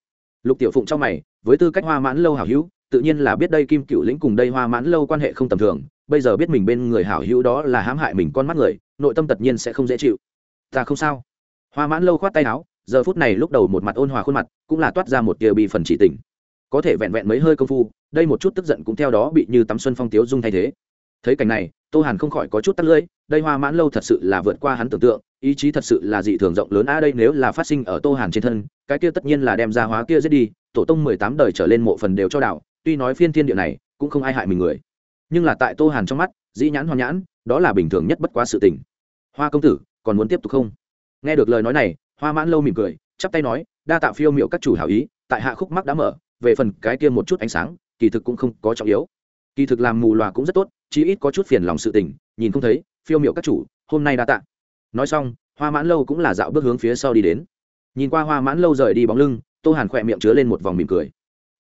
Lục tiểu phụng trong mày, với tư cách hoa mãn lâu hảo hữu tự nhiên là biết đây kim cựu lĩnh cùng đây hoa mãn lâu quan hệ không tầm thường, bây giờ biết mình bên người hảo hữu đó là hãm hại mình con mắt người, nội tâm tất nhiên sẽ không dễ chịu. Ta không sao. Hoa mãn lâu khoát tay áo, giờ phút này lúc đầu một mặt ôn hòa khuôn mặt, cũng là toát ra một tia bị phần chỉ tình. Có thể vẹn vẹn mấy hơi công phu, đây một chút tức giận cũng theo đó bị như tắm xuân phong tiếu dung thay thế. Thấy cảnh này, tô hàn không khỏi có chút tắt lưỡi, đây hoa mãn lâu thật sự là vượt qua hắn tưởng tượng, ý chí thật sự là dị thường rộng lớn, a, đây nếu là phát sinh ở tô hàn trên thân, cái kia tất nhiên là đem ra hóa kia giết đi, tổ tông mười tám đời trở lên mộ phần đều cho đảo tuy nói phiên thiên địa này cũng không ai hại mình người, nhưng là tại tô hàn trong mắt, dĩ nhãn hoa nhãn, đó là bình thường nhất bất quá sự tình. Hoa công tử, còn muốn tiếp tục không? Nghe được lời nói này, hoa mãn lâu mỉm cười, chắp tay nói, đa tạ phiêu miệu các chủ hảo ý, tại hạ khúc mắc đã mở, về phần cái kia một chút ánh sáng, kỳ thực cũng không có trọng yếu. Kỳ thực làm mù loà cũng rất tốt, chí ít có chút phiền lòng sự tình, nhìn không thấy, phiêu miệu các chủ, hôm nay đa tạ. Nói xong, hoa mãn lâu cũng là dạo bước hướng phía sau đi đến. Nhìn qua hoa mãn lâu rời đi bóng lưng, tô hàn khỏe miệng chứa lên một vòng mỉm cười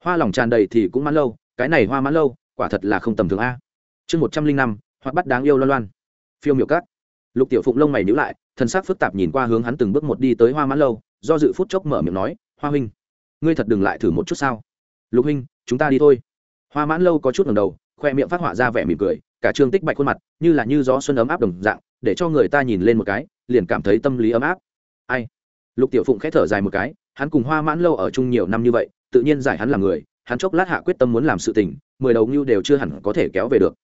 hoa lòng tràn đầy thì cũng mãn lâu, cái này hoa mãn lâu, quả thật là không tầm thường a. Chương một trăm linh năm hoặc bắt đáng yêu loan loan. Phiêu miểu cắt lục tiểu phụng lông mày nhữ lại thân xác phức tạp nhìn qua hướng hắn từng bước một đi tới hoa mãn lâu, do dự phút chốc mở miệng nói, hoa huynh, ngươi thật đừng lại thử một chút sao? Lục huynh, chúng ta đi thôi. Hoa mãn lâu có chút ngầm đầu, khoe miệng phát họa ra vẻ mỉm cười, cả trương tích bạch khuôn mặt, như là như gió xuân ấm áp đồng dạng, để cho người ta nhìn lên một cái, liền cảm thấy tâm lý ấm áp. Ai? Lục tiểu phụng khẽ thở dài một cái, hắn cùng hoa mãn lâu ở chung nhiều năm như vậy tự nhiên giải hắn là người, hắn chốc lát hạ quyết tâm muốn làm sự tình, mười đầu ngưu đều chưa hẳn có thể kéo về được.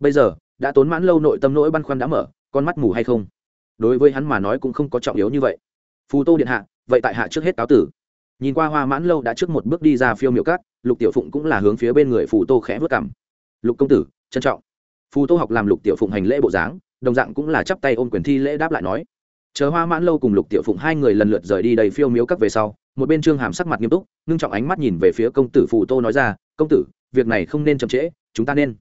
Bây giờ, đã tốn mãn lâu nội tâm nỗi băn khoăn đã mở, con mắt mù hay không? Đối với hắn mà nói cũng không có trọng yếu như vậy. Phù tô điện hạ, vậy tại hạ trước hết cáo tử. Nhìn qua hoa mãn lâu đã trước một bước đi ra phiêu miệu cát lục tiểu phụng cũng là hướng phía bên người phù tô khẽ vớt cảm lục công tử, trân trọng. Phù tô học làm lục tiểu phụng hành lễ bộ dáng, đồng dạng cũng là chắp tay ôm quyền thi lễ đáp lại nói. Chờ hoa mãn lâu cùng lục tiểu phụng hai người lần lượt rời đi đầy phiêu miếu các về sau một bên trương hàm sắc mặt nghiêm túc, ngưng trọng ánh mắt nhìn về phía công tử phù tô nói ra, công tử, việc này không nên chậm trễ, chúng ta nên.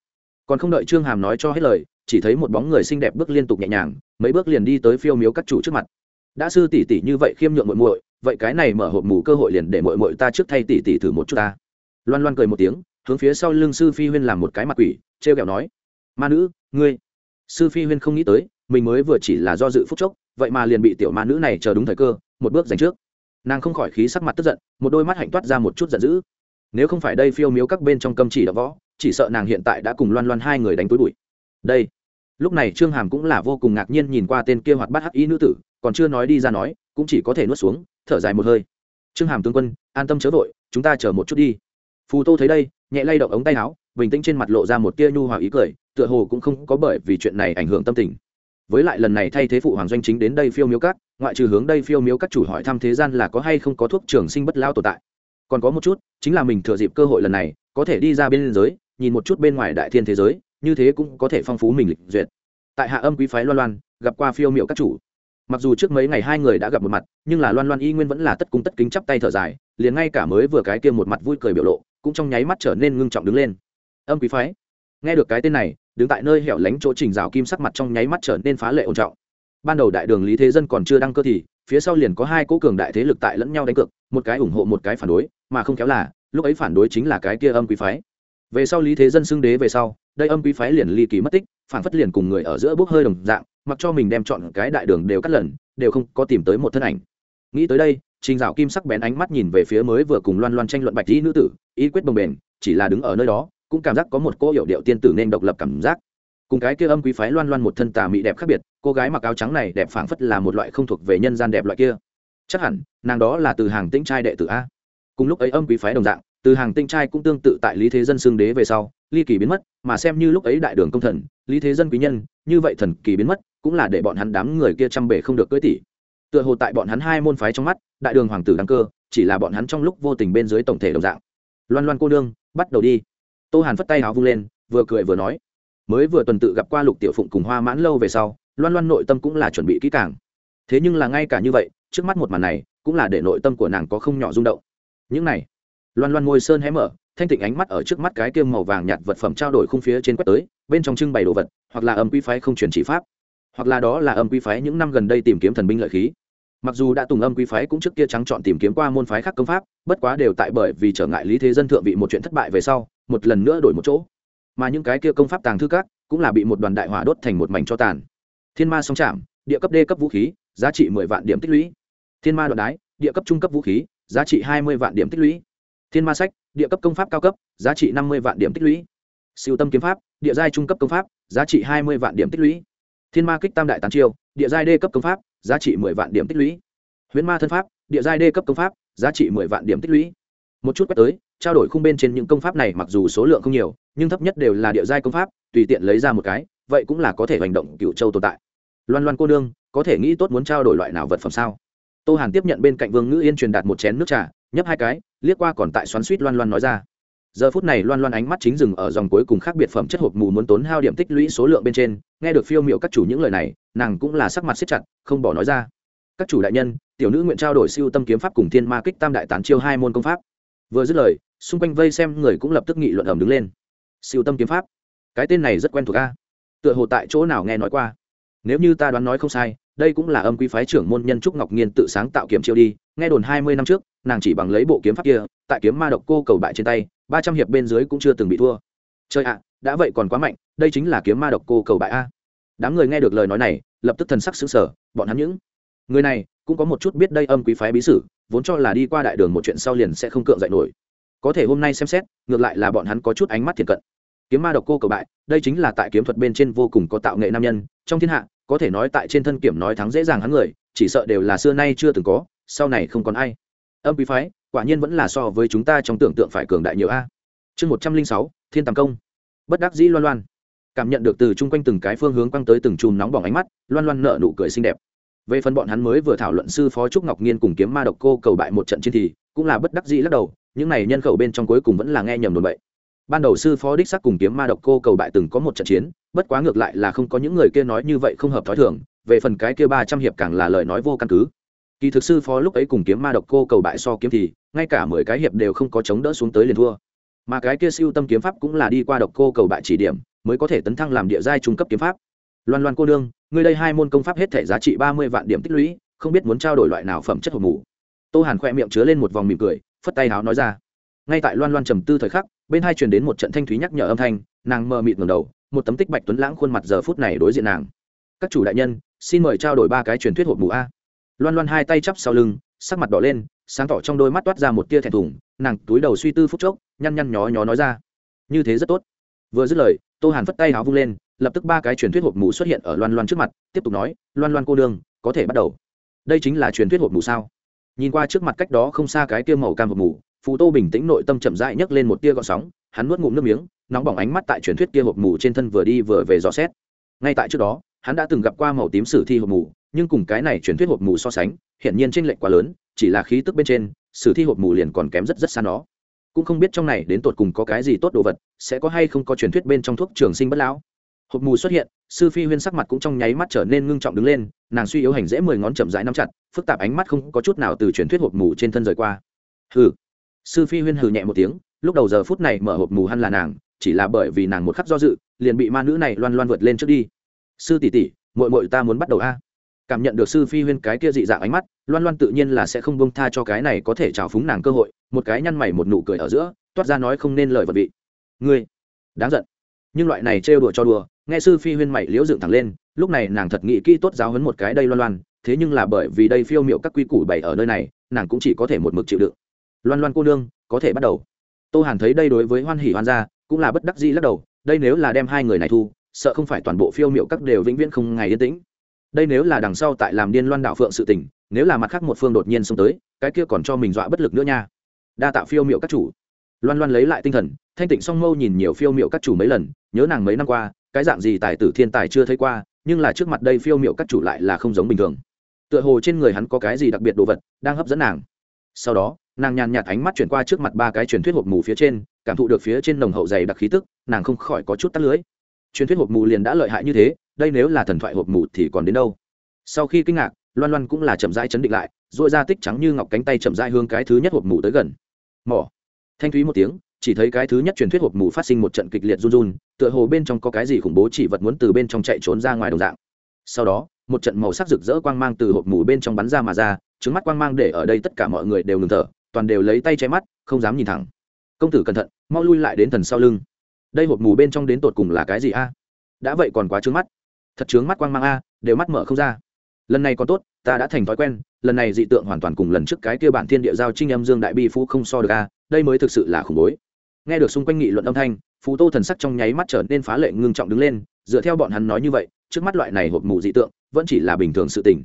Còn không đợi trương hàm nói cho hết lời, chỉ thấy một bóng người xinh đẹp bước liên tục nhẹ nhàng, mấy bước liền đi tới phiêu miếu các chủ trước mặt. Đã sư tỷ tỷ như vậy khiêm nhượng muội muội, vậy cái này mở hộp mù cơ hội liền để muội muội ta trước thay tỷ tỷ thử một chút ta. Loan loan cười một tiếng, hướng phía sau lưng sư phi huyên làm một cái mặt quỷ, trêu ghẹo nói, ma nữ, ngươi. Sư phi huyên không nghĩ tới, mình mới vừa chỉ là do dự phúc chốc, vậy mà liền bị tiểu ma nữ này chờ đúng thời cơ, một bước giành trước nàng không khỏi khí sắc mặt tức giận, một đôi mắt hạnh toát ra một chút giận dữ. Nếu không phải đây phiêu miếu các bên trong câm chỉ đã võ, chỉ sợ nàng hiện tại đã cùng loan loan hai người đánh túi bụi. Đây, lúc này trương hàm cũng là vô cùng ngạc nhiên nhìn qua tên kia hoạt bát hắc y nữ tử, còn chưa nói đi ra nói, cũng chỉ có thể nuốt xuống, thở dài một hơi. Trương hàm tướng quân, an tâm chớ vội, chúng ta chờ một chút đi. Phù tô thấy đây, nhẹ lay động ống tay áo, bình tĩnh trên mặt lộ ra một tia nhu hòa ý cười, tựa hồ cũng không có bởi vì chuyện này ảnh hưởng tâm tình với lại lần này thay thế phụ hoàng doanh chính đến đây phiêu miếu cát ngoại trừ hướng đây phiêu miếu các chủ hỏi thăm thế gian là có hay không có thuốc trường sinh bất lao tồn tại. Còn có một chút, chính là mình thừa dịp cơ hội lần này, có thể đi ra bên giới, nhìn một chút bên ngoài đại thiên thế giới, như thế cũng có thể phong phú mình lịch duyệt. Tại hạ âm quý phái loan loan, gặp qua phiêu miệu các chủ. Mặc dù trước mấy ngày hai người đã gặp một mặt, nhưng là loan loan y nguyên vẫn là tất cung tất kính chắp tay thở dài, liền ngay cả mới vừa cái kia một mặt vui cười biểu lộ, cũng trong nháy mắt trở nên ngưng trọng đứng lên. Âm quý phái nghe được cái tên này, đứng tại nơi hẻo lánh chỗ trình rào kim sắc mặt trong nháy mắt trở nên phá lệ ổn trọng. Ban đầu đại đường lý thế dân còn chưa đăng cơ thì, phía sau liền có hai cố cường đại thế lực tại lẫn nhau đánh cược, một cái ủng hộ một cái phản đối, mà không kéo là, lúc ấy phản đối chính là cái kia âm quý phái. Về sau lý thế dân xưng đế về sau, đây âm quý phái liền ly kỳ mất tích, phản phất liền cùng người ở giữa bốc hơi đồng dạng, mặc cho mình đem chọn cái đại đường đều cắt lần, đều không có tìm tới một thân ảnh. Nghĩ tới đây, trình dạo kim sắc bén ánh mắt nhìn về phía mới vừa cùng loan loan tranh luận bạch dĩ nữ tử, ý quyết bồng bền chỉ là đứng ở nơi đó cũng cảm giác có một cô hiệu điệu tiên tử nên độc lập cảm giác. Cùng cái kia âm quý phái loan loan một thân tà mị đẹp khác biệt, cô gái mặc áo trắng này đẹp phảng phất là một loại không thuộc về nhân gian đẹp loại kia. Chắc hẳn, nàng đó là từ hàng tĩnh trai đệ tử a. Cùng lúc ấy âm quý phái đồng dạng, từ hàng tinh trai cũng tương tự tại lý thế dân xương đế về sau, ly kỳ biến mất, mà xem như lúc ấy đại đường công thần, lý thế dân quý nhân, như vậy thần kỳ biến mất, cũng là để bọn hắn đám người kia chăm bể không được cưỡi tỷ tựa hồ tại bọn hắn hai môn phái trong mắt, đại đường hoàng tử đăng cơ, chỉ là bọn hắn trong lúc vô tình bên dưới tổng thể đồng dạng. Loan loan cô đương bắt đầu đi tô hàn phất tay áo vung lên, vừa cười vừa nói. Mới vừa tuần tự gặp qua lục tiểu phụng cùng hoa mãn lâu về sau, loan loan nội tâm cũng là chuẩn bị kỹ càng. Thế nhưng là ngay cả như vậy, trước mắt một màn này, cũng là để nội tâm của nàng có không nhỏ rung động. Những này, loan loan ngôi sơn hé mở, thanh tịnh ánh mắt ở trước mắt cái kiêm màu vàng nhạt vật phẩm trao đổi khung phía trên quét tới, bên trong trưng bày đồ vật, hoặc là âm quy phái không truyền chỉ pháp, hoặc là đó là âm quy phái những năm gần đây tìm kiếm thần binh lợi khí. Mặc dù đã tùng âm quy phái cũng trước kia trắng chọn tìm kiếm qua môn phái khác công pháp, bất quá đều tại bởi vì trở ngại lý thế dân thượng vị một chuyện thất bại về sau một lần nữa đổi một chỗ. Mà những cái kia công pháp tàng thư các cũng là bị một đoàn đại hỏa đốt thành một mảnh cho tàn. Thiên ma song trạm địa cấp d cấp vũ khí, giá trị mười vạn điểm tích lũy. Thiên ma đoạn đái, địa cấp trung cấp vũ khí, giá trị hai mươi vạn điểm tích lũy. Thiên ma sách, địa cấp công pháp cao cấp, giá trị năm mươi vạn điểm tích lũy. Siêu tâm kiếm pháp, địa giai trung cấp công pháp, giá trị hai mươi vạn điểm tích lũy. Thiên ma kích tam đại tán chiêu, địa giai đê cấp công pháp, giá trị mười vạn điểm tích lũy. Huyễn ma thân pháp, địa giai đê cấp công pháp, giá trị mười vạn điểm tích lũy. Một chút quét tới trao đổi khung bên trên những công pháp này mặc dù số lượng không nhiều, nhưng thấp nhất đều là địa giai công pháp, tùy tiện lấy ra một cái, vậy cũng là có thể hành động cựu châu tồn tại. Loan loan cô nương, có thể nghĩ tốt muốn trao đổi loại nào vật phẩm sao? Tô hàn tiếp nhận bên cạnh vương ngữ yên truyền đạt một chén nước trà, nhấp hai cái, liếc qua còn tại xoắn suýt loan loan nói ra. Giờ phút này loan loan ánh mắt chính dừng ở dòng cuối cùng khác biệt phẩm chất hộp mù muốn tốn hao điểm tích lũy số lượng bên trên, nghe được phiêu m i ệ u các chủ những lời này, nàng cũng là sắc mặt xếp chặt, không bỏ nói ra. Các chủ đại nhân, tiểu nữ nguyện trao đổi siêu tâm kiếm pháp cùng thiên ma kích tam đại tán chiêu hai môn công pháp vừa dứt lời, xung quanh vây xem người cũng lập tức nghị luận ẩm đứng lên. Siêu tâm kiếm pháp. Cái tên này rất quen thuộc a. Tựa hồ tại chỗ nào nghe nói qua. Nếu như ta đoán nói không sai, đây cũng là âm quý phái trưởng môn nhân trúc ngọc nghiên tự sáng tạo kiếm chiêu đi. Nghe đồn hai mươi năm trước, nàng chỉ bằng lấy bộ kiếm pháp kia, tại kiếm ma độc cô cầu bại trên tay, ba trăm hiệp bên dưới cũng chưa từng bị thua. Chơi ạ, đã vậy còn quá mạnh, đây chính là kiếm ma độc cô cầu bại a. Đám người nghe được lời nói này, lập tức thần sắc xứng sở bọn hắn những người này cũng có một chút biết đây âm quý phái bí sử, vốn cho là đi qua đại đường một chuyện sau liền sẽ không cưỡng dậy nổi. Có thể hôm nay xem xét, ngược lại là bọn hắn có chút ánh mắt thiệt cận. Kiếm ma độc cô cầu bại, đây chính là tại kiếm thuật bên trên vô cùng có tạo nghệ nam nhân, trong thiên hạ, có thể nói tại trên thân kiểm nói thắng dễ dàng hắn người, chỉ sợ đều là xưa nay chưa từng có, sau này không còn ai. Âm quý phái, quả nhiên vẫn là so với chúng ta trong tưởng tượng phải cường đại nhiều a. Chương một trăm linh sáu, thiên tàng công. Bất đắc dĩ loan loan. Cảm nhận được từ chung quanh từng cái phương hướng quăng tới từng chùm nóng bỏng ánh mắt, loan loan nợ nụ cười xinh đẹp về phần bọn hắn mới vừa thảo luận sư phó trúc ngọc nhiên cùng kiếm ma độc cô cầu bại một trận chiến thì cũng là bất đắc dĩ lắc đầu, những này nhân khẩu bên trong cuối cùng vẫn là nghe nhầm đồn bậy. Ban đầu sư phó đích sắc cùng kiếm ma độc cô cầu bại từng có một trận chiến, bất quá ngược lại là không có những người kia nói như vậy không hợp thói thường, về phần cái kia ba trăm hiệp càng là lời nói vô căn cứ. Kỳ thực sư phó lúc ấy cùng kiếm ma độc cô cầu bại so kiếm thì, ngay cả mười cái hiệp đều không có chống đỡ xuống tới liền thua. Mà cái kia siêu tâm kiếm pháp cũng là đi qua độc cô cầu bại chỉ điểm, mới có thể tấn thăng làm địa giai trung cấp kiếm pháp loan loan cô nương, ngươi đây hai môn công pháp hết thể giá trị ba mươi vạn điểm tích lũy, không biết muốn trao đổi loại nào phẩm chất hộp mù. Tô hàn khoe miệng chứa lên một vòng mỉm cười, phất tay háo nói ra. Ngay tại loan loan trầm tư thời khắc, bên hai truyền đến một trận thanh thúy nhắc nhở âm thanh, nàng mờ mịt ngầm đầu, một tấm tích bạch tuấn lãng khuôn mặt giờ phút này đối diện nàng. Các chủ đại nhân, xin mời trao đổi ba cái truyền thuyết hộp mù a. Loan loan hai tay chắp sau lưng, sắc mặt đỏ lên, sáng tỏ trong đôi mắt toát ra một tia thẹn thùng, nàng túi đầu suy tư phút chốc, nhăn nhăn nhó nhó nói ra. Như thế rất tốt. Vừa dứt lời, tô hàn phất tay háo vung lên lập tức ba cái truyền thuyết hộp mù xuất hiện ở loan loan trước mặt, tiếp tục nói, loan loan cô đương có thể bắt đầu. Đây chính là truyền thuyết hộp mù sao? Nhìn qua trước mặt cách đó không xa cái tia màu cam hộp mù, phù tô bình tĩnh nội tâm chậm rãi nhấc lên một tia gọn sóng, hắn nuốt ngụm nước miếng, nóng bỏng ánh mắt tại truyền thuyết kia hộp mù trên thân vừa đi vừa về dò xét. Ngay tại trước đó, hắn đã từng gặp qua màu tím sử thi hộp mù, nhưng cùng cái này truyền thuyết hộp mù so sánh, hiển nhiên tranh lệch quá lớn, chỉ là khí tức bên trên, sử thi hộp mù liền còn kém rất rất xa nó. Cũng không biết trong này đến tột cùng có cái gì tốt đồ vật, sẽ có hay không có truyền thuyết bên trong thuốc trường sinh bất lão hộp mù xuất hiện, sư phi huyên sắc mặt cũng trong nháy mắt trở nên ngưng trọng đứng lên, nàng suy yếu hành dễ mười ngón chậm rãi nắm chặt, phức tạp ánh mắt không có chút nào từ truyền thuyết hộp mù trên thân rời qua. Hừ. Sư phi huyên hừ nhẹ một tiếng, lúc đầu giờ phút này mở hộp mù hăn là nàng, chỉ là bởi vì nàng một khắc do dự, liền bị ma nữ này loan loan vượt lên trước đi. Sư tỷ tỷ mội mội ta muốn bắt đầu a. Cảm nhận được sư phi huyên cái kia dị dạng ánh mắt, loan loan tự nhiên là sẽ không bông tha cho cái này có thể trào phúng nàng cơ hội, một cái nhăn mày một nụ cười ở giữa, toát ra nói không nên lời vật vị. Ngươi, đáng giận. Nhưng loại này trêu đùa cho đùa nghe sư phi huyên mày liễu dựng thẳng lên, lúc này nàng thật nghĩ kỹ tốt giáo hấn một cái đây loan loan, thế nhưng là bởi vì đây phiêu miệu các quy củ bày ở nơi này, nàng cũng chỉ có thể một mực chịu đựng. Loan loan cô nương, có thể bắt đầu. Tô hàn thấy đây đối với hoan hỉ hoan gia, cũng là bất đắc dĩ lắc đầu, đây nếu là đem hai người này thu, sợ không phải toàn bộ phiêu miệu các đều vĩnh viễn không ngày yên tĩnh. Đây nếu là đằng sau tại làm điên loan đạo phượng sự tình, nếu là mặt khác một phương đột nhiên xông tới, cái kia còn cho mình dọa bất lực nữa nha. Đa tạo phiêu miệu các chủ. Loan loan lấy lại tinh thần, thanh tịnh song mâu nhìn nhiều phiêu miệu các chủ mấy lần, nhớ nàng mấy năm qua cái dạng gì tài tử thiên tài chưa thấy qua, nhưng là trước mặt đây phiêu miệu các chủ lại là không giống bình thường. Tựa hồ trên người hắn có cái gì đặc biệt đồ vật đang hấp dẫn nàng. Sau đó, nàng nhàn nhạt ánh mắt chuyển qua trước mặt ba cái truyền thuyết hộp mù phía trên, cảm thụ được phía trên nồng hậu dày đặc khí tức, nàng không khỏi có chút tắt lưới truyền thuyết hộp mù liền đã lợi hại như thế, đây nếu là thần thoại hộp mù thì còn đến đâu? Sau khi kinh ngạc, loan loan cũng là chậm rãi chấn định lại dội ra tích trắng như ngọc cánh tay chậm rãi hướng cái thứ nhất hộp mù tới gần. Mỏ. Thanh thúy một tiếng chỉ thấy cái thứ nhất truyền thuyết hộp mù phát sinh một trận kịch liệt run run, tựa hồ bên trong có cái gì khủng bố chỉ vật muốn từ bên trong chạy trốn ra ngoài đồng dạng. Sau đó, một trận màu sắc rực rỡ quang mang từ hộp mù bên trong bắn ra mà ra, trứng mắt quang mang để ở đây tất cả mọi người đều ngừng thở, toàn đều lấy tay che mắt, không dám nhìn thẳng. Công tử cẩn thận, mau lui lại đến thần sau lưng. Đây hộp mù bên trong đến tột cùng là cái gì a? Đã vậy còn quá trướng mắt. Thật trướng mắt quang mang a, đều mắt mở không ra. Lần này còn tốt, ta đã thành thói quen, lần này dị tượng hoàn toàn cùng lần trước cái kia bản thiên địa giao trinh âm dương đại bi phú không so được a, đây mới thực sự là khủng bối nghe được xung quanh nghị luận âm thanh phù tô thần sắc trong nháy mắt trở nên phá lệ ngưng trọng đứng lên, dựa theo bọn hắn nói như vậy, trước mắt loại này hộp mù dị tượng, vẫn chỉ là bình thường sự tình.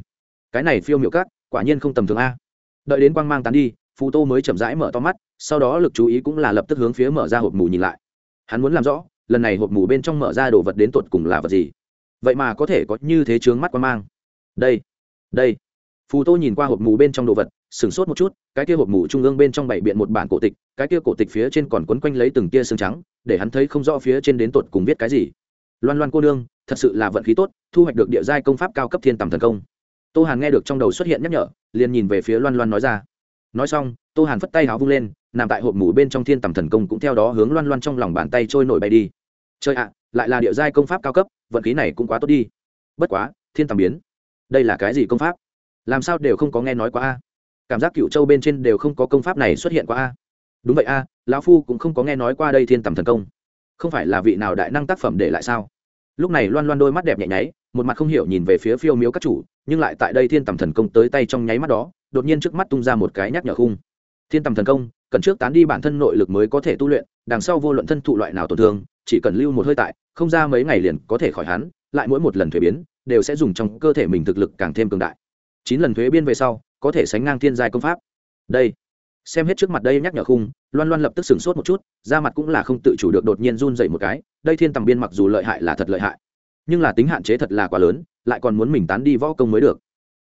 Cái này phiêu miệu cắt quả nhiên không tầm thường a. Đợi đến quang mang tán đi phù tô mới chậm rãi mở to mắt, sau đó lực chú ý cũng là lập tức hướng phía mở ra hộp mù nhìn lại. Hắn muốn làm rõ, lần này hộp mù bên trong mở ra đồ vật đến tột cùng là vật gì. Vậy mà có thể có như thế chướng mắt quang mang. Đây đây. Phù tô nhìn qua hộp mù bên trong đồ vật sửng sốt một chút, cái kia hộp mủ trung ương bên trong bảy biện một bản cổ tịch, cái kia cổ tịch phía trên còn quấn quanh lấy từng tia xương trắng, để hắn thấy không rõ phía trên đến tột cùng viết cái gì. Loan loan cô nương, thật sự là vận khí tốt, thu hoạch được địa giai công pháp cao cấp thiên tầm thần công. Tô hàn nghe được trong đầu xuất hiện nhắc nhở, liền nhìn về phía loan loan nói ra. Nói xong, tô hàn phất tay háo vung lên, nằm tại hộp mủ bên trong thiên tầm thần công cũng theo đó hướng loan loan trong lòng bàn tay trôi nổi bay đi. Chơi ạ, lại là địa giai công pháp cao cấp, vận khí này cũng quá tốt đi. Bất quá, thiên tầm biến, đây là cái gì công pháp? Làm sao đều không có nghe nói quá a? Cảm giác cựu châu bên trên đều không có công pháp này xuất hiện qua a. Đúng vậy a, lão phu cũng không có nghe nói qua đây thiên tầm thần công. Không phải là vị nào đại năng tác phẩm để lại sao? Lúc này loan loan đôi mắt đẹp nhẹ nháy, một mặt không hiểu nhìn về phía phiêu miếu các chủ, nhưng lại tại đây thiên tầm thần công tới tay trong nháy mắt đó, đột nhiên trước mắt tung ra một cái nhắc nhở khung. Thiên tầm thần công, cần trước tán đi bản thân nội lực mới có thể tu luyện, đằng sau vô luận thân thụ loại nào tổn thương, chỉ cần lưu một hơi tại, không ra mấy ngày liền có thể khỏi hắn, lại mỗi một lần thuế biến, đều sẽ dùng trong cơ thể mình thực lực càng thêm cường đại. Chín lần thuế biên về sau có thể sánh ngang thiên giai công pháp. Đây, xem hết trước mặt đây nhắc nhở khung, loan loan lập tức sửng sốt một chút, da mặt cũng là không tự chủ được đột nhiên run dậy một cái, đây thiên tầm biên mặc dù lợi hại là thật lợi hại, nhưng là tính hạn chế thật là quá lớn, lại còn muốn mình tán đi võ công mới được.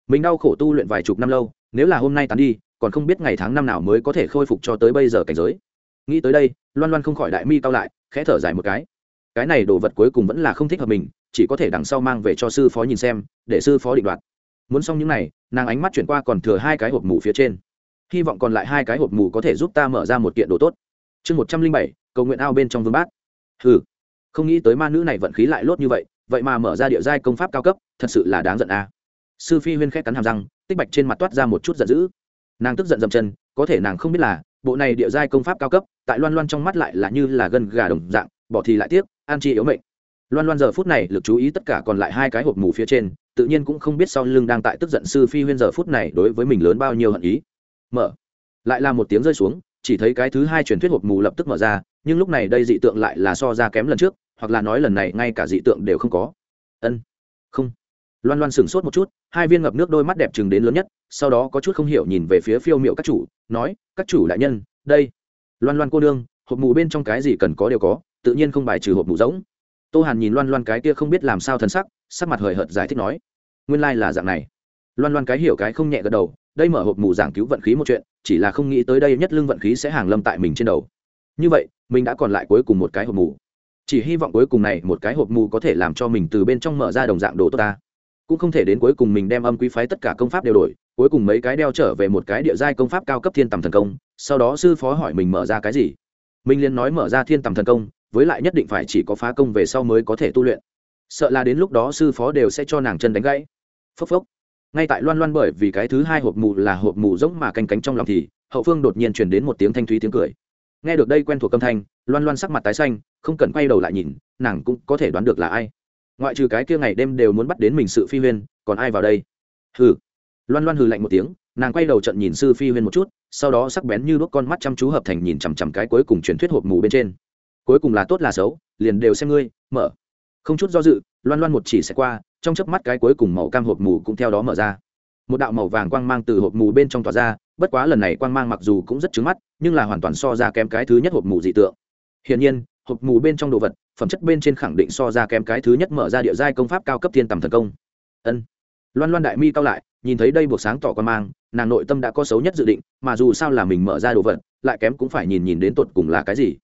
Mình đau khổ tu luyện vài chục năm lâu, nếu là hôm nay tán đi, còn không biết ngày tháng năm nào mới có thể khôi phục cho tới bây giờ cảnh giới. Nghĩ tới đây, loan loan không khỏi đại mi cao lại, khẽ thở dài một cái. Cái này đồ vật cuối cùng vẫn là không thích hợp mình, chỉ có thể đằng sau mang về cho sư phó nhìn xem, để sư phó định đoạt muốn xong những này, nàng ánh mắt chuyển qua còn thừa hai cái hộp mù phía trên. Hy vọng còn lại hai cái hộp mù có thể giúp ta mở ra một kiện đồ tốt. Chương một trăm linh bảy cầu nguyện ao bên trong vương bát. Ừ không nghĩ tới ma nữ này vận khí lại lốt như vậy vậy mà mở ra địa giai công pháp cao cấp thật sự là đáng giận a. Sư phi huyên khét cắn hàm răng tích bạch trên mặt toát ra một chút giận dữ. Nàng tức giận dậm chân có thể nàng không biết là bộ này địa giai công pháp cao cấp tại loan loan trong mắt lại là như là gân gà đồng dạng bỏ thì lại tiếc an chi yếu mệnh loan loan giờ phút này lực chú ý tất cả còn lại hai cái hộp mù phía trên, tự nhiên cũng không biết sau lưng đang tại tức giận sư phi huyên giờ phút này đối với mình lớn bao nhiêu hận ý. Mở. Lại là một tiếng rơi xuống, chỉ thấy cái thứ hai truyền thuyết hộp mù lập tức mở ra, nhưng lúc này đây dị tượng lại là so ra kém lần trước, hoặc là nói lần này ngay cả dị tượng đều không có. Ân. Không. Loan loan sửng sốt một chút, hai viên ngập nước đôi mắt đẹp chừng đến lớn nhất, sau đó có chút không hiểu nhìn về phía phiêu miệu các chủ, nói, các chủ đại nhân, đây. Loan loan cô đương hộp mù bên trong cái gì cần có đều có, tự nhiên không bài trừ hộp mù giống tô hàn nhìn loan loan cái kia không biết làm sao thân sắc sắc mặt hời hợt giải thích nói, nguyên lai、like、là dạng này. Loan loan cái hiểu cái không nhẹ gật đầu, đây mở hộp mù giảng cứu vận khí một chuyện, chỉ là không nghĩ tới đây nhất lưng vận khí sẽ hàng lâm tại mình trên đầu. Như vậy, mình đã còn lại cuối cùng một cái hộp mù. Chỉ hy vọng cuối cùng này một cái hộp mù có thể làm cho mình từ bên trong mở ra đồng dạng đồ tốt ta. Cũng không thể đến cuối cùng mình đem âm quý phái tất cả công pháp đều đổi, cuối cùng mấy cái đeo trở về một cái địa giai công pháp cao cấp thiên tầm thần công, sau đó sư phó hỏi mình mở ra cái gì. Mình liền nói mở ra thiên tầm thần công với lại nhất định phải chỉ có phá công về sau mới có thể tu luyện. Sợ là đến lúc đó sư phó đều sẽ cho nàng chân đánh gãy. Phốc phốc. Ngay tại loan loan bởi vì cái thứ hai hộp mù là hộp mù giống mà canh cánh trong lòng thì, hậu phương đột nhiên truyền đến một tiếng thanh thúy tiếng cười. Nghe được đây quen thuộc âm thanh, loan loan sắc mặt tái xanh, không cần quay đầu lại nhìn, nàng cũng có thể đoán được là ai. Ngoại trừ cái kia ngày đêm đều muốn bắt đến mình sự phi huyên, còn ai vào đây? Hừ. Loan loan hừ lạnh một tiếng, nàng quay đầu trận nhìn sư phi huyên một chút, sau đó sắc bén như đốt con mắt chăm chú hợp thành nhìn chằm chằm cái cuối cùng truyền thuyết hộp mù bên trên cuối cùng là tốt là xấu, liền đều xem ngươi, mở. Không chút do dự, loan loan một chỉ sẽ qua, trong chớp mắt cái cuối cùng màu cam hộp mù cũng theo đó mở ra. Một đạo màu vàng quang mang từ hộp mù bên trong tỏa ra, bất quá lần này quang mang mặc dù cũng rất trứng mắt, nhưng là hoàn toàn so ra kém cái thứ nhất hộp mù dị tượng. Hiển nhiên, hộp mù bên trong đồ vật, phẩm chất bên trên khẳng định so ra kém cái thứ nhất mở ra địa giai công pháp cao cấp thiên tầm thần công. Ân. Loan loan đại mi cao lại, nhìn thấy đây buộc sáng tỏ quan mang, nàng nội tâm đã có xấu nhất dự định, mà dù sao là mình mở ra đồ vật, lại kém cũng phải nhìn nhìn đến tột cùng là cái gì.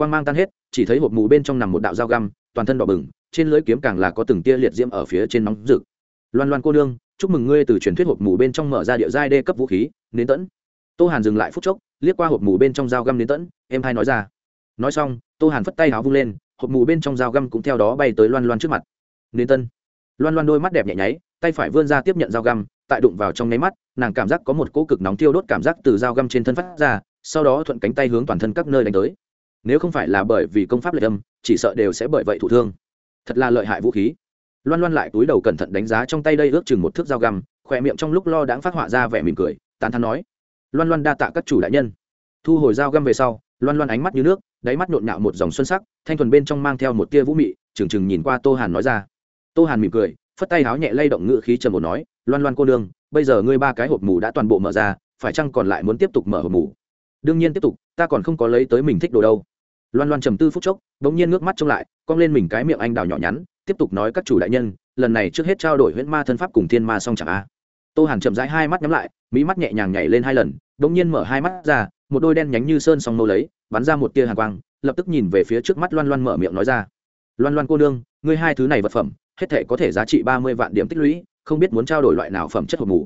Quang mang tan hết, chỉ thấy hộp mù bên trong nằm một đạo dao găm, toàn thân đỏ bừng, trên lưỡi kiếm càng là có từng tia liệt diễm ở phía trên nóng rực. Loan loan cô nương, chúc mừng ngươi từ truyền thuyết hộp mù bên trong mở ra địa giai đê cấp vũ khí, nến tẫn. Tô hàn dừng lại phút chốc, liếc qua hộp mù bên trong dao găm nến tẫn em hai nói ra. Nói xong, tô hàn phất tay áo vung lên, hộp mù bên trong dao găm cũng theo đó bay tới loan loan trước mặt. Nến tân loan loan đôi mắt đẹp nhẹ nháy, tay phải vươn ra tiếp nhận dao găm, tại đụng vào trong nháy mắt, nàng cảm giác có một cỗ cực nóng tiêu đốt cảm giác từ dao găm trên thân phát ra, sau đó thuận cánh tay hướng toàn thân các nơi đánh tới nếu không phải là bởi vì công pháp lệ âm, chỉ sợ đều sẽ bởi vậy thụ thương. Thật là lợi hại vũ khí. Loan loan lại túi đầu cẩn thận đánh giá trong tay đây ước chừng một thước dao găm, khỏe miệng trong lúc lo đãng phát họa ra vẻ mỉm cười, tán thắn nói. Loan loan đa tạ các chủ đại nhân. Thu hồi dao găm về sau, loan loan ánh mắt như nước, đáy mắt nhộn nhạo một dòng xuân sắc, thanh thuần bên trong mang theo một tia vũ mị, trừng trừng nhìn qua tô hàn nói ra. Tô hàn mỉm cười, phất tay háo nhẹ lay động ngự khí trầm một nói, loan loan cô đương bây giờ ngươi ba cái hộp mù đã toàn bộ mở ra, phải chăng còn lại muốn tiếp tục mở hộp mù? Đương nhiên tiếp tục ta còn không có lấy tới mình thích đồ đâu. Loan loan trầm tư phút chốc đ ỗ n g nhiên ngước mắt trông lại, cong lên mình cái miệng anh đào nhỏ nhắn, tiếp tục nói các chủ đại nhân, lần này trước hết trao đổi huyễn ma thân pháp cùng thiên ma song chẳng a. Tô hàn chậm rãi hai mắt nhắm lại mỹ mắt nhẹ nhàng nhảy lên hai lần đ ỗ n g nhiên mở hai mắt ra, một đôi đen nhánh như sơn song mâu lấy, bắn ra một tia hàng quang, lập tức nhìn về phía trước mắt loan loan mở miệng nói ra. Loan loan cô nương, ngươi hai thứ này vật phẩm, hết thể có thể giá trị ba mươi vạn điểm tích lũy, không biết muốn trao đổi loại nào phẩm chất hộp mù.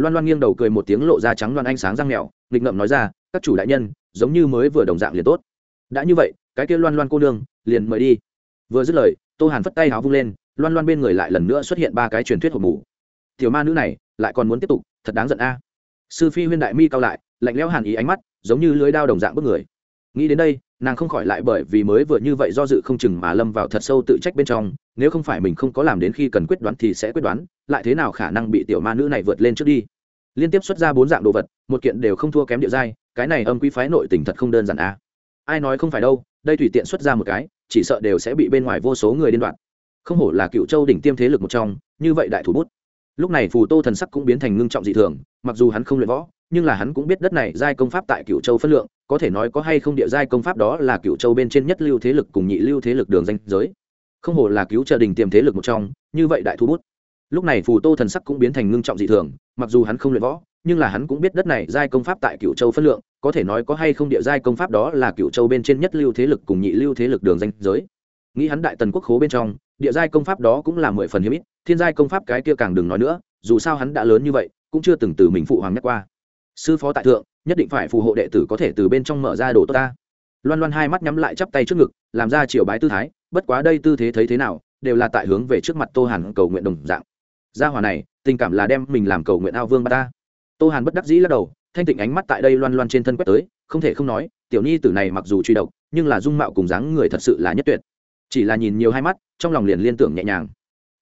Loan loan nghiêng đầu cười một tiếng lộ ra trắng loan ánh sáng răng mèo, nghịch ngậm nói ra, các chủ đại nhân giống như mới vừa đồng dạng liền tốt. Đã như vậy, cái kia loan loan cô nương, liền mời đi. Vừa dứt lời, tô hàn phất tay áo vung lên, loan loan bên người lại lần nữa xuất hiện ba cái truyền thuyết hộp mù. Tiểu ma nữ này, lại còn muốn tiếp tục, thật đáng giận a. Sư phi huyên đại mi cao lại, lạnh lẽo hàn ý ánh mắt, giống như lưới đao đồng dạng bước người. Nghĩ đến đây, nàng không khỏi lại bởi vì mới vừa như vậy do dự không chừng mà lâm vào thật sâu tự trách bên trong, nếu không phải mình không có làm đến khi cần quyết đoán thì sẽ quyết đoán, lại thế nào khả năng bị tiểu ma nữ này vượt lên trước đi. Liên tiếp xuất ra bốn dạng đồ vật, một kiện đều không thua kém địa giai cái này âm quý phái nội tình thật không đơn giản a ai nói không phải đâu, đây tùy tiện xuất ra một cái, chỉ sợ đều sẽ bị bên ngoài vô số người liên đoạn không hổ là cựu châu đỉnh tiêm thế lực một trong, như vậy đại thủ bút. Lúc này phù tô thần sắc cũng biến thành ngưng trọng dị thường, mặc dù hắn không luyện võ, nhưng là hắn cũng biết đất này giai công pháp tại cựu châu phân lượng, có thể nói có hay không địa giai công pháp đó là cựu châu bên trên nhất lưu thế lực cùng nhị lưu thế lực đường danh giới. Không hổ là cứu trợ đình tiềm thế lực một trong, như vậy đại thu bút. Lúc này phù tô thần sắc cũng biến thành ngưng trọng dị thường, mặc dù hắn không luyện võ nhưng là hắn cũng biết đất này giai công pháp tại cựu châu phân lượng, có thể nói có hay không địa giai công pháp đó là cựu châu bên trên nhất lưu thế lực cùng nhị lưu thế lực đường danh giới. Nghĩ hắn đại tần quốc khố bên trong, địa giai công pháp đó cũng là mười phần hiếm ít, thiên giai công pháp cái kia càng đừng nói nữa, dù sao hắn đã lớn như vậy, cũng chưa từng từ mình phụ hoàng nhắc qua. Sư phó tại thượng, nhất định phải phù hộ đệ tử có thể từ bên trong mở ra đồ tốt ta. Loan loan hai mắt nhắm lại chắp tay trước ngực, làm ra triều bái tư thái, bất quá đây tư thế thấy thế nào, đều là tại hướng về trước mặt tô hàn cầu nguyện đồng dạng. Gia hòa này, tình cảm là đem mình làm cầu nguyện ao vương ba ta tô hàn bất đắc dĩ lắc đầu, thanh tịnh ánh mắt tại đây loan loan trên thân quét tới, không thể không nói, tiểu nhi tử này mặc dù truy độc, nhưng là dung mạo cùng dáng người thật sự là nhất tuyệt. Chỉ là nhìn nhiều hai mắt, trong lòng liền liên tưởng nhẹ nhàng.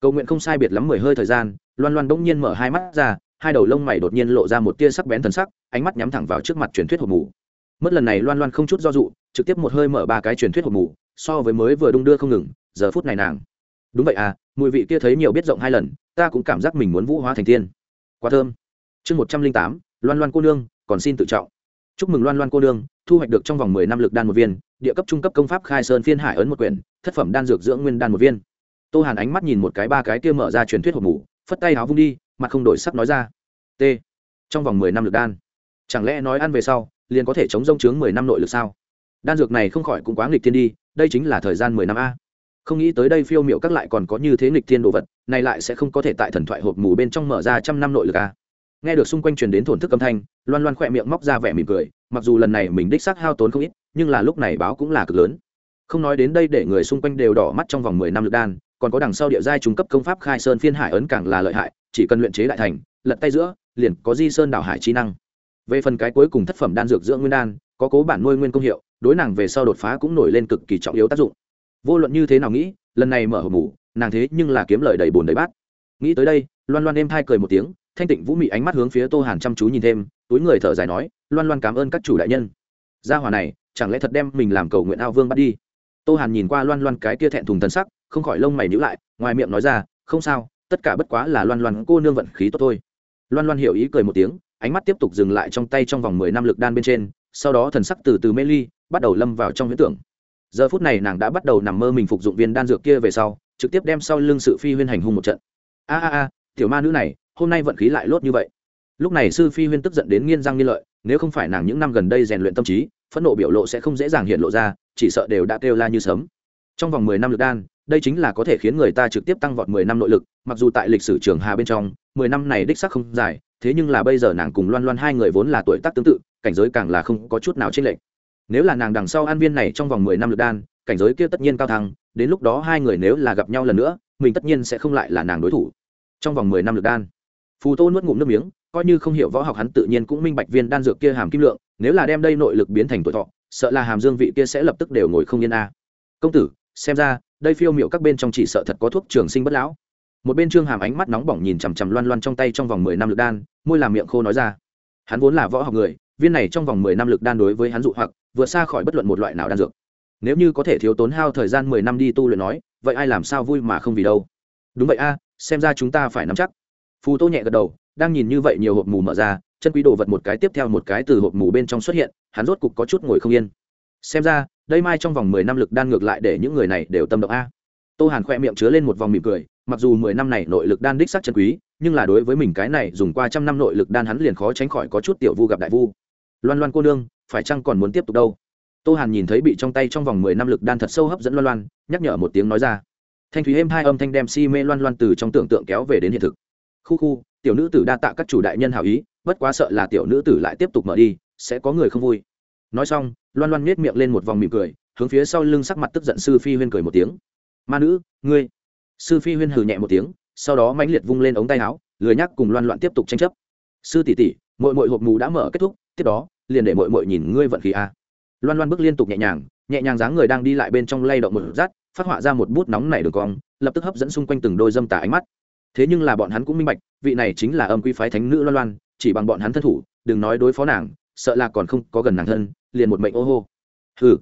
Cầu nguyện không sai biệt lắm mười hơi thời gian, loan loan bỗng nhiên mở hai mắt ra, hai đầu lông mày đột nhiên lộ ra một tia sắc bén thần sắc, ánh mắt nhắm thẳng vào trước mặt truyền thuyết hộp mù. Mất lần này loan loan không chút do dụ trực tiếp một hơi mở ba cái truyền thuyết hộp mù, so với mới vừa đung đưa không ngừng, giờ phút này nàng. Đúng vậy à mùi vị kia thấy nhiều biết rộng hai lần, ta cũng cảm giác mình muốn vũ hóa thành tiên. Quá thơm chương một trăm linh tám, loan loan cô nương, còn xin tự trọng. Chúc mừng loan loan cô nương, thu hoạch được trong vòng mười năm lực đan một viên, địa cấp trung cấp công pháp khai sơn phiên hải ấn một quyển, thất phẩm đan dược dưỡng nguyên đan một viên. Tô hàn ánh mắt nhìn một cái ba cái kia mở ra truyền thuyết hộp mù phất tay áo vung đi, mặt không đổi sắc nói ra. T, trong vòng mười năm lực đan, chẳng lẽ nói ăn về sau, liền có thể chống rông chướng mười năm nội lực sao? Đan dược này không khỏi cũng quá nghịch thiên đi, đây chính là thời gian mười năm a. Không nghĩ tới đây phiêu miệu các lại còn có như thế nghịch thiên đồ vật, này lại sẽ không có thể tại thần thoại hộp mù bên trong mở ra trăm năm nội lực a nghe được xung quanh truyền đến thổn thức âm thanh, loan loan khỏe miệng móc ra vẻ mỉm cười, mặc dù lần này mình đích xác hao tốn không ít, nhưng là lúc này báo cũng là cực lớn. Không nói đến đây để người xung quanh đều đỏ mắt trong vòng mười năm lực đan, còn có đằng sau địa giai trung cấp công pháp khai sơn phiên hải ấn càng là lợi hại, chỉ cần luyện chế đại thành, lật tay giữa, liền có di sơn đảo hải trí năng. Về phần cái cuối cùng thất phẩm đan dược dưỡng nguyên đan, có cố bản nuôi nguyên công hiệu, đối nàng về sau đột phá cũng nổi lên cực kỳ trọng yếu tác dụng. Vô luận như thế nào nghĩ, lần này mở hộp mủ nàng thế nhưng là kiếm lời đầy bồn đầy bát. Nghĩ tới đây, loan loan êm thai cười một tiếng thanh tịnh vũ mị ánh mắt hướng phía tô hàn chăm chú nhìn thêm, túi người thở dài nói, loan loan cảm ơn các chủ đại nhân. Gia hòa này, chẳng lẽ thật đem mình làm cầu nguyện ao vương bắt đi? Tô hàn nhìn qua loan loan cái kia thẹn thùng tân sắc, không khỏi lông mày nhữ lại, ngoài miệng nói ra, không sao, tất cả bất quá là loan loan cô nương vận khí tốt thôi. Loan loan hiểu ý cười một tiếng, ánh mắt tiếp tục dừng lại trong tay trong vòng mười năm lực đan bên trên, sau đó thần sắc từ từ mê ly, bắt đầu lâm vào trong huyễn tưởng. Giờ phút này nàng đã bắt đầu nằm mơ mình phục dụng viên đan dược kia về sau, trực tiếp đem sau lưng sự phi huyên hành hung một trận. A a a, tiểu ma nữ này hôm nay vận khí lại lốt như vậy. Lúc này sư phi huyên tức giận đến nghiên răng nghiên lợi, nếu không phải nàng những năm gần đây rèn luyện tâm trí, phẫn nộ biểu lộ sẽ không dễ dàng hiện lộ ra, chỉ sợ đều đã kêu la như sớm trong vòng mười năm lực đan, đây chính là có thể khiến người ta trực tiếp tăng vọt mười năm nội lực, mặc dù tại lịch sử trường hà bên trong, mười năm này đích sắc không dài, thế nhưng là bây giờ nàng cùng loan loan hai người vốn là tuổi tác tương tự, cảnh giới càng là không có chút nào chênh lệch. Nếu là nàng đằng sau an viên này trong vòng mười năm lực đan, cảnh giới kia tất nhiên cao thăng, đến lúc đó hai người nếu là gặp nhau lần nữa, mình tất nhiên sẽ không lại là nàng đối thủ. Trong vòng mười năm lực đan phù tô nuốt ngụm nước miếng, coi như không hiểu võ học hắn tự nhiên cũng minh bạch viên đan dược kia hàm kim lượng, nếu là đem đây nội lực biến thành tuổi thọ, sợ là hàm dương vị kia sẽ lập tức đều ngồi không yên a. Công tử, xem ra, đây phiêu miệu các bên trong chỉ sợ thật có thuốc trường sinh bất lão. Một bên trương hàm ánh mắt nóng bỏng nhìn chằm chằm loan loan trong tay trong vòng mười năm lực đan, môi làm miệng khô nói ra. Hắn vốn là võ học người, viên này trong vòng mười năm lực đan đối với hắn dụ hoặc, vượt xa khỏi bất luận một loại nào đan dược. Nếu như có thể thiếu tốn hao thời gian mười năm đi tu luyện nói, vậy ai làm sao vui mà không vì đâu? Đúng vậy a, xem ra chúng ta phải nắm chắc phù tô nhẹ gật đầu, đang nhìn như vậy nhiều hộp mù mở ra, chân quý đồ vật một cái tiếp theo một cái từ hộp mù bên trong xuất hiện, hắn rốt cục có chút ngồi không yên. Xem ra, đây mai trong vòng mười năm lực đan ngược lại để những người này đều tâm động a. Tô hàn khoe miệng chứa lên một vòng mỉm cười, mặc dù mười năm này nội lực đan đích sắc chân quý, nhưng là đối với mình cái này dùng qua trăm năm nội lực đan hắn liền khó tránh khỏi có chút tiểu vu gặp đại vu. Loan loan cô nương, phải chăng còn muốn tiếp tục đâu? Tô hàn nhìn thấy bị trong tay trong vòng mười năm lực đan thật sâu hấp dẫn loan loan, nhắc nhở một tiếng nói ra. Thanh thúy êm hai âm thanh đem si mê loan loan từ trong tưởng tượng kéo về đến hiện thực khu khu, tiểu nữ tử đa tạ các chủ đại nhân hảo ý, bất quá sợ là tiểu nữ tử lại tiếp tục mở đi, sẽ có người không vui. Nói xong, loan loan nhét miệng lên một vòng mỉm cười, hướng phía sau lưng sắc mặt tức giận sư phi huyên cười một tiếng. Ma nữ, ngươi. Sư phi huyên hừ nhẹ một tiếng, sau đó mãnh liệt vung lên ống tay áo, lười nhắc cùng loan loạn tiếp tục tranh chấp. Sư tỷ tỷ mội mội hộp mù đã mở kết thúc, tiếp đó, liền để mội mội nhìn ngươi vận khí a. Loan loan bước liên tục nhẹ nhàng nhẹ nhàng dáng người đang đi lại bên trong lay động một rát phát họa ra một bút nóng nảy đường cong, lập tức hấp dẫn xung quanh từng đôi dâm tà ánh mắt thế nhưng là bọn hắn cũng minh bạch, vị này chính là âm quy phái thánh nữ loan loan, chỉ bằng bọn hắn thân thủ, đừng nói đối phó nàng, sợ là còn không có gần nàng thân, liền một mệnh ô hô. Hừ.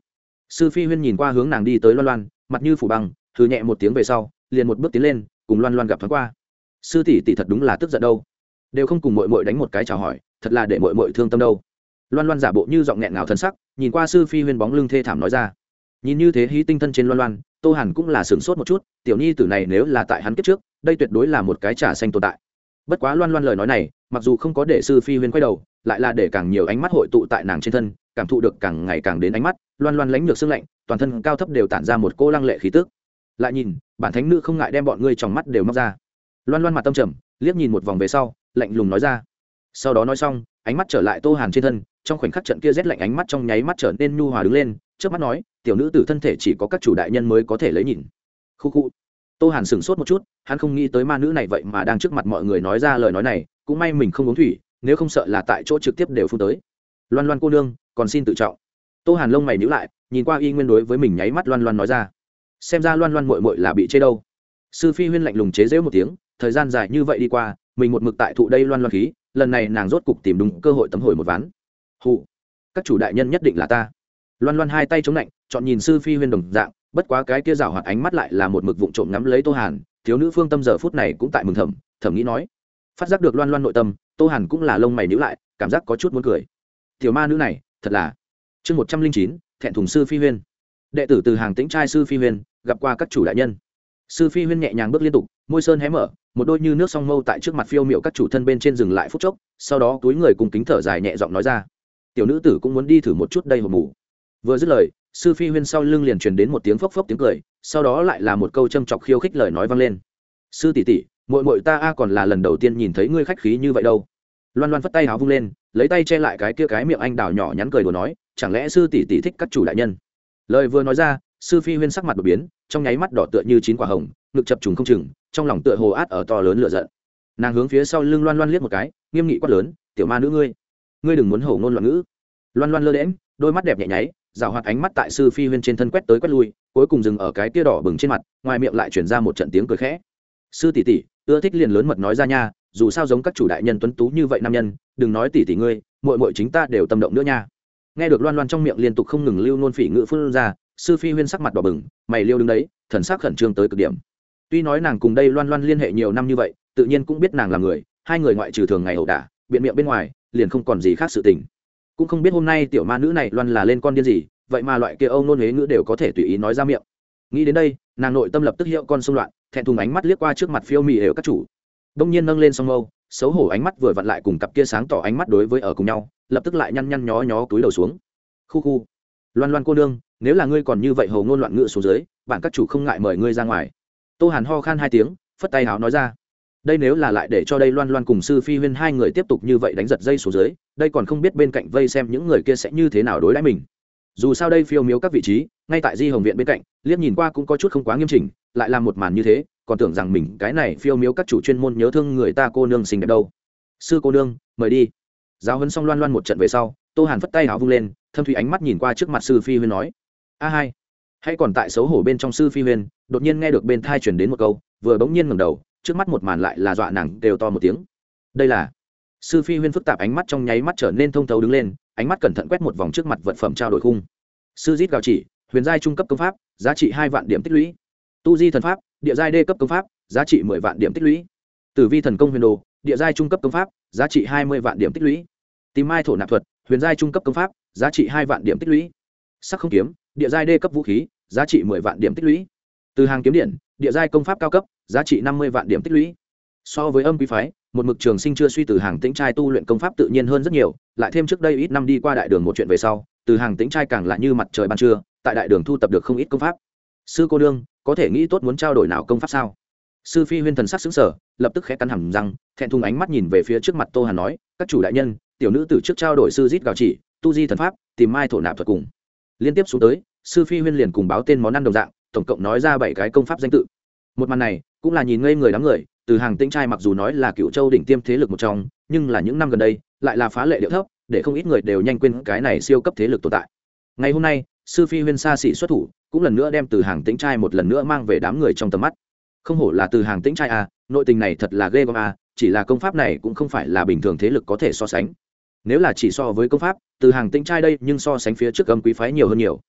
Sư phi huyên nhìn qua hướng nàng đi tới loan loan, mặt như phủ băng thử nhẹ một tiếng về sau, liền một bước tiến lên, cùng loan loan gặp thoáng qua. Sư tỷ tỷ thật đúng là tức giận đâu. Đều không cùng mội mội đánh một cái chào hỏi, thật là để mội mội thương tâm đâu. Loan loan giả bộ như giọng nghẹn ngào thân sắc, nhìn qua sư phi huyên bóng lưng thê thảm nói ra. Nhìn như thế hí tinh thân trên loan loan tô hàn cũng là sửng sốt một chút, tiểu nhi tử này nếu là tại hắn kiếp trước, đây tuyệt đối là một cái trà xanh tồn tại. Bất quá loan loan lời nói này, mặc dù không có để sư phi huyên quay đầu, lại là để càng nhiều ánh mắt hội tụ tại nàng trên thân, cảm thụ được càng ngày càng đến ánh mắt, loan loan lánh được sưng lạnh, toàn thân cao thấp đều tản ra một cô lăng lệ khí tước lại nhìn, bản thánh nữ không ngại đem bọn ngươi trong mắt đều móc ra. Loan loan mặt tâm trầm, liếc nhìn một vòng về sau, lạnh lùng nói ra. Sau đó nói xong, ánh mắt trở lại tô hàn trên thân, trong khoảnh khắc trận kia rét lạnh ánh mắt trong nháy mắt trở nên nhu hòa đứng lên trước mắt nói tiểu nữ tử thân thể chỉ có các chủ đại nhân mới có thể lấy nhìn. Khu khu. Tô hàn sửng sốt một chút, hắn không nghĩ tới ma nữ này vậy mà đang trước mặt mọi người nói ra lời nói này, cũng may mình không uống thủy, nếu không sợ là tại chỗ trực tiếp đều phun tới. Loan loan cô nương, còn xin tự trọng. Tô hàn lông mày nhữ lại, nhìn qua y nguyên đối với mình nháy mắt loan loan nói ra. Xem ra loan loan mội mội là bị chê đâu. Sư phi huyên lạnh lùng chế dễu một tiếng, thời gian dài như vậy đi qua, mình một mực tại thụ đây loan loan khí, lần này nàng rốt cục tìm đúng cơ hội tấm hồi một ván. Hụ. Các chủ đại nhân nhất định là ta. Loan loan hai tay chống lạnh chọn nhìn sư phi huyên đồng dạng, bất quá cái kia rào hoạt ánh mắt lại là một mực vụng trộm ngắm lấy tô hàn, thiếu nữ phương tâm giờ phút này cũng tại mừng thầm thầm nghĩ nói, phát giác được loan loan nội tâm, tô hàn cũng là lông mày nhữ lại, cảm giác có chút muốn cười. Tiểu ma nữ này, thật là, chương một trăm linh chín, thẹn thùng sư phi huyên. Đệ tử từ hàng tĩnh trai sư phi huyên, gặp qua các chủ đại nhân. Sư phi huyên nhẹ nhàng bước liên tục, môi sơn hé mở, một đôi như nước song mâu tại trước mặt phiêu miệu các chủ thân bên trên dừng lại phút chốc, sau đó túi người cùng kính thở dài nhẹ giọng nói ra. Tiểu nữ tử cũng muốn đi thử một chút đây hộp mù. Vừa dứt lời sư phi huyên sau lưng liền truyền đến một tiếng phốc phốc tiếng cười, sau đó lại là một câu châm chọc khiêu khích lời nói vang lên. Sư tỷ tỷ mội mội ta a còn là lần đầu tiên nhìn thấy ngươi khách khí như vậy đâu. Loan loan phất tay háo vung lên, lấy tay che lại cái kia cái miệng anh đào nhỏ nhắn cười đồ nói, chẳng lẽ sư tỷ tỷ thích các chủ đại nhân? Lời vừa nói ra, sư phi huyên sắc mặt đột biến, trong nháy mắt đỏ tựa như chín quả hồng, ngực chập trùng không chừng, trong lòng tựa hồ át ở to lớn lửa giận. Nàng hướng phía sau lưng loan loan liếc một cái, nghiêm nghị quát lớn, tiểu ma nữ ngươi ngươi đừng muốn hổ ngôn loạn ngữ. Loan loan lơ đễm đôi mắt đẹp nhẹ nháy, rào hoạt ánh mắt tại sư phi huyên trên thân quét tới quét lui, cuối cùng dừng ở cái tia đỏ bừng trên mặt, ngoài miệng lại chuyển ra một trận tiếng cười khẽ. Sư tỷ tỷ, ưa thích liền lớn mật nói ra nha, dù sao giống các chủ đại nhân tuấn tú như vậy nam nhân, đừng nói tỷ tỷ ngươi, muội muội chính ta đều tâm động nữa nha. Nghe được loan loan trong miệng liên tục không ngừng lưu nôn phỉ ngữ phun ra, sư phi huyên sắc mặt đỏ bừng, mày liêu đứng đấy, thần sắc khẩn trương tới cực điểm. Tuy nói nàng cùng đây loan loan liên hệ nhiều năm như vậy, tự nhiên cũng biết nàng là người, hai người ngoại trừ thường ngày ẩu đả, biện miệng bên ngoài, liền không còn gì khác sự tình cũng không biết hôm nay tiểu ma nữ này loan là lên con điên gì, vậy mà loại kia âu nôn huế ngữ đều có thể tùy ý nói ra miệng. Nghĩ đến đây, nàng nội tâm lập tức hiệu con xung loạn, thẹn thùng ánh mắt liếc qua trước mặt phiêu mì đều các chủ. Đông nhiên nâng lên song mâu, xấu hổ ánh mắt vừa vặn lại cùng cặp kia sáng tỏ ánh mắt đối với ở cùng nhau, lập tức lại nhăn nhăn nhó nhó túi đầu xuống. Khu khu. Loan loan cô nương, nếu là ngươi còn như vậy hầu ngôn loạn ngữ xuống dưới, bạn các chủ không ngại mời ngươi ra ngoài. Tô hàn ho khan hai tiếng, phất tay háo nói ra đây nếu là lại để cho đây loan loan cùng sư phi huyên hai người tiếp tục như vậy đánh giật dây xuống dưới, đây còn không biết bên cạnh vây xem những người kia sẽ như thế nào đối đãi mình. Dù sao đây phiêu miếu các vị trí, ngay tại di hồng viện bên cạnh, liếc nhìn qua cũng có chút không quá nghiêm chỉnh, lại làm một màn như thế, còn tưởng rằng mình, cái này phiêu miếu các chủ chuyên môn nhớ thương người ta cô nương xinh đẹp đâu. Sư cô nương, mời đi. Giáo hấn xong loan loan một trận về sau, tô hàn phất tay áo vung lên, thâm thủy ánh mắt nhìn qua trước mặt sư phi huyên nói, a hai. Hay còn tại xấu hổ bên trong sư phi huyên, đột nhiên nghe được bên thai chuyển đến một câu, vừa bỗng nhiên ngẩng đầu trước mắt một màn lại là dọa nàng đều to một tiếng. Đây là sư phi huyên phức tạp ánh mắt trong nháy mắt trở nên thông thấu đứng lên, ánh mắt cẩn thận quét một vòng trước mặt vật phẩm trao đổi khung. Sư dít gào chỉ, huyền giai trung cấp công pháp, giá trị hai vạn điểm tích lũy. Tu di thần pháp, địa giai đê cấp công pháp, giá trị mười vạn điểm tích lũy. Tử vi thần công huyền đồ, địa giai trung cấp công pháp, giá trị hai mươi vạn điểm tích lũy. Tìm mai thổ nạp thuật, huyền giai trung cấp công pháp, giá trị hai vạn điểm tích lũy. Sắc không kiếm, địa giai đê cấp vũ khí, giá trị mười vạn điểm tích lũy. Từ hàng kiếm điện địa giai công pháp cao cấp, giá trị năm mươi vạn điểm tích lũy. So với âm quý phái, một mực trường sinh chưa suy từ hàng tĩnh trai tu luyện công pháp tự nhiên hơn rất nhiều, lại thêm trước đây ít năm đi qua đại đường một chuyện về sau, từ hàng tĩnh trai càng là như mặt trời ban trưa, tại đại đường thu tập được không ít công pháp. Sư cô đương có thể nghĩ tốt muốn trao đổi nào công pháp sao? Sư phi huyên thần sắc xứng sở lập tức khẽ cắn hầm răng, thẹn thùng ánh mắt nhìn về phía trước mặt tô hàn nói, các chủ đại nhân, tiểu nữ từ trước trao đổi sư rít gào chỉ, tu di thần pháp, tìm mai thổ nạp thuật cùng. Liên tiếp xuống tới sư phi huyên liền cùng báo tên món ăn đồng dạng, tổng cộng nói ra bảy cái công pháp danh tự. Một màn này, cũng là nhìn ngây người đám người, từ hàng tĩnh trai mặc dù nói là cựu châu đỉnh tiêm thế lực một trong, nhưng là những năm gần đây, lại là phá lệ điệu thấp, để không ít người đều nhanh quên cái này siêu cấp thế lực tồn tại. Ngày hôm nay, sư phi huyên xa xỉ xuất thủ, cũng lần nữa đem từ hàng tĩnh trai một lần nữa mang về đám người trong tầm mắt. Không hổ là từ hàng tĩnh trai a nội tình này thật là ghê gớm a chỉ là công pháp này cũng không phải là bình thường thế lực có thể so sánh. Nếu là chỉ so với công pháp, từ hàng tĩnh trai đây nhưng so sánh phía trước âm quý phái nhiều hơn nhiều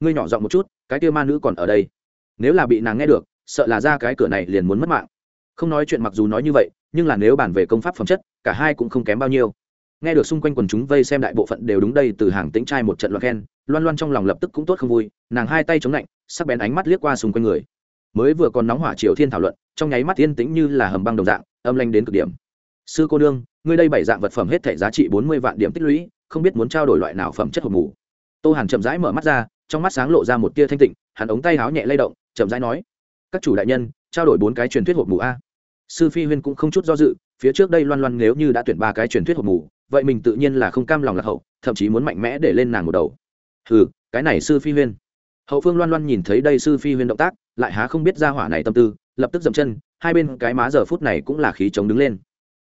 ngươi nhỏ giọng một chút, cái kia ma nữ còn ở đây. Nếu là bị nàng nghe được, sợ là ra cái cửa này liền muốn mất mạng. Không nói chuyện mặc dù nói như vậy, nhưng là nếu bàn về công pháp phẩm chất, cả hai cũng không kém bao nhiêu. Nghe được xung quanh quần chúng vây xem đại bộ phận đều đúng đây từ hàng tính trai một trận loạt khen, loan loan trong lòng lập tức cũng tốt không vui, nàng hai tay chống lạnh, sắc bén ánh mắt liếc qua xung quanh người. Mới vừa còn nóng hỏa triều thiên thảo luận, trong nháy mắt yên tĩnh như là hầm băng đồng dạng, âm lanh đến cực điểm. Sư cô nương, ngươi đây bảy dạng vật phẩm hết thể giá trị bốn mươi vạn điểm tích lũy, không biết muốn trao đổi loại nào phẩm chất hộp mù. Tô hàn chậm rãi mở mắt ra trong mắt sáng lộ ra một tia thanh tịnh, hắn ống tay háo nhẹ lay động, chậm rãi nói, các chủ đại nhân, trao đổi bốn cái truyền thuyết hộp mù a. Sư phi huyên cũng không chút do dự, phía trước đây loan loan nếu như đã tuyển ba cái truyền thuyết hộp mù, vậy mình tự nhiên là không cam lòng lạc hậu, thậm chí muốn mạnh mẽ để lên nàng một đầu. Ừ cái này sư phi huyên. Hậu phương loan loan nhìn thấy đây sư phi huyên động tác, lại há không biết ra hỏa này tâm tư, lập tức dậm chân, hai bên cái má giờ phút này cũng là khí chống đứng lên.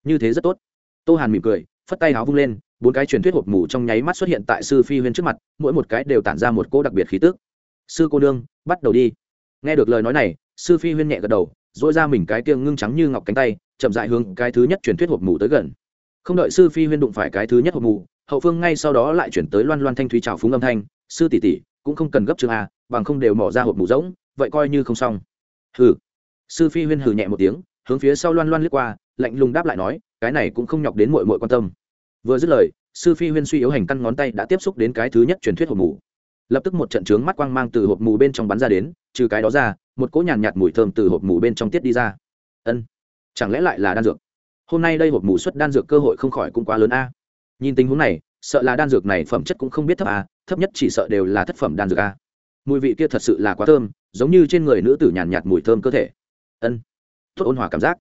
Như thế rất tốt. Tô hàn mỉm cười, phất tay áo vung lên bốn cái truyền thuyết hộp mù trong nháy mắt xuất hiện tại sư phi huyên trước mặt, mỗi một cái đều tản ra một cỗ đặc biệt khí tức. Sư cô nương, bắt đầu đi. Nghe được lời nói này, sư phi huyên nhẹ gật đầu dỗi ra mình cái tiêng ngưng trắng như ngọc cánh tay, chậm dại hướng cái thứ nhất truyền thuyết hộp mù tới gần. Không đợi sư phi huyên đụng phải cái thứ nhất hộp mù, hậu phương ngay sau đó lại chuyển tới loan loan thanh thúy trào phúng âm thanh, sư tỷ tỷ, cũng không cần gấp chương a, bằng không đều mỏ ra hộp mù rỗng, vậy coi như không xong. Hừ. Sư phi huyên hừ nhẹ một tiếng, hướng phía sau loan loan lướt qua, lạnh lùng đáp lại nói, cái này cũng không nhọc đến mội mội quan tâm vừa dứt lời sư phi huyên suy yếu hành căn ngón tay đã tiếp xúc đến cái thứ nhất truyền thuyết hộp mù. Lập tức một trận trướng mắt quang mang từ hộp mù bên trong bắn ra đến trừ cái đó ra một cỗ nhàn nhạt, mùi thơm từ hộp mù bên trong tiết đi ra. Ân chẳng lẽ lại là đan dược? Hôm nay đây hộp mù xuất đan dược cơ hội không khỏi cũng quá lớn a. Nhìn tình huống này sợ là đan dược này phẩm chất cũng không biết thấp a thấp nhất chỉ sợ đều là thất phẩm đan dược a. Mùi vị kia thật sự là quá thơm giống như trên người nữ tử nhàn nhạt, mùi thơm cơ thể. Ân tốt ôn hòa cảm giác.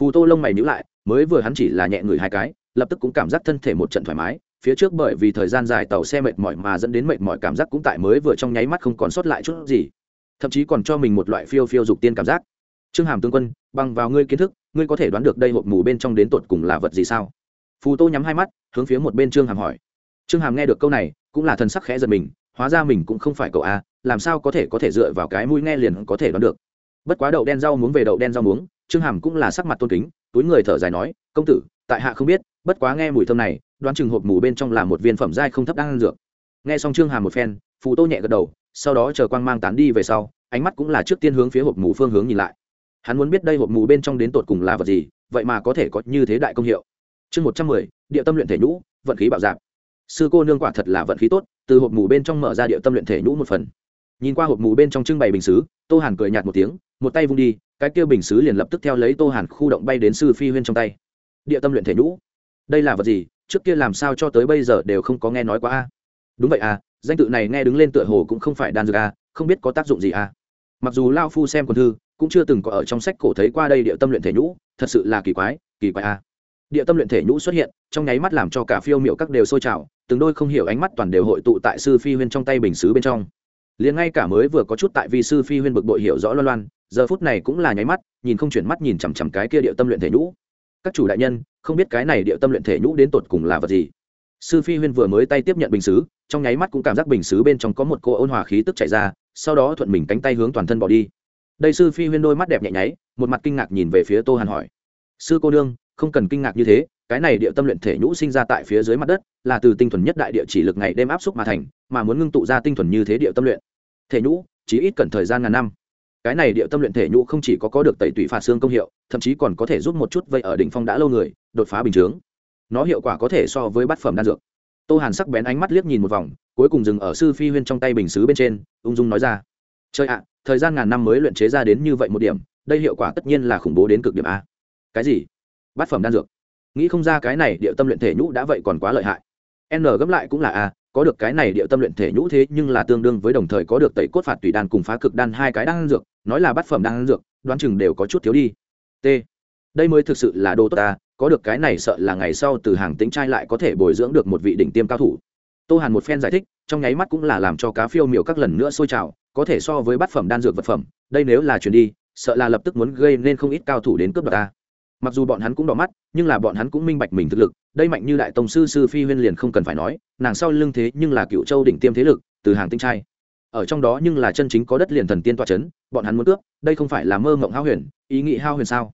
Phù tô lông mày nhữ lại mới vừa hắn chỉ là nhẹ người hai cái lập tức cũng cảm giác thân thể một trận thoải mái, phía trước bởi vì thời gian dài tàu xe mệt mỏi mà dẫn đến mệt mỏi cảm giác cũng tại mới vừa trong nháy mắt không còn sót lại chút gì. Thậm chí còn cho mình một loại phiêu phiêu dục tiên cảm giác. Trương hàm tướng quân, bằng vào ngươi kiến thức, ngươi có thể đoán được đây hộp mù bên trong đến tột cùng là vật gì sao? Phù tô nhắm hai mắt, hướng phía một bên trương hàm hỏi. Trương hàm nghe được câu này, cũng là thần sắc khẽ giật mình, hóa ra mình cũng không phải cậu a, làm sao có thể có thể dựa vào cái mũi nghe liền có thể đoán được? Bất quá đậu đen rau muốn về đậu đen rau muống, trương hàm cũng là sắc mặt tôn kính, túi người thở dài nói công tử, tại hạ không biết, bất quá nghe mùi thơm này, đoán chừng hộp mù bên trong là một viên phẩm giai không thấp đang ăn dược. Nghe xong trương hà một phen, phù tô nhẹ gật đầu, sau đó chờ quang mang tán đi về sau, ánh mắt cũng là trước tiên hướng phía hộp mù phương hướng nhìn lại. Hắn muốn biết đây hộp mù bên trong đến tột cùng là vật gì, vậy mà có thể có như thế đại công hiệu. Chương một trăm mười, địa tâm luyện thể nhũ, vận khí bạo dạp. Sư cô nương quả thật là vận khí tốt, từ hộp mù bên trong mở ra địa tâm luyện thể nhũ một phần. Nhìn qua hộp mù bên trong trưng bày bình xứ, tô hàn cười nhạt một tiếng, một tay vung đi, cái kia bình xứ liền lập tức theo lấy tô hàn khu động bay đến sư phi huyên trong tay địa tâm luyện thể nhũ. Đây là vật gì? Trước kia làm sao cho tới bây giờ đều không có nghe nói quá a? Đúng vậy à danh tự này nghe đứng lên tựa hồ cũng không phải đan dược a, không biết có tác dụng gì a. Mặc dù lao phu xem quần thư, cũng chưa từng có ở trong sách cổ thấy qua đây địa tâm luyện thể nhũ, thật sự là kỳ quái kỳ quái a. Địa tâm luyện thể nhũ xuất hiện, trong nháy mắt làm cho cả phiêu miệu các đều sôi trào, từng đôi không hiểu ánh mắt toàn đều hội tụ tại sư phi huyên trong tay bình xứ bên trong. Liền ngay cả mới vừa có chút tại vì sư phi huyên bực bội hiểu rõ loan loan, giờ phút này cũng là nháy mắt, nhìn không chuyển mắt nhìn chằm chằm cái kia địa tâm luyện thể nhũ các chủ đại nhân, không biết cái này địa tâm luyện thể nhũ đến tột cùng là vật gì. Sư phi huyên vừa mới tay tiếp nhận bình xứ, trong nháy mắt cũng cảm giác bình xứ bên trong có một cô ôn hòa khí tức chạy ra, sau đó thuận mình cánh tay hướng toàn thân bỏ đi. Đây sư phi huyên đôi mắt đẹp nhẹ nháy, một mặt kinh ngạc nhìn về phía tô hàn hỏi. Sư cô đương không cần kinh ngạc như thế, cái này địa tâm luyện thể nhũ sinh ra tại phía dưới mặt đất, là từ tinh thuần nhất đại địa chỉ lực ngày đêm áp xúc mà thành, mà muốn ngưng tụ ra tinh thuần như thế địa tâm luyện. Thể nhũ chỉ ít cần thời gian ngàn năm cái này địa tâm luyện thể nhũ không chỉ có có được tẩy tủy phạt xương công hiệu, thậm chí còn có thể giúp một chút vây ở đỉnh phong đã lâu người, đột phá bình chướng. Nó hiệu quả có thể so với bát phẩm đan dược. Tô hàn sắc bén ánh mắt liếc nhìn một vòng, cuối cùng dừng ở sư phi huyên trong tay bình xứ bên trên, ung dung nói ra. Chơi ạ, thời gian ngàn năm mới luyện chế ra đến như vậy một điểm, đây hiệu quả tất nhiên là khủng bố đến cực điểm a. Cái gì? Bát phẩm đan dược. Nghĩ không ra cái này địa tâm luyện thể nhũ đã vậy còn quá lợi hại. N gấp lại cũng là a có được cái này địa tâm luyện thể nhũ thế nhưng là tương đương với đồng thời có được tẩy cốt phạt tùy đan cùng phá cực đan hai cái đan dược, nói là bát phẩm đan dược, đoán chừng đều có chút thiếu đi. T. Đây mới thực sự là đồ tốt ta, có được cái này sợ là ngày sau từ hàng tính trai lại có thể bồi dưỡng được một vị đỉnh tiêm cao thủ. Tô hàn một phen giải thích, trong nháy mắt cũng là làm cho cá phiêu miểu các lần nữa sôi trào, có thể so với bát phẩm đan dược vật phẩm, đây nếu là chuyển đi, sợ là lập tức muốn gây nên không ít cao thủ đến cướp đoạt ta. Mặc dù bọn hắn cũng đỏ mắt, nhưng là bọn hắn cũng minh bạch mình thực lực, đây mạnh như đại tông sư sư phi huyên liền không cần phải nói nàng sau lưng thế nhưng là cựu châu đỉnh tiêm thế lực, từ hàng tinh trai. Ở trong đó nhưng là chân chính có đất liền thần tiên toa c h ấ n bọn hắn muốn cướp, đây không phải là mơ mộng hao huyền, ý nghĩ hao huyền sao?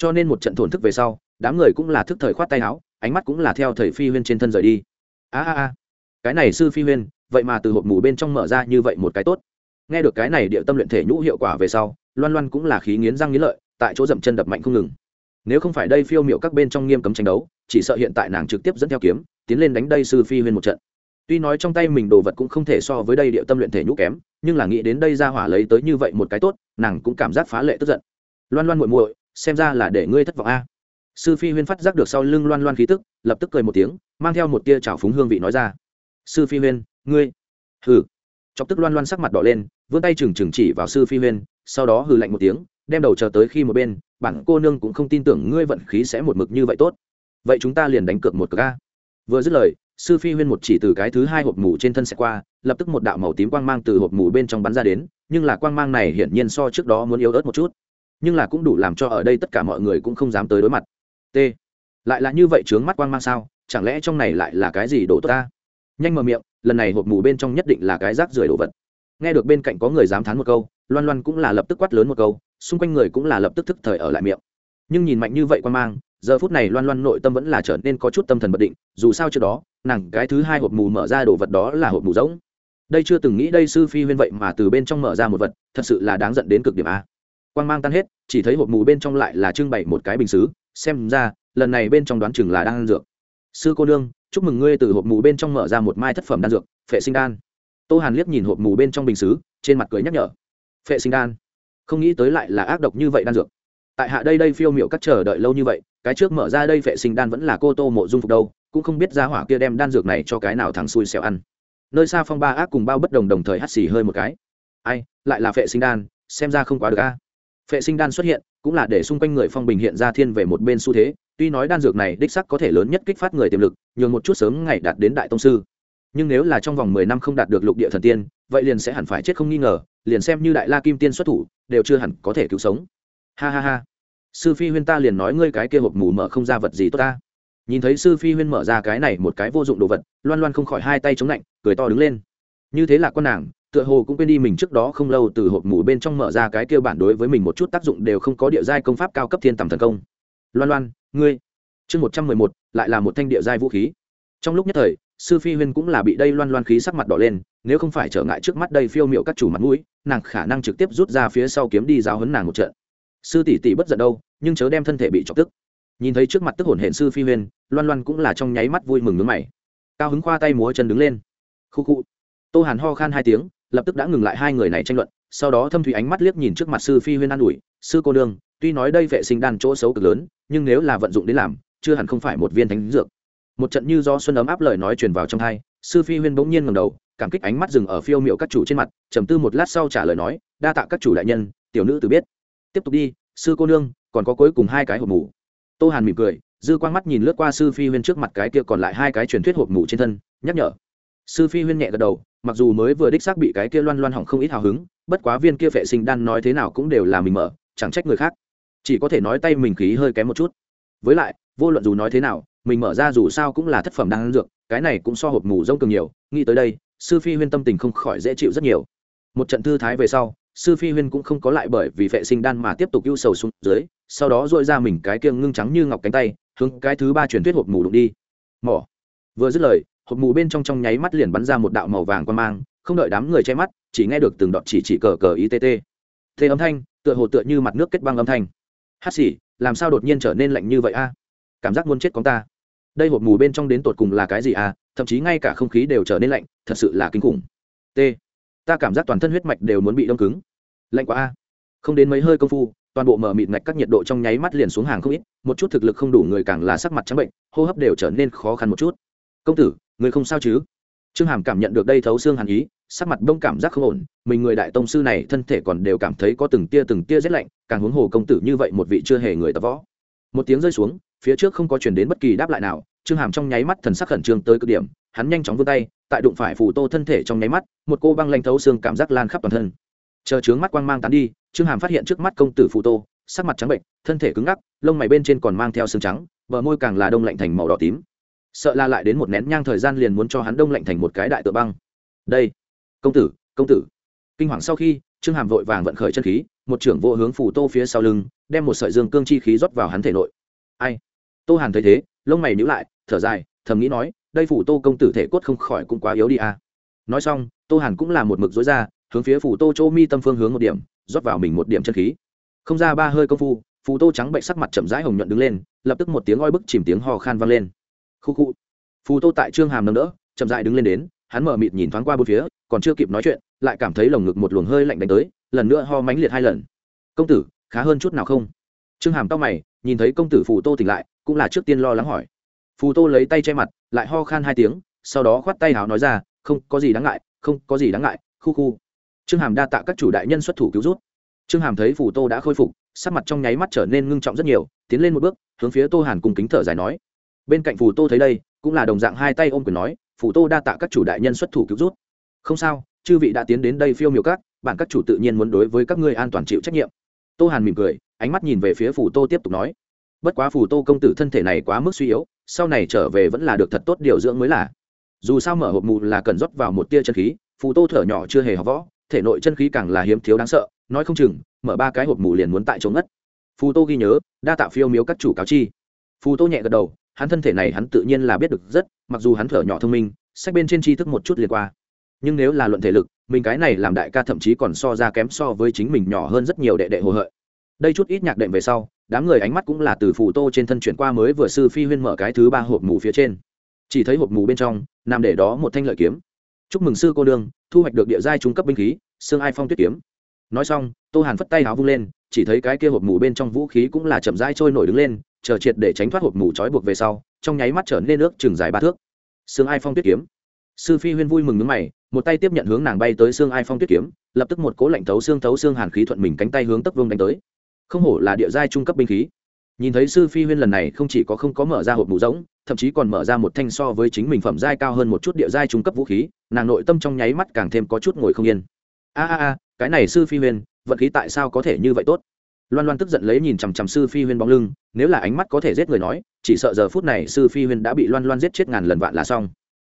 Cho nên một trận thổn thức về sau, đám người cũng là thức thời khoát tay áo, ánh mắt cũng là theo thầy phi huyên trên thân rời đi. A a a, cái này sư phi huyên, vậy mà từ hộp mù bên trong mở ra như vậy một cái tốt. Nghe được cái này địa tâm luyện thể nhũ hiệu quả về sau, loan loan cũng là khí nghiến răng nghiến lợi, tại chỗ dậm chân đập mạnh không ngừng nếu không phải đây phiêu miệu các bên trong nghiêm cấm tranh đấu, chỉ sợ hiện tại nàng trực tiếp dẫn theo kiếm, tiến lên đánh đây sư phi huyên một trận. Tuy nói trong tay mình đồ vật cũng không thể so với đây địa tâm luyện thể nhũ kém, nhưng là nghĩ đến đây ra hỏa lấy tới như vậy một cái tốt, nàng cũng cảm giác phá lệ tức giận. Loan loan muội muội, xem ra là để ngươi thất vọng a. Sư phi huyên phát giác được sau lưng loan loan khí tức, lập tức cười một tiếng, mang theo một tia trào phúng hương vị nói ra. Sư phi huyên, ngươi. Hừ. Chọc tức loan loan sắc mặt đỏ lên, vươn tay trừng trừng chỉ vào sư phi huyên, sau đó hừ lạnh một tiếng đem đầu chờ tới khi một bên, bản cô nương cũng không tin tưởng ngươi vận khí sẽ một mực như vậy tốt. Vậy chúng ta liền đánh cược một cược a. Vừa dứt lời, sư phi huyên một chỉ từ cái thứ hai hộp mù trên thân xe qua, lập tức một đạo màu tím quang mang từ hộp mù bên trong bắn ra đến, nhưng là quang mang này hiển nhiên so trước đó muốn yếu ớt một chút. Nhưng là cũng đủ làm cho ở đây tất cả mọi người cũng không dám tới đối mặt. T. Lại là như vậy trướng mắt quang mang sao? Chẳng lẽ trong này lại là cái gì đổ tốt ta? Nhanh mở miệng, lần này hộp mù bên trong nhất định là cái rác rưởi đồ vật. Nghe được bên cạnh có người dám thán một câu, loan loan cũng là lập tức quát lớn một câu xung quanh người cũng là lập tức thức thời ở lại miệng. Nhưng nhìn mạnh như vậy quan mang, giờ phút này loan loan nội tâm vẫn là trở nên có chút tâm thần bất định, dù sao trước đó, nàng cái thứ hai hộp mù mở ra đồ vật đó là hộp mù rỗng. Đây chưa từng nghĩ đây sư phi huyên vậy mà từ bên trong mở ra một vật, thật sự là đáng giận đến cực điểm a. Quan mang tan hết, chỉ thấy hộp mù bên trong lại là trưng bày một cái bình xứ, xem ra, lần này bên trong đoán chừng là đang ăn dược. Sư cô nương, chúc mừng ngươi từ hộp mù bên trong mở ra một mai thất phẩm đan dược, phệ sinh đan. Tô hàn liếc nhìn hộp mù bên trong bình xứ, trên mặt cười nhắc nhở. Phệ sinh đan không nghĩ tới lại là ác độc như vậy đan dược. Tại hạ đây đây phiêu miểu các chờ đợi lâu như vậy, cái trước mở ra đây vệ sinh đan vẫn là cô tô mộ dung phục đâu, cũng không biết ra hỏa kia đem đan dược này cho cái nào thằng xui xẻo ăn. Nơi xa phong ba ác cùng bao bất đồng đồng thời hắt xì hơi một cái. Ai, lại là vệ sinh đan, xem ra không quá được a. Vệ sinh đan xuất hiện, cũng là để xung quanh người phong bình hiện ra thiên về một bên xu thế, tuy nói đan dược này đích sắc có thể lớn nhất kích phát người tiềm lực, nhường một chút sớm ngày đạt đến đại tông sư nhưng nếu là trong vòng mười năm không đạt được lục địa thần tiên, vậy liền sẽ hẳn phải chết không nghi ngờ, liền xem như đại la kim tiên xuất thủ, đều chưa hẳn có thể cứu sống. Ha ha ha. Sư phi huyên ta liền nói ngươi cái kia hộp mù mở không ra vật gì tốt ta. Nhìn thấy sư phi huyên mở ra cái này một cái vô dụng đồ vật, loan loan không khỏi hai tay chống lạnh, cười to đứng lên. Như thế là con nàng, tựa hồ cũng quên đi mình trước đó không lâu từ hộp mù bên trong mở ra cái kia bản đối với mình một chút tác dụng đều không có địa giai công pháp cao cấp thiên tầm thần công. Loan loan, ngươi. Chương một trăm mười một, lại là một thanh địa giai vũ khí. Trong lúc nhất thời sư phi huyên cũng là bị đây loan loan khí sắc mặt đỏ lên, nếu không phải trở ngại trước mắt đây phiêu m i ệ u các chủ mặt mũi, nàng khả năng trực tiếp rút ra phía sau kiếm đi giáo hấn nàng một trận. Sư tỷ tỷ bất giận đâu, nhưng chớ đem thân thể bị chọc tức. Nhìn thấy trước mặt tức hổn hển sư phi huyên, loan loan cũng là trong nháy mắt vui mừng nước mày. Cao hứng khoa tay múa chân đứng lên. Khu khu. Tô hàn ho khan hai tiếng, lập tức đã ngừng lại hai người này tranh luận, sau đó thâm thủy ánh mắt liếc nhìn trước mặt sư phi huyên an ủi, sư cô nương, tuy nói đây vệ sinh đan chỗ xấu cực lớn, nhưng nếu là vận dụng đến làm, chưa hẳn không phải một viên thánh dược một trận như do xuân ấm áp lời nói truyền vào trong thai, sư phi huyên bỗng nhiên ngầm đầu, cảm kích ánh mắt dừng ở phiêu miệu các chủ trên mặt, trầm tư một lát sau trả lời nói, đa tạ các chủ đại nhân, tiểu nữ tự biết. Tiếp tục đi, sư cô nương, còn có cuối cùng hai cái hộp mủ. Tô hàn mỉm cười, dư quang mắt nhìn lướt qua sư phi huyên trước mặt cái kia còn lại hai cái truyền thuyết hộp mủ trên thân, nhắc nhở. Sư phi huyên nhẹ gật đầu, mặc dù mới vừa đích xác bị cái kia loan loan hỏng không ít hào hứng, bất quá viên kia vệ sinh đan nói thế nào cũng đều là mình mở, chẳng trách người khác. Chỉ có thể nói tay mình khí hơi kém một chút. Với lại, vô luận dù nói thế nào mình mở ra dù sao cũng là thất phẩm đang dược, cái này cũng so hộp mù rông cường nhiều, nghĩ tới đây, sư phi huyên tâm tình không khỏi dễ chịu rất nhiều. Một trận thư thái về sau, sư phi huyên cũng không có lại bởi vì vệ sinh đan mà tiếp tục ưu sầu xuống dưới, sau đó dội ra mình cái kiêng ngưng trắng như ngọc cánh tay, hướng cái thứ ba truyền thuyết hộp mù đụng đi. Mỏ. Vừa dứt lời, hộp mù bên trong trong nháy mắt liền bắn ra một đạo màu vàng quan mang, không đợi đám người che mắt, chỉ nghe được từng đọt chỉ chỉ cờ cờ ý tt thế âm thanh, tựa hồ tựa như mặt nước kết băng âm thanh. Hát xỉ làm sao đột nhiên trở nên lạnh như vậy a? Cảm giác muốn chết con ta đây hộp mù bên trong đến tột cùng là cái gì à? Thậm chí ngay cả không khí đều trở nên lạnh, thật sự là kinh khủng. T. Ta cảm giác toàn thân huyết mạch đều muốn bị đông cứng. Lạnh quá a. Không đến mấy hơi công phu, toàn bộ mở mịt ngạch các nhiệt độ trong nháy mắt liền xuống hàng không ít, một chút thực lực không đủ người càng là sắc mặt trắng bệnh, hô hấp đều trở nên khó khăn một chút. Công tử, người không sao chứ? Trương hàm cảm nhận được đây thấu xương hàn ý, sắc mặt bông cảm giác không ổn, mình người đại tông sư này thân thể còn đều cảm thấy có từng tia từng tia rét lạnh, càng huống hồ công tử như vậy một vị chưa hề người tập võ. Một tiếng rơi xuống phía trước không có chuyển đến bất kỳ đáp lại nào, trương hàm trong nháy mắt thần sắc khẩn trương tới cực điểm, hắn nhanh chóng vươn tay, tại đụng phải phù tô thân thể trong nháy mắt, một cô băng lanh thấu xương cảm giác lan khắp toàn thân. Chờ trướng mắt quang mang tán đi, trương hàm phát hiện trước mắt công tử phù tô, sắc mặt trắng bệnh thân thể cứng ngắc, lông mày bên trên còn mang theo xương trắng, bờ môi càng là đông lạnh thành màu đỏ tím. Sợ la lại đến một nén nhang thời gian liền muốn cho hắn đông lạnh thành một cái đại tựa băng. Đây, công tử công tử. Kinh hoàng sau khi, trương hàm vội vàng vận khởi chân khí, một trưởng vô hướng phù tô phía sau lưng, đem một sợi dương cương chi khí rót vào hắn thể nội. Ai? Tô hàn thấy thế, lông mày nhíu lại, thở dài, thầm nghĩ nói, đây phủ tô công tử thể cốt không khỏi cũng quá yếu đi à. nói xong, tô hàn cũng là một mực dối ra, hướng phía phủ tô chỗ mi tâm phương hướng một điểm, rót vào mình một điểm chân khí. Không ra ba hơi công phu phù tô trắng bệnh sắc mặt chậm rãi hồng nhuận đứng lên, lập tức một tiếng oi bức chìm tiếng hò khan vang lên. Khu khu. Phù tô tại trương hàm nâng đỡ, chậm rãi đứng lên đến, hắn mở mịt nhìn thoáng qua bốn phía, còn chưa kịp nói chuyện, lại cảm thấy lồng ngực một luồng hơi lạnh đánh tới, lần nữa ho mánh liệt hai lần. Công tử, khá hơn chút nào không? Trương hàm tóc mày, nhìn thấy công tử phù tô tỉnh lại cũng là trước tiên lo lắng hỏi. Phù tô lấy tay che mặt, lại ho khan hai tiếng, sau đó khoát tay hào nói ra, không có gì đáng ngại, không có gì đáng ngại, khu khu. Trương hàm đa tạ các chủ đại nhân xuất thủ cứu rút trương hàm thấy phù tô đã khôi phục, sắc mặt trong nháy mắt trở nên ngưng trọng rất nhiều, tiến lên một bước, hướng phía tô hàn cùng kính thở dài nói. Bên cạnh phù tô thấy đây, cũng là đồng dạng hai tay ôm quyền nói, phù tô đa tạ các chủ đại nhân xuất thủ cứu rút không sao, chư vị đã tiến đến đây phiêu miểu các bản các chủ tự nhiên muốn đối với các ngươi an toàn chịu trách nhiệm. Tô hàn mỉm cười, ánh mắt nhìn về phía phù tô tiếp tục nói bất quá phù tô công tử thân thể này quá mức suy yếu, sau này trở về vẫn là được thật tốt điều dưỡng mới là. Dù sao mở hộp mù là cần rót vào một tia chân khí, phù tô thở nhỏ chưa hề học võ, thể nội chân khí càng là hiếm thiếu đáng sợ, nói không chừng, mở ba cái hộp mù liền muốn tại chỗ ngất. Phù tô ghi nhớ, đa tạ phiêu miếu các chủ cáo chi. Phù tô nhẹ gật đầu, hắn thân thể này hắn tự nhiên là biết được rất, mặc dù hắn thở nhỏ thông minh, sách bên trên tri thức một chút liền qua. Nhưng nếu là luận thể lực, mình cái này làm đại ca thậm chí còn so ra kém so với chính mình nhỏ hơn rất nhiều đệ đệ hồ hợi. Đây chút ít nhạc đệm về sau đám người ánh mắt cũng là từ phù tô trên thân chuyển qua mới vừa sư phi huyên mở cái thứ ba hộp mù phía trên. Chỉ thấy hộp mù bên trong, nằm để đó một thanh lợi kiếm. Chúc mừng sư cô đương thu hoạch được địa giai trung cấp binh khí, xương ai phong tuyết kiếm. Nói xong, tô hàn phất tay áo vung lên, chỉ thấy cái kia hộp mù bên trong vũ khí cũng là chậm rãi trôi nổi đứng lên, chờ triệt để tránh thoát hộp mù trói buộc về sau, trong nháy mắt trở nên nước chừng dài ba thước. Xương ai phong tuyết kiếm. Sư phi huyên vui mừng nước mày, một tay tiếp nhận hướng nàng bay tới xương ai phong tuyết kiếm, lập tức một cố lạnh thấu xương thấu xương hàn khí thuận mình cánh tay hướng tấp vương đánh tới không hổ là địa giai trung cấp binh khí. Nhìn thấy sư phi huyên lần này không chỉ có không có mở ra hộp mù giống thậm chí còn mở ra một thanh so với chính mình phẩm giai cao hơn một chút địa giai trung cấp vũ khí, nàng nội tâm trong nháy mắt càng thêm có chút ngồi không yên. A a a, cái này sư phi huyên vận khí tại sao có thể như vậy tốt? Loan loan tức giận lấy nhìn chằm chằm sư phi huyên bóng lưng, nếu là ánh mắt có thể giết người nói, chỉ sợ giờ phút này sư phi huyên đã bị loan loan giết chết ngàn lần vạn là xong.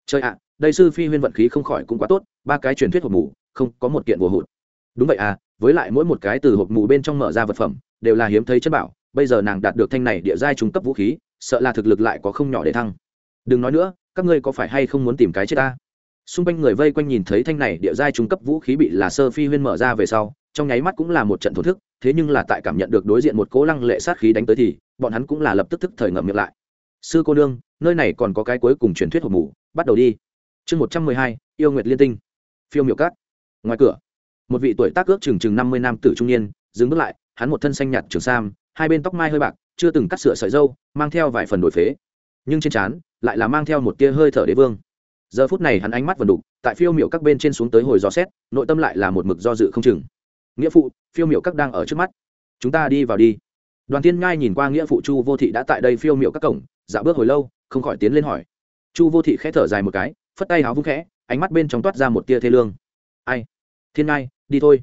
Chơi ạ, đây sư phi huyên vận khí không khỏi cũng quá tốt, ba cái truyền thuyết hộp mù, không có một kiện vô hụt. Đúng vậy à với lại mỗi một cái từ hộp mù bên trong mở ra vật phẩm, đều là hiếm thấy chất bảo. Bây giờ nàng đạt được thanh này địa giai trung cấp vũ khí, sợ là thực lực lại có không nhỏ để thăng. Đừng nói nữa, các ngươi có phải hay không muốn tìm cái chết ta? Xung quanh người vây quanh nhìn thấy thanh này địa giai trung cấp vũ khí bị là sơ phi huyên mở ra về sau, trong nháy mắt cũng là một trận thổ thức, thế nhưng là tại cảm nhận được đối diện một cố lăng lệ sát khí đánh tới thì, bọn hắn cũng là lập tức tức thời ngậm miệng lại. Sư cô nương, nơi này còn có cái cuối cùng truyền thuyết hộp mù, bắt đầu đi. Chương một trăm mười hai, yêu nguyệt liên tinh. Phiêu miệu cát. Ngoài cửa một vị tuổi tác ước chừng chừng năm mươi nam tử trung niên, dừng bước lại, hắn một thân xanh nhạt trường sam, hai bên tóc mai hơi bạc, chưa từng cắt sửa sợi dâu, mang theo vài phần đổi phế. Nhưng trên trán lại là mang theo một tia hơi thở đế vương. Giờ phút này hắn ánh mắt vần đục, tại phiêu miệu các bên trên xuống tới hồi gió xét, nội tâm lại là một mực do dự không chừng. Nghĩa phụ, phiêu miệu các đang ở trước mắt. Chúng ta đi vào đi. Đoàn tiên ngai nhìn qua nghĩa phụ chu vô thị đã tại đây phiêu miệu các cổng dạo bước hồi lâu, không khỏi tiến lên hỏi. Chu vô thị khẽ thở dài một cái, phất tay háo vung khẽ, ánh mắt bên trong toát ra một tia thê lương. Ai? Thiên ngai đi thôi.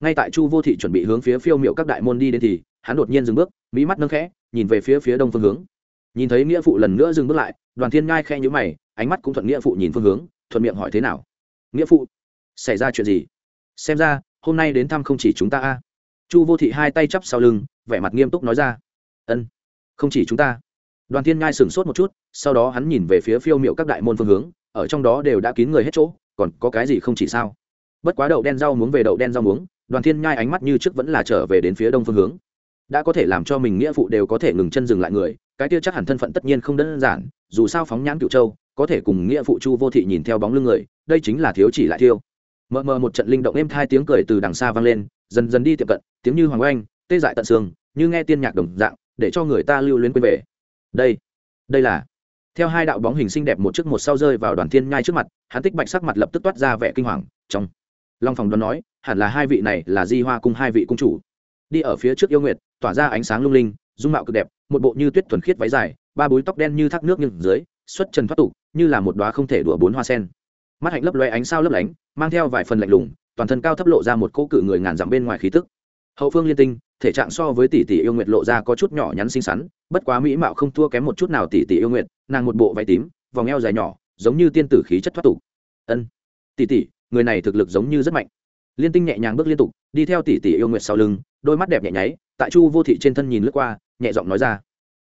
Ngay tại chu vô thị chuẩn bị hướng phía phiêu miệu các đại môn đi đến thì, hắn đột nhiên dừng bước mỹ mắt nâng khẽ, nhìn về phía phía đông phương hướng. Nhìn thấy nghĩa phụ lần nữa dừng bước lại, đoàn thiên ngai khe nhữ mày, ánh mắt cũng thuận nghĩa phụ nhìn phương hướng, thuận miệng hỏi thế nào. Nghĩa phụ, xảy ra chuyện gì? Xem ra, hôm nay đến thăm không chỉ chúng ta a. Chu vô thị hai tay chắp sau lưng, vẻ mặt nghiêm túc nói ra. Ân, không chỉ chúng ta. Đoàn thiên ngai sửng sốt một chút, sau đó hắn nhìn về phía phiêu m i ệ u các đại môn phương hướng, ở trong đó đều đã kín người hết chỗ, còn có cái gì không chỉ sao? Bất quá đậu đen rau muống về đậu đen rau muống, đoàn thiên nhai ánh mắt như trước vẫn là trở về đến phía đông phương hướng. Đã có thể làm cho mình nghĩa phụ đều có thể ngừng chân dừng lại người, cái tiêu chắc hẳn thân phận tất nhiên không đơn giản, dù sao phóng nhãn cựu châu, có thể cùng nghĩa phụ chu vô thị nhìn theo bóng lưng người, đây chính là thiếu chỉ lại thiêu. Mờ mờ một trận linh động êm hai tiếng cười từ đằng xa vang lên, dần dần đi tiệm cận, tiếng như hoàng oanh, tê dại tận xương, như nghe tiên nhạc đồng dạng, để cho người ta lưu luyến quên về. Đây đây là, theo hai đạo bóng hình xinh đẹp một trước một sau rơi vào đoàn thiên nhai trước mặt, hắn tích bạch sắc mặt lập tức toát ra vẻ kinh hoàng, trong long phòng đoán nói, hẳn là hai vị này là di hoa cung hai vị cung chủ. Đi ở phía trước yêu nguyệt, tỏa ra ánh sáng lung linh, dung mạo cực đẹp, một bộ như tuyết thuần khiết váy dài, ba búi tóc đen như thác nước nhưng dưới, xuất trần thoát tục, như là một đoá không thể đùa bốn hoa sen. Mắt hạnh lấp loe ánh sao lấp lánh, mang theo vài phần lạnh lùng, toàn thân cao thấp lộ ra một cỗ cự người ngàn dặm bên ngoài khí tức. Hậu phương liên tinh, thể trạng so với tỷ tỷ yêu nguyệt lộ ra có chút nhỏ nhắn xinh xắn, bất quá mỹ mạo không thua kém một chút nào tỷ tỷ yêu nguyệt, nàng một bộ váy tím, vòng eo dài nhỏ, giống như tiên tử khí chất thoát tục. Ân, tỷ tỷ người này thực lực giống như rất mạnh. Liên tinh nhẹ nhàng bước liên tục, đi theo tỷ tỷ yêu nguyệt sau lưng, đôi mắt đẹp nhẹ nháy, tại chu vô thị trên thân nhìn lướt qua, nhẹ giọng nói ra.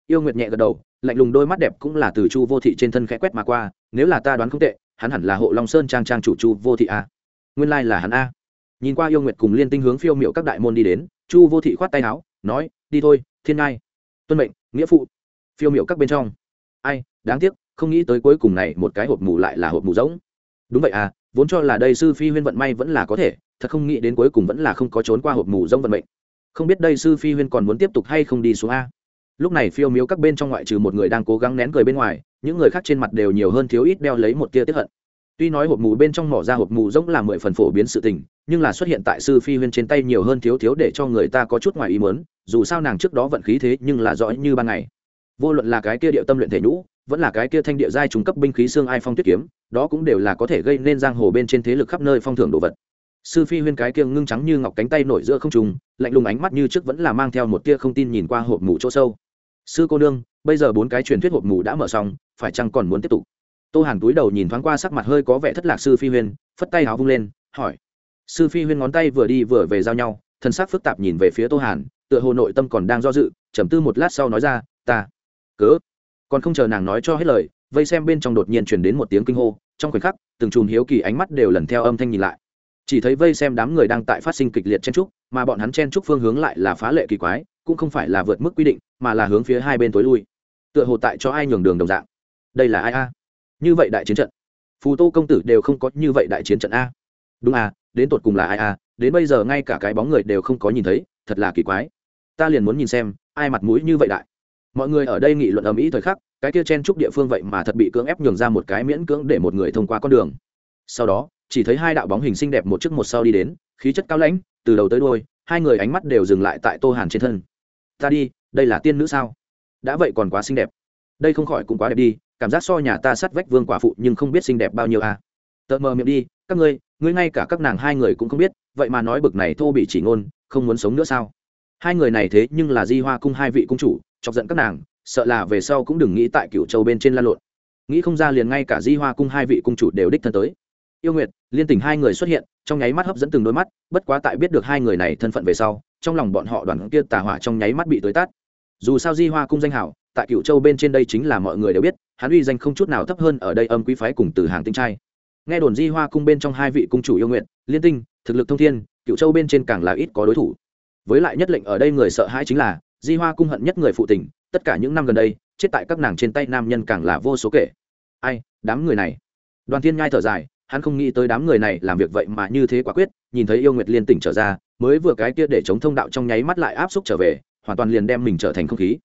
Yêu nguyệt nhẹ gật đầu, lạnh lùng đôi mắt đẹp cũng là từ chu vô thị trên thân khẽ quét mà qua, nếu là ta đoán không tệ, hắn hẳn là hộ long sơn trang trang chủ chu vô thị a. Nguyên lai là hắn a. Nhìn qua yêu nguyệt cùng liên tinh hướng phiêu miệu các đại môn đi đến, chu vô thị khoát tay áo, nói, đi thôi, thiên ngai. Tuân mệnh, nghĩa phụ. Phiêu miệu các bên trong. Ai, đáng tiếc, không nghĩ tới cuối cùng này một cái hộp mù lại là hộp mù giống đúng vậy à vốn cho là đây sư phi huyên vận may vẫn là có thể, thật không nghĩ đến cuối cùng vẫn là không có trốn qua hộp mù rông vận mệnh. Không biết đây sư phi huyên còn muốn tiếp tục hay không đi xuống a. Lúc này phiêu miếu các bên trong ngoại trừ một người đang cố gắng nén cười bên ngoài, những người khác trên mặt đều nhiều hơn thiếu ít đeo lấy một tia tiếp hận. Tuy nói hộp mù bên trong mỏ ra hộp mù rỗng là mười phần phổ biến sự tình, nhưng là xuất hiện tại sư phi huyên trên tay nhiều hơn thiếu thiếu để cho người ta có chút ngoài ý mớn dù sao nàng trước đó vận khí thế nhưng là rõ như ban ngày. Vô luận là cái kia điệu tâm luyện thể nhũ vẫn là cái kia thanh địa giai trung cấp binh khí xương ai phong tuyết kiếm, đó cũng đều là có thể gây nên giang hồ bên trên thế lực khắp nơi phong thưởng đồ vật. Sư phi huyên cái kia ngưng trắng như ngọc cánh tay nổi giữa không trùng lạnh lùng ánh mắt như trước vẫn là mang theo một tia không tin nhìn qua hộp mù chỗ sâu. Sư cô nương, bây giờ bốn cái truyền thuyết hộp mù đã mở xong, phải chăng còn muốn tiếp tục? Tô hàn túi đầu nhìn thoáng qua sắc mặt hơi có vẻ thất lạc sư phi huyên, phất tay háo vung lên, hỏi. Sư phi huyên ngón tay vừa đi vừa về giao nhau, thân xác phức tạp nhìn về phía tô hàn, tựa hồ nội tâm còn đang do dự, trầm tư một lát sau nói ra, ta, cớ? Còn không chờ nàng nói cho hết lời, vây xem bên trong đột nhiên chuyển đến một tiếng kinh hô, trong khoảnh khắc, từng chùm hiếu kỳ ánh mắt đều lần theo âm thanh nhìn lại. Chỉ thấy vây xem đám người đang tại phát sinh kịch liệt chen trúc mà bọn hắn chen trúc phương hướng lại là phá lệ kỳ quái, cũng không phải là vượt mức quy định, mà là hướng phía hai bên tối lui. Tựa hồ tại cho ai nhường đường đồng dạng. Đây là ai a? Như vậy đại chiến trận. Phù tô công tử đều không có như vậy đại chiến trận a. Đúng à đến tột cùng là ai a? Đến bây giờ ngay cả cái bóng người đều không có nhìn thấy, thật là kỳ quái. Ta liền muốn nhìn xem, ai mặt mũi như vậy đại mọi người ở đây nghị luận ầm ĩ thời khắc, cái kia chen trúc địa phương vậy mà thật bị cưỡng ép nhường ra một cái miễn cưỡng để một người thông qua con đường. Sau đó, chỉ thấy hai đạo bóng hình xinh đẹp một trước một sau đi đến, khí chất cao lãnh, từ đầu tới đôi hai người ánh mắt đều dừng lại tại tô hàn trên thân. Ta đi, đây là tiên nữ sao? Đã vậy còn quá xinh đẹp. Đây không khỏi cũng quá đẹp đi, cảm giác so nhà ta sắt vách vương quả phụ nhưng không biết xinh đẹp bao nhiêu à. Tợ mờ miệng đi, các ngươi ngươi ngay cả các nàng hai người cũng không biết, vậy mà nói bực này thô bị chỉ ngôn, không muốn sống nữa sao? Hai người này thế nhưng là di hoa cung hai vị cung chủ chọc giận các nàng, sợ là về sau cũng đừng nghĩ tại cựu châu bên trên la lộn. Nghĩ không ra liền ngay cả di hoa cung hai vị cung chủ đều đích thân tới. Yêu nguyệt, liên tình hai người xuất hiện, trong nháy mắt hấp dẫn từng đôi mắt, bất quá tại biết được hai người này thân phận về sau, trong lòng bọn họ đoàn kia tà hỏa trong nháy mắt bị tới tát. Dù sao di hoa cung danh hảo, tại cựu châu bên trên đây chính là mọi người đều biết, hắn uy danh không chút nào thấp hơn ở đây âm quý phái cùng từ hàng tinh trai. Nghe đồn di hoa cung bên trong hai vị cung chủ yêu nguyện liên tinh, thực lực thông thiên cựu châu bên trên càng là ít có đối thủ. Với lại nhất lệnh ở đây người sợ hãi chính là di hoa cung hận nhất người phụ tình, tất cả những năm gần đây, chết tại các nàng trên tay nam nhân càng là vô số kể. Ai, đám người này? Đoàn thiên nhai thở dài, hắn không nghĩ tới đám người này làm việc vậy mà như thế quả quyết, nhìn thấy yêu nguyệt liên tỉnh trở ra, mới vừa cái kia để chống thông đạo trong nháy mắt lại áp xúc trở về, hoàn toàn liền đem mình trở thành không khí.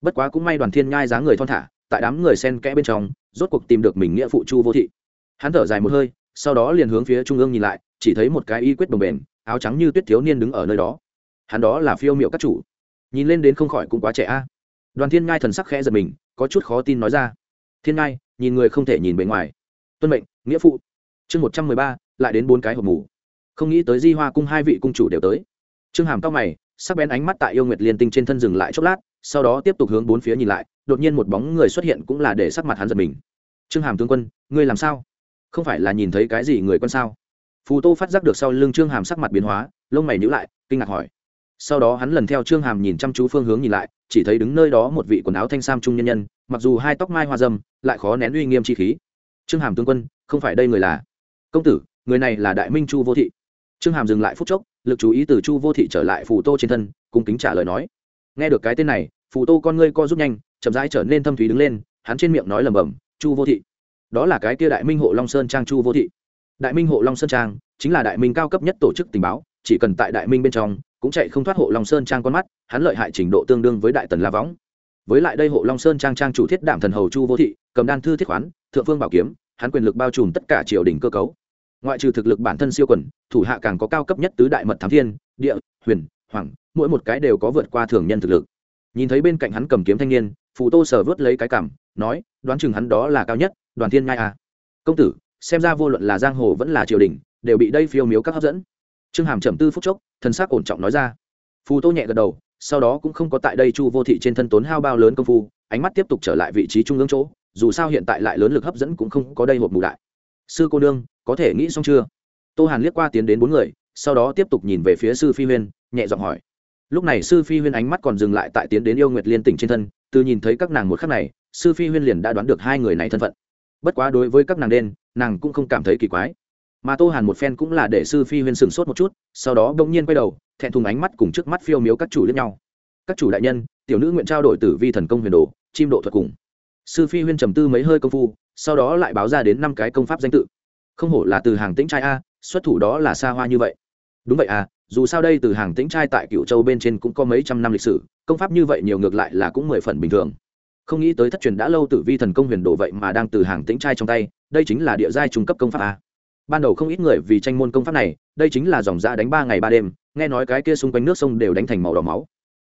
Bất quá cũng may đoàn thiên nhai dáng người thon thả, tại đám người sen kẽ bên trong, rốt cuộc tìm được mình nghĩa phụ chu vô thị. Hắn thở dài một hơi, sau đó liền hướng phía trung ương nhìn lại, chỉ thấy một cái y quyết đồng bền, áo trắng như tuyết thiếu niên đứng ở nơi đó. Hắn đó là phiêu miệu các chủ nhìn lên đến không khỏi cũng quá trẻ a. Đoàn thiên ngai thần sắc khẽ giật mình, có chút khó tin nói ra. Thiên ngai, nhìn người không thể nhìn bề ngoài. Tuân mệnh, nghĩa phụ. Chương một trăm mười ba, lại đến bốn cái hộp mù. Không nghĩ tới di hoa cung hai vị cung chủ đều tới. Trương hàm cao mày, sắc bén ánh mắt tại yêu nguyệt liên tinh trên thân dừng lại chốc lát, sau đó tiếp tục hướng bốn phía nhìn lại, đột nhiên một bóng người xuất hiện cũng là để sắc mặt hắn giật mình. Trương hàm tướng quân, ngươi làm sao? Không phải là nhìn thấy cái gì người quân sao? Phù tô phát giác được sau lưng trương hàm sắc mặt biến hóa, lông mày nhữ lại, kinh ngạc hỏi sau đó hắn lần theo trương hàm nhìn chăm chú phương hướng nhìn lại, chỉ thấy đứng nơi đó một vị quần áo thanh sam trung nhân nhân, mặc dù hai tóc mai hoa dâm, lại khó nén uy nghiêm chi khí. Trương hàm tướng quân, không phải đây người là? Công tử, người này là đại minh chu vô thị. Trương hàm dừng lại phút chốc, lực chú ý từ chu vô thị trở lại phù tô trên thân cùng kính trả lời nói. Nghe được cái tên này, phù tô con ngươi co rút nhanh, chậm rãi trở nên thâm thúy đứng lên, hắn trên miệng nói lầm bầm chu vô thị. Đó là cái kia đại minh hộ long sơn trang chu vô thị. Đại minh hộ long sơn trang chính là đại minh cao cấp nhất tổ chức tình báo, chỉ cần tại đại minh bên trong cũng chạy không thoát hộ long sơn trang con mắt hắn lợi hại trình độ tương đương với đại tần la võng với lại đây hộ long sơn trang trang chủ thiết đảm thần hầu chu vô thị cầm đan thư thiết khoán thượng phương bảo kiếm hắn quyền lực bao trùm tất cả triều đình cơ cấu ngoại trừ thực lực bản thân siêu quần thủ hạ càng có cao cấp nhất tứ đại mật thám thiên địa huyền hoàng mỗi một cái đều có vượt qua thường nhân thực lực nhìn thấy bên cạnh hắn cầm kiếm thanh niên phù tô sờ vớt lấy cái cảm nói đoán chừng hắn đó là cao nhất đoàn thiên ngai à. công tử xem ra vô luận là giang hồ vẫn là triều đình đều bị đây phiêu miếu các hấp dẫn trương hàm trầm tư phúc chốc thân xác ổn trọng nói ra. Phù tô nhẹ gật đầu, sau đó cũng không có tại đây chu vô thị trên thân tốn hao bao lớn công phu, ánh mắt tiếp tục trở lại vị trí trung ương chỗ, dù sao hiện tại lại lớn lực hấp dẫn cũng không có đây hộp mù đại. Sư cô nương, có thể nghĩ xong chưa? Tô hàn liếc qua tiến đến bốn người, sau đó tiếp tục nhìn về phía sư phi huyên, nhẹ giọng hỏi. Lúc này sư phi huyên ánh mắt còn dừng lại tại tiến đến yêu nguyệt liên tỉnh trên thân, từ nhìn thấy các nàng một khắc này, sư phi huyên liền đã đoán được hai người này thân phận. Bất quá đối với các nàng đen, nàng cũng không cảm thấy kỳ quái mà tô hàn một phen cũng là để sư phi huyên sừng sốt một chút, sau đó đ ỗ n g nhiên quay đầu, thẹn thùng ánh mắt cùng trước mắt phiêu miếu các chủ lẫn nhau. Các chủ đại nhân, tiểu nữ nguyện trao đổi tử vi thần công huyền đồ, chim độ thuật cùng. Sư phi huyên trầm tư mấy hơi công phu, sau đó lại báo ra đến năm cái công pháp danh tự. Không hổ là từ hàng tĩnh trai a, xuất thủ đó là xa hoa như vậy. Đúng vậy à dù sao đây từ hàng tĩnh trai tại cựu châu bên trên cũng có mấy trăm năm lịch sử, công pháp như vậy nhiều ngược lại là cũng mười phần bình thường. Không nghĩ tới thất truyền đã lâu tử vi thần công huyền đồ vậy mà đang từ hàng tĩnh trai trong tay, đây chính là địa giai trung cấp công pháp a ban đầu không ít người vì tranh môn công pháp này, đây chính là dòng ra đánh ba ngày ba đêm, nghe nói cái kia xung quanh nước sông đều đánh thành màu đỏ máu.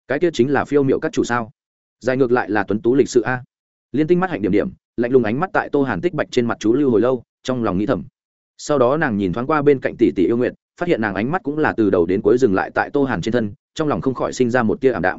Cái kia chính là phiêu miệu các chủ sao? Dài ngược lại là tuấn tú lịch sự a. Liên tinh mắt hạnh điểm điểm, lạnh lùng ánh mắt tại tô hàn tích bạch trên mặt chú lưu hồi lâu, trong lòng nghĩ thầm. Sau đó nàng nhìn thoáng qua bên cạnh tỷ tỷ yêu nguyện, phát hiện nàng ánh mắt cũng là từ đầu đến cuối dừng lại tại tô hàn trên thân, trong lòng không khỏi sinh ra một tia ảm đạm.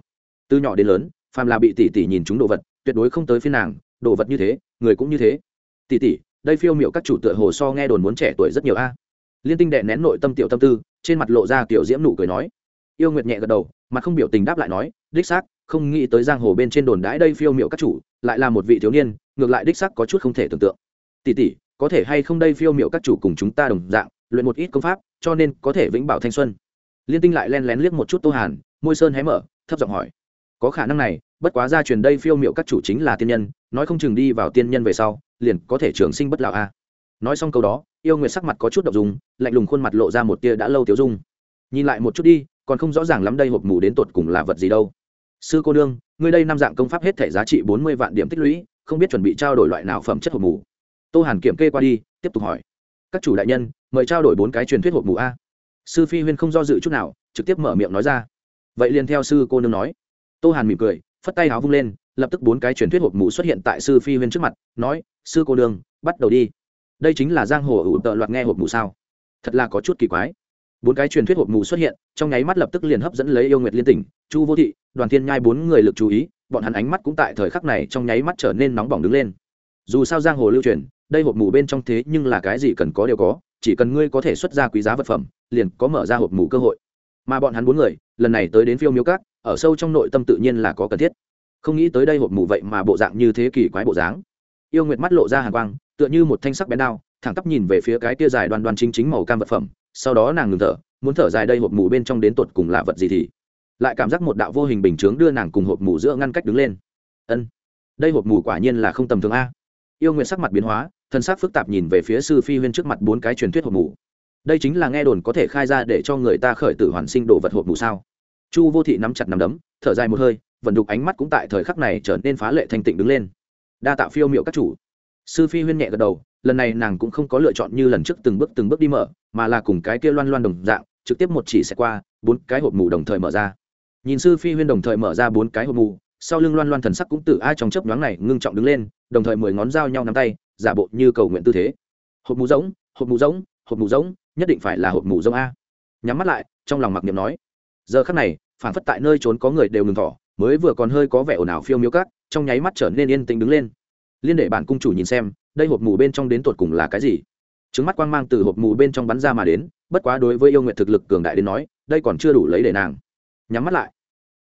Từ nhỏ đến lớn, phàm là bị tỷ tỷ nhìn chúng đồ vật, tuyệt đối không tới phiên nàng, đồ vật như thế, người cũng như thế. Tỷ tỷ đây phiêu miệu các chủ tựa hồ so nghe đồn muốn trẻ tuổi rất nhiều a. Liên tinh đệ nén nội tâm tiểu tâm tư, trên mặt lộ ra tiểu diễm nụ cười nói. Yêu nguyệt nhẹ gật đầu, mặt không biểu tình đáp lại nói, đích xác, không nghĩ tới giang hồ bên trên đồn đãi đây phiêu miệu các chủ, lại là một vị thiếu niên, ngược lại đích xác có chút không thể tưởng tượng. Tỷ tỷ, có thể hay không đây phiêu miệu các chủ cùng chúng ta đồng dạng, luyện một ít công pháp, cho nên có thể vĩnh bảo thanh xuân. Liên tinh lại len lén liếc một chút tô hàn, môi sơn hé mở, thấp giọng hỏi có khả năng này, bất quá gia truyền đây phiêu miệu các chủ chính là tiên nhân, nói không chừng đi vào tiên nhân về sau, liền có thể trường sinh bất lão a. Nói xong câu đó, yêu nguyệt sắc mặt có chút đ ộ n g dùng lạnh lùng khuôn mặt lộ ra một tia đã lâu tiêu dung. Nhìn lại một chút đi, còn không rõ ràng lắm đây hộp mù đến tột cùng là vật gì đâu. Sư cô nương, ngươi đây năm dạng công pháp hết thể giá trị bốn mươi vạn điểm tích lũy, không biết chuẩn bị trao đổi loại nào phẩm chất hộp mù. Tô hàn kiểm kê qua đi, tiếp tục hỏi. Các chủ đại nhân, mời trao đổi bốn cái truyền thuyết hộp mù a. Sư phi huyên không do dự chút nào, trực tiếp mở miệng nói ra. Vậy liền theo sư cô nương nói tô hàn mỉm cười, phất tay áo vung lên, lập tức bốn cái truyền thuyết hộp mũ xuất hiện tại sư phi huyên trước mặt, nói, sư cô đường bắt đầu đi. Đây chính là giang hồ ủ tợ loạt nghe hộp mũ sao? Thật là có chút kỳ quái. Bốn cái truyền thuyết hộp mù xuất hiện, trong nháy mắt lập tức liền hấp dẫn lấy yêu nguyệt liên tỉnh, chu vô thị, đoàn thiên nhai bốn người lực chú ý, bọn hắn ánh mắt cũng tại thời khắc này trong nháy mắt trở nên nóng bỏng đứng lên. Dù sao giang hồ lưu truyền, đây hộp mù bên trong thế nhưng là cái gì cần có đều có, chỉ cần ngươi có thể xuất ra quý giá vật phẩm, liền có mở ra hộp mù cơ hội. Mà bọn hắn bốn người, lần này tới đến phiêu miếu cát ở sâu trong nội tâm tự nhiên là có cần thiết. Không nghĩ tới đây hộp mù vậy mà bộ dạng như thế kỷ quái bộ dáng. Yêu nguyệt mắt lộ ra hàng quang, tựa như một thanh sắc bén đao, thẳng tắp nhìn về phía cái tia dài đoan đoan chính chính màu cam vật phẩm, sau đó nàng ngừng thở, muốn thở dài đây hộp mù bên trong đến tột cùng là vật gì thì lại cảm giác một đạo vô hình bình chướng đưa nàng cùng hộp mù giữa ngăn cách đứng lên. Ân, đây hộp mù quả nhiên là không tầm thường a. Yêu nguyệt sắc mặt biến hóa, thân sắc phức tạp nhìn về phía sư phi huyên trước mặt bốn cái truyền thuyết hộp mù. Đây chính là nghe đồn có thể khai ra để cho người ta khởi tử hoàn sinh đồ vật hộp mù sao? Chu vô thị nắm chặt nắm đấm, thở dài một hơi vận đục ánh mắt cũng tại thời khắc này trở nên phá lệ thanh tịnh đứng lên. Đa tạ phiêu miệu các chủ. Sư phi huyên nhẹ gật đầu, lần này nàng cũng không có lựa chọn như lần trước từng bước từng bước đi mở, mà là cùng cái kia loan loan đồng dạng, trực tiếp một chỉ sẽ qua, bốn cái hộp mù đồng thời mở ra. Nhìn sư phi huyên đồng thời mở ra bốn cái hộp mù, sau lưng loan loan thần sắc cũng từ ai trong chớp nhoáng này ngưng trọng đứng lên, đồng thời mười ngón dao nhau nắm tay, giả bộ như cầu nguyện tư thế. Hộp mù giống hộp mù giống hộp mù giống nhất định phải là hộp mù giống a. Nhắm mắt lại, trong lòng mặc niệm nói giờ khắc này phản phất tại nơi trốn có người đều ngừng thỏ mới vừa còn hơi có vẻ ồn ào phiêu miếu cát, trong nháy mắt trở nên yên tĩnh đứng lên. Liên để bản cung chủ nhìn xem đây hộp mù bên trong đến tột cùng là cái gì? Trứng mắt quang mang từ hộp mù bên trong bắn ra mà đến bất quá đối với yêu nguyện thực lực cường đại đến nói đây còn chưa đủ lấy để nàng. Nhắm mắt lại.